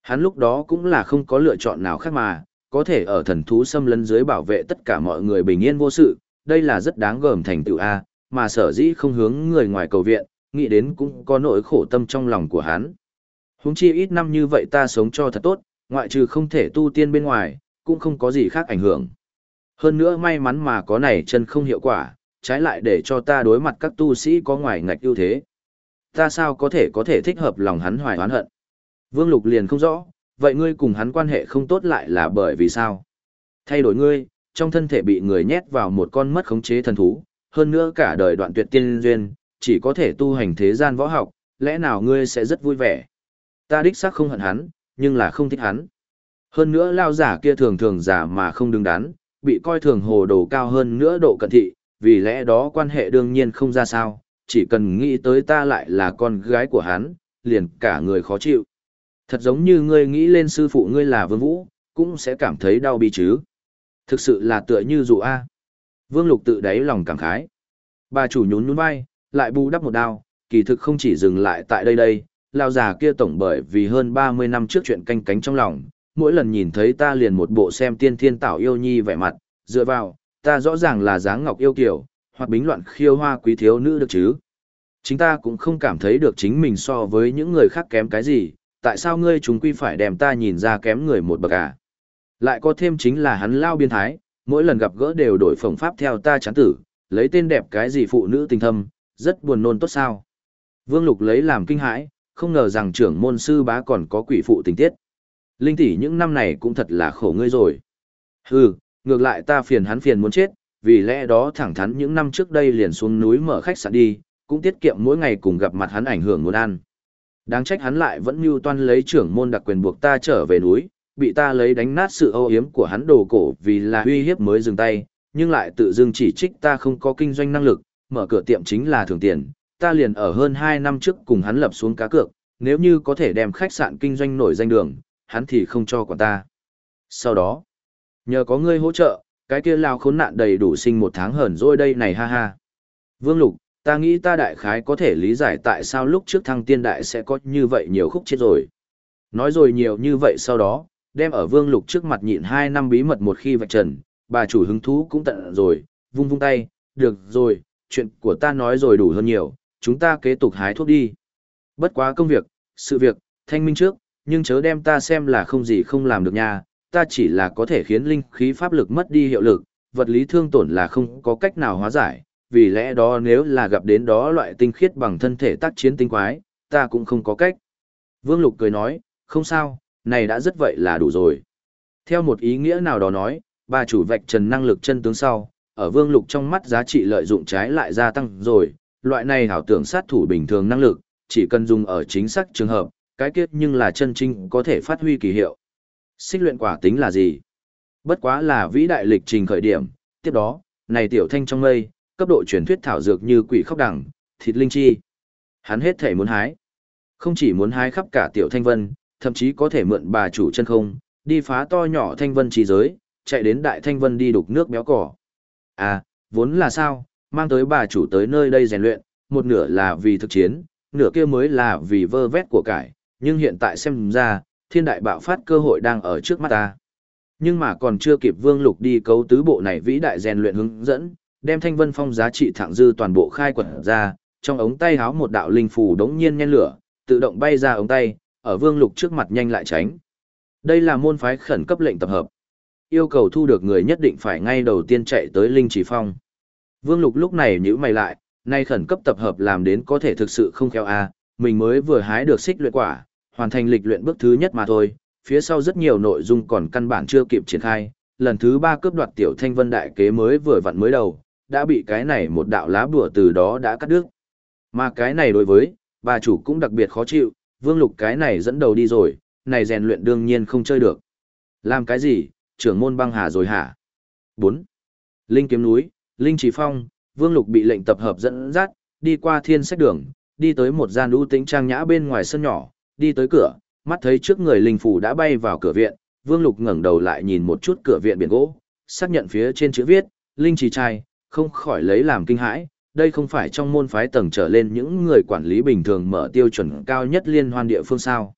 Hắn lúc đó cũng là không có lựa chọn nào khác mà, có thể ở thần thú xâm lấn dưới bảo vệ tất cả mọi người bình yên vô sự, đây là rất đáng gờm thành tựu A, mà sở dĩ không hướng người ngoài cầu viện, nghĩ đến cũng có nỗi khổ tâm trong lòng của hắn. Húng chi ít năm như vậy ta sống cho thật tốt, ngoại trừ không thể tu tiên bên ngoài, cũng không có gì khác ảnh hưởng. Hơn nữa may mắn mà có này chân không hiệu quả, trái lại để cho ta đối mặt các tu sĩ có ngoài ngạch ưu thế. Ta sao có thể có thể thích hợp lòng hắn hoài oán hận? Vương Lục liền không rõ, vậy ngươi cùng hắn quan hệ không tốt lại là bởi vì sao? Thay đổi ngươi, trong thân thể bị người nhét vào một con mất khống chế thần thú, hơn nữa cả đời đoạn tuyệt tiên duyên, chỉ có thể tu hành thế gian võ học, lẽ nào ngươi sẽ rất vui vẻ? Ta đích xác không hận hắn, nhưng là không thích hắn. Hơn nữa lao giả kia thường thường giả mà không đứng đắn, bị coi thường hồ đồ cao hơn nữa độ cận thị, vì lẽ đó quan hệ đương nhiên không ra sao, chỉ cần nghĩ tới ta lại là con gái của hắn, liền cả người khó chịu. Thật giống như ngươi nghĩ lên sư phụ ngươi là Vương Vũ, cũng sẽ cảm thấy đau bi chứ. Thực sự là tựa như dụ A. Vương Lục tự đáy lòng cảm khái. Bà chủ nhún nhún vai, lại bù đắp một đao, kỳ thực không chỉ dừng lại tại đây đây, lao già kia tổng bởi vì hơn 30 năm trước chuyện canh cánh trong lòng, mỗi lần nhìn thấy ta liền một bộ xem tiên thiên tảo yêu nhi vẻ mặt, dựa vào, ta rõ ràng là dáng ngọc yêu kiểu, hoặc bính loạn khiêu hoa quý thiếu nữ được chứ. Chính ta cũng không cảm thấy được chính mình so với những người khác kém cái gì, tại sao ngươi chúng quy phải đem ta nhìn ra kém người một bậc à? Lại có thêm chính là hắn lao biên thái, mỗi lần gặp gỡ đều đổi phồng pháp theo ta chán tử, lấy tên đẹp cái gì phụ nữ tình thâm, rất buồn nôn tốt sao. Vương Lục lấy làm kinh hãi, không ngờ rằng trưởng môn sư bá còn có quỷ phụ tình tiết. Linh tỷ những năm này cũng thật là khổ ngươi rồi. Hừ, ngược lại ta phiền hắn phiền muốn chết, vì lẽ đó thẳng thắn những năm trước đây liền xuống núi mở khách sạn đi, cũng tiết kiệm mỗi ngày cùng gặp mặt hắn ảnh hưởng muốn ăn. Đáng trách hắn lại vẫn mưu toan lấy trưởng môn đặc quyền buộc ta trở về núi, bị ta lấy đánh nát sự âu yếm của hắn đồ cổ vì là uy hiếp mới dừng tay, nhưng lại tự dưng chỉ trích ta không có kinh doanh năng lực, mở cửa tiệm chính là thường tiền, ta liền ở hơn 2 năm trước cùng hắn lập xuống cá cược, nếu như có thể đem khách sạn kinh doanh nổi danh đường, hắn thì không cho quản ta. Sau đó, nhờ có ngươi hỗ trợ, cái kia lao khốn nạn đầy đủ sinh một tháng hờn rồi đây này ha ha. Vương Lục, ta nghĩ ta đại khái có thể lý giải tại sao lúc trước thăng tiên đại sẽ có như vậy nhiều khúc chết rồi. Nói rồi nhiều như vậy sau đó, đem ở Vương Lục trước mặt nhịn hai năm bí mật một khi vạch trần, bà chủ hứng thú cũng tận rồi, vung vung tay, được rồi, chuyện của ta nói rồi đủ hơn nhiều, chúng ta kế tục hái thuốc đi. Bất quá công việc, sự việc, thanh minh trước, nhưng chớ đem ta xem là không gì không làm được nha, ta chỉ là có thể khiến linh khí pháp lực mất đi hiệu lực, vật lý thương tổn là không có cách nào hóa giải, vì lẽ đó nếu là gặp đến đó loại tinh khiết bằng thân thể tác chiến tinh quái, ta cũng không có cách. Vương Lục cười nói, không sao, này đã rất vậy là đủ rồi. Theo một ý nghĩa nào đó nói, bà chủ vạch trần năng lực chân tướng sau, ở Vương Lục trong mắt giá trị lợi dụng trái lại gia tăng rồi, loại này hảo tưởng sát thủ bình thường năng lực, chỉ cần dùng ở chính xác trường hợp, cái kết nhưng là chân trinh có thể phát huy kỳ hiệu. Xích luyện quả tính là gì? Bất quá là vĩ đại lịch trình khởi điểm, tiếp đó, này tiểu thanh trong mây, cấp độ truyền thuyết thảo dược như quỷ khóc đẳng, thịt linh chi. Hắn hết thể muốn hái. Không chỉ muốn hái khắp cả tiểu thanh vân, thậm chí có thể mượn bà chủ chân không, đi phá to nhỏ thanh vân trí giới, chạy đến đại thanh vân đi đục nước béo cỏ. À, vốn là sao, mang tới bà chủ tới nơi đây rèn luyện, một nửa là vì thực chiến, nửa kia mới là vì vơ vét của cải, nhưng hiện tại xem ra, thiên đại bạo phát cơ hội đang ở trước mắt ta. Nhưng mà còn chưa kịp Vương Lục đi cấu tứ bộ này vĩ đại rèn luyện hướng dẫn, đem thanh vân phong giá trị thẳng dư toàn bộ khai quật ra, trong ống tay háo một đạo linh phù đống nhiên nhen lửa, tự động bay ra ống tay, ở Vương Lục trước mặt nhanh lại tránh. Đây là môn phái khẩn cấp lệnh tập hợp. Yêu cầu thu được người nhất định phải ngay đầu tiên chạy tới Linh Chỉ Phong. Vương Lục lúc này nhíu mày lại, nay khẩn cấp tập hợp làm đến có thể thực sự không khéo a, mình mới vừa hái được xích luyện quả, hoàn thành lịch luyện bước thứ nhất mà thôi, phía sau rất nhiều nội dung còn căn bản chưa kịp triển khai, lần thứ ba cướp đoạt tiểu thanh vân đại kế mới vừa vặn mới đầu, đã bị cái này một đạo lá bùa từ đó đã cắt đứt. Mà cái này đối với, bà chủ cũng đặc biệt khó chịu, vương lục cái này dẫn đầu đi rồi, này rèn luyện đương nhiên không chơi được. Làm cái gì, trưởng môn băng hà rồi hả? 4. Linh kiếm núi, Linh Chỉ Phong, Vương Lục bị lệnh tập hợp dẫn dắt, đi qua thiên sách đường, đi tới một gian ưu tĩnh trang nhã bên ngoài sân nhỏ, đi tới cửa, mắt thấy trước người linh phủ đã bay vào cửa viện, Vương Lục ngẩng đầu lại nhìn một chút cửa viện biển gỗ, xác nhận phía trên chữ viết, Linh Trì Trai, không khỏi lấy làm kinh hãi, đây không phải trong môn phái tầng trở lên những người quản lý bình thường mở tiêu chuẩn cao nhất liên hoan địa phương sao.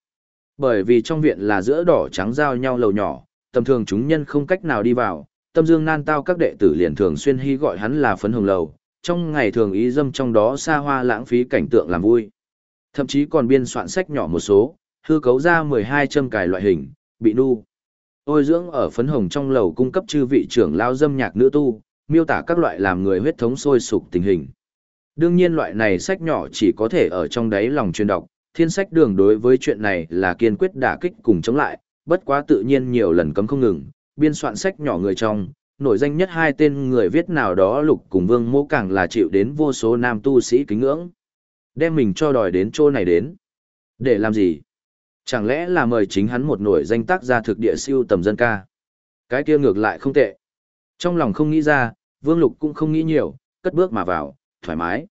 Bởi vì trong viện là giữa đỏ trắng giao nhau lầu nhỏ, tầm thường chúng nhân không cách nào đi vào, tâm dương nan tao các đệ tử liền thường xuyên hy gọi hắn là phấn hồng lầu, trong ngày thường ý dâm trong đó xa hoa lãng phí cảnh tượng làm vui. Thậm chí còn biên soạn sách nhỏ một số, hư cấu ra 12 châm cài loại hình, bị nu. Ôi dưỡng ở phấn hồng trong lầu cung cấp chư vị trưởng lao dâm nhạc nữ tu, miêu tả các loại làm người huyết thống sôi sục tình hình. Đương nhiên loại này sách nhỏ chỉ có thể ở trong đáy lòng truyền đọc, thiên sách đường đối với chuyện này là kiên quyết đả kích cùng chống lại, bất quá tự nhiên nhiều lần cấm không ngừng, biên soạn sách nhỏ người trong, nổi danh nhất hai tên người viết nào đó lục cùng vương mô càng là chịu đến vô số nam tu sĩ kính ngưỡng. Đem mình cho đòi đến chỗ này đến. Để làm gì? Chẳng lẽ là mời chính hắn một nổi danh tác gia thực địa siêu tầm dân ca? Cái kia ngược lại không tệ. Trong lòng không nghĩ ra, Vương Lục cũng không nghĩ nhiều, cất bước mà vào, thoải mái.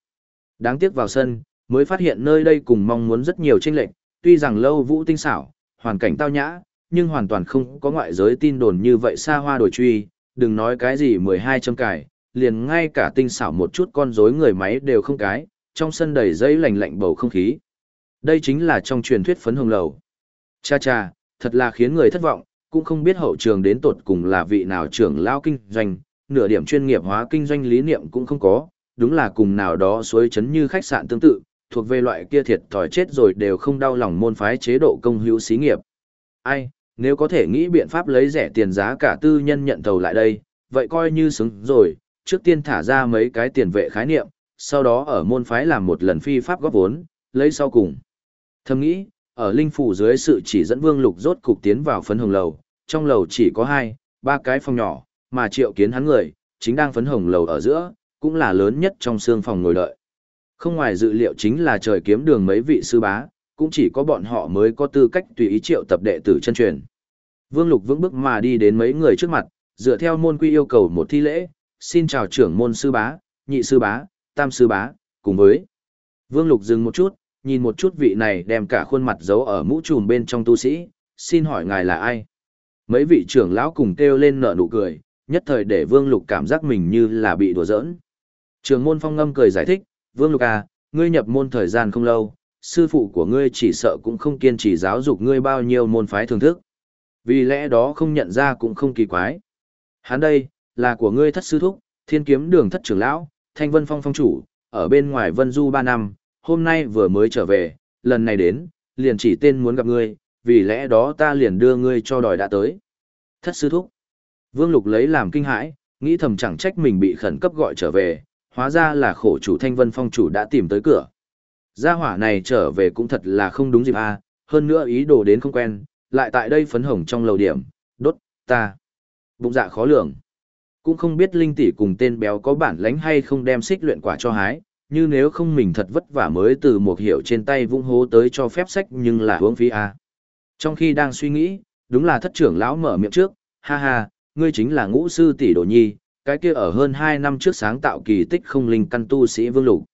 Đáng tiếc vào sân, mới phát hiện nơi đây cùng mong muốn rất nhiều chênh lệch, tuy rằng lâu vũ tinh xảo, hoàn cảnh tao nhã, nhưng hoàn toàn không có ngoại giới tin đồn như vậy xa hoa đổi truy, đừng nói cái gì 12 châm cải, liền ngay cả tinh xảo một chút con rối người máy đều không cái, trong sân đầy dây lạnh lạnh bầu không khí. Đây chính là trong truyền thuyết phấn hồng lầu. Cha cha, thật là khiến người thất vọng, cũng không biết hậu trường đến tột cùng là vị nào trưởng lao kinh doanh, nửa điểm chuyên nghiệp hóa kinh doanh lý niệm cũng không có, đúng là cùng nào đó suối chấn như khách sạn tương tự, thuộc về loại kia thiệt thòi chết rồi đều không đau lòng môn phái chế độ công hữu xí nghiệp. Ai, nếu có thể nghĩ biện pháp lấy rẻ tiền giá cả tư nhân nhận thầu lại đây, vậy coi như xứng rồi, trước tiên thả ra mấy cái tiền vệ khái niệm, sau đó ở môn phái làm một lần phi pháp góp vốn, lấy sau cùng. Thầm nghĩ, ở linh phủ dưới sự chỉ dẫn vương lục rốt cục tiến vào phấn hồng lầu, trong lầu chỉ có hai, ba cái phòng nhỏ, mà triệu kiến hắn người, chính đang phấn hồng lầu ở giữa, cũng là lớn nhất trong xương phòng ngồi đợi. Không ngoài dự liệu chính là trời kiếm đường mấy vị sư bá, cũng chỉ có bọn họ mới có tư cách tùy ý triệu tập đệ tử chân truyền. Vương Lục vững bước mà đi đến mấy người trước mặt, dựa theo môn quy yêu cầu một thi lễ, xin chào trưởng môn sư bá, nhị sư bá, tam sư bá, cùng với. Vương Lục dừng một chút, nhìn một chút vị này đem cả khuôn mặt giấu ở mũ trùm bên trong tu sĩ, xin hỏi ngài là ai? Mấy vị trưởng lão cùng kêu lên nở nụ cười, nhất thời để Vương Lục cảm giác mình như là bị đùa giỡn. Trường môn phong ngâm cười giải thích, Vương Lục à, ngươi nhập môn thời gian không lâu, sư phụ của ngươi chỉ sợ cũng không kiên trì giáo dục ngươi bao nhiêu môn phái thưởng thức. Vì lẽ đó không nhận ra cũng không kỳ quái. Hắn đây, là của ngươi thất sư thúc, thiên kiếm đường thất trưởng lão, thanh vân phong phong chủ, ở bên ngoài vân du ba năm, hôm nay vừa mới trở về, lần này đến, liền chỉ tên muốn gặp ngươi, vì lẽ đó ta liền đưa ngươi cho đòi đã tới. Thất sư thúc. Vương Lục lấy làm kinh hãi, nghĩ thầm chẳng trách mình bị khẩn cấp gọi trở về, hóa ra là khổ chủ thanh vân phong chủ đã tìm tới cửa. Gia hỏa này trở về cũng thật là không đúng dịp a, à, hơn nữa ý đồ đến không quen, lại tại đây phấn hồng trong lầu điểm, đốt, ta. Bụng dạ khó lường. Cũng không biết linh tỷ cùng tên béo có bản lãnh hay không đem xích luyện quả cho hái, như nếu không mình thật vất vả mới từ một hiệu trên tay vung hố tới cho phép sách nhưng là hướng phí a. Trong khi đang suy nghĩ, đúng là thất trưởng lão mở miệng trước, ha ha, ngươi chính là ngũ sư tỷ đồ nhi, cái kia ở hơn 2 năm trước sáng tạo kỳ tích không linh căn tu sĩ Vương Lục.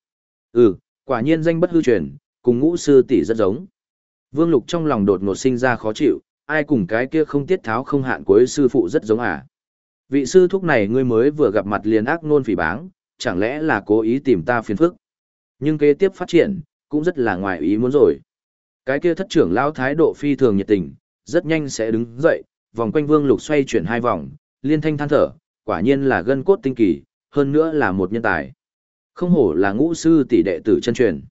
Ừ, quả nhiên danh bất hư truyền, cùng ngũ sư tỷ rất giống. Vương Lục trong lòng đột ngột sinh ra khó chịu, ai cùng cái kia không tiết tháo không hạn cuối sư phụ rất giống à. Vị sư thúc này ngươi mới vừa gặp mặt liền ác nôn phỉ báng, chẳng lẽ là cố ý tìm ta phiền phức. Nhưng kế tiếp phát triển, cũng rất là ngoài ý muốn rồi. Cái kia thất trưởng lao thái độ phi thường nhiệt tình, rất nhanh sẽ đứng dậy, vòng quanh vương lục xoay chuyển hai vòng, liên thanh than thở, quả nhiên là gân cốt tinh kỳ, hơn nữa là một nhân tài. Không hổ là ngũ sư tỷ đệ tử chân truyền.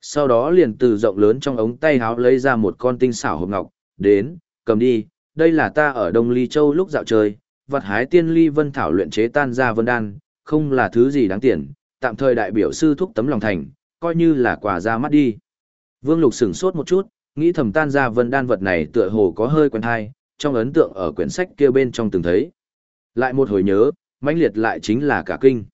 Sau đó liền từ rộng lớn trong ống tay háo lấy ra một con tinh xảo hộp ngọc, đến, cầm đi, đây là ta ở Đông Ly Châu lúc dạo chơi, vật hái tiên ly vân thảo luyện chế tan ra vân đan, không là thứ gì đáng tiền, tạm thời đại biểu sư thúc tấm lòng thành, coi như là quà ra mắt đi. Vương Lục sửng sốt một chút, nghĩ thầm tan ra vân đan vật này tựa hồ có hơi quen hay, trong ấn tượng ở quyển sách kia bên trong từng thấy. Lại một hồi nhớ, mãnh liệt lại chính là cả kinh.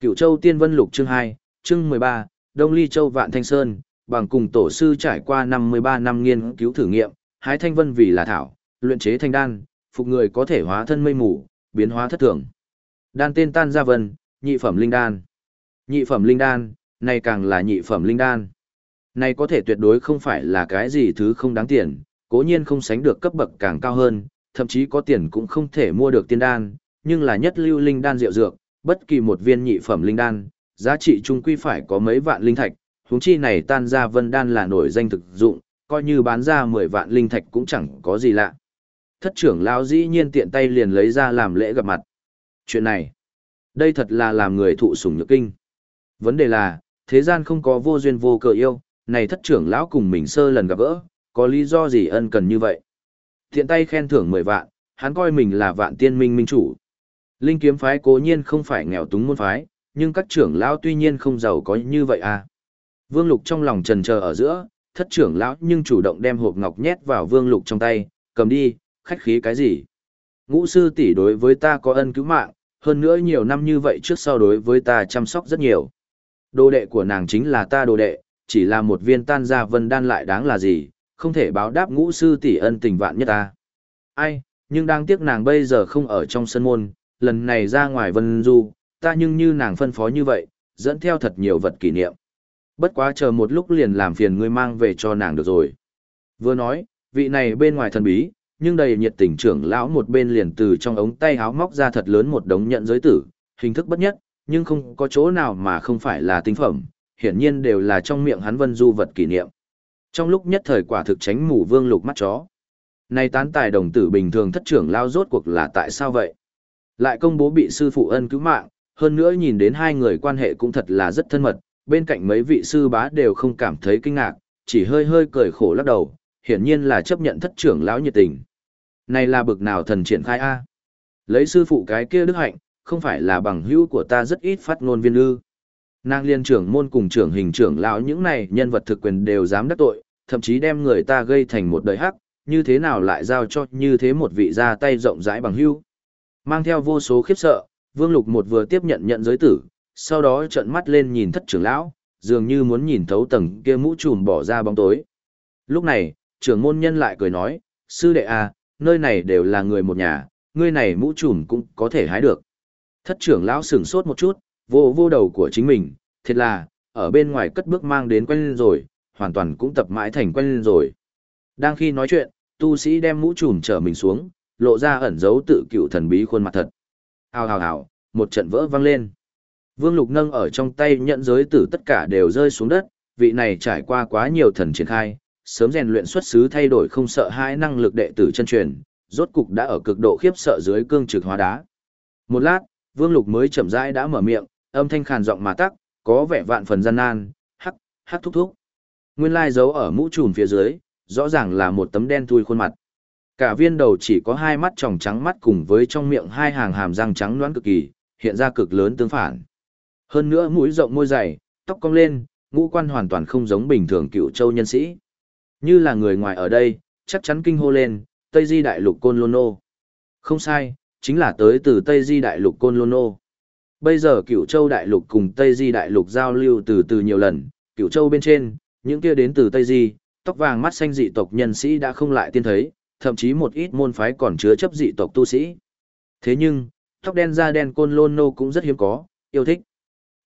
Cựu Châu Tiên Vân Lục chương 2, chương 13, Đông Ly Châu Vạn Thanh Sơn, bằng cùng tổ sư trải qua 53 năm nghiên cứu thử nghiệm, hái thanh vân vì là thảo, luyện chế thanh đan, phục người có thể hóa thân mây mù, biến hóa thất thường. Đan tên tan ra vân, nhị phẩm linh đan. Nhị phẩm linh đan, này càng là nhị phẩm linh đan. Này có thể tuyệt đối không phải là cái gì thứ không đáng tiền, cố nhiên không sánh được cấp bậc càng cao hơn, thậm chí có tiền cũng không thể mua được tiên đan, nhưng là nhất lưu linh đan rượu dược, bất kỳ một viên nhị phẩm linh đan, giá trị chung quy phải có mấy vạn linh thạch, huống chi này tan ra vân đan là nổi danh thực dụng, coi như bán ra 10 vạn linh thạch cũng chẳng có gì lạ. Thất trưởng lão dĩ nhiên tiện tay liền lấy ra làm lễ gặp mặt. Chuyện này, đây thật là làm người thụ sủng nhược kinh. Vấn đề là, thế gian không có vô duyên vô cớ yêu, này thất trưởng lão cùng mình sơ lần gặp gỡ, có lý do gì ân cần như vậy. Tiện tay khen thưởng 10 vạn, hắn coi mình là vạn tiên minh minh chủ. Linh kiếm phái cố nhiên không phải nghèo túng môn phái, nhưng các trưởng lão tuy nhiên không giàu có như vậy à. Vương Lục trong lòng trần chờ ở giữa, thất trưởng lão nhưng chủ động đem hộp ngọc nhét vào Vương Lục trong tay, cầm đi, khách khí cái gì. Ngũ sư tỷ đối với ta có ân cứu mạng, hơn nữa nhiều năm như vậy trước sau đối với ta chăm sóc rất nhiều. Đồ đệ của nàng chính là ta đồ đệ, chỉ là một viên tan ra vân đan lại đáng là gì, không thể báo đáp ngũ sư tỷ ân tình vạn nhất ta. Ai, nhưng đáng tiếc nàng bây giờ không ở trong sân môn, lần này ra ngoài vân du, ta nhưng như nàng phân phó như vậy, dẫn theo thật nhiều vật kỷ niệm. Bất quá chờ một lúc liền làm phiền ngươi mang về cho nàng được rồi. Vừa nói, vị này bên ngoài thần bí, nhưng đầy nhiệt tình trưởng lão một bên liền từ trong ống tay áo móc ra thật lớn một đống nhận giới tử, hình thức bất nhất, nhưng không có chỗ nào mà không phải là tinh phẩm, hiển nhiên đều là trong miệng hắn vân du vật kỷ niệm. Trong lúc nhất thời quả thực tránh mù vương lục mắt chó. Này tán tài đồng tử bình thường thất trưởng lao rốt cuộc là tại sao vậy? Lại công bố bị sư phụ ân cứu mạng, hơn nữa nhìn đến hai người quan hệ cũng thật là rất thân mật, bên cạnh mấy vị sư bá đều không cảm thấy kinh ngạc, chỉ hơi hơi cười khổ lắc đầu, hiển nhiên là chấp nhận thất trưởng lão nhiệt tình. Này là bực nào thần triển khai a? Lấy sư phụ cái kia đức hạnh, không phải là bằng hữu của ta rất ít phát ngôn viên ư. Nàng liên trưởng môn cùng trưởng hình trưởng lão những này nhân vật thực quyền đều dám đắc tội, thậm chí đem người ta gây thành một đời hắc, như thế nào lại giao cho như thế một vị ra tay rộng rãi bằng hữu. Mang theo vô số khiếp sợ, Vương Lục một vừa tiếp nhận nhận giới tử, sau đó trợn mắt lên nhìn thất trưởng lão, dường như muốn nhìn thấu tầng kia mũ trùm bỏ ra bóng tối. Lúc này, trưởng môn nhân lại cười nói, sư đệ à, nơi này đều là người một nhà, ngươi này mũ trùm cũng có thể hái được. Thất trưởng lão sửng sốt một chút, vô vô đầu của chính mình, thiệt là, ở bên ngoài cất bước mang đến quen lên rồi, hoàn toàn cũng tập mãi thành quen lên rồi. Đang khi nói chuyện, tu sĩ đem mũ trùm trở mình xuống, lộ ra ẩn dấu tự cựu thần bí khuôn mặt thật. Hào hào hào, một trận vỡ vang lên. Vương Lục nâng ở trong tay nhận giới tử tất cả đều rơi xuống đất, vị này trải qua quá nhiều thần triển khai, sớm rèn luyện xuất xứ thay đổi không sợ hãi năng lực đệ tử chân truyền, rốt cục đã ở cực độ khiếp sợ dưới cương trực hóa đá. Một lát, Vương Lục mới chậm rãi đã mở miệng, âm thanh khàn giọng mà tắc, có vẻ vạn phần gian nan, hắc, hắc thúc thúc. Nguyên lai giấu ở mũ trùm phía dưới, rõ ràng là một tấm đen thui khuôn mặt. Cả viên đầu chỉ có hai mắt tròng trắng mắt cùng với trong miệng hai hàng hàm răng trắng loãng cực kỳ, hiện ra cực lớn tương phản. Hơn nữa mũi rộng môi dày, tóc cong lên, ngũ quan hoàn toàn không giống bình thường cựu châu nhân sĩ. Như là người ngoài ở đây, chắc chắn kinh hô lên, Tây Di Đại Lục Côn Lôn Nô. Không sai, chính là tới từ Tây Di Đại Lục Côn Lôn Nô. Bây giờ cựu châu Đại Lục cùng Tây Di Đại Lục giao lưu từ từ nhiều lần, cựu châu bên trên, những kia đến từ Tây Di, tóc vàng mắt xanh dị tộc nhân sĩ đã không lại tiên thấy, thậm chí một ít môn phái còn chứa chấp dị tộc tu sĩ. Thế nhưng, tóc đen da đen Côn Lôn Nô cũng rất hiếm có, yêu thích.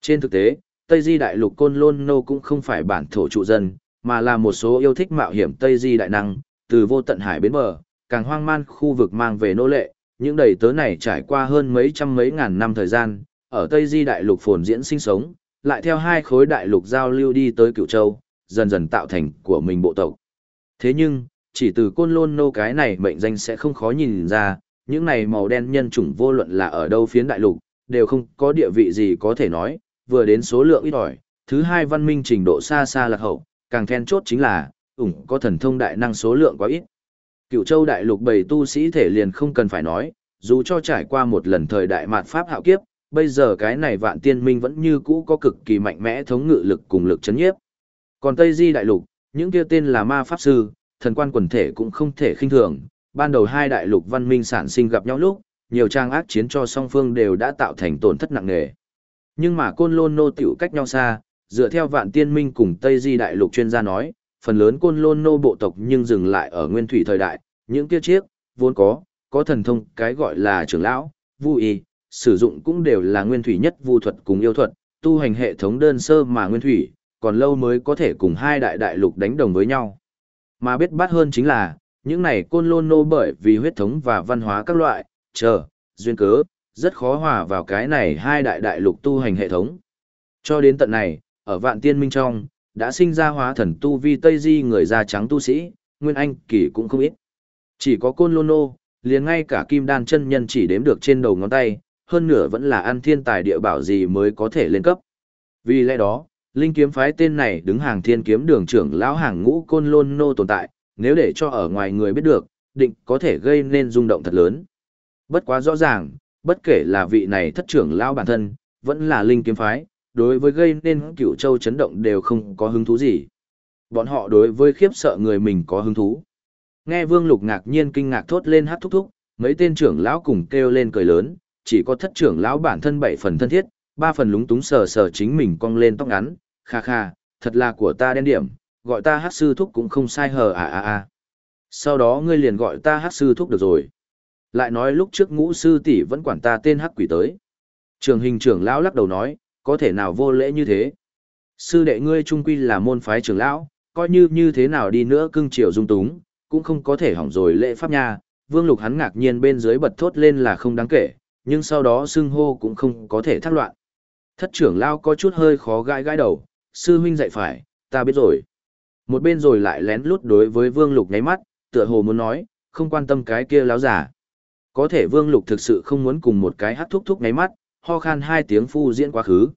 Trên thực tế, Tây Di Đại Lục Côn Lôn Nô cũng không phải bản thổ trụ dân, mà là một số yêu thích mạo hiểm Tây Di Đại Năng, từ vô tận hải bến bờ, càng hoang man khu vực mang về nô lệ, những đầy tớ này trải qua hơn mấy trăm mấy ngàn năm thời gian, ở Tây Di Đại Lục phồn diễn sinh sống, lại theo hai khối đại lục giao lưu đi tới Cửu Châu, dần dần tạo thành của mình bộ tộc. Thế nhưng, chỉ từ côn lôn nô cái này mệnh danh sẽ không khó nhìn ra, những này màu đen nhân chủng vô luận là ở đâu phiến đại lục, đều không có địa vị gì có thể nói, vừa đến số lượng ít ỏi, thứ hai văn minh trình độ xa xa lạc hậu, càng then chốt chính là, ủng có thần thông đại năng số lượng quá ít. Cựu châu đại lục bảy tu sĩ thể liền không cần phải nói, dù cho trải qua một lần thời đại mạt pháp hạo kiếp, bây giờ cái này vạn tiên minh vẫn như cũ có cực kỳ mạnh mẽ thống ngự lực cùng lực chấn nhiếp. Còn Tây Di đại lục, những kia tên là ma pháp sư, thần quan quần thể cũng không thể khinh thường, ban đầu hai đại lục văn minh sản sinh gặp nhau lúc, nhiều trang ác chiến cho song phương đều đã tạo thành tổn thất nặng nề. Nhưng mà côn lôn nô tiểu cách nhau xa, dựa theo vạn tiên minh cùng Tây Di đại lục chuyên gia nói, phần lớn côn lôn nô bộ tộc nhưng dừng lại ở nguyên thủy thời đại, những kia chiếc, vốn có, có thần thông, cái gọi là trưởng lão, vu y, sử dụng cũng đều là nguyên thủy nhất vu thuật cùng yêu thuật, tu hành hệ thống đơn sơ mà nguyên thủy, còn lâu mới có thể cùng hai đại đại lục đánh đồng với nhau. Mà biết bát hơn chính là, những này côn lôn nô bởi vì huyết thống và văn hóa các loại, chờ, duyên cớ, rất khó hòa vào cái này hai đại đại lục tu hành hệ thống. Cho đến tận này, ở vạn tiên minh trong, đã sinh ra hóa thần tu vi Tây Di người da trắng tu sĩ, Nguyên Anh kỳ cũng không ít. Chỉ có côn lôn nô, liền ngay cả kim đan chân nhân chỉ đếm được trên đầu ngón tay, hơn nửa vẫn là ăn thiên tài địa bảo gì mới có thể lên cấp. Vì lẽ đó, linh kiếm phái tên này đứng hàng thiên kiếm đường trưởng lão hàng ngũ côn lôn nô tồn tại, nếu để cho ở ngoài người biết được, định có thể gây nên rung động thật lớn. Bất quá rõ ràng, bất kể là vị này thất trưởng lão bản thân, vẫn là linh kiếm phái, đối với gây nên cửu châu chấn động đều không có hứng thú gì. Bọn họ đối với khiếp sợ người mình có hứng thú. Nghe Vương Lục ngạc nhiên kinh ngạc thốt lên hát thúc thúc, mấy tên trưởng lão cùng kêu lên cười lớn, chỉ có thất trưởng lão bản thân bảy phần thân thiết, ba phần lúng túng sờ sờ chính mình cong lên tóc ngắn, kha kha, thật là của ta đen điểm, gọi ta hát sư thúc cũng không sai hờ à à à. Sau đó ngươi liền gọi ta hát sư thúc được rồi. Lại nói lúc trước ngũ sư tỷ vẫn quản ta tên hắc quỷ tới. Trường hình trưởng lão lắc đầu nói, có thể nào vô lễ như thế. Sư đệ ngươi trung quy là môn phái trưởng lão, coi như như thế nào đi nữa cưng chiều dung túng, cũng không có thể hỏng rồi lễ pháp nha. Vương Lục hắn ngạc nhiên bên dưới bật thốt lên là không đáng kể, nhưng sau đó xưng hô cũng không có thể thác loạn. Thất trưởng lão có chút hơi khó gãi gãi đầu, sư huynh dạy phải, ta biết rồi. Một bên rồi lại lén lút đối với Vương Lục nháy mắt, tựa hồ muốn nói, không quan tâm cái kia láo giả. Có thể Vương Lục thực sự không muốn cùng một cái hát thúc thúc nháy mắt, ho khan hai tiếng phu diễn quá khứ.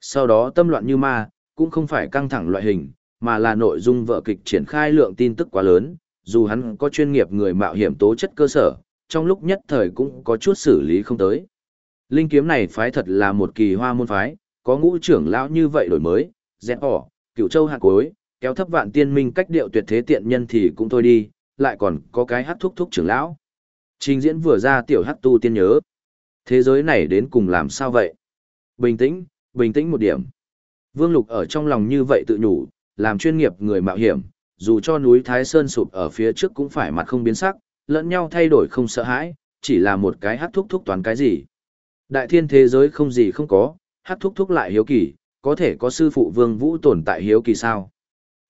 Sau đó tâm loạn như ma, cũng không phải căng thẳng loại hình, mà là nội dung vở kịch triển khai lượng tin tức quá lớn, dù hắn có chuyên nghiệp người mạo hiểm tố chất cơ sở, trong lúc nhất thời cũng có chút xử lý không tới. Linh kiếm này phái thật là một kỳ hoa môn phái, có ngũ trưởng lão như vậy đổi mới, dẹp ỏ, cựu châu hạng cuối, kéo thấp vạn tiên minh cách điệu tuyệt thế tiện nhân thì cũng thôi đi, lại còn có cái hát thúc thúc trưởng lão. Trình diễn vừa ra tiểu hát tu tiên nhớ. Thế giới này đến cùng làm sao vậy? Bình tĩnh, bình tĩnh một điểm. Vương Lục ở trong lòng như vậy tự nhủ, làm chuyên nghiệp người mạo hiểm, dù cho núi Thái Sơn sụp ở phía trước cũng phải mặt không biến sắc, lẫn nhau thay đổi không sợ hãi, chỉ là một cái hát thúc thúc toán cái gì. Đại thiên thế giới không gì không có, hát thúc thúc lại hiếu kỳ, có thể có sư phụ Vương Vũ tồn tại hiếu kỳ sao.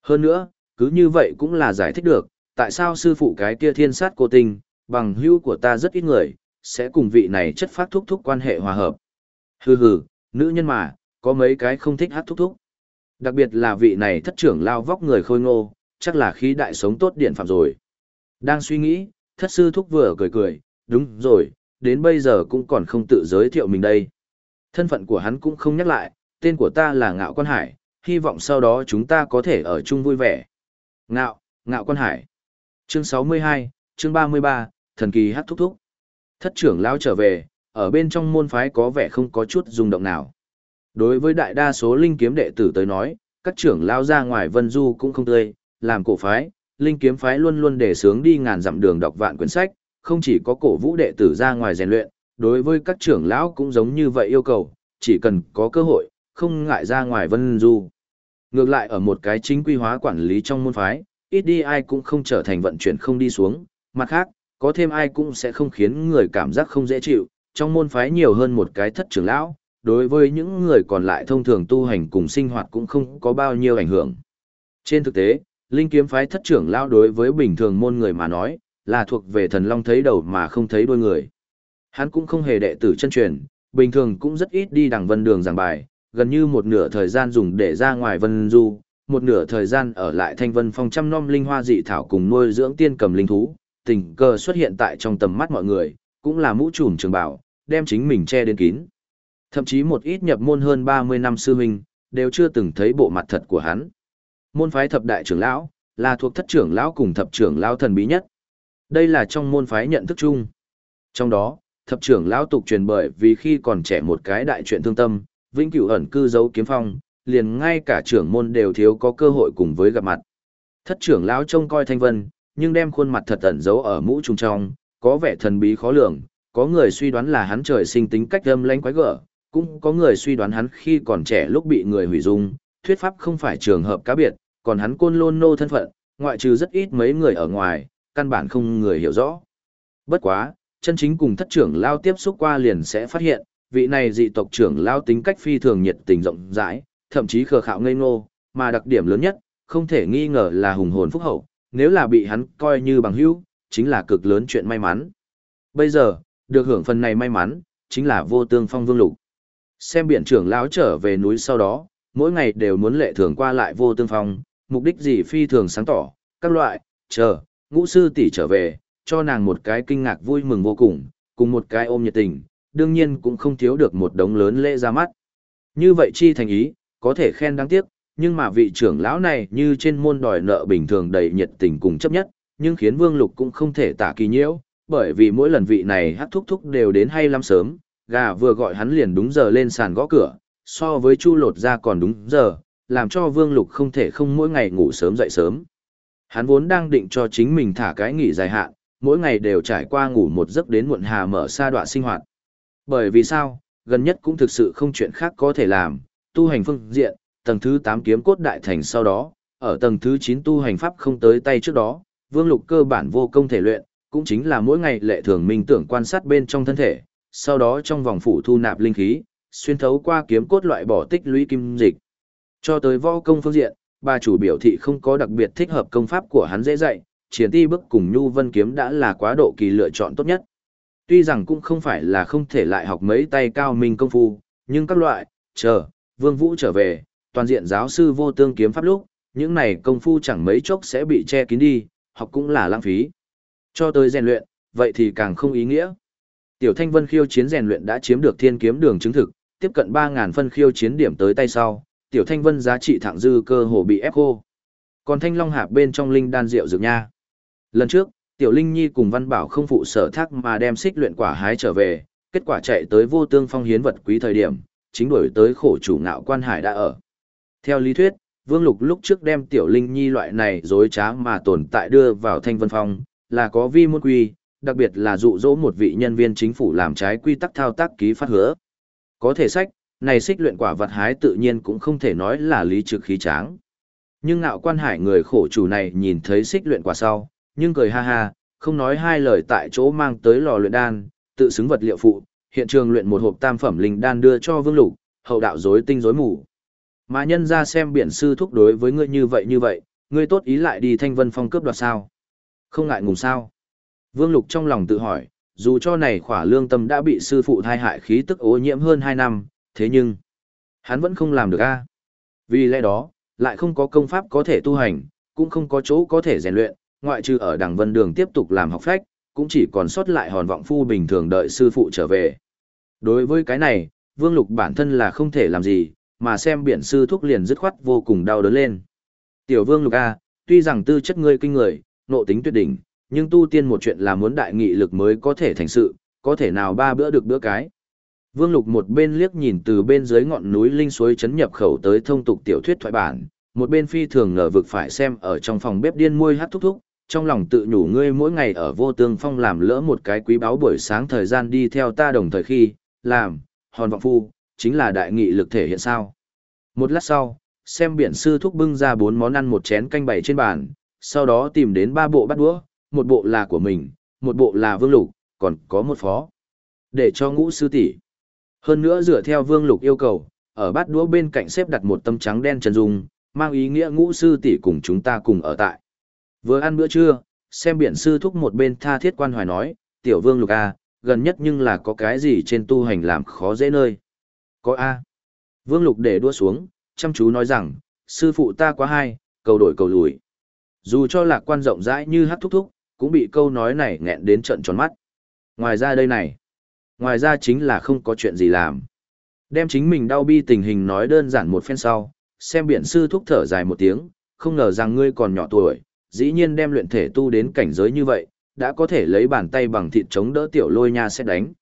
Hơn nữa, cứ như vậy cũng là giải thích được, tại sao sư phụ cái kia thiên sát cô tình, bằng hữu của ta rất ít người, sẽ cùng vị này chất phát thúc thúc quan hệ hòa hợp. Hừ hừ, nữ nhân mà, có mấy cái không thích hát thúc thúc. Đặc biệt là vị này thất trưởng lao vóc người khôi ngô, chắc là khí đại sống tốt điện phạm rồi. Đang suy nghĩ, thất sư thúc vừa cười cười, đúng rồi, đến bây giờ cũng còn không tự giới thiệu mình đây. Thân phận của hắn cũng không nhắc lại, tên của ta là Ngạo Quan Hải, hy vọng sau đó chúng ta có thể ở chung vui vẻ. Ngạo, Ngạo Quan Hải. Chương 62, chương 33, thần kỳ hát thúc thúc. Thất trưởng lao trở về, ở bên trong môn phái có vẻ không có chút rung động nào. Đối với đại đa số linh kiếm đệ tử tới nói, các trưởng lao ra ngoài vân du cũng không tươi, làm cổ phái, linh kiếm phái luôn luôn để sướng đi ngàn dặm đường đọc vạn quyển sách, không chỉ có cổ vũ đệ tử ra ngoài rèn luyện, đối với các trưởng lão cũng giống như vậy yêu cầu, chỉ cần có cơ hội, không ngại ra ngoài vân du. Ngược lại ở một cái chính quy hóa quản lý trong môn phái, ít đi ai cũng không trở thành vận chuyển không đi xuống, mặt khác, có thêm ai cũng sẽ không khiến người cảm giác không dễ chịu, trong môn phái nhiều hơn một cái thất trưởng lão, đối với những người còn lại thông thường tu hành cùng sinh hoạt cũng không có bao nhiêu ảnh hưởng. Trên thực tế, linh kiếm phái thất trưởng lão đối với bình thường môn người mà nói, là thuộc về thần long thấy đầu mà không thấy đuôi người. Hắn cũng không hề đệ tử chân truyền, bình thường cũng rất ít đi đằng vân đường giảng bài, gần như một nửa thời gian dùng để ra ngoài vân du, một nửa thời gian ở lại thanh vân phong trăm nom linh hoa dị thảo cùng nuôi dưỡng tiên cầm linh thú, tình cờ xuất hiện tại trong tầm mắt mọi người, cũng là mũ trùm trường bảo, đem chính mình che đến kín. Thậm chí một ít nhập môn hơn 30 năm sư huynh, đều chưa từng thấy bộ mặt thật của hắn. Môn phái thập đại trưởng lão, là thuộc thất trưởng lão cùng thập trưởng lão thần bí nhất. Đây là trong môn phái nhận thức chung. Trong đó, thập trưởng lão tục truyền bởi vì khi còn trẻ một cái đại chuyện thương tâm, vĩnh cửu ẩn cư giấu kiếm phong, liền ngay cả trưởng môn đều thiếu có cơ hội cùng với gặp mặt. Thất trưởng lão trông coi thanh vân, nhưng đem khuôn mặt thật ẩn giấu ở mũ trùng trong, có vẻ thần bí khó lường, có người suy đoán là hắn trời sinh tính cách âm lãnh quái gở, cũng có người suy đoán hắn khi còn trẻ lúc bị người hủy dung, thuyết pháp không phải trường hợp cá biệt, còn hắn côn lôn nô thân phận, ngoại trừ rất ít mấy người ở ngoài, căn bản không người hiểu rõ. Bất quá, chân chính cùng thất trưởng lao tiếp xúc qua liền sẽ phát hiện, vị này dị tộc trưởng lao tính cách phi thường nhiệt tình rộng rãi, thậm chí khờ khạo ngây ngô, mà đặc điểm lớn nhất, không thể nghi ngờ là hùng hồn phúc hậu, nếu là bị hắn coi như bằng hữu, chính là cực lớn chuyện may mắn. Bây giờ, được hưởng phần này may mắn, chính là vô tương phong vương lục. Xem biển trưởng lão trở về núi sau đó, mỗi ngày đều muốn lệ thường qua lại vô tương phong, mục đích gì phi thường sáng tỏ, các loại, chờ, ngũ sư tỷ trở về, cho nàng một cái kinh ngạc vui mừng vô cùng, cùng một cái ôm nhiệt tình, đương nhiên cũng không thiếu được một đống lớn lễ ra mắt. Như vậy chi thành ý, có thể khen đáng tiếc, nhưng mà vị trưởng lão này như trên môn đòi nợ bình thường đầy nhiệt tình cùng chấp nhất, nhưng khiến Vương Lục cũng không thể tả kỳ nhiễu, bởi vì mỗi lần vị này hắc thúc thúc đều đến hay lắm sớm, gà vừa gọi hắn liền đúng giờ lên sàn gõ cửa, so với chu lột ra còn đúng giờ, làm cho Vương Lục không thể không mỗi ngày ngủ sớm dậy sớm. Hắn vốn đang định cho chính mình thả cái nghỉ dài hạn, mỗi ngày đều trải qua ngủ một giấc đến muộn hà mở xa đoạn sinh hoạt. Bởi vì sao, gần nhất cũng thực sự không chuyện khác có thể làm, tu hành phương diện, tầng thứ 8 kiếm cốt đại thành sau đó, ở tầng thứ 9 tu hành pháp không tới tay trước đó, Vương Lục cơ bản vô công thể luyện, cũng chính là mỗi ngày lệ thường minh tưởng quan sát bên trong thân thể, sau đó trong vòng phủ thu nạp linh khí, xuyên thấu qua kiếm cốt loại bỏ tích lũy kim dịch. Cho tới võ công phương diện, bà chủ biểu thị không có đặc biệt thích hợp công pháp của hắn dễ dạy, triển ti bức cùng nhu vân kiếm đã là quá độ kỳ lựa chọn tốt nhất. Tuy rằng cũng không phải là không thể lại học mấy tay cao minh công phu, nhưng các loại, chờ, vương vũ trở về, toàn diện giáo sư vô tương kiếm pháp lúc, những này công phu chẳng mấy chốc sẽ bị che kín đi, học cũng là lãng phí. Cho tới rèn luyện, vậy thì càng không ý nghĩa. Tiểu Thanh Vân khiêu chiến rèn luyện đã chiếm được thiên kiếm đường chứng thực, tiếp cận 3000 phân khiêu chiến điểm tới tay sau, tiểu thanh vân giá trị thẳng dư cơ hồ bị ép khô. Còn thanh long hạp bên trong linh đan rượu dược nha. Lần trước, tiểu linh nhi cùng văn bảo không phụ sở thác mà đem xích luyện quả hái trở về, kết quả chạy tới vô tương phong hiến vật quý thời điểm, chính đổi tới khổ chủ ngạo quan hải đã ở. Theo lý thuyết, Vương Lục lúc trước đem tiểu linh nhi loại này dối trá mà tồn tại đưa vào thanh vân phong, là có vi môn quy, đặc biệt là dụ dỗ một vị nhân viên chính phủ làm trái quy tắc thao tác ký phát hứa. Có thể sách, này xích luyện quả vật hái tự nhiên cũng không thể nói là lý trực khí tráng. Nhưng ngạo quan hải người khổ chủ này nhìn thấy xích luyện quả sau, nhưng cười ha ha, không nói hai lời tại chỗ mang tới lò luyện đan, tự xứng vật liệu phụ, hiện trường luyện một hộp tam phẩm linh đan đưa cho Vương Lục, hậu đạo rối tinh rối mù. Mà nhân ra xem biển sư thúc đối với ngươi như vậy như vậy, ngươi tốt ý lại đi thanh vân phong cướp đoạt sao? Không ngại ngùng sao? Vương Lục trong lòng tự hỏi, dù cho này khỏa lương tâm đã bị sư phụ thai hại khí tức ô nhiễm hơn 2 năm, thế nhưng, hắn vẫn không làm được a. Vì lẽ đó, lại không có công pháp có thể tu hành, cũng không có chỗ có thể rèn luyện, ngoại trừ ở đằng vân đường tiếp tục làm học phách, cũng chỉ còn sót lại hòn vọng phu bình thường đợi sư phụ trở về. Đối với cái này, Vương Lục bản thân là không thể làm gì, mà xem biển sư thúc liền dứt khoát vô cùng đau đớn lên. Tiểu Vương Lục A, tuy rằng tư chất ngươi kinh người, nộ tính tuyệt đỉnh, nhưng tu tiên một chuyện là muốn đại nghị lực mới có thể thành sự, có thể nào ba bữa được bữa cái. Vương Lục một bên liếc nhìn từ bên dưới ngọn núi linh suối chấn nhập khẩu tới thông tục tiểu thuyết thoại bản, một bên phi thường ngờ vực phải xem ở trong phòng bếp điên môi hát thúc thúc, trong lòng tự nhủ ngươi mỗi ngày ở vô tương phong làm lỡ một cái quý báo buổi sáng thời gian đi theo ta đồng thời khi, làm, hòn vọng phu, chính là đại nghị lực thể hiện sao. Một lát sau, xem biển sư thúc bưng ra bốn món ăn một chén canh bày trên bàn, sau đó tìm đến ba bộ bát đũa, một bộ là của mình, một bộ là vương lục, còn có một phó. Để cho ngũ sư tỷ Hơn nữa dựa theo vương lục yêu cầu, ở bát đũa bên cạnh xếp đặt một tâm trắng đen trần dung, mang ý nghĩa ngũ sư tỷ cùng chúng ta cùng ở tại. Vừa ăn bữa trưa, xem biển sư thúc một bên tha thiết quan hoài nói, tiểu vương lục A, gần nhất nhưng là có cái gì trên tu hành làm khó dễ nơi. Có A. Vương lục để đua xuống, chăm chú nói rằng, sư phụ ta quá hay, cầu đổi cầu lùi. Dù cho lạc quan rộng rãi như hát thúc thúc, cũng bị câu nói này nghẹn đến trận tròn mắt. Ngoài ra đây này, ngoài ra chính là không có chuyện gì làm. Đem chính mình đau bi tình hình nói đơn giản một phen sau, xem biển sư thúc thở dài một tiếng, không ngờ rằng ngươi còn nhỏ tuổi, dĩ nhiên đem luyện thể tu đến cảnh giới như vậy, đã có thể lấy bàn tay bằng thịt chống đỡ tiểu lôi nha sẽ đánh.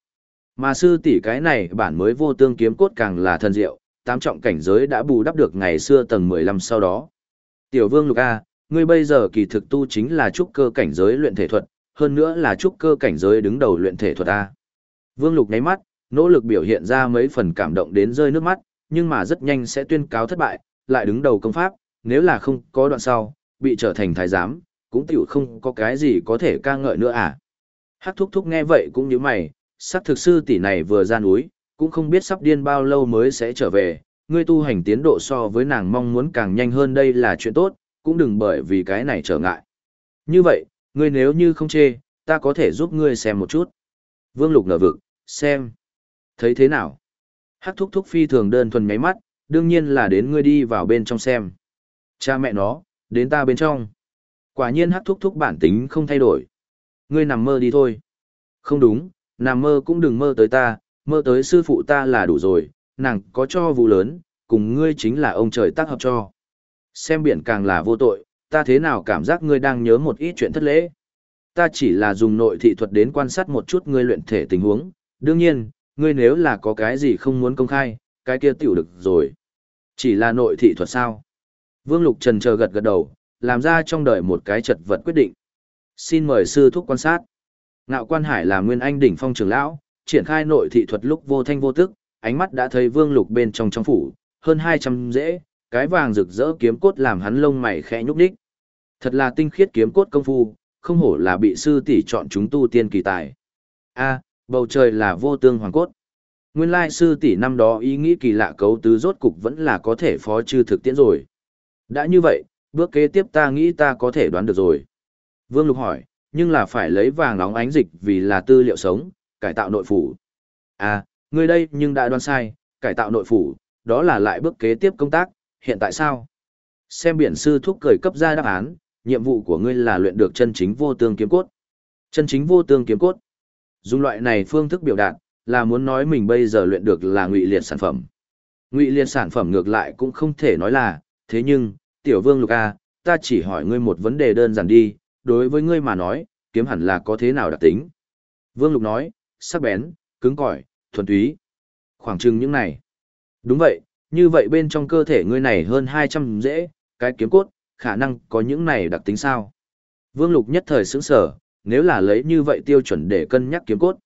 Mà sư tỷ cái này bản mới vô tương kiếm cốt càng là thần diệu, tám trọng cảnh giới đã bù đắp được ngày xưa tầng 15 sau đó. Tiểu vương lục A, ngươi bây giờ kỳ thực tu chính là trúc cơ cảnh giới luyện thể thuật, hơn nữa là trúc cơ cảnh giới đứng đầu luyện thể thuật A. Vương lục nháy mắt, nỗ lực biểu hiện ra mấy phần cảm động đến rơi nước mắt, nhưng mà rất nhanh sẽ tuyên cáo thất bại, lại đứng đầu công pháp, nếu là không có đoạn sau, bị trở thành thái giám, cũng tiểu không có cái gì có thể ca ngợi nữa à. Hát thúc thúc nghe vậy cũng như mày, sắc thực sư tỷ này vừa ra núi, cũng không biết sắp điên bao lâu mới sẽ trở về, ngươi tu hành tiến độ so với nàng mong muốn càng nhanh hơn đây là chuyện tốt, cũng đừng bởi vì cái này trở ngại. Như vậy, ngươi nếu như không chê, ta có thể giúp ngươi xem một chút. Vương Lục nở vực, xem. Thấy thế nào? Hắc thúc thúc phi thường đơn thuần nháy mắt, đương nhiên là đến ngươi đi vào bên trong xem. Cha mẹ nó, đến ta bên trong. Quả nhiên hắc thúc thúc bản tính không thay đổi. Ngươi nằm mơ đi thôi. Không đúng, nằm mơ cũng đừng mơ tới ta, mơ tới sư phụ ta là đủ rồi, nàng có cho vụ lớn, cùng ngươi chính là ông trời tác hợp cho. Xem biển càng là vô tội, ta thế nào cảm giác ngươi đang nhớ một ít chuyện thất lễ. Ta chỉ là dùng nội thị thuật đến quan sát một chút ngươi luyện thể tình huống, đương nhiên, ngươi nếu là có cái gì không muốn công khai, cái kia tiểu được rồi. Chỉ là nội thị thuật sao? Vương Lục Trần chờ gật gật đầu, làm ra trong đời một cái chật vật quyết định. Xin mời sư thúc quan sát. Ngạo quan hải là nguyên anh đỉnh phong trưởng lão, triển khai nội thị thuật lúc vô thanh vô tức, ánh mắt đã thấy Vương Lục bên trong trong phủ, hơn 200 dễ, cái vàng rực rỡ kiếm cốt làm hắn lông mày khẽ nhúc nhích. Thật là tinh khiết kiếm cốt công phu, không hổ là bị sư tỷ chọn chúng tu tiên kỳ tài. A, bầu trời là vô tương hoàng cốt. Nguyên lai sư tỷ năm đó ý nghĩ kỳ lạ cấu tứ rốt cục vẫn là có thể phó chư thực tiễn rồi. Đã như vậy, bước kế tiếp ta nghĩ ta có thể đoán được rồi. Vương Lục hỏi, nhưng là phải lấy vàng nóng ánh dịch vì là tư liệu sống, cải tạo nội phủ. À, ngươi đây nhưng đã đoán sai, cải tạo nội phủ, đó là lại bước kế tiếp công tác, hiện tại sao? Xem biển sư thúc cười cấp ra đáp án, nhiệm vụ của ngươi là luyện được chân chính vô tương kiếm cốt. Chân chính vô tương kiếm cốt. Dùng loại này phương thức biểu đạt, là muốn nói mình bây giờ luyện được là ngụy liệt sản phẩm. Ngụy Liệt sản phẩm ngược lại cũng không thể nói là, thế nhưng, tiểu vương lục a, ta chỉ hỏi ngươi một vấn đề đơn giản đi, đối với ngươi mà nói, kiếm hẳn là có thế nào đặc tính. Vương lục nói, sắc bén, cứng cỏi, thuần túy. Khoảng chừng những này. Đúng vậy, như vậy bên trong cơ thể ngươi này hơn 200 dễ, cái kiếm cốt, khả năng có những này đặc tính sao. Vương lục nhất thời sững sở, nếu là lấy như vậy tiêu chuẩn để cân nhắc kiếm cốt.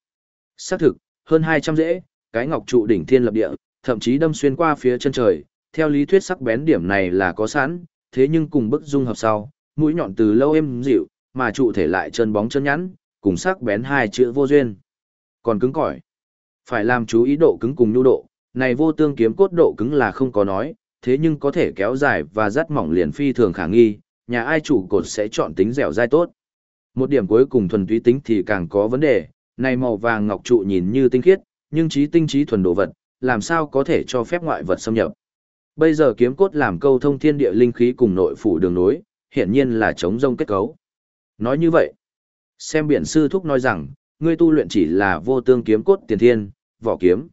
Xác thực, hơn 200 dễ, cái ngọc trụ đỉnh thiên lập địa, thậm chí đâm xuyên qua phía chân trời, theo lý thuyết sắc bén điểm này là có sẵn, thế nhưng cùng bức dung hợp sau, mũi nhọn từ lâu êm dịu, mà trụ thể lại chân bóng chân nhẵn, cùng sắc bén hai chữ vô duyên. Còn cứng cỏi, phải làm chú ý độ cứng cùng nhu độ, này vô tương kiếm cốt độ cứng là không có nói, thế nhưng có thể kéo dài và rát mỏng liền phi thường khả nghi, nhà ai chủ cột sẽ chọn tính dẻo dai tốt. Một điểm cuối cùng thuần túy tính thì càng có vấn đề, này màu vàng ngọc trụ nhìn như tinh khiết, nhưng trí tinh trí thuần đồ vật, làm sao có thể cho phép ngoại vật xâm nhập. Bây giờ kiếm cốt làm câu thông thiên địa linh khí cùng nội phủ đường nối, hiển nhiên là chống rông kết cấu. Nói như vậy, xem biển sư thúc nói rằng, ngươi tu luyện chỉ là vô tương kiếm cốt tiền thiên, vỏ kiếm.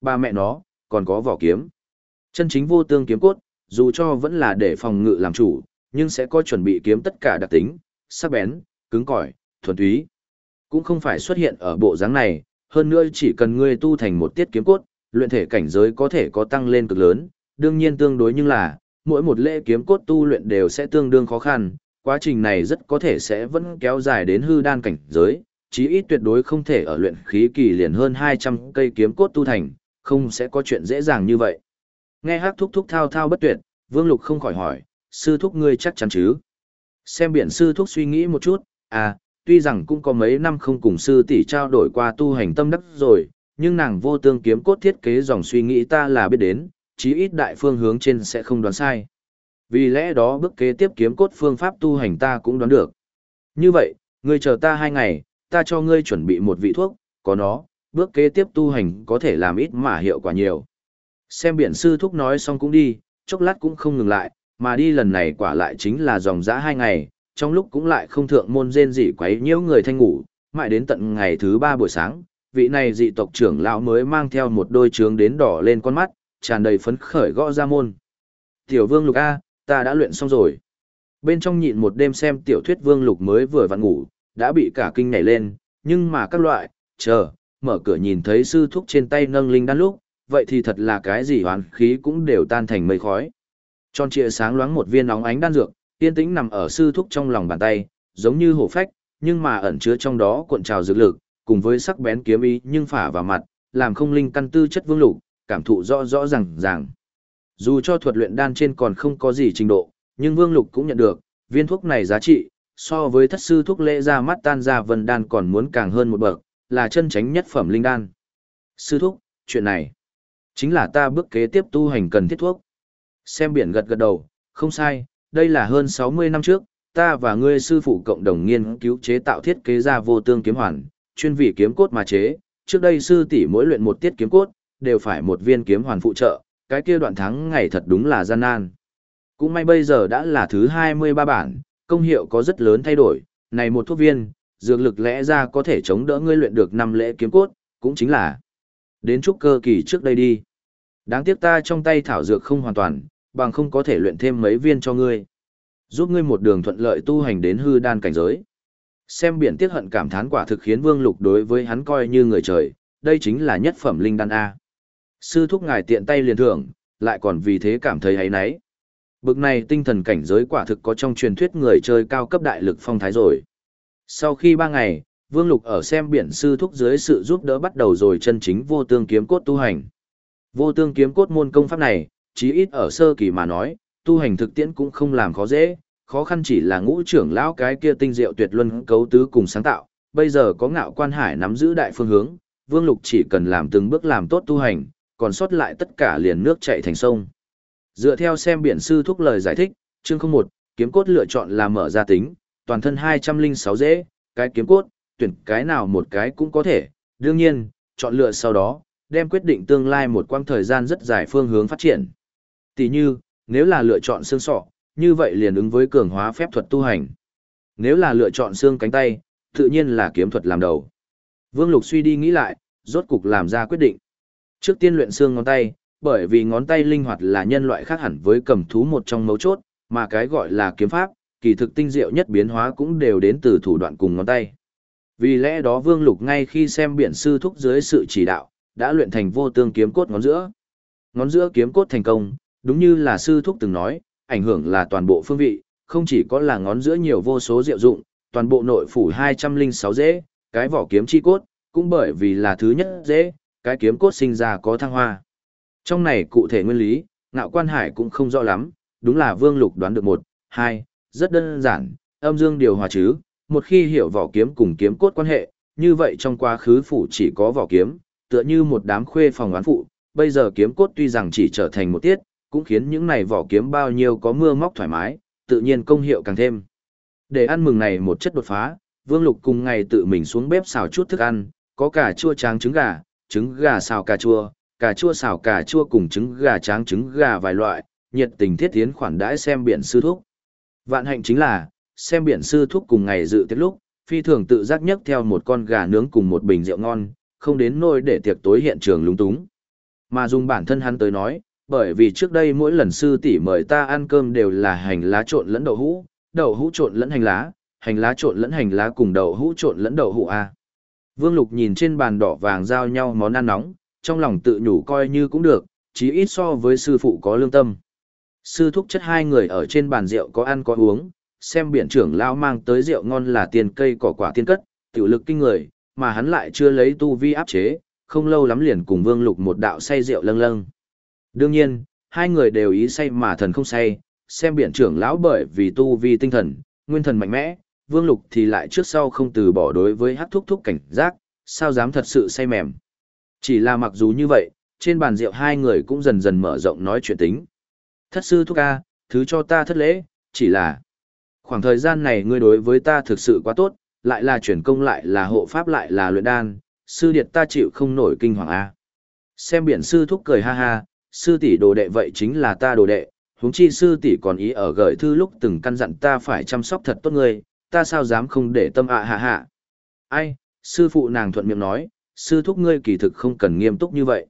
Ba mẹ nó, còn có vỏ kiếm. Chân chính vô tương kiếm cốt, dù cho vẫn là để phòng ngự làm chủ, nhưng sẽ có chuẩn bị kiếm tất cả đặc tính, sắc bén, cứng cỏi, thuần túy. Cũng không phải xuất hiện ở bộ dáng này, hơn nữa chỉ cần ngươi tu thành một tiết kiếm cốt, luyện thể cảnh giới có thể có tăng lên cực lớn, đương nhiên tương đối nhưng là, mỗi một lễ kiếm cốt tu luyện đều sẽ tương đương khó khăn, quá trình này rất có thể sẽ vẫn kéo dài đến hư đan cảnh giới, chí ít tuyệt đối không thể ở luyện khí kỳ liền hơn 200 cây kiếm cốt tu thành, không sẽ có chuyện dễ dàng như vậy. Nghe hát thúc thúc thao thao bất tuyệt, Vương Lục không khỏi hỏi, sư thúc ngươi chắc chắn chứ? Xem biển sư thúc suy nghĩ một chút, à, tuy rằng cũng có mấy năm không cùng sư tỷ trao đổi qua tu hành tâm đắc rồi, nhưng nàng vô tương kiếm cốt thiết kế dòng suy nghĩ ta là biết đến, chí ít đại phương hướng trên sẽ không đoán sai. Vì lẽ đó bước kế tiếp kiếm cốt phương pháp tu hành ta cũng đoán được. Như vậy, ngươi chờ ta hai ngày, ta cho ngươi chuẩn bị một vị thuốc, có nó, bước kế tiếp tu hành có thể làm ít mà hiệu quả nhiều. Xem biển sư thúc nói xong cũng đi, chốc lát cũng không ngừng lại, mà đi lần này quả lại chính là dòng dã hai ngày, trong lúc cũng lại không thượng môn rên dị quấy nhiễu người thanh ngủ, mãi đến tận ngày thứ ba buổi sáng, vị này dị tộc trưởng lão mới mang theo một đôi trướng đến đỏ lên con mắt, tràn đầy phấn khởi gõ ra môn. Tiểu vương lục A, ta đã luyện xong rồi. Bên trong nhịn một đêm xem tiểu thuyết vương lục mới vừa vặn ngủ, đã bị cả kinh nhảy lên, nhưng mà các loại, chờ, mở cửa nhìn thấy sư thúc trên tay nâng linh đan lúc, vậy thì thật là cái gì hoàn khí cũng đều tan thành mây khói. Tròn trịa sáng loáng một viên nóng ánh đan dược, tiên tĩnh nằm ở sư thúc trong lòng bàn tay, giống như hổ phách, nhưng mà ẩn chứa trong đó cuộn trào dược lực, cùng với sắc bén kiếm ý nhưng phả vào mặt, làm không linh căn tư chất vương lục, cảm thụ rõ rõ ràng ràng. Dù cho thuật luyện đan trên còn không có gì trình độ, nhưng vương lục cũng nhận được, viên thuốc này giá trị, so với thất sư thuốc lễ ra mắt tan ra vân đan còn muốn càng hơn một bậc, là chân tránh nhất phẩm linh đan. Sư thuốc chuyện này, chính là ta bước kế tiếp tu hành cần thiết thuốc. Xem biển gật gật đầu, không sai, đây là hơn 60 năm trước, ta và ngươi sư phụ cộng đồng nghiên cứu chế tạo thiết kế ra vô tương kiếm hoàn, chuyên vị kiếm cốt mà chế, trước đây sư tỷ mỗi luyện một tiết kiếm cốt, đều phải một viên kiếm hoàn phụ trợ, cái kia đoạn thắng ngày thật đúng là gian nan. Cũng may bây giờ đã là thứ 23 bản, công hiệu có rất lớn thay đổi, này một thuốc viên, dược lực lẽ ra có thể chống đỡ ngươi luyện được năm lễ kiếm cốt, cũng chính là đến chút cơ kỳ trước đây đi. Đáng tiếc ta trong tay thảo dược không hoàn toàn, bằng không có thể luyện thêm mấy viên cho ngươi. Giúp ngươi một đường thuận lợi tu hành đến hư đan cảnh giới. Xem biển tiếc hận cảm thán quả thực khiến Vương Lục đối với hắn coi như người trời, đây chính là nhất phẩm linh đan A. Sư thúc ngài tiện tay liền thưởng, lại còn vì thế cảm thấy hay náy. Bực này tinh thần cảnh giới quả thực có trong truyền thuyết người chơi cao cấp đại lực phong thái rồi. Sau khi ba ngày, Vương Lục ở xem biển sư thúc dưới sự giúp đỡ bắt đầu rồi chân chính vô tương kiếm cốt tu hành. Vô tương kiếm cốt môn công pháp này, chí ít ở sơ kỳ mà nói, tu hành thực tiễn cũng không làm khó dễ, khó khăn chỉ là ngũ trưởng lão cái kia tinh diệu tuyệt luân cấu tứ cùng sáng tạo, bây giờ có ngạo quan hải nắm giữ đại phương hướng, Vương Lục chỉ cần làm từng bước làm tốt tu hành, còn sót lại tất cả liền nước chảy thành sông. Dựa theo xem biển sư thúc lời giải thích, chương không một kiếm cốt lựa chọn là mở ra tính, toàn thân 206 dễ, cái kiếm cốt, tuyển cái nào một cái cũng có thể, đương nhiên, chọn lựa sau đó, đem quyết định tương lai một quãng thời gian rất dài phương hướng phát triển. Tỷ như, nếu là lựa chọn xương sọ, như vậy liền ứng với cường hóa phép thuật tu hành. Nếu là lựa chọn xương cánh tay, tự nhiên là kiếm thuật làm đầu. Vương Lục suy đi nghĩ lại, rốt cục làm ra quyết định. Trước tiên luyện xương ngón tay, bởi vì ngón tay linh hoạt là nhân loại khác hẳn với cầm thú một trong mấu chốt, mà cái gọi là kiếm pháp, kỳ thực tinh diệu nhất biến hóa cũng đều đến từ thủ đoạn cùng ngón tay. Vì lẽ đó Vương Lục ngay khi xem biển sư thúc dưới sự chỉ đạo, đã luyện thành vô tương kiếm cốt ngón giữa. Ngón giữa kiếm cốt thành công, đúng như là sư thúc từng nói, ảnh hưởng là toàn bộ phương vị, không chỉ có là ngón giữa nhiều vô số diệu dụng, toàn bộ nội phủ 206 dễ, cái vỏ kiếm chi cốt, cũng bởi vì là thứ nhất dễ, cái kiếm cốt sinh ra có thăng hoa. Trong này cụ thể nguyên lý, ngạo quan hải cũng không rõ lắm, đúng là vương lục đoán được một, hai, rất đơn giản, âm dương điều hòa chứ, một khi hiểu vỏ kiếm cùng kiếm cốt quan hệ, như vậy trong quá khứ phủ chỉ có vỏ kiếm, tựa như một đám khuê phòng oán phụ, bây giờ kiếm cốt tuy rằng chỉ trở thành một tiết, cũng khiến những này vỏ kiếm bao nhiêu có mưa móc thoải mái, tự nhiên công hiệu càng thêm. Để ăn mừng này một chất đột phá, Vương Lục cùng ngày tự mình xuống bếp xào chút thức ăn, có cả chua tráng trứng gà, trứng gà xào cà chua, cà chua xào cà chua cùng trứng gà tráng trứng gà vài loại, nhiệt tình thiết tiến khoản đãi xem biển sư thúc. Vạn hạnh chính là, xem biển sư thúc cùng ngày dự tiết lúc, phi thường tự giác nhất theo một con gà nướng cùng một bình rượu ngon, không đến nôi để tiệc tối hiện trường lúng túng. Mà dùng bản thân hắn tới nói, bởi vì trước đây mỗi lần sư tỷ mời ta ăn cơm đều là hành lá trộn lẫn đậu hũ, đậu hũ trộn lẫn hành lá, hành lá trộn lẫn hành lá cùng đậu hũ trộn lẫn đậu hũ a. Vương Lục nhìn trên bàn đỏ vàng giao nhau món ăn nóng, trong lòng tự nhủ coi như cũng được, chí ít so với sư phụ có lương tâm. Sư thúc chất hai người ở trên bàn rượu có ăn có uống, xem biển trưởng lao mang tới rượu ngon là tiền cây cỏ quả tiên cất, tiểu lực kinh người, mà hắn lại chưa lấy tu vi áp chế, không lâu lắm liền cùng Vương Lục một đạo say rượu lâng lâng. Đương nhiên, hai người đều ý say mà thần không say, xem biển trưởng lão bởi vì tu vi tinh thần, nguyên thần mạnh mẽ, Vương Lục thì lại trước sau không từ bỏ đối với hát thúc thúc cảnh giác, sao dám thật sự say mềm. Chỉ là mặc dù như vậy, trên bàn rượu hai người cũng dần dần mở rộng nói chuyện tính. Thất sư thúc ca, thứ cho ta thất lễ, chỉ là khoảng thời gian này ngươi đối với ta thực sự quá tốt, lại là chuyển công lại là hộ pháp lại là luyện đan, sư điệt ta chịu không nổi kinh hoàng A. Xem biển sư thúc cười ha ha, sư tỷ đồ đệ vậy chính là ta đồ đệ, huống chi sư tỷ còn ý ở gửi thư lúc từng căn dặn ta phải chăm sóc thật tốt ngươi, ta sao dám không để tâm ạ hạ hạ. Ai, sư phụ nàng thuận miệng nói, sư thúc ngươi kỳ thực không cần nghiêm túc như vậy.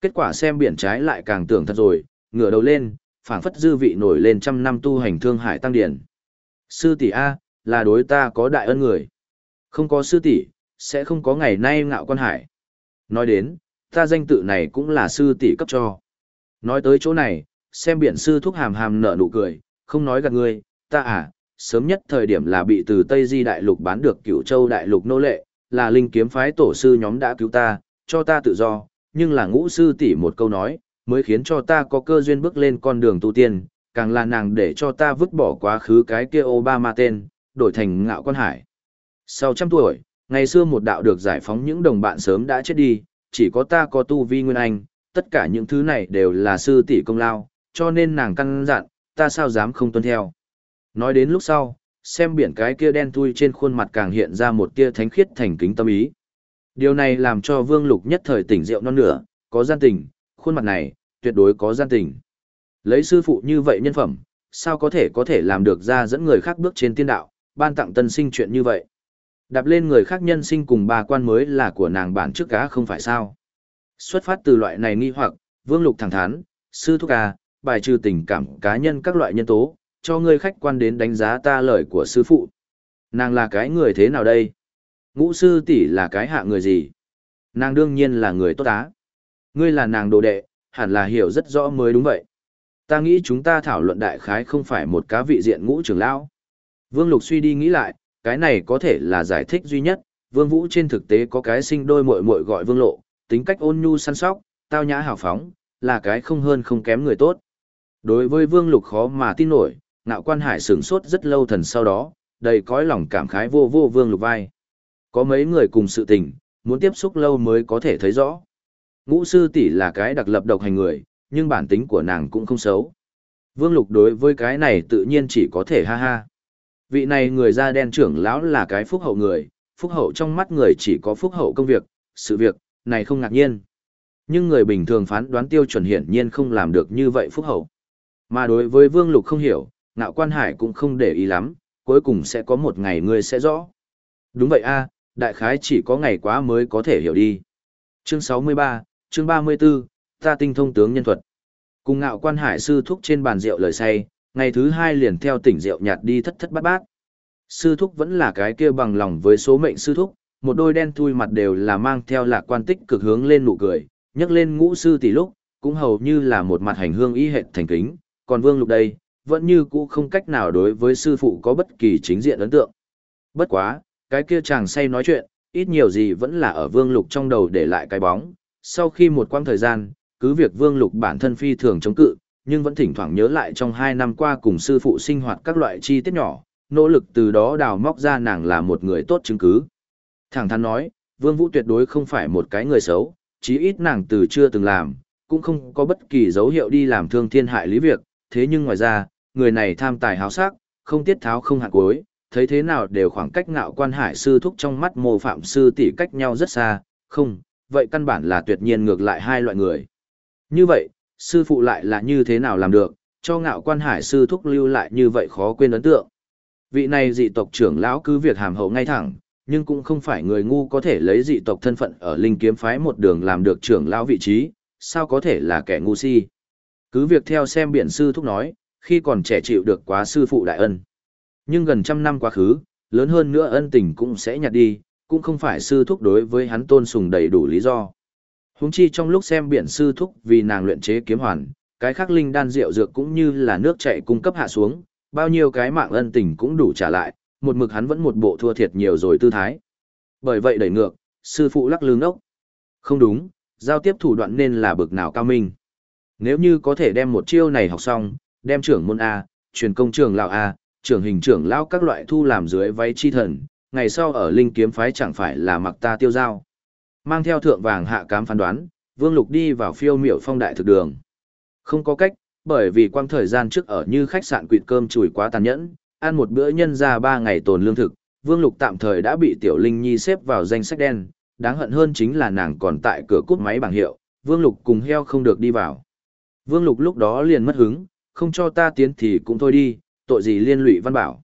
Kết quả xem biển trái lại càng tưởng thật rồi, ngửa đầu lên, phảng phất dư vị nổi lên trăm năm tu hành thương hải tăng điển. Sư tỷ A, là đối ta có đại ân người. Không có sư tỷ, sẽ không có ngày nay ngạo quan hải. Nói đến, ta danh tự này cũng là sư tỷ cấp cho. Nói tới chỗ này, xem biển sư thúc hàm hàm nở nụ cười, không nói gạt ngươi, ta à, sớm nhất thời điểm là bị từ Tây Di Đại Lục bán được cửu châu Đại Lục nô lệ, là linh kiếm phái tổ sư nhóm đã cứu ta, cho ta tự do, nhưng là ngũ sư tỷ một câu nói, mới khiến cho ta có cơ duyên bước lên con đường tu tiên, càng là nàng để cho ta vứt bỏ quá khứ cái kia Obama tên, đổi thành ngạo quan hải. Sau trăm tuổi, ngày xưa một đạo được giải phóng những đồng bạn sớm đã chết đi, chỉ có ta có tu vi nguyên anh, tất cả những thứ này đều là sư tỷ công lao, cho nên nàng căn dặn, ta sao dám không tuân theo. Nói đến lúc sau, xem biển cái kia đen thui trên khuôn mặt càng hiện ra một tia thánh khiết thành kính tâm ý. Điều này làm cho Vương Lục nhất thời tỉnh rượu non nửa, có gian tình, khuôn mặt này, tuyệt đối có gian tình. Lấy sư phụ như vậy nhân phẩm, sao có thể có thể làm được ra dẫn người khác bước trên tiên đạo, ban tặng tân sinh chuyện như vậy. Đạp lên người khác nhân sinh cùng bà quan mới là của nàng bản trước cá không phải sao. Xuất phát từ loại này nghi hoặc, Vương Lục thẳng thắn, sư thúc à, bài trừ tình cảm cá nhân các loại nhân tố, cho ngươi khách quan đến đánh giá ta lời của sư phụ. Nàng là cái người thế nào đây? Ngũ sư tỷ là cái hạ người gì? Nàng đương nhiên là người tốt á. Ngươi là nàng đồ đệ, hẳn là hiểu rất rõ mới đúng vậy. Ta nghĩ chúng ta thảo luận đại khái không phải một cá vị diện ngũ trưởng lão. Vương Lục suy đi nghĩ lại, cái này có thể là giải thích duy nhất, Vương Vũ trên thực tế có cái sinh đôi muội muội gọi Vương Lộ, tính cách ôn nhu săn sóc, tao nhã hào phóng, là cái không hơn không kém người tốt. Đối với Vương Lục khó mà tin nổi, ngạo quan hải sửng sốt rất lâu thần sau đó, đầy cõi lòng cảm khái vô vô Vương Lục vai. Có mấy người cùng sự tình, muốn tiếp xúc lâu mới có thể thấy rõ. Ngũ sư tỷ là cái đặc lập độc hành người, nhưng bản tính của nàng cũng không xấu. Vương Lục đối với cái này tự nhiên chỉ có thể ha ha. Vị này người da đen trưởng lão là cái phúc hậu người, phúc hậu trong mắt người chỉ có phúc hậu công việc, sự việc, này không ngạc nhiên. Nhưng người bình thường phán đoán tiêu chuẩn hiển nhiên không làm được như vậy phúc hậu. Mà đối với Vương Lục không hiểu, ngạo quan hải cũng không để ý lắm, cuối cùng sẽ có một ngày ngươi sẽ rõ. Đúng vậy a, đại khái chỉ có ngày quá mới có thể hiểu đi. Chương 63, chương 34, ta tinh thông tướng nhân thuật. Cùng ngạo quan hải sư thúc trên bàn rượu lời say, ngày thứ hai liền theo tỉnh rượu nhạt đi thất thất bát bát. Sư thúc vẫn là cái kia bằng lòng với số mệnh sư thúc, một đôi đen thui mặt đều là mang theo lạc quan tích cực hướng lên nụ cười, nhấc lên ngũ sư tỷ lúc, cũng hầu như là một mặt hành hương y hệt thành kính, còn vương lục đây, vẫn như cũ không cách nào đối với sư phụ có bất kỳ chính diện ấn tượng. Bất quá, cái kia chàng say nói chuyện, ít nhiều gì vẫn là ở vương lục trong đầu để lại cái bóng. Sau khi một quãng thời gian, cứ việc vương lục bản thân phi thường chống cự, nhưng vẫn thỉnh thoảng nhớ lại trong hai năm qua cùng sư phụ sinh hoạt các loại chi tiết nhỏ, nỗ lực từ đó đào móc ra nàng là một người tốt chứng cứ. Thẳng thắn nói, vương vũ tuyệt đối không phải một cái người xấu, chí ít nàng từ chưa từng làm, cũng không có bất kỳ dấu hiệu đi làm thương thiên hại lý việc, thế nhưng ngoài ra, người này tham tài háo sắc, không tiết tháo không hạn cuối, thấy thế nào đều khoảng cách ngạo quan hải sư thúc trong mắt mô phạm sư tỷ cách nhau rất xa, không, vậy căn bản là tuyệt nhiên ngược lại hai loại người. Như vậy, sư phụ lại là như thế nào làm được, cho ngạo quan hải sư thúc lưu lại như vậy khó quên ấn tượng. Vị này dị tộc trưởng lão cứ việc hàm hậu ngay thẳng, nhưng cũng không phải người ngu có thể lấy dị tộc thân phận ở linh kiếm phái một đường làm được trưởng lão vị trí, sao có thể là kẻ ngu si. Cứ việc theo xem biển sư thúc nói, khi còn trẻ chịu được quá sư phụ đại ân. Nhưng gần trăm năm quá khứ, lớn hơn nữa ân tình cũng sẽ nhạt đi, cũng không phải sư thúc đối với hắn tôn sùng đầy đủ lý do. Huống chi trong lúc xem biển sư thúc vì nàng luyện chế kiếm hoàn, cái khắc linh đan rượu dược cũng như là nước chảy cung cấp hạ xuống, bao nhiêu cái mạng ân tình cũng đủ trả lại, một mực hắn vẫn một bộ thua thiệt nhiều rồi tư thái. Bởi vậy đẩy ngược, sư phụ lắc lương ốc. Không đúng, giao tiếp thủ đoạn nên là bực nào cao minh. Nếu như có thể đem một chiêu này học xong, đem trưởng môn A, truyền công trường lão A, trưởng hình trưởng lão các loại thu làm dưới váy chi thần, ngày sau ở linh kiếm phái chẳng phải là mặc ta tiêu giao. Mang theo thượng vàng hạ cám phán đoán, Vương Lục đi vào phiêu miểu phong đại thực đường. Không có cách, bởi vì quang thời gian trước ở như khách sạn quỵt cơm chùi quá tàn nhẫn, ăn một bữa nhân ra ba ngày tồn lương thực, Vương Lục tạm thời đã bị Tiểu Linh Nhi xếp vào danh sách đen, đáng hận hơn chính là nàng còn tại cửa cút máy bảng hiệu, Vương Lục cùng heo không được đi vào. Vương Lục lúc đó liền mất hứng, không cho ta tiến thì cũng thôi đi, tội gì liên lụy văn bảo.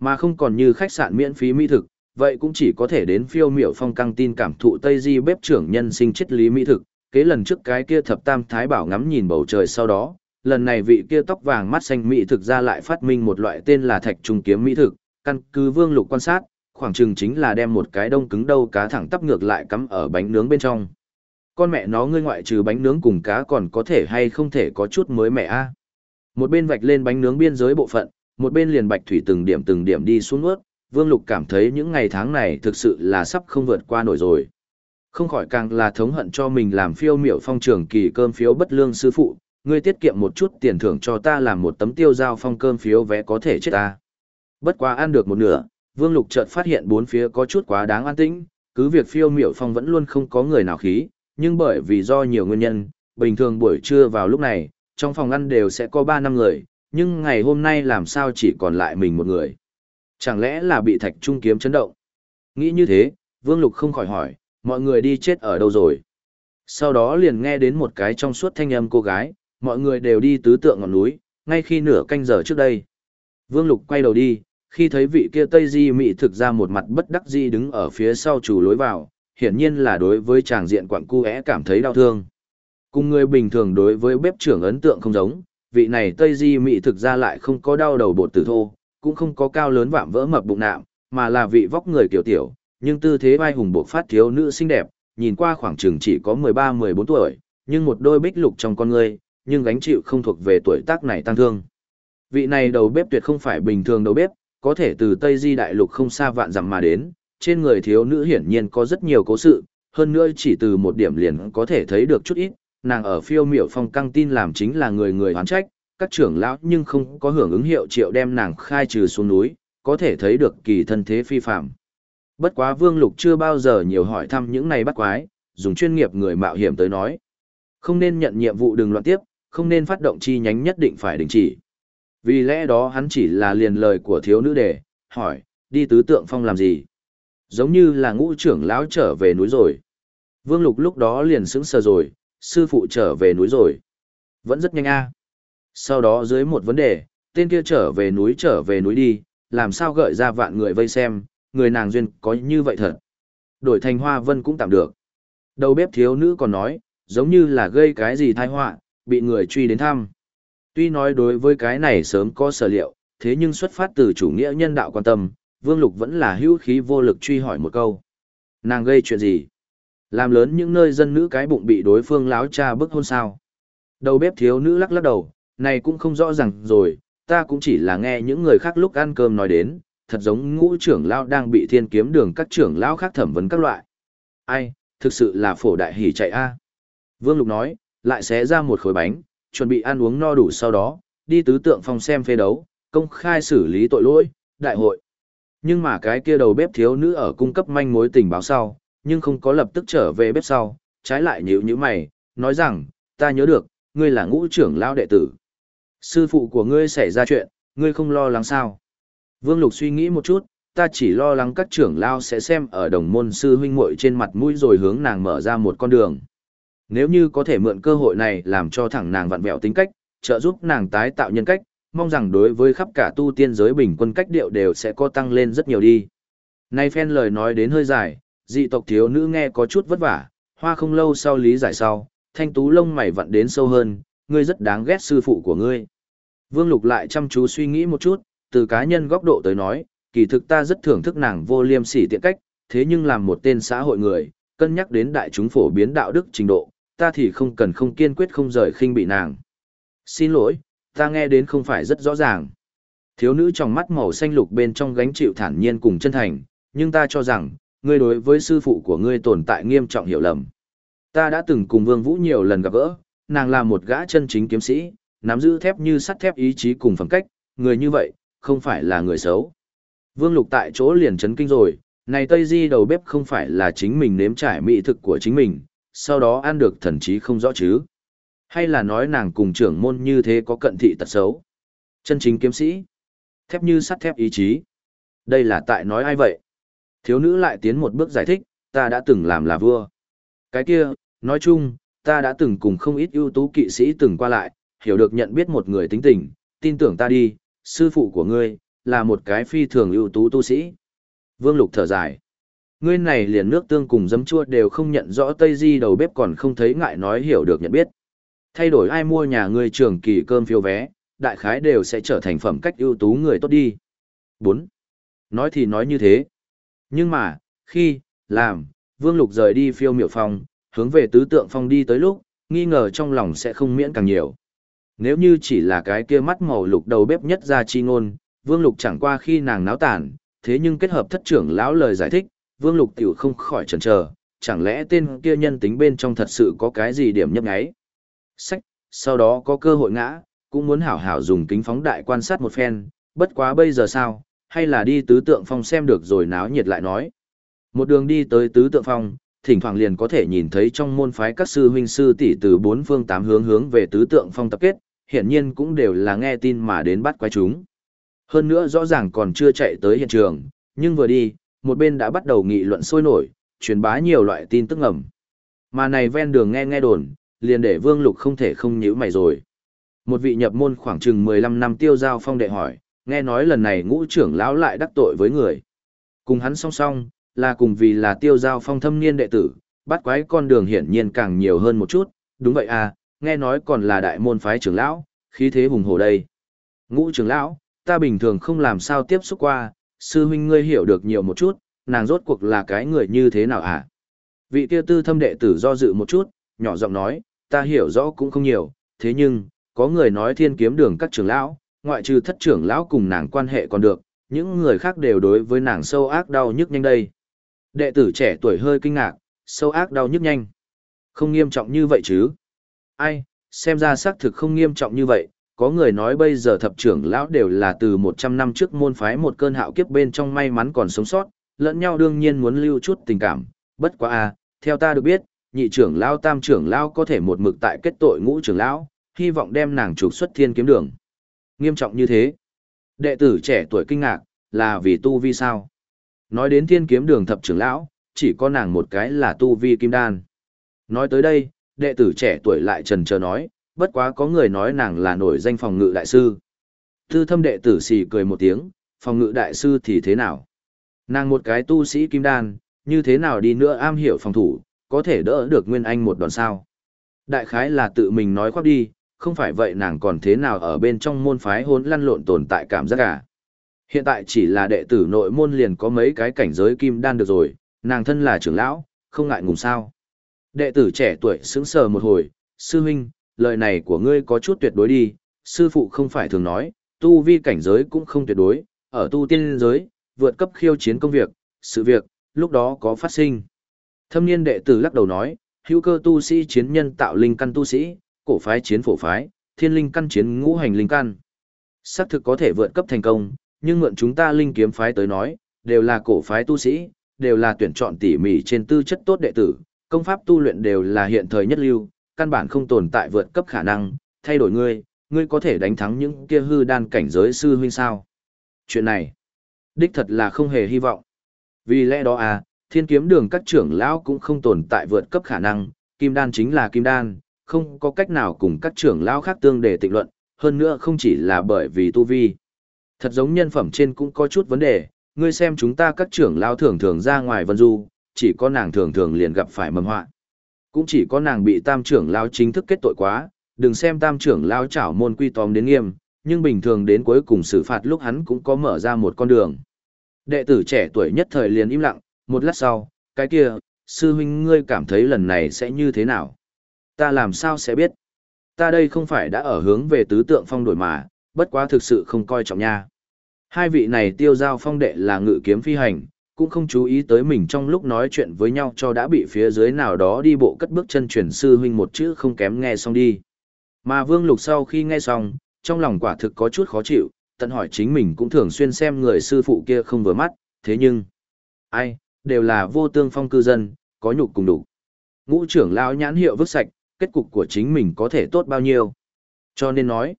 Mà không còn như khách sạn miễn phí mỹ thực, vậy cũng chỉ có thể đến phiêu miểu phong căng tin cảm thụ Tây Di bếp trưởng nhân sinh chất lý mỹ thực. Kế lần trước cái kia thập tam thái bảo ngắm nhìn bầu trời sau đó, lần này vị kia tóc vàng mắt xanh mỹ thực ra lại phát minh một loại tên là thạch trung kiếm mỹ thực, căn cứ vương lục quan sát, khoảng chừng chính là đem một cái đông cứng đâu cá thẳng tắp ngược lại cắm ở bánh nướng bên trong. Con mẹ nó ngươi ngoại trừ bánh nướng cùng cá còn có thể hay không thể có chút mới mẹ a. Một bên vạch lên bánh nướng biên giới bộ phận, một bên liền bạch thủy từng điểm từng điểm đi xuống nuốt, Vương Lục cảm thấy những ngày tháng này thực sự là sắp không vượt qua nổi rồi. Không khỏi càng là thống hận cho mình làm phiêu miểu phong trường kỳ cơm phiếu bất lương sư phụ, ngươi tiết kiệm một chút tiền thưởng cho ta làm một tấm tiêu giao phong cơm phiếu vé có thể chết ta. Bất quá ăn được một nửa, Vương Lục chợt phát hiện bốn phía có chút quá đáng an tĩnh, cứ việc phiêu miểu phong vẫn luôn không có người nào khí, nhưng bởi vì do nhiều nguyên nhân, bình thường buổi trưa vào lúc này, trong phòng ăn đều sẽ có ba năm người, nhưng ngày hôm nay làm sao chỉ còn lại mình một người. Chẳng lẽ là bị thạch trung kiếm chấn động? Nghĩ như thế, Vương Lục không khỏi hỏi, mọi người đi chết ở đâu rồi? Sau đó liền nghe đến một cái trong suốt thanh âm cô gái, mọi người đều đi tứ tượng ngọn núi, ngay khi nửa canh giờ trước đây. Vương Lục quay đầu đi, khi thấy vị kia Tây Di Mị thực ra một mặt bất đắc di đứng ở phía sau chủ lối vào, hiển nhiên là đối với chàng diện quặng cu é cảm thấy đau thương. Cùng người bình thường đối với bếp trưởng ấn tượng không giống, vị này Tây Di Mị thực ra lại không có đau đầu bột tử thô, cũng không có cao lớn vạm vỡ mập bụng nạm, mà là vị vóc người kiểu tiểu, nhưng tư thế vai hùng buộc phát thiếu nữ xinh đẹp, nhìn qua khoảng chừng chỉ có 13-14 tuổi, nhưng một đôi bích lục trong con người, nhưng gánh chịu không thuộc về tuổi tác này tăng thương. Vị này đầu bếp tuyệt không phải bình thường đầu bếp, có thể từ Tây Di đại lục không xa vạn dặm mà đến, trên người thiếu nữ hiển nhiên có rất nhiều cố sự, hơn nữa chỉ từ một điểm liền có thể thấy được chút ít, nàng ở phiêu miểu phong căng tin làm chính là người người hoán trách, các trưởng lão nhưng không có hưởng ứng hiệu triệu đem nàng khai trừ xuống núi, có thể thấy được kỳ thân thế phi phạm. Bất quá Vương Lục chưa bao giờ nhiều hỏi thăm những này bắt quái, dùng chuyên nghiệp người mạo hiểm tới nói. Không nên nhận nhiệm vụ đừng loạn tiếp, không nên phát động chi nhánh nhất định phải đình chỉ. Vì lẽ đó hắn chỉ là liền lời của thiếu nữ đề, hỏi, đi tứ tượng phong làm gì? Giống như là ngũ trưởng lão trở về núi rồi. Vương Lục lúc đó liền sững sờ rồi, sư phụ trở về núi rồi. Vẫn rất nhanh a. Sau đó dưới một vấn đề, tên kia trở về núi trở về núi đi, làm sao gợi ra vạn người vây xem, người nàng duyên có như vậy thật. Đổi thành hoa vân cũng tạm được. Đầu bếp thiếu nữ còn nói, giống như là gây cái gì tai họa, bị người truy đến thăm. Tuy nói đối với cái này sớm có sở liệu, thế nhưng xuất phát từ chủ nghĩa nhân đạo quan tâm, Vương Lục vẫn là hữu khí vô lực truy hỏi một câu. Nàng gây chuyện gì? Làm lớn những nơi dân nữ cái bụng bị đối phương láo cha bức hôn sao? Đầu bếp thiếu nữ lắc lắc đầu, này cũng không rõ ràng rồi, ta cũng chỉ là nghe những người khác lúc ăn cơm nói đến, thật giống ngũ trưởng lao đang bị thiên kiếm đường các trưởng lao khác thẩm vấn các loại. Ai, thực sự là phổ đại hỉ chạy a. Vương Lục nói, lại xé ra một khối bánh, chuẩn bị ăn uống no đủ sau đó, đi tứ tượng phòng xem phê đấu, công khai xử lý tội lỗi, đại hội. Nhưng mà cái kia đầu bếp thiếu nữ ở cung cấp manh mối tình báo sau, nhưng không có lập tức trở về bếp sau, trái lại nhíu nhíu mày, nói rằng, ta nhớ được, ngươi là ngũ trưởng lao đệ tử. Sư phụ của ngươi xảy ra chuyện, ngươi không lo lắng sao? Vương Lục suy nghĩ một chút, ta chỉ lo lắng các trưởng lao sẽ xem ở đồng môn sư huynh muội trên mặt mũi rồi hướng nàng mở ra một con đường. Nếu như có thể mượn cơ hội này làm cho thẳng nàng vặn vẹo tính cách, trợ giúp nàng tái tạo nhân cách, mong rằng đối với khắp cả tu tiên giới bình quân cách điệu đều sẽ có tăng lên rất nhiều đi. Nay phen lời nói đến hơi dài, dị tộc thiếu nữ nghe có chút vất vả, hoa không lâu sau lý giải sau, thanh tú lông mày vặn đến sâu hơn, ngươi rất đáng ghét sư phụ của ngươi. Vương Lục lại chăm chú suy nghĩ một chút, từ cá nhân góc độ tới nói, kỳ thực ta rất thưởng thức nàng vô liêm sỉ tiện cách, thế nhưng làm một tên xã hội người, cân nhắc đến đại chúng phổ biến đạo đức trình độ, ta thì không cần không kiên quyết không rời khinh bị nàng. Xin lỗi, ta nghe đến không phải rất rõ ràng. Thiếu nữ trong mắt màu xanh lục bên trong gánh chịu thản nhiên cùng chân thành, nhưng ta cho rằng, ngươi đối với sư phụ của ngươi tồn tại nghiêm trọng hiểu lầm. Ta đã từng cùng Vương Vũ nhiều lần gặp gỡ, nàng là một gã chân chính kiếm sĩ, nắm giữ thép như sắt thép ý chí cùng phẩm cách, người như vậy, không phải là người xấu. Vương Lục tại chỗ liền chấn kinh rồi, này Tây Di đầu bếp không phải là chính mình nếm trải mỹ thực của chính mình, sau đó ăn được thần trí không rõ chứ. Hay là nói nàng cùng trưởng môn như thế có cận thị tật xấu. Chân chính kiếm sĩ. Thép như sắt thép ý chí. Đây là tại nói ai vậy? Thiếu nữ lại tiến một bước giải thích, ta đã từng làm là vua. Cái kia, nói chung, ta đã từng cùng không ít ưu tú kỵ sĩ từng qua lại, hiểu được nhận biết một người tính tình, tin tưởng ta đi, sư phụ của ngươi, là một cái phi thường ưu tú tu sĩ. Vương Lục thở dài. Ngươi này liền nước tương cùng giấm chua đều không nhận rõ Tây Di đầu bếp còn không thấy ngại nói hiểu được nhận biết. Thay đổi ai mua nhà ngươi trường kỳ cơm phiếu vé, đại khái đều sẽ trở thành phẩm cách ưu tú người tốt đi. 4. Nói thì nói như thế. Nhưng mà, khi, làm, Vương Lục rời đi phiêu miểu phong, hướng về tứ tượng phong đi tới lúc, nghi ngờ trong lòng sẽ không miễn càng nhiều. Nếu như chỉ là cái kia mắt màu lục đầu bếp nhất ra chi ngôn, Vương Lục chẳng qua khi nàng náo tản, thế nhưng kết hợp thất trưởng lão lời giải thích, Vương Lục tiểu không khỏi chần chờ, chẳng lẽ tên kia nhân tính bên trong thật sự có cái gì điểm nhấp nháy. Sách, sau đó có cơ hội ngã, cũng muốn hảo hảo dùng kính phóng đại quan sát một phen, bất quá bây giờ sao, hay là đi tứ tượng phong xem được rồi náo nhiệt lại nói. Một đường đi tới tứ tượng phong, thỉnh thoảng liền có thể nhìn thấy trong môn phái các sư huynh sư tỷ từ bốn phương tám hướng hướng về tứ tượng phong tập kết, hiển nhiên cũng đều là nghe tin mà đến bắt quái chúng. Hơn nữa rõ ràng còn chưa chạy tới hiện trường, nhưng vừa đi, một bên đã bắt đầu nghị luận sôi nổi, truyền bá nhiều loại tin tức ngầm. Mà này ven đường nghe nghe đồn, liền để Vương Lục không thể không nhíu mày rồi. Một vị nhập môn khoảng chừng 15 năm tiêu giao phong đệ hỏi, nghe nói lần này ngũ trưởng lão lại đắc tội với người. Cùng hắn song song, là cùng vì là tiêu giao phong thâm niên đệ tử, bắt quái con đường hiển nhiên càng nhiều hơn một chút, đúng vậy à, nghe nói còn là đại môn phái trưởng lão, khí thế hùng hồ đây. Ngũ trưởng lão, ta bình thường không làm sao tiếp xúc qua, sư huynh ngươi hiểu được nhiều một chút, nàng rốt cuộc là cái người như thế nào à? Vị kia tư thâm đệ tử do dự một chút, nhỏ giọng nói, ta hiểu rõ cũng không nhiều, thế nhưng, có người nói thiên kiếm đường các trưởng lão, ngoại trừ thất trưởng lão cùng nàng quan hệ còn được, những người khác đều đối với nàng sâu ác đau nhức nhanh đây. Đệ tử trẻ tuổi hơi kinh ngạc, sâu ác đau nhức nhanh. Không nghiêm trọng như vậy chứ? Ai, xem ra xác thực không nghiêm trọng như vậy, có người nói bây giờ thập trưởng lão đều là từ 100 năm trước môn phái một cơn hạo kiếp bên trong may mắn còn sống sót, lẫn nhau đương nhiên muốn lưu chút tình cảm, bất quá a, theo ta được biết, nhị trưởng lão tam trưởng lão có thể một mực tại kết tội ngũ trưởng lão, hy vọng đem nàng trục xuất thiên kiếm đường. Nghiêm trọng như thế. Đệ tử trẻ tuổi kinh ngạc, là vì tu vi sao? Nói đến thiên kiếm đường thập trưởng lão, chỉ có nàng một cái là tu vi kim đan. Nói tới đây, đệ tử trẻ tuổi lại trần chờ nói, bất quá có người nói nàng là nổi danh phòng ngự đại sư. Tư thâm đệ tử xì cười một tiếng, phòng ngự đại sư thì thế nào? Nàng một cái tu sĩ kim đan, như thế nào đi nữa am hiểu phòng thủ, có thể đỡ được Nguyên Anh một đòn sao? Đại khái là tự mình nói khoác đi, không phải vậy nàng còn thế nào ở bên trong môn phái hỗn lăn lộn tồn tại cảm giác cả. Hiện tại chỉ là đệ tử nội môn liền có mấy cái cảnh giới kim đan được rồi, nàng thân là trưởng lão, không ngại ngùng sao. Đệ tử trẻ tuổi sững sờ một hồi, sư huynh, lời này của ngươi có chút tuyệt đối đi, sư phụ không phải thường nói, tu vi cảnh giới cũng không tuyệt đối, ở tu tiên giới, vượt cấp khiêu chiến công việc, sự việc, lúc đó có phát sinh. Thâm niên đệ tử lắc đầu nói, hữu cơ tu sĩ chiến nhân tạo linh căn tu sĩ, cổ phái chiến phổ phái, thiên linh căn chiến ngũ hành linh căn. Xác thực có thể vượt cấp thành công, nhưng mượn chúng ta linh kiếm phái tới nói, đều là cổ phái tu sĩ, đều là tuyển chọn tỉ mỉ trên tư chất tốt đệ tử, công pháp tu luyện đều là hiện thời nhất lưu, căn bản không tồn tại vượt cấp khả năng, thay đổi ngươi, ngươi có thể đánh thắng những kia hư đan cảnh giới sư huynh sao. Chuyện này, đích thật là không hề hy vọng. Vì lẽ đó à, thiên kiếm đường các trưởng lão cũng không tồn tại vượt cấp khả năng, kim đan chính là kim đan, không có cách nào cùng các trưởng lão khác tương để tịnh luận, hơn nữa không chỉ là bởi vì tu vi. Thật giống nhân phẩm trên cũng có chút vấn đề, ngươi xem chúng ta các trưởng lão thường thường ra ngoài vân du, chỉ có nàng thường thường liền gặp phải mầm họa. Cũng chỉ có nàng bị tam trưởng lão chính thức kết tội quá, đừng xem tam trưởng lão chảo môn quy tóm đến nghiêm, nhưng bình thường đến cuối cùng xử phạt lúc hắn cũng có mở ra một con đường. Đệ tử trẻ tuổi nhất thời liền im lặng, một lát sau, cái kia, sư huynh ngươi cảm thấy lần này sẽ như thế nào? Ta làm sao sẽ biết? Ta đây không phải đã ở hướng về tứ tượng phong đổi mà, bất quá thực sự không coi trọng nha. Hai vị này tiêu giao phong đệ là ngự kiếm phi hành, cũng không chú ý tới mình trong lúc nói chuyện với nhau cho đã bị phía dưới nào đó đi bộ cất bước chân chuyển sư huynh một chữ không kém nghe xong đi. Mà Vương Lục sau khi nghe xong, trong lòng quả thực có chút khó chịu, tận hỏi chính mình cũng thường xuyên xem người sư phụ kia không vừa mắt, thế nhưng, ai, đều là vô tương phong cư dân, có nhục cùng đủ. Ngũ trưởng lão nhãn hiệu vứt sạch, kết cục của chính mình có thể tốt bao nhiêu. Cho nên nói,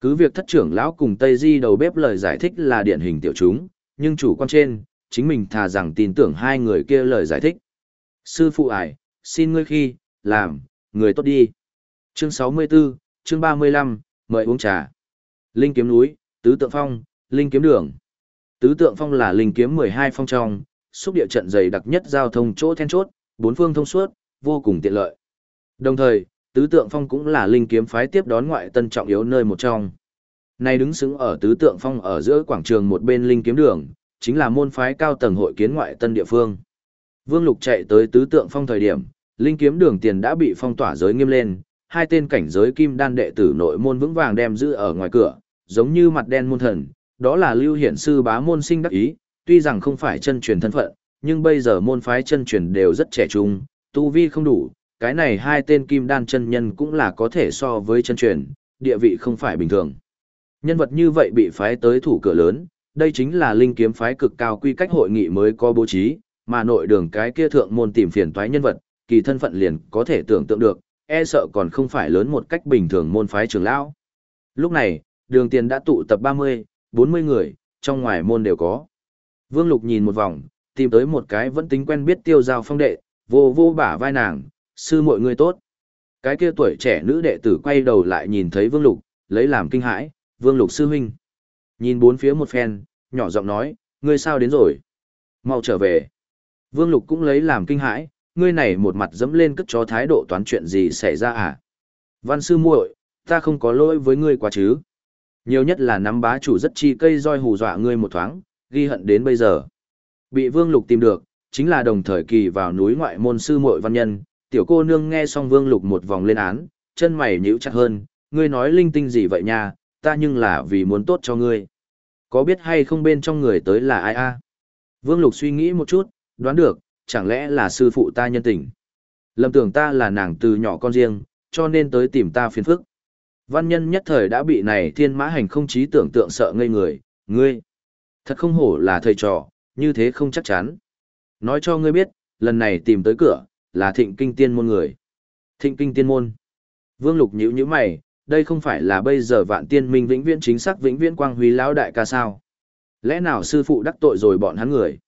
cứ việc thất trưởng lão cùng Tây Di đầu bếp lời giải thích là điển hình tiểu chúng, nhưng chủ quan trên, chính mình thà rằng tin tưởng hai người kia lời giải thích. Sư phụ ải, xin ngươi khi, làm, người tốt đi. Chương 64, chương 35, mời uống trà. Linh kiếm núi, tứ tượng phong, linh kiếm đường. Tứ tượng phong là linh kiếm 12 phong trong, xúc địa trận dày đặc nhất giao thông chỗ then chốt, bốn phương thông suốt, vô cùng tiện lợi. Đồng thời, tứ tượng phong cũng là linh kiếm phái tiếp đón ngoại tân trọng yếu nơi một trong. nay đứng xứng ở tứ tượng phong ở giữa quảng trường một bên linh kiếm đường, chính là môn phái cao tầng hội kiến ngoại tân địa phương. Vương Lục chạy tới tứ tượng phong thời điểm, linh kiếm đường tiền đã bị phong tỏa giới nghiêm lên, hai tên cảnh giới kim đan đệ tử nội môn vững vàng đem giữ ở ngoài cửa, giống như mặt đen môn thần, đó là lưu hiển sư bá môn sinh đắc ý, tuy rằng không phải chân truyền thân phận, nhưng bây giờ môn phái chân truyền đều rất trẻ trung, tu vi không đủ, cái này hai tên kim đan chân nhân cũng là có thể so với chân truyền, địa vị không phải bình thường. Nhân vật như vậy bị phái tới thủ cửa lớn, đây chính là linh kiếm phái cực cao quy cách hội nghị mới có bố trí, mà nội đường cái kia thượng môn tìm phiền toái nhân vật, kỳ thân phận liền có thể tưởng tượng được, e sợ còn không phải lớn một cách bình thường môn phái trưởng lão. Lúc này, đường tiền đã tụ tập 30, 40 người, trong ngoài môn đều có. Vương Lục nhìn một vòng, tìm tới một cái vẫn tính quen biết tiêu giao phong đệ, vô vô bả vai nàng, sư muội người tốt. Cái kia tuổi trẻ nữ đệ tử quay đầu lại nhìn thấy Vương Lục, lấy làm kinh hãi, Vương Lục sư huynh. Nhìn bốn phía một phen, nhỏ giọng nói, ngươi sao đến rồi? Mau trở về. Vương Lục cũng lấy làm kinh hãi, ngươi này một mặt dẫm lên cất chó thái độ toán chuyện gì xảy ra à? Văn sư muội, ta không có lỗi với ngươi quá chứ. Nhiều nhất là nắm bá chủ rất chi cây roi hù dọa ngươi một thoáng, ghi hận đến bây giờ. Bị Vương Lục tìm được, chính là đồng thời kỳ vào núi ngoại môn sư muội văn nhân, tiểu cô nương nghe xong Vương Lục một vòng lên án, chân mày nhíu chặt hơn, ngươi nói linh tinh gì vậy nha, ta nhưng là vì muốn tốt cho ngươi. Có biết hay không bên trong người tới là ai a? Vương Lục suy nghĩ một chút, đoán được, chẳng lẽ là sư phụ ta nhân tình. Lầm tưởng ta là nàng từ nhỏ con riêng, cho nên tới tìm ta phiền phức. Văn nhân nhất thời đã bị này thiên mã hành không trí tưởng tượng sợ ngây người, ngươi. Thật không hổ là thầy trò, như thế không chắc chắn. Nói cho ngươi biết, lần này tìm tới cửa, là thịnh kinh tiên môn người. Thịnh kinh tiên môn. Vương Lục nhíu nhíu mày, đây không phải là bây giờ vạn tiên minh vĩnh viễn chính xác vĩnh viễn quang huy lão đại ca sao. Lẽ nào sư phụ đắc tội rồi bọn hắn người?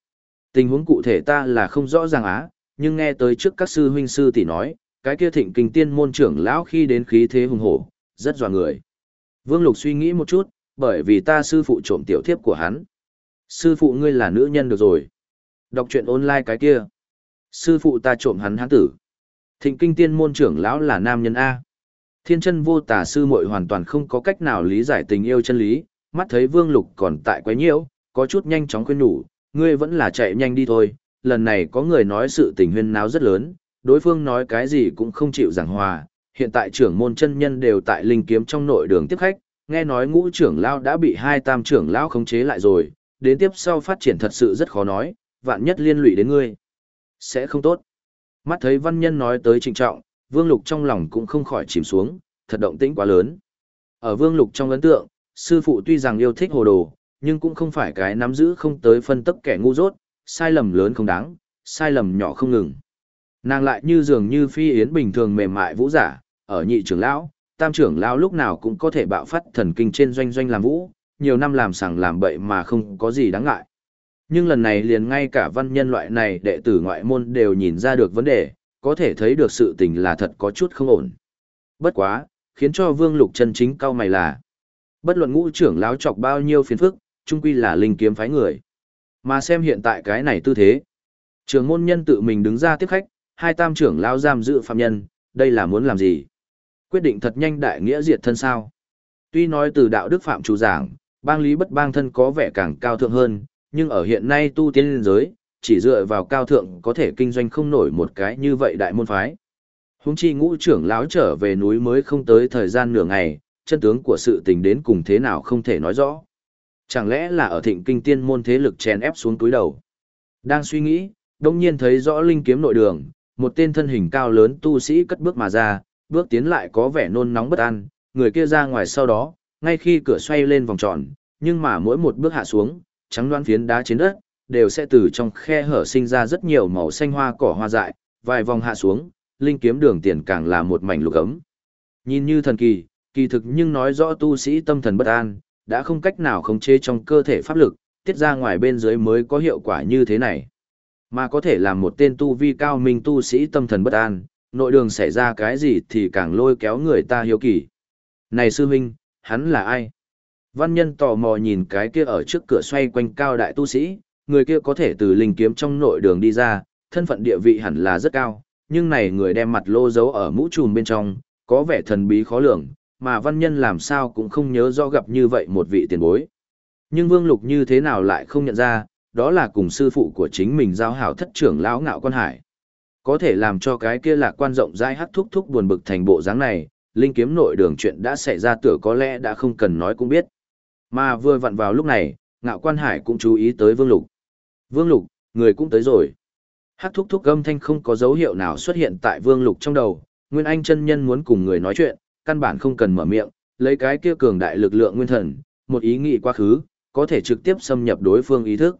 Tình huống cụ thể ta là không rõ ràng á, nhưng nghe tới trước các sư huynh sư tỷ nói, cái kia thịnh kinh tiên môn trưởng lão khi đến khí thế hùng hổ, rất dọa người. Vương Lục suy nghĩ một chút, bởi vì ta sư phụ trộm tiểu thiếp của hắn. Sư phụ ngươi là nữ nhân được rồi. Đọc truyện online cái kia. Sư phụ ta trộm hắn hán tử. Thịnh kinh tiên môn trưởng lão là nam nhân A. Thiên chân vô tà sư muội hoàn toàn không có cách nào lý giải tình yêu chân lý, mắt thấy vương lục còn tại quấy nhiễu, có chút nhanh chóng khuyên nhủ, ngươi vẫn là chạy nhanh đi thôi, lần này có người nói sự tình huyên náo rất lớn, đối phương nói cái gì cũng không chịu giảng hòa, hiện tại trưởng môn chân nhân đều tại linh kiếm trong nội đường tiếp khách, nghe nói ngũ trưởng lão đã bị hai tam trưởng lão khống chế lại rồi, đến tiếp sau phát triển thật sự rất khó nói, vạn nhất liên lụy đến ngươi. Sẽ không tốt. Mắt thấy văn nhân nói tới trịnh trọng, vương lục trong lòng cũng không khỏi chìm xuống, thật động tĩnh quá lớn. Ở vương lục trong ấn tượng, sư phụ tuy rằng yêu thích hồ đồ, nhưng cũng không phải cái nắm giữ không tới phân tức kẻ ngu dốt, sai lầm lớn không đáng, sai lầm nhỏ không ngừng. Nàng lại như dường như phi yến bình thường mềm mại vũ giả, ở nhị trưởng lão, tam trưởng lão lúc nào cũng có thể bạo phát thần kinh trên doanh doanh làm vũ, nhiều năm làm sằng làm bậy mà không có gì đáng ngại. Nhưng lần này liền ngay cả văn nhân loại này đệ tử ngoại môn đều nhìn ra được vấn đề, có thể thấy được sự tình là thật có chút không ổn. Bất quá, khiến cho vương lục chân chính cao mày là, bất luận ngũ trưởng láo chọc bao nhiêu phiền phức, chung quy là linh kiếm phái người. Mà xem hiện tại cái này tư thế. Trường môn nhân tự mình đứng ra tiếp khách, hai tam trưởng lao giam giữ phạm nhân, đây là muốn làm gì? Quyết định thật nhanh đại nghĩa diệt thân sao? Tuy nói từ đạo đức phạm chủ giảng, bang lý bất bang thân có vẻ càng cao thượng hơn, nhưng ở hiện nay tu tiên liên giới, chỉ dựa vào cao thượng có thể kinh doanh không nổi một cái như vậy đại môn phái. Húng chi ngũ trưởng lão trở về núi mới không tới thời gian nửa ngày, chân tướng của sự tình đến cùng thế nào không thể nói rõ. Chẳng lẽ là ở thịnh kinh tiên môn thế lực chèn ép xuống túi đầu. Đang suy nghĩ, đông nhiên thấy rõ linh kiếm nội đường, một tên thân hình cao lớn tu sĩ cất bước mà ra, bước tiến lại có vẻ nôn nóng bất an, người kia ra ngoài sau đó, ngay khi cửa xoay lên vòng tròn, nhưng mà mỗi một bước hạ xuống, trắng đoán phiến đá trên đất, đều sẽ từ trong khe hở sinh ra rất nhiều màu xanh hoa cỏ hoa dại, vài vòng hạ xuống, linh kiếm đường tiền càng là một mảnh lục ấm. Nhìn như thần kỳ, kỳ thực nhưng nói rõ tu sĩ tâm thần bất an, đã không cách nào khống chế trong cơ thể pháp lực, tiết ra ngoài bên dưới mới có hiệu quả như thế này. Mà có thể làm một tên tu vi cao minh tu sĩ tâm thần bất an, nội đường xảy ra cái gì thì càng lôi kéo người ta hiếu kỳ. Này sư huynh, hắn là ai? Văn nhân tò mò nhìn cái kia ở trước cửa xoay quanh cao đại tu sĩ, người kia có thể từ linh kiếm trong nội đường đi ra, thân phận địa vị hẳn là rất cao, nhưng này người đem mặt lô giấu ở mũ trùm bên trong, có vẻ thần bí khó lường, mà văn nhân làm sao cũng không nhớ do gặp như vậy một vị tiền bối. Nhưng Vương Lục như thế nào lại không nhận ra, đó là cùng sư phụ của chính mình giao hảo thất trưởng lão ngạo quan hải. Có thể làm cho cái kia lạc quan rộng rãi hắc thúc thúc buồn bực thành bộ dáng này, linh kiếm nội đường chuyện đã xảy ra tựa có lẽ đã không cần nói cũng biết. Mà vừa vặn vào lúc này, ngạo quan hải cũng chú ý tới Vương Lục. Vương Lục, người cũng tới rồi. Hắc thúc thúc âm thanh không có dấu hiệu nào xuất hiện tại Vương Lục trong đầu, Nguyên Anh chân nhân muốn cùng người nói chuyện, căn bản không cần mở miệng, lấy cái kia cường đại lực lượng nguyên thần, một ý nghĩ quá khứ, có thể trực tiếp xâm nhập đối phương ý thức.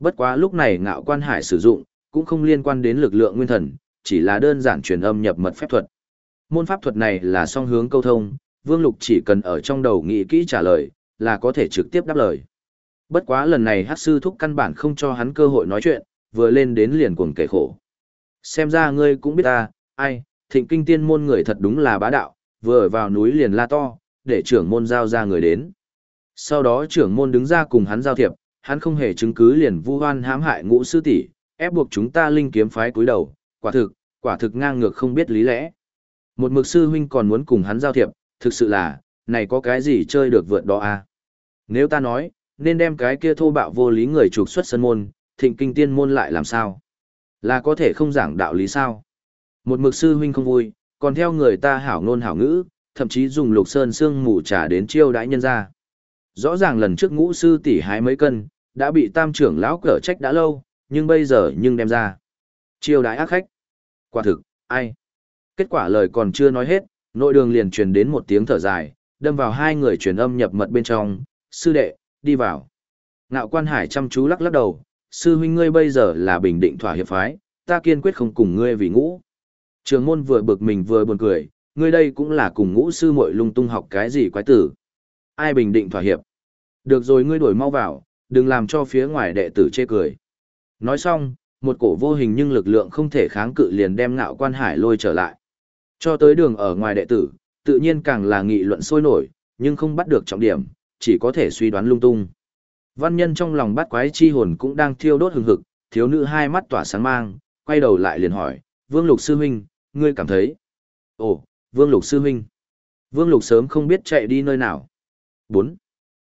Bất quá lúc này ngạo quan hải sử dụng, cũng không liên quan đến lực lượng nguyên thần, chỉ là đơn giản truyền âm nhập mật phép thuật. Môn pháp thuật này là song hướng câu thông, Vương Lục chỉ cần ở trong đầu nghĩ kỹ trả lời, là có thể trực tiếp đáp lời. Bất quá lần này hát sư thúc căn bản không cho hắn cơ hội nói chuyện, vừa lên đến liền cuồng kể khổ. Xem ra ngươi cũng biết ta, ai, thịnh kinh tiên môn người thật đúng là bá đạo, vừa vào núi liền la to, để trưởng môn giao ra người đến. Sau đó trưởng môn đứng ra cùng hắn giao thiệp, hắn không hề chứng cứ liền vu hoan hãm hại ngũ sư tỷ, ép buộc chúng ta linh kiếm phái cúi đầu, quả thực, quả thực ngang ngược không biết lý lẽ. Một mực sư huynh còn muốn cùng hắn giao thiệp, thực sự là, này có cái gì chơi được vượt đó à? Nếu ta nói, nên đem cái kia thô bạo vô lý người trục xuất sân môn, thịnh kinh tiên môn lại làm sao? Là có thể không giảng đạo lý sao? Một mực sư huynh không vui, còn theo người ta hảo ngôn hảo ngữ, thậm chí dùng lục sơn xương mù trà đến chiêu đãi nhân ra. Rõ ràng lần trước ngũ sư tỷ hái mấy cân, đã bị tam trưởng lão cở trách đã lâu, nhưng bây giờ nhưng đem ra. Chiêu đãi ác khách. Quả thực, ai? Kết quả lời còn chưa nói hết, nội đường liền truyền đến một tiếng thở dài, đâm vào hai người truyền âm nhập mật bên trong, sư đệ, đi vào. Ngạo quan hải chăm chú lắc lắc đầu, sư huynh ngươi bây giờ là bình định thỏa hiệp phái, ta kiên quyết không cùng ngươi vì ngũ. Trường môn vừa bực mình vừa buồn cười, ngươi đây cũng là cùng ngũ sư muội lung tung học cái gì quái tử. Ai bình định thỏa hiệp. Được rồi ngươi đổi mau vào, đừng làm cho phía ngoài đệ tử chê cười. Nói xong, một cổ vô hình nhưng lực lượng không thể kháng cự liền đem ngạo quan hải lôi trở lại. Cho tới đường ở ngoài đệ tử, tự nhiên càng là nghị luận sôi nổi, nhưng không bắt được trọng điểm, chỉ có thể suy đoán lung tung. Văn nhân trong lòng bắt quái chi hồn cũng đang thiêu đốt hừng hực, thiếu nữ hai mắt tỏa sáng mang, quay đầu lại liền hỏi, Vương Lục Sư Huynh, ngươi cảm thấy. Ồ, Vương Lục sư huynh. Vương Lục sớm không biết chạy đi nơi nào. 4.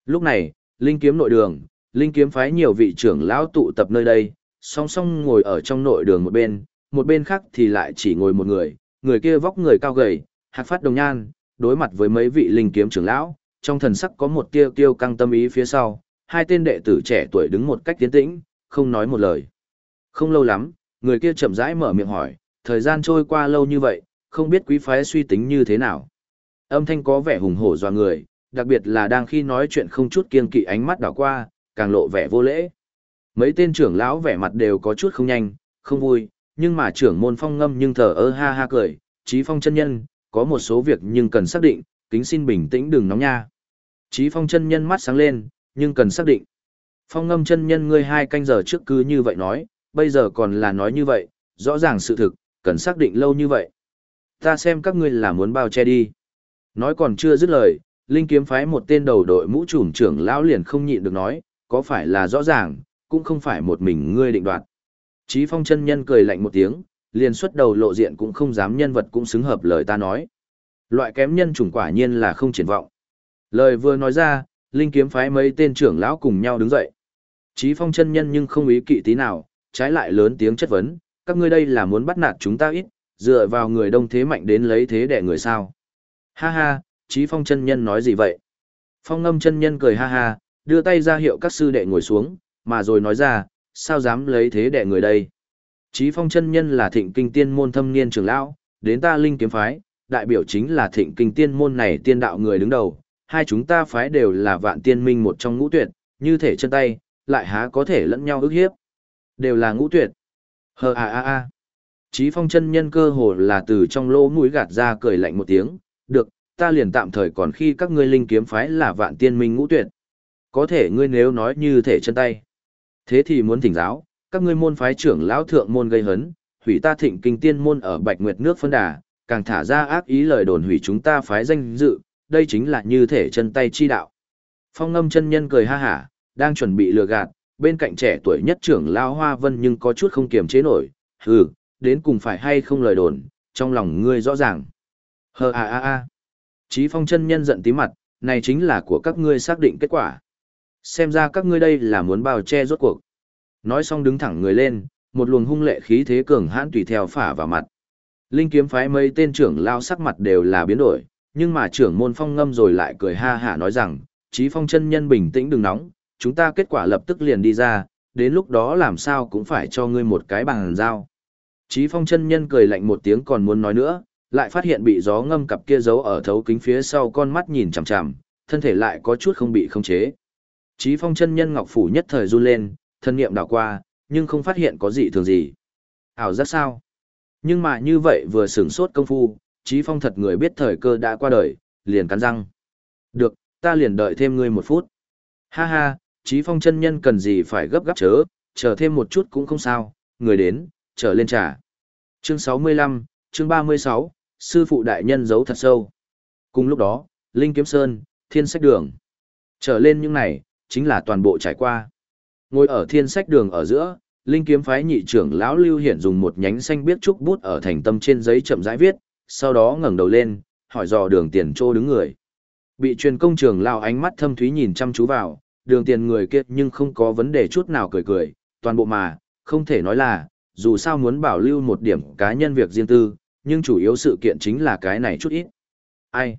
Lúc này, Linh kiếm nội đường, Linh kiếm phái nhiều vị trưởng lão tụ tập nơi đây, song song ngồi ở trong nội đường một bên, một bên khác thì lại chỉ ngồi một người, người kia vóc người cao gầy, hạc phát đồng nhan, đối mặt với mấy vị linh kiếm trưởng lão, trong thần sắc có một tia tiêu căng tâm ý phía sau, hai tên đệ tử trẻ tuổi đứng một cách tiến tĩnh, không nói một lời. Không lâu lắm, người kia chậm rãi mở miệng hỏi, thời gian trôi qua lâu như vậy, không biết quý phái suy tính như thế nào. Âm thanh có vẻ hùng hổ dọa người, đặc biệt là đang khi nói chuyện không chút kiên kỵ ánh mắt đảo qua, càng lộ vẻ vô lễ. Mấy tên trưởng lão vẻ mặt đều có chút không nhanh, không vui, nhưng mà trưởng môn phong ngâm nhưng thở ơ ha ha cười, trí phong chân nhân, có một số việc nhưng cần xác định, kính xin bình tĩnh đừng nóng nha. Chí phong chân nhân mắt sáng lên, nhưng cần xác định. Phong ngâm chân nhân ngươi hai canh giờ trước cứ như vậy nói, bây giờ còn là nói như vậy, rõ ràng sự thực, cần xác định lâu như vậy. Ta xem các ngươi là muốn bao che đi. Nói còn chưa dứt lời, Linh kiếm phái một tên đầu đội mũ trùm trưởng lão liền không nhịn được nói, có phải là rõ ràng, cũng không phải một mình ngươi định đoạt. Chí phong chân nhân cười lạnh một tiếng, liền xuất đầu lộ diện cũng không dám nhân vật cũng xứng hợp lời ta nói. Loại kém nhân chủng quả nhiên là không triển vọng. Lời vừa nói ra, Linh kiếm phái mấy tên trưởng lão cùng nhau đứng dậy. Chí phong chân nhân nhưng không ý kỵ tí nào, trái lại lớn tiếng chất vấn, các ngươi đây là muốn bắt nạt chúng ta ít, dựa vào người đông thế mạnh đến lấy thế đẻ người sao. Ha ha, Chí phong chân nhân nói gì vậy? Phong ngâm chân nhân cười ha ha, đưa tay ra hiệu các sư đệ ngồi xuống, mà rồi nói ra, sao dám lấy thế đẻ người đây? Chí phong chân nhân là thịnh kinh tiên môn thâm niên trưởng lão, đến ta linh kiếm phái, đại biểu chính là thịnh kinh tiên môn này tiên đạo người đứng đầu, hai chúng ta phái đều là vạn tiên minh một trong ngũ tuyệt, như thể chân tay, lại há có thể lẫn nhau ức hiếp. Đều là ngũ tuyệt. Hờ à à à. Chí phong chân nhân cơ hồ là từ trong lỗ mũi gạt ra cười lạnh một tiếng, được, ta liền tạm thời còn khi các ngươi linh kiếm phái là vạn tiên minh ngũ tuyệt. Có thể ngươi nếu nói như thể chân tay. Thế thì muốn thỉnh giáo, các ngươi môn phái trưởng lão thượng môn gây hấn, hủy ta thịnh kinh tiên môn ở Bạch Nguyệt nước phân đà, càng thả ra ác ý lời đồn hủy chúng ta phái danh dự, đây chính là như thể chân tay chi đạo. Phong ngâm chân nhân cười ha hả, đang chuẩn bị lừa gạt, bên cạnh trẻ tuổi nhất trưởng lão Hoa Vân nhưng có chút không kiềm chế nổi, hừ, đến cùng phải hay không lời đồn, trong lòng ngươi rõ ràng. Hờ a a a. Chí phong chân nhân giận tí mặt, này chính là của các ngươi xác định kết quả. Xem ra các ngươi đây là muốn bao che rốt cuộc. Nói xong đứng thẳng người lên, một luồng hung lệ khí thế cường hãn tùy theo phả vào mặt. Linh kiếm phái mấy tên trưởng lao sắc mặt đều là biến đổi, nhưng mà trưởng môn phong ngâm rồi lại cười ha hả nói rằng, Chí phong chân nhân bình tĩnh đừng nóng, chúng ta kết quả lập tức liền đi ra, đến lúc đó làm sao cũng phải cho ngươi một cái bằng dao. Chí phong chân nhân cười lạnh một tiếng còn muốn nói nữa, lại phát hiện bị gió ngâm cặp kia giấu ở thấu kính phía sau con mắt nhìn chằm chằm, thân thể lại có chút không bị khống chế. Chí phong chân nhân ngọc phủ nhất thời run lên, thân niệm đảo qua, nhưng không phát hiện có gì thường gì. Ảo giác sao? Nhưng mà như vậy vừa sửng sốt công phu, Chí phong thật người biết thời cơ đã qua đời, liền cắn răng. Được, ta liền đợi thêm ngươi một phút. Ha ha, Chí phong chân nhân cần gì phải gấp gáp chớ, chờ thêm một chút cũng không sao, người đến, trở lên trả. Chương 65, chương 36, sư phụ đại nhân giấu thật sâu. Cùng lúc đó, Linh Kiếm Sơn, Thiên Sách Đường. Trở lên những này, chính là toàn bộ trải qua. Ngồi ở Thiên Sách Đường ở giữa, Linh Kiếm phái nhị trưởng lão Lưu Hiển dùng một nhánh xanh biết trúc bút ở thành tâm trên giấy chậm rãi viết, sau đó ngẩng đầu lên, hỏi dò Đường Tiền Trô đứng người. Bị truyền công trường lão ánh mắt thâm thúy nhìn chăm chú vào, Đường Tiền người kia nhưng không có vấn đề chút nào cười cười, toàn bộ mà, không thể nói là, dù sao muốn bảo lưu một điểm cá nhân việc riêng tư, nhưng chủ yếu sự kiện chính là cái này chút ít. Ai?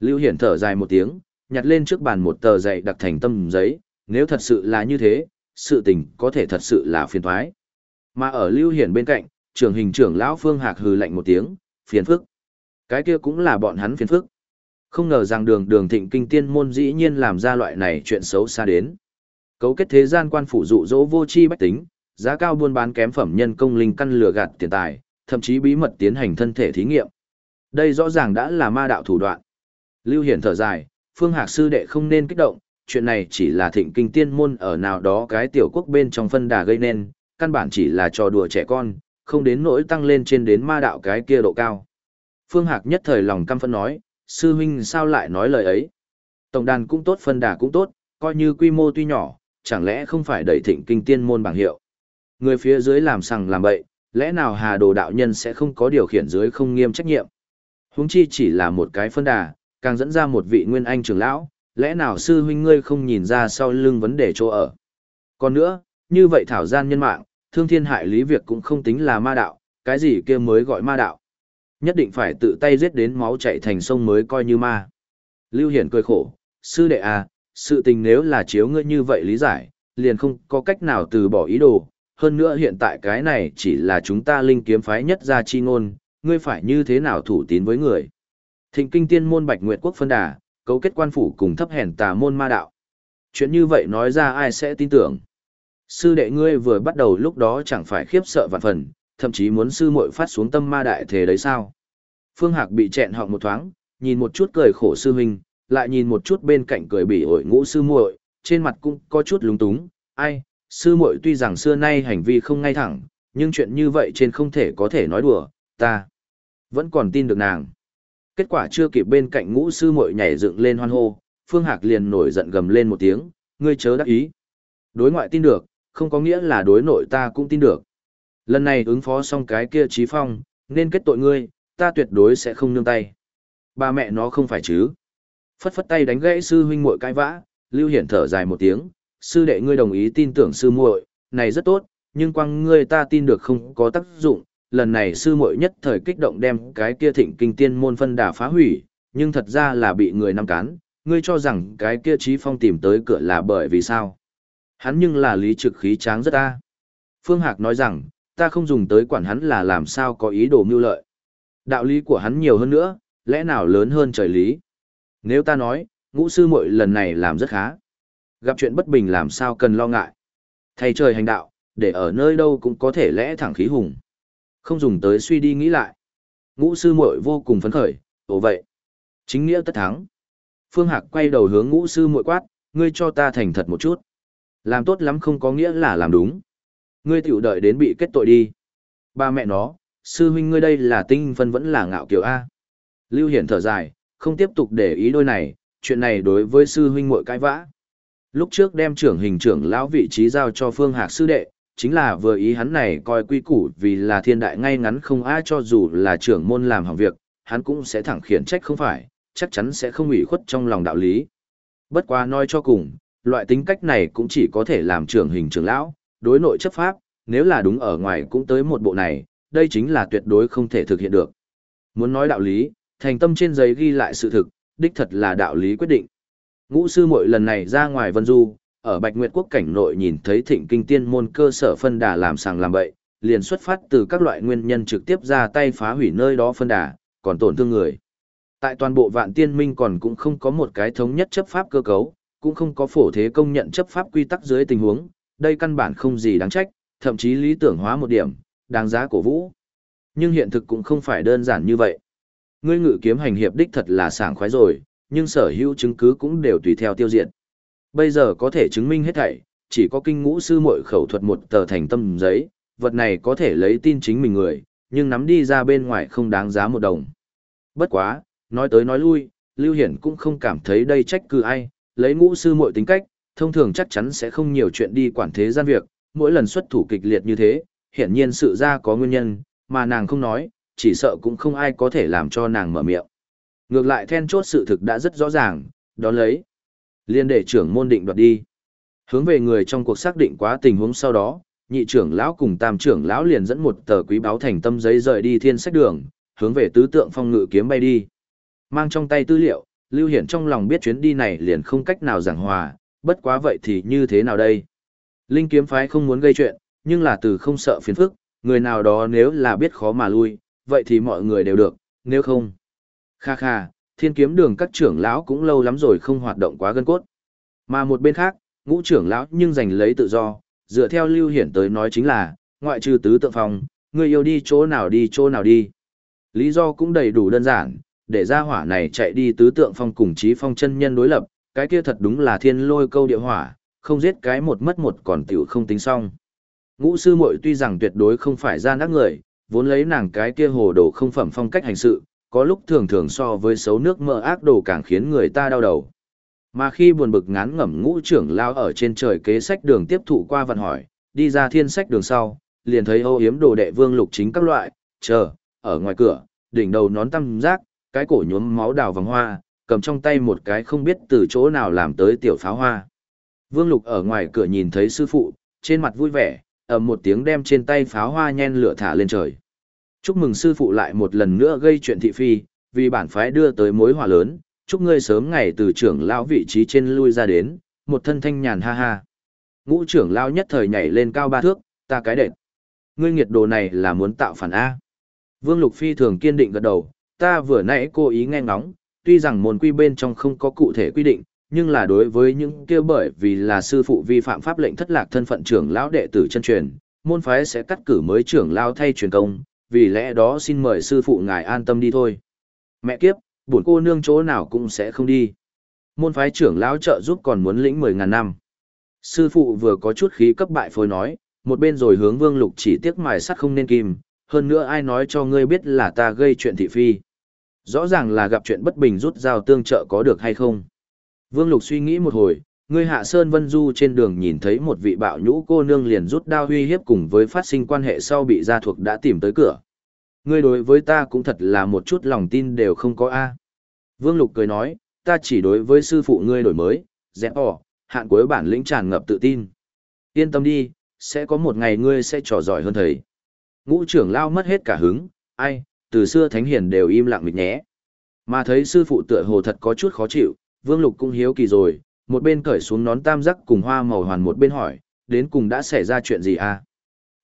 Lưu Hiển thở dài một tiếng, nhặt lên trước bàn một tờ dạy đặc thành tâm giấy, nếu thật sự là như thế, sự tình có thể thật sự là phiền thoái. Mà ở Lưu Hiển bên cạnh, trưởng hình trưởng lão Phương Hạc hừ lạnh một tiếng, phiền phức. Cái kia cũng là bọn hắn phiền phức. Không ngờ rằng đường đường thịnh kinh tiên môn dĩ nhiên làm ra loại này chuyện xấu xa đến. Cấu kết thế gian quan phủ dụ dỗ vô chi bách tính, giá cao buôn bán kém phẩm nhân công linh căn lừa gạt tiền tài, thậm chí bí mật tiến hành thân thể thí nghiệm. Đây rõ ràng đã là ma đạo thủ đoạn. Lưu Hiển thở dài, Phương Hạc sư đệ không nên kích động, chuyện này chỉ là thịnh kinh tiên môn ở nào đó cái tiểu quốc bên trong phân đà gây nên, căn bản chỉ là trò đùa trẻ con, không đến nỗi tăng lên trên đến ma đạo cái kia độ cao. Phương Hạc nhất thời lòng căm phẫn nói, sư huynh sao lại nói lời ấy. Tổng đàn cũng tốt phân đà cũng tốt, coi như quy mô tuy nhỏ, chẳng lẽ không phải đẩy thịnh kinh tiên môn bằng hiệu. Người phía dưới làm sằng làm bậy, lẽ nào hà đồ đạo nhân sẽ không có điều khiển dưới không nghiêm trách nhiệm. Huống chi chỉ là một cái phân đà, càng dẫn ra một vị nguyên anh trưởng lão, lẽ nào sư huynh ngươi không nhìn ra sau lưng vấn đề chỗ ở. Còn nữa, như vậy thảo gian nhân mạng, thương thiên hại lý việc cũng không tính là ma đạo, cái gì kia mới gọi ma đạo. Nhất định phải tự tay giết đến máu chảy thành sông mới coi như ma. Lưu Hiển cười khổ, sư đệ à, sự tình nếu là chiếu ngươi như vậy lý giải, liền không có cách nào từ bỏ ý đồ. Hơn nữa hiện tại cái này chỉ là chúng ta linh kiếm phái nhất ra chi ngôn, ngươi phải như thế nào thủ tín với người. Thịnh kinh tiên môn bạch nguyệt quốc phân đà, cấu kết quan phủ cùng thấp hèn tà môn ma đạo. Chuyện như vậy nói ra ai sẽ tin tưởng. Sư đệ ngươi vừa bắt đầu lúc đó chẳng phải khiếp sợ vạn phần, thậm chí muốn sư muội phát xuống tâm ma đại thế đấy sao. Phương Hạc bị chẹn họng một thoáng, nhìn một chút cười khổ sư huynh, lại nhìn một chút bên cạnh cười bỉ ổi ngũ sư muội, trên mặt cũng có chút lúng túng, ai, sư muội tuy rằng xưa nay hành vi không ngay thẳng, nhưng chuyện như vậy trên không thể có thể nói đùa, ta vẫn còn tin được nàng. Kết quả chưa kịp bên cạnh ngũ sư muội nhảy dựng lên hoan hô, Phương Hạc liền nổi giận gầm lên một tiếng, ngươi chớ đắc ý. Đối ngoại tin được, không có nghĩa là đối nội ta cũng tin được. Lần này ứng phó xong cái kia trí phong, nên kết tội ngươi, ta tuyệt đối sẽ không nương tay. Ba mẹ nó không phải chứ. Phất phất tay đánh gãy sư huynh muội cãi vã, Lưu Hiển thở dài một tiếng, sư đệ ngươi đồng ý tin tưởng sư muội, này rất tốt, nhưng quăng ngươi ta tin được không có tác dụng, lần này sư muội nhất thời kích động đem cái kia thịnh kinh tiên môn phân đà phá hủy, nhưng thật ra là bị người nắm cán, ngươi cho rằng cái kia trí phong tìm tới cửa là bởi vì sao? Hắn nhưng là lý trực khí tráng rất ta. Phương Hạc nói rằng, ta không dùng tới quản hắn là làm sao có ý đồ mưu lợi. Đạo lý của hắn nhiều hơn nữa, lẽ nào lớn hơn trời lý. Nếu ta nói, ngũ sư muội lần này làm rất khá. Gặp chuyện bất bình làm sao cần lo ngại. Thầy trời hành đạo, để ở nơi đâu cũng có thể lẽ thẳng khí hùng. Không dùng tới suy đi nghĩ lại. Ngũ sư muội vô cùng phấn khởi, ồ vậy. Chính nghĩa tất thắng. Phương Hạc quay đầu hướng ngũ sư muội quát, ngươi cho ta thành thật một chút. Làm tốt lắm không có nghĩa là làm đúng. Ngươi tiểu đợi đến bị kết tội đi. Ba mẹ nó, sư huynh ngươi đây là tinh phân vẫn là ngạo kiểu A. Lưu Hiển thở dài, không tiếp tục để ý đôi này, chuyện này đối với sư huynh muội cãi vã. Lúc trước đem trưởng hình trưởng lão vị trí giao cho Phương Hạc sư đệ, chính là vừa ý hắn này coi quy củ vì là thiên đại ngay ngắn không ai cho dù là trưởng môn làm hỏng việc, hắn cũng sẽ thẳng khiển trách không phải, chắc chắn sẽ không ủy khuất trong lòng đạo lý. Bất quá nói cho cùng, loại tính cách này cũng chỉ có thể làm trưởng hình trưởng lão, đối nội chấp pháp, nếu là đúng ở ngoài cũng tới một bộ này, đây chính là tuyệt đối không thể thực hiện được. Muốn nói đạo lý, thành tâm trên giấy ghi lại sự thực, đích thật là đạo lý quyết định. Ngũ sư muội lần này ra ngoài Vân Du, ở Bạch Nguyệt quốc cảnh nội nhìn thấy Thịnh Kinh Tiên môn cơ sở phân đà làm sàng làm bậy, liền xuất phát từ các loại nguyên nhân trực tiếp ra tay phá hủy nơi đó phân đà, còn tổn thương người. Tại toàn bộ Vạn Tiên Minh còn cũng không có một cái thống nhất chấp pháp cơ cấu, cũng không có phổ thế công nhận chấp pháp quy tắc dưới tình huống, đây căn bản không gì đáng trách, thậm chí lý tưởng hóa một điểm, đáng giá cổ vũ. Nhưng hiện thực cũng không phải đơn giản như vậy. Ngươi ngự kiếm hành hiệp đích thật là sảng khoái rồi, nhưng sở hữu chứng cứ cũng đều tùy theo tiêu diệt. Bây giờ có thể chứng minh hết thảy, chỉ có kinh ngũ sư muội khẩu thuật một tờ thành tâm giấy, vật này có thể lấy tin chính mình người, nhưng nắm đi ra bên ngoài không đáng giá một đồng. Bất quá, nói tới nói lui, Lưu Hiển cũng không cảm thấy đây trách cứ ai, lấy ngũ sư muội tính cách, thông thường chắc chắn sẽ không nhiều chuyện đi quản thế gian việc, mỗi lần xuất thủ kịch liệt như thế, hiển nhiên sự ra có nguyên nhân, mà nàng không nói, chỉ sợ cũng không ai có thể làm cho nàng mở miệng. Ngược lại then chốt sự thực đã rất rõ ràng, đó lấy. Liên để trưởng môn định đoạt đi. Hướng về người trong cuộc xác định quá tình huống sau đó, nhị trưởng lão cùng tam trưởng lão liền dẫn một tờ quý báo thành tâm giấy rời đi thiên sách đường, hướng về tứ tượng phong ngự kiếm bay đi. Mang trong tay tư liệu, Lưu Hiển trong lòng biết chuyến đi này liền không cách nào giảng hòa, bất quá vậy thì như thế nào đây? Linh kiếm phái không muốn gây chuyện, nhưng là từ không sợ phiền phức, người nào đó nếu là biết khó mà lui, vậy thì mọi người đều được, nếu không. Kha kha, thiên kiếm đường các trưởng lão cũng lâu lắm rồi không hoạt động quá gân cốt. Mà một bên khác, ngũ trưởng lão nhưng giành lấy tự do, dựa theo lưu hiển tới nói chính là, ngoại trừ tứ tượng phòng, người yêu đi chỗ nào đi chỗ nào đi. Lý do cũng đầy đủ đơn giản, để ra hỏa này chạy đi tứ tượng phong cùng chí phong chân nhân đối lập, cái kia thật đúng là thiên lôi câu địa hỏa, không giết cái một mất một còn tiểu không tính xong. Ngũ sư muội tuy rằng tuyệt đối không phải gian ác người, vốn lấy nàng cái kia hồ đồ không phẩm phong cách hành sự, có lúc thường thường so với xấu nước mỡ ác đồ càng khiến người ta đau đầu. Mà khi buồn bực ngán ngẩm ngũ trưởng lao ở trên trời kế sách đường tiếp thụ qua vận hỏi, đi ra thiên sách đường sau, liền thấy ô Yếm đồ đệ Vương Lục chính các loại, chờ, ở ngoài cửa, đỉnh đầu nón tăm giác, cái cổ nhuốm máu đào vàng hoa, cầm trong tay một cái không biết từ chỗ nào làm tới tiểu pháo hoa. Vương Lục ở ngoài cửa nhìn thấy sư phụ, trên mặt vui vẻ, ầm một tiếng đem trên tay pháo hoa nhen lửa thả lên trời. Chúc mừng sư phụ lại một lần nữa gây chuyện thị phi, vì bản phái đưa tới mối hòa lớn, chúc ngươi sớm ngày từ trưởng lão vị trí trên lui ra đến, một thân thanh nhàn ha ha. Ngũ trưởng lão nhất thời nhảy lên cao ba thước, ta cái đệt. Ngươi nghiệt đồ này là muốn tạo phản A. Vương Lục Phi thường kiên định gật đầu, ta vừa nãy cố ý nghe ngóng, tuy rằng môn quy bên trong không có cụ thể quy định, nhưng là đối với những kia bởi vì là sư phụ vi phạm pháp lệnh thất lạc thân phận trưởng lão đệ tử chân truyền, môn phái sẽ cắt cử mới trưởng lão thay truyền công, vì lẽ đó xin mời sư phụ ngài an tâm đi thôi. Mẹ kiếp, buồn cô nương chỗ nào cũng sẽ không đi. Môn phái trưởng lão trợ giúp còn muốn lĩnh 10.000 năm. Sư phụ vừa có chút khí cấp bại phôi nói, một bên rồi hướng vương lục chỉ tiếc mài sắt không nên kim, hơn nữa ai nói cho ngươi biết là ta gây chuyện thị phi. Rõ ràng là gặp chuyện bất bình rút dao tương trợ có được hay không. Vương lục suy nghĩ một hồi, ngươi hạ sơn vân du trên đường nhìn thấy một vị bạo nhũ cô nương liền rút đao huy hiếp cùng với phát sinh quan hệ sau bị gia thuộc đã tìm tới cửa. Ngươi đối với ta cũng thật là một chút lòng tin đều không có a. Vương lục cười nói, ta chỉ đối với sư phụ ngươi đổi mới, dẹp ỏ, hạn cuối bản lĩnh tràn ngập tự tin. Yên tâm đi, sẽ có một ngày ngươi sẽ trò giỏi hơn thầy. Ngũ trưởng lao mất hết cả hứng, ai, từ xưa thánh hiền đều im lặng mịt nhé. Mà thấy sư phụ tựa hồ thật có chút khó chịu, Vương Lục cũng hiếu kỳ rồi, một bên cởi xuống nón tam giác cùng hoa màu hoàn một bên hỏi, đến cùng đã xảy ra chuyện gì à?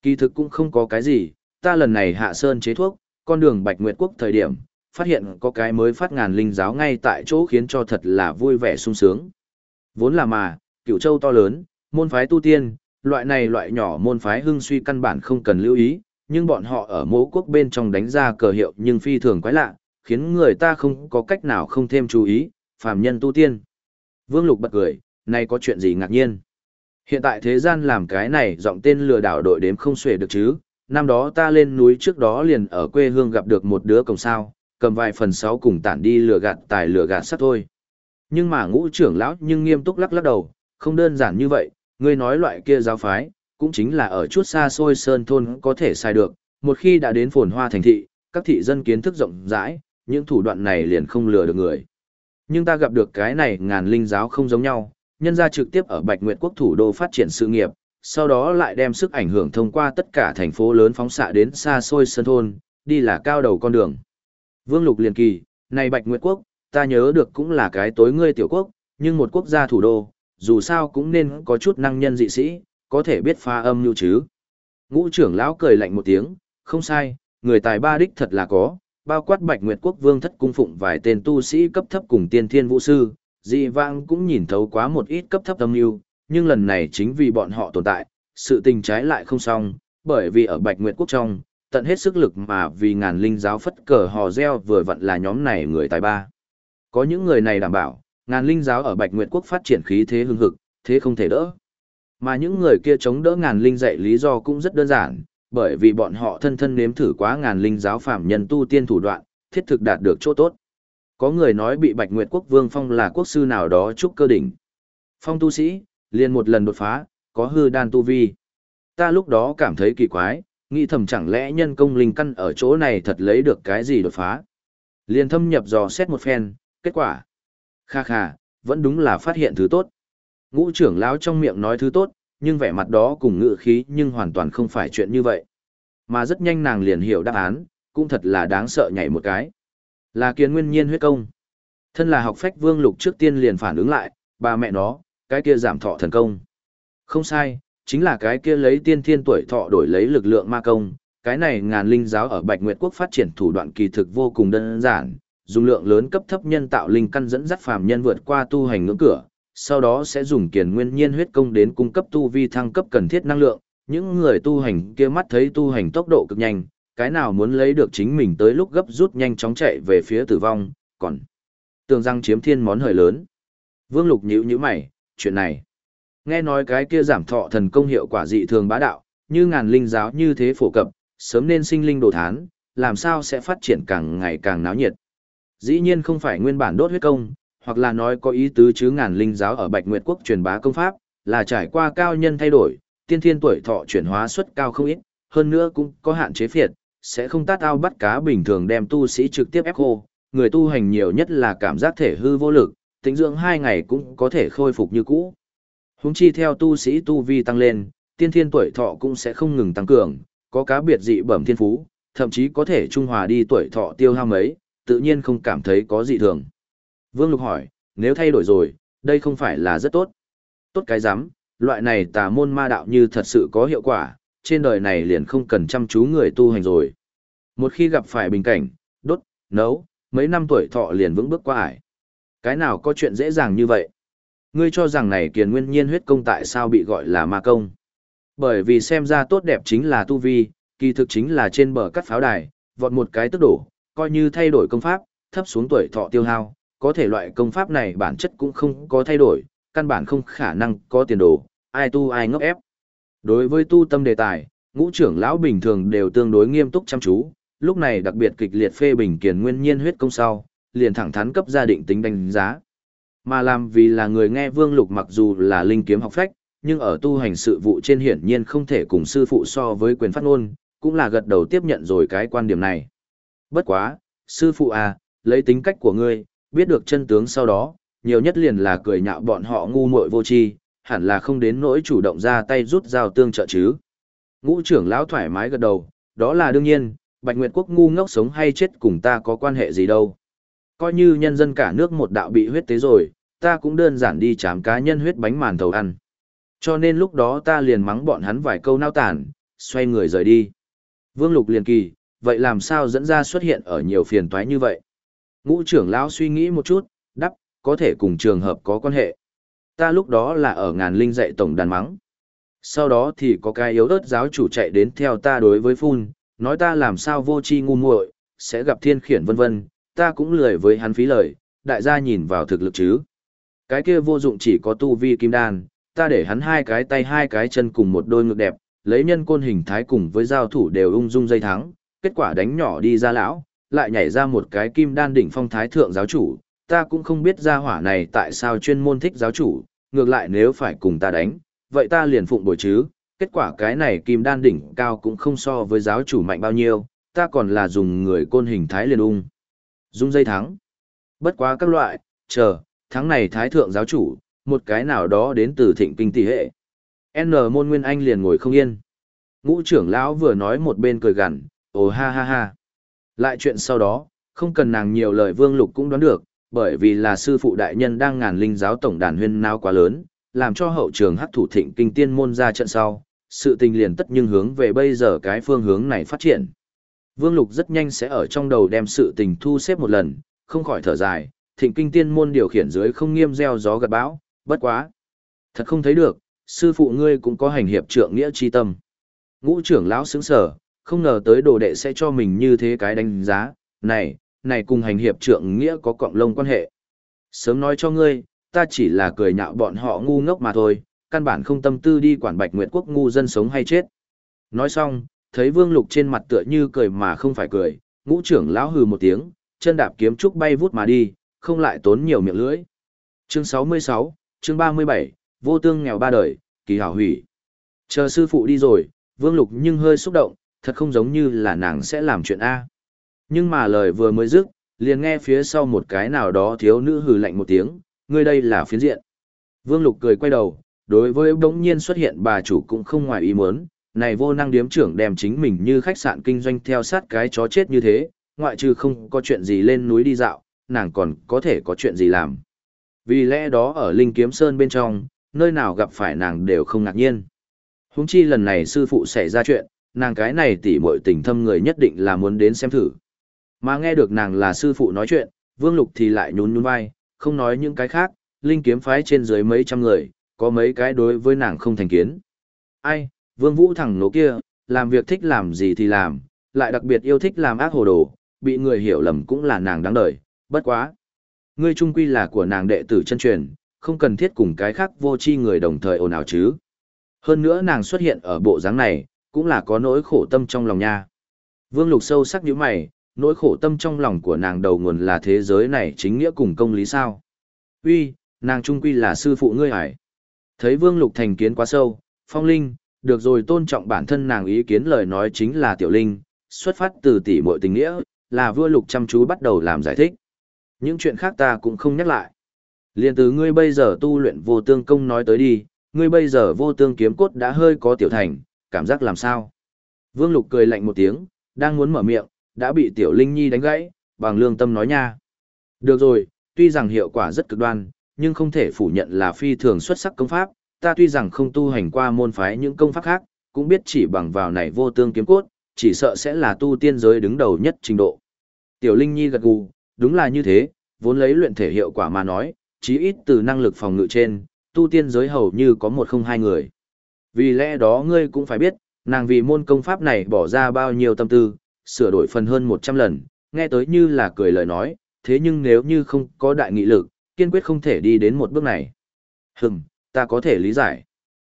Kỳ thực cũng không có cái gì, ta lần này hạ sơn chế thuốc, con đường Bạch Nguyệt Quốc thời điểm, phát hiện có cái mới phát ngàn linh giáo ngay tại chỗ khiến cho thật là vui vẻ sung sướng. Vốn là mà, cửu châu to lớn, môn phái tu tiên, loại này loại nhỏ môn phái hưng suy căn bản không cần lưu ý, nhưng bọn họ ở mố quốc bên trong đánh ra cờ hiệu nhưng phi thường quái lạ, khiến người ta không có cách nào không thêm chú ý, phàm nhân tu tiên. Vương Lục bật cười, này có chuyện gì ngạc nhiên. Hiện tại thế gian làm cái này giọng tên lừa đảo đội đếm không xuể được chứ, năm đó ta lên núi trước đó liền ở quê hương gặp được một đứa cổng sao, cầm vài phần sáu cùng tản đi lừa gạt tài lừa gạt sắt thôi. Nhưng mà ngũ trưởng lão nhưng nghiêm túc lắc lắc đầu, không đơn giản như vậy, ngươi nói loại kia giáo phái, cũng chính là ở chút xa xôi sơn thôn có thể sai được, một khi đã đến phồn hoa thành thị, các thị dân kiến thức rộng rãi, những thủ đoạn này liền không lừa được người. Nhưng ta gặp được cái này ngàn linh giáo không giống nhau, nhân ra trực tiếp ở Bạch Nguyệt quốc thủ đô phát triển sự nghiệp, sau đó lại đem sức ảnh hưởng thông qua tất cả thành phố lớn phóng xạ đến xa xôi sân thôn, đi là cao đầu con đường. Vương Lục liền kỳ, này Bạch Nguyệt quốc, ta nhớ được cũng là cái tối ngươi tiểu quốc, nhưng một quốc gia thủ đô, dù sao cũng nên có chút năng nhân dị sĩ, có thể biết pha âm như chứ. Ngũ trưởng lão cười lạnh một tiếng, không sai, người tài ba đích thật là có, bao quát Bạch Nguyệt Quốc Vương thất cung phụng vài tên tu sĩ cấp thấp cùng tiên thiên vũ sư, dị vãng cũng nhìn thấu quá một ít cấp thấp âm mưu, nhưng lần này chính vì bọn họ tồn tại, sự tình trái lại không xong, bởi vì ở Bạch Nguyệt Quốc trong, tận hết sức lực mà vì ngàn linh giáo phất cờ hò reo vừa vặn là nhóm này người tài ba. Có những người này đảm bảo, ngàn linh giáo ở Bạch Nguyệt Quốc phát triển khí thế hưng hực, thế không thể đỡ. Mà những người kia chống đỡ ngàn linh dạy lý do cũng rất đơn giản, bởi vì bọn họ thân thân nếm thử quá ngàn linh giáo phạm nhân tu tiên thủ đoạn, thiết thực đạt được chỗ tốt. Có người nói bị Bạch Nguyệt Quốc Vương Phong là quốc sư nào đó trúc cơ đỉnh. Phong tu sĩ, liền một lần đột phá, có hư đan tu vi. Ta lúc đó cảm thấy kỳ quái, nghĩ thầm chẳng lẽ nhân công linh căn ở chỗ này thật lấy được cái gì đột phá. Liền thâm nhập dò xét một phen, kết quả. Kha kha, vẫn đúng là phát hiện thứ tốt. Ngũ trưởng lão trong miệng nói thứ tốt, nhưng vẻ mặt đó cùng ngự khí nhưng hoàn toàn không phải chuyện như vậy. Mà rất nhanh nàng liền hiểu đáp án, cũng thật là đáng sợ nhảy một cái. Là kiến nguyên nhiên huyết công. Thân là học phách vương lục trước tiên liền phản ứng lại, bà mẹ nó, cái kia giảm thọ thần công. Không sai, chính là cái kia lấy tiên thiên tuổi thọ đổi lấy lực lượng ma công. Cái này ngàn linh giáo ở Bạch Nguyệt Quốc phát triển thủ đoạn kỳ thực vô cùng đơn giản, dùng lượng lớn cấp thấp nhân tạo linh căn dẫn dắt phàm nhân vượt qua tu hành ngưỡng cửa, sau đó sẽ dùng kiền nguyên nhiên huyết công đến cung cấp tu vi thăng cấp cần thiết năng lượng. Những người tu hành kia mắt thấy tu hành tốc độ cực nhanh, cái nào muốn lấy được chính mình tới lúc gấp rút nhanh chóng chạy về phía tử vong, còn tưởng rằng chiếm thiên món hời lớn. Vương Lục nhíu nhíu mày, chuyện này. Nghe nói cái kia giảm thọ thần công hiệu quả dị thường bá đạo, như ngàn linh giáo như thế phổ cập, sớm nên sinh linh đồ thán, làm sao sẽ phát triển càng ngày càng náo nhiệt. Dĩ nhiên không phải nguyên bản đốt huyết công, hoặc là nói có ý tứ chứ ngàn linh giáo ở Bạch Nguyệt Quốc truyền bá công pháp, là trải qua cao nhân thay đổi, tiên thiên tuổi thọ chuyển hóa suất cao không ít, hơn nữa cũng có hạn chế phiệt, sẽ không tát ao bắt cá bình thường đem tu sĩ trực tiếp ép khô, người tu hành nhiều nhất là cảm giác thể hư vô lực, tính dưỡng hai ngày cũng có thể khôi phục như cũ. Húng chi theo tu sĩ tu vi tăng lên, tiên thiên tuổi thọ cũng sẽ không ngừng tăng cường, có cá biệt dị bẩm thiên phú, thậm chí có thể trung hòa đi tuổi thọ tiêu hao mấy, tự nhiên không cảm thấy có dị thường. Vương Lục hỏi, nếu thay đổi rồi, đây không phải là rất tốt. Tốt cái rắm loại này tà môn ma đạo như thật sự có hiệu quả, trên đời này liền không cần chăm chú người tu hành rồi. Một khi gặp phải bình cảnh, đốt, nấu, mấy năm tuổi thọ liền vững bước qua ải. Cái nào có chuyện dễ dàng như vậy? Ngươi cho rằng này kiền nguyên nhiên huyết công tại sao bị gọi là ma công? Bởi vì xem ra tốt đẹp chính là tu vi, kỳ thực chính là trên bờ cắt pháo đài, vọt một cái tức đổ, coi như thay đổi công pháp, thấp xuống tuổi thọ tiêu hao, có thể loại công pháp này bản chất cũng không có thay đổi, căn bản không khả năng có tiền đồ, ai tu ai ngốc ép. Đối với tu tâm đề tài, ngũ trưởng lão bình thường đều tương đối nghiêm túc chăm chú, lúc này đặc biệt kịch liệt phê bình kiền nguyên nhiên huyết công sau, liền thẳng thắn cấp gia định tính đánh giá. Mà làm vì là người nghe Vương Lục mặc dù là linh kiếm học phách, nhưng ở tu hành sự vụ trên hiển nhiên không thể cùng sư phụ so với quyền phát ngôn, cũng là gật đầu tiếp nhận rồi cái quan điểm này. Bất quá, sư phụ à, lấy tính cách của ngươi, biết được chân tướng sau đó, nhiều nhất liền là cười nhạo bọn họ ngu muội vô tri, hẳn là không đến nỗi chủ động ra tay rút dao tương trợ chứ. Ngũ trưởng lão thoải mái gật đầu, đó là đương nhiên, Bạch Nguyệt Quốc ngu ngốc sống hay chết cùng ta có quan hệ gì đâu. Coi như nhân dân cả nước một đạo bị huyết tế rồi, ta cũng đơn giản đi chám cá nhân huyết bánh màn thầu ăn. Cho nên lúc đó ta liền mắng bọn hắn vài câu nao tản, xoay người rời đi. Vương Lục liền kỳ, vậy làm sao dẫn ra xuất hiện ở nhiều phiền toái như vậy? Ngũ trưởng lão suy nghĩ một chút, đắp, có thể cùng trường hợp có quan hệ. Ta lúc đó là ở ngàn linh dạy tổng đàn mắng. Sau đó thì có cái yếu ớt giáo chủ chạy đến theo ta đối với phun, nói ta làm sao vô tri ngu muội, sẽ gặp thiên khiển vân vân, ta cũng lười với hắn phí lời, đại gia nhìn vào thực lực chứ. Cái kia vô dụng chỉ có tu vi kim đan, ta để hắn hai cái tay hai cái chân cùng một đôi ngực đẹp, lấy nhân côn hình thái cùng với giao thủ đều ung dung dây thắng, kết quả đánh nhỏ đi ra lão, lại nhảy ra một cái kim đan đỉnh phong thái thượng giáo chủ, ta cũng không biết gia hỏa này tại sao chuyên môn thích giáo chủ, ngược lại nếu phải cùng ta đánh, vậy ta liền phụng bồi chứ, kết quả cái này kim đan đỉnh cao cũng không so với giáo chủ mạnh bao nhiêu, ta còn là dùng người côn hình thái liền ung. Dung dây thắng. Bất quá các loại, chờ, tháng này thái thượng giáo chủ, một cái nào đó đến từ thịnh kinh tỷ hệ. N môn nguyên anh liền ngồi không yên. Ngũ trưởng lão vừa nói một bên cười gằn, ồ ha ha ha. Lại chuyện sau đó, không cần nàng nhiều lời vương lục cũng đoán được, bởi vì là sư phụ đại nhân đang ngàn linh giáo tổng đàn huyên nao quá lớn, làm cho hậu trường hắc thủ thịnh kinh tiên môn ra trận sau, sự tình liền tất nhưng hướng về bây giờ cái phương hướng này phát triển. Vương Lục rất nhanh sẽ ở trong đầu đem sự tình thu xếp một lần, không khỏi thở dài, thịnh kinh tiên môn điều khiển dưới không nghiêm gieo gió gặt bão, bất quá. Thật không thấy được, sư phụ ngươi cũng có hành hiệp trượng nghĩa chi tâm. Ngũ trưởng lão sững sở, không ngờ tới đồ đệ sẽ cho mình như thế cái đánh giá, này, này cùng hành hiệp trượng nghĩa có cộng lông quan hệ. Sớm nói cho ngươi, ta chỉ là cười nhạo bọn họ ngu ngốc mà thôi, căn bản không tâm tư đi quản bạch nguyệt quốc ngu dân sống hay chết. Nói xong, thấy vương lục trên mặt tựa như cười mà không phải cười, ngũ trưởng lão hừ một tiếng, chân đạp kiếm trúc bay vút mà đi, không lại tốn nhiều miệng lưỡi. Chương 66, chương 37, vô tương nghèo ba đời, kỳ hảo hủy. Chờ sư phụ đi rồi, vương lục nhưng hơi xúc động, thật không giống như là nàng sẽ làm chuyện A. Nhưng mà lời vừa mới dứt, liền nghe phía sau một cái nào đó thiếu nữ hừ lạnh một tiếng, ngươi đây là phiến diện. Vương Lục cười quay đầu, đối với bỗng nhiên xuất hiện bà chủ cũng không ngoài ý muốn, này vô năng điếm trưởng đem chính mình như khách sạn kinh doanh theo sát cái chó chết như thế, ngoại trừ không có chuyện gì lên núi đi dạo, nàng còn có thể có chuyện gì làm. Vì lẽ đó ở Linh Kiếm Sơn bên trong, nơi nào gặp phải nàng đều không ngạc nhiên. Húng chi lần này sư phụ xảy ra chuyện, nàng cái này tỉ muội tình thâm người nhất định là muốn đến xem thử. Mà nghe được nàng là sư phụ nói chuyện, Vương Lục thì lại nhún nhún vai, không nói những cái khác, linh kiếm phái trên dưới mấy trăm người, có mấy cái đối với nàng không thành kiến. Ai, Vương Vũ thẳng nổ kia, làm việc thích làm gì thì làm, lại đặc biệt yêu thích làm ác hồ đồ, bị người hiểu lầm cũng là nàng đáng đời, bất quá. Ngươi trung quy là của nàng đệ tử chân truyền, không cần thiết cùng cái khác vô chi người đồng thời ồn ào chứ. Hơn nữa nàng xuất hiện ở bộ dáng này, cũng là có nỗi khổ tâm trong lòng nha. Vương Lục sâu sắc như mày, nỗi khổ tâm trong lòng của nàng đầu nguồn là thế giới này chính nghĩa cùng công lý sao. Uy, nàng trung quy là sư phụ ngươi hải. Thấy Vương Lục thành kiến quá sâu, phong linh, được rồi tôn trọng bản thân nàng ý kiến lời nói chính là tiểu linh, xuất phát từ tỷ muội tình nghĩa, là vua lục chăm chú bắt đầu làm giải thích. Những chuyện khác ta cũng không nhắc lại. Liên từ ngươi bây giờ tu luyện vô tương công nói tới đi, ngươi bây giờ vô tương kiếm cốt đã hơi có tiểu thành, cảm giác làm sao? Vương Lục cười lạnh một tiếng, đang muốn mở miệng, đã bị tiểu Linh Nhi đánh gãy, bằng lương tâm nói nha. Được rồi, tuy rằng hiệu quả rất cực đoan, nhưng không thể phủ nhận là phi thường xuất sắc công pháp, ta tuy rằng không tu hành qua môn phái những công pháp khác, cũng biết chỉ bằng vào này vô tương kiếm cốt, chỉ sợ sẽ là tu tiên giới đứng đầu nhất trình độ. Tiểu Linh Nhi gật gù, đúng là như thế, vốn lấy luyện thể hiệu quả mà nói, chí ít từ năng lực phòng ngự trên, tu tiên giới hầu như có một không hai người. Vì lẽ đó ngươi cũng phải biết, nàng vì môn công pháp này bỏ ra bao nhiêu tâm tư, sửa đổi phần hơn 100 lần, nghe tới như là cười lời nói, thế nhưng nếu như không có đại nghị lực, kiên quyết không thể đi đến một bước này. Hừm, ta có thể lý giải.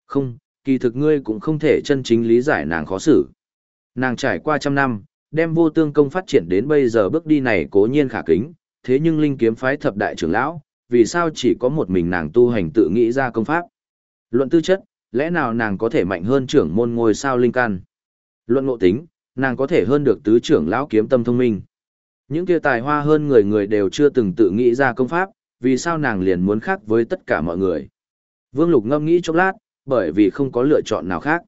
Không, kỳ thực ngươi cũng không thể chân chính lý giải nàng khó xử. Nàng trải qua trăm năm, đem vô tương công phát triển đến bây giờ bước đi này cố nhiên khả kính, thế nhưng linh kiếm phái thập đại trưởng lão, vì sao chỉ có một mình nàng tu hành tự nghĩ ra công pháp? Luận tư chất, lẽ nào nàng có thể mạnh hơn trưởng môn ngôi sao linh căn? Luận ngộ tính, nàng có thể hơn được tứ trưởng lão kiếm tâm thông minh. Những kia tài hoa hơn người người đều chưa từng tự nghĩ ra công pháp, vì sao nàng liền muốn khác với tất cả mọi người? Vương Lục ngâm nghĩ chốc lát, bởi vì không có lựa chọn nào khác.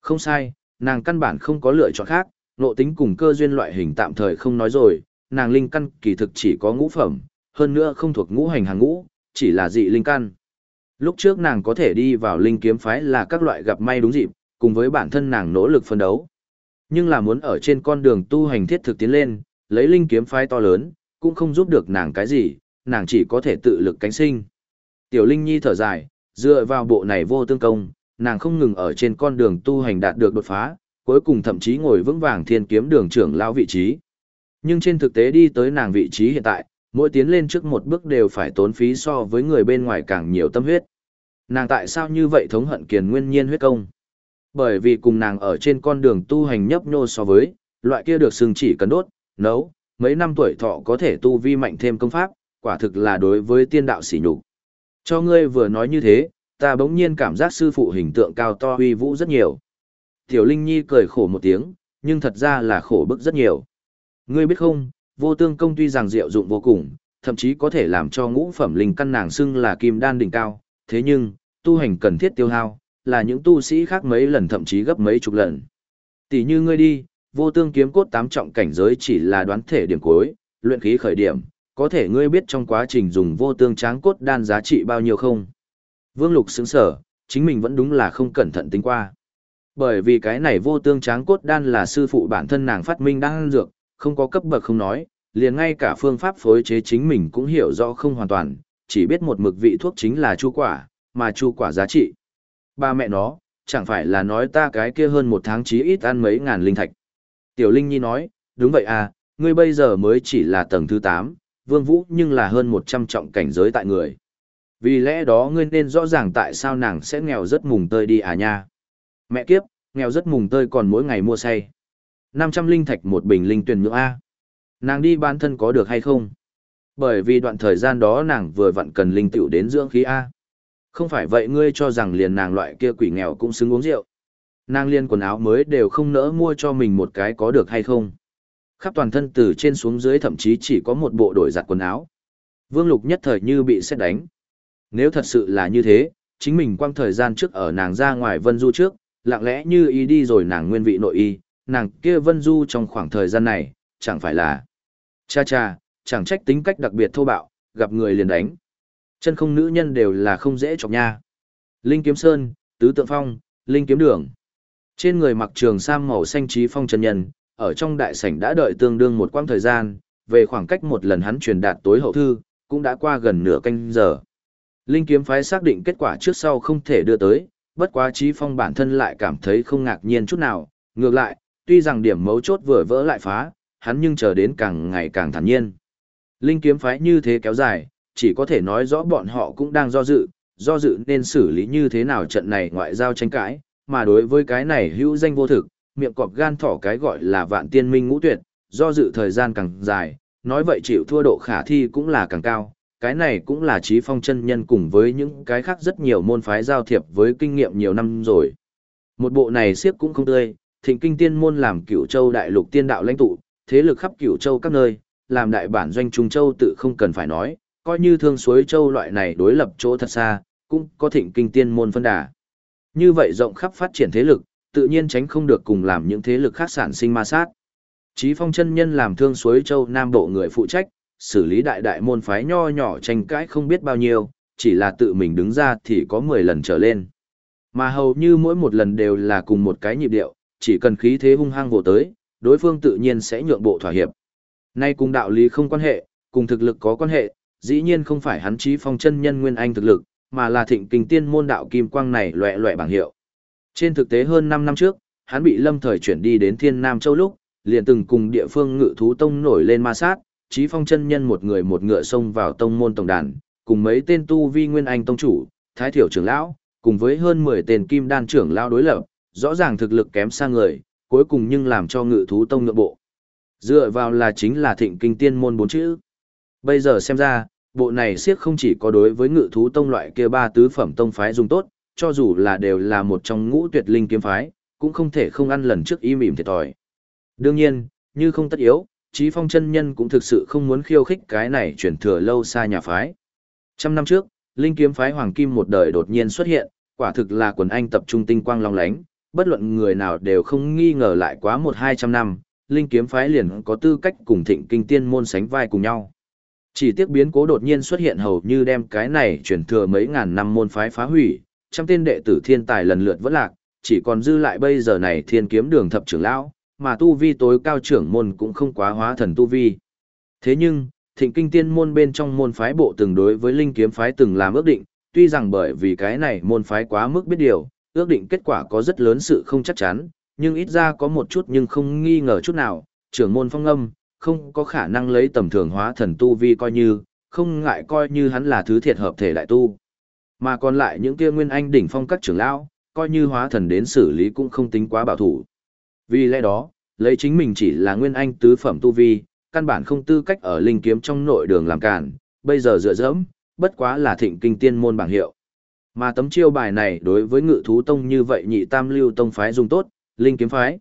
Không sai, nàng căn bản không có lựa chọn khác, nộ tính cùng cơ duyên loại hình tạm thời không nói rồi, nàng linh căn kỳ thực chỉ có ngũ phẩm, hơn nữa không thuộc ngũ hành hàng ngũ, chỉ là dị linh căn. Lúc trước nàng có thể đi vào linh kiếm phái là các loại gặp may đúng dịp, cùng với bản thân nàng nỗ lực phân đấu. Nhưng là muốn ở trên con đường tu hành thiết thực tiến lên, lấy linh kiếm phái to lớn, cũng không giúp được nàng cái gì, nàng chỉ có thể tự lực cánh sinh. Tiểu Linh Nhi thở dài, dựa vào bộ này vô tương công, nàng không ngừng ở trên con đường tu hành đạt được đột phá, cuối cùng thậm chí ngồi vững vàng thiên kiếm đường trưởng lão vị trí. Nhưng trên thực tế đi tới nàng vị trí hiện tại, mỗi tiến lên trước một bước đều phải tốn phí so với người bên ngoài càng nhiều tâm huyết. Nàng tại sao như vậy thống hận kiền nguyên nhiên huyết công? Bởi vì cùng nàng ở trên con đường tu hành nhấp nhô so với, loại kia được xưng chỉ cần đốt, nấu, mấy năm tuổi thọ có thể tu vi mạnh thêm công pháp, quả thực là đối với tiên đạo sỉ nhục. Cho ngươi vừa nói như thế, ta bỗng nhiên cảm giác sư phụ hình tượng cao to uy vũ rất nhiều. Tiểu Linh Nhi cười khổ một tiếng, nhưng thật ra là khổ bức rất nhiều. Ngươi biết không, vô tương công tuy rằng diệu dụng vô cùng, thậm chí có thể làm cho ngũ phẩm linh căn nàng xưng là kim đan đỉnh cao, thế nhưng, tu hành cần thiết tiêu hao, là những tu sĩ khác mấy lần thậm chí gấp mấy chục lần. Tỷ như ngươi đi, vô tương kiếm cốt tám trọng cảnh giới chỉ là đoán thể điểm cuối, luyện khí khởi điểm, có thể ngươi biết trong quá trình dùng vô tương tráng cốt đan giá trị bao nhiêu không? Vương Lục sững sở, chính mình vẫn đúng là không cẩn thận tính qua. Bởi vì cái này vô tương tráng cốt đan là sư phụ bản thân nàng phát minh đang dược, không có cấp bậc không nói, liền ngay cả phương pháp phối chế chính mình cũng hiểu rõ không hoàn toàn, chỉ biết một mực vị thuốc chính là chu quả, mà chu quả giá trị. Ba mẹ nó, chẳng phải là nói ta cái kia hơn một tháng chí ít ăn mấy ngàn linh thạch. Tiểu Linh Nhi nói, đúng vậy à, ngươi bây giờ mới chỉ là tầng thứ 8, vương vũ nhưng là hơn 100 trọng cảnh giới tại người. Vì lẽ đó ngươi nên rõ ràng tại sao nàng sẽ nghèo rất mùng tơi đi à nha. Mẹ kiếp, nghèo rất mùng tơi còn mỗi ngày mua say. 500 linh thạch một bình linh tuyển nhượng A. Nàng đi bán thân có được hay không? Bởi vì đoạn thời gian đó nàng vừa vặn cần linh tiểu đến dưỡng khí A. Không phải vậy ngươi cho rằng liền nàng loại kia quỷ nghèo cũng xứng uống rượu. Nàng liên quần áo mới đều không nỡ mua cho mình một cái có được hay không. Khắp toàn thân từ trên xuống dưới thậm chí chỉ có một bộ đổi giặt quần áo. Vương Lục nhất thời như bị xét đánh. Nếu thật sự là như thế, chính mình quang thời gian trước ở nàng ra ngoài vân du trước, lặng lẽ như y đi rồi nàng nguyên vị nội y, nàng kia vân du trong khoảng thời gian này, chẳng phải là... Cha cha, chẳng trách tính cách đặc biệt thô bạo, gặp người liền đánh. Chân không nữ nhân đều là không dễ chọc nha. Linh kiếm sơn, tứ tượng phong, linh kiếm đường. Trên người mặc trường sam màu xanh trí phong chân nhân, ở trong đại sảnh đã đợi tương đương một quãng thời gian, về khoảng cách một lần hắn truyền đạt tối hậu thư, cũng đã qua gần nửa canh giờ. Linh kiếm phái xác định kết quả trước sau không thể đưa tới, bất quá trí phong bản thân lại cảm thấy không ngạc nhiên chút nào, ngược lại, tuy rằng điểm mấu chốt vừa vỡ lại phá, hắn nhưng chờ đến càng ngày càng thản nhiên. Linh kiếm phái như thế kéo dài, chỉ có thể nói rõ bọn họ cũng đang do dự, do dự nên xử lý như thế nào trận này ngoại giao tranh cãi, mà đối với cái này hữu danh vô thực, miệng cọp gan thỏ cái gọi là vạn tiên minh ngũ tuyệt, do dự thời gian càng dài, nói vậy chịu thua độ khả thi cũng là càng cao. Cái này cũng là trí phong chân nhân cùng với những cái khác rất nhiều môn phái giao thiệp với kinh nghiệm nhiều năm rồi. Một bộ này siếp cũng không tươi, thịnh kinh tiên môn làm cửu châu đại lục tiên đạo lãnh tụ, thế lực khắp cửu châu các nơi, làm đại bản doanh trung châu tự không cần phải nói, coi như thương suối châu loại này đối lập chỗ thật xa, cũng có thịnh kinh tiên môn phân đà. Như vậy rộng khắp phát triển thế lực, tự nhiên tránh không được cùng làm những thế lực khác sản sinh ma sát. Chí phong chân nhân làm thương suối châu Nam Bộ người phụ trách, xử lý đại đại môn phái nho nhỏ tranh cãi không biết bao nhiêu, chỉ là tự mình đứng ra thì có 10 lần trở lên. Mà hầu như mỗi một lần đều là cùng một cái nhịp điệu, chỉ cần khí thế hung hăng vỗ tới, đối phương tự nhiên sẽ nhượng bộ thỏa hiệp. Nay cùng đạo lý không quan hệ, cùng thực lực có quan hệ, dĩ nhiên không phải hắn chí phong chân nhân nguyên anh thực lực, mà là thịnh kinh tiên môn đạo kim quang này loẹ loẹ bảng hiệu. Trên thực tế hơn 5 năm trước, hắn bị lâm thời chuyển đi đến Thiên Nam Châu lúc, liền từng cùng địa phương ngự thú tông nổi lên ma sát, chí phong chân nhân một người một ngựa xông vào tông môn tổng đàn, cùng mấy tên tu vi nguyên anh tông chủ, thái thiểu trưởng lão, cùng với hơn 10 tên kim đan trưởng lão đối lập, rõ ràng thực lực kém xa người, cuối cùng nhưng làm cho ngự thú tông nhượng bộ. Dựa vào là chính là thịnh kinh tiên môn bốn chữ. Bây giờ xem ra, bộ này siết không chỉ có đối với ngự thú tông loại kia ba tứ phẩm tông phái dùng tốt, cho dù là đều là một trong ngũ tuyệt linh kiếm phái, cũng không thể không ăn lần trước im ỉm thiệt thòi. Đương nhiên, như không tất yếu, Chí Phong chân nhân cũng thực sự không muốn khiêu khích cái này chuyển thừa lâu xa nhà phái. Trăm năm trước, linh kiếm phái hoàng kim một đời đột nhiên xuất hiện, quả thực là quần anh tập trung tinh quang long lánh, bất luận người nào đều không nghi ngờ lại quá một hai trăm năm, linh kiếm phái liền có tư cách cùng thịnh kinh tiên môn sánh vai cùng nhau. Chỉ tiếc biến cố đột nhiên xuất hiện hầu như đem cái này chuyển thừa mấy ngàn năm môn phái phá hủy, trăm tên đệ tử thiên tài lần lượt vỡ lạc, chỉ còn dư lại bây giờ này thiên kiếm đường thập trưởng lão, mà tu vi tối cao trưởng môn cũng không quá hóa thần tu vi. Thế nhưng, thịnh kinh tiên môn bên trong môn phái bộ từng đối với linh kiếm phái từng làm ước định, tuy rằng bởi vì cái này môn phái quá mức biết điều, ước định kết quả có rất lớn sự không chắc chắn, nhưng ít ra có một chút nhưng không nghi ngờ chút nào, trưởng môn phong âm, không có khả năng lấy tầm thường hóa thần tu vi coi như, không ngại coi như hắn là thứ thiệt hợp thể đại tu. Mà còn lại những kia nguyên anh đỉnh phong các trưởng lão, coi như hóa thần đến xử lý cũng không tính quá bảo thủ. Vì lẽ đó, lấy chính mình chỉ là nguyên anh tứ phẩm tu vi, căn bản không tư cách ở linh kiếm trong nội đường làm cản, bây giờ dựa dẫm, bất quá là thịnh kinh tiên môn bảng hiệu. Mà tấm chiêu bài này đối với ngự thú tông như vậy nhị tam lưu tông phái dùng tốt, linh kiếm phái.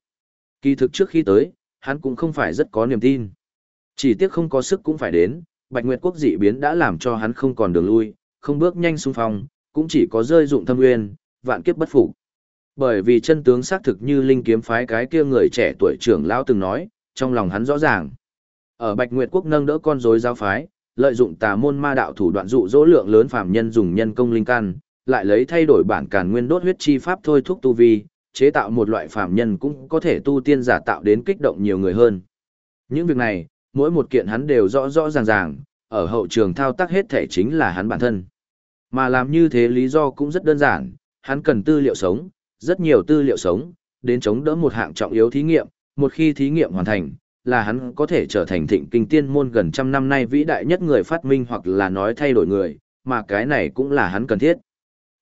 Kỳ thực trước khi tới, hắn cũng không phải rất có niềm tin. Chỉ tiếc không có sức cũng phải đến, Bạch Nguyệt quốc dị biến đã làm cho hắn không còn đường lui, không bước nhanh xung phong, cũng chỉ có rơi dụng thâm nguyên, vạn kiếp bất phục. Bởi vì chân tướng xác thực như linh kiếm phái cái kia người trẻ tuổi trưởng lão từng nói, trong lòng hắn rõ ràng. Ở Bạch Nguyệt quốc nâng đỡ con rối giáo phái, lợi dụng tà môn ma đạo thủ đoạn dụ dỗ lượng lớn phàm nhân dùng nhân công linh căn, lại lấy thay đổi bản càn nguyên đốt huyết chi pháp thôi thúc tu vi, chế tạo một loại phàm nhân cũng có thể tu tiên giả tạo đến kích động nhiều người hơn. Những việc này, mỗi một kiện hắn đều rõ rõ ràng ràng, ở hậu trường thao tác hết thể chính là hắn bản thân. Mà làm như thế lý do cũng rất đơn giản, hắn cần tư liệu sống, rất nhiều tư liệu sống, đến chống đỡ một hạng trọng yếu thí nghiệm, một khi thí nghiệm hoàn thành, là hắn có thể trở thành thịnh kinh tiên môn gần trăm năm nay vĩ đại nhất người phát minh hoặc là nói thay đổi người, mà cái này cũng là hắn cần thiết.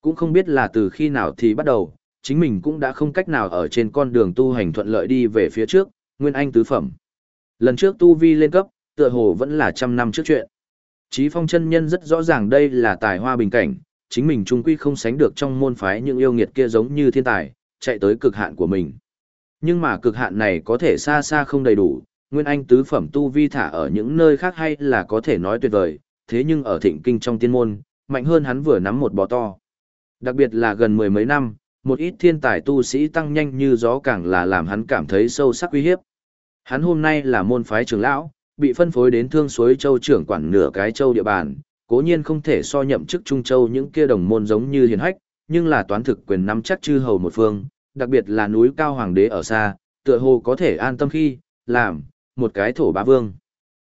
Cũng không biết là từ khi nào thì bắt đầu, chính mình cũng đã không cách nào ở trên con đường tu hành thuận lợi đi về phía trước, nguyên anh tứ phẩm. Lần trước tu vi lên cấp, tựa hồ vẫn là trăm năm trước chuyện. Chí phong chân nhân rất rõ ràng đây là tài hoa bình cảnh, chính mình trung quy không sánh được trong môn phái những yêu nghiệt kia giống như thiên tài, chạy tới cực hạn của mình. Nhưng mà cực hạn này có thể xa xa không đầy đủ, nguyên anh tứ phẩm tu vi thả ở những nơi khác hay là có thể nói tuyệt vời, thế nhưng ở thịnh kinh trong tiên môn, mạnh hơn hắn vừa nắm một bò to. Đặc biệt là gần mười mấy năm, một ít thiên tài tu sĩ tăng nhanh như gió càng là làm hắn cảm thấy sâu sắc uy hiếp. Hắn hôm nay là môn phái trưởng lão, bị phân phối đến thương suối châu trưởng quản nửa cái châu địa bàn, cố nhiên không thể so nhậm chức trung châu những kia đồng môn giống như hiền hách, nhưng là toán thực quyền nắm chắc chư hầu một phương, đặc biệt là núi cao hoàng đế ở xa, tựa hồ có thể an tâm khi, làm, một cái thổ bá vương.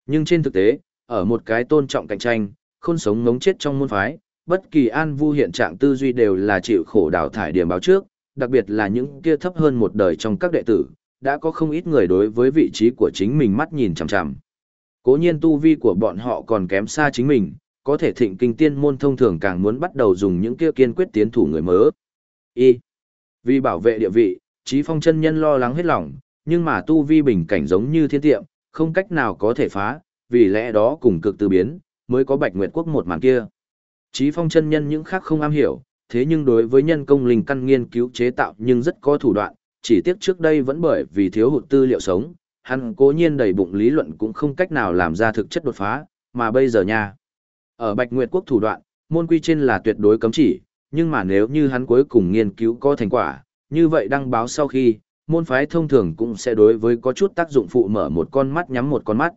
Nhưng trên thực tế, ở một cái tôn trọng cạnh tranh, khôn sống ngống chết trong môn phái, bất kỳ an vu hiện trạng tư duy đều là chịu khổ đào thải điểm báo trước, đặc biệt là những kia thấp hơn một đời trong các đệ tử, đã có không ít người đối với vị trí của chính mình mắt nhìn chằm chằm. Cố nhiên tu vi của bọn họ còn kém xa chính mình, có thể thịnh kinh tiên môn thông thường càng muốn bắt đầu dùng những kia kiên quyết tiến thủ người mớ. Y. Vì bảo vệ địa vị, trí phong chân nhân lo lắng hết lòng, nhưng mà tu vi bình cảnh giống như thiên tiệm, không cách nào có thể phá, vì lẽ đó cùng cực từ biến, mới có bạch nguyệt quốc một màn kia. Chí phong chân nhân những khác không am hiểu, thế nhưng đối với nhân công linh căn nghiên cứu chế tạo nhưng rất có thủ đoạn, chỉ tiếc trước đây vẫn bởi vì thiếu hụt tư liệu sống, hắn cố nhiên đầy bụng lý luận cũng không cách nào làm ra thực chất đột phá, mà bây giờ nha. Ở Bạch Nguyệt Quốc thủ đoạn, môn quy trên là tuyệt đối cấm chỉ, nhưng mà nếu như hắn cuối cùng nghiên cứu có thành quả, như vậy đăng báo sau khi, môn phái thông thường cũng sẽ đối với có chút tác dụng phụ mở một con mắt nhắm một con mắt.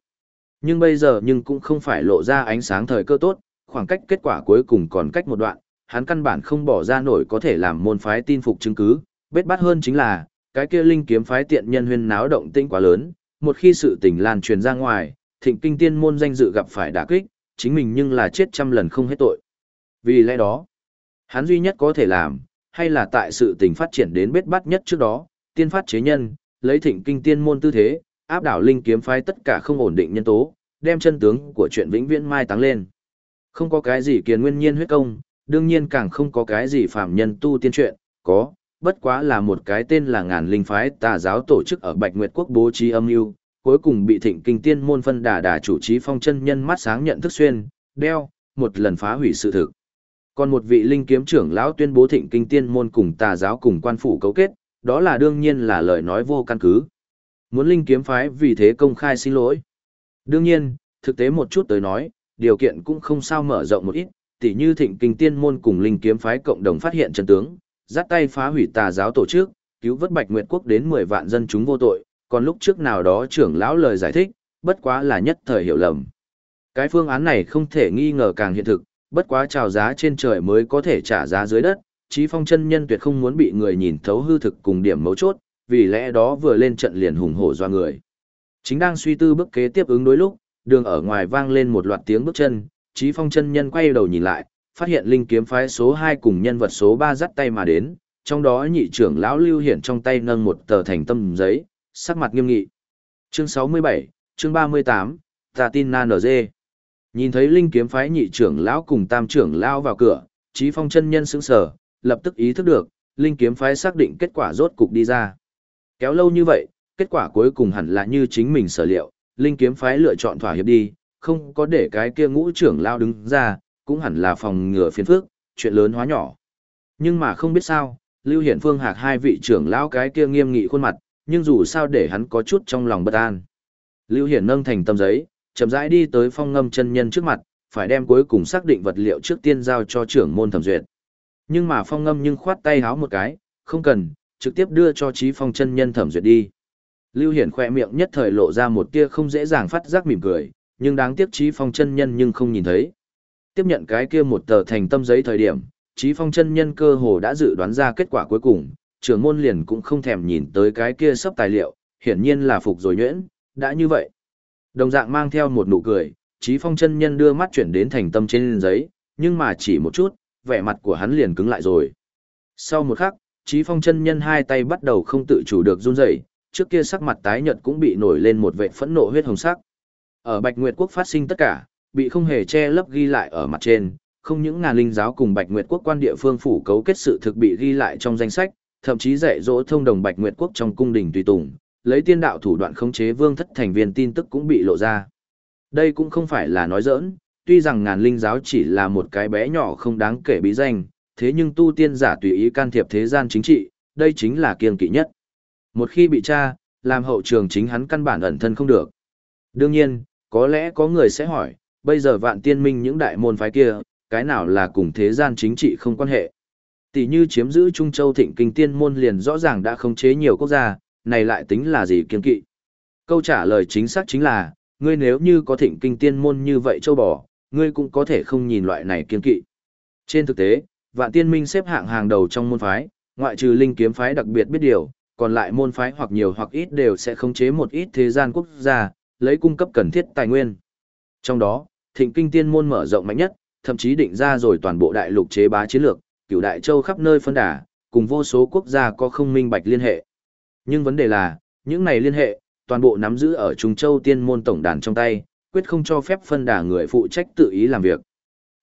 Nhưng bây giờ nhưng cũng không phải lộ ra ánh sáng thời cơ tốt, khoảng cách kết quả cuối cùng còn cách một đoạn, hắn căn bản không bỏ ra nổi có thể làm môn phái tin phục chứng cứ, bết bát hơn chính là, cái kia linh kiếm phái tiện nhân huyên náo động tĩnh quá lớn, một khi sự tình lan truyền ra ngoài, thịnh kinh tiên môn danh dự gặp phải đả kích, chính mình nhưng là chết trăm lần không hết tội. Vì lẽ đó, hắn duy nhất có thể làm, hay là tại sự tình phát triển đến bết bát nhất trước đó, tiên phát chế nhân, lấy thịnh kinh tiên môn tư thế, áp đảo linh kiếm phái tất cả không ổn định nhân tố, đem chân tướng của chuyện vĩnh viễn mai táng lên. Không có cái gì kiền nguyên nhiên huyết công, đương nhiên càng không có cái gì phạm nhân tu tiên chuyện, có, bất quá là một cái tên là ngàn linh phái tà giáo tổ chức ở Bạch Nguyệt Quốc bố trí âm mưu cuối cùng bị thịnh kinh tiên môn phân đà đà chủ trí phong chân nhân mắt sáng nhận thức xuyên, đeo, một lần phá hủy sự thực. Còn một vị linh kiếm trưởng lão tuyên bố thịnh kinh tiên môn cùng tà giáo cùng quan phủ cấu kết, đó là đương nhiên là lời nói vô căn cứ. Muốn linh kiếm phái vì thế công khai xin lỗi. Đương nhiên, thực tế một chút tới nói, điều kiện cũng không sao mở rộng một ít, tỉ như thịnh kinh tiên môn cùng linh kiếm phái cộng đồng phát hiện chân tướng, dắt tay phá hủy tà giáo tổ chức, cứu vớt Bạch Nguyệt quốc đến 10 vạn dân chúng vô tội, còn lúc trước nào đó trưởng lão lời giải thích, bất quá là nhất thời hiểu lầm. Cái phương án này không thể nghi ngờ càng hiện thực, bất quá trào giá trên trời mới có thể trả giá dưới đất, Chí Phong chân nhân tuyệt không muốn bị người nhìn thấu hư thực cùng điểm mấu chốt, vì lẽ đó vừa lên trận liền hùng hổ do người. Chính đang suy tư bước kế tiếp ứng đối lúc, đường ở ngoài vang lên một loạt tiếng bước chân, Chí Phong chân nhân quay đầu nhìn lại, phát hiện linh kiếm phái số 2 cùng nhân vật số 3 dắt tay mà đến, trong đó nhị trưởng lão Lưu Hiển trong tay nâng một tờ thành tâm giấy, sắc mặt nghiêm nghị. Chương 67, chương 38, ta tin na NG. Nhìn thấy linh kiếm phái nhị trưởng lão cùng tam trưởng lão vào cửa, Chí Phong chân nhân sững sờ, lập tức ý thức được, linh kiếm phái xác định kết quả rốt cục đi ra. Kéo lâu như vậy, kết quả cuối cùng hẳn là như chính mình sở liệu, linh kiếm phái lựa chọn thỏa hiệp đi, không có để cái kia ngũ trưởng lao đứng ra, cũng hẳn là phòng ngừa phiền phức, chuyện lớn hóa nhỏ. Nhưng mà không biết sao, Lưu Hiển Phương Hạc hai vị trưởng lão cái kia nghiêm nghị khuôn mặt, nhưng dù sao để hắn có chút trong lòng bất an. Lưu Hiển nâng thành tấm giấy, chậm rãi đi tới phong ngâm chân nhân trước mặt, phải đem cuối cùng xác định vật liệu trước tiên giao cho trưởng môn thẩm duyệt. Nhưng mà phong ngâm nhưng khoát tay háo một cái, không cần, trực tiếp đưa cho trí phong chân nhân thẩm duyệt đi. Lưu Hiển khoe miệng nhất thời lộ ra một tia không dễ dàng phát giác mỉm cười, nhưng đáng tiếc Chí phong chân nhân nhưng không nhìn thấy. Tiếp nhận cái kia một tờ thành tâm giấy thời điểm, Chí phong chân nhân cơ hồ đã dự đoán ra kết quả cuối cùng, trưởng môn liền cũng không thèm nhìn tới cái kia sắp tài liệu, hiển nhiên là phục rồi nhuyễn, đã như vậy. Đồng dạng mang theo một nụ cười, Chí phong chân nhân đưa mắt chuyển đến thành tâm trên giấy, nhưng mà chỉ một chút, vẻ mặt của hắn liền cứng lại rồi. Sau một khắc, Chí phong chân nhân hai tay bắt đầu không tự chủ được run rẩy, trước kia sắc mặt tái nhợt cũng bị nổi lên một vệ phẫn nộ huyết hồng sắc. Ở Bạch Nguyệt Quốc phát sinh tất cả, bị không hề che lấp ghi lại ở mặt trên, không những ngàn linh giáo cùng Bạch Nguyệt Quốc quan địa phương phủ cấu kết sự thực bị ghi lại trong danh sách, thậm chí dạy dỗ thông đồng Bạch Nguyệt Quốc trong cung đình tùy tùng, lấy tiên đạo thủ đoạn khống chế vương thất thành viên tin tức cũng bị lộ ra. Đây cũng không phải là nói giỡn, tuy rằng ngàn linh giáo chỉ là một cái bé nhỏ không đáng kể bí danh, thế nhưng tu tiên giả tùy ý can thiệp thế gian chính trị, đây chính là kiêng kỵ nhất. Một khi bị tra, làm hậu trường chính hắn căn bản ẩn thân không được. Đương nhiên, có lẽ có người sẽ hỏi, bây giờ vạn tiên minh những đại môn phái kia, cái nào là cùng thế gian chính trị không quan hệ. Tỷ như chiếm giữ Trung Châu thịnh kinh tiên môn liền rõ ràng đã khống chế nhiều quốc gia, này lại tính là gì kiên kỵ. Câu trả lời chính xác chính là, ngươi nếu như có thịnh kinh tiên môn như vậy châu bò, ngươi cũng có thể không nhìn loại này kiên kỵ. Trên thực tế, vạn tiên minh xếp hạng hàng đầu trong môn phái, ngoại trừ linh kiếm phái đặc biệt biết điều, còn lại môn phái hoặc nhiều hoặc ít đều sẽ khống chế một ít thế gian quốc gia, lấy cung cấp cần thiết tài nguyên. Trong đó, thịnh kinh tiên môn mở rộng mạnh nhất, thậm chí định ra rồi toàn bộ đại lục chế bá chiến lược, cửu đại châu khắp nơi phân đà, cùng vô số quốc gia có không minh bạch liên hệ. Nhưng vấn đề là, những này liên hệ, toàn bộ nắm giữ ở Trung Châu tiên môn tổng đàn trong tay, quyết không cho phép phân đà người phụ trách tự ý làm việc.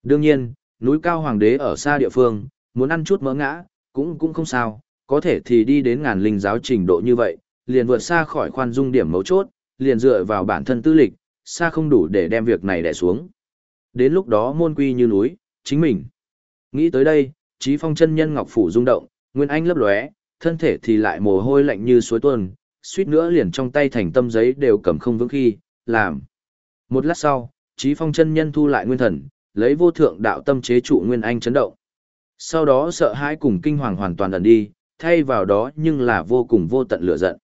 Đương nhiên, núi cao hoàng đế ở xa địa phương, muốn ăn chút mỡ ngã, cũng cũng không sao, có thể thì đi đến ngàn linh giáo trình độ như vậy, liền vượt xa khỏi khoan dung điểm mấu chốt, liền dựa vào bản thân tư lịch, xa không đủ để đem việc này đè xuống. Đến lúc đó môn quy như núi, chính mình. Nghĩ tới đây, Chí Phong chân nhân ngọc phủ rung động, nguyên anh lấp lóe, thân thể thì lại mồ hôi lạnh như suối tuôn, suýt nữa liền trong tay thành tâm giấy đều cầm không vững khi, làm. Một lát sau, Chí Phong chân nhân thu lại nguyên thần, lấy vô thượng đạo tâm chế trụ nguyên anh chấn động. Sau đó sợ hãi cùng kinh hoàng hoàn toàn ẩn đi, thay vào đó nhưng là vô cùng vô tận lửa giận.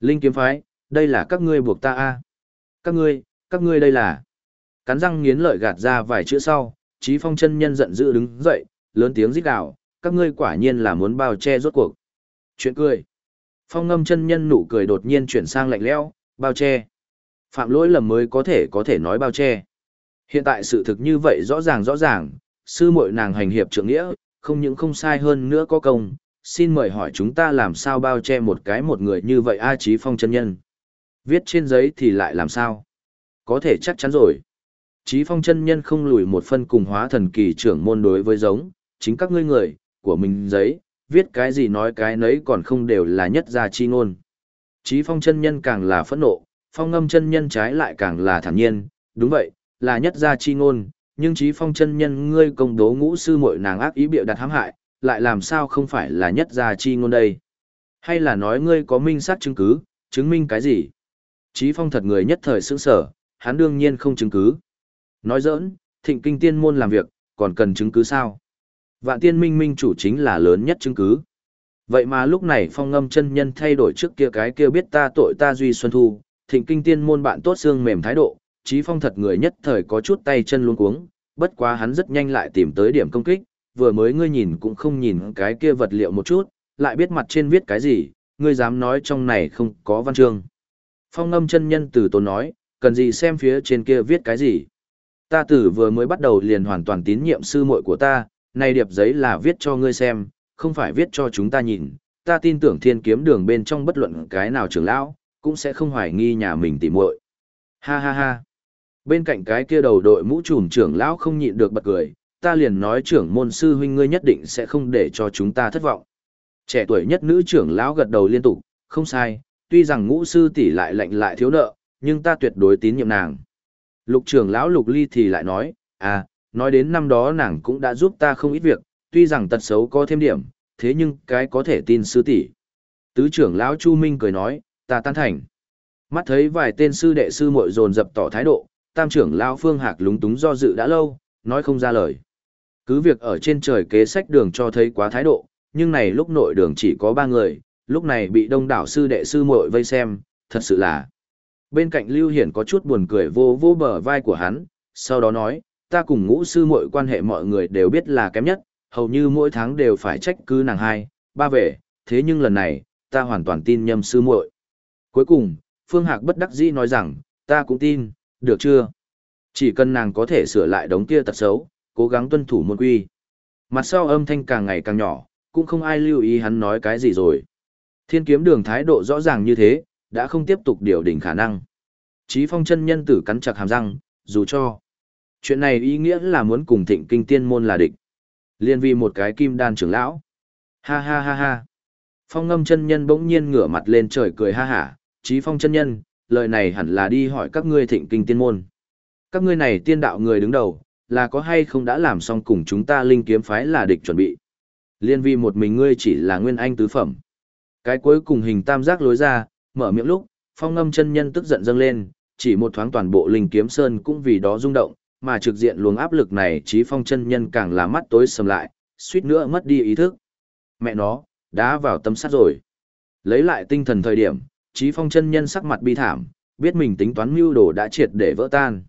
Linh kiếm phái, đây là các ngươi buộc ta a. Các ngươi, các ngươi đây là. Cắn răng nghiến lợi gạt ra vài chữ sau, Chí Phong chân nhân giận dữ đứng dậy, lớn tiếng rít gào, các ngươi quả nhiên là muốn bao che rốt cuộc. Chuyện cười. Phong ngâm chân nhân nụ cười đột nhiên chuyển sang lạnh lẽo, bao che. Phạm lỗi lầm mới có thể có thể nói bao che. Hiện tại sự thực như vậy rõ ràng rõ ràng, sư muội nàng hành hiệp trưởng nghĩa, không những không sai hơn nữa có công, xin mời hỏi chúng ta làm sao bao che một cái một người như vậy A Chí Phong chân nhân. Viết trên giấy thì lại làm sao? Có thể chắc chắn rồi. Chí Phong chân nhân không lùi một phân cùng hóa thần kỳ trưởng môn đối với giống, chính các ngươi người, của mình giấy, viết cái gì nói cái nấy còn không đều là nhất gia chi ngôn. Chí Phong chân nhân càng là phẫn nộ, Phong Ngâm chân nhân trái lại càng là thản nhiên, đúng vậy, là nhất gia chi ngôn, nhưng Chí Phong chân nhân ngươi công đố ngũ sư muội nàng ác ý biểu đặt hãm hại, lại làm sao không phải là nhất gia chi ngôn đây? Hay là nói ngươi có minh sát chứng cứ, chứng minh cái gì? Chí Phong thật người nhất thời sững sở, hắn đương nhiên không chứng cứ. Nói giỡn, thịnh kinh tiên môn làm việc, còn cần chứng cứ sao? Vạn tiên minh minh chủ chính là lớn nhất chứng cứ. Vậy mà lúc này phong ngâm chân nhân thay đổi trước kia cái kia biết ta tội ta duy xuân thu, thịnh kinh tiên môn bạn tốt xương mềm thái độ, chí phong thật người nhất thời có chút tay chân luống cuống, bất quá hắn rất nhanh lại tìm tới điểm công kích, vừa mới ngươi nhìn cũng không nhìn cái kia vật liệu một chút, lại biết mặt trên viết cái gì, ngươi dám nói trong này không có văn chương. Phong ngâm chân nhân từ tốn nói, cần gì xem phía trên kia viết cái gì. Ta tử vừa mới bắt đầu liền hoàn toàn tín nhiệm sư muội của ta, này điệp giấy là viết cho ngươi xem, không phải viết cho chúng ta nhìn, ta tin tưởng thiên kiếm đường bên trong bất luận cái nào trưởng lão, cũng sẽ không hoài nghi nhà mình tỉ muội. Ha ha ha. Bên cạnh cái kia đầu đội mũ trùm trưởng lão không nhịn được bật cười, ta liền nói trưởng môn sư huynh ngươi nhất định sẽ không để cho chúng ta thất vọng. Trẻ tuổi nhất nữ trưởng lão gật đầu liên tục, không sai, tuy rằng ngũ sư tỷ lại lạnh lại thiếu nợ, nhưng ta tuyệt đối tín nhiệm nàng. Lục trưởng lão lục ly thì lại nói, à, nói đến năm đó nàng cũng đã giúp ta không ít việc, tuy rằng tật xấu có thêm điểm, thế nhưng cái có thể tin sư tỷ. Tứ trưởng lão Chu Minh cười nói, ta tan thành. Mắt thấy vài tên sư đệ sư muội dồn dập tỏ thái độ, tam trưởng lão Phương Hạc lúng túng do dự đã lâu, nói không ra lời. Cứ việc ở trên trời kế sách đường cho thấy quá thái độ, nhưng này lúc nội đường chỉ có ba người, lúc này bị đông đảo sư đệ sư muội vây xem, thật sự là. Bên cạnh Lưu Hiển có chút buồn cười vô vô bờ vai của hắn, sau đó nói, ta cùng ngũ sư muội quan hệ mọi người đều biết là kém nhất, hầu như mỗi tháng đều phải trách cứ nàng hai, ba về, thế nhưng lần này, ta hoàn toàn tin nhầm sư muội. Cuối cùng, Phương Hạc bất đắc dĩ nói rằng, ta cũng tin, được chưa? Chỉ cần nàng có thể sửa lại đống kia tật xấu, cố gắng tuân thủ môn quy. Mặt sau âm thanh càng ngày càng nhỏ, cũng không ai lưu ý hắn nói cái gì rồi. Thiên kiếm đường thái độ rõ ràng như thế, đã không tiếp tục điều đỉnh khả năng. Chí phong chân nhân tử cắn chặt hàm răng, dù cho Chuyện này ý nghĩa là muốn cùng thịnh kinh tiên môn là địch. Liên vì một cái kim đan trưởng lão. Ha ha ha ha. Phong ngâm chân nhân bỗng nhiên ngửa mặt lên trời cười ha hả. Chí phong chân nhân, lời này hẳn là đi hỏi các ngươi thịnh kinh tiên môn. Các ngươi này tiên đạo người đứng đầu, là có hay không đã làm xong cùng chúng ta linh kiếm phái là địch chuẩn bị. Liên vi một mình ngươi chỉ là nguyên anh tứ phẩm. Cái cuối cùng hình tam giác lối ra, mở miệng lúc, phong ngâm chân nhân tức giận dâng lên, chỉ một thoáng toàn bộ linh kiếm sơn cũng vì đó rung động, mà trực diện luồng áp lực này trí phong chân nhân càng là mắt tối sầm lại, suýt nữa mất đi ý thức. Mẹ nó, đã vào tâm sát rồi. Lấy lại tinh thần thời điểm, trí phong chân nhân sắc mặt bi thảm, biết mình tính toán mưu đồ đã triệt để vỡ tan.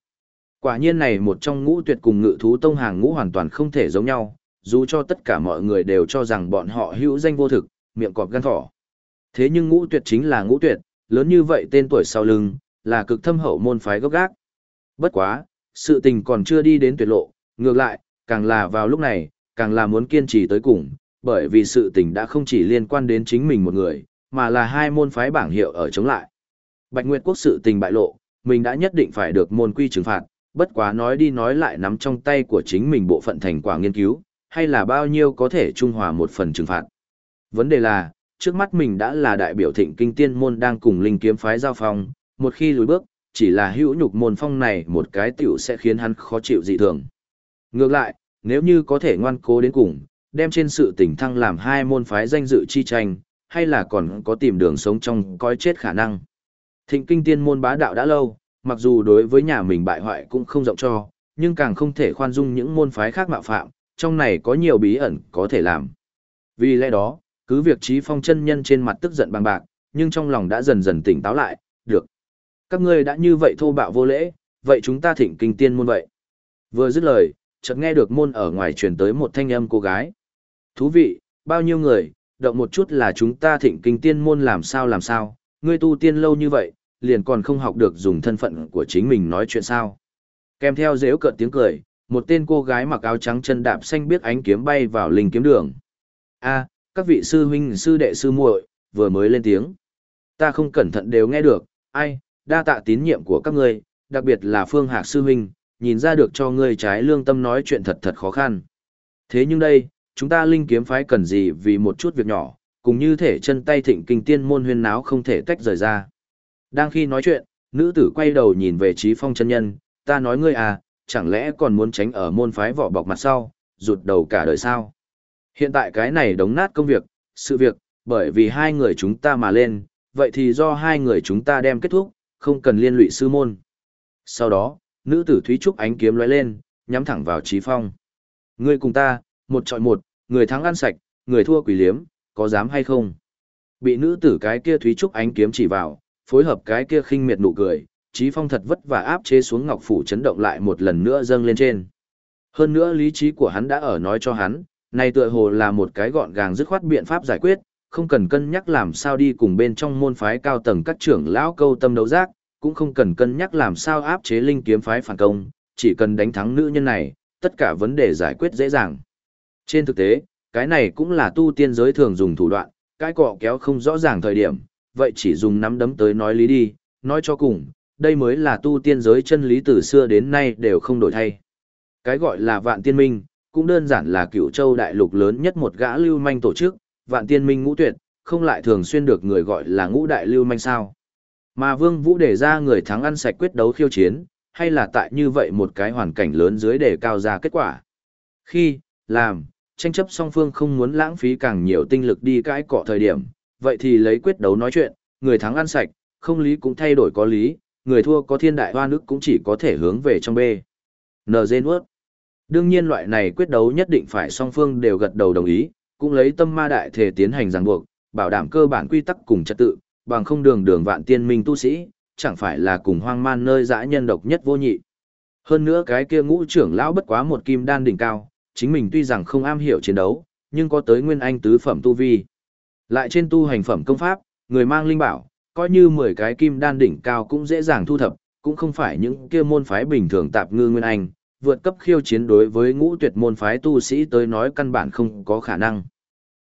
Quả nhiên này một trong ngũ tuyệt cùng ngự thú tông hàng ngũ hoàn toàn không thể giống nhau, dù cho tất cả mọi người đều cho rằng bọn họ hữu danh vô thực, miệng cọp gan thỏ. Thế nhưng ngũ tuyệt chính là ngũ tuyệt, lớn như vậy tên tuổi sau lưng, là cực thâm hậu môn phái gốc gác. Bất quá, sự tình còn chưa đi đến tuyệt lộ, ngược lại, càng là vào lúc này, càng là muốn kiên trì tới cùng, bởi vì sự tình đã không chỉ liên quan đến chính mình một người, mà là hai môn phái bảng hiệu ở chống lại. Bạch Nguyệt Quốc sự tình bại lộ, mình đã nhất định phải được môn quy trừng phạt, bất quá nói đi nói lại nắm trong tay của chính mình bộ phận thành quả nghiên cứu, hay là bao nhiêu có thể trung hòa một phần trừng phạt. Vấn đề là, trước mắt mình đã là đại biểu thịnh kinh tiên môn đang cùng linh kiếm phái giao phong, một khi lùi bước, chỉ là hữu nhục môn phong này một cái tiểu sẽ khiến hắn khó chịu dị thường. Ngược lại, nếu như có thể ngoan cố đến cùng, đem trên sự tỉnh thăng làm hai môn phái danh dự chi tranh, hay là còn có tìm đường sống trong coi chết khả năng. Thịnh kinh tiên môn bá đạo đã lâu, mặc dù đối với nhà mình bại hoại cũng không rộng cho, nhưng càng không thể khoan dung những môn phái khác mạo phạm, trong này có nhiều bí ẩn có thể làm. Vì lẽ đó, cứ việc trí phong chân nhân trên mặt tức giận bằng bạc, nhưng trong lòng đã dần dần tỉnh táo lại, được. Các ngươi đã như vậy thô bạo vô lễ, vậy chúng ta thịnh kinh tiên môn vậy. Vừa dứt lời, chợt nghe được môn ở ngoài truyền tới một thanh âm cô gái. Thú vị, bao nhiêu người, động một chút là chúng ta thịnh kinh tiên môn làm sao làm sao, ngươi tu tiên lâu như vậy, liền còn không học được dùng thân phận của chính mình nói chuyện sao. Kèm theo dễu cợt tiếng cười, một tên cô gái mặc áo trắng chân đạp xanh biết ánh kiếm bay vào linh kiếm đường. A, các vị sư huynh sư đệ sư muội vừa mới lên tiếng. Ta không cẩn thận đều nghe được, ai, đa tạ tín nhiệm của các ngươi, đặc biệt là phương hạc sư huynh, nhìn ra được cho ngươi trái lương tâm nói chuyện thật thật khó khăn. Thế nhưng đây, chúng ta linh kiếm phái cần gì vì một chút việc nhỏ, cùng như thể chân tay thịnh kinh tiên môn huyên náo không thể tách rời ra. Đang khi nói chuyện, nữ tử quay đầu nhìn về trí phong chân nhân, ta nói ngươi à, chẳng lẽ còn muốn tránh ở môn phái vỏ bọc mặt sau, rụt đầu cả đời sao? Hiện tại cái này đống nát công việc, sự việc, bởi vì hai người chúng ta mà lên, vậy thì do hai người chúng ta đem kết thúc, không cần liên lụy sư môn. Sau đó, nữ tử Thúy Trúc ánh kiếm lóe lên, nhắm thẳng vào Trí Phong. Ngươi cùng ta, một chọi một, người thắng ăn sạch, người thua quỷ liếm, có dám hay không? Bị nữ tử cái kia Thúy Trúc ánh kiếm chỉ vào, phối hợp cái kia khinh miệt nụ cười, Trí Phong thật vất vả áp chế xuống ngọc phủ chấn động lại một lần nữa dâng lên trên. Hơn nữa lý trí của hắn đã ở nói cho hắn, này tựa hồ là một cái gọn gàng dứt khoát biện pháp giải quyết, không cần cân nhắc làm sao đi cùng bên trong môn phái cao tầng các trưởng lão câu tâm đấu giác, cũng không cần cân nhắc làm sao áp chế linh kiếm phái phản công, chỉ cần đánh thắng nữ nhân này, tất cả vấn đề giải quyết dễ dàng. Trên thực tế, cái này cũng là tu tiên giới thường dùng thủ đoạn, cái cọ kéo không rõ ràng thời điểm, vậy chỉ dùng nắm đấm tới nói lý đi, nói cho cùng, đây mới là tu tiên giới chân lý từ xưa đến nay đều không đổi thay. Cái gọi là vạn tiên minh, cũng đơn giản là cựu châu đại lục lớn nhất một gã lưu manh tổ chức, vạn tiên minh ngũ tuyệt, không lại thường xuyên được người gọi là ngũ đại lưu manh sao. Mà Vương Vũ để ra người thắng ăn sạch quyết đấu khiêu chiến, hay là tại như vậy một cái hoàn cảnh lớn dưới để cao ra kết quả. Khi, làm, tranh chấp song phương không muốn lãng phí càng nhiều tinh lực đi cãi cọ thời điểm, vậy thì lấy quyết đấu nói chuyện, người thắng ăn sạch, không lý cũng thay đổi có lý, người thua có thiên đại hoa nước cũng chỉ có thể hướng về trong B. NG nuốt. Đương nhiên loại này quyết đấu nhất định phải song phương đều gật đầu đồng ý, cũng lấy tâm ma đại thể tiến hành ràng buộc, bảo đảm cơ bản quy tắc cùng trật tự, bằng không đường đường vạn tiên minh tu sĩ, chẳng phải là cùng hoang man nơi dã nhân độc nhất vô nhị. Hơn nữa cái kia ngũ trưởng lão bất quá một kim đan đỉnh cao, chính mình tuy rằng không am hiểu chiến đấu, nhưng có tới nguyên anh tứ phẩm tu vi. Lại trên tu hành phẩm công pháp, người mang linh bảo, coi như 10 cái kim đan đỉnh cao cũng dễ dàng thu thập, cũng không phải những kia môn phái bình thường tạp ngư nguyên anh, vượt cấp khiêu chiến đối với ngũ tuyệt môn phái tu sĩ tới nói căn bản không có khả năng.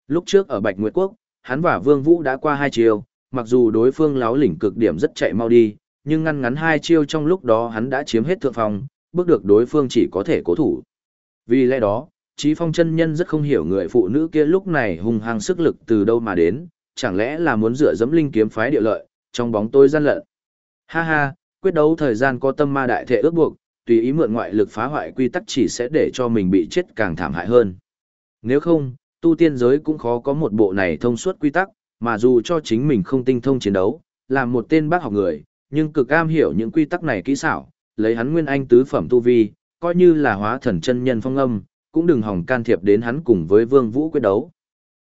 Lúc trước ở Bạch Nguyệt Quốc, hắn và Vương Vũ đã qua hai chiều, mặc dù đối phương láo lỉnh cực điểm rất chạy mau đi, nhưng ngăn ngắn hai chiêu trong lúc đó hắn đã chiếm hết thượng phòng bước được đối phương chỉ có thể cố thủ. Vì lẽ đó, Chí Phong chân nhân rất không hiểu người phụ nữ kia lúc này hung hăng sức lực từ đâu mà đến, chẳng lẽ là muốn dựa dẫm linh kiếm phái địa lợi, trong bóng tối gian lận. Ha ha, quyết đấu thời gian có tâm ma đại thể ước buộc, tùy ý mượn ngoại lực phá hoại quy tắc chỉ sẽ để cho mình bị chết càng thảm hại hơn. Nếu không, tu tiên giới cũng khó có một bộ này thông suốt quy tắc, mà dù cho chính mình không tinh thông chiến đấu, làm một tên bác học người, nhưng cực am hiểu những quy tắc này kỹ xảo, lấy hắn nguyên anh tứ phẩm tu vi, coi như là hóa thần chân nhân phong âm, cũng đừng hòng can thiệp đến hắn cùng với Vương Vũ quyết đấu.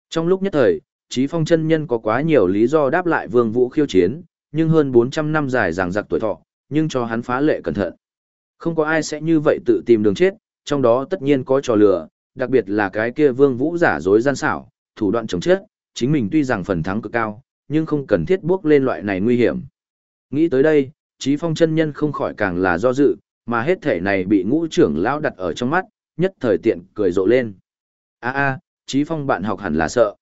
Trong lúc nhất thời, Chí Phong chân nhân có quá nhiều lý do đáp lại Vương Vũ khiêu chiến, nhưng hơn 400 năm dài giảng giặc tuổi thọ, nhưng cho hắn phá lệ cẩn thận. Không có ai sẽ như vậy tự tìm đường chết, trong đó tất nhiên có trò lừa, đặc biệt là cái kia Vương Vũ giả dối gian xảo, thủ đoạn chống chết, chính mình tuy rằng phần thắng cực cao, nhưng không cần thiết bước lên loại này nguy hiểm. Nghĩ tới đây, Chí Phong chân nhân không khỏi càng là do dự, mà hết thể này bị ngũ trưởng lão đặt ở trong mắt, nhất thời tiện cười rộ lên. A a, Chí Phong bạn học hẳn là sợ.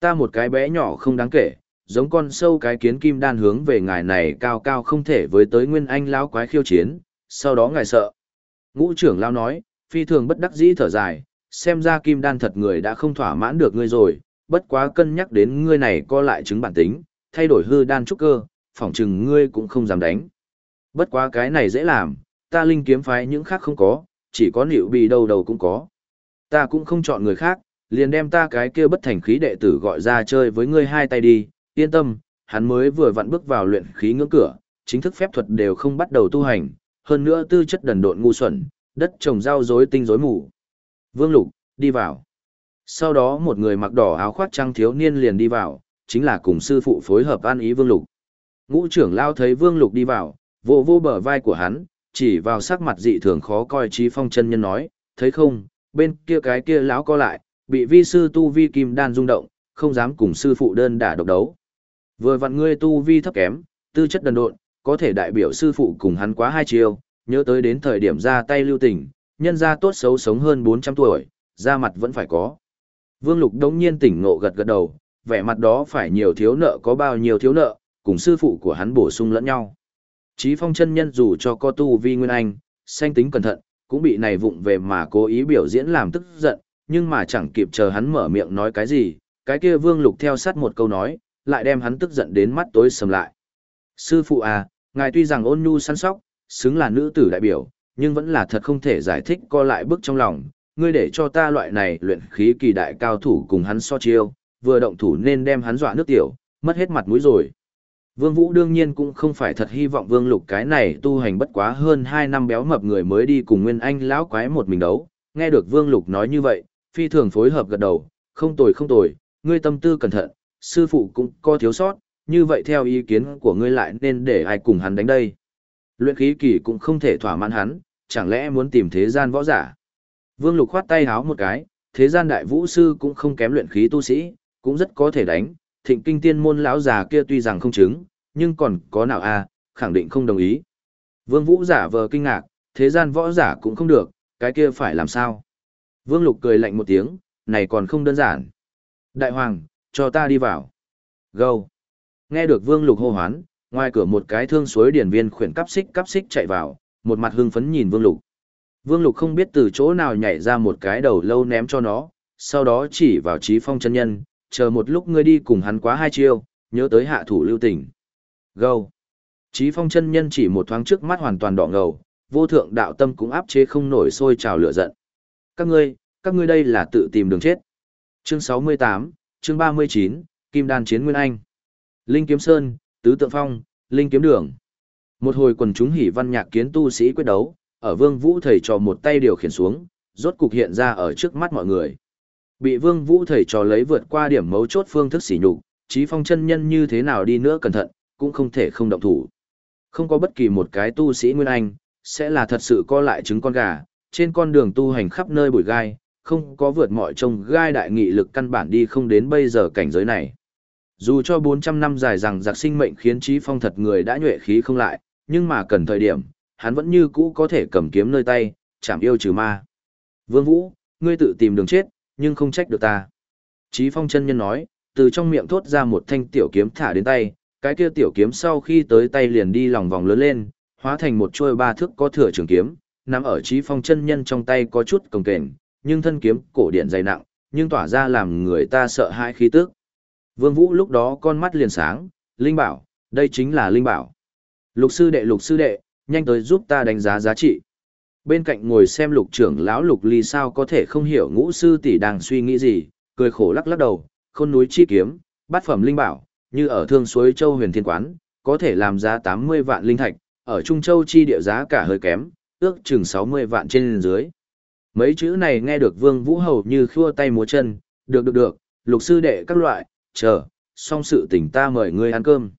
Ta một cái bé nhỏ không đáng kể, giống con sâu cái kiến kim đan hướng về ngài này cao cao không thể với tới nguyên anh lão quái khiêu chiến, sau đó ngài sợ. Ngũ trưởng lão nói, phi thường bất đắc dĩ thở dài, xem ra kim đan thật người đã không thỏa mãn được ngươi rồi, bất quá cân nhắc đến ngươi này co lại chứng bản tính, thay đổi hư đan trúc cơ, phỏng chừng ngươi cũng không dám đánh. Bất quá cái này dễ làm, ta linh kiếm phái những khác không có, chỉ có nịu bị đâu đầu cũng có. Ta cũng không chọn người khác, liền đem ta cái kia bất thành khí đệ tử gọi ra chơi với ngươi hai tay đi, yên tâm, hắn mới vừa vặn bước vào luyện khí ngưỡng cửa, chính thức phép thuật đều không bắt đầu tu hành, hơn nữa tư chất đần độn ngu xuẩn, đất trồng rau rối tinh rối mù. Vương Lục, đi vào. Sau đó một người mặc đỏ áo khoác trang thiếu niên liền đi vào, chính là cùng sư phụ phối hợp an ý Vương Lục. Ngũ trưởng lao thấy Vương Lục đi vào, vô vô bờ vai của hắn, chỉ vào sắc mặt dị thường khó coi trí phong chân nhân nói, thấy không, bên kia cái kia lão co lại, bị vi sư tu vi kim đan rung động, không dám cùng sư phụ đơn đả độc đấu. Vừa vặn ngươi tu vi thấp kém, tư chất đần độn, có thể đại biểu sư phụ cùng hắn quá hai chiều, nhớ tới đến thời điểm ra tay lưu tình, nhân ra tốt xấu sống hơn 400 tuổi, da mặt vẫn phải có. Vương Lục đống nhiên tỉnh ngộ gật gật đầu, vẻ mặt đó phải nhiều thiếu nợ có bao nhiêu thiếu nợ, cùng sư phụ của hắn bổ sung lẫn nhau. Chí phong chân nhân dù cho có tu vi nguyên anh, sanh tính cẩn thận, cũng bị này vụng về mà cố ý biểu diễn làm tức giận, nhưng mà chẳng kịp chờ hắn mở miệng nói cái gì, cái kia vương lục theo sát một câu nói, lại đem hắn tức giận đến mắt tối sầm lại. Sư phụ à, ngài tuy rằng ôn nhu săn sóc, xứng là nữ tử đại biểu, nhưng vẫn là thật không thể giải thích co lại bức trong lòng, ngươi để cho ta loại này luyện khí kỳ đại cao thủ cùng hắn so chiêu, vừa động thủ nên đem hắn dọa nước tiểu, mất hết mặt mũi rồi. Vương Vũ đương nhiên cũng không phải thật hy vọng Vương Lục cái này tu hành bất quá hơn 2 năm béo mập người mới đi cùng Nguyên Anh lão quái một mình đấu. Nghe được Vương Lục nói như vậy, phi thường phối hợp gật đầu, không tồi không tồi, ngươi tâm tư cẩn thận, sư phụ cũng có thiếu sót, như vậy theo ý kiến của ngươi lại nên để ai cùng hắn đánh đây. Luyện khí kỳ cũng không thể thỏa mãn hắn, chẳng lẽ muốn tìm thế gian võ giả. Vương Lục khoát tay háo một cái, thế gian đại vũ sư cũng không kém luyện khí tu sĩ, cũng rất có thể đánh, thịnh kinh tiên môn lão già kia tuy rằng không chứng, nhưng còn có nào a khẳng định không đồng ý. Vương Vũ giả vờ kinh ngạc, thế gian võ giả cũng không được, cái kia phải làm sao? Vương Lục cười lạnh một tiếng, này còn không đơn giản. Đại hoàng, cho ta đi vào. Gâu. Nghe được Vương Lục hô hoán, ngoài cửa một cái thương suối điển viên khuyển cắp xích cắp xích chạy vào, một mặt hưng phấn nhìn Vương Lục. Vương Lục không biết từ chỗ nào nhảy ra một cái đầu lâu ném cho nó, sau đó chỉ vào trí phong chân nhân, chờ một lúc ngươi đi cùng hắn quá hai chiêu, nhớ tới hạ thủ lưu tình. Gâu. Chí phong chân nhân chỉ một thoáng trước mắt hoàn toàn đỏ ngầu, vô thượng đạo tâm cũng áp chế không nổi sôi trào lửa giận. Các ngươi, các ngươi đây là tự tìm đường chết. Chương 68, chương 39, Kim Đan Chiến Nguyên Anh. Linh Kiếm Sơn, Tứ Tượng Phong, Linh Kiếm Đường. Một hồi quần chúng hỉ văn nhạc kiến tu sĩ quyết đấu, ở Vương Vũ thầy trò một tay điều khiển xuống, rốt cục hiện ra ở trước mắt mọi người. Bị Vương Vũ thầy trò lấy vượt qua điểm mấu chốt phương thức sỉ nhục, Chí Phong chân nhân như thế nào đi nữa cẩn thận, cũng không thể không động thủ. Không có bất kỳ một cái tu sĩ Nguyên Anh, sẽ là thật sự co lại trứng con gà, trên con đường tu hành khắp nơi bụi gai, không có vượt mọi trông gai đại nghị lực căn bản đi không đến bây giờ cảnh giới này. Dù cho 400 năm dài rằng giặc sinh mệnh khiến trí phong thật người đã nhuệ khí không lại, nhưng mà cần thời điểm, hắn vẫn như cũ có thể cầm kiếm nơi tay, chạm yêu trừ ma. Vương Vũ, ngươi tự tìm đường chết, nhưng không trách được ta. Chí phong chân nhân nói, từ trong miệng thốt ra một thanh tiểu kiếm thả đến tay, cái kia tiểu kiếm sau khi tới tay liền đi lòng vòng lớn lên, hóa thành một chuôi ba thước có thừa trường kiếm, nằm ở Chí phong chân nhân trong tay có chút cồng kềnh, nhưng thân kiếm cổ điện dày nặng, nhưng tỏa ra làm người ta sợ hãi khí tức. Vương Vũ lúc đó con mắt liền sáng, Linh bảo, đây chính là Linh bảo. Lục sư đệ lục sư đệ, nhanh tới giúp ta đánh giá giá trị. Bên cạnh ngồi xem lục trưởng lão lục ly sao có thể không hiểu ngũ sư tỷ đang suy nghĩ gì, cười khổ lắc lắc đầu, khôn núi chi kiếm, bát phẩm Linh bảo, như ở thương suối châu huyền thiên quán, có thể làm giá 80 vạn linh thạch, ở Trung Châu chi địa giá cả hơi kém, ước chừng 60 vạn trên dưới. Mấy chữ này nghe được Vương Vũ hầu như khua tay múa chân, được được được, lục sư đệ các loại, chờ, xong sự tỉnh ta mời ngươi ăn cơm.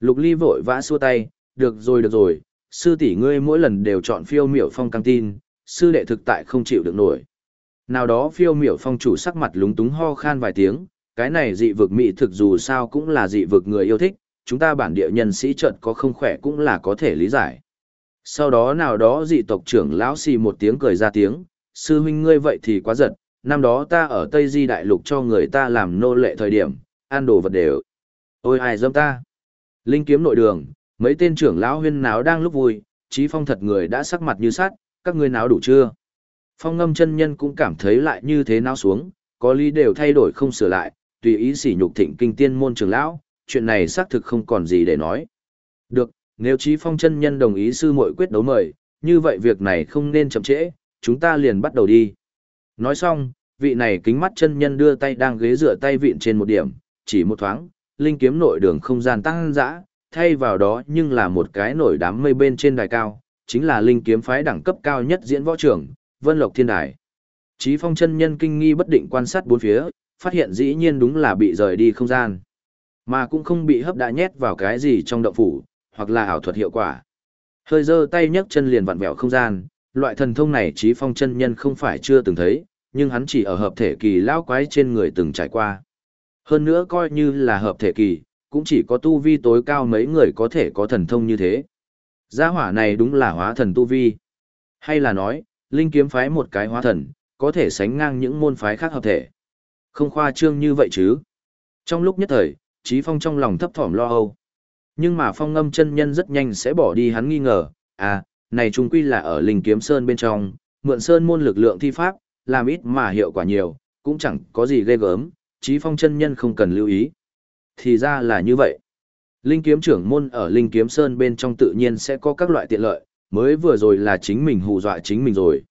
Lục ly vội vã xua tay, được rồi được rồi, sư tỷ ngươi mỗi lần đều chọn phiêu miểu phong căng tin, sư đệ thực tại không chịu được nổi. Nào đó phiêu miểu phong chủ sắc mặt lúng túng ho khan vài tiếng, cái này dị vực mỹ thực dù sao cũng là dị vực người yêu thích, chúng ta bản địa nhân sĩ trận có không khỏe cũng là có thể lý giải. Sau đó nào đó dị tộc trưởng lão xì một tiếng cười ra tiếng, sư huynh ngươi vậy thì quá giật, năm đó ta ở Tây Di Đại Lục cho người ta làm nô lệ thời điểm, ăn đồ vật đều. Ôi ai dâm ta. Linh kiếm nội đường, mấy tên trưởng lão huyên náo đang lúc vui, trí phong thật người đã sắc mặt như sát, các ngươi náo đủ chưa? Phong ngâm chân nhân cũng cảm thấy lại như thế náo xuống, có lý đều thay đổi không sửa lại, tùy ý sỉ nhục thịnh kinh tiên môn trưởng lão, chuyện này xác thực không còn gì để nói. Được, nếu Chí Phong chân nhân đồng ý sư muội quyết đấu mời, như vậy việc này không nên chậm trễ, chúng ta liền bắt đầu đi. Nói xong, vị này kính mắt chân nhân đưa tay đang ghế dựa tay vịn trên một điểm, chỉ một thoáng, linh kiếm nội đường không gian tăng dã, thay vào đó nhưng là một cái nổi đám mây bên trên đài cao, chính là linh kiếm phái đẳng cấp cao nhất diễn võ trưởng, Vân Lộc Thiên Đài. Chí Phong chân nhân kinh nghi bất định quan sát bốn phía, phát hiện dĩ nhiên đúng là bị rời đi không gian, mà cũng không bị hấp đã nhét vào cái gì trong động phủ, hoặc là ảo thuật hiệu quả. Hơi giơ tay nhấc chân liền vặn vẹo không gian, loại thần thông này Chí Phong chân nhân không phải chưa từng thấy, nhưng hắn chỉ ở hợp thể kỳ lão quái trên người từng trải qua. Hơn nữa coi như là hợp thể kỳ, cũng chỉ có tu vi tối cao mấy người có thể có thần thông như thế. Gia hỏa này đúng là hóa thần tu vi. Hay là nói, linh kiếm phái một cái hóa thần, có thể sánh ngang những môn phái khác hợp thể. Không khoa trương như vậy chứ. Trong lúc nhất thời, chí Phong trong lòng thấp thỏm lo âu. Nhưng mà phong ngâm chân nhân rất nhanh sẽ bỏ đi hắn nghi ngờ, à, này trung quy là ở linh kiếm sơn bên trong, mượn sơn môn lực lượng thi pháp, làm ít mà hiệu quả nhiều, cũng chẳng có gì ghê gớm, chí Phong chân nhân không cần lưu ý. Thì ra là như vậy. Linh kiếm trưởng môn ở Linh kiếm sơn bên trong tự nhiên sẽ có các loại tiện lợi, mới vừa rồi là chính mình hù dọa chính mình rồi.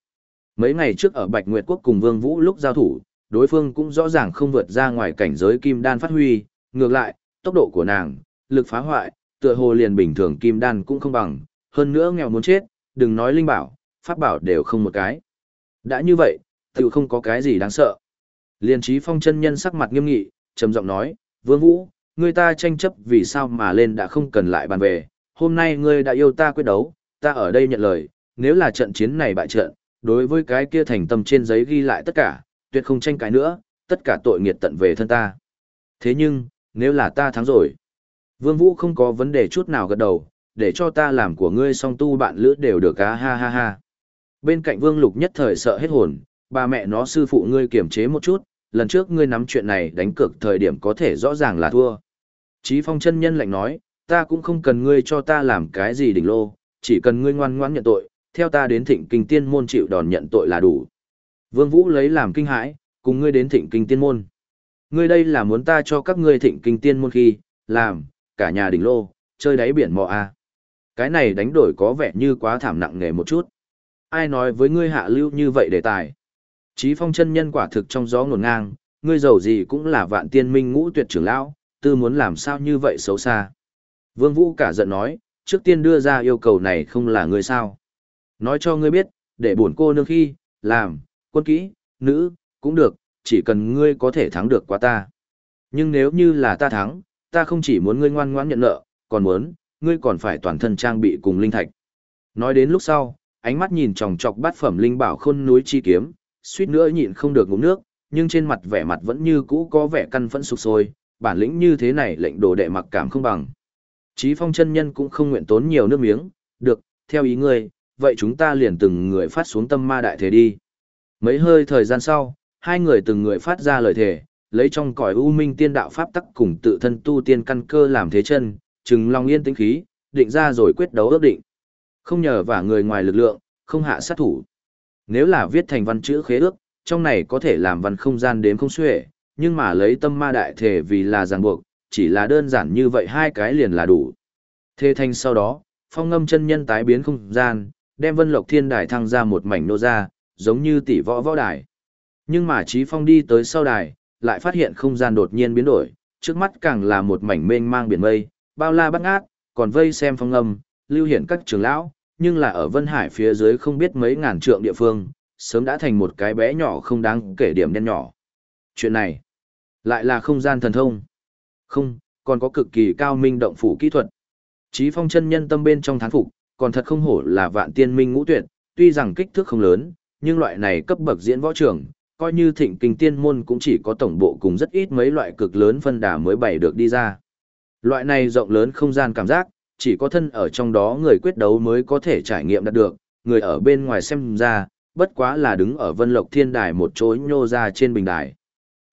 Mấy ngày trước ở Bạch Nguyệt Quốc cùng Vương Vũ lúc giao thủ, đối phương cũng rõ ràng không vượt ra ngoài cảnh giới kim đan phát huy, ngược lại, tốc độ của nàng, lực phá hoại, tựa hồ liền bình thường kim đan cũng không bằng, hơn nữa nghèo muốn chết, đừng nói linh bảo, pháp bảo đều không một cái. Đã như vậy, tự không có cái gì đáng sợ. Liên trí phong chân nhân sắc mặt nghiêm nghị, trầm giọng nói, Vương Vũ, người ta tranh chấp vì sao mà lên đã không cần lại bàn về, hôm nay ngươi đã yêu ta quyết đấu, ta ở đây nhận lời, nếu là trận chiến này bại trận, đối với cái kia thành tâm trên giấy ghi lại tất cả, tuyệt không tranh cãi nữa, tất cả tội nghiệt tận về thân ta. Thế nhưng, nếu là ta thắng rồi, Vương Vũ không có vấn đề chút nào gật đầu, để cho ta làm của ngươi song tu bạn lữ đều được cá ha ha ha. Bên cạnh Vương Lục nhất thời sợ hết hồn, ba mẹ nó sư phụ ngươi kiềm chế một chút, lần trước ngươi nắm chuyện này đánh cược thời điểm có thể rõ ràng là thua. Chí phong chân nhân lạnh nói, ta cũng không cần ngươi cho ta làm cái gì đỉnh lô, chỉ cần ngươi ngoan ngoãn nhận tội, theo ta đến thịnh kinh tiên môn chịu đòn nhận tội là đủ. Vương Vũ lấy làm kinh hãi, cùng ngươi đến thịnh kinh tiên môn. Ngươi đây là muốn ta cho các ngươi thịnh kinh tiên môn khi, làm, cả nhà đỉnh lô, chơi đáy biển mò a. À. Cái này đánh đổi có vẻ như quá thảm nặng nề một chút. Ai nói với ngươi hạ lưu như vậy đề tài. Chí phong chân nhân quả thực trong gió ngổn ngang, ngươi giàu gì cũng là vạn tiên minh ngũ tuyệt trưởng lão, tư muốn làm sao như vậy xấu xa. Vương Vũ cả giận nói, trước tiên đưa ra yêu cầu này không là ngươi sao. Nói cho ngươi biết, để buồn cô nương khi, làm, quân kỹ, nữ, cũng được, chỉ cần ngươi có thể thắng được qua ta. Nhưng nếu như là ta thắng, ta không chỉ muốn ngươi ngoan ngoãn nhận nợ, còn muốn, ngươi còn phải toàn thân trang bị cùng linh thạch. Nói đến lúc sau, ánh mắt nhìn tròng trọc bát phẩm linh bảo khôn núi chi kiếm, suýt nữa nhịn không được ngụm nước, nhưng trên mặt vẻ mặt vẫn như cũ có vẻ căn phẫn sụp sôi, bản lĩnh như thế này lệnh đồ đệ mặc cảm không bằng. Chí phong chân nhân cũng không nguyện tốn nhiều nước miếng, được, theo ý ngươi, vậy chúng ta liền từng người phát xuống tâm ma đại thế đi. Mấy hơi thời gian sau, hai người từng người phát ra lời thề, lấy trong cõi u minh tiên đạo pháp tắc cùng tự thân tu tiên căn cơ làm thế chân, chừng lòng yên tĩnh khí, định ra rồi quyết đấu ước định. Không nhờ vả người ngoài lực lượng, không hạ sát thủ. Nếu là viết thành văn chữ khế ước, trong này có thể làm văn không gian đếm không xuể, nhưng mà lấy tâm ma đại thể vì là ràng buộc, chỉ là đơn giản như vậy hai cái liền là đủ. Thê thanh sau đó, phong ngâm chân nhân tái biến không gian, đem vân lộc thiên đài thăng ra một mảnh nô ra, giống như tỷ võ võ đài. Nhưng mà trí phong đi tới sau đài, lại phát hiện không gian đột nhiên biến đổi, trước mắt càng là một mảnh mênh mang biển mây, bao la bắt ngát, còn vây xem phong ngâm, lưu hiển các trường lão, nhưng là ở Vân Hải phía dưới không biết mấy ngàn trượng địa phương, sớm đã thành một cái bé nhỏ không đáng kể điểm đen nhỏ. Chuyện này, lại là không gian thần thông. Không, còn có cực kỳ cao minh động phủ kỹ thuật. Chí phong chân nhân tâm bên trong thán phục, còn thật không hổ là vạn tiên minh ngũ tuyệt, tuy rằng kích thước không lớn, nhưng loại này cấp bậc diễn võ trưởng, coi như thịnh kinh tiên môn cũng chỉ có tổng bộ cùng rất ít mấy loại cực lớn phân đà mới bày được đi ra. Loại này rộng lớn không gian cảm giác, chỉ có thân ở trong đó người quyết đấu mới có thể trải nghiệm đạt được, người ở bên ngoài xem ra, bất quá là đứng ở vân lộc thiên đài một chỗ nhô ra trên bình đài.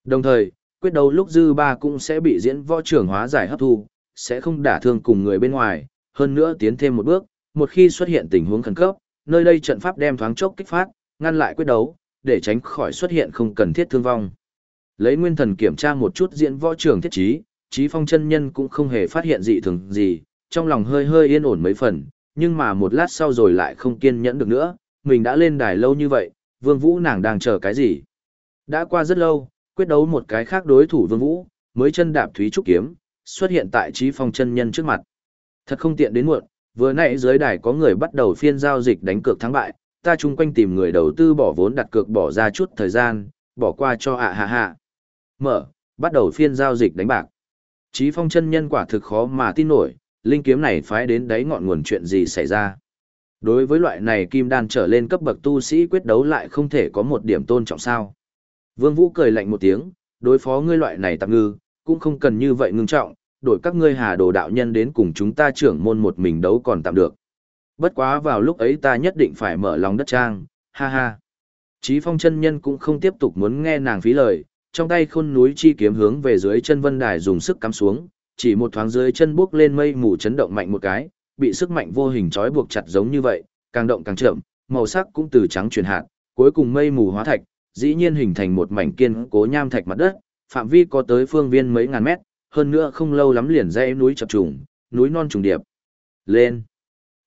Đồng thời, quyết đấu lúc dư ba cũng sẽ bị diễn võ trưởng hóa giải hấp thu, sẽ không đả thương cùng người bên ngoài, hơn nữa tiến thêm một bước, một khi xuất hiện tình huống khẩn cấp, nơi đây trận pháp đem thoáng chốc kích phát, ngăn lại quyết đấu, để tránh khỏi xuất hiện không cần thiết thương vong. Lấy nguyên thần kiểm tra một chút diễn võ trưởng thiết trí, trí phong chân nhân cũng không hề phát hiện dị thường gì, trong lòng hơi hơi yên ổn mấy phần, nhưng mà một lát sau rồi lại không kiên nhẫn được nữa, mình đã lên đài lâu như vậy, vương vũ nàng đang chờ cái gì? Đã qua rất lâu, quyết đấu một cái khác đối thủ Vương Vũ, mới chân đạp Thúy Trúc Kiếm, xuất hiện tại trí phong chân nhân trước mặt. Thật không tiện đến muộn, vừa nãy dưới đài có người bắt đầu phiên giao dịch đánh cược thắng bại, ta chung quanh tìm người đầu tư bỏ vốn đặt cược bỏ ra chút thời gian, bỏ qua cho ạ hạ hạ. Mở, bắt đầu phiên giao dịch đánh bạc. Chí phong chân nhân quả thực khó mà tin nổi, linh kiếm này phái đến đáy ngọn nguồn chuyện gì xảy ra. Đối với loại này kim đan trở lên cấp bậc tu sĩ quyết đấu lại không thể có một điểm tôn trọng sao. Vương Vũ cười lạnh một tiếng, đối phó ngươi loại này tạm ngư, cũng không cần như vậy ngưng trọng, đổi các ngươi hà đồ đạo nhân đến cùng chúng ta trưởng môn một mình đấu còn tạm được. Bất quá vào lúc ấy ta nhất định phải mở lòng đất trang, ha ha. Chí phong chân nhân cũng không tiếp tục muốn nghe nàng phí lời, trong tay khôn núi chi kiếm hướng về dưới chân vân đài dùng sức cắm xuống, chỉ một thoáng dưới chân bước lên mây mù chấn động mạnh một cái, bị sức mạnh vô hình trói buộc chặt giống như vậy, càng động càng chậm, màu sắc cũng từ trắng chuyển hạt, cuối cùng mây mù hóa thạch, dĩ nhiên hình thành một mảnh kiên cố nham thạch mặt đất, phạm vi có tới phương viên mấy ngàn mét, hơn nữa không lâu lắm liền dãy núi chập trùng, núi non trùng điệp. Lên.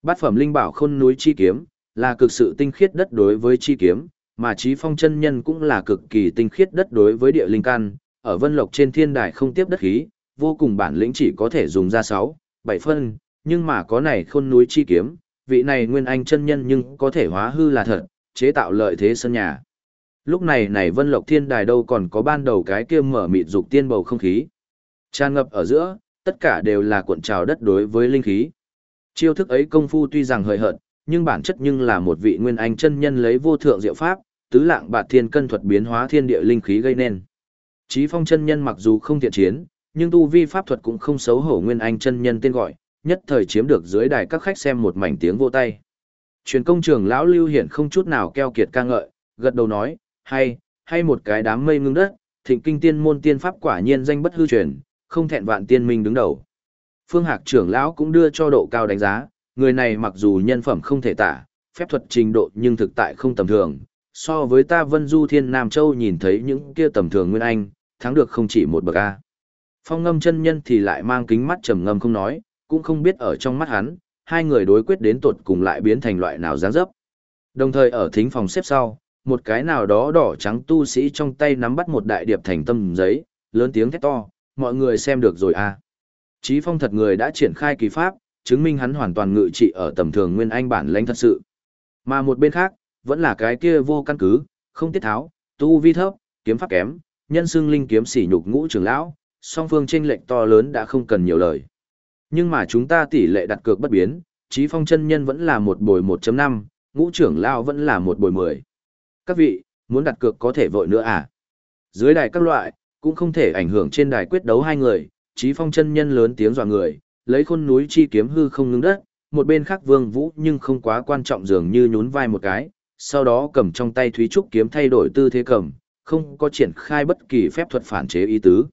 Bát phẩm linh bảo khôn núi chi kiếm, là cực sự tinh khiết đất đối với chi kiếm, mà trí phong chân nhân cũng là cực kỳ tinh khiết đất đối với địa linh căn, ở vân lộc trên thiên đài không tiếp đất khí, vô cùng bản lĩnh chỉ có thể dùng ra 6, 7 phân, nhưng mà có này khôn núi chi kiếm, vị này nguyên anh chân nhân nhưng có thể hóa hư là thật, chế tạo lợi thế sân nhà. Lúc này này vân lộc thiên đài đâu còn có ban đầu cái kia mở mịt dục tiên bầu không khí. Tràn ngập ở giữa, tất cả đều là cuộn trào đất đối với linh khí. Chiêu thức ấy công phu tuy rằng hời hợt, nhưng bản chất nhưng là một vị nguyên anh chân nhân lấy vô thượng diệu pháp, tứ lạng bạt thiên cân thuật biến hóa thiên địa linh khí gây nên. Chí phong chân nhân mặc dù không thiện chiến, nhưng tu vi pháp thuật cũng không xấu hổ nguyên anh chân nhân tên gọi, nhất thời chiếm được dưới đài các khách xem một mảnh tiếng vô tay. Truyền công trường lão Lưu hiển không chút nào keo kiệt ca ngợi, gật đầu nói, hay, hay một cái đám mây ngưng đất, thịnh kinh tiên môn tiên pháp quả nhiên danh bất hư truyền, không thẹn vạn tiên minh đứng đầu. Phương Hạc trưởng lão cũng đưa cho độ cao đánh giá, người này mặc dù nhân phẩm không thể tả, phép thuật trình độ nhưng thực tại không tầm thường, so với ta Vân Du Thiên Nam Châu nhìn thấy những kia tầm thường nguyên anh, thắng được không chỉ một bậc A. Phong ngâm chân nhân thì lại mang kính mắt trầm ngâm không nói, cũng không biết ở trong mắt hắn, hai người đối quyết đến tột cùng lại biến thành loại nào dáng dấp. Đồng thời ở thính phòng xếp sau, một cái nào đó đỏ trắng tu sĩ trong tay nắm bắt một đại điệp thành tâm giấy, lớn tiếng thét to, mọi người xem được rồi à. Chí phong thật người đã triển khai kỳ pháp, chứng minh hắn hoàn toàn ngự trị ở tầm thường nguyên anh bản lãnh thật sự. Mà một bên khác, vẫn là cái kia vô căn cứ, không tiết tháo, tu vi thấp, kiếm pháp kém, nhân xưng linh kiếm sỉ nhục ngũ trưởng lão, song phương tranh lệch to lớn đã không cần nhiều lời. Nhưng mà chúng ta tỷ lệ đặt cược bất biến, Chí Phong chân nhân vẫn là một bồi 1.5, ngũ trưởng lão vẫn là một bồi 10. Các vị, muốn đặt cược có thể vội nữa à? Dưới đài các loại, cũng không thể ảnh hưởng trên đài quyết đấu hai người, Chí Phong chân nhân lớn tiếng dọa người, lấy khôn núi chi kiếm hư không ngưng đất, một bên khác Vương Vũ nhưng không quá quan trọng dường như nhún vai một cái, sau đó cầm trong tay Thúy Trúc kiếm thay đổi tư thế cầm, không có triển khai bất kỳ phép thuật phản chế ý tứ.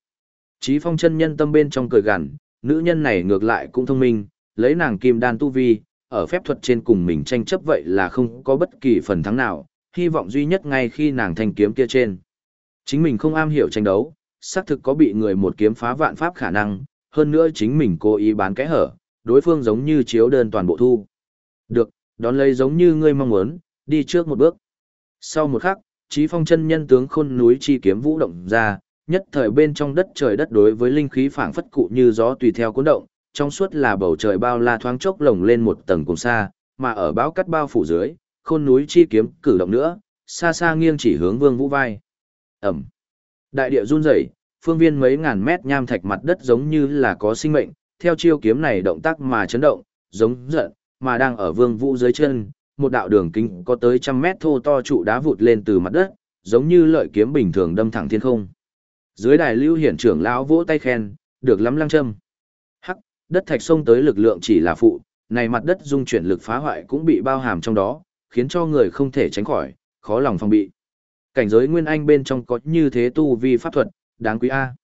Chí Phong chân nhân tâm bên trong cười gằn, nữ nhân này ngược lại cũng thông minh, lấy nàng kim đan tu vi, ở phép thuật trên cùng mình tranh chấp vậy là không có bất kỳ phần thắng nào, hy vọng duy nhất ngay khi nàng thanh kiếm kia trên. Chính mình không am hiểu tranh đấu, xác thực có bị người một kiếm phá vạn pháp khả năng, hơn nữa chính mình cố ý bán cái hở, đối phương giống như chiếu đơn toàn bộ thu. Được, đón lấy giống như ngươi mong muốn, đi trước một bước. Sau một khắc, trí phong chân nhân tướng khôn núi chi kiếm vũ động ra, nhất thời bên trong đất trời đất đối với linh khí phảng phất cụ như gió tùy theo cuốn động, trong suốt là bầu trời bao la thoáng chốc lồng lên một tầng cùng xa, mà ở bão cắt bao phủ dưới, khôn núi chi kiếm cử động nữa, xa xa nghiêng chỉ hướng vương vũ vai. Ẩm. Đại địa run rẩy, phương viên mấy ngàn mét nham thạch mặt đất giống như là có sinh mệnh, theo chiêu kiếm này động tác mà chấn động, giống giận, mà đang ở vương vũ dưới chân, một đạo đường kính có tới trăm mét thô to trụ đá vụt lên từ mặt đất, giống như lợi kiếm bình thường đâm thẳng thiên không. Dưới đài lưu hiển trưởng lão vỗ tay khen, được lắm lăng châm. Hắc, đất thạch sông tới lực lượng chỉ là phụ, này mặt đất dung chuyển lực phá hoại cũng bị bao hàm trong đó, khiến cho người không thể tránh khỏi, khó lòng phòng bị. Cảnh giới nguyên anh bên trong có như thế tu vi pháp thuật, đáng quý A.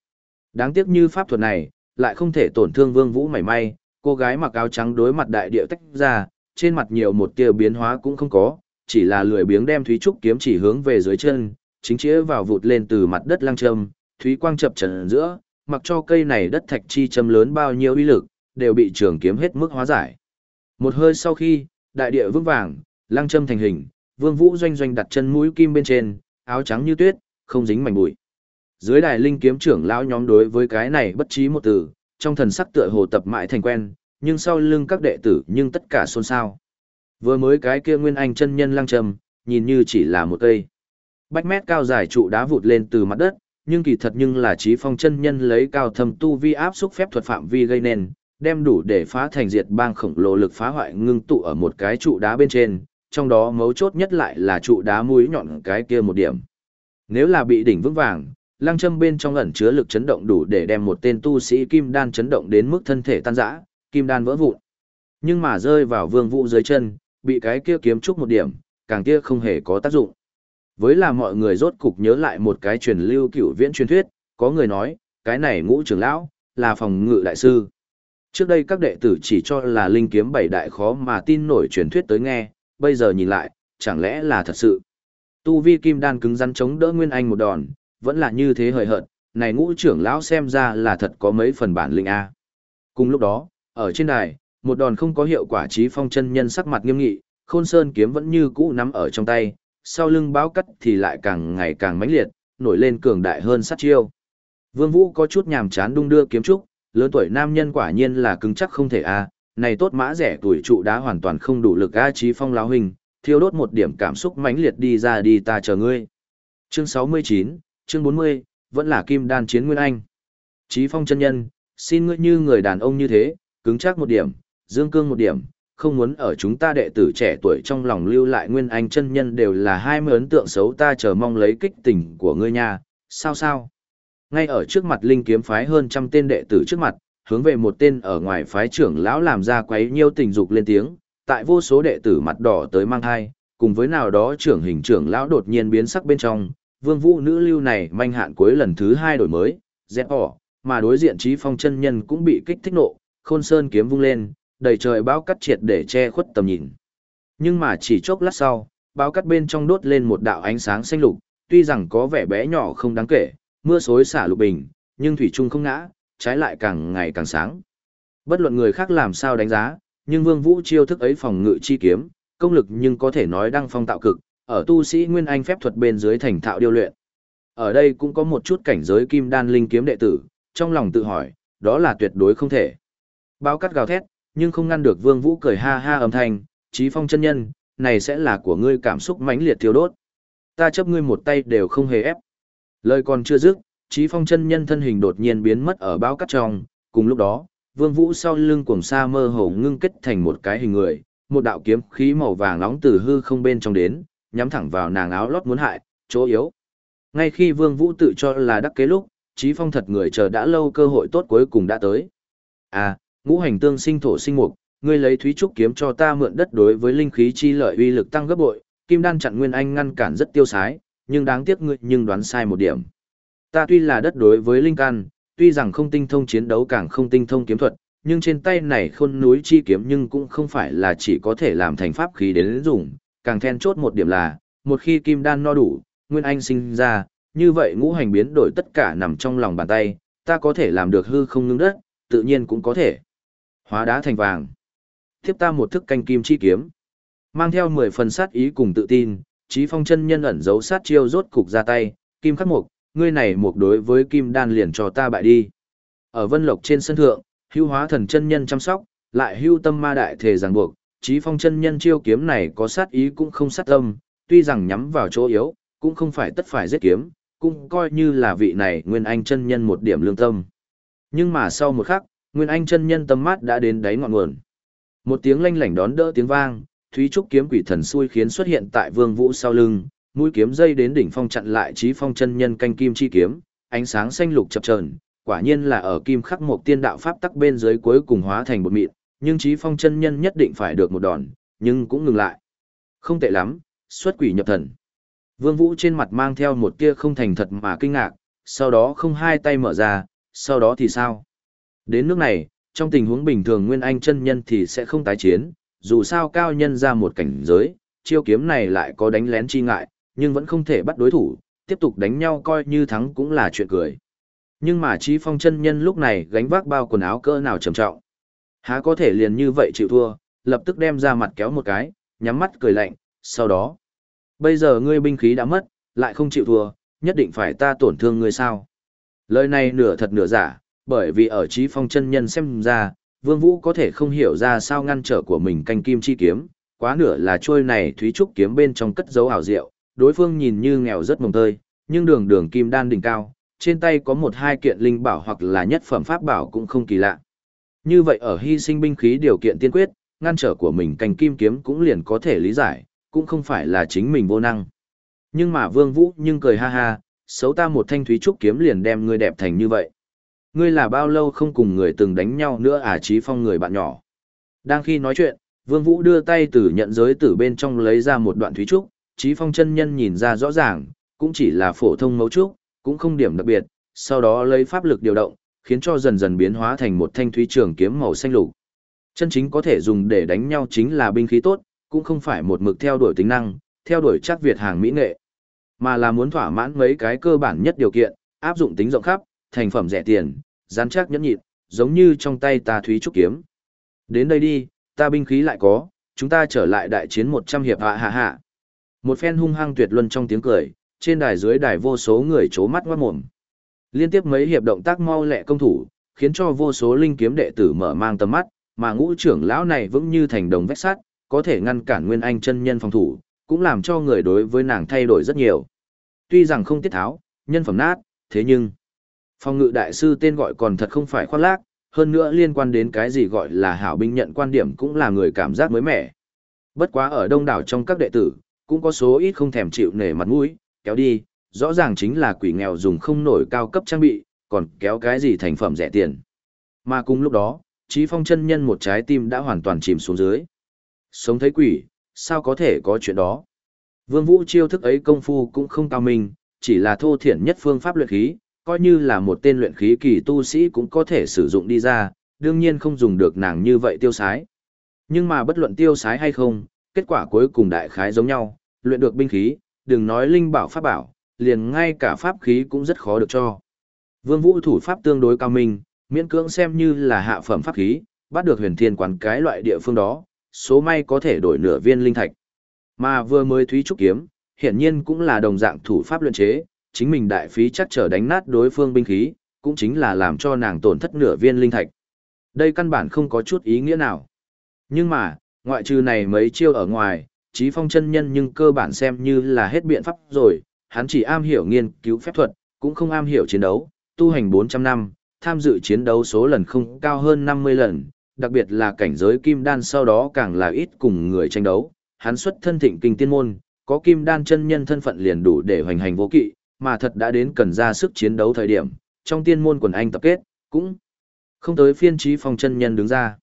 Đáng tiếc như pháp thuật này, lại không thể tổn thương vương vũ mảy may, cô gái mặc áo trắng đối mặt đại địa tách ra, trên mặt nhiều một tia biến hóa cũng không có, chỉ là lười biếng đem thúy trúc kiếm chỉ hướng về dưới chân, chính chĩa vào vụt lên từ mặt đất lăng châm, thúy quang chập trần giữa, mặc cho cây này đất thạch chi châm lớn bao nhiêu uy lực, đều bị trường kiếm hết mức hóa giải. Một hơi sau khi, đại địa vững vàng, lăng châm thành hình, vương vũ doanh doanh đặt chân mũi kim bên trên, áo trắng như tuyết, không dính mảnh bụi. Dưới đài linh kiếm trưởng lão nhóm đối với cái này bất trí một từ, trong thần sắc tựa hồ tập mãi thành quen, nhưng sau lưng các đệ tử nhưng tất cả xôn xao. Vừa mới cái kia nguyên anh chân nhân lăng trầm, nhìn như chỉ là một cây. Bách mét cao dài trụ đá vụt lên từ mặt đất, nhưng kỳ thật nhưng là trí phong chân nhân lấy cao thâm tu vi áp xúc phép thuật phạm vi gây nên, đem đủ để phá thành diệt bang khổng lồ lực phá hoại ngưng tụ ở một cái trụ đá bên trên, trong đó mấu chốt nhất lại là trụ đá mũi nhọn cái kia một điểm. Nếu là bị đỉnh vững vàng, lăng châm bên trong ẩn chứa lực chấn động đủ để đem một tên tu sĩ kim đan chấn động đến mức thân thể tan rã, kim đan vỡ vụn. Nhưng mà rơi vào vương vũ dưới chân, bị cái kia kiếm trúc một điểm, càng kia không hề có tác dụng. Với là mọi người rốt cục nhớ lại một cái truyền lưu cửu viễn truyền thuyết, có người nói, cái này ngũ trưởng lão, là phòng ngự đại sư. Trước đây các đệ tử chỉ cho là linh kiếm bảy đại khó mà tin nổi truyền thuyết tới nghe, bây giờ nhìn lại, chẳng lẽ là thật sự. Tu vi kim đan cứng rắn chống đỡ Nguyên Anh một đòn, vẫn là như thế hời hợt, này ngũ trưởng lão xem ra là thật có mấy phần bản linh A. Cùng lúc đó, ở trên đài, một đòn không có hiệu quả trí phong chân nhân sắc mặt nghiêm nghị, khôn sơn kiếm vẫn như cũ nắm ở trong tay, sau lưng báo cắt thì lại càng ngày càng mãnh liệt, nổi lên cường đại hơn sát chiêu. Vương Vũ có chút nhàm chán đung đưa kiếm trúc, lớn tuổi nam nhân quả nhiên là cứng chắc không thể a, này tốt mã rẻ tuổi trụ đá hoàn toàn không đủ lực a trí phong lão hình, thiêu đốt một điểm cảm xúc mãnh liệt đi ra đi ta chờ ngươi. Chương 69, chương 40, vẫn là kim đan chiến nguyên anh. Trí phong chân nhân, xin ngươi như người đàn ông như thế, cứng chắc một điểm, dương cương một điểm, không muốn ở chúng ta đệ tử trẻ tuổi trong lòng lưu lại nguyên anh chân nhân đều là hai mươi ấn tượng xấu ta chờ mong lấy kích tình của ngươi nha, sao sao? Ngay ở trước mặt linh kiếm phái hơn trăm tên đệ tử trước mặt, hướng về một tên ở ngoài phái trưởng lão làm ra quấy nhiêu tình dục lên tiếng, tại vô số đệ tử mặt đỏ tới mang hai, cùng với nào đó trưởng hình trưởng lão đột nhiên biến sắc bên trong, vương vũ nữ lưu này manh hạn cuối lần thứ hai đổi mới, dẹp bỏ, mà đối diện trí phong chân nhân cũng bị kích thích nộ, khôn sơn kiếm vung lên, đầy trời bão cắt triệt để che khuất tầm nhìn. Nhưng mà chỉ chốc lát sau, bão cắt bên trong đốt lên một đạo ánh sáng xanh lục, tuy rằng có vẻ bé nhỏ không đáng kể, mưa xối xả lục bình, nhưng thủy trung không ngã, trái lại càng ngày càng sáng. Bất luận người khác làm sao đánh giá, nhưng Vương Vũ chiêu thức ấy phòng ngự chi kiếm, công lực nhưng có thể nói đang phong tạo cực, ở tu sĩ Nguyên Anh phép thuật bên dưới thành thạo điêu luyện. Ở đây cũng có một chút cảnh giới kim đan linh kiếm đệ tử, trong lòng tự hỏi, đó là tuyệt đối không thể. Báo cắt gào thét, nhưng không ngăn được Vương Vũ cười ha ha âm thanh, "Chí Phong chân nhân, này sẽ là của ngươi cảm xúc mãnh liệt thiêu đốt. Ta chấp ngươi một tay đều không hề ép." Lời còn chưa dứt, Chí Phong chân nhân thân hình đột nhiên biến mất ở bao cát trong, cùng lúc đó, Vương Vũ sau lưng cuồng sa mơ hồ ngưng kết thành một cái hình người, một đạo kiếm khí màu vàng nóng từ hư không bên trong đến, nhắm thẳng vào nàng áo lót muốn hại, chỗ yếu. Ngay khi Vương Vũ tự cho là đắc kế lúc, Chí Phong thật người chờ đã lâu cơ hội tốt cuối cùng đã tới. À, ngũ hành tương sinh thổ sinh mục, ngươi lấy thúy trúc kiếm cho ta mượn đất đối với linh khí chi lợi uy lực tăng gấp bội, kim đan chặn nguyên anh ngăn cản rất tiêu sái, nhưng đáng tiếc ngươi nhưng đoán sai một điểm. Ta tuy là đất đối với linh can, tuy rằng không tinh thông chiến đấu càng không tinh thông kiếm thuật, nhưng trên tay này khôn núi chi kiếm nhưng cũng không phải là chỉ có thể làm thành pháp khí đến dùng, càng then chốt một điểm là, một khi kim đan no đủ, nguyên anh sinh ra, như vậy ngũ hành biến đổi tất cả nằm trong lòng bàn tay, ta có thể làm được hư không ngưng đất, tự nhiên cũng có thể. Hóa đá thành vàng. Tiếp ta một thức canh kim chi kiếm. Mang theo 10 phần sát ý cùng tự tin, chí phong chân nhân ẩn giấu sát chiêu rốt cục ra tay, kim khắc mục, ngươi này một đối với kim đan liền cho ta bại đi. Ở vân lộc trên sân thượng, hưu hóa thần chân nhân chăm sóc, lại hưu tâm ma đại thể ràng buộc, trí phong chân nhân chiêu kiếm này có sát ý cũng không sát tâm, tuy rằng nhắm vào chỗ yếu, cũng không phải tất phải giết kiếm, cũng coi như là vị này nguyên anh chân nhân một điểm lương tâm. Nhưng mà sau một khắc, Nguyên Anh chân nhân tâm mát đã đến đáy ngọn nguồn. Một tiếng lanh lảnh đón đỡ tiếng vang, Thúy Trúc kiếm quỷ thần xui khiến xuất hiện tại Vương Vũ sau lưng, mũi kiếm dây đến đỉnh phong chặn lại Chí Phong chân nhân canh kim chi kiếm, ánh sáng xanh lục chập chờn, quả nhiên là ở kim khắc một tiên đạo pháp tắc bên dưới cuối cùng hóa thành một mịn, nhưng Chí Phong chân nhân nhất định phải được một đòn, nhưng cũng ngừng lại. Không tệ lắm, xuất quỷ nhập thần. Vương Vũ trên mặt mang theo một tia không thành thật mà kinh ngạc, sau đó không hai tay mở ra, sau đó thì sao? Đến nước này, trong tình huống bình thường Nguyên Anh chân nhân thì sẽ không tái chiến, dù sao cao nhân ra một cảnh giới, chiêu kiếm này lại có đánh lén chi ngại, nhưng vẫn không thể bắt đối thủ, tiếp tục đánh nhau coi như thắng cũng là chuyện cười. Nhưng mà Chí Phong chân nhân lúc này gánh vác bao quần áo cỡ nào trầm trọng. Há có thể liền như vậy chịu thua, lập tức đem ra mặt kéo một cái, nhắm mắt cười lạnh, sau đó. Bây giờ ngươi binh khí đã mất, lại không chịu thua, nhất định phải ta tổn thương ngươi sao? Lời này nửa thật nửa giả, bởi vì ở Chí phong chân nhân xem ra, Vương Vũ có thể không hiểu ra sao ngăn trở của mình canh kim chi kiếm, quá nửa là trôi này thúy trúc kiếm bên trong cất dấu ảo diệu, đối phương nhìn như nghèo rất mồng tơi, nhưng đường đường kim đan đỉnh cao, trên tay có một hai kiện linh bảo hoặc là nhất phẩm pháp bảo cũng không kỳ lạ. Như vậy ở hy sinh binh khí điều kiện tiên quyết, ngăn trở của mình cành kim kiếm cũng liền có thể lý giải, cũng không phải là chính mình vô năng. Nhưng mà Vương Vũ nhưng cười ha ha, xấu ta một thanh thúy trúc kiếm liền đem ngươi đẹp thành như vậy. Ngươi là bao lâu không cùng người từng đánh nhau nữa à trí phong người bạn nhỏ. Đang khi nói chuyện, Vương Vũ đưa tay từ nhận giới từ bên trong lấy ra một đoạn thúy trúc, trí phong chân nhân nhìn ra rõ ràng, cũng chỉ là phổ thông mấu trúc, cũng không điểm đặc biệt, sau đó lấy pháp lực điều động, khiến cho dần dần biến hóa thành một thanh thúy trường kiếm màu xanh lục. Chân chính có thể dùng để đánh nhau chính là binh khí tốt, cũng không phải một mực theo đuổi tính năng, theo đuổi chắc Việt hàng mỹ nghệ, mà là muốn thỏa mãn mấy cái cơ bản nhất điều kiện, áp dụng tính rộng khắp, thành phẩm rẻ tiền, rắn chắc nhẫn nhịn, giống như trong tay ta thúy trúc kiếm. Đến đây đi, ta binh khí lại có, chúng ta trở lại đại chiến 100 hiệp hạ hạ hạ. Một phen hung hăng tuyệt luân trong tiếng cười, trên đài dưới đài vô số người chố mắt ngoát mồm. Liên tiếp mấy hiệp động tác mau lẹ công thủ, khiến cho vô số linh kiếm đệ tử mở mang tầm mắt, mà ngũ trưởng lão này vững như thành đồng vách sắt, có thể ngăn cản Nguyên Anh chân nhân phòng thủ, cũng làm cho người đối với nàng thay đổi rất nhiều. Tuy rằng không tiết tháo, nhân phẩm nát, thế nhưng phòng ngự đại sư tên gọi còn thật không phải khoác lác, hơn nữa liên quan đến cái gì gọi là hảo binh nhận quan điểm cũng là người cảm giác mới mẻ. Bất quá ở đông đảo trong các đệ tử, cũng có số ít không thèm chịu nể mặt mũi, kéo đi, rõ ràng chính là quỷ nghèo dùng không nổi cao cấp trang bị, còn kéo cái gì thành phẩm rẻ tiền. Mà cùng lúc đó, Chí Phong chân nhân một trái tim đã hoàn toàn chìm xuống dưới. Sống thấy quỷ, sao có thể có chuyện đó? Vương Vũ chiêu thức ấy công phu cũng không cao minh, chỉ là thô thiển nhất phương pháp luyện khí, coi như là một tên luyện khí kỳ tu sĩ cũng có thể sử dụng đi ra, đương nhiên không dùng được nàng như vậy tiêu sái. Nhưng mà bất luận tiêu sái hay không, kết quả cuối cùng đại khái giống nhau, luyện được binh khí, đừng nói linh bảo pháp bảo, liền ngay cả pháp khí cũng rất khó được cho. Vương Vũ thủ pháp tương đối cao minh, miễn cưỡng xem như là hạ phẩm pháp khí, bắt được huyền thiên quán cái loại địa phương đó, số may có thể đổi nửa viên linh thạch. Mà vừa mới thúy trúc kiếm, hiển nhiên cũng là đồng dạng thủ pháp luyện chế, chính mình đại phí chắc trở đánh nát đối phương binh khí, cũng chính là làm cho nàng tổn thất nửa viên linh thạch. Đây căn bản không có chút ý nghĩa nào. Nhưng mà, ngoại trừ này mấy chiêu ở ngoài, Chí phong chân nhân nhưng cơ bản xem như là hết biện pháp rồi, hắn chỉ am hiểu nghiên cứu phép thuật, cũng không am hiểu chiến đấu, tu hành 400 năm, tham dự chiến đấu số lần không cao hơn 50 lần, đặc biệt là cảnh giới kim đan sau đó càng là ít cùng người tranh đấu, hắn xuất thân thịnh kinh tiên môn, có kim đan chân nhân thân phận liền đủ để hoành hành vô kỵ, mà thật đã đến cần ra sức chiến đấu thời điểm, trong tiên môn quần anh tập kết, cũng không tới phiên trí phong chân nhân đứng ra.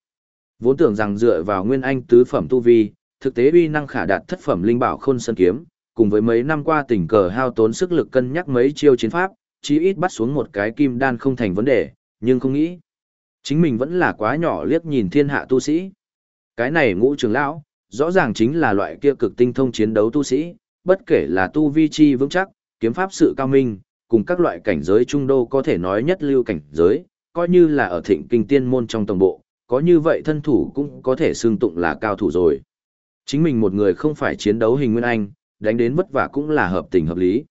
Vốn tưởng rằng dựa vào nguyên anh tứ phẩm tu vi, thực tế uy năng khả đạt thất phẩm linh bảo khôn sơn kiếm, cùng với mấy năm qua tình cờ hao tốn sức lực cân nhắc mấy chiêu chiến pháp, chí ít bắt xuống một cái kim đan không thành vấn đề, nhưng không nghĩ. Chính mình vẫn là quá nhỏ liếc nhìn thiên hạ tu sĩ. Cái này ngũ trường lão, rõ ràng chính là loại kia cực tinh thông chiến đấu tu sĩ, bất kể là tu vi chi vững chắc, kiếm pháp sự cao minh, cùng các loại cảnh giới trung đô có thể nói nhất lưu cảnh giới, coi như là ở thịnh kinh tiên môn trong tổng bộ, có như vậy thân thủ cũng có thể xương tụng là cao thủ rồi. Chính mình một người không phải chiến đấu hình nguyên anh, đánh đến vất vả cũng là hợp tình hợp lý.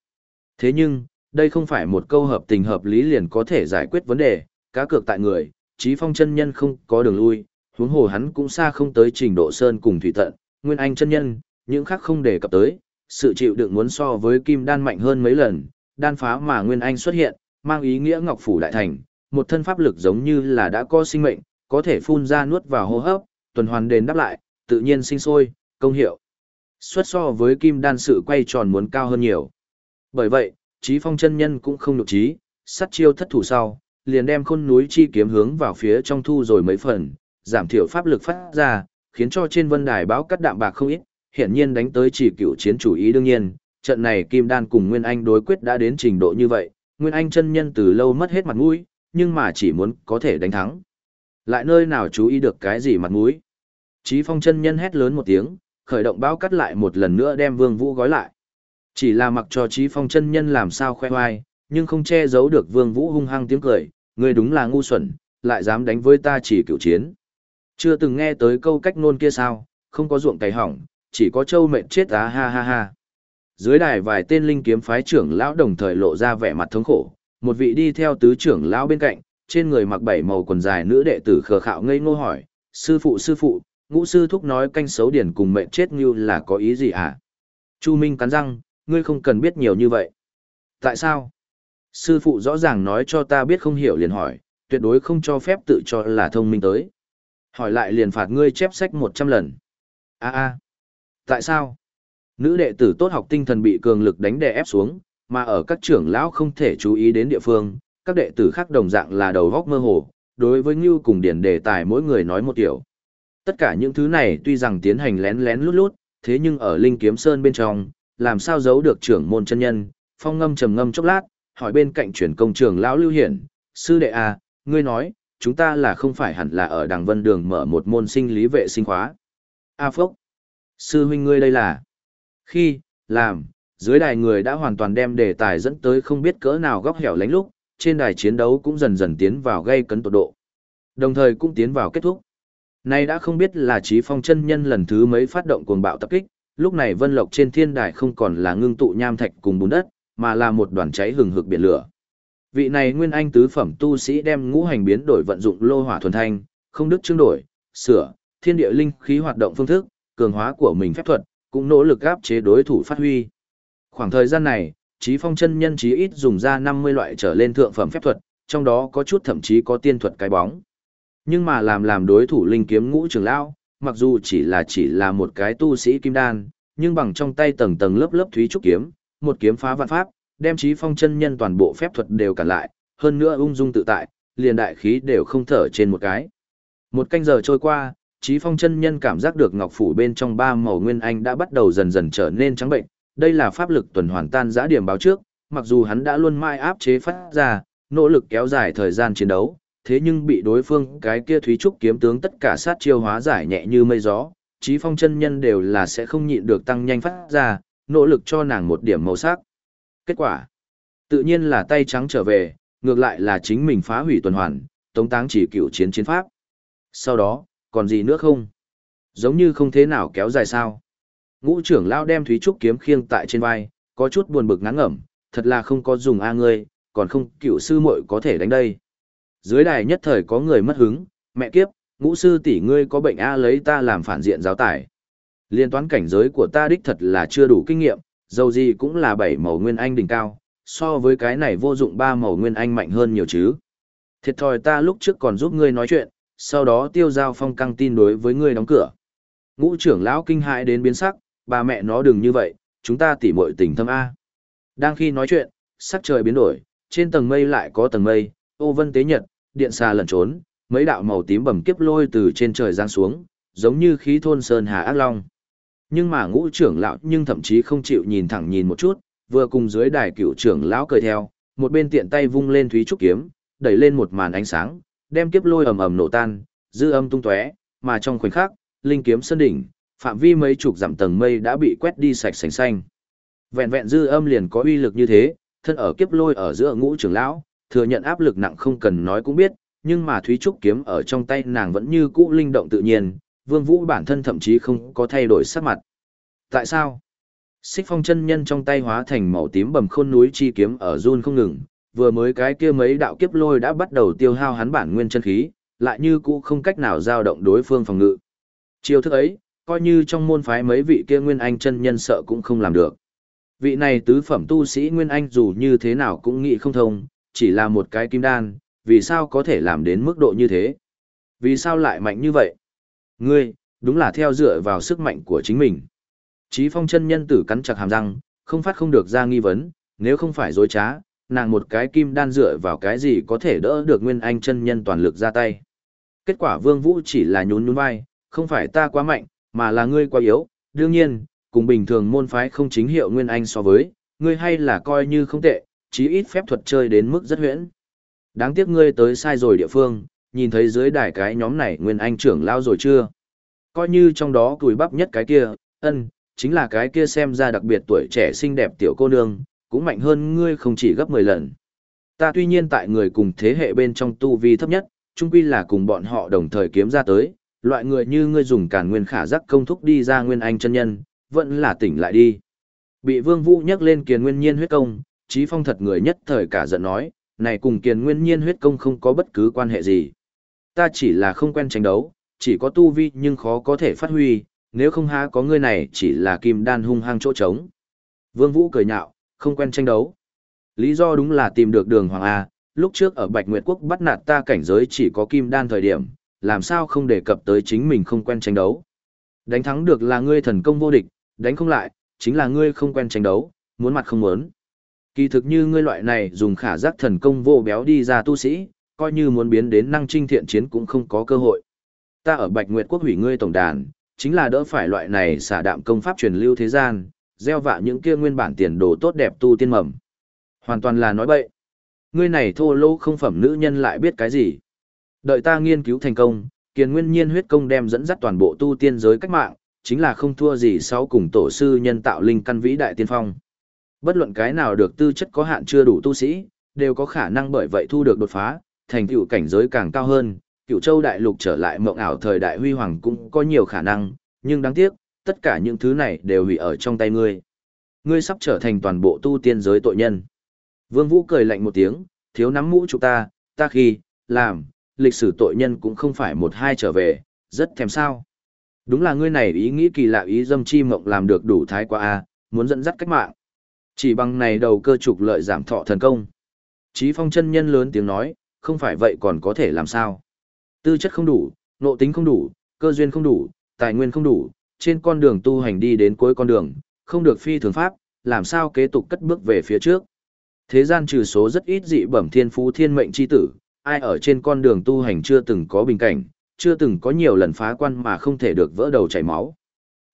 Thế nhưng, đây không phải một câu hợp tình hợp lý liền có thể giải quyết vấn đề, cá cược tại người, trí phong chân nhân không có đường lui, huống hồ hắn cũng xa không tới trình độ sơn cùng thủy tận, nguyên anh chân nhân, những khác không đề cập tới, sự chịu đựng muốn so với kim đan mạnh hơn mấy lần, đan phá mà nguyên anh xuất hiện, mang ý nghĩa ngọc phủ đại thành, một thân pháp lực giống như là đã có sinh mệnh, có thể phun ra nuốt vào hô hấp, tuần hoàn đền đáp lại, tự nhiên sinh sôi, công hiệu. Xuất so với kim đan sự quay tròn muốn cao hơn nhiều. Bởi vậy, trí phong chân nhân cũng không nhục trí, sắt chiêu thất thủ sau, liền đem khôn núi chi kiếm hướng vào phía trong thu rồi mấy phần, giảm thiểu pháp lực phát ra, khiến cho trên vân đài báo cắt đạm bạc không ít, hiện nhiên đánh tới chỉ cựu chiến chủ ý đương nhiên, trận này Kim Đan cùng Nguyên Anh đối quyết đã đến trình độ như vậy, Nguyên Anh chân nhân từ lâu mất hết mặt mũi, nhưng mà chỉ muốn có thể đánh thắng. Lại nơi nào chú ý được cái gì mặt mũi? Chí Phong chân nhân hét lớn một tiếng, khởi động bao cắt lại một lần nữa đem Vương Vũ gói lại. Chỉ là mặc cho Chí Phong chân nhân làm sao khoe oai, nhưng không che giấu được Vương Vũ hung hăng tiếng cười, người đúng là ngu xuẩn, lại dám đánh với ta chỉ cựu chiến. Chưa từng nghe tới câu cách nôn kia sao, không có ruộng cày hỏng, chỉ có trâu mệnh chết á ha ha ha. Dưới đài vài tên linh kiếm phái trưởng lão đồng thời lộ ra vẻ mặt thống khổ, một vị đi theo tứ trưởng lão bên cạnh, trên người mặc bảy màu quần dài nữ đệ tử khờ khạo ngây ngô hỏi, sư phụ sư phụ, ngũ sư thúc nói canh xấu điển cùng mệnh chết như là có ý gì à? Chu Minh cắn răng, ngươi không cần biết nhiều như vậy. Tại sao? Sư phụ rõ ràng nói cho ta biết không hiểu liền hỏi, tuyệt đối không cho phép tự cho là thông minh tới. Hỏi lại liền phạt ngươi chép sách 100 lần. a a Tại sao? Nữ đệ tử tốt học tinh thần bị cường lực đánh đè ép xuống, mà ở các trưởng lão không thể chú ý đến địa phương, các đệ tử khác đồng dạng là đầu góc mơ hồ, đối với Ngưu cùng điển đề tài mỗi người nói một kiểu. Tất cả những thứ này tuy rằng tiến hành lén lén lút lút, thế nhưng ở Linh Kiếm Sơn bên trong, làm sao giấu được trưởng môn chân nhân, phong ngâm trầm ngâm chốc lát, hỏi bên cạnh chuyển công trường lão Lưu Hiển, sư đệ a, à, ngươi nói, chúng ta là không phải hẳn là ở Đằng Vân Đường mở một môn sinh lý vệ sinh khóa. A Phốc, sư huynh ngươi đây là, khi, làm, dưới đài người đã hoàn toàn đem đề tài dẫn tới không biết cỡ nào góc hẻo lánh lúc, trên đài chiến đấu cũng dần dần tiến vào gây cấn tột độ. Đồng thời cũng tiến vào kết thúc. Nay đã không biết là trí phong chân nhân lần thứ mấy phát động cuồng bạo tập kích, lúc này vân lộc trên thiên đài không còn là ngưng tụ nham thạch cùng bùn đất, mà là một đoàn cháy hừng hực biển lửa. Vị này nguyên anh tứ phẩm tu sĩ đem ngũ hành biến đổi vận dụng lô hỏa thuần thanh, không đức chương đổi, sửa, thiên địa linh khí hoạt động phương thức, cường hóa của mình phép thuật, cũng nỗ lực áp chế đối thủ phát huy. Khoảng thời gian này, Chí Phong chân nhân chí ít dùng ra 50 loại trở lên thượng phẩm phép thuật, trong đó có chút thậm chí có tiên thuật cái bóng. Nhưng mà làm làm đối thủ linh kiếm ngũ trường lão, mặc dù chỉ là chỉ là một cái tu sĩ kim đan, nhưng bằng trong tay tầng tầng lớp lớp thúy trúc kiếm, một kiếm phá vạn pháp, đem Chí Phong chân nhân toàn bộ phép thuật đều cản lại, hơn nữa ung dung tự tại, liền đại khí đều không thở trên một cái. Một canh giờ trôi qua, Chí Phong chân nhân cảm giác được ngọc phủ bên trong ba màu nguyên anh đã bắt đầu dần dần trở nên trắng bệnh, đây là pháp lực tuần hoàn tan giã điểm báo trước, mặc dù hắn đã luôn mãi áp chế phát ra, nỗ lực kéo dài thời gian chiến đấu, thế nhưng bị đối phương cái kia thúy trúc kiếm tướng tất cả sát chiêu hóa giải nhẹ như mây gió, trí Phong chân nhân đều là sẽ không nhịn được tăng nhanh phát ra, nỗ lực cho nàng một điểm màu sắc. Kết quả, tự nhiên là tay trắng trở về, ngược lại là chính mình phá hủy tuần hoàn, tống táng chỉ cựu chiến chiến pháp. Sau đó, còn gì nữa không? Giống như không thế nào kéo dài sao. Ngũ trưởng lao đem Thúy Trúc kiếm khiêng tại trên vai, có chút buồn bực ngán ngẩm, thật là không có dùng A ngươi, còn không cựu sư muội có thể đánh đây. Dưới đài nhất thời có người mất hứng, mẹ kiếp, ngũ sư tỷ ngươi có bệnh A lấy ta làm phản diện giáo tải. Liên toán cảnh giới của ta đích thật là chưa đủ kinh nghiệm, dầu gì cũng là bảy màu nguyên anh đỉnh cao, so với cái này vô dụng ba màu nguyên anh mạnh hơn nhiều chứ. Thiệt thòi ta lúc trước còn giúp ngươi nói chuyện, sau đó tiêu giao phong căng tin đối với ngươi đóng cửa. Ngũ trưởng lão kinh hãi đến biến sắc, bà mẹ nó đừng như vậy, chúng ta tỉ muội tình thâm A. Đang khi nói chuyện, sắc trời biến đổi, trên tầng mây lại có tầng mây, ô vân tế nhật, điện xa lẩn trốn, mấy đạo màu tím bầm kiếp lôi từ trên trời giáng xuống, giống như khí thôn sơn hà ác long. Nhưng mà ngũ trưởng lão nhưng thậm chí không chịu nhìn thẳng nhìn một chút, vừa cùng dưới đài cựu trưởng lão cười theo, một bên tiện tay vung lên thúy trúc kiếm, đẩy lên một màn ánh sáng, đem kiếp lôi ầm ầm nổ tan, dư âm tung tóe, mà trong khoảnh khắc, linh kiếm sơn đỉnh, phạm vi mấy chục dặm tầng mây đã bị quét đi sạch sành xanh. Vẹn vẹn dư âm liền có uy lực như thế, thân ở kiếp lôi ở giữa ngũ trưởng lão, thừa nhận áp lực nặng không cần nói cũng biết, nhưng mà Thúy Trúc kiếm ở trong tay nàng vẫn như cũ linh động tự nhiên, Vương Vũ bản thân thậm chí không có thay đổi sắc mặt. Tại sao? Xích phong chân nhân trong tay hóa thành màu tím bầm khôn núi chi kiếm ở run không ngừng, vừa mới cái kia mấy đạo kiếp lôi đã bắt đầu tiêu hao hắn bản nguyên chân khí, lại như cũ không cách nào giao động đối phương phòng ngự. Chiêu thức ấy, coi như trong môn phái mấy vị kia nguyên anh chân nhân sợ cũng không làm được. Vị này tứ phẩm tu sĩ nguyên anh dù như thế nào cũng nghĩ không thông, chỉ là một cái kim đan, vì sao có thể làm đến mức độ như thế? Vì sao lại mạnh như vậy? Ngươi, đúng là theo dựa vào sức mạnh của chính mình. Chí phong chân nhân tử cắn chặt hàm răng, không phát không được ra nghi vấn, nếu không phải dối trá, nàng một cái kim đan dựa vào cái gì có thể đỡ được nguyên anh chân nhân toàn lực ra tay. Kết quả vương vũ chỉ là nhún nhún vai, không phải ta quá mạnh, mà là ngươi quá yếu, đương nhiên, cùng bình thường môn phái không chính hiệu nguyên anh so với, ngươi hay là coi như không tệ, chí ít phép thuật chơi đến mức rất huyễn. Đáng tiếc ngươi tới sai rồi địa phương, nhìn thấy dưới đài cái nhóm này nguyên anh trưởng lao rồi chưa? Coi như trong đó cùi bắp nhất cái kia, ân, chính là cái kia xem ra đặc biệt tuổi trẻ xinh đẹp tiểu cô nương, cũng mạnh hơn ngươi không chỉ gấp 10 lần. Ta tuy nhiên tại người cùng thế hệ bên trong tu vi thấp nhất, chung quy là cùng bọn họ đồng thời kiếm ra tới, loại người như ngươi dùng càn nguyên khả giác công thúc đi ra nguyên anh chân nhân, vẫn là tỉnh lại đi. Bị Vương Vũ nhắc lên kiền nguyên nhiên huyết công, Chí Phong thật người nhất thời cả giận nói, này cùng kiền nguyên nhiên huyết công không có bất cứ quan hệ gì. Ta chỉ là không quen tranh đấu, chỉ có tu vi nhưng khó có thể phát huy, nếu không há có ngươi này chỉ là kim đan hung hăng chỗ trống. Vương Vũ cười nhạo, không quen tranh đấu. Lý do đúng là tìm được đường Hoàng A, lúc trước ở Bạch Nguyệt Quốc bắt nạt ta cảnh giới chỉ có kim đan thời điểm, làm sao không đề cập tới chính mình không quen tranh đấu. Đánh thắng được là ngươi thần công vô địch, đánh không lại, chính là ngươi không quen tranh đấu, muốn mặt không muốn. Kỳ thực như ngươi loại này dùng khả giác thần công vô béo đi ra tu sĩ, coi như muốn biến đến năng trinh thiện chiến cũng không có cơ hội. Ta ở Bạch Nguyệt Quốc hủy ngươi tổng đàn, chính là đỡ phải loại này xả đạm công pháp truyền lưu thế gian, gieo vạ những kia nguyên bản tiền đồ tốt đẹp tu tiên mầm. Hoàn toàn là nói bậy. Ngươi này thô lỗ không phẩm nữ nhân lại biết cái gì. Đợi ta nghiên cứu thành công, kiền nguyên nhiên huyết công đem dẫn dắt toàn bộ tu tiên giới cách mạng, chính là không thua gì sau cùng tổ sư nhân tạo linh căn vĩ đại tiên phong. Bất luận cái nào được tư chất có hạn chưa đủ tu sĩ, đều có khả năng bởi vậy thu được đột phá, thành tựu cảnh giới càng cao hơn, cựu châu đại lục trở lại mộng ảo thời đại huy hoàng cũng có nhiều khả năng, nhưng đáng tiếc, tất cả những thứ này đều hủy ở trong tay ngươi. Ngươi sắp trở thành toàn bộ tu tiên giới tội nhân. Vương Vũ cười lạnh một tiếng, thiếu nắm mũ chúng ta, ta khi, làm, lịch sử tội nhân cũng không phải một hai trở về, rất thèm sao. Đúng là ngươi này ý nghĩ kỳ lạ ý dâm chi mộng làm được đủ thái quá a, muốn dẫn dắt cách mạng. Chỉ bằng này đầu cơ trục lợi giảm thọ thần công. Chí phong chân nhân lớn tiếng nói, không phải vậy còn có thể làm sao. Tư chất không đủ, nộ tính không đủ, cơ duyên không đủ, tài nguyên không đủ, trên con đường tu hành đi đến cuối con đường, không được phi thường pháp, làm sao kế tục cất bước về phía trước. Thế gian trừ số rất ít dị bẩm thiên phú thiên mệnh chi tử, ai ở trên con đường tu hành chưa từng có bình cảnh, chưa từng có nhiều lần phá quan mà không thể được vỡ đầu chảy máu.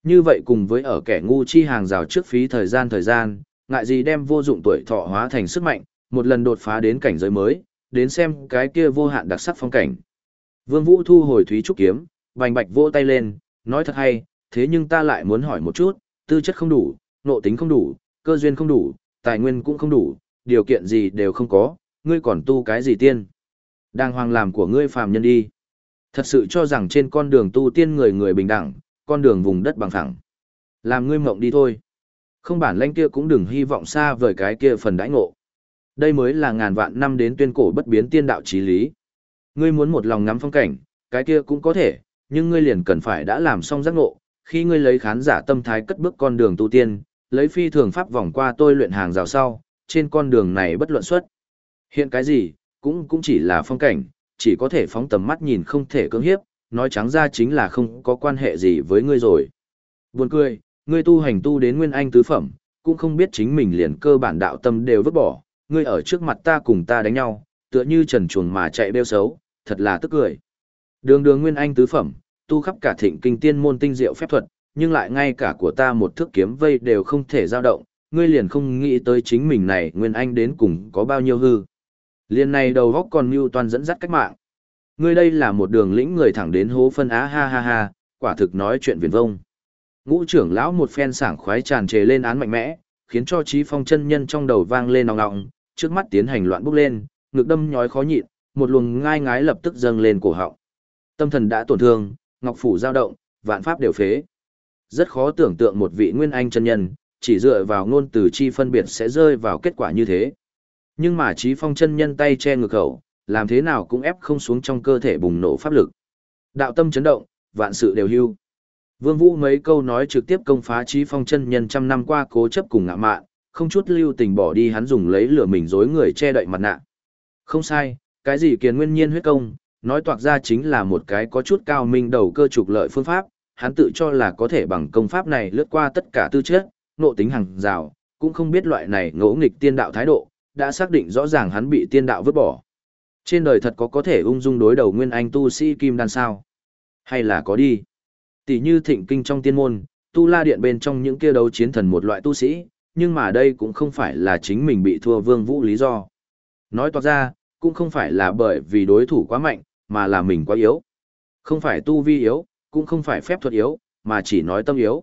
Như vậy cùng với ở kẻ ngu chi hàng rào trước phí thời gian thời gian, ngại gì đem vô dụng tuổi thọ hóa thành sức mạnh, một lần đột phá đến cảnh giới mới, đến xem cái kia vô hạn đặc sắc phong cảnh. Vương Vũ thu hồi thúy trúc kiếm, bành bạch vỗ tay lên, nói thật hay, thế nhưng ta lại muốn hỏi một chút, tư chất không đủ, nộ tính không đủ, cơ duyên không đủ, tài nguyên cũng không đủ, điều kiện gì đều không có, ngươi còn tu cái gì tiên? Đang hoàng làm của ngươi phàm nhân đi. Thật sự cho rằng trên con đường tu tiên người người bình đẳng, con đường vùng đất bằng phẳng. Làm ngươi mộng đi thôi. Không bản lãnh kia cũng đừng hy vọng xa vời cái kia phần đãi ngộ. Đây mới là ngàn vạn năm đến tuyên cổ bất biến tiên đạo chí lý. Ngươi muốn một lòng ngắm phong cảnh, cái kia cũng có thể, nhưng ngươi liền cần phải đã làm xong giác ngộ, khi ngươi lấy khán giả tâm thái cất bước con đường tu tiên, lấy phi thường pháp vòng qua tôi luyện hàng rào sau, trên con đường này bất luận xuất. Hiện cái gì, cũng cũng chỉ là phong cảnh, chỉ có thể phóng tầm mắt nhìn không thể cưỡng hiếp, nói trắng ra chính là không có quan hệ gì với ngươi rồi. Buồn cười, ngươi tu hành tu đến nguyên anh tứ phẩm, cũng không biết chính mình liền cơ bản đạo tâm đều vứt bỏ, ngươi ở trước mặt ta cùng ta đánh nhau, tựa như trần chuồn mà chạy bêu xấu, thật là tức cười. Đường đường nguyên anh tứ phẩm, tu khắp cả thịnh kinh tiên môn tinh diệu phép thuật, nhưng lại ngay cả của ta một thước kiếm vây đều không thể dao động, ngươi liền không nghĩ tới chính mình này nguyên anh đến cùng có bao nhiêu hư. Liên này đầu góc còn mưu toàn dẫn dắt cách mạng. Ngươi đây là một đường lĩnh người thẳng đến hố phân á ha ha ha, quả thực nói chuyện viển vông. Ngũ trưởng lão một phen sảng khoái tràn trề lên án mạnh mẽ, khiến cho trí phong chân nhân trong đầu vang lên nòng nọng, trước mắt tiến hành loạn bốc lên, ngực đâm nhói khó nhịn, một luồng ngai ngái lập tức dâng lên cổ họng. Tâm thần đã tổn thương, ngọc phủ dao động, vạn pháp đều phế. Rất khó tưởng tượng một vị nguyên anh chân nhân, chỉ dựa vào ngôn từ chi phân biệt sẽ rơi vào kết quả như thế. Nhưng mà trí phong chân nhân tay che ngực khẩu, làm thế nào cũng ép không xuống trong cơ thể bùng nổ pháp lực. Đạo tâm chấn động, vạn sự đều hưu. Vương Vũ mấy câu nói trực tiếp công phá trí phong chân nhân trăm năm qua cố chấp cùng ngạ mạn, không chút lưu tình bỏ đi hắn dùng lấy lửa mình dối người che đậy mặt nạ. Không sai, cái gì kiến nguyên nhiên huyết công, nói toạc ra chính là một cái có chút cao minh đầu cơ trục lợi phương pháp, hắn tự cho là có thể bằng công pháp này lướt qua tất cả tư chất, nộ tính hàng rào, cũng không biết loại này ngỗ nghịch tiên đạo thái độ, đã xác định rõ ràng hắn bị tiên đạo vứt bỏ. Trên đời thật có có thể ung dung đối đầu nguyên anh tu sĩ kim đan sao? Hay là có đi? Tỷ như thịnh kinh trong tiên môn, tu la điện bên trong những kia đấu chiến thần một loại tu sĩ, nhưng mà đây cũng không phải là chính mình bị thua vương vũ lý do. Nói toạc ra, cũng không phải là bởi vì đối thủ quá mạnh, mà là mình quá yếu. Không phải tu vi yếu, cũng không phải phép thuật yếu, mà chỉ nói tâm yếu.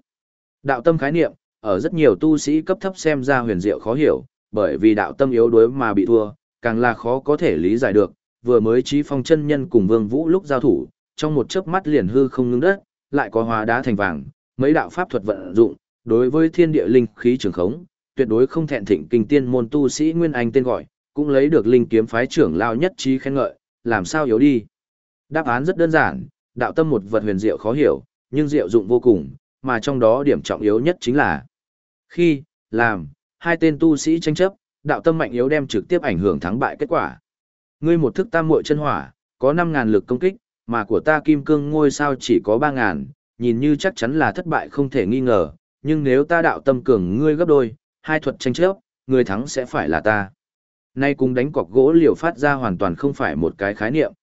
Đạo tâm khái niệm, ở rất nhiều tu sĩ cấp thấp xem ra huyền diệu khó hiểu, bởi vì đạo tâm yếu đuối mà bị thua, càng là khó có thể lý giải được. Vừa mới trí phong chân nhân cùng Vương Vũ lúc giao thủ, trong một chớp mắt liền hư không ngưng đất, lại có hóa đá thành vàng, mấy đạo pháp thuật vận dụng, đối với thiên địa linh khí trường khống, tuyệt đối không thẹn thịnh kinh tiên môn tu sĩ Nguyên Anh tên gọi, cũng lấy được linh kiếm phái trưởng lao nhất trí khen ngợi, làm sao yếu đi. Đáp án rất đơn giản, đạo tâm một vật huyền diệu khó hiểu, nhưng diệu dụng vô cùng, mà trong đó điểm trọng yếu nhất chính là khi, làm, hai tên tu sĩ tranh chấp, đạo tâm mạnh yếu đem trực tiếp ảnh hưởng thắng bại kết quả. Ngươi một thức tam muội chân hỏa, có 5000 lực công kích, mà của ta kim cương ngôi sao chỉ có 3000, nhìn như chắc chắn là thất bại không thể nghi ngờ, nhưng nếu ta đạo tâm cường ngươi gấp đôi, hai thuật tranh chấp, người thắng sẽ phải là ta. Nay cùng đánh cọc gỗ liều phát ra hoàn toàn không phải một cái khái niệm.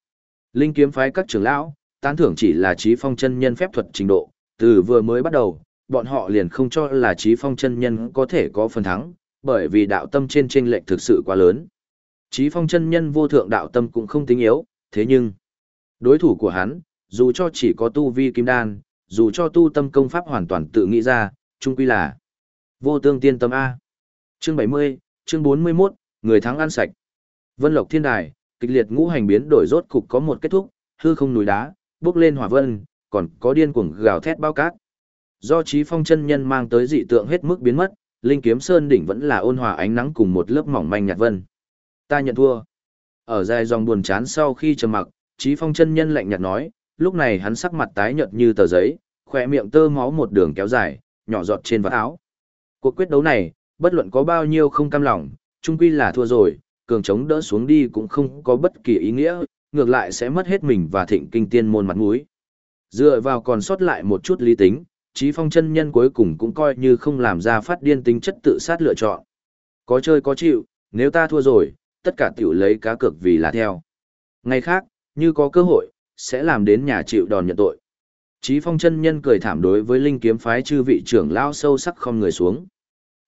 Linh kiếm phái các trưởng lão, tán thưởng chỉ là trí phong chân nhân phép thuật trình độ, từ vừa mới bắt đầu, bọn họ liền không cho là trí phong chân nhân có thể có phần thắng, bởi vì đạo tâm trên trên lệnh thực sự quá lớn. Trí phong chân nhân vô thượng đạo tâm cũng không tính yếu, thế nhưng, đối thủ của hắn, dù cho chỉ có tu vi kim đan, dù cho tu tâm công pháp hoàn toàn tự nghĩ ra, chung quy là vô tương tiên tâm A. Chương 70, chương 41, người thắng ăn sạch. Vân Lộc Thiên Đài, kịch liệt ngũ hành biến đổi rốt cục có một kết thúc, hư không núi đá, bước lên hỏa vân, còn có điên cuồng gào thét bao cát. Do trí phong chân nhân mang tới dị tượng hết mức biến mất, linh kiếm sơn đỉnh vẫn là ôn hòa ánh nắng cùng một lớp mỏng manh nhạt vân. Ta nhận thua. Ở dài dòng buồn chán sau khi trầm mặc, Chí phong chân nhân lạnh nhạt nói, lúc này hắn sắc mặt tái nhợt như tờ giấy, khỏe miệng tơ máu một đường kéo dài, nhỏ giọt trên vạt áo. Cuộc quyết đấu này, bất luận có bao nhiêu không cam lòng, chung quy là thua rồi, cường chống đỡ xuống đi cũng không có bất kỳ ý nghĩa, ngược lại sẽ mất hết mình và thịnh kinh tiên môn mặt mũi. Dựa vào còn sót lại một chút lý tính, Chí phong chân nhân cuối cùng cũng coi như không làm ra phát điên tính chất tự sát lựa chọn. Có chơi có chịu, nếu ta thua rồi, tất cả tiểu lấy cá cược vì là theo. Ngày khác, như có cơ hội, sẽ làm đến nhà chịu đòn nhận tội. Chí phong chân nhân cười thảm đối với linh kiếm phái chư vị trưởng lao sâu sắc không người xuống.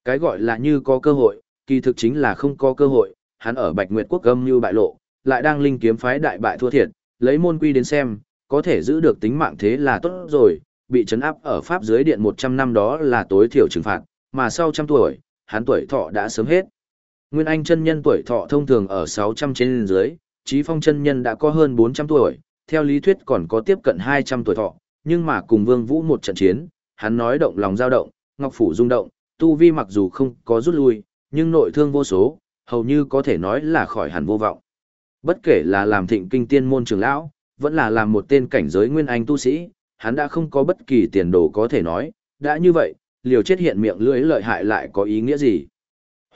Cái gọi là như có cơ hội, kỳ thực chính là không có cơ hội, hắn ở Bạch Nguyệt Quốc gâm như bại lộ, lại đang linh kiếm phái đại bại thua thiệt, lấy môn quy đến xem, có thể giữ được tính mạng thế là tốt rồi, bị trấn áp ở Pháp dưới điện 100 năm đó là tối thiểu trừng phạt, mà sau trăm tuổi, hắn tuổi thọ đã sớm hết. Nguyên Anh chân nhân tuổi thọ thông thường ở 600 trên dưới, Chí Phong chân nhân đã có hơn 400 tuổi, theo lý thuyết còn có tiếp cận 200 tuổi thọ, nhưng mà cùng Vương Vũ một trận chiến, hắn nói động lòng dao động, ngọc phủ rung động, tu vi mặc dù không có rút lui, nhưng nội thương vô số, hầu như có thể nói là khỏi hẳn vô vọng. Bất kể là làm thịnh kinh tiên môn trưởng lão, vẫn là làm một tên cảnh giới nguyên anh tu sĩ, hắn đã không có bất kỳ tiền đồ có thể nói, đã như vậy, liều chết hiện miệng lưỡi lợi hại lại có ý nghĩa gì.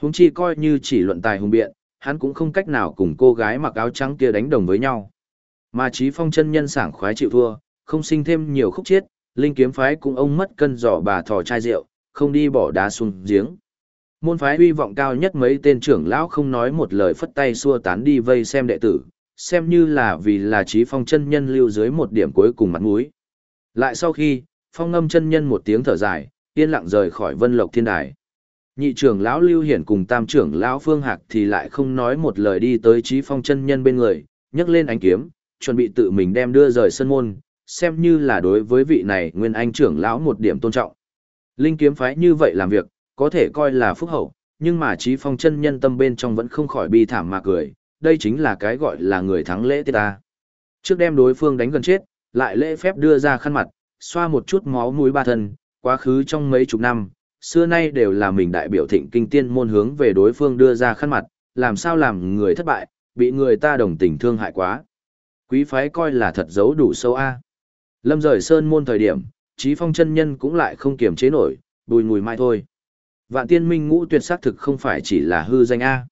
Hùng chi coi như chỉ luận tài hùng biện, hắn cũng không cách nào cùng cô gái mặc áo trắng kia đánh đồng với nhau. Mà trí phong chân nhân sảng khoái chịu thua, không sinh thêm nhiều khúc chết, linh kiếm phái cũng ông mất cân giỏ bà thò chai rượu, không đi bỏ đá xuống giếng. Môn phái uy vọng cao nhất mấy tên trưởng lão không nói một lời phất tay xua tán đi vây xem đệ tử, xem như là vì là trí phong chân nhân lưu dưới một điểm cuối cùng mặt mũi. Lại sau khi, phong ngâm chân nhân một tiếng thở dài, yên lặng rời khỏi vân lộc thiên đài. Nhị trưởng lão Lưu Hiển cùng tam trưởng lão Phương Hạc thì lại không nói một lời đi tới trí phong chân nhân bên người, nhấc lên ánh kiếm, chuẩn bị tự mình đem đưa rời sân môn, xem như là đối với vị này nguyên anh trưởng lão một điểm tôn trọng. Linh kiếm phái như vậy làm việc, có thể coi là phúc hậu, nhưng mà trí phong chân nhân tâm bên trong vẫn không khỏi bi thảm mà cười, đây chính là cái gọi là người thắng lễ tiết ta. Trước đem đối phương đánh gần chết, lại lễ phép đưa ra khăn mặt, xoa một chút máu mũi ba thân, quá khứ trong mấy chục năm, xưa nay đều là mình đại biểu thịnh kinh tiên môn hướng về đối phương đưa ra khăn mặt, làm sao làm người thất bại, bị người ta đồng tình thương hại quá. Quý phái coi là thật giấu đủ sâu a. Lâm rời sơn môn thời điểm, trí phong chân nhân cũng lại không kiềm chế nổi, bùi ngùi mai thôi. Vạn tiên minh ngũ tuyệt xác thực không phải chỉ là hư danh A.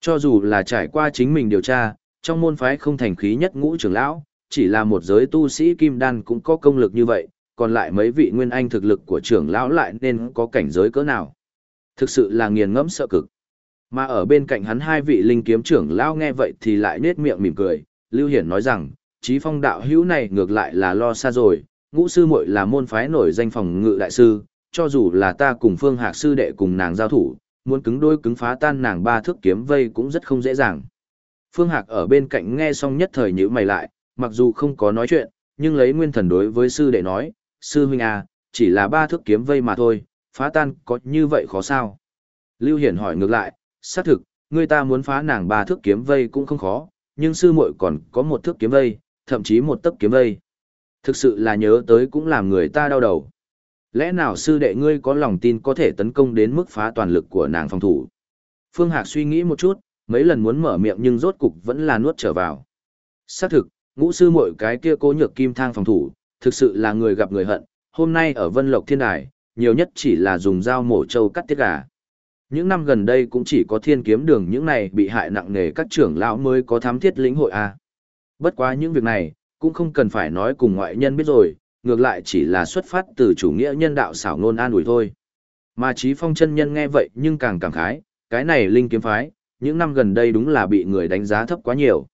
Cho dù là trải qua chính mình điều tra, trong môn phái không thành khí nhất ngũ trưởng lão, chỉ là một giới tu sĩ kim đan cũng có công lực như vậy, còn lại mấy vị nguyên anh thực lực của trưởng lão lại nên có cảnh giới cỡ nào. Thực sự là nghiền ngẫm sợ cực. Mà ở bên cạnh hắn hai vị linh kiếm trưởng lão nghe vậy thì lại nết miệng mỉm cười, Lưu Hiển nói rằng, trí phong đạo hữu này ngược lại là lo xa rồi, ngũ sư muội là môn phái nổi danh phòng ngự đại sư, cho dù là ta cùng phương hạc sư đệ cùng nàng giao thủ, muốn cứng đôi cứng phá tan nàng ba thước kiếm vây cũng rất không dễ dàng. Phương Hạc ở bên cạnh nghe xong nhất thời nhíu mày lại, mặc dù không có nói chuyện, nhưng lấy nguyên thần đối với sư đệ nói, sư huynh à, chỉ là ba thước kiếm vây mà thôi, phá tan có như vậy khó sao? Lưu Hiển hỏi ngược lại, xác thực, người ta muốn phá nàng ba thước kiếm vây cũng không khó, nhưng sư muội còn có một thước kiếm vây, thậm chí một tấc kiếm vây. Thực sự là nhớ tới cũng làm người ta đau đầu. Lẽ nào sư đệ ngươi có lòng tin có thể tấn công đến mức phá toàn lực của nàng phòng thủ? Phương Hạc suy nghĩ một chút, mấy lần muốn mở miệng nhưng rốt cục vẫn là nuốt trở vào. Xác thực, ngũ sư muội cái kia cố nhược kim thang phòng thủ, thực sự là người gặp người hận, hôm nay ở Vân Lộc Thiên Đài, nhiều nhất chỉ là dùng dao mổ trâu cắt tiết gà. Những năm gần đây cũng chỉ có thiên kiếm đường những này bị hại nặng nề các trưởng lão mới có thám thiết lĩnh hội A. Bất quá những việc này, cũng không cần phải nói cùng ngoại nhân biết rồi, ngược lại chỉ là xuất phát từ chủ nghĩa nhân đạo xảo ngôn an ủi thôi. Mà trí phong chân nhân nghe vậy nhưng càng cảm khái, cái này linh kiếm phái, những năm gần đây đúng là bị người đánh giá thấp quá nhiều.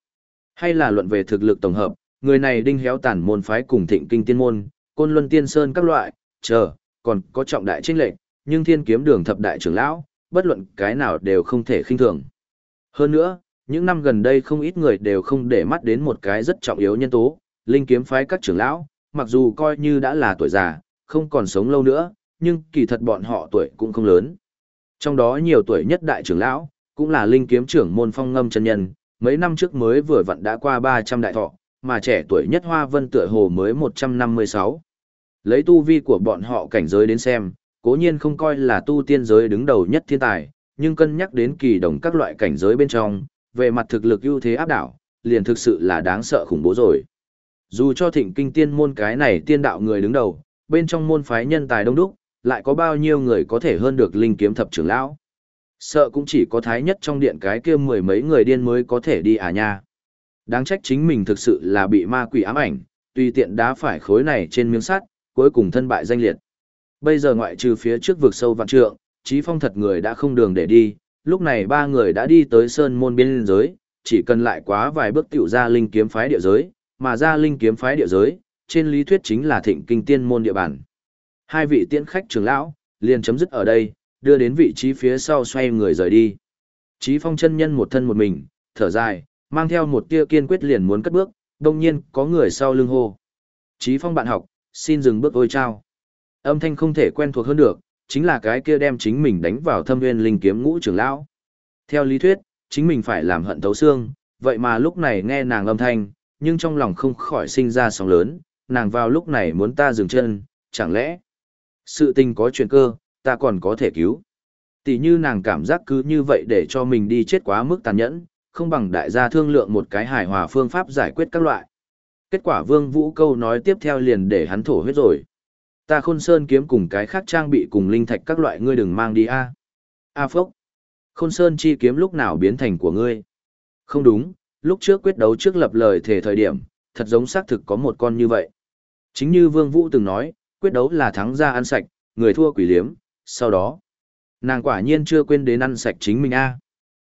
Hay là luận về thực lực tổng hợp, người này đinh héo tản môn phái cùng thịnh kinh tiên môn, côn luân tiên sơn các loại, chờ, còn có trọng đại trinh lệnh, nhưng thiên kiếm đường thập đại trưởng lão, bất luận cái nào đều không thể khinh thường. Hơn nữa, những năm gần đây không ít người đều không để mắt đến một cái rất trọng yếu nhân tố, linh kiếm phái các trưởng lão, mặc dù coi như đã là tuổi già, không còn sống lâu nữa, nhưng kỳ thật bọn họ tuổi cũng không lớn. Trong đó nhiều tuổi nhất đại trưởng lão, cũng là linh kiếm trưởng môn phong ngâm chân nhân, mấy năm trước mới vừa vặn đã qua 300 đại thọ, mà trẻ tuổi nhất Hoa Vân tựa hồ mới 156. Lấy tu vi của bọn họ cảnh giới đến xem, cố nhiên không coi là tu tiên giới đứng đầu nhất thiên tài, nhưng cân nhắc đến kỳ đồng các loại cảnh giới bên trong, về mặt thực lực ưu thế áp đảo, liền thực sự là đáng sợ khủng bố rồi. Dù cho thịnh kinh tiên môn cái này tiên đạo người đứng đầu, bên trong môn phái nhân tài đông đúc, lại có bao nhiêu người có thể hơn được linh kiếm thập trưởng lão. Sợ cũng chỉ có thái nhất trong điện cái kia mười mấy người điên mới có thể đi à nha. Đáng trách chính mình thực sự là bị ma quỷ ám ảnh, tùy tiện đá phải khối này trên miếng sắt, cuối cùng thân bại danh liệt. Bây giờ ngoại trừ phía trước vực sâu vạn trượng, trí phong thật người đã không đường để đi, lúc này ba người đã đi tới sơn môn biên giới, chỉ cần lại quá vài bước tiểu ra linh kiếm phái địa giới, mà ra linh kiếm phái địa giới, trên lý thuyết chính là thịnh kinh tiên môn địa bàn. Hai vị tiễn khách trưởng lão, liền chấm dứt ở đây, đưa đến vị trí phía sau xoay người rời đi. Chí phong chân nhân một thân một mình, thở dài, mang theo một tia kiên quyết liền muốn cất bước, đồng nhiên có người sau lưng hô. Chí phong bạn học, xin dừng bước ôi trao. Âm thanh không thể quen thuộc hơn được, chính là cái kia đem chính mình đánh vào thâm nguyên linh kiếm ngũ trưởng lão. Theo lý thuyết, chính mình phải làm hận thấu xương, vậy mà lúc này nghe nàng âm thanh, nhưng trong lòng không khỏi sinh ra sóng lớn, nàng vào lúc này muốn ta dừng chân, chẳng lẽ sự tình có chuyện cơ, ta còn có thể cứu. Tỷ như nàng cảm giác cứ như vậy để cho mình đi chết quá mức tàn nhẫn, không bằng đại gia thương lượng một cái hài hòa phương pháp giải quyết các loại. Kết quả Vương Vũ câu nói tiếp theo liền để hắn thổ huyết rồi. Ta khôn sơn kiếm cùng cái khác trang bị cùng linh thạch các loại ngươi đừng mang đi a. A phốc. Khôn sơn chi kiếm lúc nào biến thành của ngươi? Không đúng, lúc trước quyết đấu trước lập lời thể thời điểm, thật giống xác thực có một con như vậy. Chính như Vương Vũ từng nói, quyết đấu là thắng ra ăn sạch, người thua quỷ liếm, sau đó, nàng quả nhiên chưa quên đến ăn sạch chính mình a.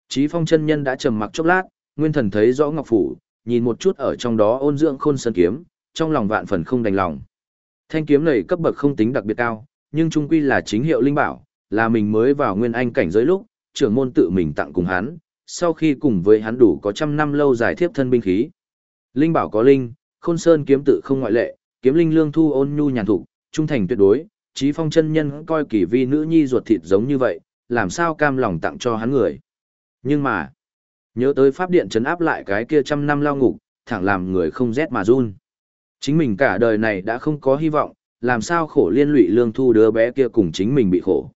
Chí Phong chân nhân đã trầm mặc chốc lát, nguyên thần thấy rõ ngọc phủ, nhìn một chút ở trong đó ôn dưỡng khôn sơn kiếm, trong lòng vạn phần không đành lòng. Thanh kiếm này cấp bậc không tính đặc biệt cao, nhưng trung quy là chính hiệu linh bảo, là mình mới vào nguyên anh cảnh giới lúc, trưởng môn tự mình tặng cùng hắn, sau khi cùng với hắn đủ có trăm năm lâu giải thiếp thân binh khí. Linh bảo có linh, khôn sơn kiếm tự không ngoại lệ, kiếm linh lương thu ôn nhu nhàn thụ, trung thành tuyệt đối, trí phong chân nhân coi kỳ vi nữ nhi ruột thịt giống như vậy, làm sao cam lòng tặng cho hắn người. Nhưng mà, nhớ tới pháp điện trấn áp lại cái kia trăm năm lao ngục, thẳng làm người không rét mà run. Chính mình cả đời này đã không có hy vọng, làm sao khổ liên lụy lương thu đứa bé kia cùng chính mình bị khổ.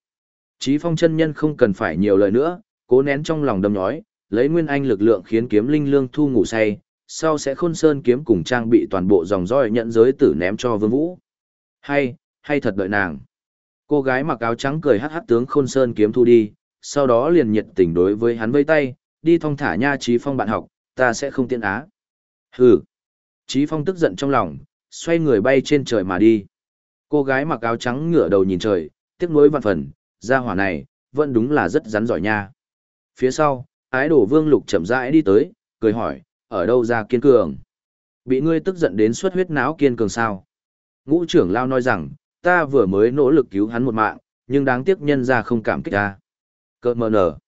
Chí phong chân nhân không cần phải nhiều lời nữa, cố nén trong lòng đâm nhói, lấy nguyên anh lực lượng khiến kiếm linh lương thu ngủ say, sau sẽ khôn sơn kiếm cùng trang bị toàn bộ dòng roi nhận giới tử ném cho vương vũ. Hay, hay thật đợi nàng. Cô gái mặc áo trắng cười hắc hắc tướng khôn sơn kiếm thu đi, sau đó liền nhiệt tình đối với hắn vây tay, đi thong thả nha Chí phong bạn học, ta sẽ không tiện á. Hừ. Chí phong tức giận trong lòng, xoay người bay trên trời mà đi. Cô gái mặc áo trắng ngửa đầu nhìn trời, tiếc nuối vạn phần, gia hỏa này, vẫn đúng là rất rắn giỏi nha. Phía sau, ái đổ vương lục chậm rãi đi tới, cười hỏi, ở đâu ra kiên cường? Bị ngươi tức giận đến suất huyết não kiên cường sao? Ngũ trưởng lao nói rằng, ta vừa mới nỗ lực cứu hắn một mạng, nhưng đáng tiếc nhân ra không cảm kích ta. Cơ mờ nở.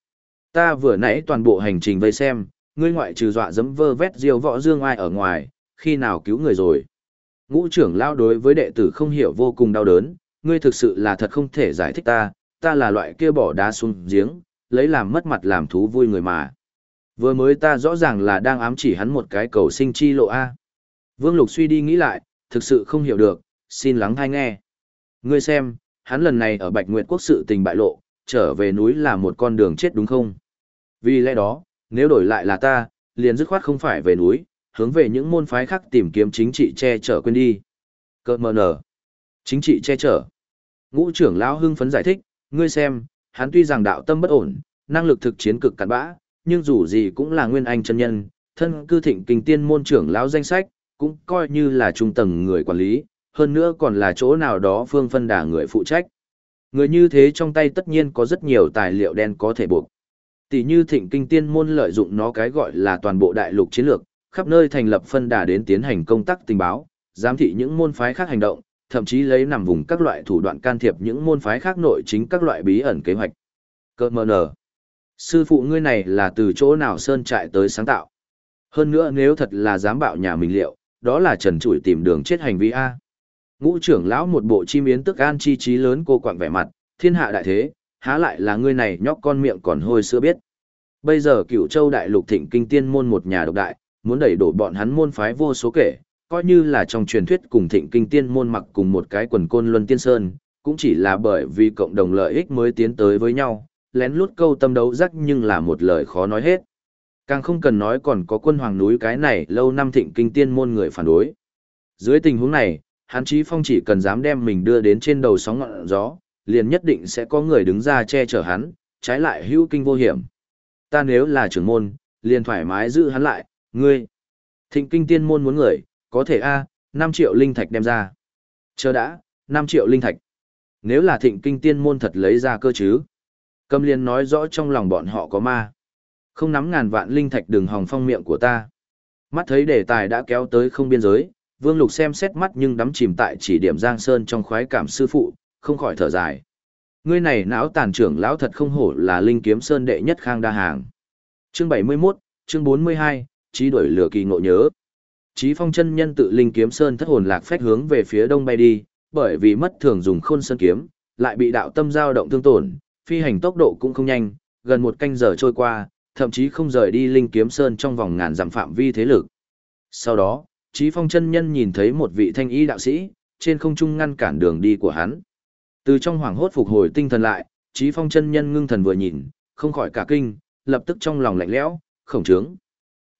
Ta vừa nãy toàn bộ hành trình vây xem, ngươi ngoại trừ dọa dẫm vơ vét diêu võ dương ai ở ngoài, khi nào cứu người rồi. Ngũ trưởng lao đối với đệ tử không hiểu vô cùng đau đớn, ngươi thực sự là thật không thể giải thích ta, ta là loại kia bỏ đá xuống giếng, lấy làm mất mặt làm thú vui người mà. Vừa mới ta rõ ràng là đang ám chỉ hắn một cái cầu sinh chi lộ A. Vương Lục suy đi nghĩ lại, thực sự không hiểu được, xin lắng hay nghe. Ngươi xem, hắn lần này ở Bạch Nguyệt Quốc sự tình bại lộ, trở về núi là một con đường chết đúng không? Vì lẽ đó, nếu đổi lại là ta, liền dứt khoát không phải về núi, hướng về những môn phái khác tìm kiếm chính trị che chở quên đi. Cơ mờ nở. Chính trị che chở. Ngũ trưởng lão hưng phấn giải thích, ngươi xem, hắn tuy rằng đạo tâm bất ổn, năng lực thực chiến cực cặn bã, nhưng dù gì cũng là nguyên anh chân nhân, thân cư thịnh kinh tiên môn trưởng lão danh sách, cũng coi như là trung tầng người quản lý, hơn nữa còn là chỗ nào đó phương phân đà người phụ trách. Người như thế trong tay tất nhiên có rất nhiều tài liệu đen có thể buộc. Tỷ như thịnh kinh tiên môn lợi dụng nó cái gọi là toàn bộ đại lục chiến lược, khắp nơi thành lập phân đà đến tiến hành công tác tình báo, giám thị những môn phái khác hành động, thậm chí lấy nằm vùng các loại thủ đoạn can thiệp những môn phái khác nội chính các loại bí ẩn kế hoạch. Cơ mờ nở. Sư phụ ngươi này là từ chỗ nào sơn trại tới sáng tạo. Hơn nữa nếu thật là dám bạo nhà mình liệu, đó là trần trụi tìm đường chết hành vi A. Ngũ trưởng lão một bộ chim yến tức an chi trí lớn cô quạng vẻ mặt, thiên hạ đại thế, há lại là ngươi này nhóc con miệng còn hôi sữa biết. Bây giờ cửu châu đại lục thịnh kinh tiên môn một nhà độc đại, muốn đẩy đổ bọn hắn môn phái vô số kể, coi như là trong truyền thuyết cùng thịnh kinh tiên môn mặc cùng một cái quần côn luân tiên sơn, cũng chỉ là bởi vì cộng đồng lợi ích mới tiến tới với nhau, lén lút câu tâm đấu rắc nhưng là một lời khó nói hết. Càng không cần nói còn có quân hoàng núi cái này lâu năm thịnh kinh tiên môn người phản đối. Dưới tình huống này, hắn chí phong chỉ cần dám đem mình đưa đến trên đầu sóng ngọn gió, liền nhất định sẽ có người đứng ra che chở hắn, trái lại hữu kinh vô hiểm. Ta nếu là trưởng môn, liền thoải mái giữ hắn lại, ngươi. Thịnh kinh tiên môn muốn người, có thể A, 5 triệu linh thạch đem ra. Chờ đã, 5 triệu linh thạch. Nếu là thịnh kinh tiên môn thật lấy ra cơ chứ. Cầm liền nói rõ trong lòng bọn họ có ma. Không nắm ngàn vạn linh thạch đừng hòng phong miệng của ta. Mắt thấy đề tài đã kéo tới không biên giới, Vương Lục xem xét mắt nhưng đắm chìm tại chỉ điểm Giang Sơn trong khoái cảm sư phụ, không khỏi thở dài. Ngươi này não tàn trưởng lão thật không hổ là linh kiếm sơn đệ nhất khang đa hàng. Chương 71, chương 42, trí đổi lửa kỳ ngộ nhớ. Chí phong chân nhân tự linh kiếm sơn thất hồn lạc phách hướng về phía đông bay đi, bởi vì mất thường dùng khôn sơn kiếm, lại bị đạo tâm dao động thương tổn, phi hành tốc độ cũng không nhanh, gần một canh giờ trôi qua, thậm chí không rời đi linh kiếm sơn trong vòng ngàn dặm phạm vi thế lực. Sau đó, Chí phong chân nhân nhìn thấy một vị thanh y đạo sĩ, trên không trung ngăn cản đường đi của hắn. Từ trong hoảng hốt phục hồi tinh thần lại, Chí phong chân nhân ngưng thần vừa nhìn, không khỏi cả kinh, lập tức trong lòng lạnh lẽo, khổng trướng.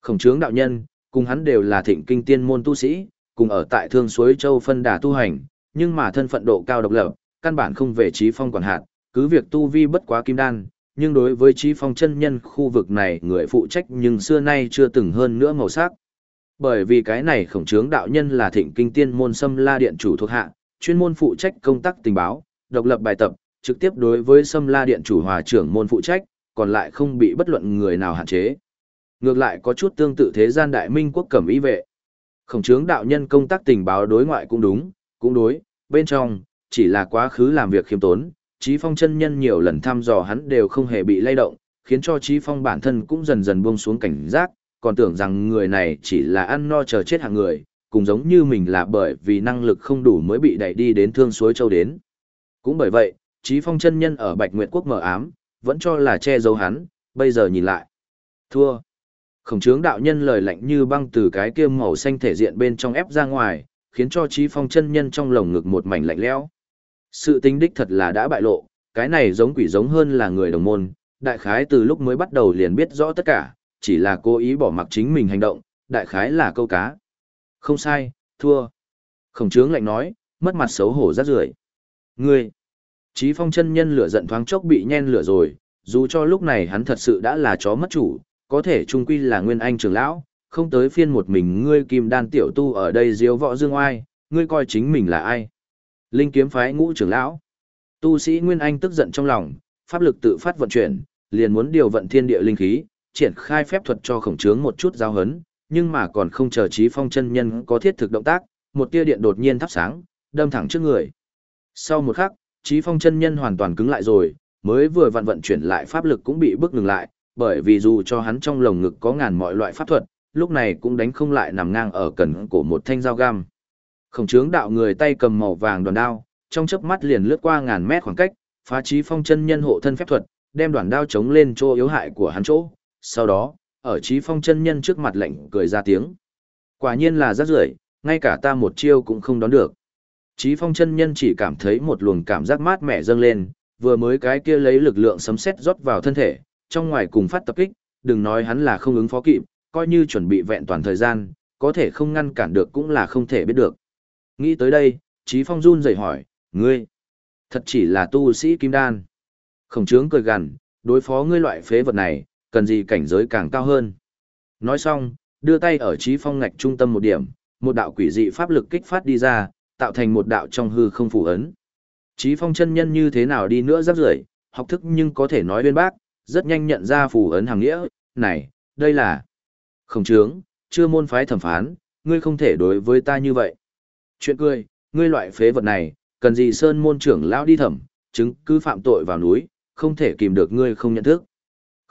Khổng trướng đạo nhân, cùng hắn đều là thịnh kinh tiên môn tu sĩ, cùng ở tại thương suối châu phân đà tu hành, nhưng mà thân phận độ cao độc lập, căn bản không về trí phong quản hạt, cứ việc tu vi bất quá kim đan, nhưng đối với trí phong chân nhân khu vực này người phụ trách nhưng xưa nay chưa từng hơn nữa màu sắc. Bởi vì cái này khổng trướng đạo nhân là thịnh kinh tiên môn xâm la điện chủ thuộc hạ, chuyên môn phụ trách công tác tình báo, độc lập bài tập, trực tiếp đối với xâm la điện chủ hòa trưởng môn phụ trách, còn lại không bị bất luận người nào hạn chế. Ngược lại có chút tương tự thế gian đại minh quốc cẩm y vệ. Khổng trướng đạo nhân công tác tình báo đối ngoại cũng đúng, cũng đối, bên trong, chỉ là quá khứ làm việc khiêm tốn, Chí Phong chân nhân nhiều lần thăm dò hắn đều không hề bị lay động, khiến cho Chí Phong bản thân cũng dần dần buông xuống cảnh giác, còn tưởng rằng người này chỉ là ăn no chờ chết hàng người, cũng giống như mình là bởi vì năng lực không đủ mới bị đẩy đi đến thương suối châu đến. Cũng bởi vậy, Chí Phong chân nhân ở Bạch Nguyệt Quốc mở ám, vẫn cho là che giấu hắn, bây giờ nhìn lại. Thua. Khổng trướng đạo nhân lời lạnh như băng từ cái kia màu xanh thể diện bên trong ép ra ngoài, khiến cho chí phong chân nhân trong lồng ngực một mảnh lạnh lẽo. Sự tính đích thật là đã bại lộ, cái này giống quỷ giống hơn là người đồng môn, đại khái từ lúc mới bắt đầu liền biết rõ tất cả, chỉ là cố ý bỏ mặc chính mình hành động, đại khái là câu cá. Không sai, thua. Khổng trướng lạnh nói, mất mặt xấu hổ rát rưởi. Ngươi, trí phong chân nhân lửa giận thoáng chốc bị nhen lửa rồi, dù cho lúc này hắn thật sự đã là chó mất chủ, có thể trung quy là nguyên anh trưởng lão, không tới phiên một mình ngươi kim đan tiểu tu ở đây diếu võ dương oai, ngươi coi chính mình là ai? Linh kiếm phái ngũ trưởng lão. Tu sĩ nguyên anh tức giận trong lòng, pháp lực tự phát vận chuyển, liền muốn điều vận thiên địa linh khí, triển khai phép thuật cho khổng trướng một chút giao hấn, nhưng mà còn không chờ trí phong chân nhân có thiết thực động tác, một tia điện đột nhiên thắp sáng, đâm thẳng trước người. Sau một khắc, trí phong chân nhân hoàn toàn cứng lại rồi, mới vừa vận vận chuyển lại pháp lực cũng bị bức ngừng lại, bởi vì dù cho hắn trong lồng ngực có ngàn mọi loại pháp thuật, lúc này cũng đánh không lại nằm ngang ở cần cổ một thanh dao găm. Khổng trướng đạo người tay cầm màu vàng đoàn đao, trong chớp mắt liền lướt qua ngàn mét khoảng cách, phá trí phong chân nhân hộ thân phép thuật, đem đoàn đao chống lên chỗ yếu hại của hắn chỗ. Sau đó, ở trí phong chân nhân trước mặt lạnh cười ra tiếng. Quả nhiên là rất rưởi, ngay cả ta một chiêu cũng không đón được. Chí phong chân nhân chỉ cảm thấy một luồng cảm giác mát mẻ dâng lên, vừa mới cái kia lấy lực lượng sấm sét rót vào thân thể, trong ngoài cùng phát tập kích, đừng nói hắn là không ứng phó kịp, coi như chuẩn bị vẹn toàn thời gian, có thể không ngăn cản được cũng là không thể biết được. Nghĩ tới đây, Chí Phong run rẩy hỏi, ngươi, thật chỉ là tu sĩ kim đan. Khổng trướng cười gằn, đối phó ngươi loại phế vật này, cần gì cảnh giới càng cao hơn. Nói xong, đưa tay ở trí Phong ngạch trung tâm một điểm, một đạo quỷ dị pháp lực kích phát đi ra, tạo thành một đạo trong hư không phủ ấn. trí Phong chân nhân như thế nào đi nữa rắc rưởi, học thức nhưng có thể nói bên bác, rất nhanh nhận ra phủ ấn hàng nghĩa, này, đây là khổng trướng, chưa môn phái thẩm phán, ngươi không thể đối với ta như vậy. Chuyện cười, ngươi loại phế vật này, cần gì sơn môn trưởng lão đi thẩm, chứng cứ phạm tội vào núi, không thể kìm được ngươi không nhận thức.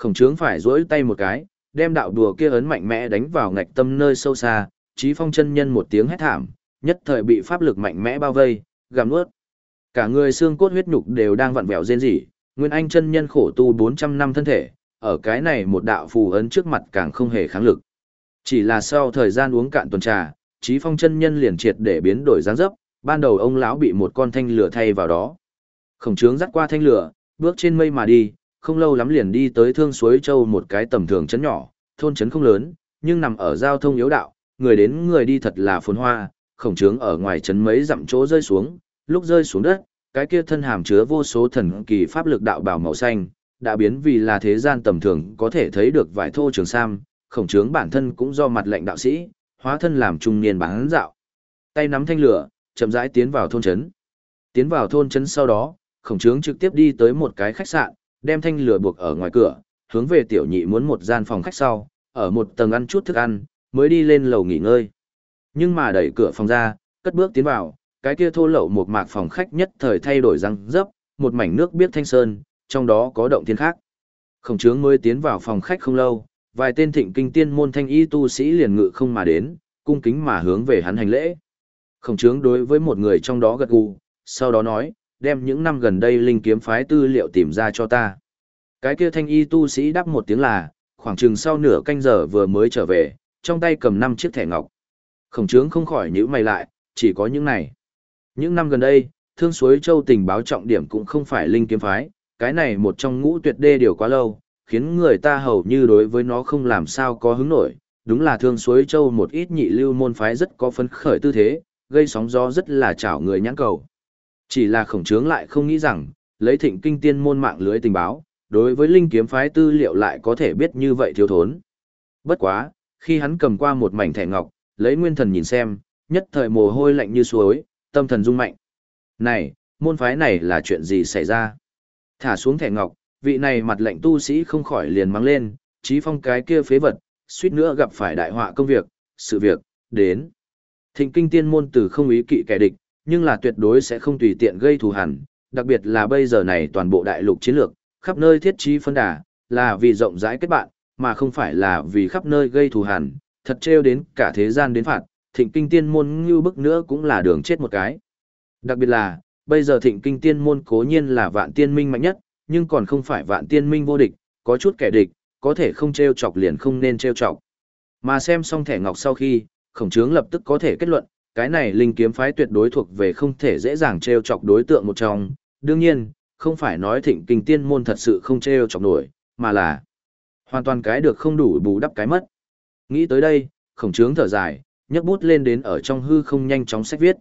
Khổng trướng phải duỗi tay một cái, đem đạo đùa kia ấn mạnh mẽ đánh vào ngạch tâm nơi sâu xa, trí phong chân nhân một tiếng hét thảm, nhất thời bị pháp lực mạnh mẽ bao vây, gặm nuốt. Cả người xương cốt huyết nhục đều đang vặn vẹo rên rỉ, Nguyên Anh chân nhân khổ tu 400 năm thân thể, ở cái này một đạo phù ấn trước mặt càng không hề kháng lực. Chỉ là sau thời gian uống cạn tuần trà, Chí Phong chân nhân liền triệt để biến đổi dáng dấp, ban đầu ông lão bị một con thanh lửa thay vào đó. Khổng trướng dắt qua thanh lửa, bước trên mây mà đi, không lâu lắm liền đi tới Thương Suối Châu một cái tầm thường trấn nhỏ, thôn trấn không lớn, nhưng nằm ở giao thông yếu đạo, người đến người đi thật là phồn hoa, khổng trướng ở ngoài trấn mấy dặm chỗ rơi xuống, lúc rơi xuống đất, cái kia thân hàm chứa vô số thần kỳ pháp lực đạo bảo màu xanh, đã biến vì là thế gian tầm thường có thể thấy được vải thô trường sam, khổng trướng bản thân cũng do mặt lệnh đạo sĩ, hóa thân làm trung niên bán dạo. Tay nắm thanh lửa, chậm rãi tiến vào thôn trấn. Tiến vào thôn trấn sau đó, khổng trướng trực tiếp đi tới một cái khách sạn, đem thanh lửa buộc ở ngoài cửa, hướng về tiểu nhị muốn một gian phòng khách sau, ở một tầng ăn chút thức ăn, mới đi lên lầu nghỉ ngơi. Nhưng mà đẩy cửa phòng ra, cất bước tiến vào, cái kia thô lậu một mạc phòng khách nhất thời thay đổi răng dấp, một mảnh nước biết thanh sơn, trong đó có động thiên khác. Khổng trướng mới tiến vào phòng khách không lâu, vài tên thịnh kinh tiên môn thanh y tu sĩ liền ngự không mà đến, cung kính mà hướng về hắn hành lễ. Khổng trướng đối với một người trong đó gật gù, sau đó nói, đem những năm gần đây linh kiếm phái tư liệu tìm ra cho ta. Cái kia thanh y tu sĩ đáp một tiếng là, khoảng chừng sau nửa canh giờ vừa mới trở về, trong tay cầm năm chiếc thẻ ngọc. Khổng trướng không khỏi nhíu mày lại, chỉ có những này. Những năm gần đây, Thương Suối Châu tình báo trọng điểm cũng không phải linh kiếm phái, cái này một trong ngũ tuyệt đê điều quá lâu, khiến người ta hầu như đối với nó không làm sao có hứng nổi. Đúng là Thương Suối Châu một ít nhị lưu môn phái rất có phấn khởi tư thế, gây sóng gió rất là chảo người nhãn cầu. Chỉ là khổng trướng lại không nghĩ rằng, lấy thịnh kinh tiên môn mạng lưới tình báo, đối với linh kiếm phái tư liệu lại có thể biết như vậy thiếu thốn. Bất quá, khi hắn cầm qua một mảnh thẻ ngọc, lấy nguyên thần nhìn xem, nhất thời mồ hôi lạnh như suối, tâm thần rung mạnh. Này, môn phái này là chuyện gì xảy ra? Thả xuống thẻ ngọc, vị này mặt lệnh tu sĩ không khỏi liền mang lên, trí phong cái kia phế vật, suýt nữa gặp phải đại họa công việc, sự việc, đến. Thịnh kinh tiên môn từ không ý kỵ kẻ địch, nhưng là tuyệt đối sẽ không tùy tiện gây thù hằn, đặc biệt là bây giờ này toàn bộ đại lục chiến lược, khắp nơi thiết trí phân đà, là vì rộng rãi kết bạn, mà không phải là vì khắp nơi gây thù hằn, thật trêu đến cả thế gian đến phạt, thịnh kinh tiên môn như bức nữa cũng là đường chết một cái. Đặc biệt là, bây giờ thịnh kinh tiên môn cố nhiên là vạn tiên minh mạnh nhất, nhưng còn không phải vạn tiên minh vô địch, có chút kẻ địch, có thể không trêu chọc liền không nên trêu chọc. Mà xem xong thẻ ngọc sau khi, khổng trướng lập tức có thể kết luận, cái này linh kiếm phái tuyệt đối thuộc về không thể dễ dàng trêu chọc đối tượng một trong. Đương nhiên, không phải nói thịnh kinh tiên môn thật sự không trêu chọc nổi, mà là hoàn toàn cái được không đủ bù đắp cái mất. Nghĩ tới đây, khổng trướng thở dài, nhấc bút lên đến ở trong hư không nhanh chóng sách viết.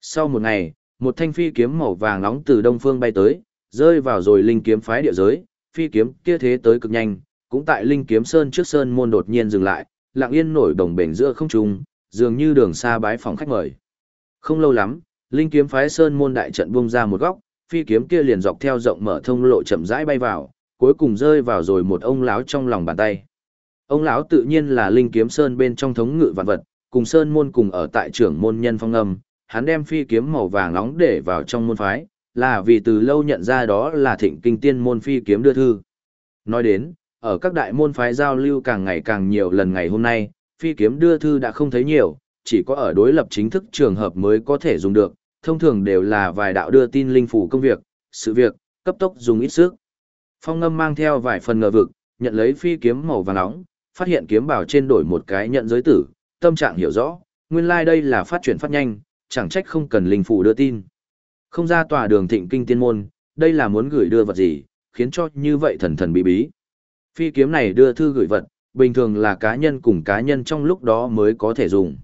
Sau một ngày, một thanh phi kiếm màu vàng nóng từ đông phương bay tới, rơi vào rồi linh kiếm phái địa giới, phi kiếm kia thế tới cực nhanh, cũng tại linh kiếm sơn trước sơn môn đột nhiên dừng lại, lặng yên nổi đồng bền giữa không trung, dường như đường xa bái phòng khách mời. Không lâu lắm, linh kiếm phái sơn môn đại trận bung ra một góc, phi kiếm kia liền dọc theo rộng mở thông lộ chậm rãi bay vào, cuối cùng rơi vào rồi một ông lão trong lòng bàn tay. Ông lão tự nhiên là linh kiếm sơn bên trong thống ngự vạn vật, cùng sơn môn cùng ở tại trưởng môn nhân phong âm, hắn đem phi kiếm màu vàng nóng để vào trong môn phái, là vì từ lâu nhận ra đó là thịnh kinh tiên môn phi kiếm đưa thư. Nói đến, ở các đại môn phái giao lưu càng ngày càng nhiều lần ngày hôm nay, phi kiếm đưa thư đã không thấy nhiều, chỉ có ở đối lập chính thức trường hợp mới có thể dùng được, thông thường đều là vài đạo đưa tin linh phủ công việc, sự việc, cấp tốc dùng ít sức. Phong ngâm mang theo vài phần ngờ vực, nhận lấy phi kiếm màu vàng nóng, phát hiện kiếm bảo trên đổi một cái nhận giới tử, tâm trạng hiểu rõ, nguyên lai like đây là phát triển phát nhanh, chẳng trách không cần linh phủ đưa tin. Không ra tòa đường thịnh kinh tiên môn, đây là muốn gửi đưa vật gì, khiến cho như vậy thần thần bí bí. Phi kiếm này đưa thư gửi vật, bình thường là cá nhân cùng cá nhân trong lúc đó mới có thể dùng.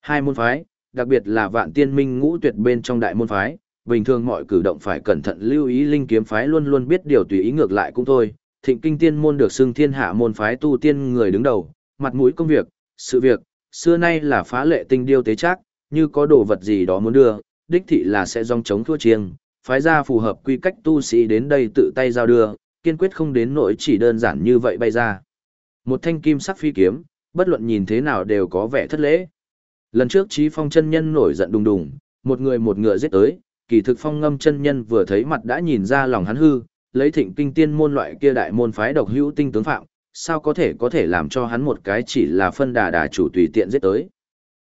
Hai môn phái, đặc biệt là vạn tiên minh ngũ tuyệt bên trong đại môn phái, bình thường mọi cử động phải cẩn thận lưu ý linh kiếm phái luôn luôn biết điều tùy ý ngược lại cũng thôi. Thịnh kinh tiên môn được xưng thiên hạ môn phái tu tiên người đứng đầu, mặt mũi công việc, sự việc, xưa nay là phá lệ tinh điêu tế chắc, như có đồ vật gì đó muốn đưa, đích thị là sẽ dòng chống thua chiêng, phái ra phù hợp quy cách tu sĩ đến đây tự tay giao đưa, kiên quyết không đến nỗi chỉ đơn giản như vậy bay ra. Một thanh kim sắc phi kiếm, bất luận nhìn thế nào đều có vẻ thất lễ. Lần trước Chí Phong chân nhân nổi giận đùng đùng, một người một ngựa giết tới, kỳ thực Phong Ngâm chân nhân vừa thấy mặt đã nhìn ra lòng hắn hư, lấy Thịnh Kinh Tiên môn loại kia đại môn phái độc hữu tinh tướng phạm, sao có thể có thể làm cho hắn một cái chỉ là phân đà đà chủ tùy tiện giết tới.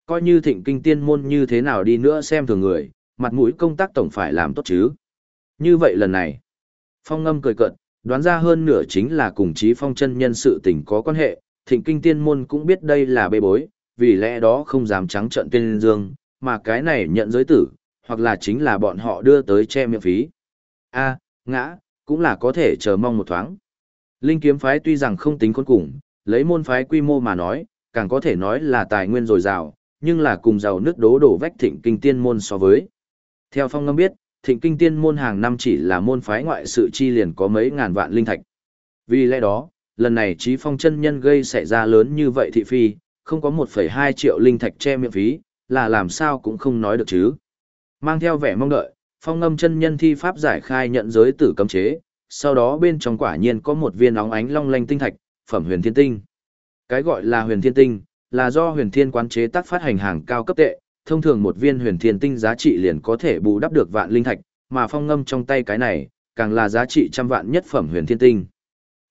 Coi như Thịnh Kinh Tiên môn như thế nào đi nữa xem thường người, mặt mũi công tác tổng phải làm tốt chứ. Như vậy lần này, Phong Ngâm cười cợt, đoán ra hơn nửa chính là cùng Chí Phong chân nhân sự tình có quan hệ, Thịnh Kinh Tiên môn cũng biết đây là bê bối, vì lẽ đó không dám trắng trợn tên dương, mà cái này nhận giới tử, hoặc là chính là bọn họ đưa tới che miệng phí. A, ngã, cũng là có thể chờ mong một thoáng. Linh kiếm phái tuy rằng không tính khôn cùng, lấy môn phái quy mô mà nói, càng có thể nói là tài nguyên dồi dào, nhưng là cùng giàu nước đố đổ vách thịnh kinh tiên môn so với. Theo phong ngâm biết, thịnh kinh tiên môn hàng năm chỉ là môn phái ngoại sự chi liền có mấy ngàn vạn linh thạch. Vì lẽ đó, lần này trí phong chân nhân gây xảy ra lớn như vậy thị phi, không có 1,2 triệu linh thạch che miệng phí, là làm sao cũng không nói được chứ. Mang theo vẻ mong đợi, phong ngâm chân nhân thi pháp giải khai nhận giới tử cấm chế, sau đó bên trong quả nhiên có một viên óng ánh long lanh tinh thạch, phẩm huyền thiên tinh. Cái gọi là huyền thiên tinh, là do huyền thiên quán chế tác phát hành hàng cao cấp tệ, thông thường một viên huyền thiên tinh giá trị liền có thể bù đắp được vạn linh thạch, mà phong ngâm trong tay cái này, càng là giá trị trăm vạn nhất phẩm huyền thiên tinh.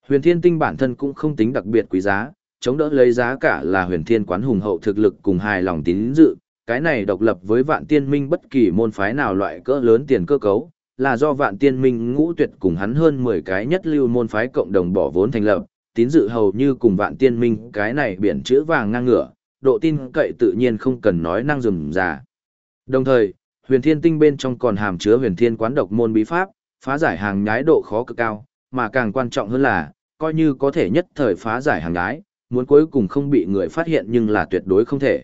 Huyền thiên tinh bản thân cũng không tính đặc biệt quý giá, chống đỡ lấy giá cả là huyền thiên quán hùng hậu thực lực cùng hài lòng tín dự, cái này độc lập với vạn tiên minh bất kỳ môn phái nào loại cỡ lớn tiền cơ cấu, là do vạn tiên minh ngũ tuyệt cùng hắn hơn 10 cái nhất lưu môn phái cộng đồng bỏ vốn thành lập, tín dự hầu như cùng vạn tiên minh cái này biển chữ vàng ngang ngửa, độ tin cậy tự nhiên không cần nói năng rườm rà. Đồng thời, huyền thiên tinh bên trong còn hàm chứa huyền thiên quán độc môn bí pháp, phá giải hàng nhái độ khó cực cao, mà càng quan trọng hơn là, coi như có thể nhất thời phá giải hàng nhái, muốn cuối cùng không bị người phát hiện nhưng là tuyệt đối không thể.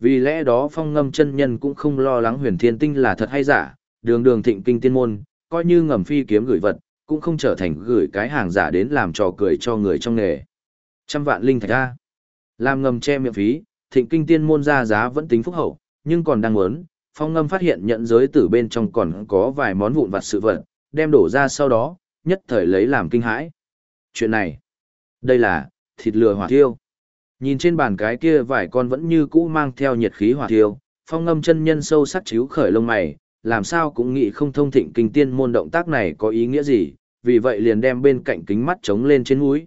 Vì lẽ đó phong ngâm chân nhân cũng không lo lắng huyền thiên tinh là thật hay giả, đường đường thịnh kinh tiên môn, coi như ngầm phi kiếm gửi vật, cũng không trở thành gửi cái hàng giả đến làm trò cười cho người trong nghề. Trăm vạn linh thạch ra. Làm ngầm che miệng phí, thịnh kinh tiên môn ra giá vẫn tính phúc hậu, nhưng còn đang muốn, phong ngâm phát hiện nhận giới tử bên trong còn có vài món vụn vặt sự vật, đem đổ ra sau đó, nhất thời lấy làm kinh hãi. Chuyện này, đây là, thịt lừa hỏa thiêu. Nhìn trên bàn cái kia vài con vẫn như cũ mang theo nhiệt khí hỏa thiêu, phong ngâm chân nhân sâu sắc chíu khởi lông mày, làm sao cũng nghĩ không thông thịnh kinh tiên môn động tác này có ý nghĩa gì, vì vậy liền đem bên cạnh kính mắt chống lên trên mũi.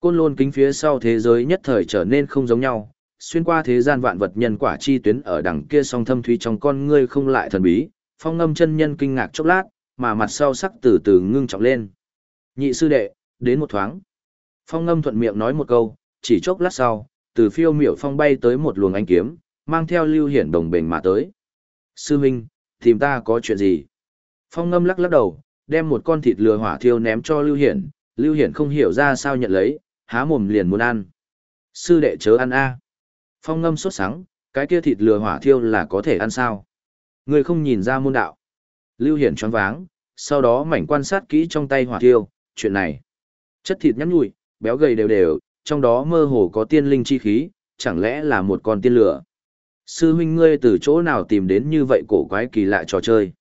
Côn lôn kính phía sau thế giới nhất thời trở nên không giống nhau, xuyên qua thế gian vạn vật nhân quả chi tuyến ở đằng kia song thâm thúy trong con ngươi không lại thần bí, phong ngâm chân nhân kinh ngạc chốc lát, mà mặt sau sắc từ từ ngưng trọng lên. Nhị sư đệ, đến một thoáng. Phong ngâm thuận miệng nói một câu, chỉ chốc lát sau, từ phiêu miểu phong bay tới một luồng ánh kiếm, mang theo lưu hiển đồng bền mà tới. Sư Minh, tìm ta có chuyện gì? Phong ngâm lắc lắc đầu, đem một con thịt lừa hỏa thiêu ném cho lưu hiển, lưu hiển không hiểu ra sao nhận lấy, há mồm liền muốn ăn. Sư đệ chớ ăn a. Phong ngâm sốt sắng, cái kia thịt lừa hỏa thiêu là có thể ăn sao? Người không nhìn ra môn đạo. Lưu hiển choáng váng, sau đó mảnh quan sát kỹ trong tay hỏa thiêu, chuyện này. Chất thịt nhắn nhụi, béo gầy đều đều, trong đó mơ hồ có tiên linh chi khí, chẳng lẽ là một con tiên lửa. Sư huynh ngươi từ chỗ nào tìm đến như vậy cổ quái kỳ lạ trò chơi.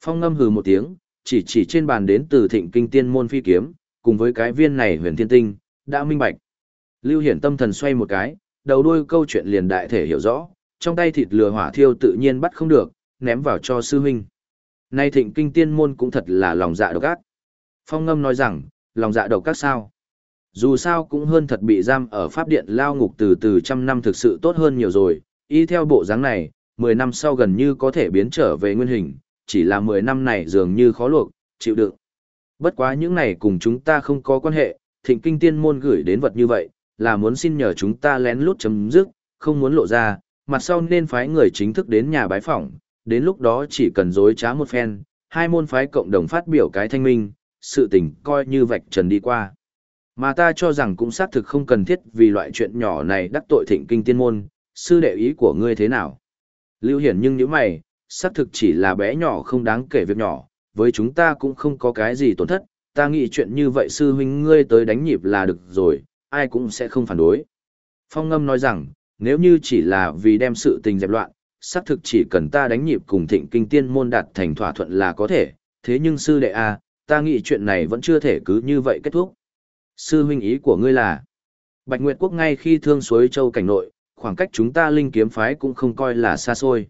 Phong ngâm hừ một tiếng, chỉ chỉ trên bàn đến từ thịnh kinh tiên môn phi kiếm, cùng với cái viên này huyền thiên tinh, đã minh bạch. Lưu hiển tâm thần xoay một cái, đầu đuôi câu chuyện liền đại thể hiểu rõ, trong tay thịt lửa hỏa thiêu tự nhiên bắt không được, ném vào cho sư huynh. Nay thịnh kinh tiên môn cũng thật là lòng dạ độc ác. Phong ngâm nói rằng, lòng dạ độc ác sao? Dù sao cũng hơn thật bị giam ở pháp điện lao ngục từ từ trăm năm thực sự tốt hơn nhiều rồi, y theo bộ dáng này, 10 năm sau gần như có thể biến trở về nguyên hình, chỉ là 10 năm này dường như khó luộc, chịu đựng. Bất quá những này cùng chúng ta không có quan hệ, thịnh kinh tiên môn gửi đến vật như vậy, là muốn xin nhờ chúng ta lén lút chấm dứt, không muốn lộ ra, mặt sau nên phái người chính thức đến nhà bái phỏng, đến lúc đó chỉ cần dối trá một phen, hai môn phái cộng đồng phát biểu cái thanh minh, sự tình coi như vạch trần đi qua. Mà ta cho rằng cũng xác thực không cần thiết vì loại chuyện nhỏ này đắc tội thịnh kinh tiên môn, sư đệ ý của ngươi thế nào? Lưu Hiển nhưng những mày, xác thực chỉ là bé nhỏ không đáng kể việc nhỏ, với chúng ta cũng không có cái gì tổn thất, ta nghĩ chuyện như vậy sư huynh ngươi tới đánh nhịp là được rồi, ai cũng sẽ không phản đối. Phong ngâm nói rằng, nếu như chỉ là vì đem sự tình dẹp loạn, xác thực chỉ cần ta đánh nhịp cùng thịnh kinh tiên môn đạt thành thỏa thuận là có thể, thế nhưng sư đệ A, ta nghĩ chuyện này vẫn chưa thể cứ như vậy kết thúc. Sư huynh ý của ngươi là, Bạch Nguyệt Quốc ngay khi thương suối châu cảnh nội, khoảng cách chúng ta linh kiếm phái cũng không coi là xa xôi.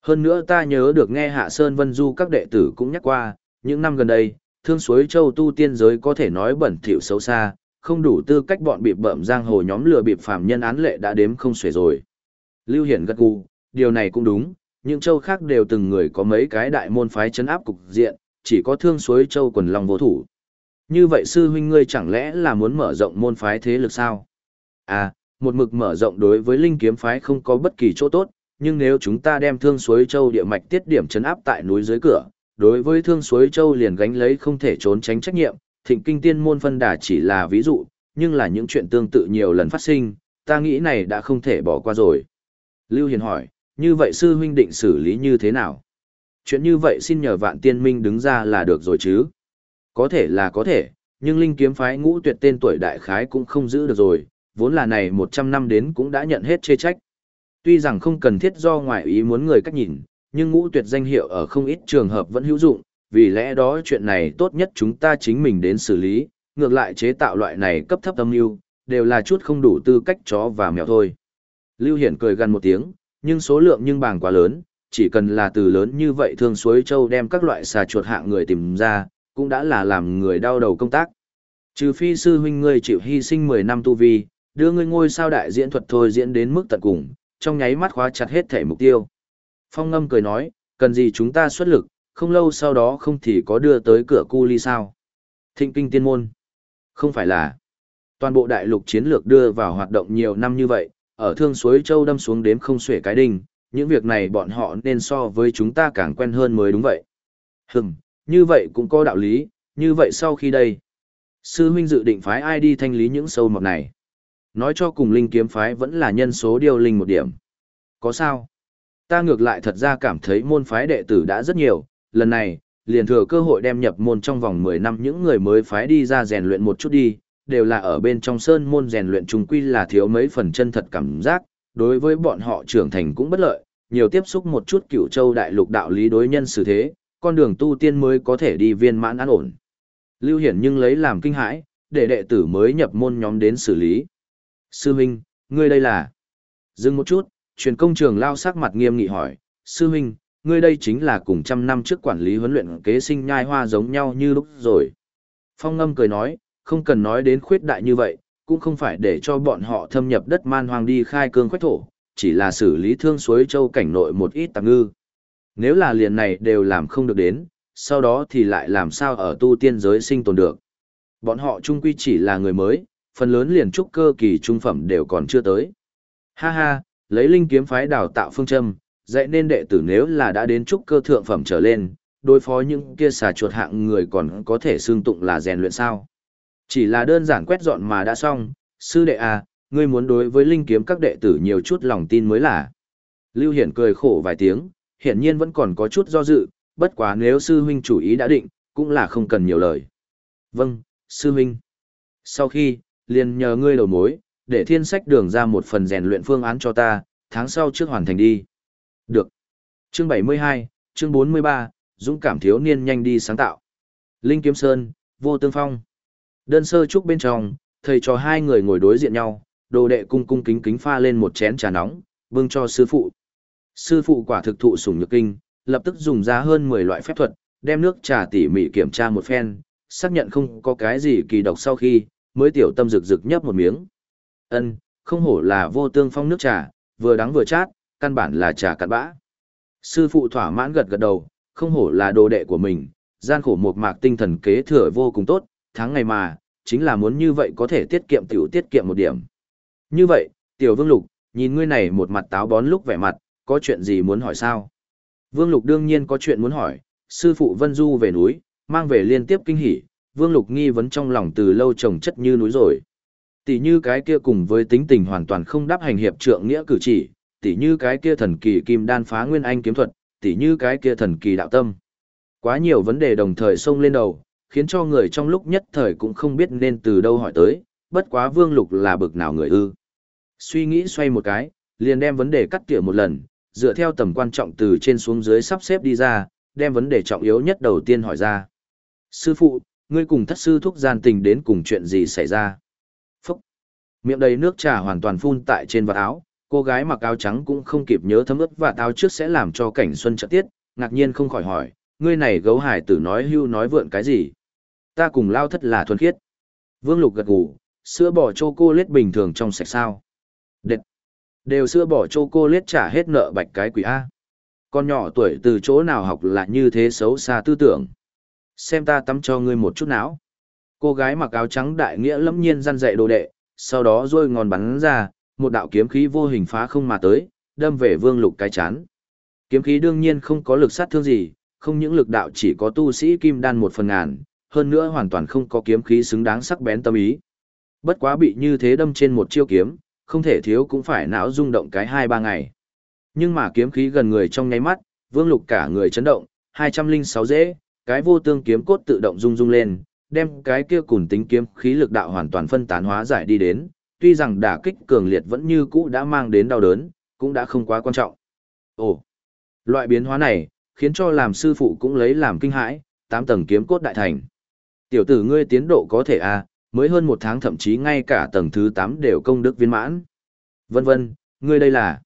Hơn nữa ta nhớ được nghe Hạ Sơn Vân Du các đệ tử cũng nhắc qua, những năm gần đây, thương suối châu tu tiên giới có thể nói bẩn thỉu xấu xa, không đủ tư cách bọn bị bợm giang hồ nhóm lừa bịp phàm nhân án lệ đã đếm không xuể rồi. Lưu Hiển gật gù, điều này cũng đúng, những châu khác đều từng người có mấy cái đại môn phái chấn áp cục diện, chỉ có thương suối châu quần lòng vô thủ. Như vậy sư huynh ngươi chẳng lẽ là muốn mở rộng môn phái thế lực sao? À, một mực mở rộng đối với linh kiếm phái không có bất kỳ chỗ tốt, nhưng nếu chúng ta đem thương suối châu địa mạch tiết điểm chấn áp tại núi dưới cửa, đối với thương suối châu liền gánh lấy không thể trốn tránh trách nhiệm, thịnh kinh tiên môn phân đà chỉ là ví dụ, nhưng là những chuyện tương tự nhiều lần phát sinh, ta nghĩ này đã không thể bỏ qua rồi. Lưu Hiền hỏi, như vậy sư huynh định xử lý như thế nào? Chuyện như vậy xin nhờ vạn tiên minh đứng ra là được rồi chứ? Có thể là có thể, nhưng linh kiếm phái ngũ tuyệt tên tuổi đại khái cũng không giữ được rồi, vốn là này 100 năm đến cũng đã nhận hết chê trách. Tuy rằng không cần thiết do ngoại ý muốn người cách nhìn, nhưng ngũ tuyệt danh hiệu ở không ít trường hợp vẫn hữu dụng, vì lẽ đó chuyện này tốt nhất chúng ta chính mình đến xử lý, ngược lại chế tạo loại này cấp thấp âm mưu đều là chút không đủ tư cách chó và mèo thôi. Lưu Hiển cười gần một tiếng, nhưng số lượng nhưng bàng quá lớn, chỉ cần là từ lớn như vậy thương suối châu đem các loại xà chuột hạng người tìm ra, cũng đã là làm người đau đầu công tác. Trừ phi sư huynh ngươi chịu hy sinh 10 năm tu vi, đưa ngươi ngôi sao đại diễn thuật thôi diễn đến mức tận cùng, trong nháy mắt khóa chặt hết thể mục tiêu. Phong ngâm cười nói, cần gì chúng ta xuất lực, không lâu sau đó không thì có đưa tới cửa cu ly sao. Thịnh kinh tiên môn. Không phải là. Toàn bộ đại lục chiến lược đưa vào hoạt động nhiều năm như vậy, ở thương suối châu đâm xuống đếm không xuể cái đinh, những việc này bọn họ nên so với chúng ta càng quen hơn mới đúng vậy. Hừm, như vậy cũng có đạo lý, như vậy sau khi đây, sư huynh dự định phái ai đi thanh lý những sâu mọt này. Nói cho cùng linh kiếm phái vẫn là nhân số điều linh một điểm. Có sao? Ta ngược lại thật ra cảm thấy môn phái đệ tử đã rất nhiều, lần này, liền thừa cơ hội đem nhập môn trong vòng 10 năm những người mới phái đi ra rèn luyện một chút đi, đều là ở bên trong sơn môn rèn luyện trùng quy là thiếu mấy phần chân thật cảm giác, đối với bọn họ trưởng thành cũng bất lợi, nhiều tiếp xúc một chút cửu châu đại lục đạo lý đối nhân xử thế, con đường tu tiên mới có thể đi viên mãn an ổn. Lưu Hiển nhưng lấy làm kinh hãi, để đệ tử mới nhập môn nhóm đến xử lý. Sư Minh, ngươi đây là... Dừng một chút, truyền công trường lao sắc mặt nghiêm nghị hỏi, Sư huynh, ngươi đây chính là cùng trăm năm trước quản lý huấn luyện kế sinh nhai hoa giống nhau như lúc rồi. Phong ngâm cười nói, không cần nói đến khuyết đại như vậy, cũng không phải để cho bọn họ thâm nhập đất man hoang đi khai cương khoách thổ, chỉ là xử lý thương suối châu cảnh nội một ít tạp ngư. Nếu là liền này đều làm không được đến, sau đó thì lại làm sao ở tu tiên giới sinh tồn được. Bọn họ trung quy chỉ là người mới, phần lớn liền trúc cơ kỳ trung phẩm đều còn chưa tới. Ha ha, lấy linh kiếm phái đào tạo phương châm, dạy nên đệ tử nếu là đã đến trúc cơ thượng phẩm trở lên, đối phó những kia xà chuột hạng người còn có thể xương tụng là rèn luyện sao. Chỉ là đơn giản quét dọn mà đã xong, sư đệ à, ngươi muốn đối với linh kiếm các đệ tử nhiều chút lòng tin mới là. Lưu Hiển cười khổ vài tiếng, hiển nhiên vẫn còn có chút do dự, bất quá nếu sư huynh chủ ý đã định, cũng là không cần nhiều lời. Vâng, sư huynh. Sau khi, liền nhờ ngươi đầu mối, để thiên sách đường ra một phần rèn luyện phương án cho ta, tháng sau trước hoàn thành đi. Được. Chương 72, chương 43, dũng cảm thiếu niên nhanh đi sáng tạo. Linh Kiếm Sơn, Vô Tương Phong. Đơn sơ trúc bên trong, thầy cho hai người ngồi đối diện nhau, đồ đệ cung cung kính kính pha lên một chén trà nóng, bưng cho sư phụ. Sư phụ quả thực thụ sủng nhược kinh, lập tức dùng ra hơn 10 loại phép thuật, đem nước trà tỉ mỉ kiểm tra một phen, xác nhận không có cái gì kỳ độc sau khi, mới tiểu tâm rực rực nhấp một miếng. Ân, không hổ là vô tương phong nước trà, vừa đắng vừa chát, căn bản là trà cặn bã. Sư phụ thỏa mãn gật gật đầu, không hổ là đồ đệ của mình, gian khổ một mạc tinh thần kế thừa vô cùng tốt, tháng ngày mà, chính là muốn như vậy có thể tiết kiệm tiểu tiết kiệm một điểm. Như vậy, tiểu vương lục, nhìn ngươi này một mặt táo bón lúc vẻ mặt, có chuyện gì muốn hỏi sao? Vương Lục đương nhiên có chuyện muốn hỏi, sư phụ Vân Du về núi, mang về liên tiếp kinh hỉ, Vương Lục nghi vấn trong lòng từ lâu trồng chất như núi rồi. Tỷ như cái kia cùng với tính tình hoàn toàn không đáp hành hiệp trượng nghĩa cử chỉ, tỷ như cái kia thần kỳ kim đan phá nguyên anh kiếm thuật, tỷ như cái kia thần kỳ đạo tâm. Quá nhiều vấn đề đồng thời xông lên đầu, khiến cho người trong lúc nhất thời cũng không biết nên từ đâu hỏi tới, bất quá Vương Lục là bực nào người ư. Suy nghĩ xoay một cái, liền đem vấn đề cắt tỉa một lần, dựa theo tầm quan trọng từ trên xuống dưới sắp xếp đi ra, đem vấn đề trọng yếu nhất đầu tiên hỏi ra. Sư phụ, ngươi cùng thất sư thúc gian tình đến cùng chuyện gì xảy ra? Miệng đầy nước trà hoàn toàn phun tại trên vạt áo, cô gái mặc áo trắng cũng không kịp nhớ thấm ướt và áo trước sẽ làm cho cảnh xuân trợ tiết, ngạc nhiên không khỏi hỏi, ngươi này gấu hải tử nói hưu nói vượn cái gì? Ta cùng lao thất là thuần khiết. Vương Lục gật gù, sữa bò chocolate bình thường trong sạch sao. Đệt! Đều sữa bò chocolate trả hết nợ bạch cái quỷ A. Con nhỏ tuổi từ chỗ nào học là như thế xấu xa tư tưởng. Xem ta tắm cho ngươi một chút não. Cô gái mặc áo trắng đại nghĩa lẫm nhiên răn dạy đồ đệ, sau đó rôi ngòn bắn ra, một đạo kiếm khí vô hình phá không mà tới, đâm về vương lục cái chán. Kiếm khí đương nhiên không có lực sát thương gì, không những lực đạo chỉ có tu sĩ kim đan một phần ngàn, hơn nữa hoàn toàn không có kiếm khí xứng đáng sắc bén tâm ý. Bất quá bị như thế đâm trên một chiêu kiếm, không thể thiếu cũng phải não rung động cái hai ba ngày. Nhưng mà kiếm khí gần người trong nháy mắt, vương lục cả người chấn động, 206 dễ, cái vô tương kiếm cốt tự động rung rung lên, đem cái kia cùng tính kiếm khí lực đạo hoàn toàn phân tán hóa giải đi đến, tuy rằng đả kích cường liệt vẫn như cũ đã mang đến đau đớn, cũng đã không quá quan trọng. Ồ, loại biến hóa này, khiến cho làm sư phụ cũng lấy làm kinh hãi, tám tầng kiếm cốt đại thành. Tiểu tử ngươi tiến độ có thể à, mới hơn một tháng thậm chí ngay cả tầng thứ 8 đều công đức viên mãn. Vân vân, ngươi đây là...